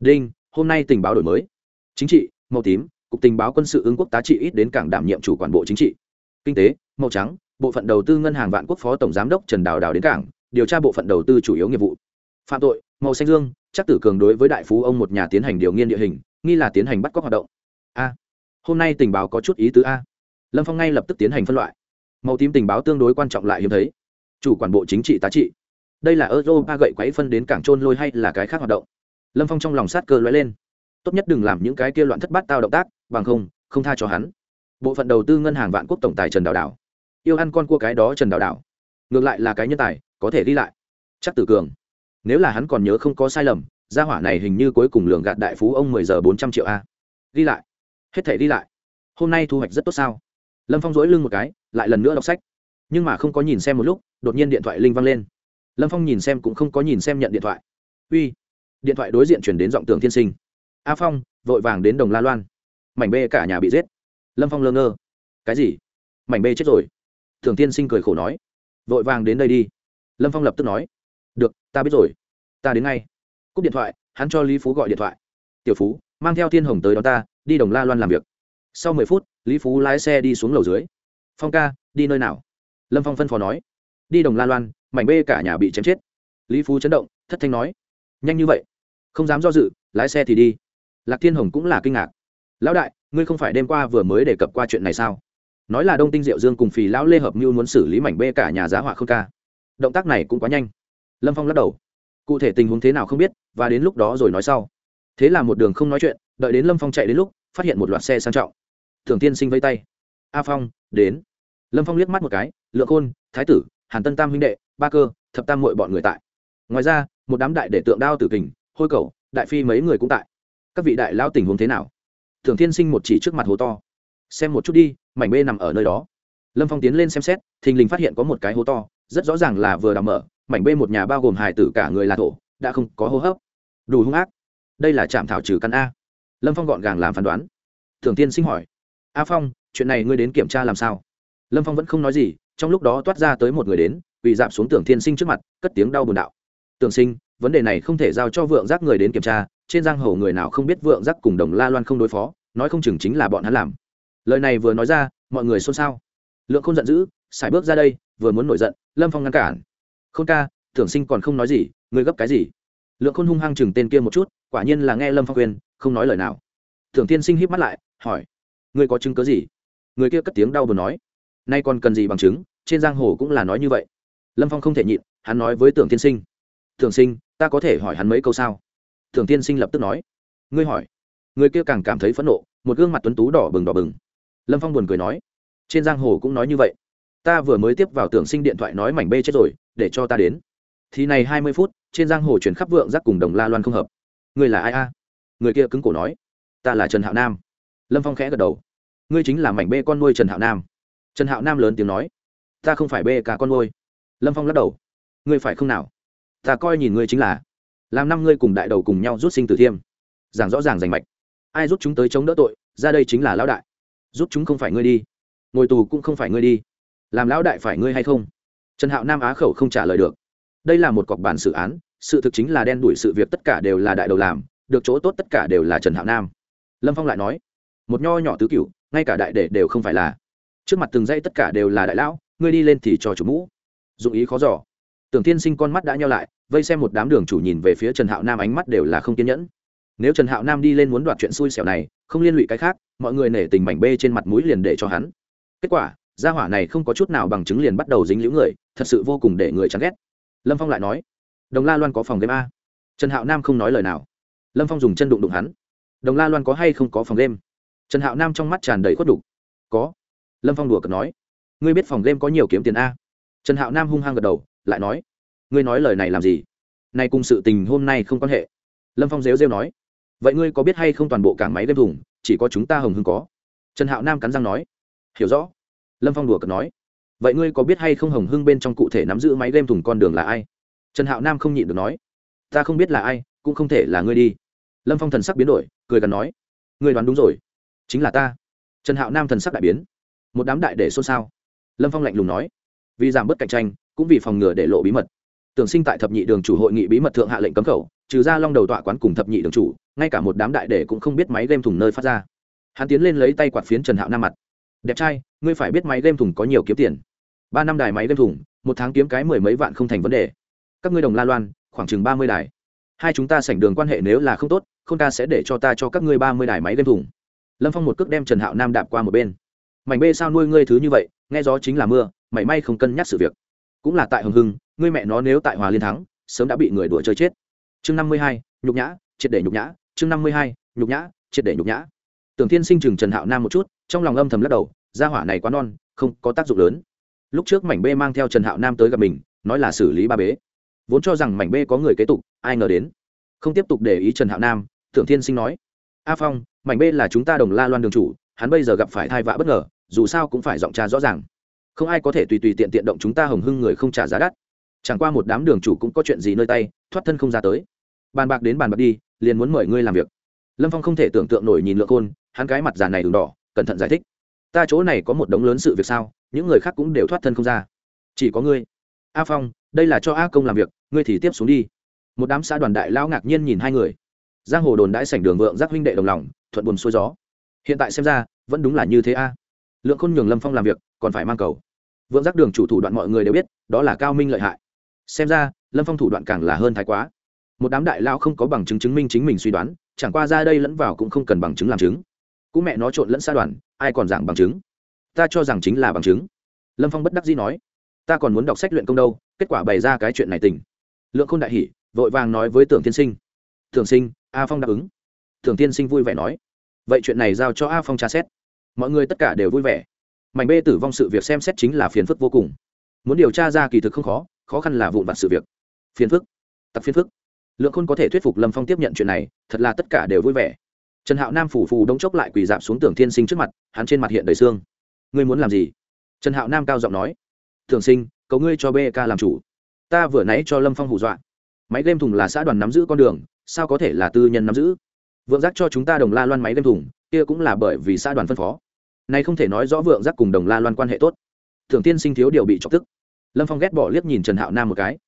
đinh hôm nay tình báo đổi mới. Chính trị, màu tím, cục tình báo quân sự ứng quốc tá trị ít đến cảng đảm nhiệm chủ quản bộ chính trị. Kinh tế, màu trắng, bộ phận đầu tư ngân hàng vạn quốc phó tổng giám đốc trần đào đào đến cảng, điều tra bộ phận đầu tư chủ yếu nghiệp vụ. Phạm tội, màu xanh dương, chắc tử cường đối với đại phú ông một nhà tiến hành điều nghiên địa hình, nghi là tiến hành bắt cóc hoạt động. A. Hôm nay tình báo có chút ý tứ a. Lâm phong ngay lập tức tiến hành phân loại. Màu tím tình báo tương đối quan trọng lại hiếm thấy. Chủ quản bộ chính trị tá trị. Đây là europa gậy quáy phân đến cảng trôn lôi hay là cái khác hoạt động? Lâm phong trong lòng sát cơ lóe lên. Tốt nhất đừng làm những cái kia loạn thất bát tao động tác, bằng không không tha cho hắn. Bộ phận đầu tư ngân hàng vạn quốc tổng tài trần đào đảo yêu ăn con cua cái đó trần đào đảo ngược lại là cái nhân tài, có thể đi lại. Chắc tử cường. Nếu là hắn còn nhớ không có sai lầm, gia hỏa này hình như cuối cùng lường gạt đại phú ông mười giờ bốn trăm triệu a. Đi lại. Hết thể đi lại. Hôm nay thu hoạch rất tốt sao? Lâm phong dỗi lưng một cái, lại lần nữa đọc sách. Nhưng mà không có nhìn xem một lúc, đột nhiên điện thoại linh văng lên. Lâm phong nhìn xem cũng không có nhìn xem nhận điện thoại. Uy điện thoại đối diện chuyển đến giọng tường thiên sinh. A phong, vội vàng đến đồng la loan. Mảnh bê cả nhà bị giết. Lâm phong lơ ngơ. Cái gì? Mảnh bê chết rồi. Thường tiên sinh cười khổ nói. Vội vàng đến đây đi. Lâm phong lập tức nói. Được, ta biết rồi. Ta đến ngay. Cúp điện thoại, hắn cho lý phú gọi điện thoại. Tiểu phú, mang theo thiên hồng tới đó ta, đi đồng la loan làm việc. Sau mười phút, lý phú lái xe đi xuống lầu dưới. Phong ca, đi nơi nào? Lâm phong phân phó nói. Đi đồng la loan, mảnh bê cả nhà bị chém chết. Lý phú chấn động, thất thanh nói nhanh như vậy? Không dám do dự, lái xe thì đi. Lạc thiên hồng cũng là kinh ngạc. Lão đại, ngươi không phải đêm qua vừa mới đề cập qua chuyện này sao? Nói là đông tinh diệu dương cùng phì lão lê hợp mưu muốn xử lý mảnh bê cả nhà giá họa không ca. Động tác này cũng quá nhanh. Lâm phong lắc đầu. Cụ thể tình huống thế nào không biết, và đến lúc đó rồi nói sau. Thế là một đường không nói chuyện, đợi đến lâm phong chạy đến lúc, phát hiện một loạt xe sang trọng. Thường tiên sinh vây tay. A phong, đến. Lâm phong liếc mắt một cái, lượng khôn, thái tử, hàn tân tam huynh đệ, ba cơ, thập tam mội bọn người tại. Ngoài ra một đám đại để tượng đao tử kình, hôi cầu, đại phi mấy người cũng tại. Các vị đại lao tình huống thế nào? Thường Thiên sinh một chỉ trước mặt hố to. Xem một chút đi, mảnh bê nằm ở nơi đó. Lâm phong tiến lên xem xét, thình lình phát hiện có một cái hố to, rất rõ ràng là vừa đào mở, mảnh bê một nhà bao gồm hải tử cả người là thổ, đã không có hô hấp. Đủ hung ác. Đây là trạm thảo trừ căn a. Lâm phong gọn gàng làm phán đoán. Thường tiên sinh hỏi, a phong, chuyện này ngươi đến kiểm tra làm sao? Lâm phong vẫn không nói gì, trong lúc đó toát ra tới một người đến bị dạp xuống tưởng thiên sinh trước mặt, cất tiếng đau buồn đạo tưởng sinh, vấn đề này không thể giao cho vượng giác người đến kiểm tra, trên giang hồ người nào không biết vượng giác cùng đồng la loan không đối phó, nói không chừng chính là bọn hắn làm. Lời này vừa nói ra, mọi người xôn xao. Lượng không giận dữ xài bước ra đây, vừa muốn nổi giận, lâm phong ngăn cản. Khôn ca, tưởng sinh còn không nói gì, ngươi gấp cái gì? Lượng khôn hung hăng chừng tên kia một chút, quả nhiên là nghe lâm phong khuyên, không nói lời nào. Tưởng tiên sinh híp mắt lại, hỏi, ngươi có chứng cứ gì? Người kia cất tiếng đau buồn nói, nay còn cần gì bằng chứng, trên giang hồ cũng là nói như vậy. Lâm phong không thể nhịn, hắn nói với tưởng tiên sinh Thường sinh, ta có thể hỏi hắn mấy câu sao? Thường tiên sinh lập tức nói. Ngươi hỏi. Người kia càng cảm thấy phẫn nộ, một gương mặt tuấn tú đỏ bừng đỏ bừng. Lâm phong buồn cười nói. Trên giang hồ cũng nói như vậy. Ta vừa mới tiếp vào tưởng sinh điện thoại nói mảnh bê chết rồi, để cho ta đến. Thì này hai mươi phút, trên giang hồ chuyển khắp vượng giác cùng đồng la loan không hợp. Người là ai a? Người kia cứng cổ nói. Ta là trần hạo nam. Lâm phong khẽ gật đầu. Ngươi chính là mảnh bê con nuôi trần hạo nam. Trần hạo nam lớn tiếng nói. Ta không phải bê cả con nuôi. Lâm phong lắc đầu. Ngươi phải không nào? Ta coi nhìn ngươi chính là làm năm ngươi cùng đại đầu cùng nhau rút sinh tử thiêm. Giảng rõ ràng rành mạch. Ai rút chúng tới chống đỡ tội, ra đây chính là lão đại. Rút chúng không phải ngươi đi. Ngồi tù cũng không phải ngươi đi. Làm lão đại phải ngươi hay không? Trần hạo nam á khẩu không trả lời được. Đây là một cọc bản xử án, sự thực chính là đen đuổi sự việc tất cả đều là đại đầu làm, được chỗ tốt tất cả đều là trần hạo nam. Lâm phong lại nói, một nho nhỏ tứ cựu ngay cả đại đệ đều không phải là. Trước mặt từng dây tất cả đều là đại lão, ngươi đi lên thì cho chủ mũ. Dụng ý khó giỏ tưởng tiên sinh con mắt đã nhau lại vây xem một đám đường chủ nhìn về phía trần hạo nam ánh mắt đều là không kiên nhẫn. Nếu trần hạo nam đi lên muốn đoạt chuyện xui xẻo này, không liên lụy cái khác, mọi người nể tình mảnh bê trên mặt mũi liền để cho hắn. Kết quả, gia hỏa này không có chút nào bằng chứng liền bắt đầu dính liễu người, thật sự vô cùng để người chán ghét. Lâm phong lại nói, đồng la loan có phòng game a. Trần hạo nam không nói lời nào. Lâm phong dùng chân đụng đụng hắn. Đồng la loan có hay không có phòng game? Trần hạo nam trong mắt tràn đầy khuất đục. Có. Lâm phong đùa cợt nói, ngươi biết phòng game có nhiều kiếm tiền a? Trần hạo nam hung hăng gật đầu, lại nói ngươi nói lời này làm gì? Nay cùng sự tình hôm nay không quan hệ. Lâm phong rêu rêu nói, vậy ngươi có biết hay không toàn bộ cảng máy đêm thùng, chỉ có chúng ta hồng hưng có? Trần hạo nam cắn răng nói, hiểu rõ. Lâm phong đùa cợt nói, vậy ngươi có biết hay không hồng hưng bên trong cụ thể nắm giữ máy game thùng con đường là ai? Trần hạo nam không nhịn được nói, ta không biết là ai, cũng không thể là ngươi đi. Lâm phong thần sắc biến đổi, cười gần nói, ngươi đoán đúng rồi, chính là ta. Trần hạo nam thần sắc đại biến, một đám đại để xôn xao. Lâm phong lạnh lùng nói, vì giảm bớt cạnh tranh, cũng vì phòng ngừa để lộ bí mật tưởng sinh tại thập nhị đường chủ hội nghị bí mật thượng hạ lệnh cấm khẩu, trừ ra long đầu tọa quán cùng thập nhị đường chủ, ngay cả một đám đại để cũng không biết máy game thùng nơi phát ra. Hắn tiến lên lấy tay quạt phiến trần hạo nam mặt. Đẹp trai, ngươi phải biết máy game thùng có nhiều kiếm tiền. Ba năm đài máy game thùng, một tháng kiếm cái mười mấy vạn không thành vấn đề. Các ngươi đồng la loan, khoảng chừng ba mươi đài. Hai chúng ta sảnh đường quan hệ nếu là không tốt không ta sẽ để cho ta cho các ngươi ba mươi đài máy game thùng. Lâm phong một cước đem trần hạo nam đạp qua một bên. Mảnh bê sao nuôi ngươi thứ như vậy, nghe gió chính là mưa, mảy may không cân nhắc sự việc. Cũng là tại hồng hưng ngươi mẹ nó nếu tại hòa liên thắng, sớm đã bị người đùa chơi chết. Chương năm mươi hai, nhục nhã, triệt để nhục nhã. Chương năm mươi hai, nhục nhã, triệt để nhục nhã. Tưởng thiên sinh chừng trần hạo nam một chút, trong lòng âm thầm lắc đầu, gia hỏa này quá non, không có tác dụng lớn. Lúc trước mảnh bê mang theo trần hạo nam tới gặp mình, nói là xử lý ba bế. Vốn cho rằng mảnh bê có người kế tục, ai ngờ đến. Không tiếp tục để ý trần hạo nam, tưởng thiên sinh nói, a phong, mảnh bê là chúng ta đồng la loan đường chủ, hắn bây giờ gặp phải thai vạ bất ngờ, dù sao cũng phải giọng trà rõ ràng. Không ai có thể tùy tùy tiện tiện động chúng ta hồng hưng người không trả giá đắt chẳng qua một đám đường chủ cũng có chuyện gì nơi tay, thoát thân không ra tới. Bàn bạc đến bàn bạc đi, liền muốn mời ngươi làm việc. Lâm phong không thể tưởng tượng nổi nhìn lượng khôn, hắn cái mặt già này đường đỏ, cẩn thận giải thích. Ta chỗ này có một đống lớn sự việc sao, những người khác cũng đều thoát thân không ra. Chỉ có ngươi. A phong, đây là cho a công làm việc, ngươi thì tiếp xuống đi. Một đám xã đoàn đại lão ngạc nhiên nhìn hai người. Giang hồ đồn đãi sảnh đường vượng giác huynh đệ đồng lòng, thuận buồn xuôi gió. Hiện tại xem ra, vẫn đúng là như thế a. Lượng khôn nhường lâm phong làm việc, còn phải mang cầu. Vượng giác đường chủ thủ đoạn mọi người đều biết, đó là cao minh lợi hại xem ra, lâm phong thủ đoạn càng là hơn thái quá. Một đám đại lao không có bằng chứng chứng minh chính mình suy đoán, chẳng qua ra đây lẫn vào cũng không cần bằng chứng làm chứng. Cũng mẹ nó trộn lẫn xa đoàn, ai còn giảng bằng chứng? Ta cho rằng chính là bằng chứng. Lâm phong bất đắc dĩ nói. Ta còn muốn đọc sách luyện công đâu, kết quả bày ra cái chuyện này tình lượng k h ô n đại hỷ vội vàng nói với tưởng tiên sinh. Tưởng sinh, a phong đáp ứng. Tưởng tiên sinh vui vẻ nói. Vậy chuyện này giao cho a phong tra xét. Mọi người tất cả đều vui vẻ. Mảnh bê tử vong sự việc xem xét chính là phiền phức vô cùng. Muốn điều tra ra kỳ thực không khó khó khăn là vụn vặt sự việc. Phiền phức. Tập phiền phức. Lượng khôn có thể thuyết phục lâm phong tiếp nhận chuyện này, thật là tất cả đều vui vẻ. Trần hạo nam phủ phù đống chốc lại quỳ dạp xuống tưởng thiên sinh trước mặt, hắn trên mặt hiện đầy xương. Ngươi muốn làm gì? Trần hạo nam cao giọng nói. Thường sinh, cầu ngươi cho bk làm chủ. Ta vừa nãy cho lâm phong hù dọa. Máy game thùng là xã đoàn nắm giữ con đường, sao có thể là tư nhân nắm giữ? Vượng giác cho chúng ta đồng la loan máy game thùng, kia cũng là bởi vì xã đoàn phân phó. Nay không thể nói rõ vượng giác cùng đồng la loan quan hệ tốt. Thường tiên sinh thiếu điều bị chọc tức lâm phong ghét bỏ liếc nhìn trần hạo nam một cái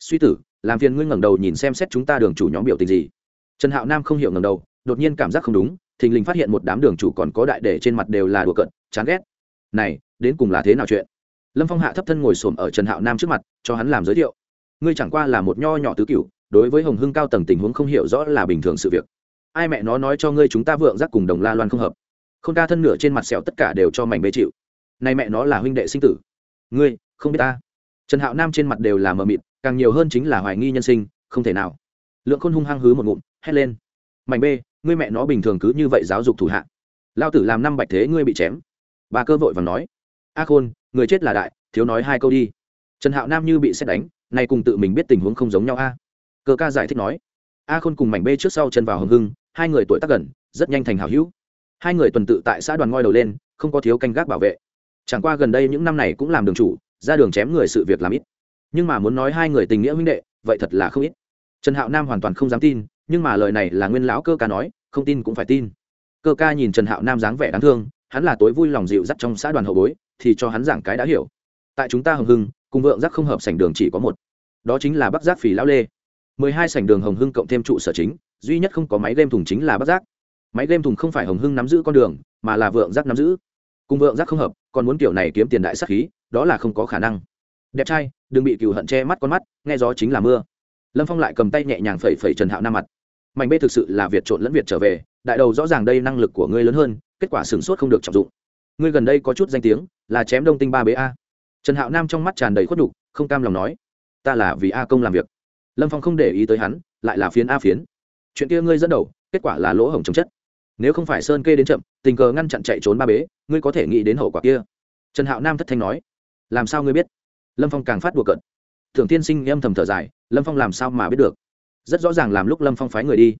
suy tử làm phiền ngươi ngẩng đầu nhìn xem xét chúng ta đường chủ nhóm biểu tình gì trần hạo nam không hiểu ngẩng đầu đột nhiên cảm giác không đúng thình lình phát hiện một đám đường chủ còn có đại để trên mặt đều là đùa cận chán ghét này đến cùng là thế nào chuyện lâm phong hạ thấp thân ngồi xổm ở trần hạo nam trước mặt cho hắn làm giới thiệu ngươi chẳng qua là một nho nhỏ tứ cựu đối với hồng hưng cao tầng tình huống không hiểu rõ là bình thường sự việc ai mẹ nó nói cho ngươi chúng ta vượng giác cùng đồng la loan không hợp không ta thân nửa trên mặt sẹo tất cả đều cho mảnh bê chịu nay mẹ nó là huynh đệ sinh tử ngươi không biết ta trần hạo nam trên mặt đều là mờ mịt, càng nhiều hơn chính là hoài nghi nhân sinh, không thể nào. Lượng khôn hung hăng hứ một ngụm, hét lên. Mảnh b ngươi mẹ nó bình thường cứ như vậy giáo dục thủ hạ. Lao tử làm năm bạch thế ngươi bị chém. Bà cơ vội và nói. A khôn, người chết là đại, thiếu nói hai câu đi. Trần hạo nam như bị xét đánh, nay cùng tự mình biết tình huống không giống nhau a. Cơ ca giải thích nói. A khôn cùng mảnh b trước sau chân vào hồng hưng, hai người tuổi tác gần, rất nhanh thành hảo hữu. Hai người tuần tự tại xã đoàn ngoi đầu lên, không có thiếu canh gác bảo vệ. Chẳng qua gần đây những năm này cũng làm đường chủ ra đường chém người sự việc làm ít. Nhưng mà muốn nói hai người tình nghĩa huynh đệ, vậy thật là không ít. Trần hạo nam hoàn toàn không dám tin, nhưng mà lời này là nguyên lão cơ ca nói, không tin cũng phải tin. Cơ ca nhìn trần hạo nam dáng vẻ đáng thương, hắn là tối vui lòng dịu dắt trong xã đoàn hậu bối, thì cho hắn giảng cái đã hiểu. Tại chúng ta hồng hưng, cùng vượng giác không hợp sảnh đường chỉ có một. Đó chính là bắc giác phì lão lê. Mười hai sảnh đường hồng hưng cộng thêm trụ sở chính, duy nhất không có máy game thùng chính là bắc giác. Máy game thùng không phải hồng hưng nắm giữ con đường, mà là vượng giác nắm giữ cùng vượng giác không hợp, còn muốn kiểu này kiếm tiền đại sắc khí, đó là không có khả năng. Đẹp trai, đừng bị cừu hận che mắt con mắt, nghe gió chính là mưa. Lâm phong lại cầm tay nhẹ nhàng phẩy phẩy trần hạo nam mặt. Mảnh bê thực sự là việt trộn lẫn việt trở về, đại đầu rõ ràng đây năng lực của ngươi lớn hơn, kết quả sửng sốt không được trọng dụng. Ngươi gần đây có chút danh tiếng, là chém đông tinh ba bế a. Trần hạo nam trong mắt tràn đầy khuất đục không cam lòng nói, ta là vì a công làm việc. Lâm phong không để ý tới hắn, lại là phiến a phiến. Chuyện kia ngươi dẫn đầu, kết quả là lỗ hổng chống chất nếu không phải sơn kê đến chậm, tình cờ ngăn chặn chạy trốn ba bế, ngươi có thể nghĩ đến hậu quả kia. Trần hạo nam thất thanh nói. Làm sao ngươi biết? Lâm phong càng phát đùa cận thường tiên sinh âm thầm thở dài, lâm phong làm sao mà biết được? Rất rõ ràng làm lúc lâm phong phái người đi.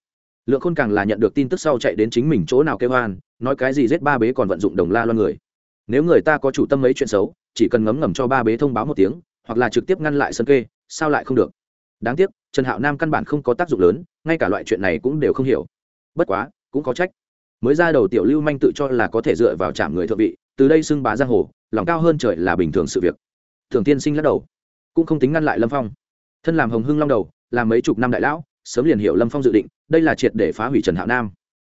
Lượng khôn càng là nhận được tin tức sau chạy đến chính mình chỗ nào kêu hoan nói cái gì giết ba bế còn vận dụng đồng la loan người. Nếu người ta có chủ tâm mấy chuyện xấu, chỉ cần ngấm ngầm cho ba bế thông báo một tiếng, hoặc là trực tiếp ngăn lại sân kê, sao lại không được? Đáng tiếc, trần hạo nam căn bản không có tác dụng lớn, ngay cả loại chuyện này cũng đều không hiểu. Bất quá, cũng có trách mới ra đầu tiểu lưu manh tự cho là có thể dựa vào chạm người thượng vị, từ đây xưng bá giang hồ, lòng cao hơn trời là bình thường sự việc. Thường tiên sinh lắc đầu, cũng không tính ngăn lại lâm phong. Thân làm hồng hưng long đầu, làm mấy chục năm đại lão, sớm liền hiểu lâm phong dự định, đây là triệt để phá hủy trần hạo nam.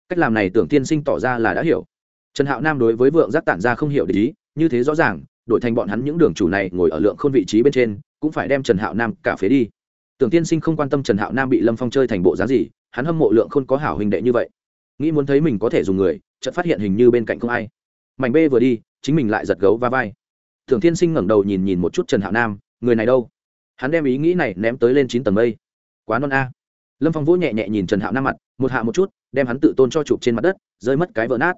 Cách làm này tưởng tiên sinh tỏ ra là đã hiểu. Trần hạo nam đối với vượng giác tản ra không hiểu để ý, như thế rõ ràng, đổi thành bọn hắn những đường chủ này ngồi ở lượng khôn vị trí bên trên, cũng phải đem trần hạo nam cả phế đi. Tưởng tiên sinh không quan tâm trần hạo nam bị lâm phong chơi thành bộ dáng gì, hắn hâm mộ lượng khôn có hảo hình đệ như vậy nghĩ muốn thấy mình có thể dùng người, chợt phát hiện hình như bên cạnh không ai. Mảnh bê vừa đi, chính mình lại giật gấu va vai. Thường thiên sinh ngẩng đầu nhìn nhìn một chút trần hạo nam, người này đâu? Hắn đem ý nghĩ này ném tới lên chín tầng mây. Quá non a. Lâm phong vỗ nhẹ nhẹ nhìn trần hạo nam mặt, một hạ một chút, đem hắn tự tôn cho chụp trên mặt đất, rơi mất cái vỡ nát.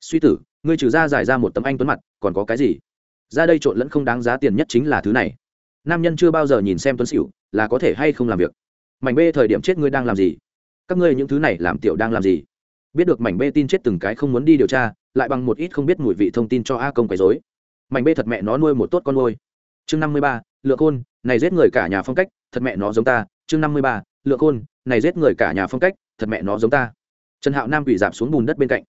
Suy tử, ngươi trừ ra giải ra một tấm anh tuấn mặt, còn có cái gì? Ra đây trộn lẫn không đáng giá tiền nhất chính là thứ này. Nam nhân chưa bao giờ nhìn xem tuấn xỉu, là có thể hay không làm việc. Mảnh bê thời điểm chết ngươi đang làm gì? Các ngươi những thứ này làm tiểu đang làm gì? Biết được mảnh bê tin chết từng cái không muốn đi điều tra, lại bằng một ít không biết mùi vị thông tin cho a công quấy dối mảnh bê thật mẹ nó nuôi một tốt con nuôi. Chương năm mươi ba lượng khôn, này giết người cả nhà phong cách, thật mẹ nó giống ta. Chương năm mươi ba lượng khôn, này giết người cả nhà phong cách, thật mẹ nó giống ta. Trần hạo nam quỷ dạp xuống bùn đất bên cạnh.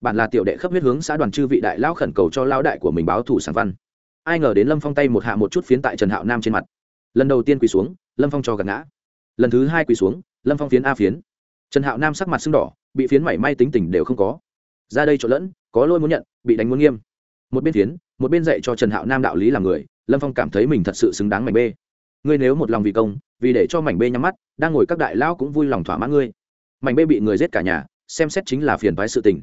Bản là tiểu đệ khắp huyết hướng xã đoàn chư vị đại lão khẩn cầu cho lão đại của mình báo thủ sản văn. Ai ngờ đến lâm phong tay một hạ một chút phiến tại trần hạo nam trên mặt. Lần đầu tiên quỳ xuống, lâm phong cho gạt ngã. Lần thứ hai quỳ xuống, lâm phong phiến a phiến. Trần hạo nam sắc mặt sưng đỏ bị phiến mảy may tính tình đều không có. Ra đây trộn lẫn, có lôi muốn nhận, bị đánh muốn nghiêm. Một bên phiến, một bên dạy cho trần hạo nam đạo lý làm người, lâm phong cảm thấy mình thật sự xứng đáng mảnh bê. Ngươi nếu một lòng vì công, vì để cho mảnh bê nhắm mắt, đang ngồi các đại lão cũng vui lòng thỏa mãn ngươi. Mảnh bê bị người giết cả nhà, xem xét chính là phiền phái sự tình.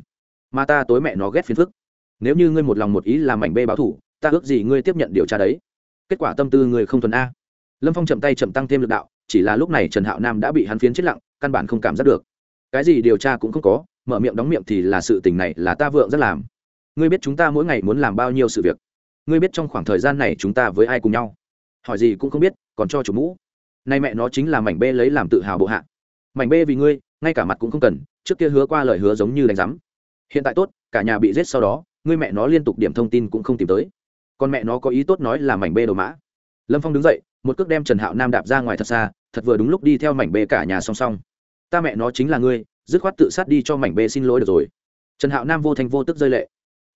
Mà ta tối mẹ nó ghét phiền phức. Nếu như ngươi một lòng một ý làm mảnh bê báo thủ, ta ước gì ngươi tiếp nhận điều tra đấy. Kết quả tâm tư người không thuần a. Lâm phong chậm tay chậm tăng thêm lực đạo, chỉ là lúc này trần hạo nam đã bị hắn phiến chết lặng, căn bản không cảm giác được cái gì điều tra cũng không có, mở miệng đóng miệng thì là sự tình này là ta vượng rất làm. Ngươi biết chúng ta mỗi ngày muốn làm bao nhiêu sự việc? Ngươi biết trong khoảng thời gian này chúng ta với ai cùng nhau? Hỏi gì cũng không biết, còn cho chủ mũ. Nay mẹ nó chính là mảnh bê lấy làm tự hào bộ hạ. Mảnh bê vì ngươi, ngay cả mặt cũng không cần, trước kia hứa qua lời hứa giống như đánh rắm hiện tại tốt, cả nhà bị giết sau đó, ngươi mẹ nó liên tục điểm thông tin cũng không tìm tới. Con mẹ nó có ý tốt nói là mảnh bê đồ mã. Lâm phong đứng dậy, một cước đem trần hạo nam đạp ra ngoài thật xa, thật vừa đúng lúc đi theo mảnh bê cả nhà song song ta mẹ nó chính là ngươi, dứt khoát tự sát đi cho mảnh bê xin lỗi được rồi. Trần hạo nam vô thành vô tức rơi lệ.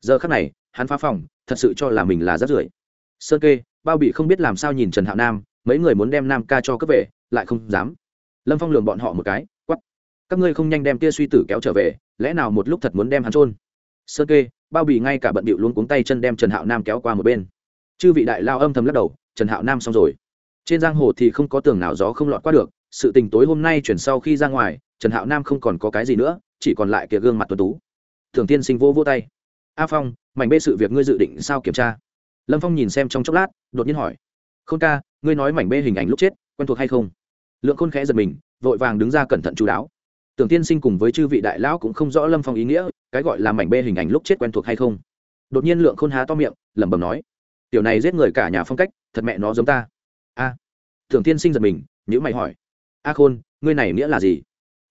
Giờ khắc này, hắn phá phòng, thật sự cho là mình là rát rưởi. Sơn kê, bao bị không biết làm sao nhìn trần hạo nam, mấy người muốn đem nam ca cho cấp về, lại không dám. Lâm phong lường bọn họ một cái quắp các ngươi không nhanh đem kia suy tử kéo trở về, lẽ nào một lúc thật muốn đem hắn trôn sơn kê, bao bị ngay cả bận bịu luôn cuống tay chân đem trần hạo nam kéo qua một bên. Chư vị đại lao âm thầm lắc đầu, trần hạo nam xong rồi. Trên giang hồ thì không có tường nào gió không lọt qua được sự tình tối hôm nay chuyển sau khi ra ngoài, trần hạo nam không còn có cái gì nữa, chỉ còn lại kia gương mặt tuấn tú. Thường tiên sinh vô vô tay. A phong, mảnh bê sự việc ngươi dự định sao kiểm tra? Lâm phong nhìn xem trong chốc lát, đột nhiên hỏi. Khôn ca, ngươi nói mảnh bê hình ảnh lúc chết, quen thuộc hay không? Lượng khôn khẽ giật mình, vội vàng đứng ra cẩn thận chú đáo. Tưởng tiên sinh cùng với chư vị đại lão cũng không rõ lâm phong ý nghĩa, cái gọi là mảnh bê hình ảnh lúc chết quen thuộc hay không. Đột nhiên lượng khôn há to miệng, lẩm bẩm nói. Tiểu này giết người cả nhà phong cách, thật mẹ nó giống ta. A. Tưởng tiên sinh giật mình nhữ mày hỏi a khôn, ngươi này nghĩa là gì?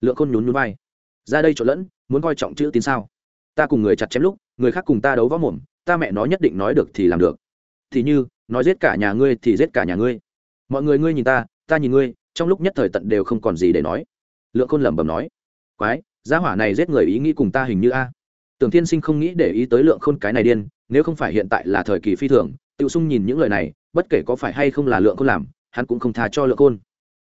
Lượng khôn nhún nhún vai. Ra đây trộn lẫn, muốn coi trọng chữ tín sao? Ta cùng người chặt chém lúc, người khác cùng ta đấu võ mồm, ta mẹ nó nhất định nói được thì làm được. Thì như, nói giết cả nhà ngươi thì giết cả nhà ngươi. Mọi người ngươi nhìn ta ta nhìn ngươi, trong lúc nhất thời tận đều không còn gì để nói. Lượng khôn lẩm bẩm nói. Quái, gia hỏa này giết người ý nghĩ cùng ta hình như a. Tưởng tiên sinh không nghĩ để ý tới lượng khôn cái này điên, nếu không phải hiện tại là thời kỳ phi thường tự sung nhìn những lời này, bất kể có phải hay không là lượng khôn làm, hắn cũng không tha cho lượng khôn.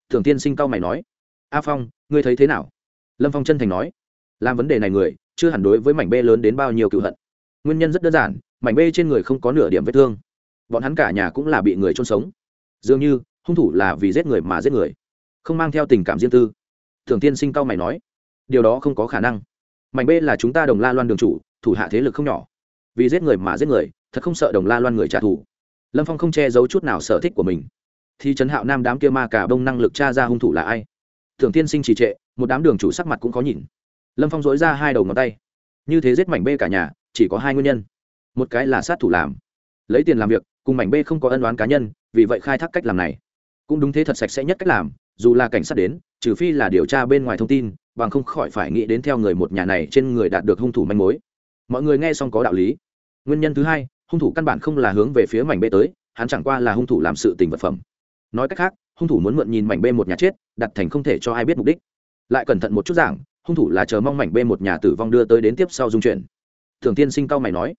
Thường tiên sinh cao mày nói, a phong, ngươi thấy thế nào? Lâm phong chân thành nói, làm vấn đề này người, chưa hẳn đối với mảnh bê lớn đến bao nhiêu cựu hận. Nguyên nhân rất đơn giản, mảnh bê trên người không có nửa điểm vết thương. Bọn hắn cả nhà cũng là bị người trôn sống. Dường như, hung thủ là vì giết người mà giết người, không mang theo tình cảm riêng tư. Thường tiên sinh cao mày nói, điều đó không có khả năng. Mảnh b là chúng ta đồng la loan đường chủ, thủ hạ thế lực không nhỏ. Vì giết người mà giết người, thật không sợ đồng la loan người trả thù. Lâm phong không che giấu chút nào sở thích của mình thì trấn hạo nam đám kia ma cả bông năng lực tra ra hung thủ là ai? Thường tiên sinh trì trệ, một đám đường chủ sắc mặt cũng khó nhìn. Lâm phong dối ra hai đầu ngón tay. Như thế giết mảnh b cả nhà, chỉ có hai nguyên nhân. Một cái là sát thủ làm. Lấy tiền làm việc, cùng mảnh b không có ân đoán cá nhân, vì vậy khai thác cách làm này. Cũng đúng thế thật sạch sẽ nhất cách làm, dù là cảnh sát đến, trừ phi là điều tra bên ngoài thông tin, bằng không khỏi phải nghĩ đến theo người một nhà này trên người đạt được hung thủ manh mối. Mọi người nghe xong có đạo lý. Nguyên nhân thứ hai, hung thủ căn bản không là hướng về phía mảnh bê tới, hắn chẳng qua là hung thủ làm sự tình vật phẩm nói cách khác, hung thủ muốn mượn nhìn mảnh bê một nhà chết, đặt thành không thể cho ai biết mục đích. Lại cẩn thận một chút giảng, hung thủ là chờ mong mảnh b một nhà tử vong đưa tới đến tiếp sau dung chuyển. Thường tiên sinh cao mày nói,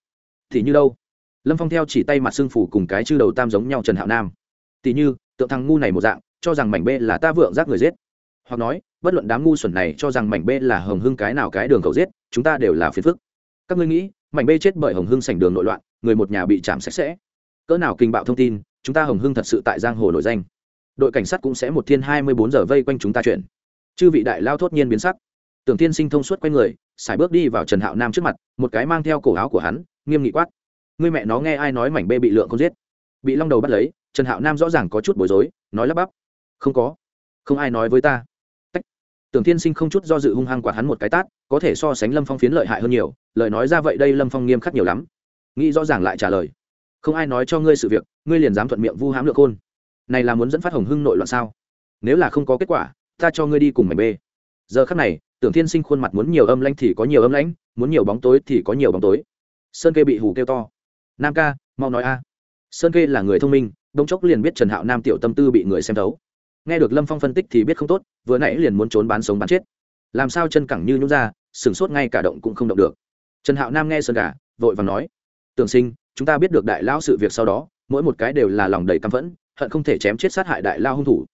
thì như đâu? Lâm phong theo chỉ tay mặt xương phủ cùng cái chư đầu tam giống nhau trần hạo nam. Tỷ như, tượng thằng ngu này một dạng, cho rằng mảnh b là ta vượng giác người giết. Hoặc nói, bất luận đám ngu xuẩn này cho rằng mảnh b là hồng hưng cái nào cái đường cầu giết, chúng ta đều là phiền phức. Các ngươi nghĩ, mảnh b chết bởi hồng hưng sảnh đường nội loạn, người một nhà bị chạm sạch sẽ. Cỡ nào kinh bạo thông tin chúng ta hồng hưng thật sự tại giang hồ nổi danh. Đội cảnh sát cũng sẽ một thiên hai mươi bốn giờ vây quanh chúng ta chuyển. Chư vị đại lao thốt nhiên biến sắc. Tưởng tiên sinh thông suốt q u a y người x à i bước đi vào trần hạo nam trước mặt, một cái mang theo cổ áo của hắn, nghiêm nghị quát. Người mẹ nó nghe ai nói mảnh bê bị lượng không giết? Bị long đầu bắt lấy, trần hạo nam rõ ràng có chút bối rối, nói lắp bắp. Không có. Không ai nói với ta. Tách. tưởng tiên sinh không chút do dự hung hăng quạt hắn một cái tát, có thể so sánh lâm phong phiến lợi hại hơn nhiều, lời nói ra vậy đây lâm phong nghiêm khắc nhiều lắm. Nghĩ rõ ràng lại trả lời không ai nói cho ngươi sự việc, ngươi liền dám thuận miệng vu hãm lượng khôn này là muốn dẫn phát hồng hưng nội loạn sao? Nếu là không có kết quả, ta cho ngươi đi cùng mảnh bê. Giờ khắc này, tưởng thiên sinh khuôn mặt muốn nhiều âm lãnh thì có nhiều âm lãnh, muốn nhiều bóng tối thì có nhiều bóng tối. Sơn kê bị hù kêu to. Nam ca, mau nói a. Sơn kê là người thông minh đông chốc liền biết trần hạo nam tiểu tâm tư bị người xem thấu. Nghe được lâm phong phân tích thì biết không tốt, vừa nãy liền muốn trốn bán sống bán chết. Làm sao chân cẳng như nhút ra, sửng sốt ngay cả động cũng không động được. Trần hạo nam nghe sơn cả vội và nói. Tưởng sinh chúng ta biết được đại lao sự việc sau đó, mỗi một cái đều là lòng đầy căm phẫn, hận không thể chém chết sát hại đại lao hung thủ.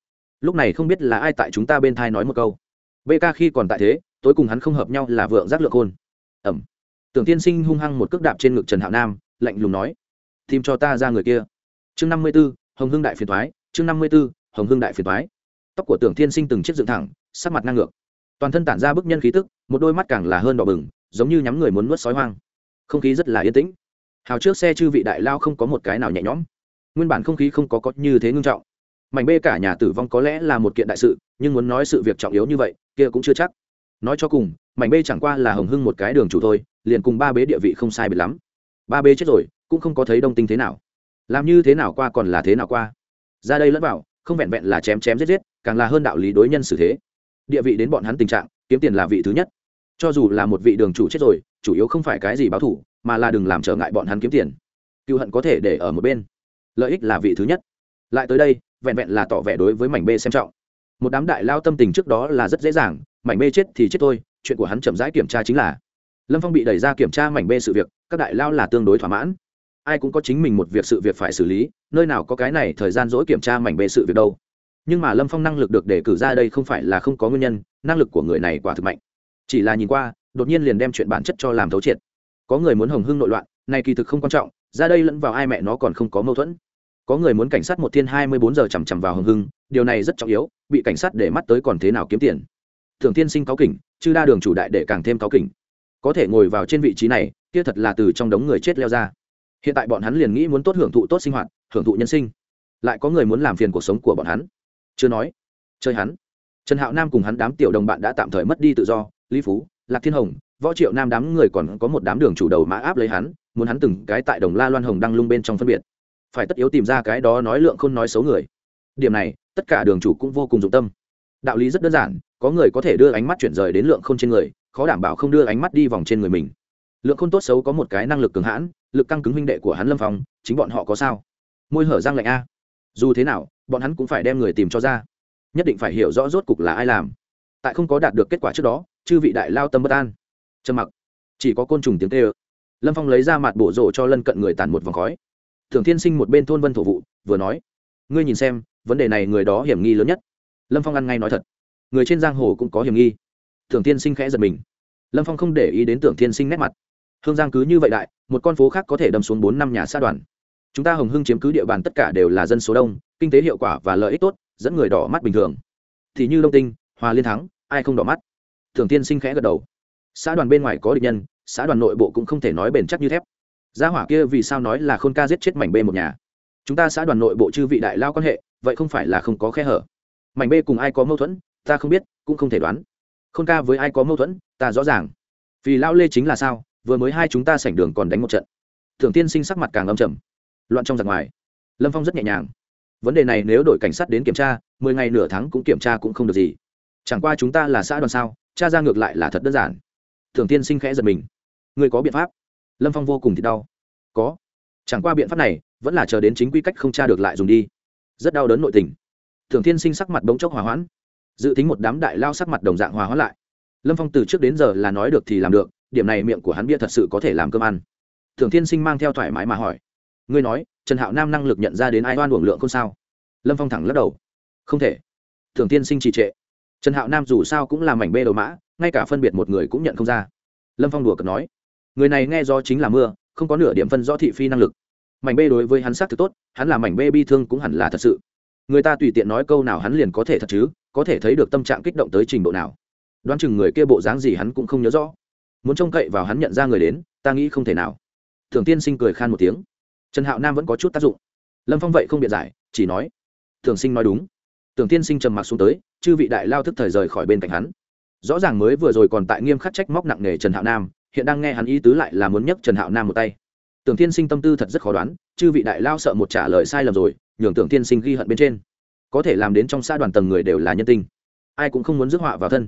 Lúc này không biết là ai tại chúng ta bên thai nói một câu. Bk khi còn tại thế, tối cùng hắn không hợp nhau là vượng giác lượng khôn ẩm. Tưởng tiên sinh hung hăng một cước đạp trên ngực trần hạo nam, lạnh lùng nói, tìm cho ta ra người kia. Chương năm mươi b ố hồng hưng đại phiền thoái chương năm mươi b ố hồng hưng đại phiền thoái tóc của tưởng tiên sinh từng chiếc dựng thẳng, sắc mặt ngang ngược. Toàn thân tản ra bức nhân khí tức, một đôi mắt càng là hơn đỏ bừng, giống như nhắm người muốn nuốt sói hoang. Không khí rất là yên tĩnh hào trước xe chư vị đại lao không có một cái nào nhẹ nhõm. Nguyên bản không khí không có có như thế ngưng trọng. Mảnh bê cả nhà tử vong có lẽ là một kiện đại sự, nhưng muốn nói sự việc trọng yếu như vậy, kia cũng chưa chắc. Nói cho cùng, mảnh bê chẳng qua là hồng hưng một cái đường chủ thôi, liền cùng ba bế địa vị không sai biệt lắm. Ba bế chết rồi, cũng không có thấy đông tinh thế nào. Làm như thế nào qua còn là thế nào qua. Ra đây lẫn vào, không vẹn vẹn là chém chém giết giết, càng là hơn đạo lý đối nhân xử thế. Địa vị đến bọn hắn tình trạng, kiếm tiền là vị thứ nhất. Cho dù là một vị đường chủ chết rồi, chủ yếu không phải cái gì báo thủ mà là đừng làm trở ngại bọn hắn kiếm tiền. Cựu hận có thể để ở một bên. Lợi ích là vị thứ nhất. Lại tới đây, vẹn vẹn là tỏ vẻ đối với mảnh bê xem trọng. Một đám đại lao tâm tình trước đó là rất dễ dàng, mảnh bê chết thì chết thôi, chuyện của hắn chậm rãi kiểm tra chính là. Lâm phong bị đẩy ra kiểm tra mảnh bê sự việc, các đại lao là tương đối thỏa mãn. Ai cũng có chính mình một việc sự việc phải xử lý, nơi nào có cái này thời gian dỗi kiểm tra mảnh bê sự việc đâu. Nhưng mà lâm phong năng lực được để cử ra đây không phải là không có nguyên nhân, năng lực của người này quả thực mạnh. Chỉ là nhìn qua, đột nhiên liền đem chuyện bản chất cho làm thấu triệt có người muốn hồng hưng nội loạn, này kỳ thực không quan trọng, ra đây lẫn vào ai mẹ nó còn không có mâu thuẫn. Có người muốn cảnh sát một thiên hai mươi bốn giờ chằm chằm vào hồng hưng, điều này rất trọng yếu, bị cảnh sát để mắt tới còn thế nào kiếm tiền. Thường tiên sinh cáo kỉnh chứ đa đường chủ đại để càng thêm cáo kỉnh. Có thể ngồi vào trên vị trí này, kia thật là từ trong đống người chết leo ra. Hiện tại bọn hắn liền nghĩ muốn tốt hưởng thụ tốt sinh hoạt, hưởng thụ nhân sinh. Lại có người muốn làm phiền cuộc sống của bọn hắn. Chưa nói. Chơi hắn. Trần hạo nam cùng hắn đám tiểu đồng bạn đã tạm thời mất đi tự do, lý phú, lạc thiên hồng võ triệu nam đám người còn có một đám đường chủ đầu mã áp lấy hắn, muốn hắn từng cái tại đồng la loan hồng đăng lung bên trong phân biệt. Phải tất yếu tìm ra cái đó nói lượng không nói xấu người. Điểm này, tất cả đường chủ cũng vô cùng dụng tâm. Đạo lý rất đơn giản, có người có thể đưa ánh mắt chuyển rời đến lượng không trên người, khó đảm bảo không đưa ánh mắt đi vòng trên người mình. Lượng không tốt xấu có một cái năng lực cường hãn, lực căng cứng huynh đệ của hắn lâm phong, chính bọn họ có sao? Môi hở răng lạnh a. Dù thế nào, bọn hắn cũng phải đem người tìm cho ra. Nhất định phải hiểu rõ rốt cục là ai làm. Tại không có đạt được kết quả trước đó, chư vị đại lao tâm bất an trầm mặc. Chỉ có côn trùng tiếng tê ơ lâm phong lấy ra mặt bổ rộ cho lân cận người tàn một vòng khói. Thường thiên sinh một bên thôn vân thổ vụ, vừa nói, ngươi nhìn xem, vấn đề này người đó hiểm nghi lớn nhất. Lâm phong ăn ngay nói thật, người trên giang hồ cũng có hiểm nghi. Thường thiên sinh khẽ giật mình. Lâm phong không để ý đến tưởng thiên sinh nét mặt. Hương giang cứ như vậy đại, một con phố khác có thể đâm xuống bốn năm nhà sát đoàn. Chúng ta hồng hưng chiếm cứ địa bàn tất cả đều là dân số đông, kinh tế hiệu quả và lợi ích tốt, dẫn người đỏ mắt bình thường. Thì như đông tinh, hòa liên thắng, ai không đỏ mắt? Thường tiên sinh khẽ gật đầu xã đoàn bên ngoài có địch nhân, xã đoàn nội bộ cũng không thể nói bền chắc như thép. Gia hỏa kia vì sao nói là khôn ca giết chết mảnh b một nhà? Chúng ta xã đoàn nội bộ chư vị đại lao quan hệ, vậy không phải là không có khe hở. Mảnh b cùng ai có mâu thuẫn, ta không biết, cũng không thể đoán. Khôn ca với ai có mâu thuẫn, ta rõ ràng. Vì lao lê chính là sao, vừa mới hai chúng ta sảnh đường còn đánh một trận. Thường tiên sinh sắc mặt càng âm trầm. Loạn trong giặc ngoài. Lâm phong rất nhẹ nhàng. Vấn đề này nếu đội cảnh sát đến kiểm tra, mười ngày nửa tháng cũng kiểm tra cũng không được gì. Chẳng qua chúng ta là xã đoàn sao cha ra ngược lại là thật đơn giản thường tiên sinh khẽ giật mình. Người có biện pháp? Lâm phong vô cùng thì đau. Có. Chẳng qua biện pháp này vẫn là chờ đến chính quy cách không tra được lại dùng đi. Rất đau đớn nội tình. Thường tiên sinh sắc mặt bỗng chốc hòa hoãn. Dự tính một đám đại lao sắc mặt đồng dạng hòa hoãn lại. Lâm phong từ trước đến giờ là nói được thì làm được, điểm này miệng của hắn bia thật sự có thể làm cơm ăn. Thường thiên sinh mang theo thoải mái mà hỏi. Ngươi nói, trần hạo nam năng lực nhận ra đến ai oan uổng lượng không sao? Lâm phong thẳng lắc đầu. Không thể. Thường tiên sinh trì trệ. Trần hạo nam dù sao cũng là mảnh bê đầu mã ngay cả phân biệt một người cũng nhận không ra. Lâm phong đùa cợt nói, người này nghe do chính là mưa, không có nửa điểm phân rõ thị phi năng lực. Mảnh bê đối với hắn xác thực tốt, hắn là mảnh bê bi thương cũng hẳn là thật sự. Người ta tùy tiện nói câu nào hắn liền có thể thật chứ, có thể thấy được tâm trạng kích động tới trình độ nào. Đoán chừng người kia bộ dáng gì hắn cũng không nhớ rõ. Muốn trông cậy vào hắn nhận ra người đến, ta nghĩ không thể nào. Thường tiên sinh cười khan một tiếng. Trần hạo nam vẫn có chút tác dụng. Lâm phong vậy không biện giải, chỉ nói, thường sinh nói đúng. Tưởng tiên sinh trầm mặc xuống tới, chư vị đại lao thức thời rời khỏi bên cạnh hắn rõ ràng mới vừa rồi còn tại nghiêm khắc trách móc nặng nề trần hạo nam, hiện đang nghe hắn ý tứ lại là muốn nhấc trần hạo nam một tay. Tưởng tiên sinh tâm tư thật rất khó đoán, chư vị đại lao sợ một trả lời sai lầm rồi, nhường tưởng tiên sinh ghi hận bên trên. Có thể làm đến trong xã đoàn tầng người đều là nhân tinh. Ai cũng không muốn rước họa vào thân.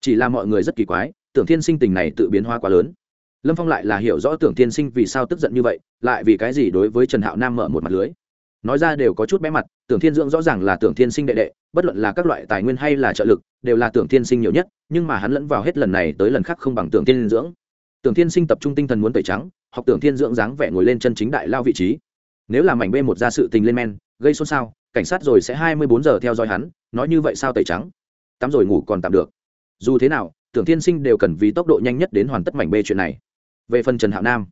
Chỉ là mọi người rất kỳ quái, tưởng tiên sinh tình này tự biến hóa quá lớn. Lâm phong lại là hiểu rõ tưởng tiên sinh vì sao tức giận như vậy, lại vì cái gì đối với trần hạo nam mở một mặt lưới nói ra đều có chút bé mặt, tưởng thiên dưỡng rõ ràng là tưởng thiên sinh đệ đệ, bất luận là các loại tài nguyên hay là trợ lực, đều là tưởng thiên sinh nhiều nhất, nhưng mà hắn lẫn vào hết lần này tới lần khác không bằng tưởng thiên dưỡng. Tưởng thiên sinh tập trung tinh thần muốn tẩy trắng, học tưởng thiên dưỡng dáng vẻ ngồi lên chân chính đại lao vị trí. Nếu làm mảnh bê một ra sự tình lên men, gây xôn xao, cảnh sát rồi sẽ hai mươi bốn giờ theo dõi hắn, nói như vậy sao tẩy trắng? Tắm rồi ngủ còn tạm được. Dù thế nào, tưởng thiên sinh đều cần vì tốc độ nhanh nhất đến hoàn tất mảnh bê chuyện này. Về phần trần hạo nam,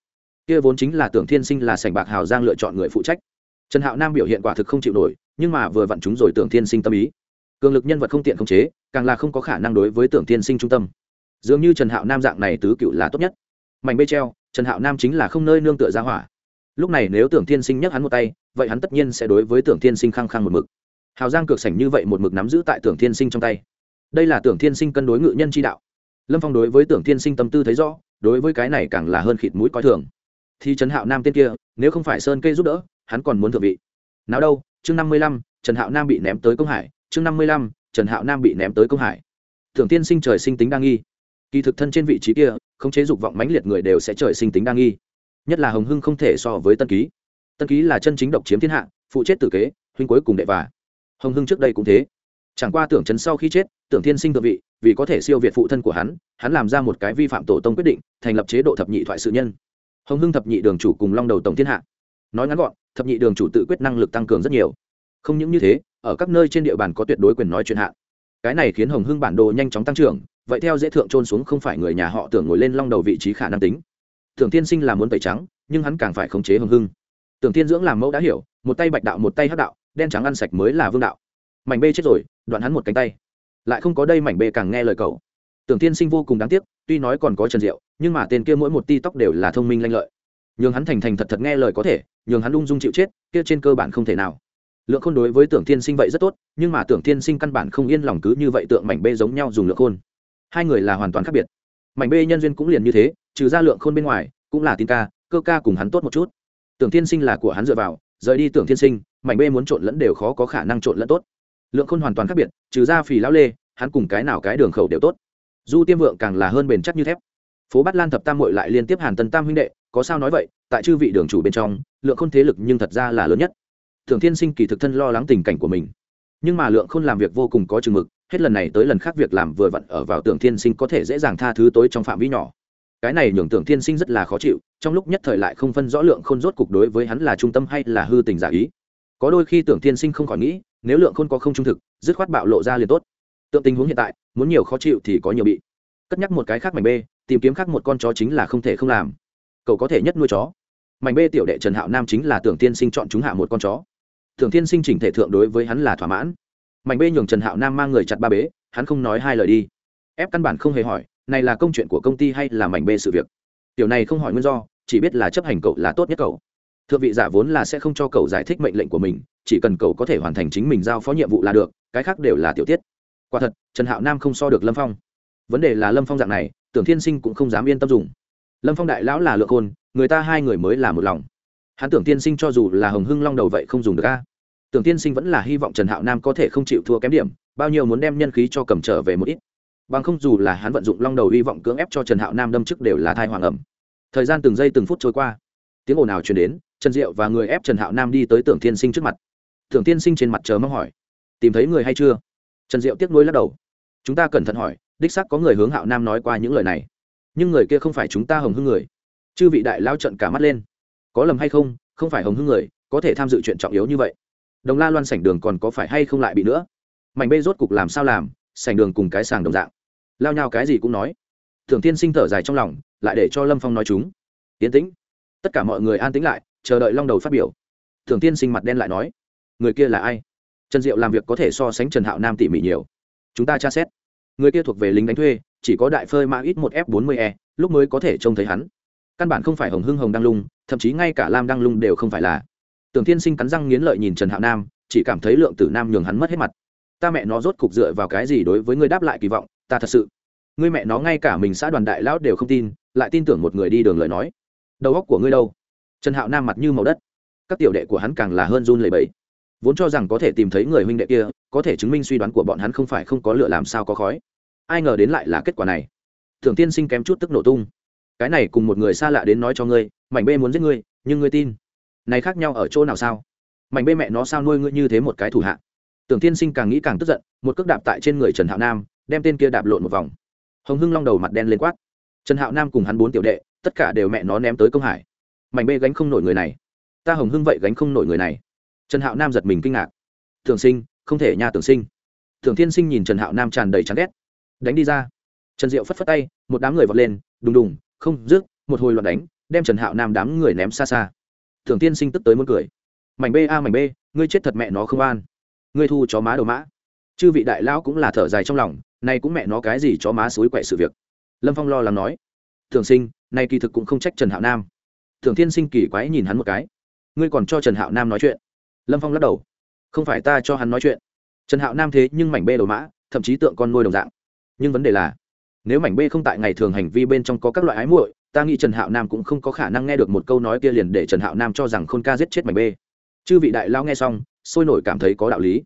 kia vốn chính là tưởng thiên sinh là sảnh bạc hào giang lựa chọn người phụ trách trần hạo nam biểu hiện quả thực không chịu nổi, nhưng mà vừa vặn chúng rồi tưởng thiên sinh tâm ý. Cường lực nhân vật không tiện khống chế, càng là không có khả năng đối với tưởng thiên sinh trung tâm. Dường như trần hạo nam dạng này tứ cựu là tốt nhất. Mảnh bê treo, trần hạo nam chính là không nơi nương tựa ra hỏa. Lúc này nếu tưởng thiên sinh nhắc hắn một tay, vậy hắn tất nhiên sẽ đối với tưởng thiên sinh khăng khăng một mực. Hào giang cược sảnh như vậy một mực nắm giữ tại tưởng thiên sinh trong tay. Đây là tưởng thiên sinh cân đối ngự nhân chi đạo. Lâm phong đối với tưởng thiên sinh tâm tư thấy rõ, đối với cái này càng là hơn khịt mũi coi thường. Thì trần hạo nam tên kia, nếu không phải sơn kê giúp đỡ hắn còn muốn thượng vị. Nào đâu, chương năm mươi lăm, trần hạo nam bị ném tới công hải, chương năm mươi lăm, trần hạo nam bị ném tới công hải. Thường tiên sinh trời sinh tính đa nghi. Kỳ thực thân trên vị trí kia, không chế dục vọng mãnh liệt người đều sẽ trời sinh tính đa nghi. Nhất là hồng hưng không thể so với tân ký. Tân ký là chân chính độc chiếm thiên hạ, phụ chết tử kế, huynh cuối cùng đệ và hồng hưng trước đây cũng thế. Chẳng qua tưởng trấn sau khi chết, tưởng thiên sinh thượng vị, vì có thể siêu việt phụ thân của hắn hắn làm ra một cái vi phạm tổ tông quyết định, thành lập chế độ thập nhị thoại sự nhân. Hồng hưng thập nhị đường chủ cùng long đầu tổng thiên hạ nói ngắn gọn, thập nhị đường chủ tự quyết năng lực tăng cường rất nhiều. Không những như thế, ở các nơi trên địa bàn có tuyệt đối quyền nói chuyện hạn. Cái này khiến hồng hưng bản đồ nhanh chóng tăng trưởng, vậy theo dễ thượng trôn xuống không phải người nhà họ tưởng ngồi lên long đầu vị trí khả năng tính. Tưởng tiên sinh là muốn tẩy trắng, nhưng hắn càng phải khống chế hồng hưng. Tưởng tiên dưỡng làm mẫu đã hiểu, một tay bạch đạo một tay hắc đạo, đen trắng ăn sạch mới là vương đạo. Mảnh bê chết rồi, đoạn hắn một cánh tay. Lại không có đây mảnh bê càng nghe lời cậu. Tưởng tiên sinh vô cùng đáng tiếc, tuy nói còn có trần diệu, nhưng mà tên kia mỗi một ti tóc đều là thông minh lanh lợi nhường hắn thành thành thật thật nghe lời có thể, nhường hắn ung dung chịu chết, kia trên cơ bản không thể nào. Lượng khôn đối với tưởng thiên sinh vậy rất tốt, nhưng mà tưởng thiên sinh căn bản không yên lòng cứ như vậy tượng mảnh bê giống nhau dùng lượng khôn. Hai người là hoàn toàn khác biệt. Mảnh bê nhân duyên cũng liền như thế, trừ ra lượng khôn bên ngoài, cũng là tin ca, cơ ca cùng hắn tốt một chút. Tưởng thiên sinh là của hắn dựa vào, rời đi tưởng thiên sinh, mảnh bê muốn trộn lẫn đều khó có khả năng trộn lẫn tốt. Lượng khôn hoàn toàn khác biệt, trừ ra phì lão lê, hắn cùng cái nào cái đường khẩu đều tốt. Du tiêm vượng càng là hơn bền chắc như thép. Phố bát lan thập tam mội lại liên tiếp hàn tân tam huynh đệ có sao nói vậy, tại chư vị đường chủ bên trong, lượng khôn thế lực nhưng thật ra là lớn nhất. Thường thiên sinh kỳ thực thân lo lắng tình cảnh của mình, nhưng mà lượng khôn làm việc vô cùng có chừng mực, hết lần này tới lần khác việc làm vừa vặn ở vào tưởng thiên sinh có thể dễ dàng tha thứ tối trong phạm vi nhỏ. Cái này nhường tưởng thiên sinh rất là khó chịu, trong lúc nhất thời lại không phân rõ lượng khôn rốt cục đối với hắn là trung tâm hay là hư tình giả ý. Có đôi khi tưởng thiên sinh không khỏi nghĩ, nếu lượng khôn có không trung thực, dứt khoát bạo lộ ra liền tốt. Tượng tình huống hiện tại, muốn nhiều khó chịu thì có nhiều bị. Cất nhắc một cái khác mảnh b tìm kiếm khác một con chó chính là không thể không làm cậu có thể nhất nuôi chó. Mảnh bê tiểu đệ trần hạo nam chính là tưởng tiên sinh chọn chúng hạ một con chó. Tưởng tiên sinh chỉnh thể thượng đối với hắn là thỏa mãn. Mảnh bê nhường trần hạo nam mang người chặt ba bế, hắn không nói hai lời đi. Ép căn bản không hề hỏi, này là công chuyện của công ty hay là mảnh bê sự việc? Tiểu này không hỏi nguyên do, chỉ biết là chấp hành cậu là tốt nhất cậu. Thượng vị giả vốn là sẽ không cho cậu giải thích mệnh lệnh của mình, chỉ cần cậu có thể hoàn thành chính mình giao phó nhiệm vụ là được, cái khác đều là tiểu tiết. Quả thật, trần hạo nam không so được lâm phong. Vấn đề là lâm phong dạng này, tưởng thiên sinh cũng không dám yên tâm dùng lâm phong đại lão là lượng khôn người ta hai người mới là một lòng hắn tưởng tiên sinh cho dù là hồng hưng long đầu vậy không dùng được a tưởng tiên sinh vẫn là hy vọng trần hạo nam có thể không chịu thua kém điểm bao nhiêu muốn đem nhân khí cho cầm trở về một ít bằng không dù là hắn vận dụng long đầu hy vọng cưỡng ép cho trần hạo nam đâm chức đều là thai hoàng ẩm thời gian từng giây từng phút trôi qua tiếng ồn ào chuyển đến trần diệu và người ép trần hạo nam đi tới tưởng tiên sinh trước mặt tưởng tiên sinh trên mặt chờ mong hỏi tìm thấy người hay chưa trần diệu tiếc nuối lắc đầu chúng ta cẩn thận hỏi đích xác có người hướng hạo nam nói qua những lời này nhưng người kia không phải chúng ta hồng hưng người. Chư vị đại lao trận cả mắt lên. Có lầm hay không? Không phải hồng hưng người, có thể tham dự chuyện trọng yếu như vậy. Đồng la loan sảnh đường còn có phải hay không lại bị nữa? Mảnh bê rốt cục làm sao làm, sảnh đường cùng cái sàng đồng dạng. Lao nhau cái gì cũng nói. Thường tiên sinh thở dài trong lòng, lại để cho lâm phong nói chúng. Tiến tĩnh. Tất cả mọi người an tĩnh lại, chờ đợi long đầu phát biểu. Thường tiên sinh mặt đen lại nói, người kia là ai? Trần diệu làm việc có thể so sánh trần hạo nam tỉ mỉ nhiều. Chúng ta tra xét người kia thuộc về lính đánh thuê, chỉ có đại phơi mã ít một f 40 e lúc mới có thể trông thấy hắn. Căn bản không phải hồng hưng hồng đăng lung, thậm chí ngay cả lam đăng lung đều không phải là. Tưởng tiên sinh cắn răng nghiến lợi nhìn trần hạo nam, chỉ cảm thấy lượng tử nam nhường hắn mất hết mặt. Ta mẹ nó rốt cục dựa vào cái gì đối với ngươi đáp lại kỳ vọng, ta thật sự. Ngươi mẹ nó ngay cả mình xã đoàn đại lão đều không tin, lại tin tưởng một người đi đường lời nói. Đầu óc của ngươi đâu? Trần hạo nam mặt như màu đất. Các tiểu đệ của hắn càng là hơn run lầy bẫy vốn cho rằng có thể tìm thấy người huynh đệ kia có thể chứng minh suy đoán của bọn hắn không phải không có lựa làm sao có khói. Ai ngờ đến lại là kết quả này. Thường tiên sinh kém chút tức nổ tung. Cái này cùng một người xa lạ đến nói cho ngươi, mảnh bê muốn giết ngươi, nhưng ngươi tin. Này khác nhau ở chỗ nào sao? Mảnh bê mẹ nó sao nuôi ngươi như thế một cái thủ hạ? Tưởng tiên sinh càng nghĩ càng tức giận, một cước đạp tại trên người trần hạo nam, đem tên kia đạp lộn một vòng. Hồng hưng long đầu mặt đen lên quát. Trần hạo nam cùng hắn bốn tiểu đệ, tất cả đều mẹ nó ném tới công hải. Mảnh bê gánh không nổi người này. Ta hồng hưng vậy gánh không nổi người này. Trần hạo nam giật mình kinh ngạc. Thường sinh không thể nha tưởng sinh. Thường thiên sinh nhìn trần hạo nam tràn đầy chán ghét. Đánh đi ra. Trần diệu phất phất tay, một đám người vọt lên, đùng đùng, không, rước, một hồi loạt đánh, đem trần hạo nam đám người ném xa xa. Thường tiên sinh tức tới muốn cười. Mảnh b a, mảnh b ngươi chết thật mẹ nó không an. Ngươi thu chó má đồ mã. Chư vị đại lão cũng là thở dài trong lòng, nay cũng mẹ nó cái gì chó má suối quậy sự việc. Lâm phong lo lắng nói. Thường sinh, nay kỳ thực cũng không trách trần hạo nam. Thường tiên sinh kỳ quái nhìn hắn một cái. Ngươi còn cho trần hạo nam nói chuyện. Lâm phong lắc đầu không phải ta cho hắn nói chuyện. Trần hạo nam thế nhưng mảnh bê đồ mã, thậm chí tượng con nuôi đồng dạng. Nhưng vấn đề là, nếu mảnh bê không tại ngày thường hành vi bên trong có các loại ái muội, ta nghĩ trần hạo nam cũng không có khả năng nghe được một câu nói kia liền để trần hạo nam cho rằng khôn ca giết chết mảnh bê. Chư vị đại lao nghe xong, sôi nổi cảm thấy có đạo lý.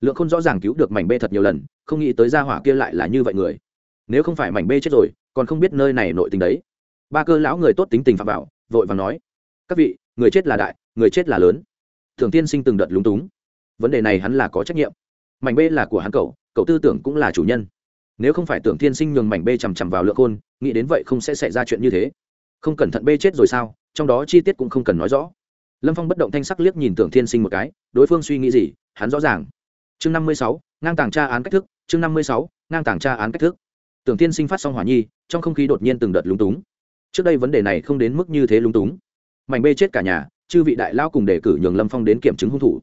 Lượng khôn rõ ràng cứu được mảnh bê thật nhiều lần, không nghĩ tới gia hỏa kia lại là như vậy người. Nếu không phải mảnh bê chết rồi, còn không biết nơi này nội tình đấy. Ba cơ lão người tốt tính tình phạm vào, vội và nói, các vị, người chết là đại, người chết là lớn. Thường tiên sinh từng đợt lúng túng vấn đề này hắn là có trách nhiệm. Mảnh bê là của hắn cậu cậu tư tưởng cũng là chủ nhân. Nếu không phải tưởng Thiên sinh nhường mảnh bê chằm chằm vào lượng khôn, nghĩ đến vậy không sẽ xảy ra chuyện như thế. Không cẩn thận bê chết rồi sao, trong đó chi tiết cũng không cần nói rõ. Lâm phong bất động thanh sắc liếc nhìn tưởng thiên sinh một cái, đối phương suy nghĩ gì, hắn rõ ràng. Chương năm mươi sáu, ngang tàng tra án cách thức, chương năm mươi sáu, ngang tàng tra án cách thức. Tưởng thiên sinh phát xong hỏa nhi, trong không khí đột nhiên từng đợt lúng túng. Trước đây vấn đề này không đến mức như thế lúng túng. Mảnh bê chết cả nhà, chư vị đại lao cùng đề cử nhường lâm phong đến kiểm chứng hung thủ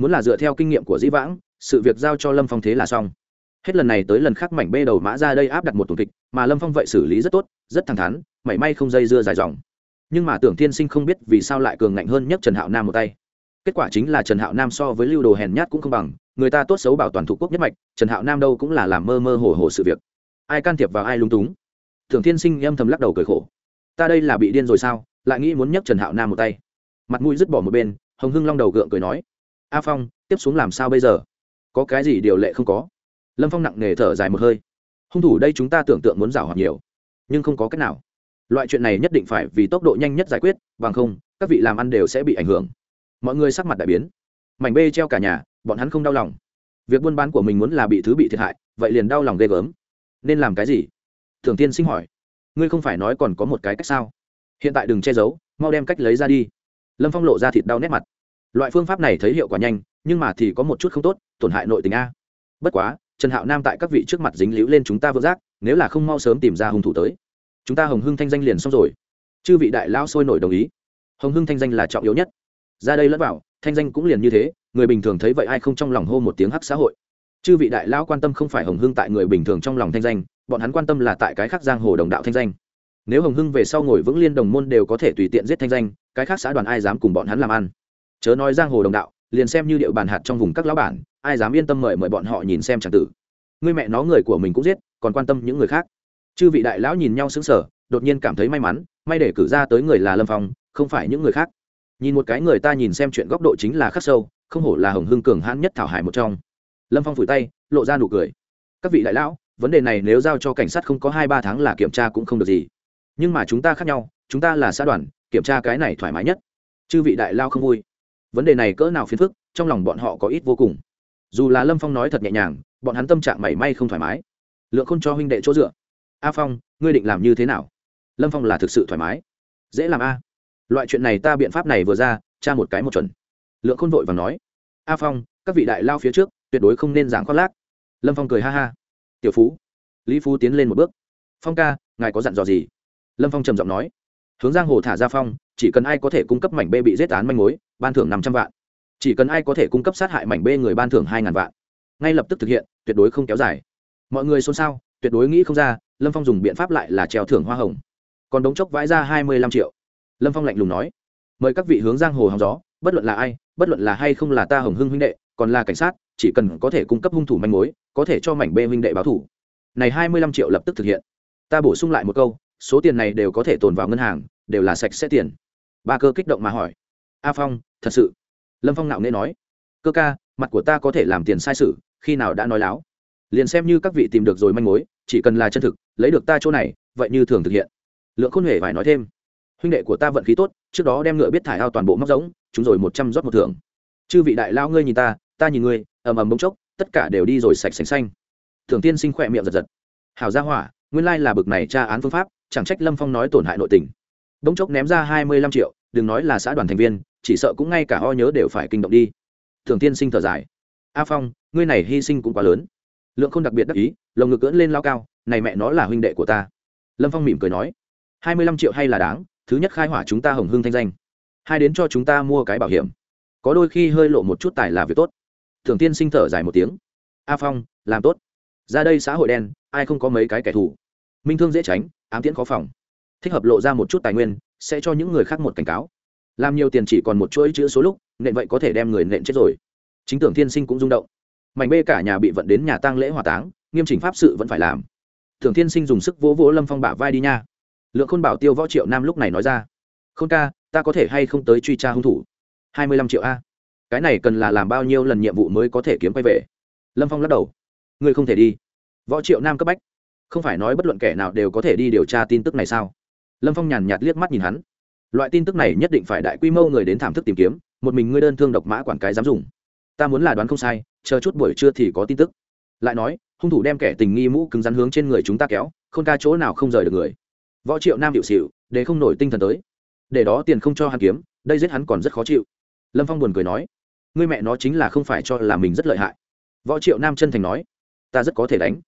muốn là dựa theo kinh nghiệm của dĩ vãng, sự việc giao cho lâm phong thế là xong. Hết lần này tới lần khác mảnh bê đầu mã ra đây áp đặt một tổn kịch, mà lâm phong vậy xử lý rất tốt, rất thẳng thắn, mảy may không dây dưa dài dòng. Nhưng mà tưởng tiên sinh không biết vì sao lại cường ngạnh hơn nhất trần hạo nam một tay. Kết quả chính là trần hạo nam so với lưu đồ hèn nhát cũng không bằng, người ta tốt xấu bảo toàn thủ quốc nhất mạch, trần hạo nam đâu cũng là làm mơ mơ hồ hồ sự việc. Ai can thiệp vào ai lung túng? Tưởng tiên sinh âm thầm lắc đầu cười khổ. Ta đây là bị điên rồi sao? Lại nghĩ muốn nhấc trần hạo nam một tay. Mặt mũi dứt bỏ một bên, hồng hưng long đầu gượng cười nói a phong, tiếp xuống làm sao bây giờ? Có cái gì điều lệ không có? Lâm phong nặng nề thở dài một hơi. Hung thủ đây chúng ta tưởng tượng muốn rào hoặc nhiều, nhưng không có cách nào. Loại chuyện này nhất định phải vì tốc độ nhanh nhất giải quyết, bằng không, các vị làm ăn đều sẽ bị ảnh hưởng. Mọi người sắc mặt đại biến. Mảnh bê treo cả nhà, bọn hắn không đau lòng. Việc buôn bán của mình muốn là bị thứ bị thiệt hại, vậy liền đau lòng ghê gớm. Nên làm cái gì? Thường tiên sinh hỏi. Ngươi không phải nói còn có một cái cách sao? Hiện tại đừng che giấu, mau đem cách lấy ra đi. Lâm phong lộ ra thịt đau nét mặt loại phương pháp này thấy hiệu quả nhanh, nhưng mà thì có một chút không tốt, tổn hại nội tình a. Bất quá, trần hạo nam tại các vị trước mặt dính líu lên chúng ta vỡ rác nếu là không mau sớm tìm ra hung thủ tới. Chúng ta hồng hưng thanh danh liền xong rồi. Chư vị đại lao sôi nổi đồng ý. Hồng hưng thanh danh là trọng yếu nhất. Ra đây lẫn vào, thanh danh cũng liền như thế, người bình thường thấy vậy ai không trong lòng hô một tiếng hắc xã hội. Chư vị đại lao quan tâm không phải hồng hưng tại người bình thường trong lòng thanh danh, bọn hắn quan tâm là tại cái khác giang hồ đồng đạo thanh danh. Nếu hồng hưng về sau ngồi vững liên đồng môn đều có thể tùy tiện giết thanh danh, cái khác xã đoàn ai dám cùng bọn hắn làm ăn? Chớ nói giang hồ đồng đạo, liền xem như địa bàn hạt trong vùng các lão bản, ai dám yên tâm mời mời bọn họ nhìn xem tràng tử. Người mẹ nó người của mình cũng giết, còn quan tâm những người khác. Chư vị đại lão nhìn nhau sững sờ, đột nhiên cảm thấy may mắn, may để cử ra tới người là lâm phong, không phải những người khác. Nhìn một cái người ta nhìn xem chuyện góc độ chính là khắc sâu, không hổ là hồng hưng cường hãn nhất thảo hải một trong. Lâm phong phủi tay, lộ ra nụ cười. Các vị đại lão, vấn đề này nếu giao cho cảnh sát không có hai ba tháng là kiểm tra cũng không được gì. Nhưng mà chúng ta khác nhau, chúng ta là xã đoàn, kiểm tra cái này thoải mái nhất. Chư vị đại lao không vui vấn đề này cỡ nào phiền phức, trong lòng bọn họ có ít vô cùng. Dù là lâm phong nói thật nhẹ nhàng, bọn hắn tâm trạng mảy may không thoải mái. Lượng khôn cho huynh đệ chỗ dựa. A phong, ngươi định làm như thế nào? Lâm phong là thực sự thoải mái. Dễ làm a. Loại chuyện này ta biện pháp này vừa ra, tra một cái một chuẩn. Lượng khôn vội và nói. A phong, các vị đại lao phía trước, tuyệt đối không nên giảng khoác lác. Lâm phong cười ha ha. Tiểu phú. Lý phú tiến lên một bước. Phong ca, ngài có dặn dò gì? Lâm phong trầm giọng nói. Hướng giang hồ thả ra phong chỉ cần ai có thể cung cấp mảnh bê bị giết án manh mối, ban thưởng năm trăm vạn. Chỉ cần ai có thể cung cấp sát hại mảnh bê người ban thưởng hai ngàn vạn. Ngay lập tức thực hiện, tuyệt đối không kéo dài. Mọi người xôn xao, tuyệt đối nghĩ không ra, lâm phong dùng biện pháp lại là treo thưởng hoa hồng. Còn đống chốc vãi ra hai mươi lăm triệu. Lâm phong lạnh lùng nói, mời các vị hướng giang hồ hòng gió, bất luận là ai, bất luận là hay không là ta hồng hưng huynh đệ, còn là cảnh sát, chỉ cần có thể cung cấp hung thủ manh mối, có thể cho mảnh bê huynh đệ báo thủ. Này hai mươi lăm triệu lập tức thực hiện. Ta bổ sung lại một câu, số tiền này đều có thể tồn vào ngân hàng, đều là sạch sẽ tiền ba cơ kích động mà hỏi. A phong, thật sự? Lâm phong nạo nễ nói. Cơ ca, mặt của ta có thể làm tiền sai sự, khi nào đã nói láo? Liền xem như các vị tìm được rồi manh mối, chỉ cần là chân thực, lấy được ta chỗ này, vậy như thường thực hiện. Lượng khôn huệ phải nói thêm. Huynh đệ của ta vận khí tốt, trước đó đem ngựa biết thải ao toàn bộ móc giống, chúng rồi một trăm rót một thưởng. Chư vị đại lao ngươi nhìn ta ta nhìn ngươi, ầm ầm bông chốc, tất cả đều đi rồi sạch sành xanh. Thường tiên sinh khỏe miệng giật giật. Hảo gia hỏa, nguyên lai là bực này tra án phương pháp, chẳng trách lâm phong nói tổn hại nội tình bỗng chốc ném ra hai mươi lăm triệu, đừng nói là xã đoàn thành viên, chỉ sợ cũng ngay cả ho nhớ đều phải kinh động đi. Thường tiên sinh thở dài. A phong, ngươi này hy sinh cũng quá lớn. Lượng không đặc biệt đắc ý, lồng ngực cưỡn lên lao cao, này mẹ nó là huynh đệ của ta. Lâm phong mỉm cười nói. hai mươi lăm triệu hay là đáng, thứ nhất khai hỏa chúng ta hồng hương thanh danh. Hai đến cho chúng ta mua cái bảo hiểm. Có đôi khi hơi lộ một chút tài là việc tốt. Thường tiên sinh thở dài một tiếng. A phong, làm tốt. Ra đây xã hội đen, ai không có mấy cái kẻ thù? Minh thương dễ tránh, ám tiễn khó phòng thích hợp lộ ra một chút tài nguyên, sẽ cho những người khác một cảnh cáo. Làm nhiều tiền chỉ còn một chuỗi chữ số lúc, nện vậy có thể đem người nện chết rồi. Chính tưởng thiên sinh cũng rung động. Mảnh bê cả nhà bị vận đến nhà tang lễ hỏa táng, nghiêm chỉnh pháp sự vẫn phải làm. Tưởng thiên sinh dùng sức vỗ vỗ lâm phong bả vai đi nha. Lượng khôn bảo tiêu võ triệu nam lúc này nói ra. Khôn ca, ta có thể hay không tới truy tra hung thủ? Hai mươi lăm triệu a. Cái này cần là làm bao nhiêu lần nhiệm vụ mới có thể kiếm quay về? Lâm phong lắc đầu. Ngươi không thể đi. Võ triệu nam cấp bách. Không phải nói bất luận kẻ nào đều có thể đi điều tra tin tức này sao? Lâm phong nhàn nhạt liếc mắt nhìn hắn. Loại tin tức này nhất định phải đại quy mô người đến thảm thức tìm kiếm, một mình ngươi đơn thương độc mã quản cái dám dùng. Ta muốn là đoán không sai, chờ chút buổi trưa thì có tin tức. Lại nói, hung thủ đem kẻ tình nghi mũ cứng rắn hướng trên người chúng ta kéo không ca chỗ nào không rời được người. Võ triệu nam hiệu xịu để không nổi tinh thần tới. Để đó tiền không cho hắn kiếm, đây giết hắn còn rất khó chịu. Lâm phong buồn cười nói, ngươi mẹ nó chính là không phải cho là mình rất lợi hại. Võ triệu nam chân thành nói, ta rất có thể đánh.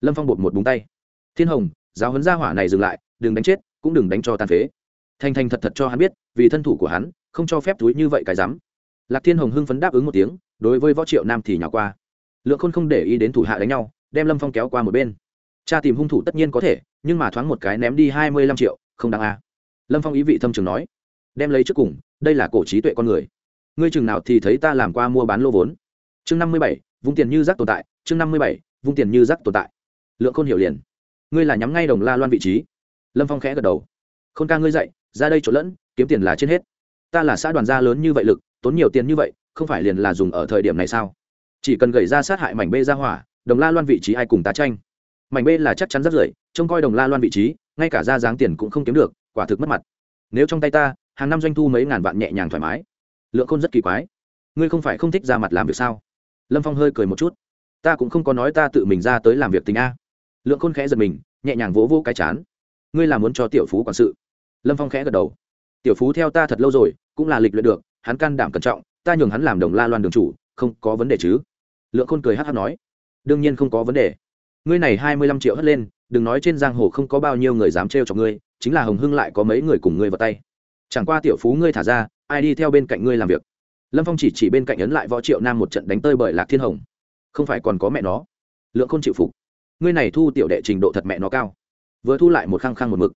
Lâm phong bột một búng tay. Thiên hồng, giáo huấn gia hỏa này dừng lại, đừng đánh chết cũng đừng đánh cho tàn phế. Thành thành thật thật cho hắn biết, vì thân thủ của hắn, không cho phép túi như vậy cái dám lạc thiên hồng hưng phấn đáp ứng một tiếng, đối với võ triệu nam thì nhỏ qua. Lượng khôn không để ý đến thủ hạ đánh nhau, đem lâm phong kéo qua một bên. Cha tìm hung thủ tất nhiên có thể, nhưng mà thoáng một cái ném đi hai mươi lăm triệu, không đáng a. À. lâm phong ý vị thâm trường nói, đem lấy trước cùng, đây là cổ trí tuệ con người. Ngươi chừng nào thì thấy ta làm qua mua bán lô vốn. Chương năm mươi bảy, vung tiền như rác tồn tại, chương năm mươi bảy, vung tiền như rác tồn tại. Lượng khôn hiểu liền, ngươi là nhắm ngay đồng la loan vị trí lâm phong khẽ gật đầu khôn ca ngươi dậy ra đây trộn lẫn kiếm tiền là trên hết ta là xã đoàn gia lớn như vậy lực tốn nhiều tiền như vậy không phải liền là dùng ở thời điểm này sao chỉ cần gậy ra sát hại mảnh bê ra hỏa đồng la loan vị trí ai cùng tá tranh mảnh bê là chắc chắn rất rưởi trông coi đồng la loan vị trí ngay cả ra dáng tiền cũng không kiếm được quả thực mất mặt nếu trong tay ta hàng năm doanh thu mấy ngàn vạn nhẹ nhàng thoải mái lượng khôn rất kỳ quái ngươi không phải không thích ra mặt làm việc sao lâm phong hơi cười một chút ta cũng không có nói ta tự mình ra tới làm việc tình a lượng khôn khẽ giật mình nhẹ nhàng vỗ vỗ cái chán ngươi là muốn cho tiểu phú quản sự. Lâm phong khẽ gật đầu. Tiểu phú theo ta thật lâu rồi, cũng là lịch luyện được, hắn can đảm cẩn trọng, ta nhường hắn làm đồng la loan đường chủ, không có vấn đề chứ? Lượng khôn cười hát hát nói. Đương nhiên không có vấn đề. Ngươi này hai mươi lăm triệu hất lên, đừng nói trên giang hồ không có bao nhiêu người dám trêu cho ngươi, chính là hồng hưng lại có mấy người cùng ngươi vào tay. Chẳng qua tiểu phú ngươi thả ra, ai đi theo bên cạnh ngươi làm việc? Lâm phong chỉ chỉ bên cạnh ấn lại võ triệu nam một trận đánh tơi bởi lạc thiên hồng. Không phải còn có mẹ nó. Lượng khôn chịu phục. Ngươi này thu tiểu đệ trình độ thật mẹ nó cao vừa thu lại một khăng khăng một mực.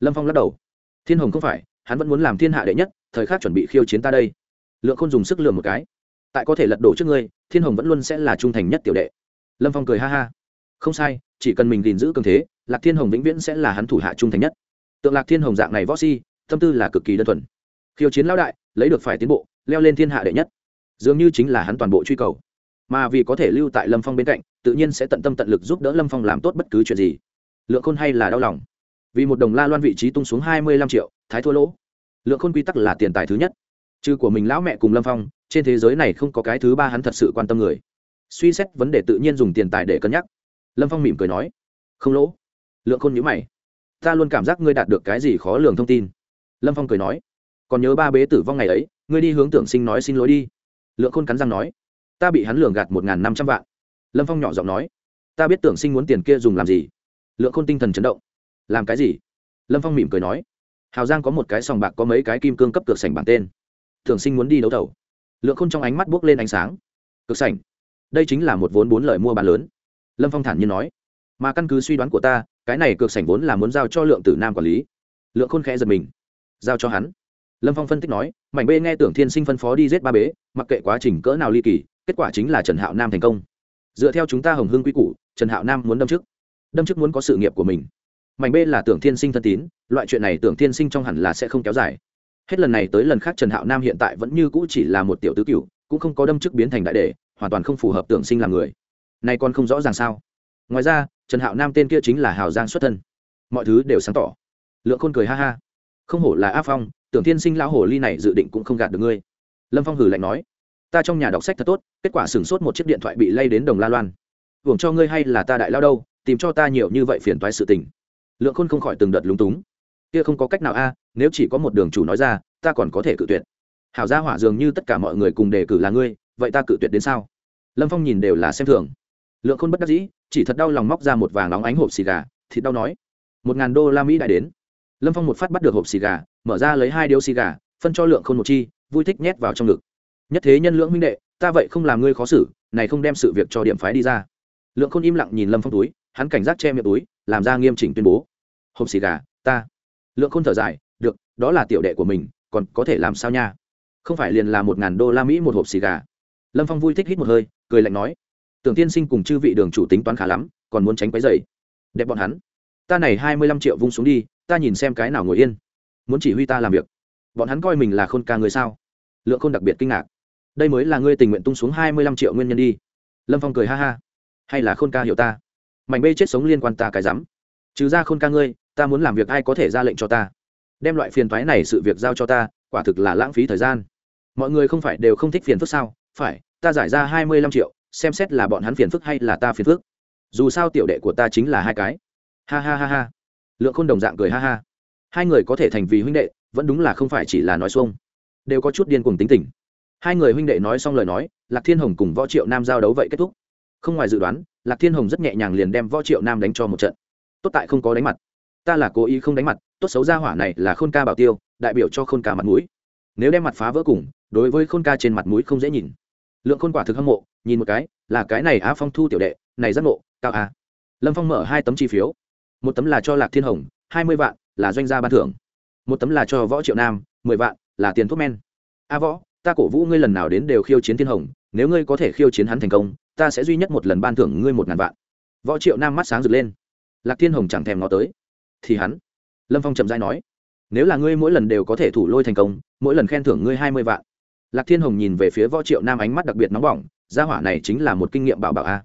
Lâm phong lắc đầu. Thiên hồng không phải, hắn vẫn muốn làm thiên hạ đệ nhất, thời khắc chuẩn bị khiêu chiến ta đây. Lượng không dùng sức lừa một cái. Tại có thể lật đổ trước ngươi, thiên hồng vẫn luôn sẽ là trung thành nhất tiểu đệ. Lâm phong cười ha ha. Không sai, chỉ cần mình gìn giữ cường thế, lạc thiên hồng vĩnh viễn sẽ là hắn thủ hạ trung thành nhất. Tượng lạc thiên hồng dạng này võ si, tâm tư là cực kỳ đơn thuần. Khiêu chiến lão đại, lấy được phải tiến bộ, leo lên thiên hạ đệ nhất. Dường như chính là hắn toàn bộ truy cầu. Mà vì có thể lưu tại lâm phong bên cạnh, tự nhiên sẽ tận tâm tận lực giúp đỡ lâm phong làm tốt bất cứ chuyện gì lượng khôn hay là đau lòng? Vì một đồng la loan vị trí tung xuống hai mươi lăm triệu, thái thua lỗ. Lượng khôn quy tắc là tiền tài thứ nhất. Trừ của mình lão mẹ cùng lâm phong, trên thế giới này không có cái thứ ba hắn thật sự quan tâm người. Suy xét vấn đề tự nhiên dùng tiền tài để cân nhắc. Lâm phong mỉm cười nói, không lỗ. Lượng khôn nhữ mày, ta luôn cảm giác ngươi đạt được cái gì khó lường thông tin. Lâm phong cười nói, còn nhớ ba bế tử vong ngày ấy, ngươi đi hướng tưởng sinh nói xin lỗi đi. Lượng khôn cắn răng nói, ta bị hắn lường gạt một n g h n năm trăm vạn. Lâm phong nhỏ giọng nói, ta biết tưởng sinh muốn tiền kia dùng làm gì lượng khôn tinh thần chấn động. Làm cái gì? Lâm phong mỉm cười nói. Hào giang có một cái sòng bạc có mấy cái kim cương cấp cược sảnh bảng tên. Thường sinh muốn đi đấu thầu. Lượng khôn trong ánh mắt buốc lên ánh sáng. Cực sảnh. Đây chính là một vốn bốn lời mua bán lớn. Lâm phong thản nhiên nói. Mà căn cứ suy đoán của ta, cái này cược sảnh vốn là muốn giao cho lượng tử nam quản lý. Lượng khôn khẽ giật mình. Giao cho hắn. Lâm phong phân tích nói, mảnh bê nghe tưởng thiên sinh phân phó đi giết ba bế, mặc kệ quá trình cỡ nào ly kỳ, kết quả chính là trần hạo nam thành công. Dựa theo chúng ta hồng hưng quy củ, trần hạo nam muốn đâm chức đâm chức muốn có sự nghiệp của mình. Mảnh b là tưởng thiên sinh thân tín, loại chuyện này tưởng thiên sinh trong hẳn là sẽ không kéo dài. Hết lần này tới lần khác trần hạo nam hiện tại vẫn như cũ chỉ là một tiểu tứ cựu cũng không có đâm chức biến thành đại đề hoàn toàn không phù hợp tưởng sinh làm người. Này còn không rõ ràng sao? Ngoài ra, trần hạo nam tên kia chính là hào giang xuất thân. Mọi thứ đều sáng tỏ. Lượng khôn cười ha ha. Không hổ là a phong, tưởng thiên sinh lão hồ ly này dự định cũng không gạt được ngươi. Lâm phong hử lạnh nói. Ta trong nhà đọc sách thật tốt, kết quả sửng sốt một chiếc điện thoại bị lay đến đồng la loan. Hưởng cho ngươi hay là ta đại lao đâu tìm cho ta nhiều như vậy phiền toái sự tình. Lượng khôn không khỏi từng đợt lúng túng. Kia không có cách nào a, nếu chỉ có một đường chủ nói ra, ta còn có thể cự tuyệt. Hảo gia hỏa dường như tất cả mọi người cùng đề cử là ngươi, vậy ta cự tuyệt đến sao? Lâm phong nhìn đều là xem thường. Lượng khôn bất đắc dĩ, chỉ thật đau lòng móc ra một vàng nóng ánh hộp xì gà, thịt đau nói, một ngàn đô la mỹ đã đến. Lâm phong một phát bắt được hộp xì gà, mở ra lấy hai điếu xì gà, phân cho lượng khôn một chi, vui thích nhét vào trong ngực. Nhất thế nhân lưỡng huynh đệ, ta vậy không làm ngươi khó xử, này không đem sự việc cho điểm phái đi ra. Lượng khôn im lặng nhìn lâm phong túi hắn cảnh giác che miệng túi, làm ra nghiêm chỉnh tuyên bố. Hộp xì gà, ta. Lượng khôn thở dài, được, đó là tiểu đệ của mình, còn có thể làm sao nha? Không phải liền là một ngàn đô la mỹ một hộp xì gà. Lâm phong vui thích hít một hơi, cười lạnh nói, tưởng tiên sinh cùng chư vị đường chủ tính toán khá lắm, còn muốn tránh quấy dày đẹp bọn hắn. Ta này hai mươi lăm triệu vung xuống đi, ta nhìn xem cái nào ngồi yên. Muốn chỉ huy ta làm việc. Bọn hắn coi mình là khôn ca người sao? Lượng khôn đặc biệt kinh ngạc. Đây mới là ngươi tình nguyện tung xuống hai mươi lăm triệu nguyên nhân đi. Lâm phong cười ha ha. Hay là khôn ca hiểu ta? Mảnh bê chết sống liên quan ta cái rắm. Trừ ra khôn ca ngươi, ta muốn làm việc ai có thể ra lệnh cho ta? Đem loại phiền thoái này sự việc giao cho ta, quả thực là lãng phí thời gian. Mọi người không phải đều không thích phiền phức sao? Phải, ta giải ra hai mươi lăm triệu, xem xét là bọn hắn phiền phức hay là ta phiền phức. Dù sao tiểu đệ của ta chính là hai cái. Ha ha ha ha. Lượng khôn đồng dạng cười ha ha. Hai người có thể thành vì huynh đệ, vẫn đúng là không phải chỉ là nói xuông. Đều có chút điên cuồng tính tình. Hai người huynh đệ nói xong lời nói, lạc thiên hồng cùng võ triệu nam giao đấu vậy kết thúc không ngoài dự đoán, lạc thiên hồng rất nhẹ nhàng liền đem võ triệu nam đánh cho một trận. Tốt tại không có đánh mặt. Ta là cố ý không đánh mặt, tốt xấu ra hỏa này là khôn ca bảo tiêu, đại biểu cho khôn ca mặt mũi. Nếu đem mặt phá vỡ cùng, đối với khôn ca trên mặt mũi không dễ nhìn. Lượng khôn quả thực hâm mộ, nhìn một cái, là cái này á phong thu tiểu đệ, này rất ngộ, cao a lâm phong mở hai tấm chi phiếu. Một tấm là cho lạc thiên hồng, hai mươi vạn, là doanh gia ban thưởng. Một tấm là cho võ triệu nam, mười vạn, là tiền thuốc men. A võ, ta cổ vũ ngươi lần nào đến đều khiêu chiến thiên hồng, nếu ngươi có thể khiêu chiến hắn thành công ta sẽ duy nhất một lần ban thưởng ngươi một ngàn vạn. Võ triệu nam mắt sáng rực lên. Lạc thiên hồng chẳng thèm ngó tới. Thì hắn? Lâm phong chậm dai nói. Nếu là ngươi mỗi lần đều có thể thủ lôi thành công, mỗi lần khen thưởng ngươi hai mươi vạn. Lạc thiên hồng nhìn về phía võ triệu nam ánh mắt đặc biệt nóng bỏng, gia hỏa này chính là một kinh nghiệm bảo bảo a.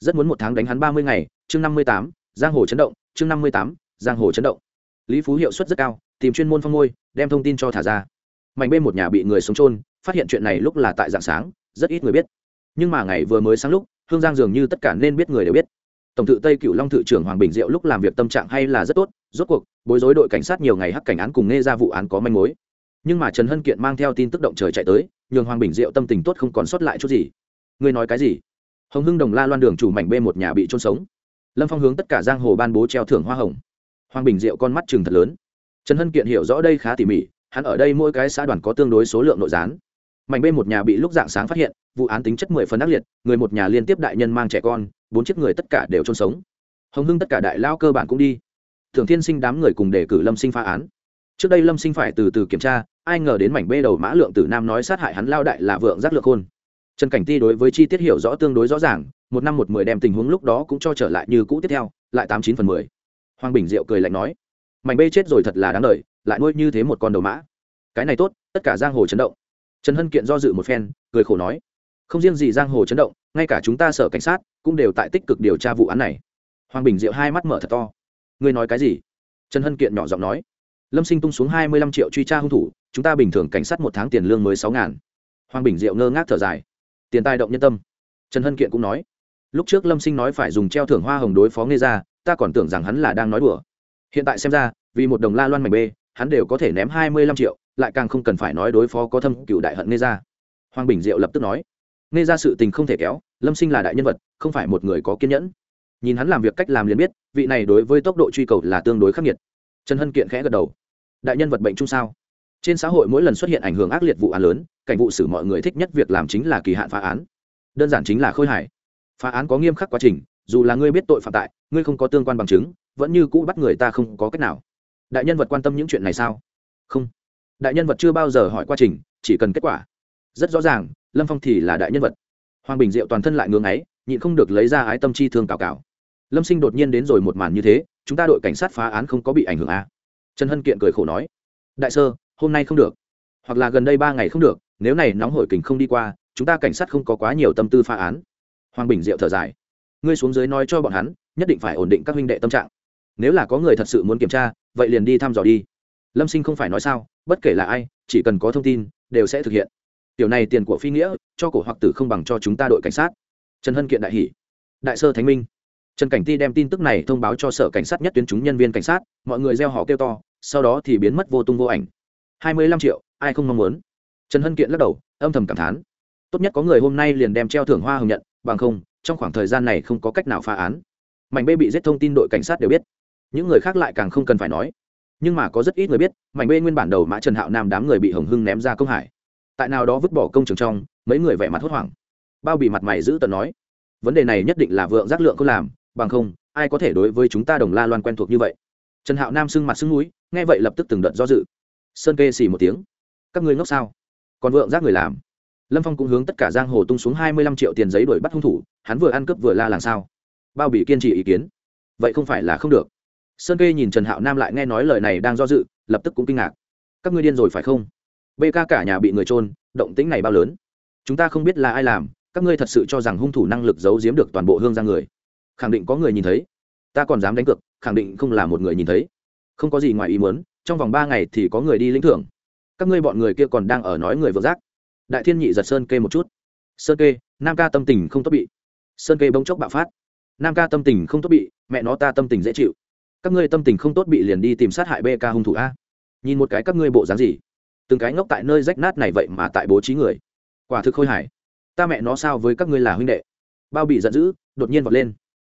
Rất muốn một tháng đánh hắn ba mươi ngày, chương năm mươi tám, giang hồ chấn động, chương năm mươi tám, giang hồ chấn động. Lý phú hiệu suất rất cao, tìm chuyên môn phong ngôi, đem thông tin cho thả ra. Mạnh bên một nhà bị người sống trôn phát hiện chuyện này lúc là tại dạng sáng, rất ít người biết nhưng mà ngày vừa mới sáng lúc, hương giang dường như tất cả nên biết người đều biết. Tổng thự tây cựu long thự trưởng hoàng bình diệu lúc làm việc tâm trạng hay là rất tốt, rốt cuộc, bối rối đội cảnh sát nhiều ngày hắc cảnh án cùng nghe ra vụ án có manh mối. Nhưng mà trần hân kiện mang theo tin tức động trời chạy tới, nhường hoàng bình diệu tâm tình tốt không còn sót lại chút gì. Ngươi nói cái gì? Hồng hưng đồng la loan đường chủ mảnh b một nhà bị trôn sống. Lâm phong hướng tất cả giang hồ ban bố treo thưởng hoa hồng. Hoàng bình diệu con mắt chừng thật lớn. Trần hân kiện hiểu rõ đây khá tỉ mỉ, hắn ở đây mỗi cái xã đoàn có tương đối số lượng nội gián mảnh b một nhà bị lúc dạng sáng phát hiện vụ án tính chất mười phần ác liệt người một nhà liên tiếp đại nhân mang trẻ con bốn chiếc người tất cả đều trôn sống. Hồng hưng tất cả đại lao cơ bản cũng đi. Thường thiên sinh đám người cùng đề cử lâm sinh phá án. Trước đây lâm sinh phải từ từ kiểm tra ai ngờ đến mảnh bê đầu mã lượng tử nam nói sát hại hắn lao đại là vượng giác lượng khôn trần cảnh ti đối với chi tiết hiểu rõ tương đối rõ ràng một năm một mười đem tình huống lúc đó cũng cho trở lại như cũ tiếp theo lại tám chín phần mười. Hoàng bình diệu cười lạnh nói mảnh bê chết rồi thật là đáng lời, lại nuôi như thế một con đầu mã. Cái này tốt tất cả giang hồ chấn động trần hân kiện do dự một phen, cười khổ nói, không riêng gì giang hồ chấn động, ngay cả chúng ta sở cảnh sát cũng đều tại tích cực điều tra vụ án này. Hoàng bình diệu hai mắt mở thật to, ngươi nói cái gì? Trần hân kiện nhỏ giọng nói, lâm sinh tung xuống hai mươi lăm triệu truy tra hung thủ, chúng ta bình thường cảnh sát một tháng tiền lương mới sáu ngàn. Hoàng bình diệu ngơ ngác thở dài, tiền tài động nhân tâm. Trần hân kiện cũng nói, lúc trước lâm sinh nói phải dùng treo thưởng hoa hồng đối phó nghe ra, ta còn tưởng rằng hắn là đang nói đùa. Hiện tại xem ra, vì một đồng la loan mảnh b hắn đều có thể ném hai mươi lăm triệu lại càng không cần phải nói đối phó có thâm cựu đại hận nghe ra hoàng bình diệu lập tức nói nghe ra sự tình không thể kéo, lâm sinh là đại nhân vật, không phải một người có kiên nhẫn. Nhìn hắn làm việc cách làm liền biết, vị này đối với tốc độ truy cầu là tương đối khắc nghiệt. Trần hân kiện khẽ gật đầu, đại nhân vật bệnh chung sao? Trên xã hội mỗi lần xuất hiện ảnh hưởng ác liệt vụ án lớn, cảnh vụ xử mọi người thích nhất việc làm chính là kỳ hạn phá án. Đơn giản chính là khôi hài. Phá án có nghiêm khắc quá trình, dù là ngươi biết tội phạm tại, ngươi không có tương quan bằng chứng, vẫn như cũ bắt người ta không có cách nào. Đại nhân vật quan tâm những chuyện này sao? Không đại nhân vật chưa bao giờ hỏi quá trình, chỉ cần kết quả. Rất rõ ràng, lâm phong thì là đại nhân vật. Hoàng bình diệu toàn thân lại ngưng ấy, nhịn không được lấy ra ái tâm chi thương cào cào lâm sinh đột nhiên đến rồi một màn như thế, chúng ta đội cảnh sát phá án không có bị ảnh hưởng à. trần hân kiện cười khổ nói, đại sơ, hôm nay không được. Hoặc là gần đây ba ngày không được, nếu này nóng hổi kình không đi qua, chúng ta cảnh sát không có quá nhiều tâm tư phá án. Hoàng bình diệu thở dài, ngươi xuống dưới nói cho bọn hắn, nhất định phải ổn định các huynh đệ tâm trạng. Nếu là có người thật sự muốn kiểm tra, vậy liền đi thăm dò đi lâm sinh không phải nói sao, bất kể là ai, chỉ cần có thông tin, đều sẽ thực hiện. Tiểu này tiền của phi nghĩa, cho cổ hoặc tử không bằng cho chúng ta đội cảnh sát. Trần hân kiện đại hỷ đại sơ thánh minh. Trần cảnh ti đem tin tức này thông báo cho sở cảnh sát nhất tuyến chúng nhân viên cảnh sát, mọi người gieo họ kêu to, sau đó thì biến mất vô tung vô ảnh. Hai mươi lăm triệu, ai không mong muốn? Trần hân kiện lắc đầu, âm thầm cảm thán. Tốt nhất có người hôm nay liền đem treo thưởng hoa hồng nhận, bằng không, trong khoảng thời gian này không có cách nào phá án. Mảnh bê bị giết thông tin đội cảnh sát đều biết. Những người khác lại càng không cần phải nói nhưng mà có rất ít người biết, mảnh bê nguyên bản đầu mã trần hạo nam đám người bị hồng hưng ném ra công hải. Tại nào đó vứt bỏ công trường trong, mấy người vẻ mặt hốt hoảng. Bao bị mặt mày giữ tận nói, vấn đề này nhất định là vượng giác lượng không làm, bằng không, ai có thể đối với chúng ta đồng la loan quen thuộc như vậy? Trần hạo nam sưng mặt sưng núi nghe vậy lập tức từng đợt do dự. Sơn kê xì một tiếng, các ngươi ngốc sao? Còn vượng giác người làm? Lâm phong cũng hướng tất cả giang hồ tung xuống hai mươi lăm triệu tiền giấy đuổi bắt hung thủ, hắn vừa ăn cướp vừa la làm sao? Bao bị kiên trì ý kiến. Vậy không phải là không được sơn kê nhìn trần hạo nam lại nghe nói lời này đang do dự lập tức cũng kinh ngạc các ngươi điên rồi phải không bê ca cả nhà bị người trôn động tĩnh này bao lớn chúng ta không biết là ai làm các ngươi thật sự cho rằng hung thủ năng lực giấu giếm được toàn bộ hương ra người khẳng định có người nhìn thấy ta còn dám đánh cược khẳng định không là một người nhìn thấy không có gì ngoài ý muốn, trong vòng ba ngày thì có người đi lĩnh thưởng. các ngươi bọn người kia còn đang ở nói người vợ giác đại thiên nhị giật sơn kê một chút. sơn kê, nam ca tâm tình không tốt bị. sơn kê bỗng chốc bạo phát. nam ca tâm tình không tốt bị, mẹ nó ta tâm tình dễ chịu các ngươi tâm tình không tốt bị liền đi tìm sát hại bk hung thủ a. Nhìn một cái các ngươi bộ dáng gì? Từng cái ngốc tại nơi rách nát này vậy mà tại bố trí người. Quả thực khôi hải ta mẹ nó sao với các ngươi là huynh đệ? Bao bị giận dữ, đột nhiên vọt lên.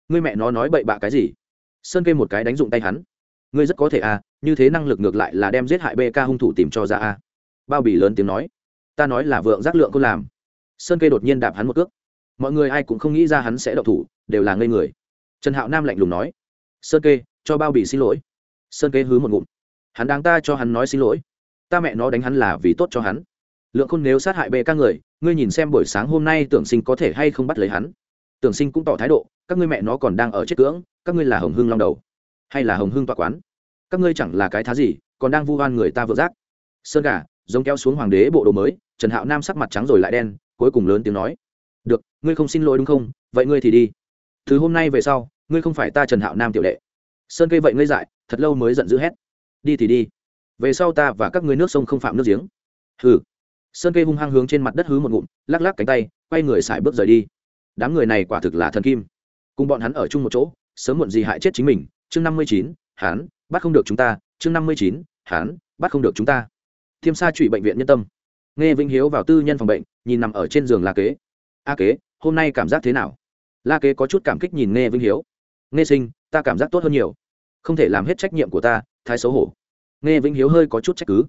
Ngươi mẹ nó nói bậy bạ cái gì? Sơn kê một cái đánh dụng tay hắn. Ngươi rất có thể a, như thế năng lực ngược lại là đem giết hại bk hung thủ tìm cho ra a. Bao bì lớn tiếng nói. Ta nói là vượng giác lượng cô làm. Sơn kê đột nhiên đạp hắn một cước. Mọi người ai cũng không nghĩ ra hắn sẽ đậu thủ, đều là ngây người. Trần hạo nam lạnh lùng nói. Sơn kê cho bao bì xin lỗi. Sơn kê hứ một ngụm. Hắn đáng ta cho hắn nói xin lỗi. Ta mẹ nó đánh hắn là vì tốt cho hắn. Lượng khôn nếu sát hại bê các người, ngươi nhìn xem buổi sáng hôm nay tưởng sinh có thể hay không bắt lấy hắn. Tưởng sinh cũng tỏ thái độ, các ngươi mẹ nó còn đang ở chết cưỡng, các ngươi là hồng hưng long đầu. Hay là hồng hưng tọa quán? Các ngươi chẳng là cái thá gì, còn đang vu oan người ta vợ giác sơn gà, giống kéo xuống hoàng đế bộ đồ mới, trần hạo nam sắc mặt trắng rồi lại đen, cuối cùng lớn tiếng nói. Được, ngươi không xin lỗi đúng không? Vậy ngươi thì đi. Từ hôm nay về sau, ngươi không phải ta trần hạo nam tiểu đệ sơn cây vậy ngây dại, thật lâu mới giận dữ hét. Đi thì đi, về sau ta và các ngươi nước sông không phạm nước giếng. Hừ. Sơn cây hung hăng hướng trên mặt đất hứ một ngụm, lắc lắc cánh tay, quay người xài bước rời đi. Đám người này quả thực là thần kim. Cùng bọn hắn ở chung một chỗ, sớm muộn gì hại chết chính mình, chương năm mươi chín hán bắt không được chúng ta, chương năm mươi chín hán bắt không được chúng ta. Thiêm sa trụy bệnh viện nhân tâm. Nghe vĩnh hiếu vào tư nhân phòng bệnh, nhìn nằm ở trên giường la kế. A kế, hôm nay cảm giác thế nào? La kế có chút cảm kích nhìn nghe vĩnh hiếu. Nghe sinh ta cảm giác tốt hơn nhiều. Không thể làm hết trách nhiệm của ta, thái xấu hổ. Nghe vĩnh hiếu hơi có chút trách cứ.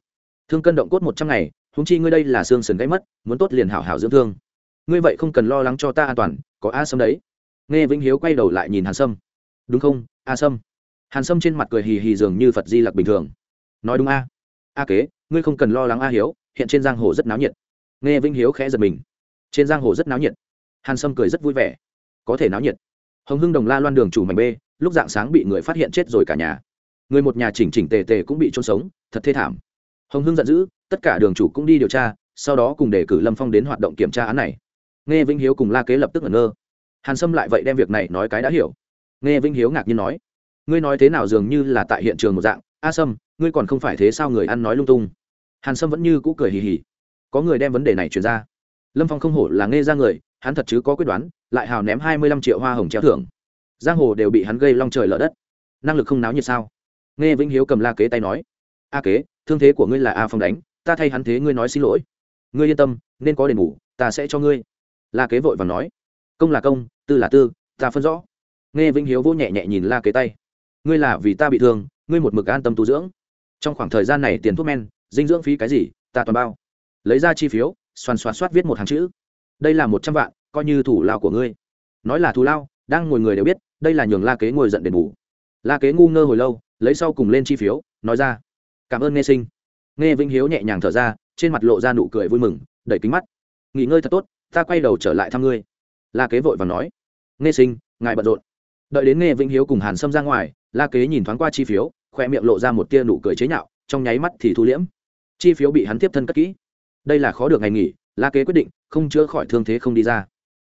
Thương cân động cốt một trăm ngày húng chi ngươi đây là xương sườn gãy mất, muốn tốt liền hảo hảo dưỡng thương. Ngươi vậy không cần lo lắng cho ta an toàn, có a sâm đấy. Nghe vĩnh hiếu quay đầu lại nhìn hàn sâm. Đúng không, a sâm? Hàn sâm trên mặt cười hì hì dường như phật di lặc bình thường. Nói đúng a. A kế, ngươi không cần lo lắng a hiếu, hiện trên giang hồ rất náo nhiệt. Nghe vĩnh hiếu khẽ giật mình. Trên giang hồ rất náo nhiệt. Hàn sâm cười rất vui vẻ. Có thể náo nhiệt. Hồng hưng đồng la loan đường chủ mảnh b lúc dạng sáng bị người phát hiện chết rồi cả nhà. Người một nhà chỉnh chỉnh tề tề cũng bị trôn sống, thật thê thảm. Hồng hưng giận dữ, tất cả đường chủ cũng đi điều tra, sau đó cùng đề cử lâm phong đến hoạt động kiểm tra án này. Nghe vĩnh hiếu cùng la kế lập tức ngẩn ngơ. Hàn sâm lại vậy đem việc này nói cái đã hiểu. Nghe vĩnh hiếu ngạc nhiên nói, ngươi nói thế nào dường như là tại hiện trường một dạng? A à sâm, ngươi còn không phải thế sao người ăn nói lung tung? Hàn sâm vẫn như cũ cười hì hì. Có người đem vấn đề này truyền ra. Lâm phong không hổ là nghe ra người, hắn thật chứ có quyết đoán, lại hào ném hai mươi lăm triệu hoa hồng treo thưởng giang hồ đều bị hắn gây long trời lở đất. Năng lực không náo như sao? Nghe vĩnh hiếu cầm la kế tay nói. A kế, thương thế của ngươi là a phong đánh, ta thay hắn thế ngươi nói xin lỗi. Ngươi yên tâm, nên có đền bù, ta sẽ cho ngươi. La kế vội và nói. Công là công, tư là tư, ta phân rõ. Nghe vĩnh hiếu vỗ nhẹ nhẹ nhìn la kế tay. Ngươi là vì ta bị thương, ngươi một mực an tâm tu dưỡng. Trong khoảng thời gian này tiền thuốc men, dinh dưỡng phí cái gì, ta toàn bao. Lấy ra chi phiếu xoàn xoạt soát viết một hàng chữ. Đây là một trăm vạn, coi như thủ lao của ngươi. Nói là thù lao đang ngồi người đều biết, đây là nhường la kế ngồi giận đền bù. La kế ngu ngơ hồi lâu, lấy sau cùng lên chi phiếu, nói ra, cảm ơn nghe sinh. Nghe vĩnh hiếu nhẹ nhàng thở ra, trên mặt lộ ra nụ cười vui mừng, đẩy kính mắt, nghỉ ngơi thật tốt, ta quay đầu trở lại thăm ngươi. La kế vội và nói, nghe sinh, ngài bận rộn. Đợi đến nghe vĩnh hiếu cùng hàn sâm ra ngoài, la kế nhìn thoáng qua chi phiếu khoe miệng lộ ra một tia nụ cười chế nhạo, trong nháy mắt thì thu liễm. Chi phiếu bị hắn tiếp thân cất kỹ. Đây là khó được ngày nghỉ, la kế quyết định không chữa khỏi thương thế không đi ra.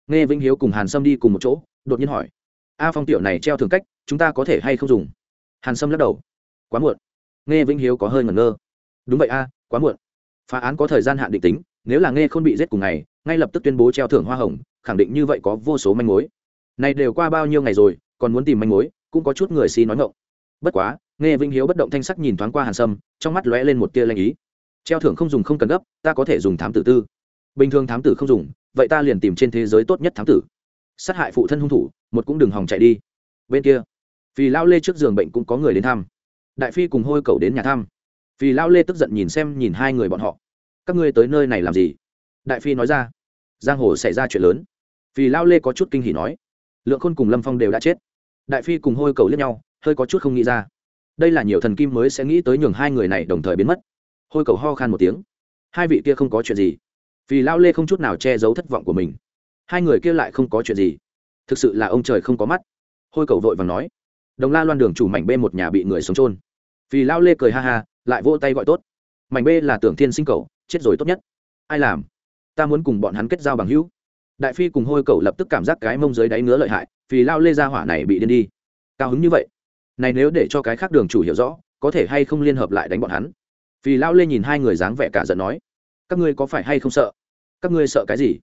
Nghe vĩnh hiếu cùng hàn sâm đi cùng một chỗ đột nhiên hỏi. A phong tiểu này treo thường cách, chúng ta có thể hay không dùng? Hàn sâm lắc đầu. Quá muộn. Nghe vĩnh hiếu có hơi ngẩn ngơ. Đúng vậy a, quá muộn. Phá án có thời gian hạn định tính, nếu là nghe không bị giết cùng ngày, ngay lập tức tuyên bố treo thưởng hoa hồng, khẳng định như vậy có vô số manh mối. Này đều qua bao nhiêu ngày rồi, còn muốn tìm manh mối, cũng có chút người xi nói ngộng bất quá, nghe vĩnh hiếu bất động thanh sắc nhìn thoáng qua hàn sâm, trong mắt lóe lên một tia lanh ý. Treo thưởng không dùng không cần gấp, ta có thể dùng thám tử tư. Bình thường thám tử không dùng, vậy ta liền tìm trên thế giới tốt nhất thám tử sát hại phụ thân hung thủ, một cũng đừng hòng chạy đi. Bên kia vì lao lê trước giường bệnh cũng có người đến thăm. Đại phi cùng hôi cầu đến nhà thăm. Vì lao lê tức giận nhìn xem nhìn hai người bọn họ. Các ngươi tới nơi này làm gì? Đại phi nói ra. Giang hồ xảy ra chuyện lớn. Vì lao lê có chút kinh hỉ nói. Lượng khôn cùng lâm phong đều đã chết. Đại phi cùng hôi cầu liếc nhau, hơi có chút không nghĩ ra. Đây là nhiều thần kim mới sẽ nghĩ tới nhường hai người này đồng thời biến mất. Hôi cầu ho khan một tiếng. Hai vị kia không có chuyện gì. Vì lao lê không chút nào che giấu thất vọng của mình hai người kia lại không có chuyện gì. Thực sự là ông trời không có mắt. Hôi cầu vội và nói. Đồng la loan đường chủ mảnh b một nhà bị người sống trôn vì lao lê cười ha ha, lại vỗ tay gọi tốt. Mảnh b là tưởng thiên sinh cầu, chết rồi tốt nhất. Ai làm? Ta muốn cùng bọn hắn kết giao bằng hữu. Đại phi cùng hôi cầu lập tức cảm giác cái mông dưới đáy ngứa lợi hại vì lao lê ra hỏa này bị điên đi. Cao hứng như vậy. Này nếu để cho cái khác đường chủ hiểu rõ, có thể hay không liên hợp lại đánh bọn hắn? Vì lao lê nhìn hai người dáng vẻ cả giận nói. Các ngươi có phải hay không sợ? Các ngươi sợ cái gì?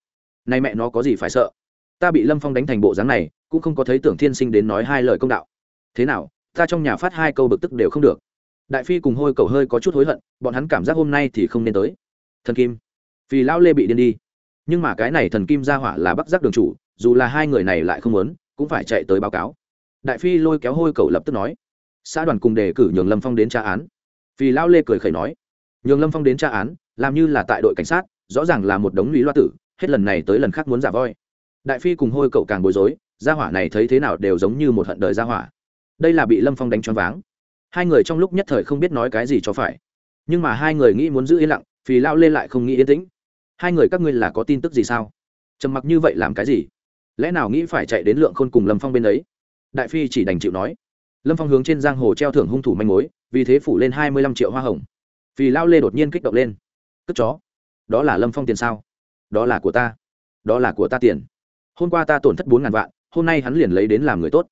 Nay mẹ nó có gì phải sợ? Ta bị lâm phong đánh thành bộ dáng này, cũng không có thấy tưởng thiên sinh đến nói hai lời công đạo. Thế nào, ta trong nhà phát hai câu bực tức đều không được. Đại phi cùng hôi cầu hơi có chút hối hận, bọn hắn cảm giác hôm nay thì không nên tới. Thần kim, vì lão lê bị điên đi. Nhưng mà cái này thần kim ra hỏa là bắc giác đường chủ, dù là hai người này lại không muốn, cũng phải chạy tới báo cáo. Đại phi lôi kéo hôi cầu lập tức nói. Xã đoàn cùng đề cử nhường lâm phong đến tra án. Vì lão lê cười khẩy nói. Nhường lâm phong đến tra án, làm như là tại đội cảnh sát, rõ ràng là một đống lũy loa tử hết lần này tới lần khác muốn giả voi. Đại phi cùng hôi cậu càng bối rối, gia hỏa này thấy thế nào đều giống như một hận đời gia hỏa. Đây là bị lâm phong đánh choáng váng. Hai người trong lúc nhất thời không biết nói cái gì cho phải. Nhưng mà hai người nghĩ muốn giữ yên lặng, phì lao lên lại không nghĩ yên tĩnh. Hai người các ngươi là có tin tức gì sao? Trầm mặc như vậy làm cái gì? Lẽ nào nghĩ phải chạy đến lượng khôn cùng lâm phong bên đấy đại phi chỉ đành chịu nói. Lâm phong hướng trên giang hồ treo thưởng hung thủ manh mối, vì thế phủ lên hai mươi lăm triệu hoa hồng. Phì lao lê đột nhiên kích động lên. Cất chó. Đó là lâm phong tiền sao? Đó là của ta, đó là của ta tiền. Hôm qua ta tổn thất bốn ngàn vạn, hôm nay hắn liền lấy đến làm người tốt.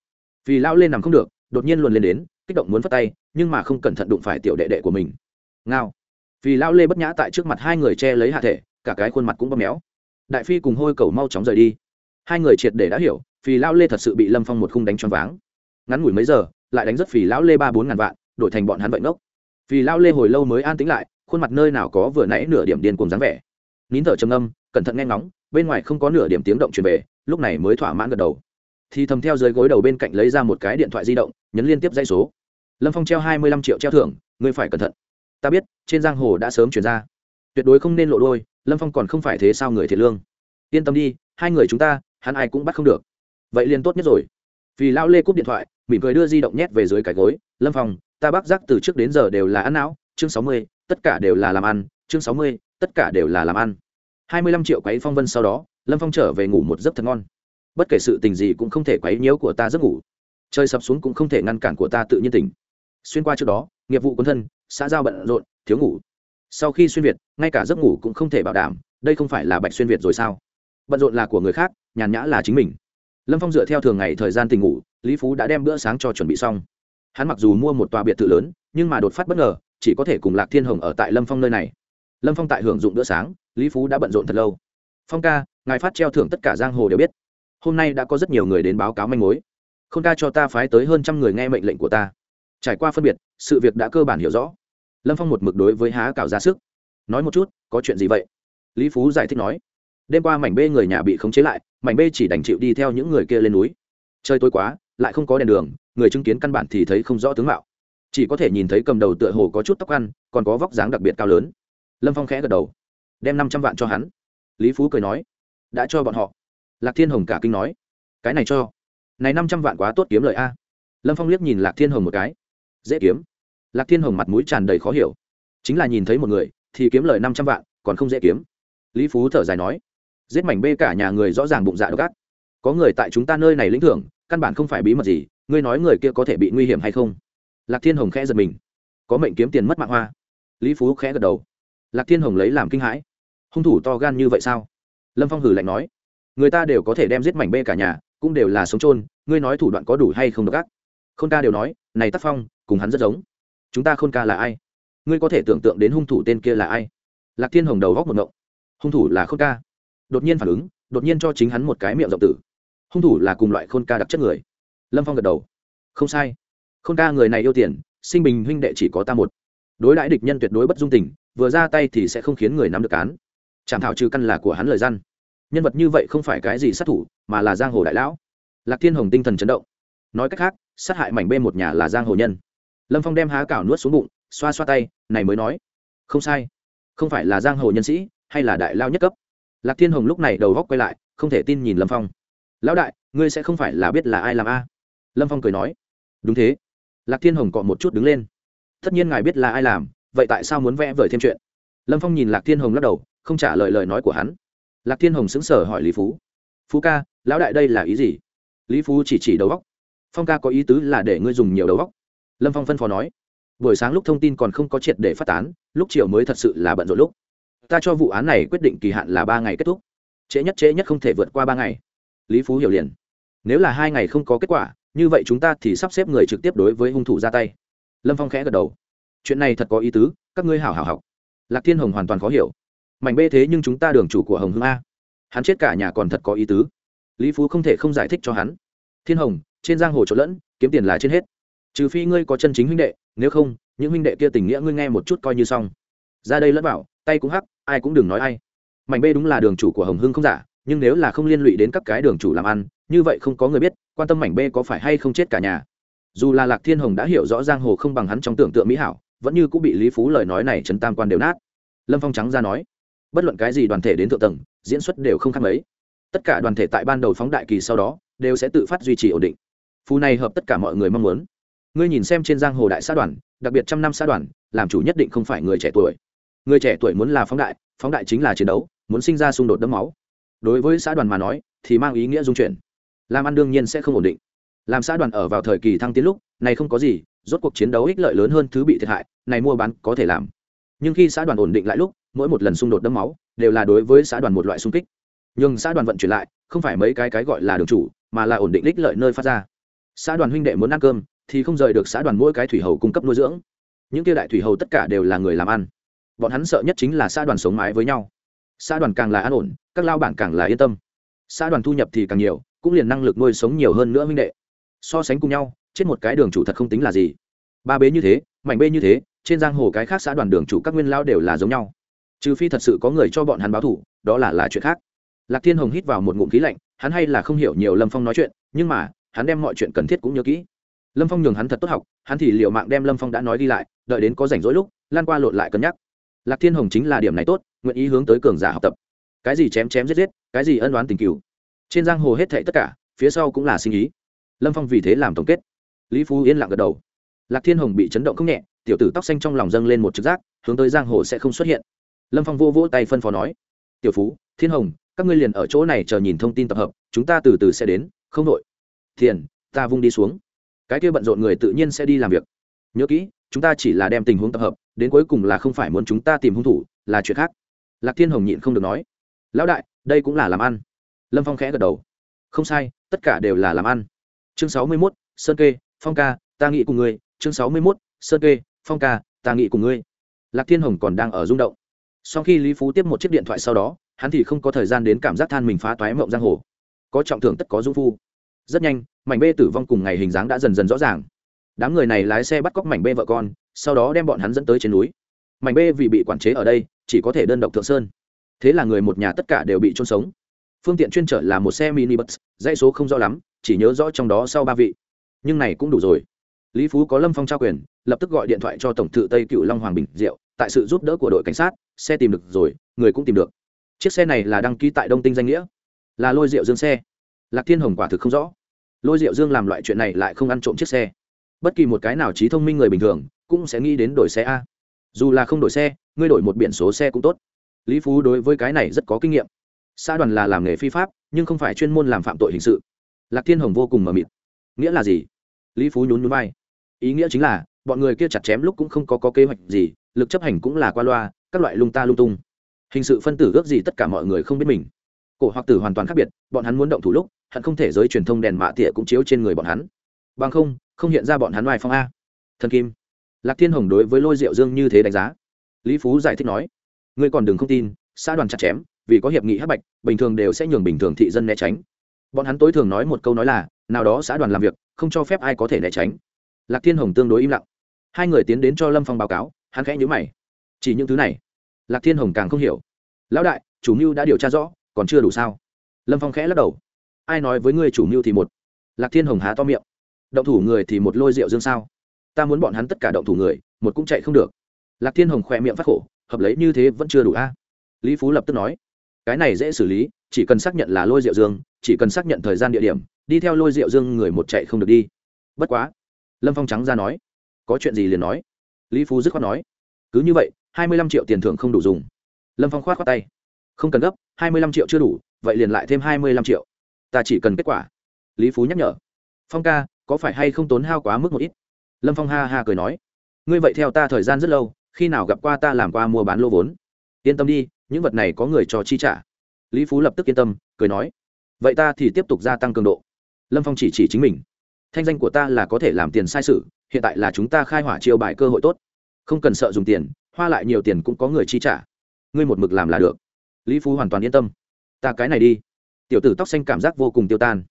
Vì lao lên nằm không được, đột nhiên luồn lên đến, kích động muốn phát tay, nhưng mà không cẩn thận đụng phải tiểu đệ đệ của mình. Ngao. Vì lao lê bất nhã tại trước mặt hai người che lấy hạ thể, cả cái khuôn mặt cũng bóp méo. Đại phi cùng hôi cầu mau chóng rời đi. Hai người triệt để đã hiểu, vì lao lê thật sự bị lâm phong một khung đánh choáng váng. Ngắn ngủi mấy giờ, lại đánh rất phì lão lê ba bốn ngàn vạn, đổi thành bọn hắn vậy ngốc. Vì lao lê hồi lâu mới an tính lại, khuôn mặt nơi nào có vừa nãy nửa điểm điên cùng dáng vẻ. Nín thở trầm âm cẩn thận nghe ngóng, bên ngoài không có nửa điểm tiếng động truyền về, lúc này mới thỏa mãn gật đầu. Thì thầm theo dưới gối đầu bên cạnh lấy ra một cái điện thoại di động, nhấn liên tiếp dây số. Lâm phong treo hai mươi lăm triệu treo thưởng, ngươi phải cẩn thận. Ta biết, trên giang hồ đã sớm chuyển ra. Tuyệt đối không nên lộ đôi, lâm phong còn không phải thế sao người thiệt lương. Yên tâm đi, hai người chúng ta, hắn ai cũng bắt không được. Vậy liền tốt nhất rồi. Vì lao lê cúp điện thoại, mỉm cười đưa di động nhét về dưới cái gối. Lâm phong, ta bác giác từ trước đến giờ đều là ăn não, chương sáu mươi, tất cả đều là làm ăn, chương sáu mươi, tất cả đều là làm ăn hai mươi lăm triệu quấy phong vân sau đó, lâm phong trở về ngủ một giấc thật ngon. Bất kể sự tình gì cũng không thể quấy nhiễu của ta giấc ngủ. Chơi sập xuống cũng không thể ngăn cản của ta tự nhiên tỉnh. Xuyên qua trước đó, nghiệp vụ quân thân, xã giao bận rộn, thiếu ngủ. Sau khi xuyên việt, ngay cả giấc ngủ cũng không thể bảo đảm, đây không phải là bạch xuyên việt rồi sao? Bận rộn là của người khác, nhàn nhã là chính mình. Lâm phong dựa theo thường ngày thời gian tình ngủ, lý phú đã đem bữa sáng cho chuẩn bị xong. Hắn mặc dù mua một tòa biệt thự lớn, nhưng mà đột phát bất ngờ, chỉ có thể cùng lạc thiên hồng ở tại lâm phong nơi này. Lâm phong tại hưởng dụng bữa sáng lý phú đã bận rộn thật lâu. Phong ca, ngài phát treo thưởng tất cả giang hồ đều biết. Hôm nay đã có rất nhiều người đến báo cáo manh mối. Khôn ca cho ta phái tới hơn trăm người nghe mệnh lệnh của ta. Trải qua phân biệt, sự việc đã cơ bản hiểu rõ. Lâm phong một mực đối với há cảo ra sức. Nói một chút, có chuyện gì vậy? Lý phú giải thích nói. Đêm qua mảnh bê người nhà bị khống chế lại, mảnh bê chỉ đành chịu đi theo những người kia lên núi. Chơi tối quá, lại không có đèn đường, người chứng kiến căn bản thì thấy không rõ tướng mạo. Chỉ có thể nhìn thấy cầm đầu tựa hồ có chút tóc ăn, còn có vóc dáng đặc biệt cao lớn. Lâm phong khẽ gật đầu đem năm trăm vạn cho hắn. Lý phú cười nói, đã cho bọn họ. Lạc thiên hồng cả kinh nói, cái này cho. Này năm trăm vạn quá tốt kiếm lời a. Lâm phong liếc nhìn lạc thiên hồng một cái, dễ kiếm. Lạc thiên hồng mặt mũi tràn đầy khó hiểu, chính là nhìn thấy một người thì kiếm lời năm trăm vạn, còn không dễ kiếm. Lý phú thở dài nói, giết mảnh bê cả nhà người rõ ràng bụng dạ độc ác. Có người tại chúng ta nơi này lĩnh thưởng, căn bản không phải bí mật gì, ngươi nói người kia có thể bị nguy hiểm hay không? Lạc thiên hồng khẽ giật mình, có mệnh kiếm tiền mất mạng hoa. Lý phú khẽ gật đầu lạc thiên hồng lấy làm kinh hãi. Hung thủ to gan như vậy sao? Lâm phong hử lạnh nói. Người ta đều có thể đem giết mảnh bê cả nhà, cũng đều là sống trôn ngươi nói thủ đoạn có đủ hay không được ác? Khôn ca đều nói, này tác phong, cùng hắn rất giống. Chúng ta khôn ca là ai? Ngươi có thể tưởng tượng đến hung thủ tên kia là ai? Lạc thiên hồng đầu góc một ngộng. Hung thủ là khôn ca. Đột nhiên phản ứng, đột nhiên cho chính hắn một cái miệng rộng tử. Hung thủ là cùng loại khôn ca đặc chất người. Lâm phong gật đầu. Không sai. Khôn ca người này yêu tiền, sinh bình huynh đệ chỉ có ta một. Đối đãi địch nhân tuyệt đối bất dung tình vừa ra tay thì sẽ không khiến người nắm được cán. Chạm thảo trừ căn là của hắn lời răn nhân vật như vậy không phải cái gì sát thủ, mà là giang hồ đại lão. Lạc thiên hồng tinh thần chấn động. Nói cách khác, sát hại mảnh bên một nhà là giang hồ nhân. Lâm phong đem há cảo nuốt xuống bụng, xoa xoa tay, này mới nói. Không sai. Không phải là giang hồ nhân sĩ, hay là đại lao nhất cấp. Lạc thiên hồng lúc này đầu góc quay lại, không thể tin nhìn lâm phong. Lão đại, ngươi sẽ không phải là biết là ai làm a? Lâm phong cười nói. Đúng thế. Lạc thiên hồng cọ một chút đứng lên. Tất nhiên ngài biết là ai làm vậy tại sao muốn vẽ vời thêm chuyện? Lâm phong nhìn lạc thiên hồng lắc đầu, không trả lời lời nói của hắn. Lạc thiên hồng xứng sở hỏi lý phú. Phú ca, lão đại đây là ý gì? Lý phú chỉ chỉ đầu góc phong ca có ý tứ là để ngươi dùng nhiều đầu góc lâm phong phân phó nói. Buổi sáng lúc thông tin còn không có triệt để phát tán, lúc chiều mới thật sự là bận rộn lúc. Ta cho vụ án này quyết định kỳ hạn là ba ngày kết thúc. Trễ nhất trễ nhất không thể vượt qua ba ngày. Lý phú hiểu liền. Nếu là hai ngày không có kết quả, như vậy chúng ta thì sắp xếp người trực tiếp đối với hung thủ ra tay. Lâm phong khẽ gật đầu chuyện này thật có ý tứ, các ngươi hảo hảo học. Lạc thiên hồng hoàn toàn khó hiểu. Mảnh bê thế nhưng chúng ta đường chủ của hồng hưng a. Hắn chết cả nhà còn thật có ý tứ. Lý phú không thể không giải thích cho hắn. Thiên hồng, trên giang hồ trộn lẫn, kiếm tiền là trên hết. Trừ phi ngươi có chân chính huynh đệ, nếu không, những huynh đệ kia tình nghĩa ngươi nghe một chút coi như xong. Ra đây lẫn bảo tay cũng hắc, ai cũng đừng nói ai. Mảnh bê đúng là đường chủ của hồng hưng không giả, nhưng nếu là không liên lụy đến các cái đường chủ làm ăn, như vậy không có người biết, quan tâm mảnh bê có phải hay không chết cả nhà. Dù là lạc thiên hồng đã hiểu rõ giang hồ không bằng hắn trong tưởng tượng mỹ hảo vẫn như cũng bị lý phú lời nói này chấn tam quan đều nát. Lâm phong trắng ra nói, bất luận cái gì đoàn thể đến thượng tầng, diễn xuất đều không khác mấy. Tất cả đoàn thể tại ban đầu phóng đại kỳ sau đó, đều sẽ tự phát duy trì ổn định. Phú này hợp tất cả mọi người mong muốn. Ngươi nhìn xem trên giang hồ đại xã đoàn, đặc biệt trăm năm xã đoàn, làm chủ nhất định không phải người trẻ tuổi. Người trẻ tuổi muốn là phóng đại phóng đại chính là chiến đấu, muốn sinh ra xung đột đẫm máu. Đối với xã đoàn mà nói, thì mang ý nghĩa dung chuyển. Làm ăn đương nhiên sẽ không ổn định. Làm xã đoàn ở vào thời kỳ thăng tiến lúc này không có gì, rốt cuộc chiến đấu ích lợi lớn hơn thứ bị thiệt hại, này mua bán có thể làm. Nhưng khi xã đoàn ổn định lại lúc, mỗi một lần xung đột đẫm máu, đều là đối với xã đoàn một loại xung kích. Nhưng xã đoàn vận chuyển lại, không phải mấy cái cái gọi là đường chủ, mà là ổn định ích lợi nơi phát ra. Xã đoàn huynh đệ muốn ăn cơm, thì không rời được xã đoàn mỗi cái thủy hầu cung cấp nuôi dưỡng. Những kia đại thủy hầu tất cả đều là người làm ăn. Bọn hắn sợ nhất chính là xã đoàn sống mái với nhau. Xã đoàn càng là an ổn, các lao bản càng là yên tâm. Xã đoàn thu nhập thì càng nhiều, cũng liền năng lực nuôi sống nhiều hơn nữa huynh đệ. So sánh cùng nhau trên một cái đường chủ thật không tính là gì. Ba bế như thế, mảnh bê như thế, trên giang hồ cái khác xã đoàn đường chủ các nguyên lao đều là giống nhau. Trừ phi thật sự có người cho bọn hắn báo thủ, đó là là chuyện khác. Lạc thiên hồng hít vào một ngụm khí lạnh, hắn hay là không hiểu nhiều lâm phong nói chuyện, nhưng mà, hắn đem mọi chuyện cần thiết cũng nhớ kỹ. Lâm phong nhường hắn thật tốt học, hắn thì liệu mạng đem lâm phong đã nói đi lại, đợi đến có rảnh rỗi lúc, lan qua lộn lại cân nhắc. Lạc thiên hồng chính là điểm này tốt, nguyện ý hướng tới cường giả học tập. Cái gì chém chém giết giết, cái gì ân đoán tình cựu trên giang hồ hết thệ tất cả, phía sau cũng là sinh ý. Lâm phong vì thế làm tổng kết lý phú yên lặng gật đầu. Lạc thiên hồng bị chấn động không nhẹ, tiểu tử tóc xanh trong lòng dâng lên một trực giác, hướng tới giang hồ sẽ không xuất hiện. Lâm phong vô vỗ tay phân phó nói, tiểu phú, thiên hồng, các ngươi liền ở chỗ này chờ nhìn thông tin tập hợp, chúng ta từ từ sẽ đến, không đội thiền ta vung đi xuống. Cái kia bận rộn người tự nhiên sẽ đi làm việc. Nhớ kỹ, chúng ta chỉ là đem tình huống tập hợp, đến cuối cùng là không phải muốn chúng ta tìm hung thủ, là chuyện khác. Lạc thiên hồng nhịn không được nói, lão đại, đây cũng là làm ăn. Lâm phong khẽ gật đầu, không sai, tất cả đều là làm ăn. Chương sáu mươi mốt, sơn kê phong ca, ta nghĩ cùng ngươi, chương sáu mươi mốt, sơn kê, phong ca, ta nghĩ cùng ngươi. Lạc thiên hồng còn đang ở rung động. Sau khi lý phú tiếp một chiếc điện thoại sau đó, hắn thì không có thời gian đến cảm giác than mình phá toái mộng giang hồ. Có trọng thưởng tất có dung phu. Rất nhanh, mảnh bê tử vong cùng ngày hình dáng đã dần dần rõ ràng. Đám người này lái xe bắt cóc mảnh bê vợ con, sau đó đem bọn hắn dẫn tới trên núi. Mảnh bê vì bị quản chế ở đây, chỉ có thể đơn độc thượng sơn. Thế là người một nhà tất cả đều bị trôn sống. Phương tiện chuyên trở là một xe mini bus dãy số không rõ lắm, chỉ nhớ rõ trong đó sau ba vị nhưng này cũng đủ rồi. Lý phú có lâm phong trao quyền, lập tức gọi điện thoại cho tổng thự tây cựu long hoàng bình diệu, tại sự giúp đỡ của đội cảnh sát, xe tìm được rồi, người cũng tìm được. Chiếc xe này là đăng ký tại đông tinh danh nghĩa. Là lôi rượu dương xe. Lạc thiên hồng quả thực không rõ. Lôi rượu dương làm loại chuyện này lại không ăn trộm chiếc xe. Bất kỳ một cái nào trí thông minh người bình thường, cũng sẽ nghĩ đến đổi xe a. Dù là không đổi xe, ngươi đổi một biển số xe cũng tốt. Lý phú đối với cái này rất có kinh nghiệm. Xã đoàn là làm nghề phi pháp, nhưng không phải chuyên môn làm phạm tội hình sự. Lạc thiên hồng vô cùng mờ mịt nghĩa là gì? Lý phú nhún nhún vai. Ý nghĩa chính là bọn người kia chặt chém lúc cũng không có, có kế hoạch gì lực chấp hành cũng là qua loa các loại lung ta lung tung. Hình sự phân tử ước gì tất cả mọi người không biết mình. Cổ hoặc tử hoàn toàn khác biệt bọn hắn muốn động thủ lúc hận không thể giới truyền thông đèn mạ tỉa cũng chiếu trên người bọn hắn. Bằng không không hiện ra bọn hắn ngoài phong a. Thần kim lạc thiên hồng đối với lôi diệu dương như thế đánh giá. Lý phú giải thích nói ngươi còn đừng không tin xã đoàn chặt chém vì có hiệp nghị hắc bạch bình thường đều sẽ nhường bình thường thị dân né tránh. Bọn hắn tối thường nói một câu nói là nào đó xã đoàn làm việc, không cho phép ai có thể né tránh. Lạc thiên hồng tương đối im lặng. Hai người tiến đến cho lâm phong báo cáo, hắn khẽ nhữ mày. Chỉ những thứ này, lạc thiên hồng càng không hiểu. Lão đại, chủ mưu đã điều tra rõ, còn chưa đủ sao? Lâm phong khẽ lắc đầu. Ai nói với ngươi chủ mưu thì một? Lạc thiên hồng há to miệng. Động thủ người thì một lôi rượu dương sao? Ta muốn bọn hắn tất cả động thủ người, một cũng chạy không được. Lạc thiên hồng khỏe miệng phát khổ, hợp lấy như thế vẫn chưa đủ a. Lý phú lập tức nói. Cái này dễ xử lý, chỉ cần xác nhận là lôi rượu dương, chỉ cần xác nhận thời gian địa điểm đi theo lôi rượu dương người một chạy không được đi. Bất quá, lâm phong trắng ra nói, có chuyện gì liền nói. Lý phú dứt khoát nói, cứ như vậy, hai mươi lăm triệu tiền thưởng không đủ dùng. Lâm phong khoát khoát tay, không cần gấp, hai mươi lăm triệu chưa đủ, vậy liền lại thêm hai mươi lăm triệu. Ta chỉ cần kết quả. Lý phú nhắc nhở, phong ca, có phải hay không tốn hao quá mức một ít? Lâm phong ha ha cười nói, ngươi vậy theo ta thời gian rất lâu, khi nào gặp qua ta làm qua mua bán lô vốn? Yên tâm đi, những vật này có người cho chi trả. Lý phú lập tức yên tâm, cười nói, vậy ta thì tiếp tục gia tăng cường độ lâm phong chỉ chỉ chính mình. Thanh danh của ta là có thể làm tiền sai sự, hiện tại là chúng ta khai hỏa chiêu bài cơ hội tốt. Không cần sợ dùng tiền, hoa lại nhiều tiền cũng có người chi trả. Ngươi một mực làm là được. Lý phú hoàn toàn yên tâm. Ta cái này đi. Tiểu tử tóc xanh cảm giác vô cùng tiêu tan.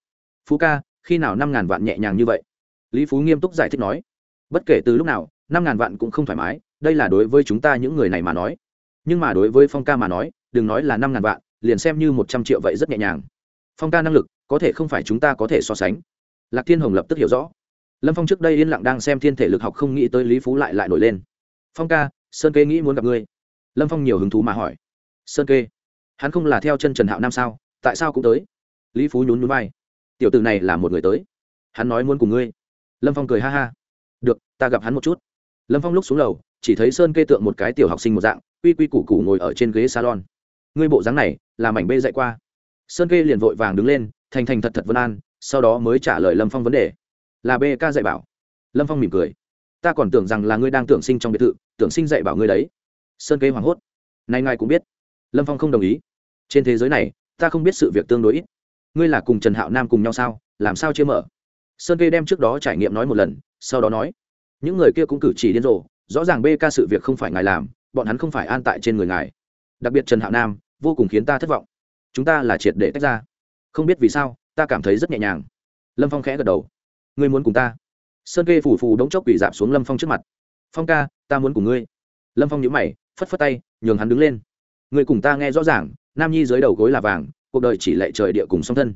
Phú ca, khi nào năm ngàn vạn nhẹ nhàng như vậy? Lý phú nghiêm túc giải thích nói. Bất kể từ lúc nào, năm ngàn vạn cũng không thoải mái, đây là đối với chúng ta những người này mà nói. Nhưng mà đối với phong ca mà nói, đừng nói là năm ngàn vạn, liền xem như một trăm triệu vậy rất nhẹ nhàng. Phong ca năng lực có thể không phải chúng ta có thể so sánh. Lạc thiên hồng lập tức hiểu rõ. Lâm phong trước đây yên lặng đang xem thiên thể lực học không nghĩ tới lý phú lại lại nổi lên. Phong ca, sơn kê nghĩ muốn gặp ngươi. Lâm phong nhiều hứng thú mà hỏi. Sơn kê? Hắn không là theo chân trần hạo nam sao? Tại sao cũng tới? Lý phú nhún nhún vai. Tiểu t ử này là một người tới. Hắn nói muốn cùng ngươi. Lâm phong cười ha ha. Được, ta gặp hắn một chút. Lâm phong lúc xuống lầu, chỉ thấy sơn kê tượng một cái tiểu học sinh một dạng, quy quy củ củ ngồi ở trên ghế salon. Ngươi bộ dáng này là mảnh bê dạy qua. Sơn kê liền vội vàng đứng lên thành thành thật thật vân an, sau đó mới trả lời lâm phong vấn đề. Là bê ca dạy bảo. Lâm phong mỉm cười. Ta còn tưởng rằng là ngươi đang tưởng sinh trong biệt thự, tưởng sinh dạy bảo ngươi đấy. Sơn kê hoảng hốt. Nay ngài cũng biết. Lâm phong không đồng ý. Trên thế giới này, ta không biết sự việc tương đối ít. Ngươi là cùng trần hạo nam cùng nhau sao, làm sao chưa mở? Sơn kê đem trước đó trải nghiệm nói một lần, sau đó nói. Những người kia cũng cử chỉ điên rồ, rõ ràng bê ca sự việc không phải ngài làm, bọn hắn không phải an tại trên người ngài. Đặc biệt trần hạo nam, vô cùng khiến ta thất vọng. Chúng ta là triệt để tách ra không biết vì sao, ta cảm thấy rất nhẹ nhàng. Lâm phong khẽ gật đầu. Ngươi muốn cùng ta? Sơn kê phủ phù đống chốc quỷ dạp xuống lâm phong trước mặt. Phong ca, ta muốn cùng ngươi. Lâm phong nhữ mày, phất phất tay, nhường hắn đứng lên. Ngươi cùng ta nghe rõ ràng, nam nhi dưới đầu gối là vàng, cuộc đời chỉ lệ trời địa cùng song thân.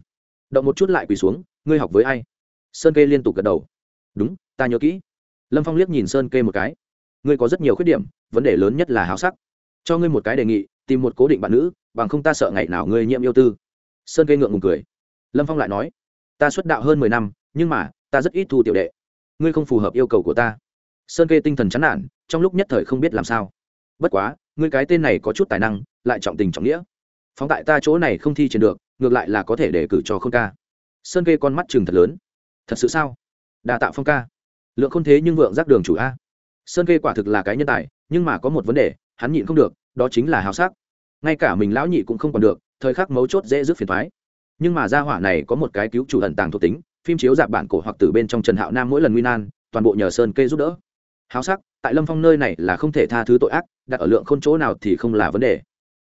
Động một chút lại quỳ xuống, ngươi học với ai? Sơn kê liên tục gật đầu. Đúng, ta nhớ kỹ. Lâm phong liếc nhìn sơn kê một cái. Ngươi có rất nhiều khuyết điểm, vấn đề lớn nhất là háo sắc. Cho ngươi một cái đề nghị, tìm một cố định bạn nữ, bằng không ta sợ ngày nào ngươi nhiễm yêu tư sơn kê ngượng ngùng cười. Lâm phong lại nói, ta xuất đạo hơn mười năm, nhưng mà, ta rất ít thu tiểu đệ. Ngươi không phù hợp yêu cầu của ta. Sơn kê tinh thần chán nản, trong lúc nhất thời không biết làm sao. Bất quá, ngươi cái tên này có chút tài năng, lại trọng tình trọng nghĩa. Phóng tại ta chỗ này không thi triển được, ngược lại là có thể để cử cho khôn ca. Sơn kê con mắt chừng thật lớn. Thật sự sao? Đa tạo phong ca. Lượng không thế nhưng vượng giác đường chủ a. Sơn kê quả thực là cái nhân tài, nhưng mà có một vấn đề, hắn nhịn không được, đó chính là hào sắc ngay cả mình lão nhị cũng không còn được, thời khắc mấu chốt dễ rước phiền thoái. Nhưng mà gia hỏa này có một cái cứu chủ ẩn tàng thuộc tính, phim chiếu dạp bản cổ hoặc từ bên trong trần hạo nam mỗi lần nguy nan, toàn bộ nhờ sơn kê giúp đỡ. Háo sắc, tại lâm phong nơi này là không thể tha thứ tội ác, đặt ở lượng k h ô n chỗ nào thì không là vấn đề.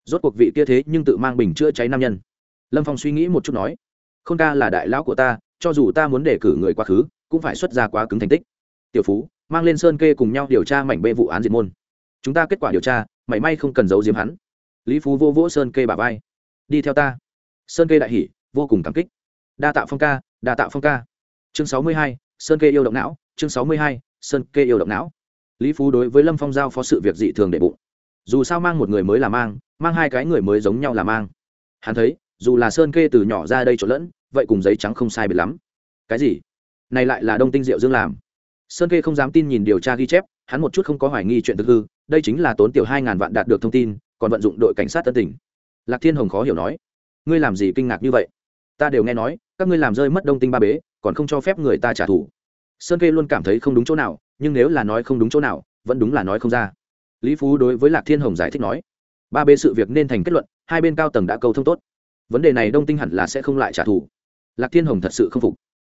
Rốt cuộc vị kia thế nhưng tự mang bình chữa cháy nam nhân. Lâm phong suy nghĩ một chút nói k h ô n ca là đại lão của ta, cho dù ta muốn đề cử người quá khứ, cũng phải xuất ra quá cứng thành tích. Tiểu phú, mang lên sơn kê cùng nhau điều tra mảnh bê vụ án diệt môn. Chúng ta kết quả điều tra, mảy may không cần giấu diếm hắn lý phú vô vỗ sơn kê bà vai. Đi theo ta. Sơn kê đại hỉ, vô cùng cảm kích. Đa tạo phong ca, đa tạo phong ca. Chương sáu mươi hai, sơn kê yêu động não, chương sáu mươi hai, sơn kê yêu động não. Lý phú đối với lâm phong giao phó sự việc dị thường đệ bụng. Dù sao mang một người mới là mang mang hai cái người mới giống nhau là mang. Hắn thấy, dù là sơn kê từ nhỏ ra đây trộn lẫn, vậy cùng giấy trắng không sai biệt lắm. Cái gì? Này lại là đông tinh diệu dương làm. Sơn kê không dám tin nhìn điều tra ghi chép, hắn một chút không có hoài nghi chuyện thực hư, đây chính là tốn tiểu hai ngàn vạn đạt được thông tin còn vận dụng đội cảnh sát tân tỉnh lạc thiên hồng khó hiểu nói, ngươi làm gì kinh ngạc như vậy? Ta đều nghe nói, các ngươi làm rơi mất đông tinh ba bế, còn không cho phép người ta trả thù. Sơn kê luôn cảm thấy không đúng chỗ nào, nhưng nếu là nói không đúng chỗ nào, vẫn đúng là nói không ra. Lý phú đối với lạc thiên hồng giải thích nói, ba bê sự việc nên thành kết luận, hai bên cao tầng đã câu thông tốt. Vấn đề này đông tinh hẳn là sẽ không lại trả thù. Lạc thiên hồng thật sự không phục.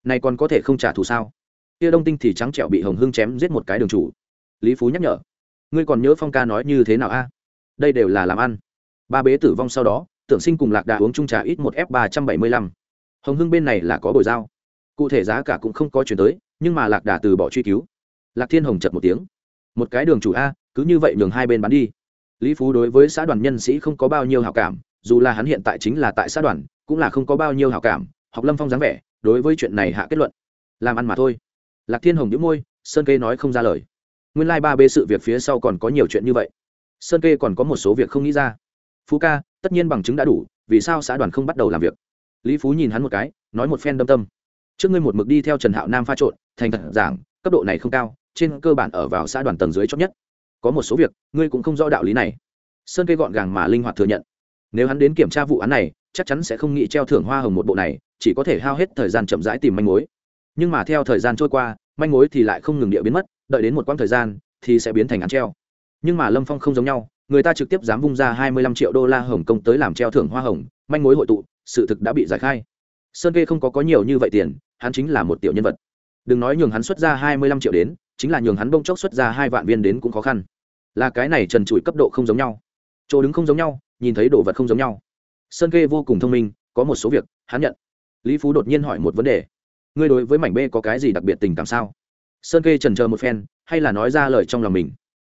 Này còn có thể không trả thù sao? Kia đông tinh thì trắng trẹo bị hồng hưng chém giết một cái đường chủ. Lý phú nhắc nhở, ngươi còn nhớ phong ca nói như thế nào a? Đây đều là làm ăn. Ba bế tử vong sau đó, tưởng sinh cùng lạc đà uống chung trà ít một f ba trăm bảy mươi lăm. Hồng hưng bên này là có bồi giao. Cụ thể giá cả cũng không có chuyển tới, nhưng mà lạc đà từ bỏ truy cứu. Lạc thiên hồng chật một tiếng. Một cái đường chủ a, cứ như vậy nhường hai bên bán đi. Lý phú đối với xã đoàn nhân sĩ không có bao nhiêu hào cảm, dù là hắn hiện tại chính là tại xã đoàn, cũng là không có bao nhiêu hào cảm, học lâm phong dáng vẻ, đối với chuyện này hạ kết luận. Làm ăn mà thôi. Lạc thiên hồng nhíu môi, sơn kê nói không ra lời. Nguyên lai ba bê sự việc phía sau còn có nhiều chuyện như vậy sơn kê còn có một số việc không nghĩ ra. Phú ca, tất nhiên bằng chứng đã đủ, vì sao xã đoàn không bắt đầu làm việc? Lý phú nhìn hắn một cái, nói một phen đâm tâm. Trước ngươi một mực đi theo trần hạo nam pha trộn, thành thật giảng, cấp độ này không cao, trên cơ bản ở vào xã đoàn tầng dưới chót nhất. Có một số việc, ngươi cũng không rõ đạo lý này. Sơn kê gọn gàng mà linh hoạt thừa nhận. Nếu hắn đến kiểm tra vụ án này, chắc chắn sẽ không nghĩ treo thưởng hoa hồng một bộ này, chỉ có thể hao hết thời gian chậm rãi tìm manh mối. Nhưng mà theo thời gian trôi qua, manh mối thì lại không ngừng địa biến mất, đợi đến một quãng thời gian, thì sẽ biến thành án treo nhưng mà lâm phong không giống nhau, người ta trực tiếp dám vung ra hai mươi lăm triệu đô la hồng kông tới làm treo thưởng hoa hồng, manh mối hội tụ, sự thực đã bị giải khai. Sơn kê không có có nhiều như vậy tiền, hắn chính là một tiểu nhân vật. Đừng nói nhường hắn xuất ra hai mươi lăm triệu đến, chính là nhường hắn bông chốc xuất ra hai vạn viên đến cũng khó khăn. Là cái này trần trụi cấp độ không giống nhau. Chỗ đứng không giống nhau, nhìn thấy đồ vật không giống nhau. Sơn kê vô cùng thông minh, có một số việc, hắn nhận. Lý phú đột nhiên hỏi một vấn đề. Ngươi đối với mảnh b có cái gì đặc biệt tình cảm sao? Sơn kê trần chờ một phen, hay là nói ra lời trong lòng mình?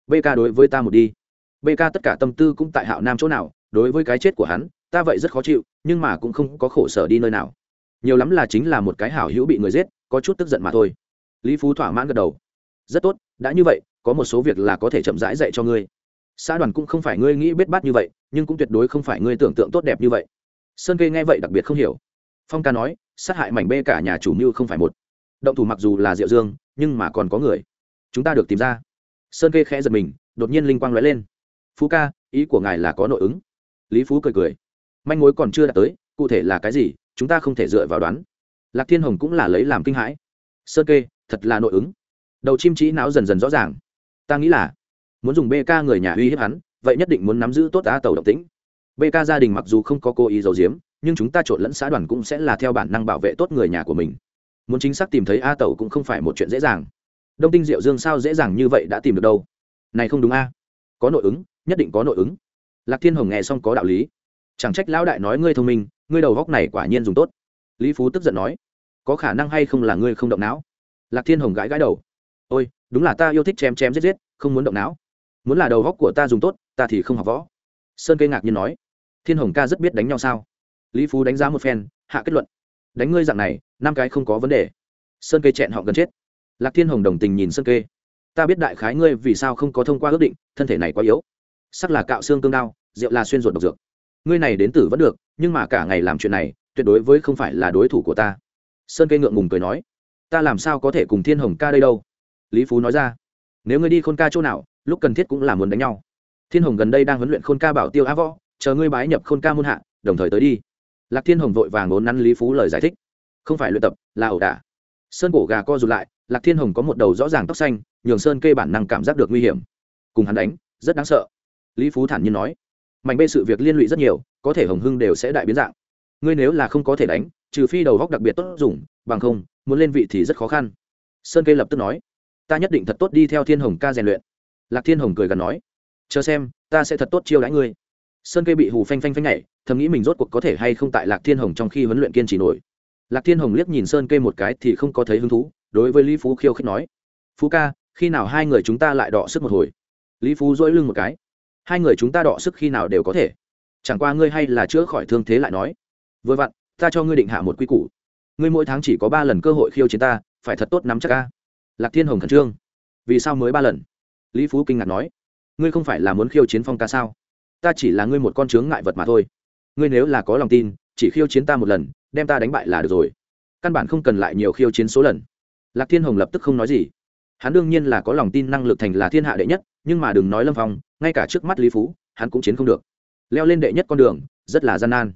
Bk đối với ta một đi. bk tất cả tâm tư cũng tại hạo nam chỗ nào, đối với cái chết của hắn, ta vậy rất khó chịu, nhưng mà cũng không có khổ sở đi nơi nào. Nhiều lắm là chính là một cái hảo hữu bị người giết, có chút tức giận mà thôi. Lý phú thỏa mãn gật đầu. Rất tốt, đã như vậy, có một số việc là có thể chậm rãi dạy cho ngươi. Xã đoàn cũng không phải ngươi nghĩ biết bát như vậy, nhưng cũng tuyệt đối không phải ngươi tưởng tượng tốt đẹp như vậy. Sơn kê nghe vậy đặc biệt không hiểu. Phong ca nói, sát hại mảnh bê cả nhà chủ mưu không phải một. Động thủ mặc dù là diệu dương, nhưng mà còn có người. Chúng ta được tìm ra sơn kê khẽ giật mình, đột nhiên linh quang lóe lên. Phú ca, ý của ngài là có nội ứng. Lý phú cười cười. Manh mối còn chưa đạt tới, cụ thể là cái gì, chúng ta không thể dựa vào đoán. Lạc thiên hồng cũng là lấy làm kinh hãi. Sơn kê, thật là nội ứng. Đầu chim trí não dần dần rõ ràng. Ta nghĩ là muốn dùng bk người nhà uy hiếp hắn, vậy nhất định muốn nắm giữ tốt á tàu động tĩnh. Bk gia đình mặc dù không có cố ý giấu giếm, nhưng chúng ta trộn lẫn xã đoàn cũng sẽ là theo bản năng bảo vệ tốt người nhà của mình. Muốn chính xác tìm thấy a tẩu cũng không phải một chuyện dễ dàng đông tinh diệu dương sao dễ dàng như vậy đã tìm được đâu? Này không đúng a. Có nội ứng, nhất định có nội ứng. Lạc thiên hồng nghe xong có đạo lý. Chẳng trách lão đại nói ngươi thông minh, ngươi đầu góc này quả nhiên dùng tốt. Lý phú tức giận nói, có khả năng hay không là ngươi không động não? Lạc thiên hồng gãi gãi đầu. Ôi, đúng là ta yêu thích chém chém giết giết, không muốn động não. Muốn là đầu góc của ta dùng tốt, ta thì không học võ. Sơn cây ngạc nhiên nói, thiên hồng ca rất biết đánh nhau sao? Lý phú đánh giá một phen, hạ kết luận, đánh ngươi dạng này, năm cái không có vấn đề. Sơn cây chẹn họ gần chết lạc thiên hồng đồng tình nhìn sơn kê. Ta biết đại khái ngươi vì sao không có thông qua ước định, thân thể này quá yếu. Sắc là cạo xương cương đao, rượu là xuyên ruột độc dược. Ngươi này đến tử vẫn được, nhưng mà cả ngày làm chuyện này, tuyệt đối với không phải là đối thủ của ta. Sơn kê ngượng ngùng cười nói, ta làm sao có thể cùng thiên hồng ca đây đâu? Lý phú nói ra, nếu ngươi đi khôn ca chỗ nào, lúc cần thiết cũng là muốn đánh nhau. Thiên hồng gần đây đang huấn luyện khôn ca bảo tiêu á võ, chờ ngươi bái nhập khôn ca môn hạ, đồng thời tới đi. Lạc thiên hồng vội vàng ngốn nắn lý phú lời giải thích, không phải luyện tập, là ẩu đả. Sơn cổ gà co rụt lại lạc thiên hồng có một đầu rõ ràng tóc xanh, nhường sơn kê bản năng cảm giác được nguy hiểm. Cùng hắn đánh, rất đáng sợ. Lý phú thản nhiên nói mạnh bê sự việc liên lụy rất nhiều, có thể hồng hưng đều sẽ đại biến dạng. Ngươi nếu là không có thể đánh, trừ phi đầu góc đặc biệt tốt dùng, bằng không, muốn lên vị thì rất khó khăn. Sơn kê lập tức nói, ta nhất định thật tốt đi theo thiên hồng ca rèn luyện. Lạc thiên hồng cười gần nói, chờ xem, ta sẽ thật tốt chiêu đãi ngươi. Sơn kê bị hù phanh phanh phanh nhảy, thầm nghĩ mình rốt cuộc có thể hay không tại lạc thiên hồng trong khi huấn luyện kiên trì nổi. Lạc thiên hồng liếc nhìn sơn kê một cái thì không có thấy hứng thú đối với lý phú khiêu khích nói, phú ca, khi nào hai người chúng ta lại đọ sức một hồi? Lý phú dỗi lưng một cái, hai người chúng ta đọ sức khi nào đều có thể. Chẳng qua ngươi hay là chữa khỏi thương thế lại nói. Vừa vặn, ta cho ngươi định hạ một quy củ. Ngươi mỗi tháng chỉ có ba lần cơ hội khiêu chiến ta, phải thật tốt nắm chắc ca lạc thiên hồng khẩn trương, vì sao mới ba lần? Lý phú kinh ngạc nói, ngươi không phải là muốn khiêu chiến phong ca sao? Ta chỉ là ngươi một con chướng ngại vật mà thôi. Ngươi nếu là có lòng tin, chỉ khiêu chiến ta một lần, đem ta đánh bại là được rồi. Căn bản không cần lại nhiều khiêu chiến số lần lạc thiên hồng lập tức không nói gì. Hắn đương nhiên là có lòng tin năng lực thành là thiên hạ đệ nhất, nhưng mà đừng nói lâm phong, ngay cả trước mắt lý phú, hắn cũng chiến không được. Leo lên đệ nhất con đường, rất là gian nan.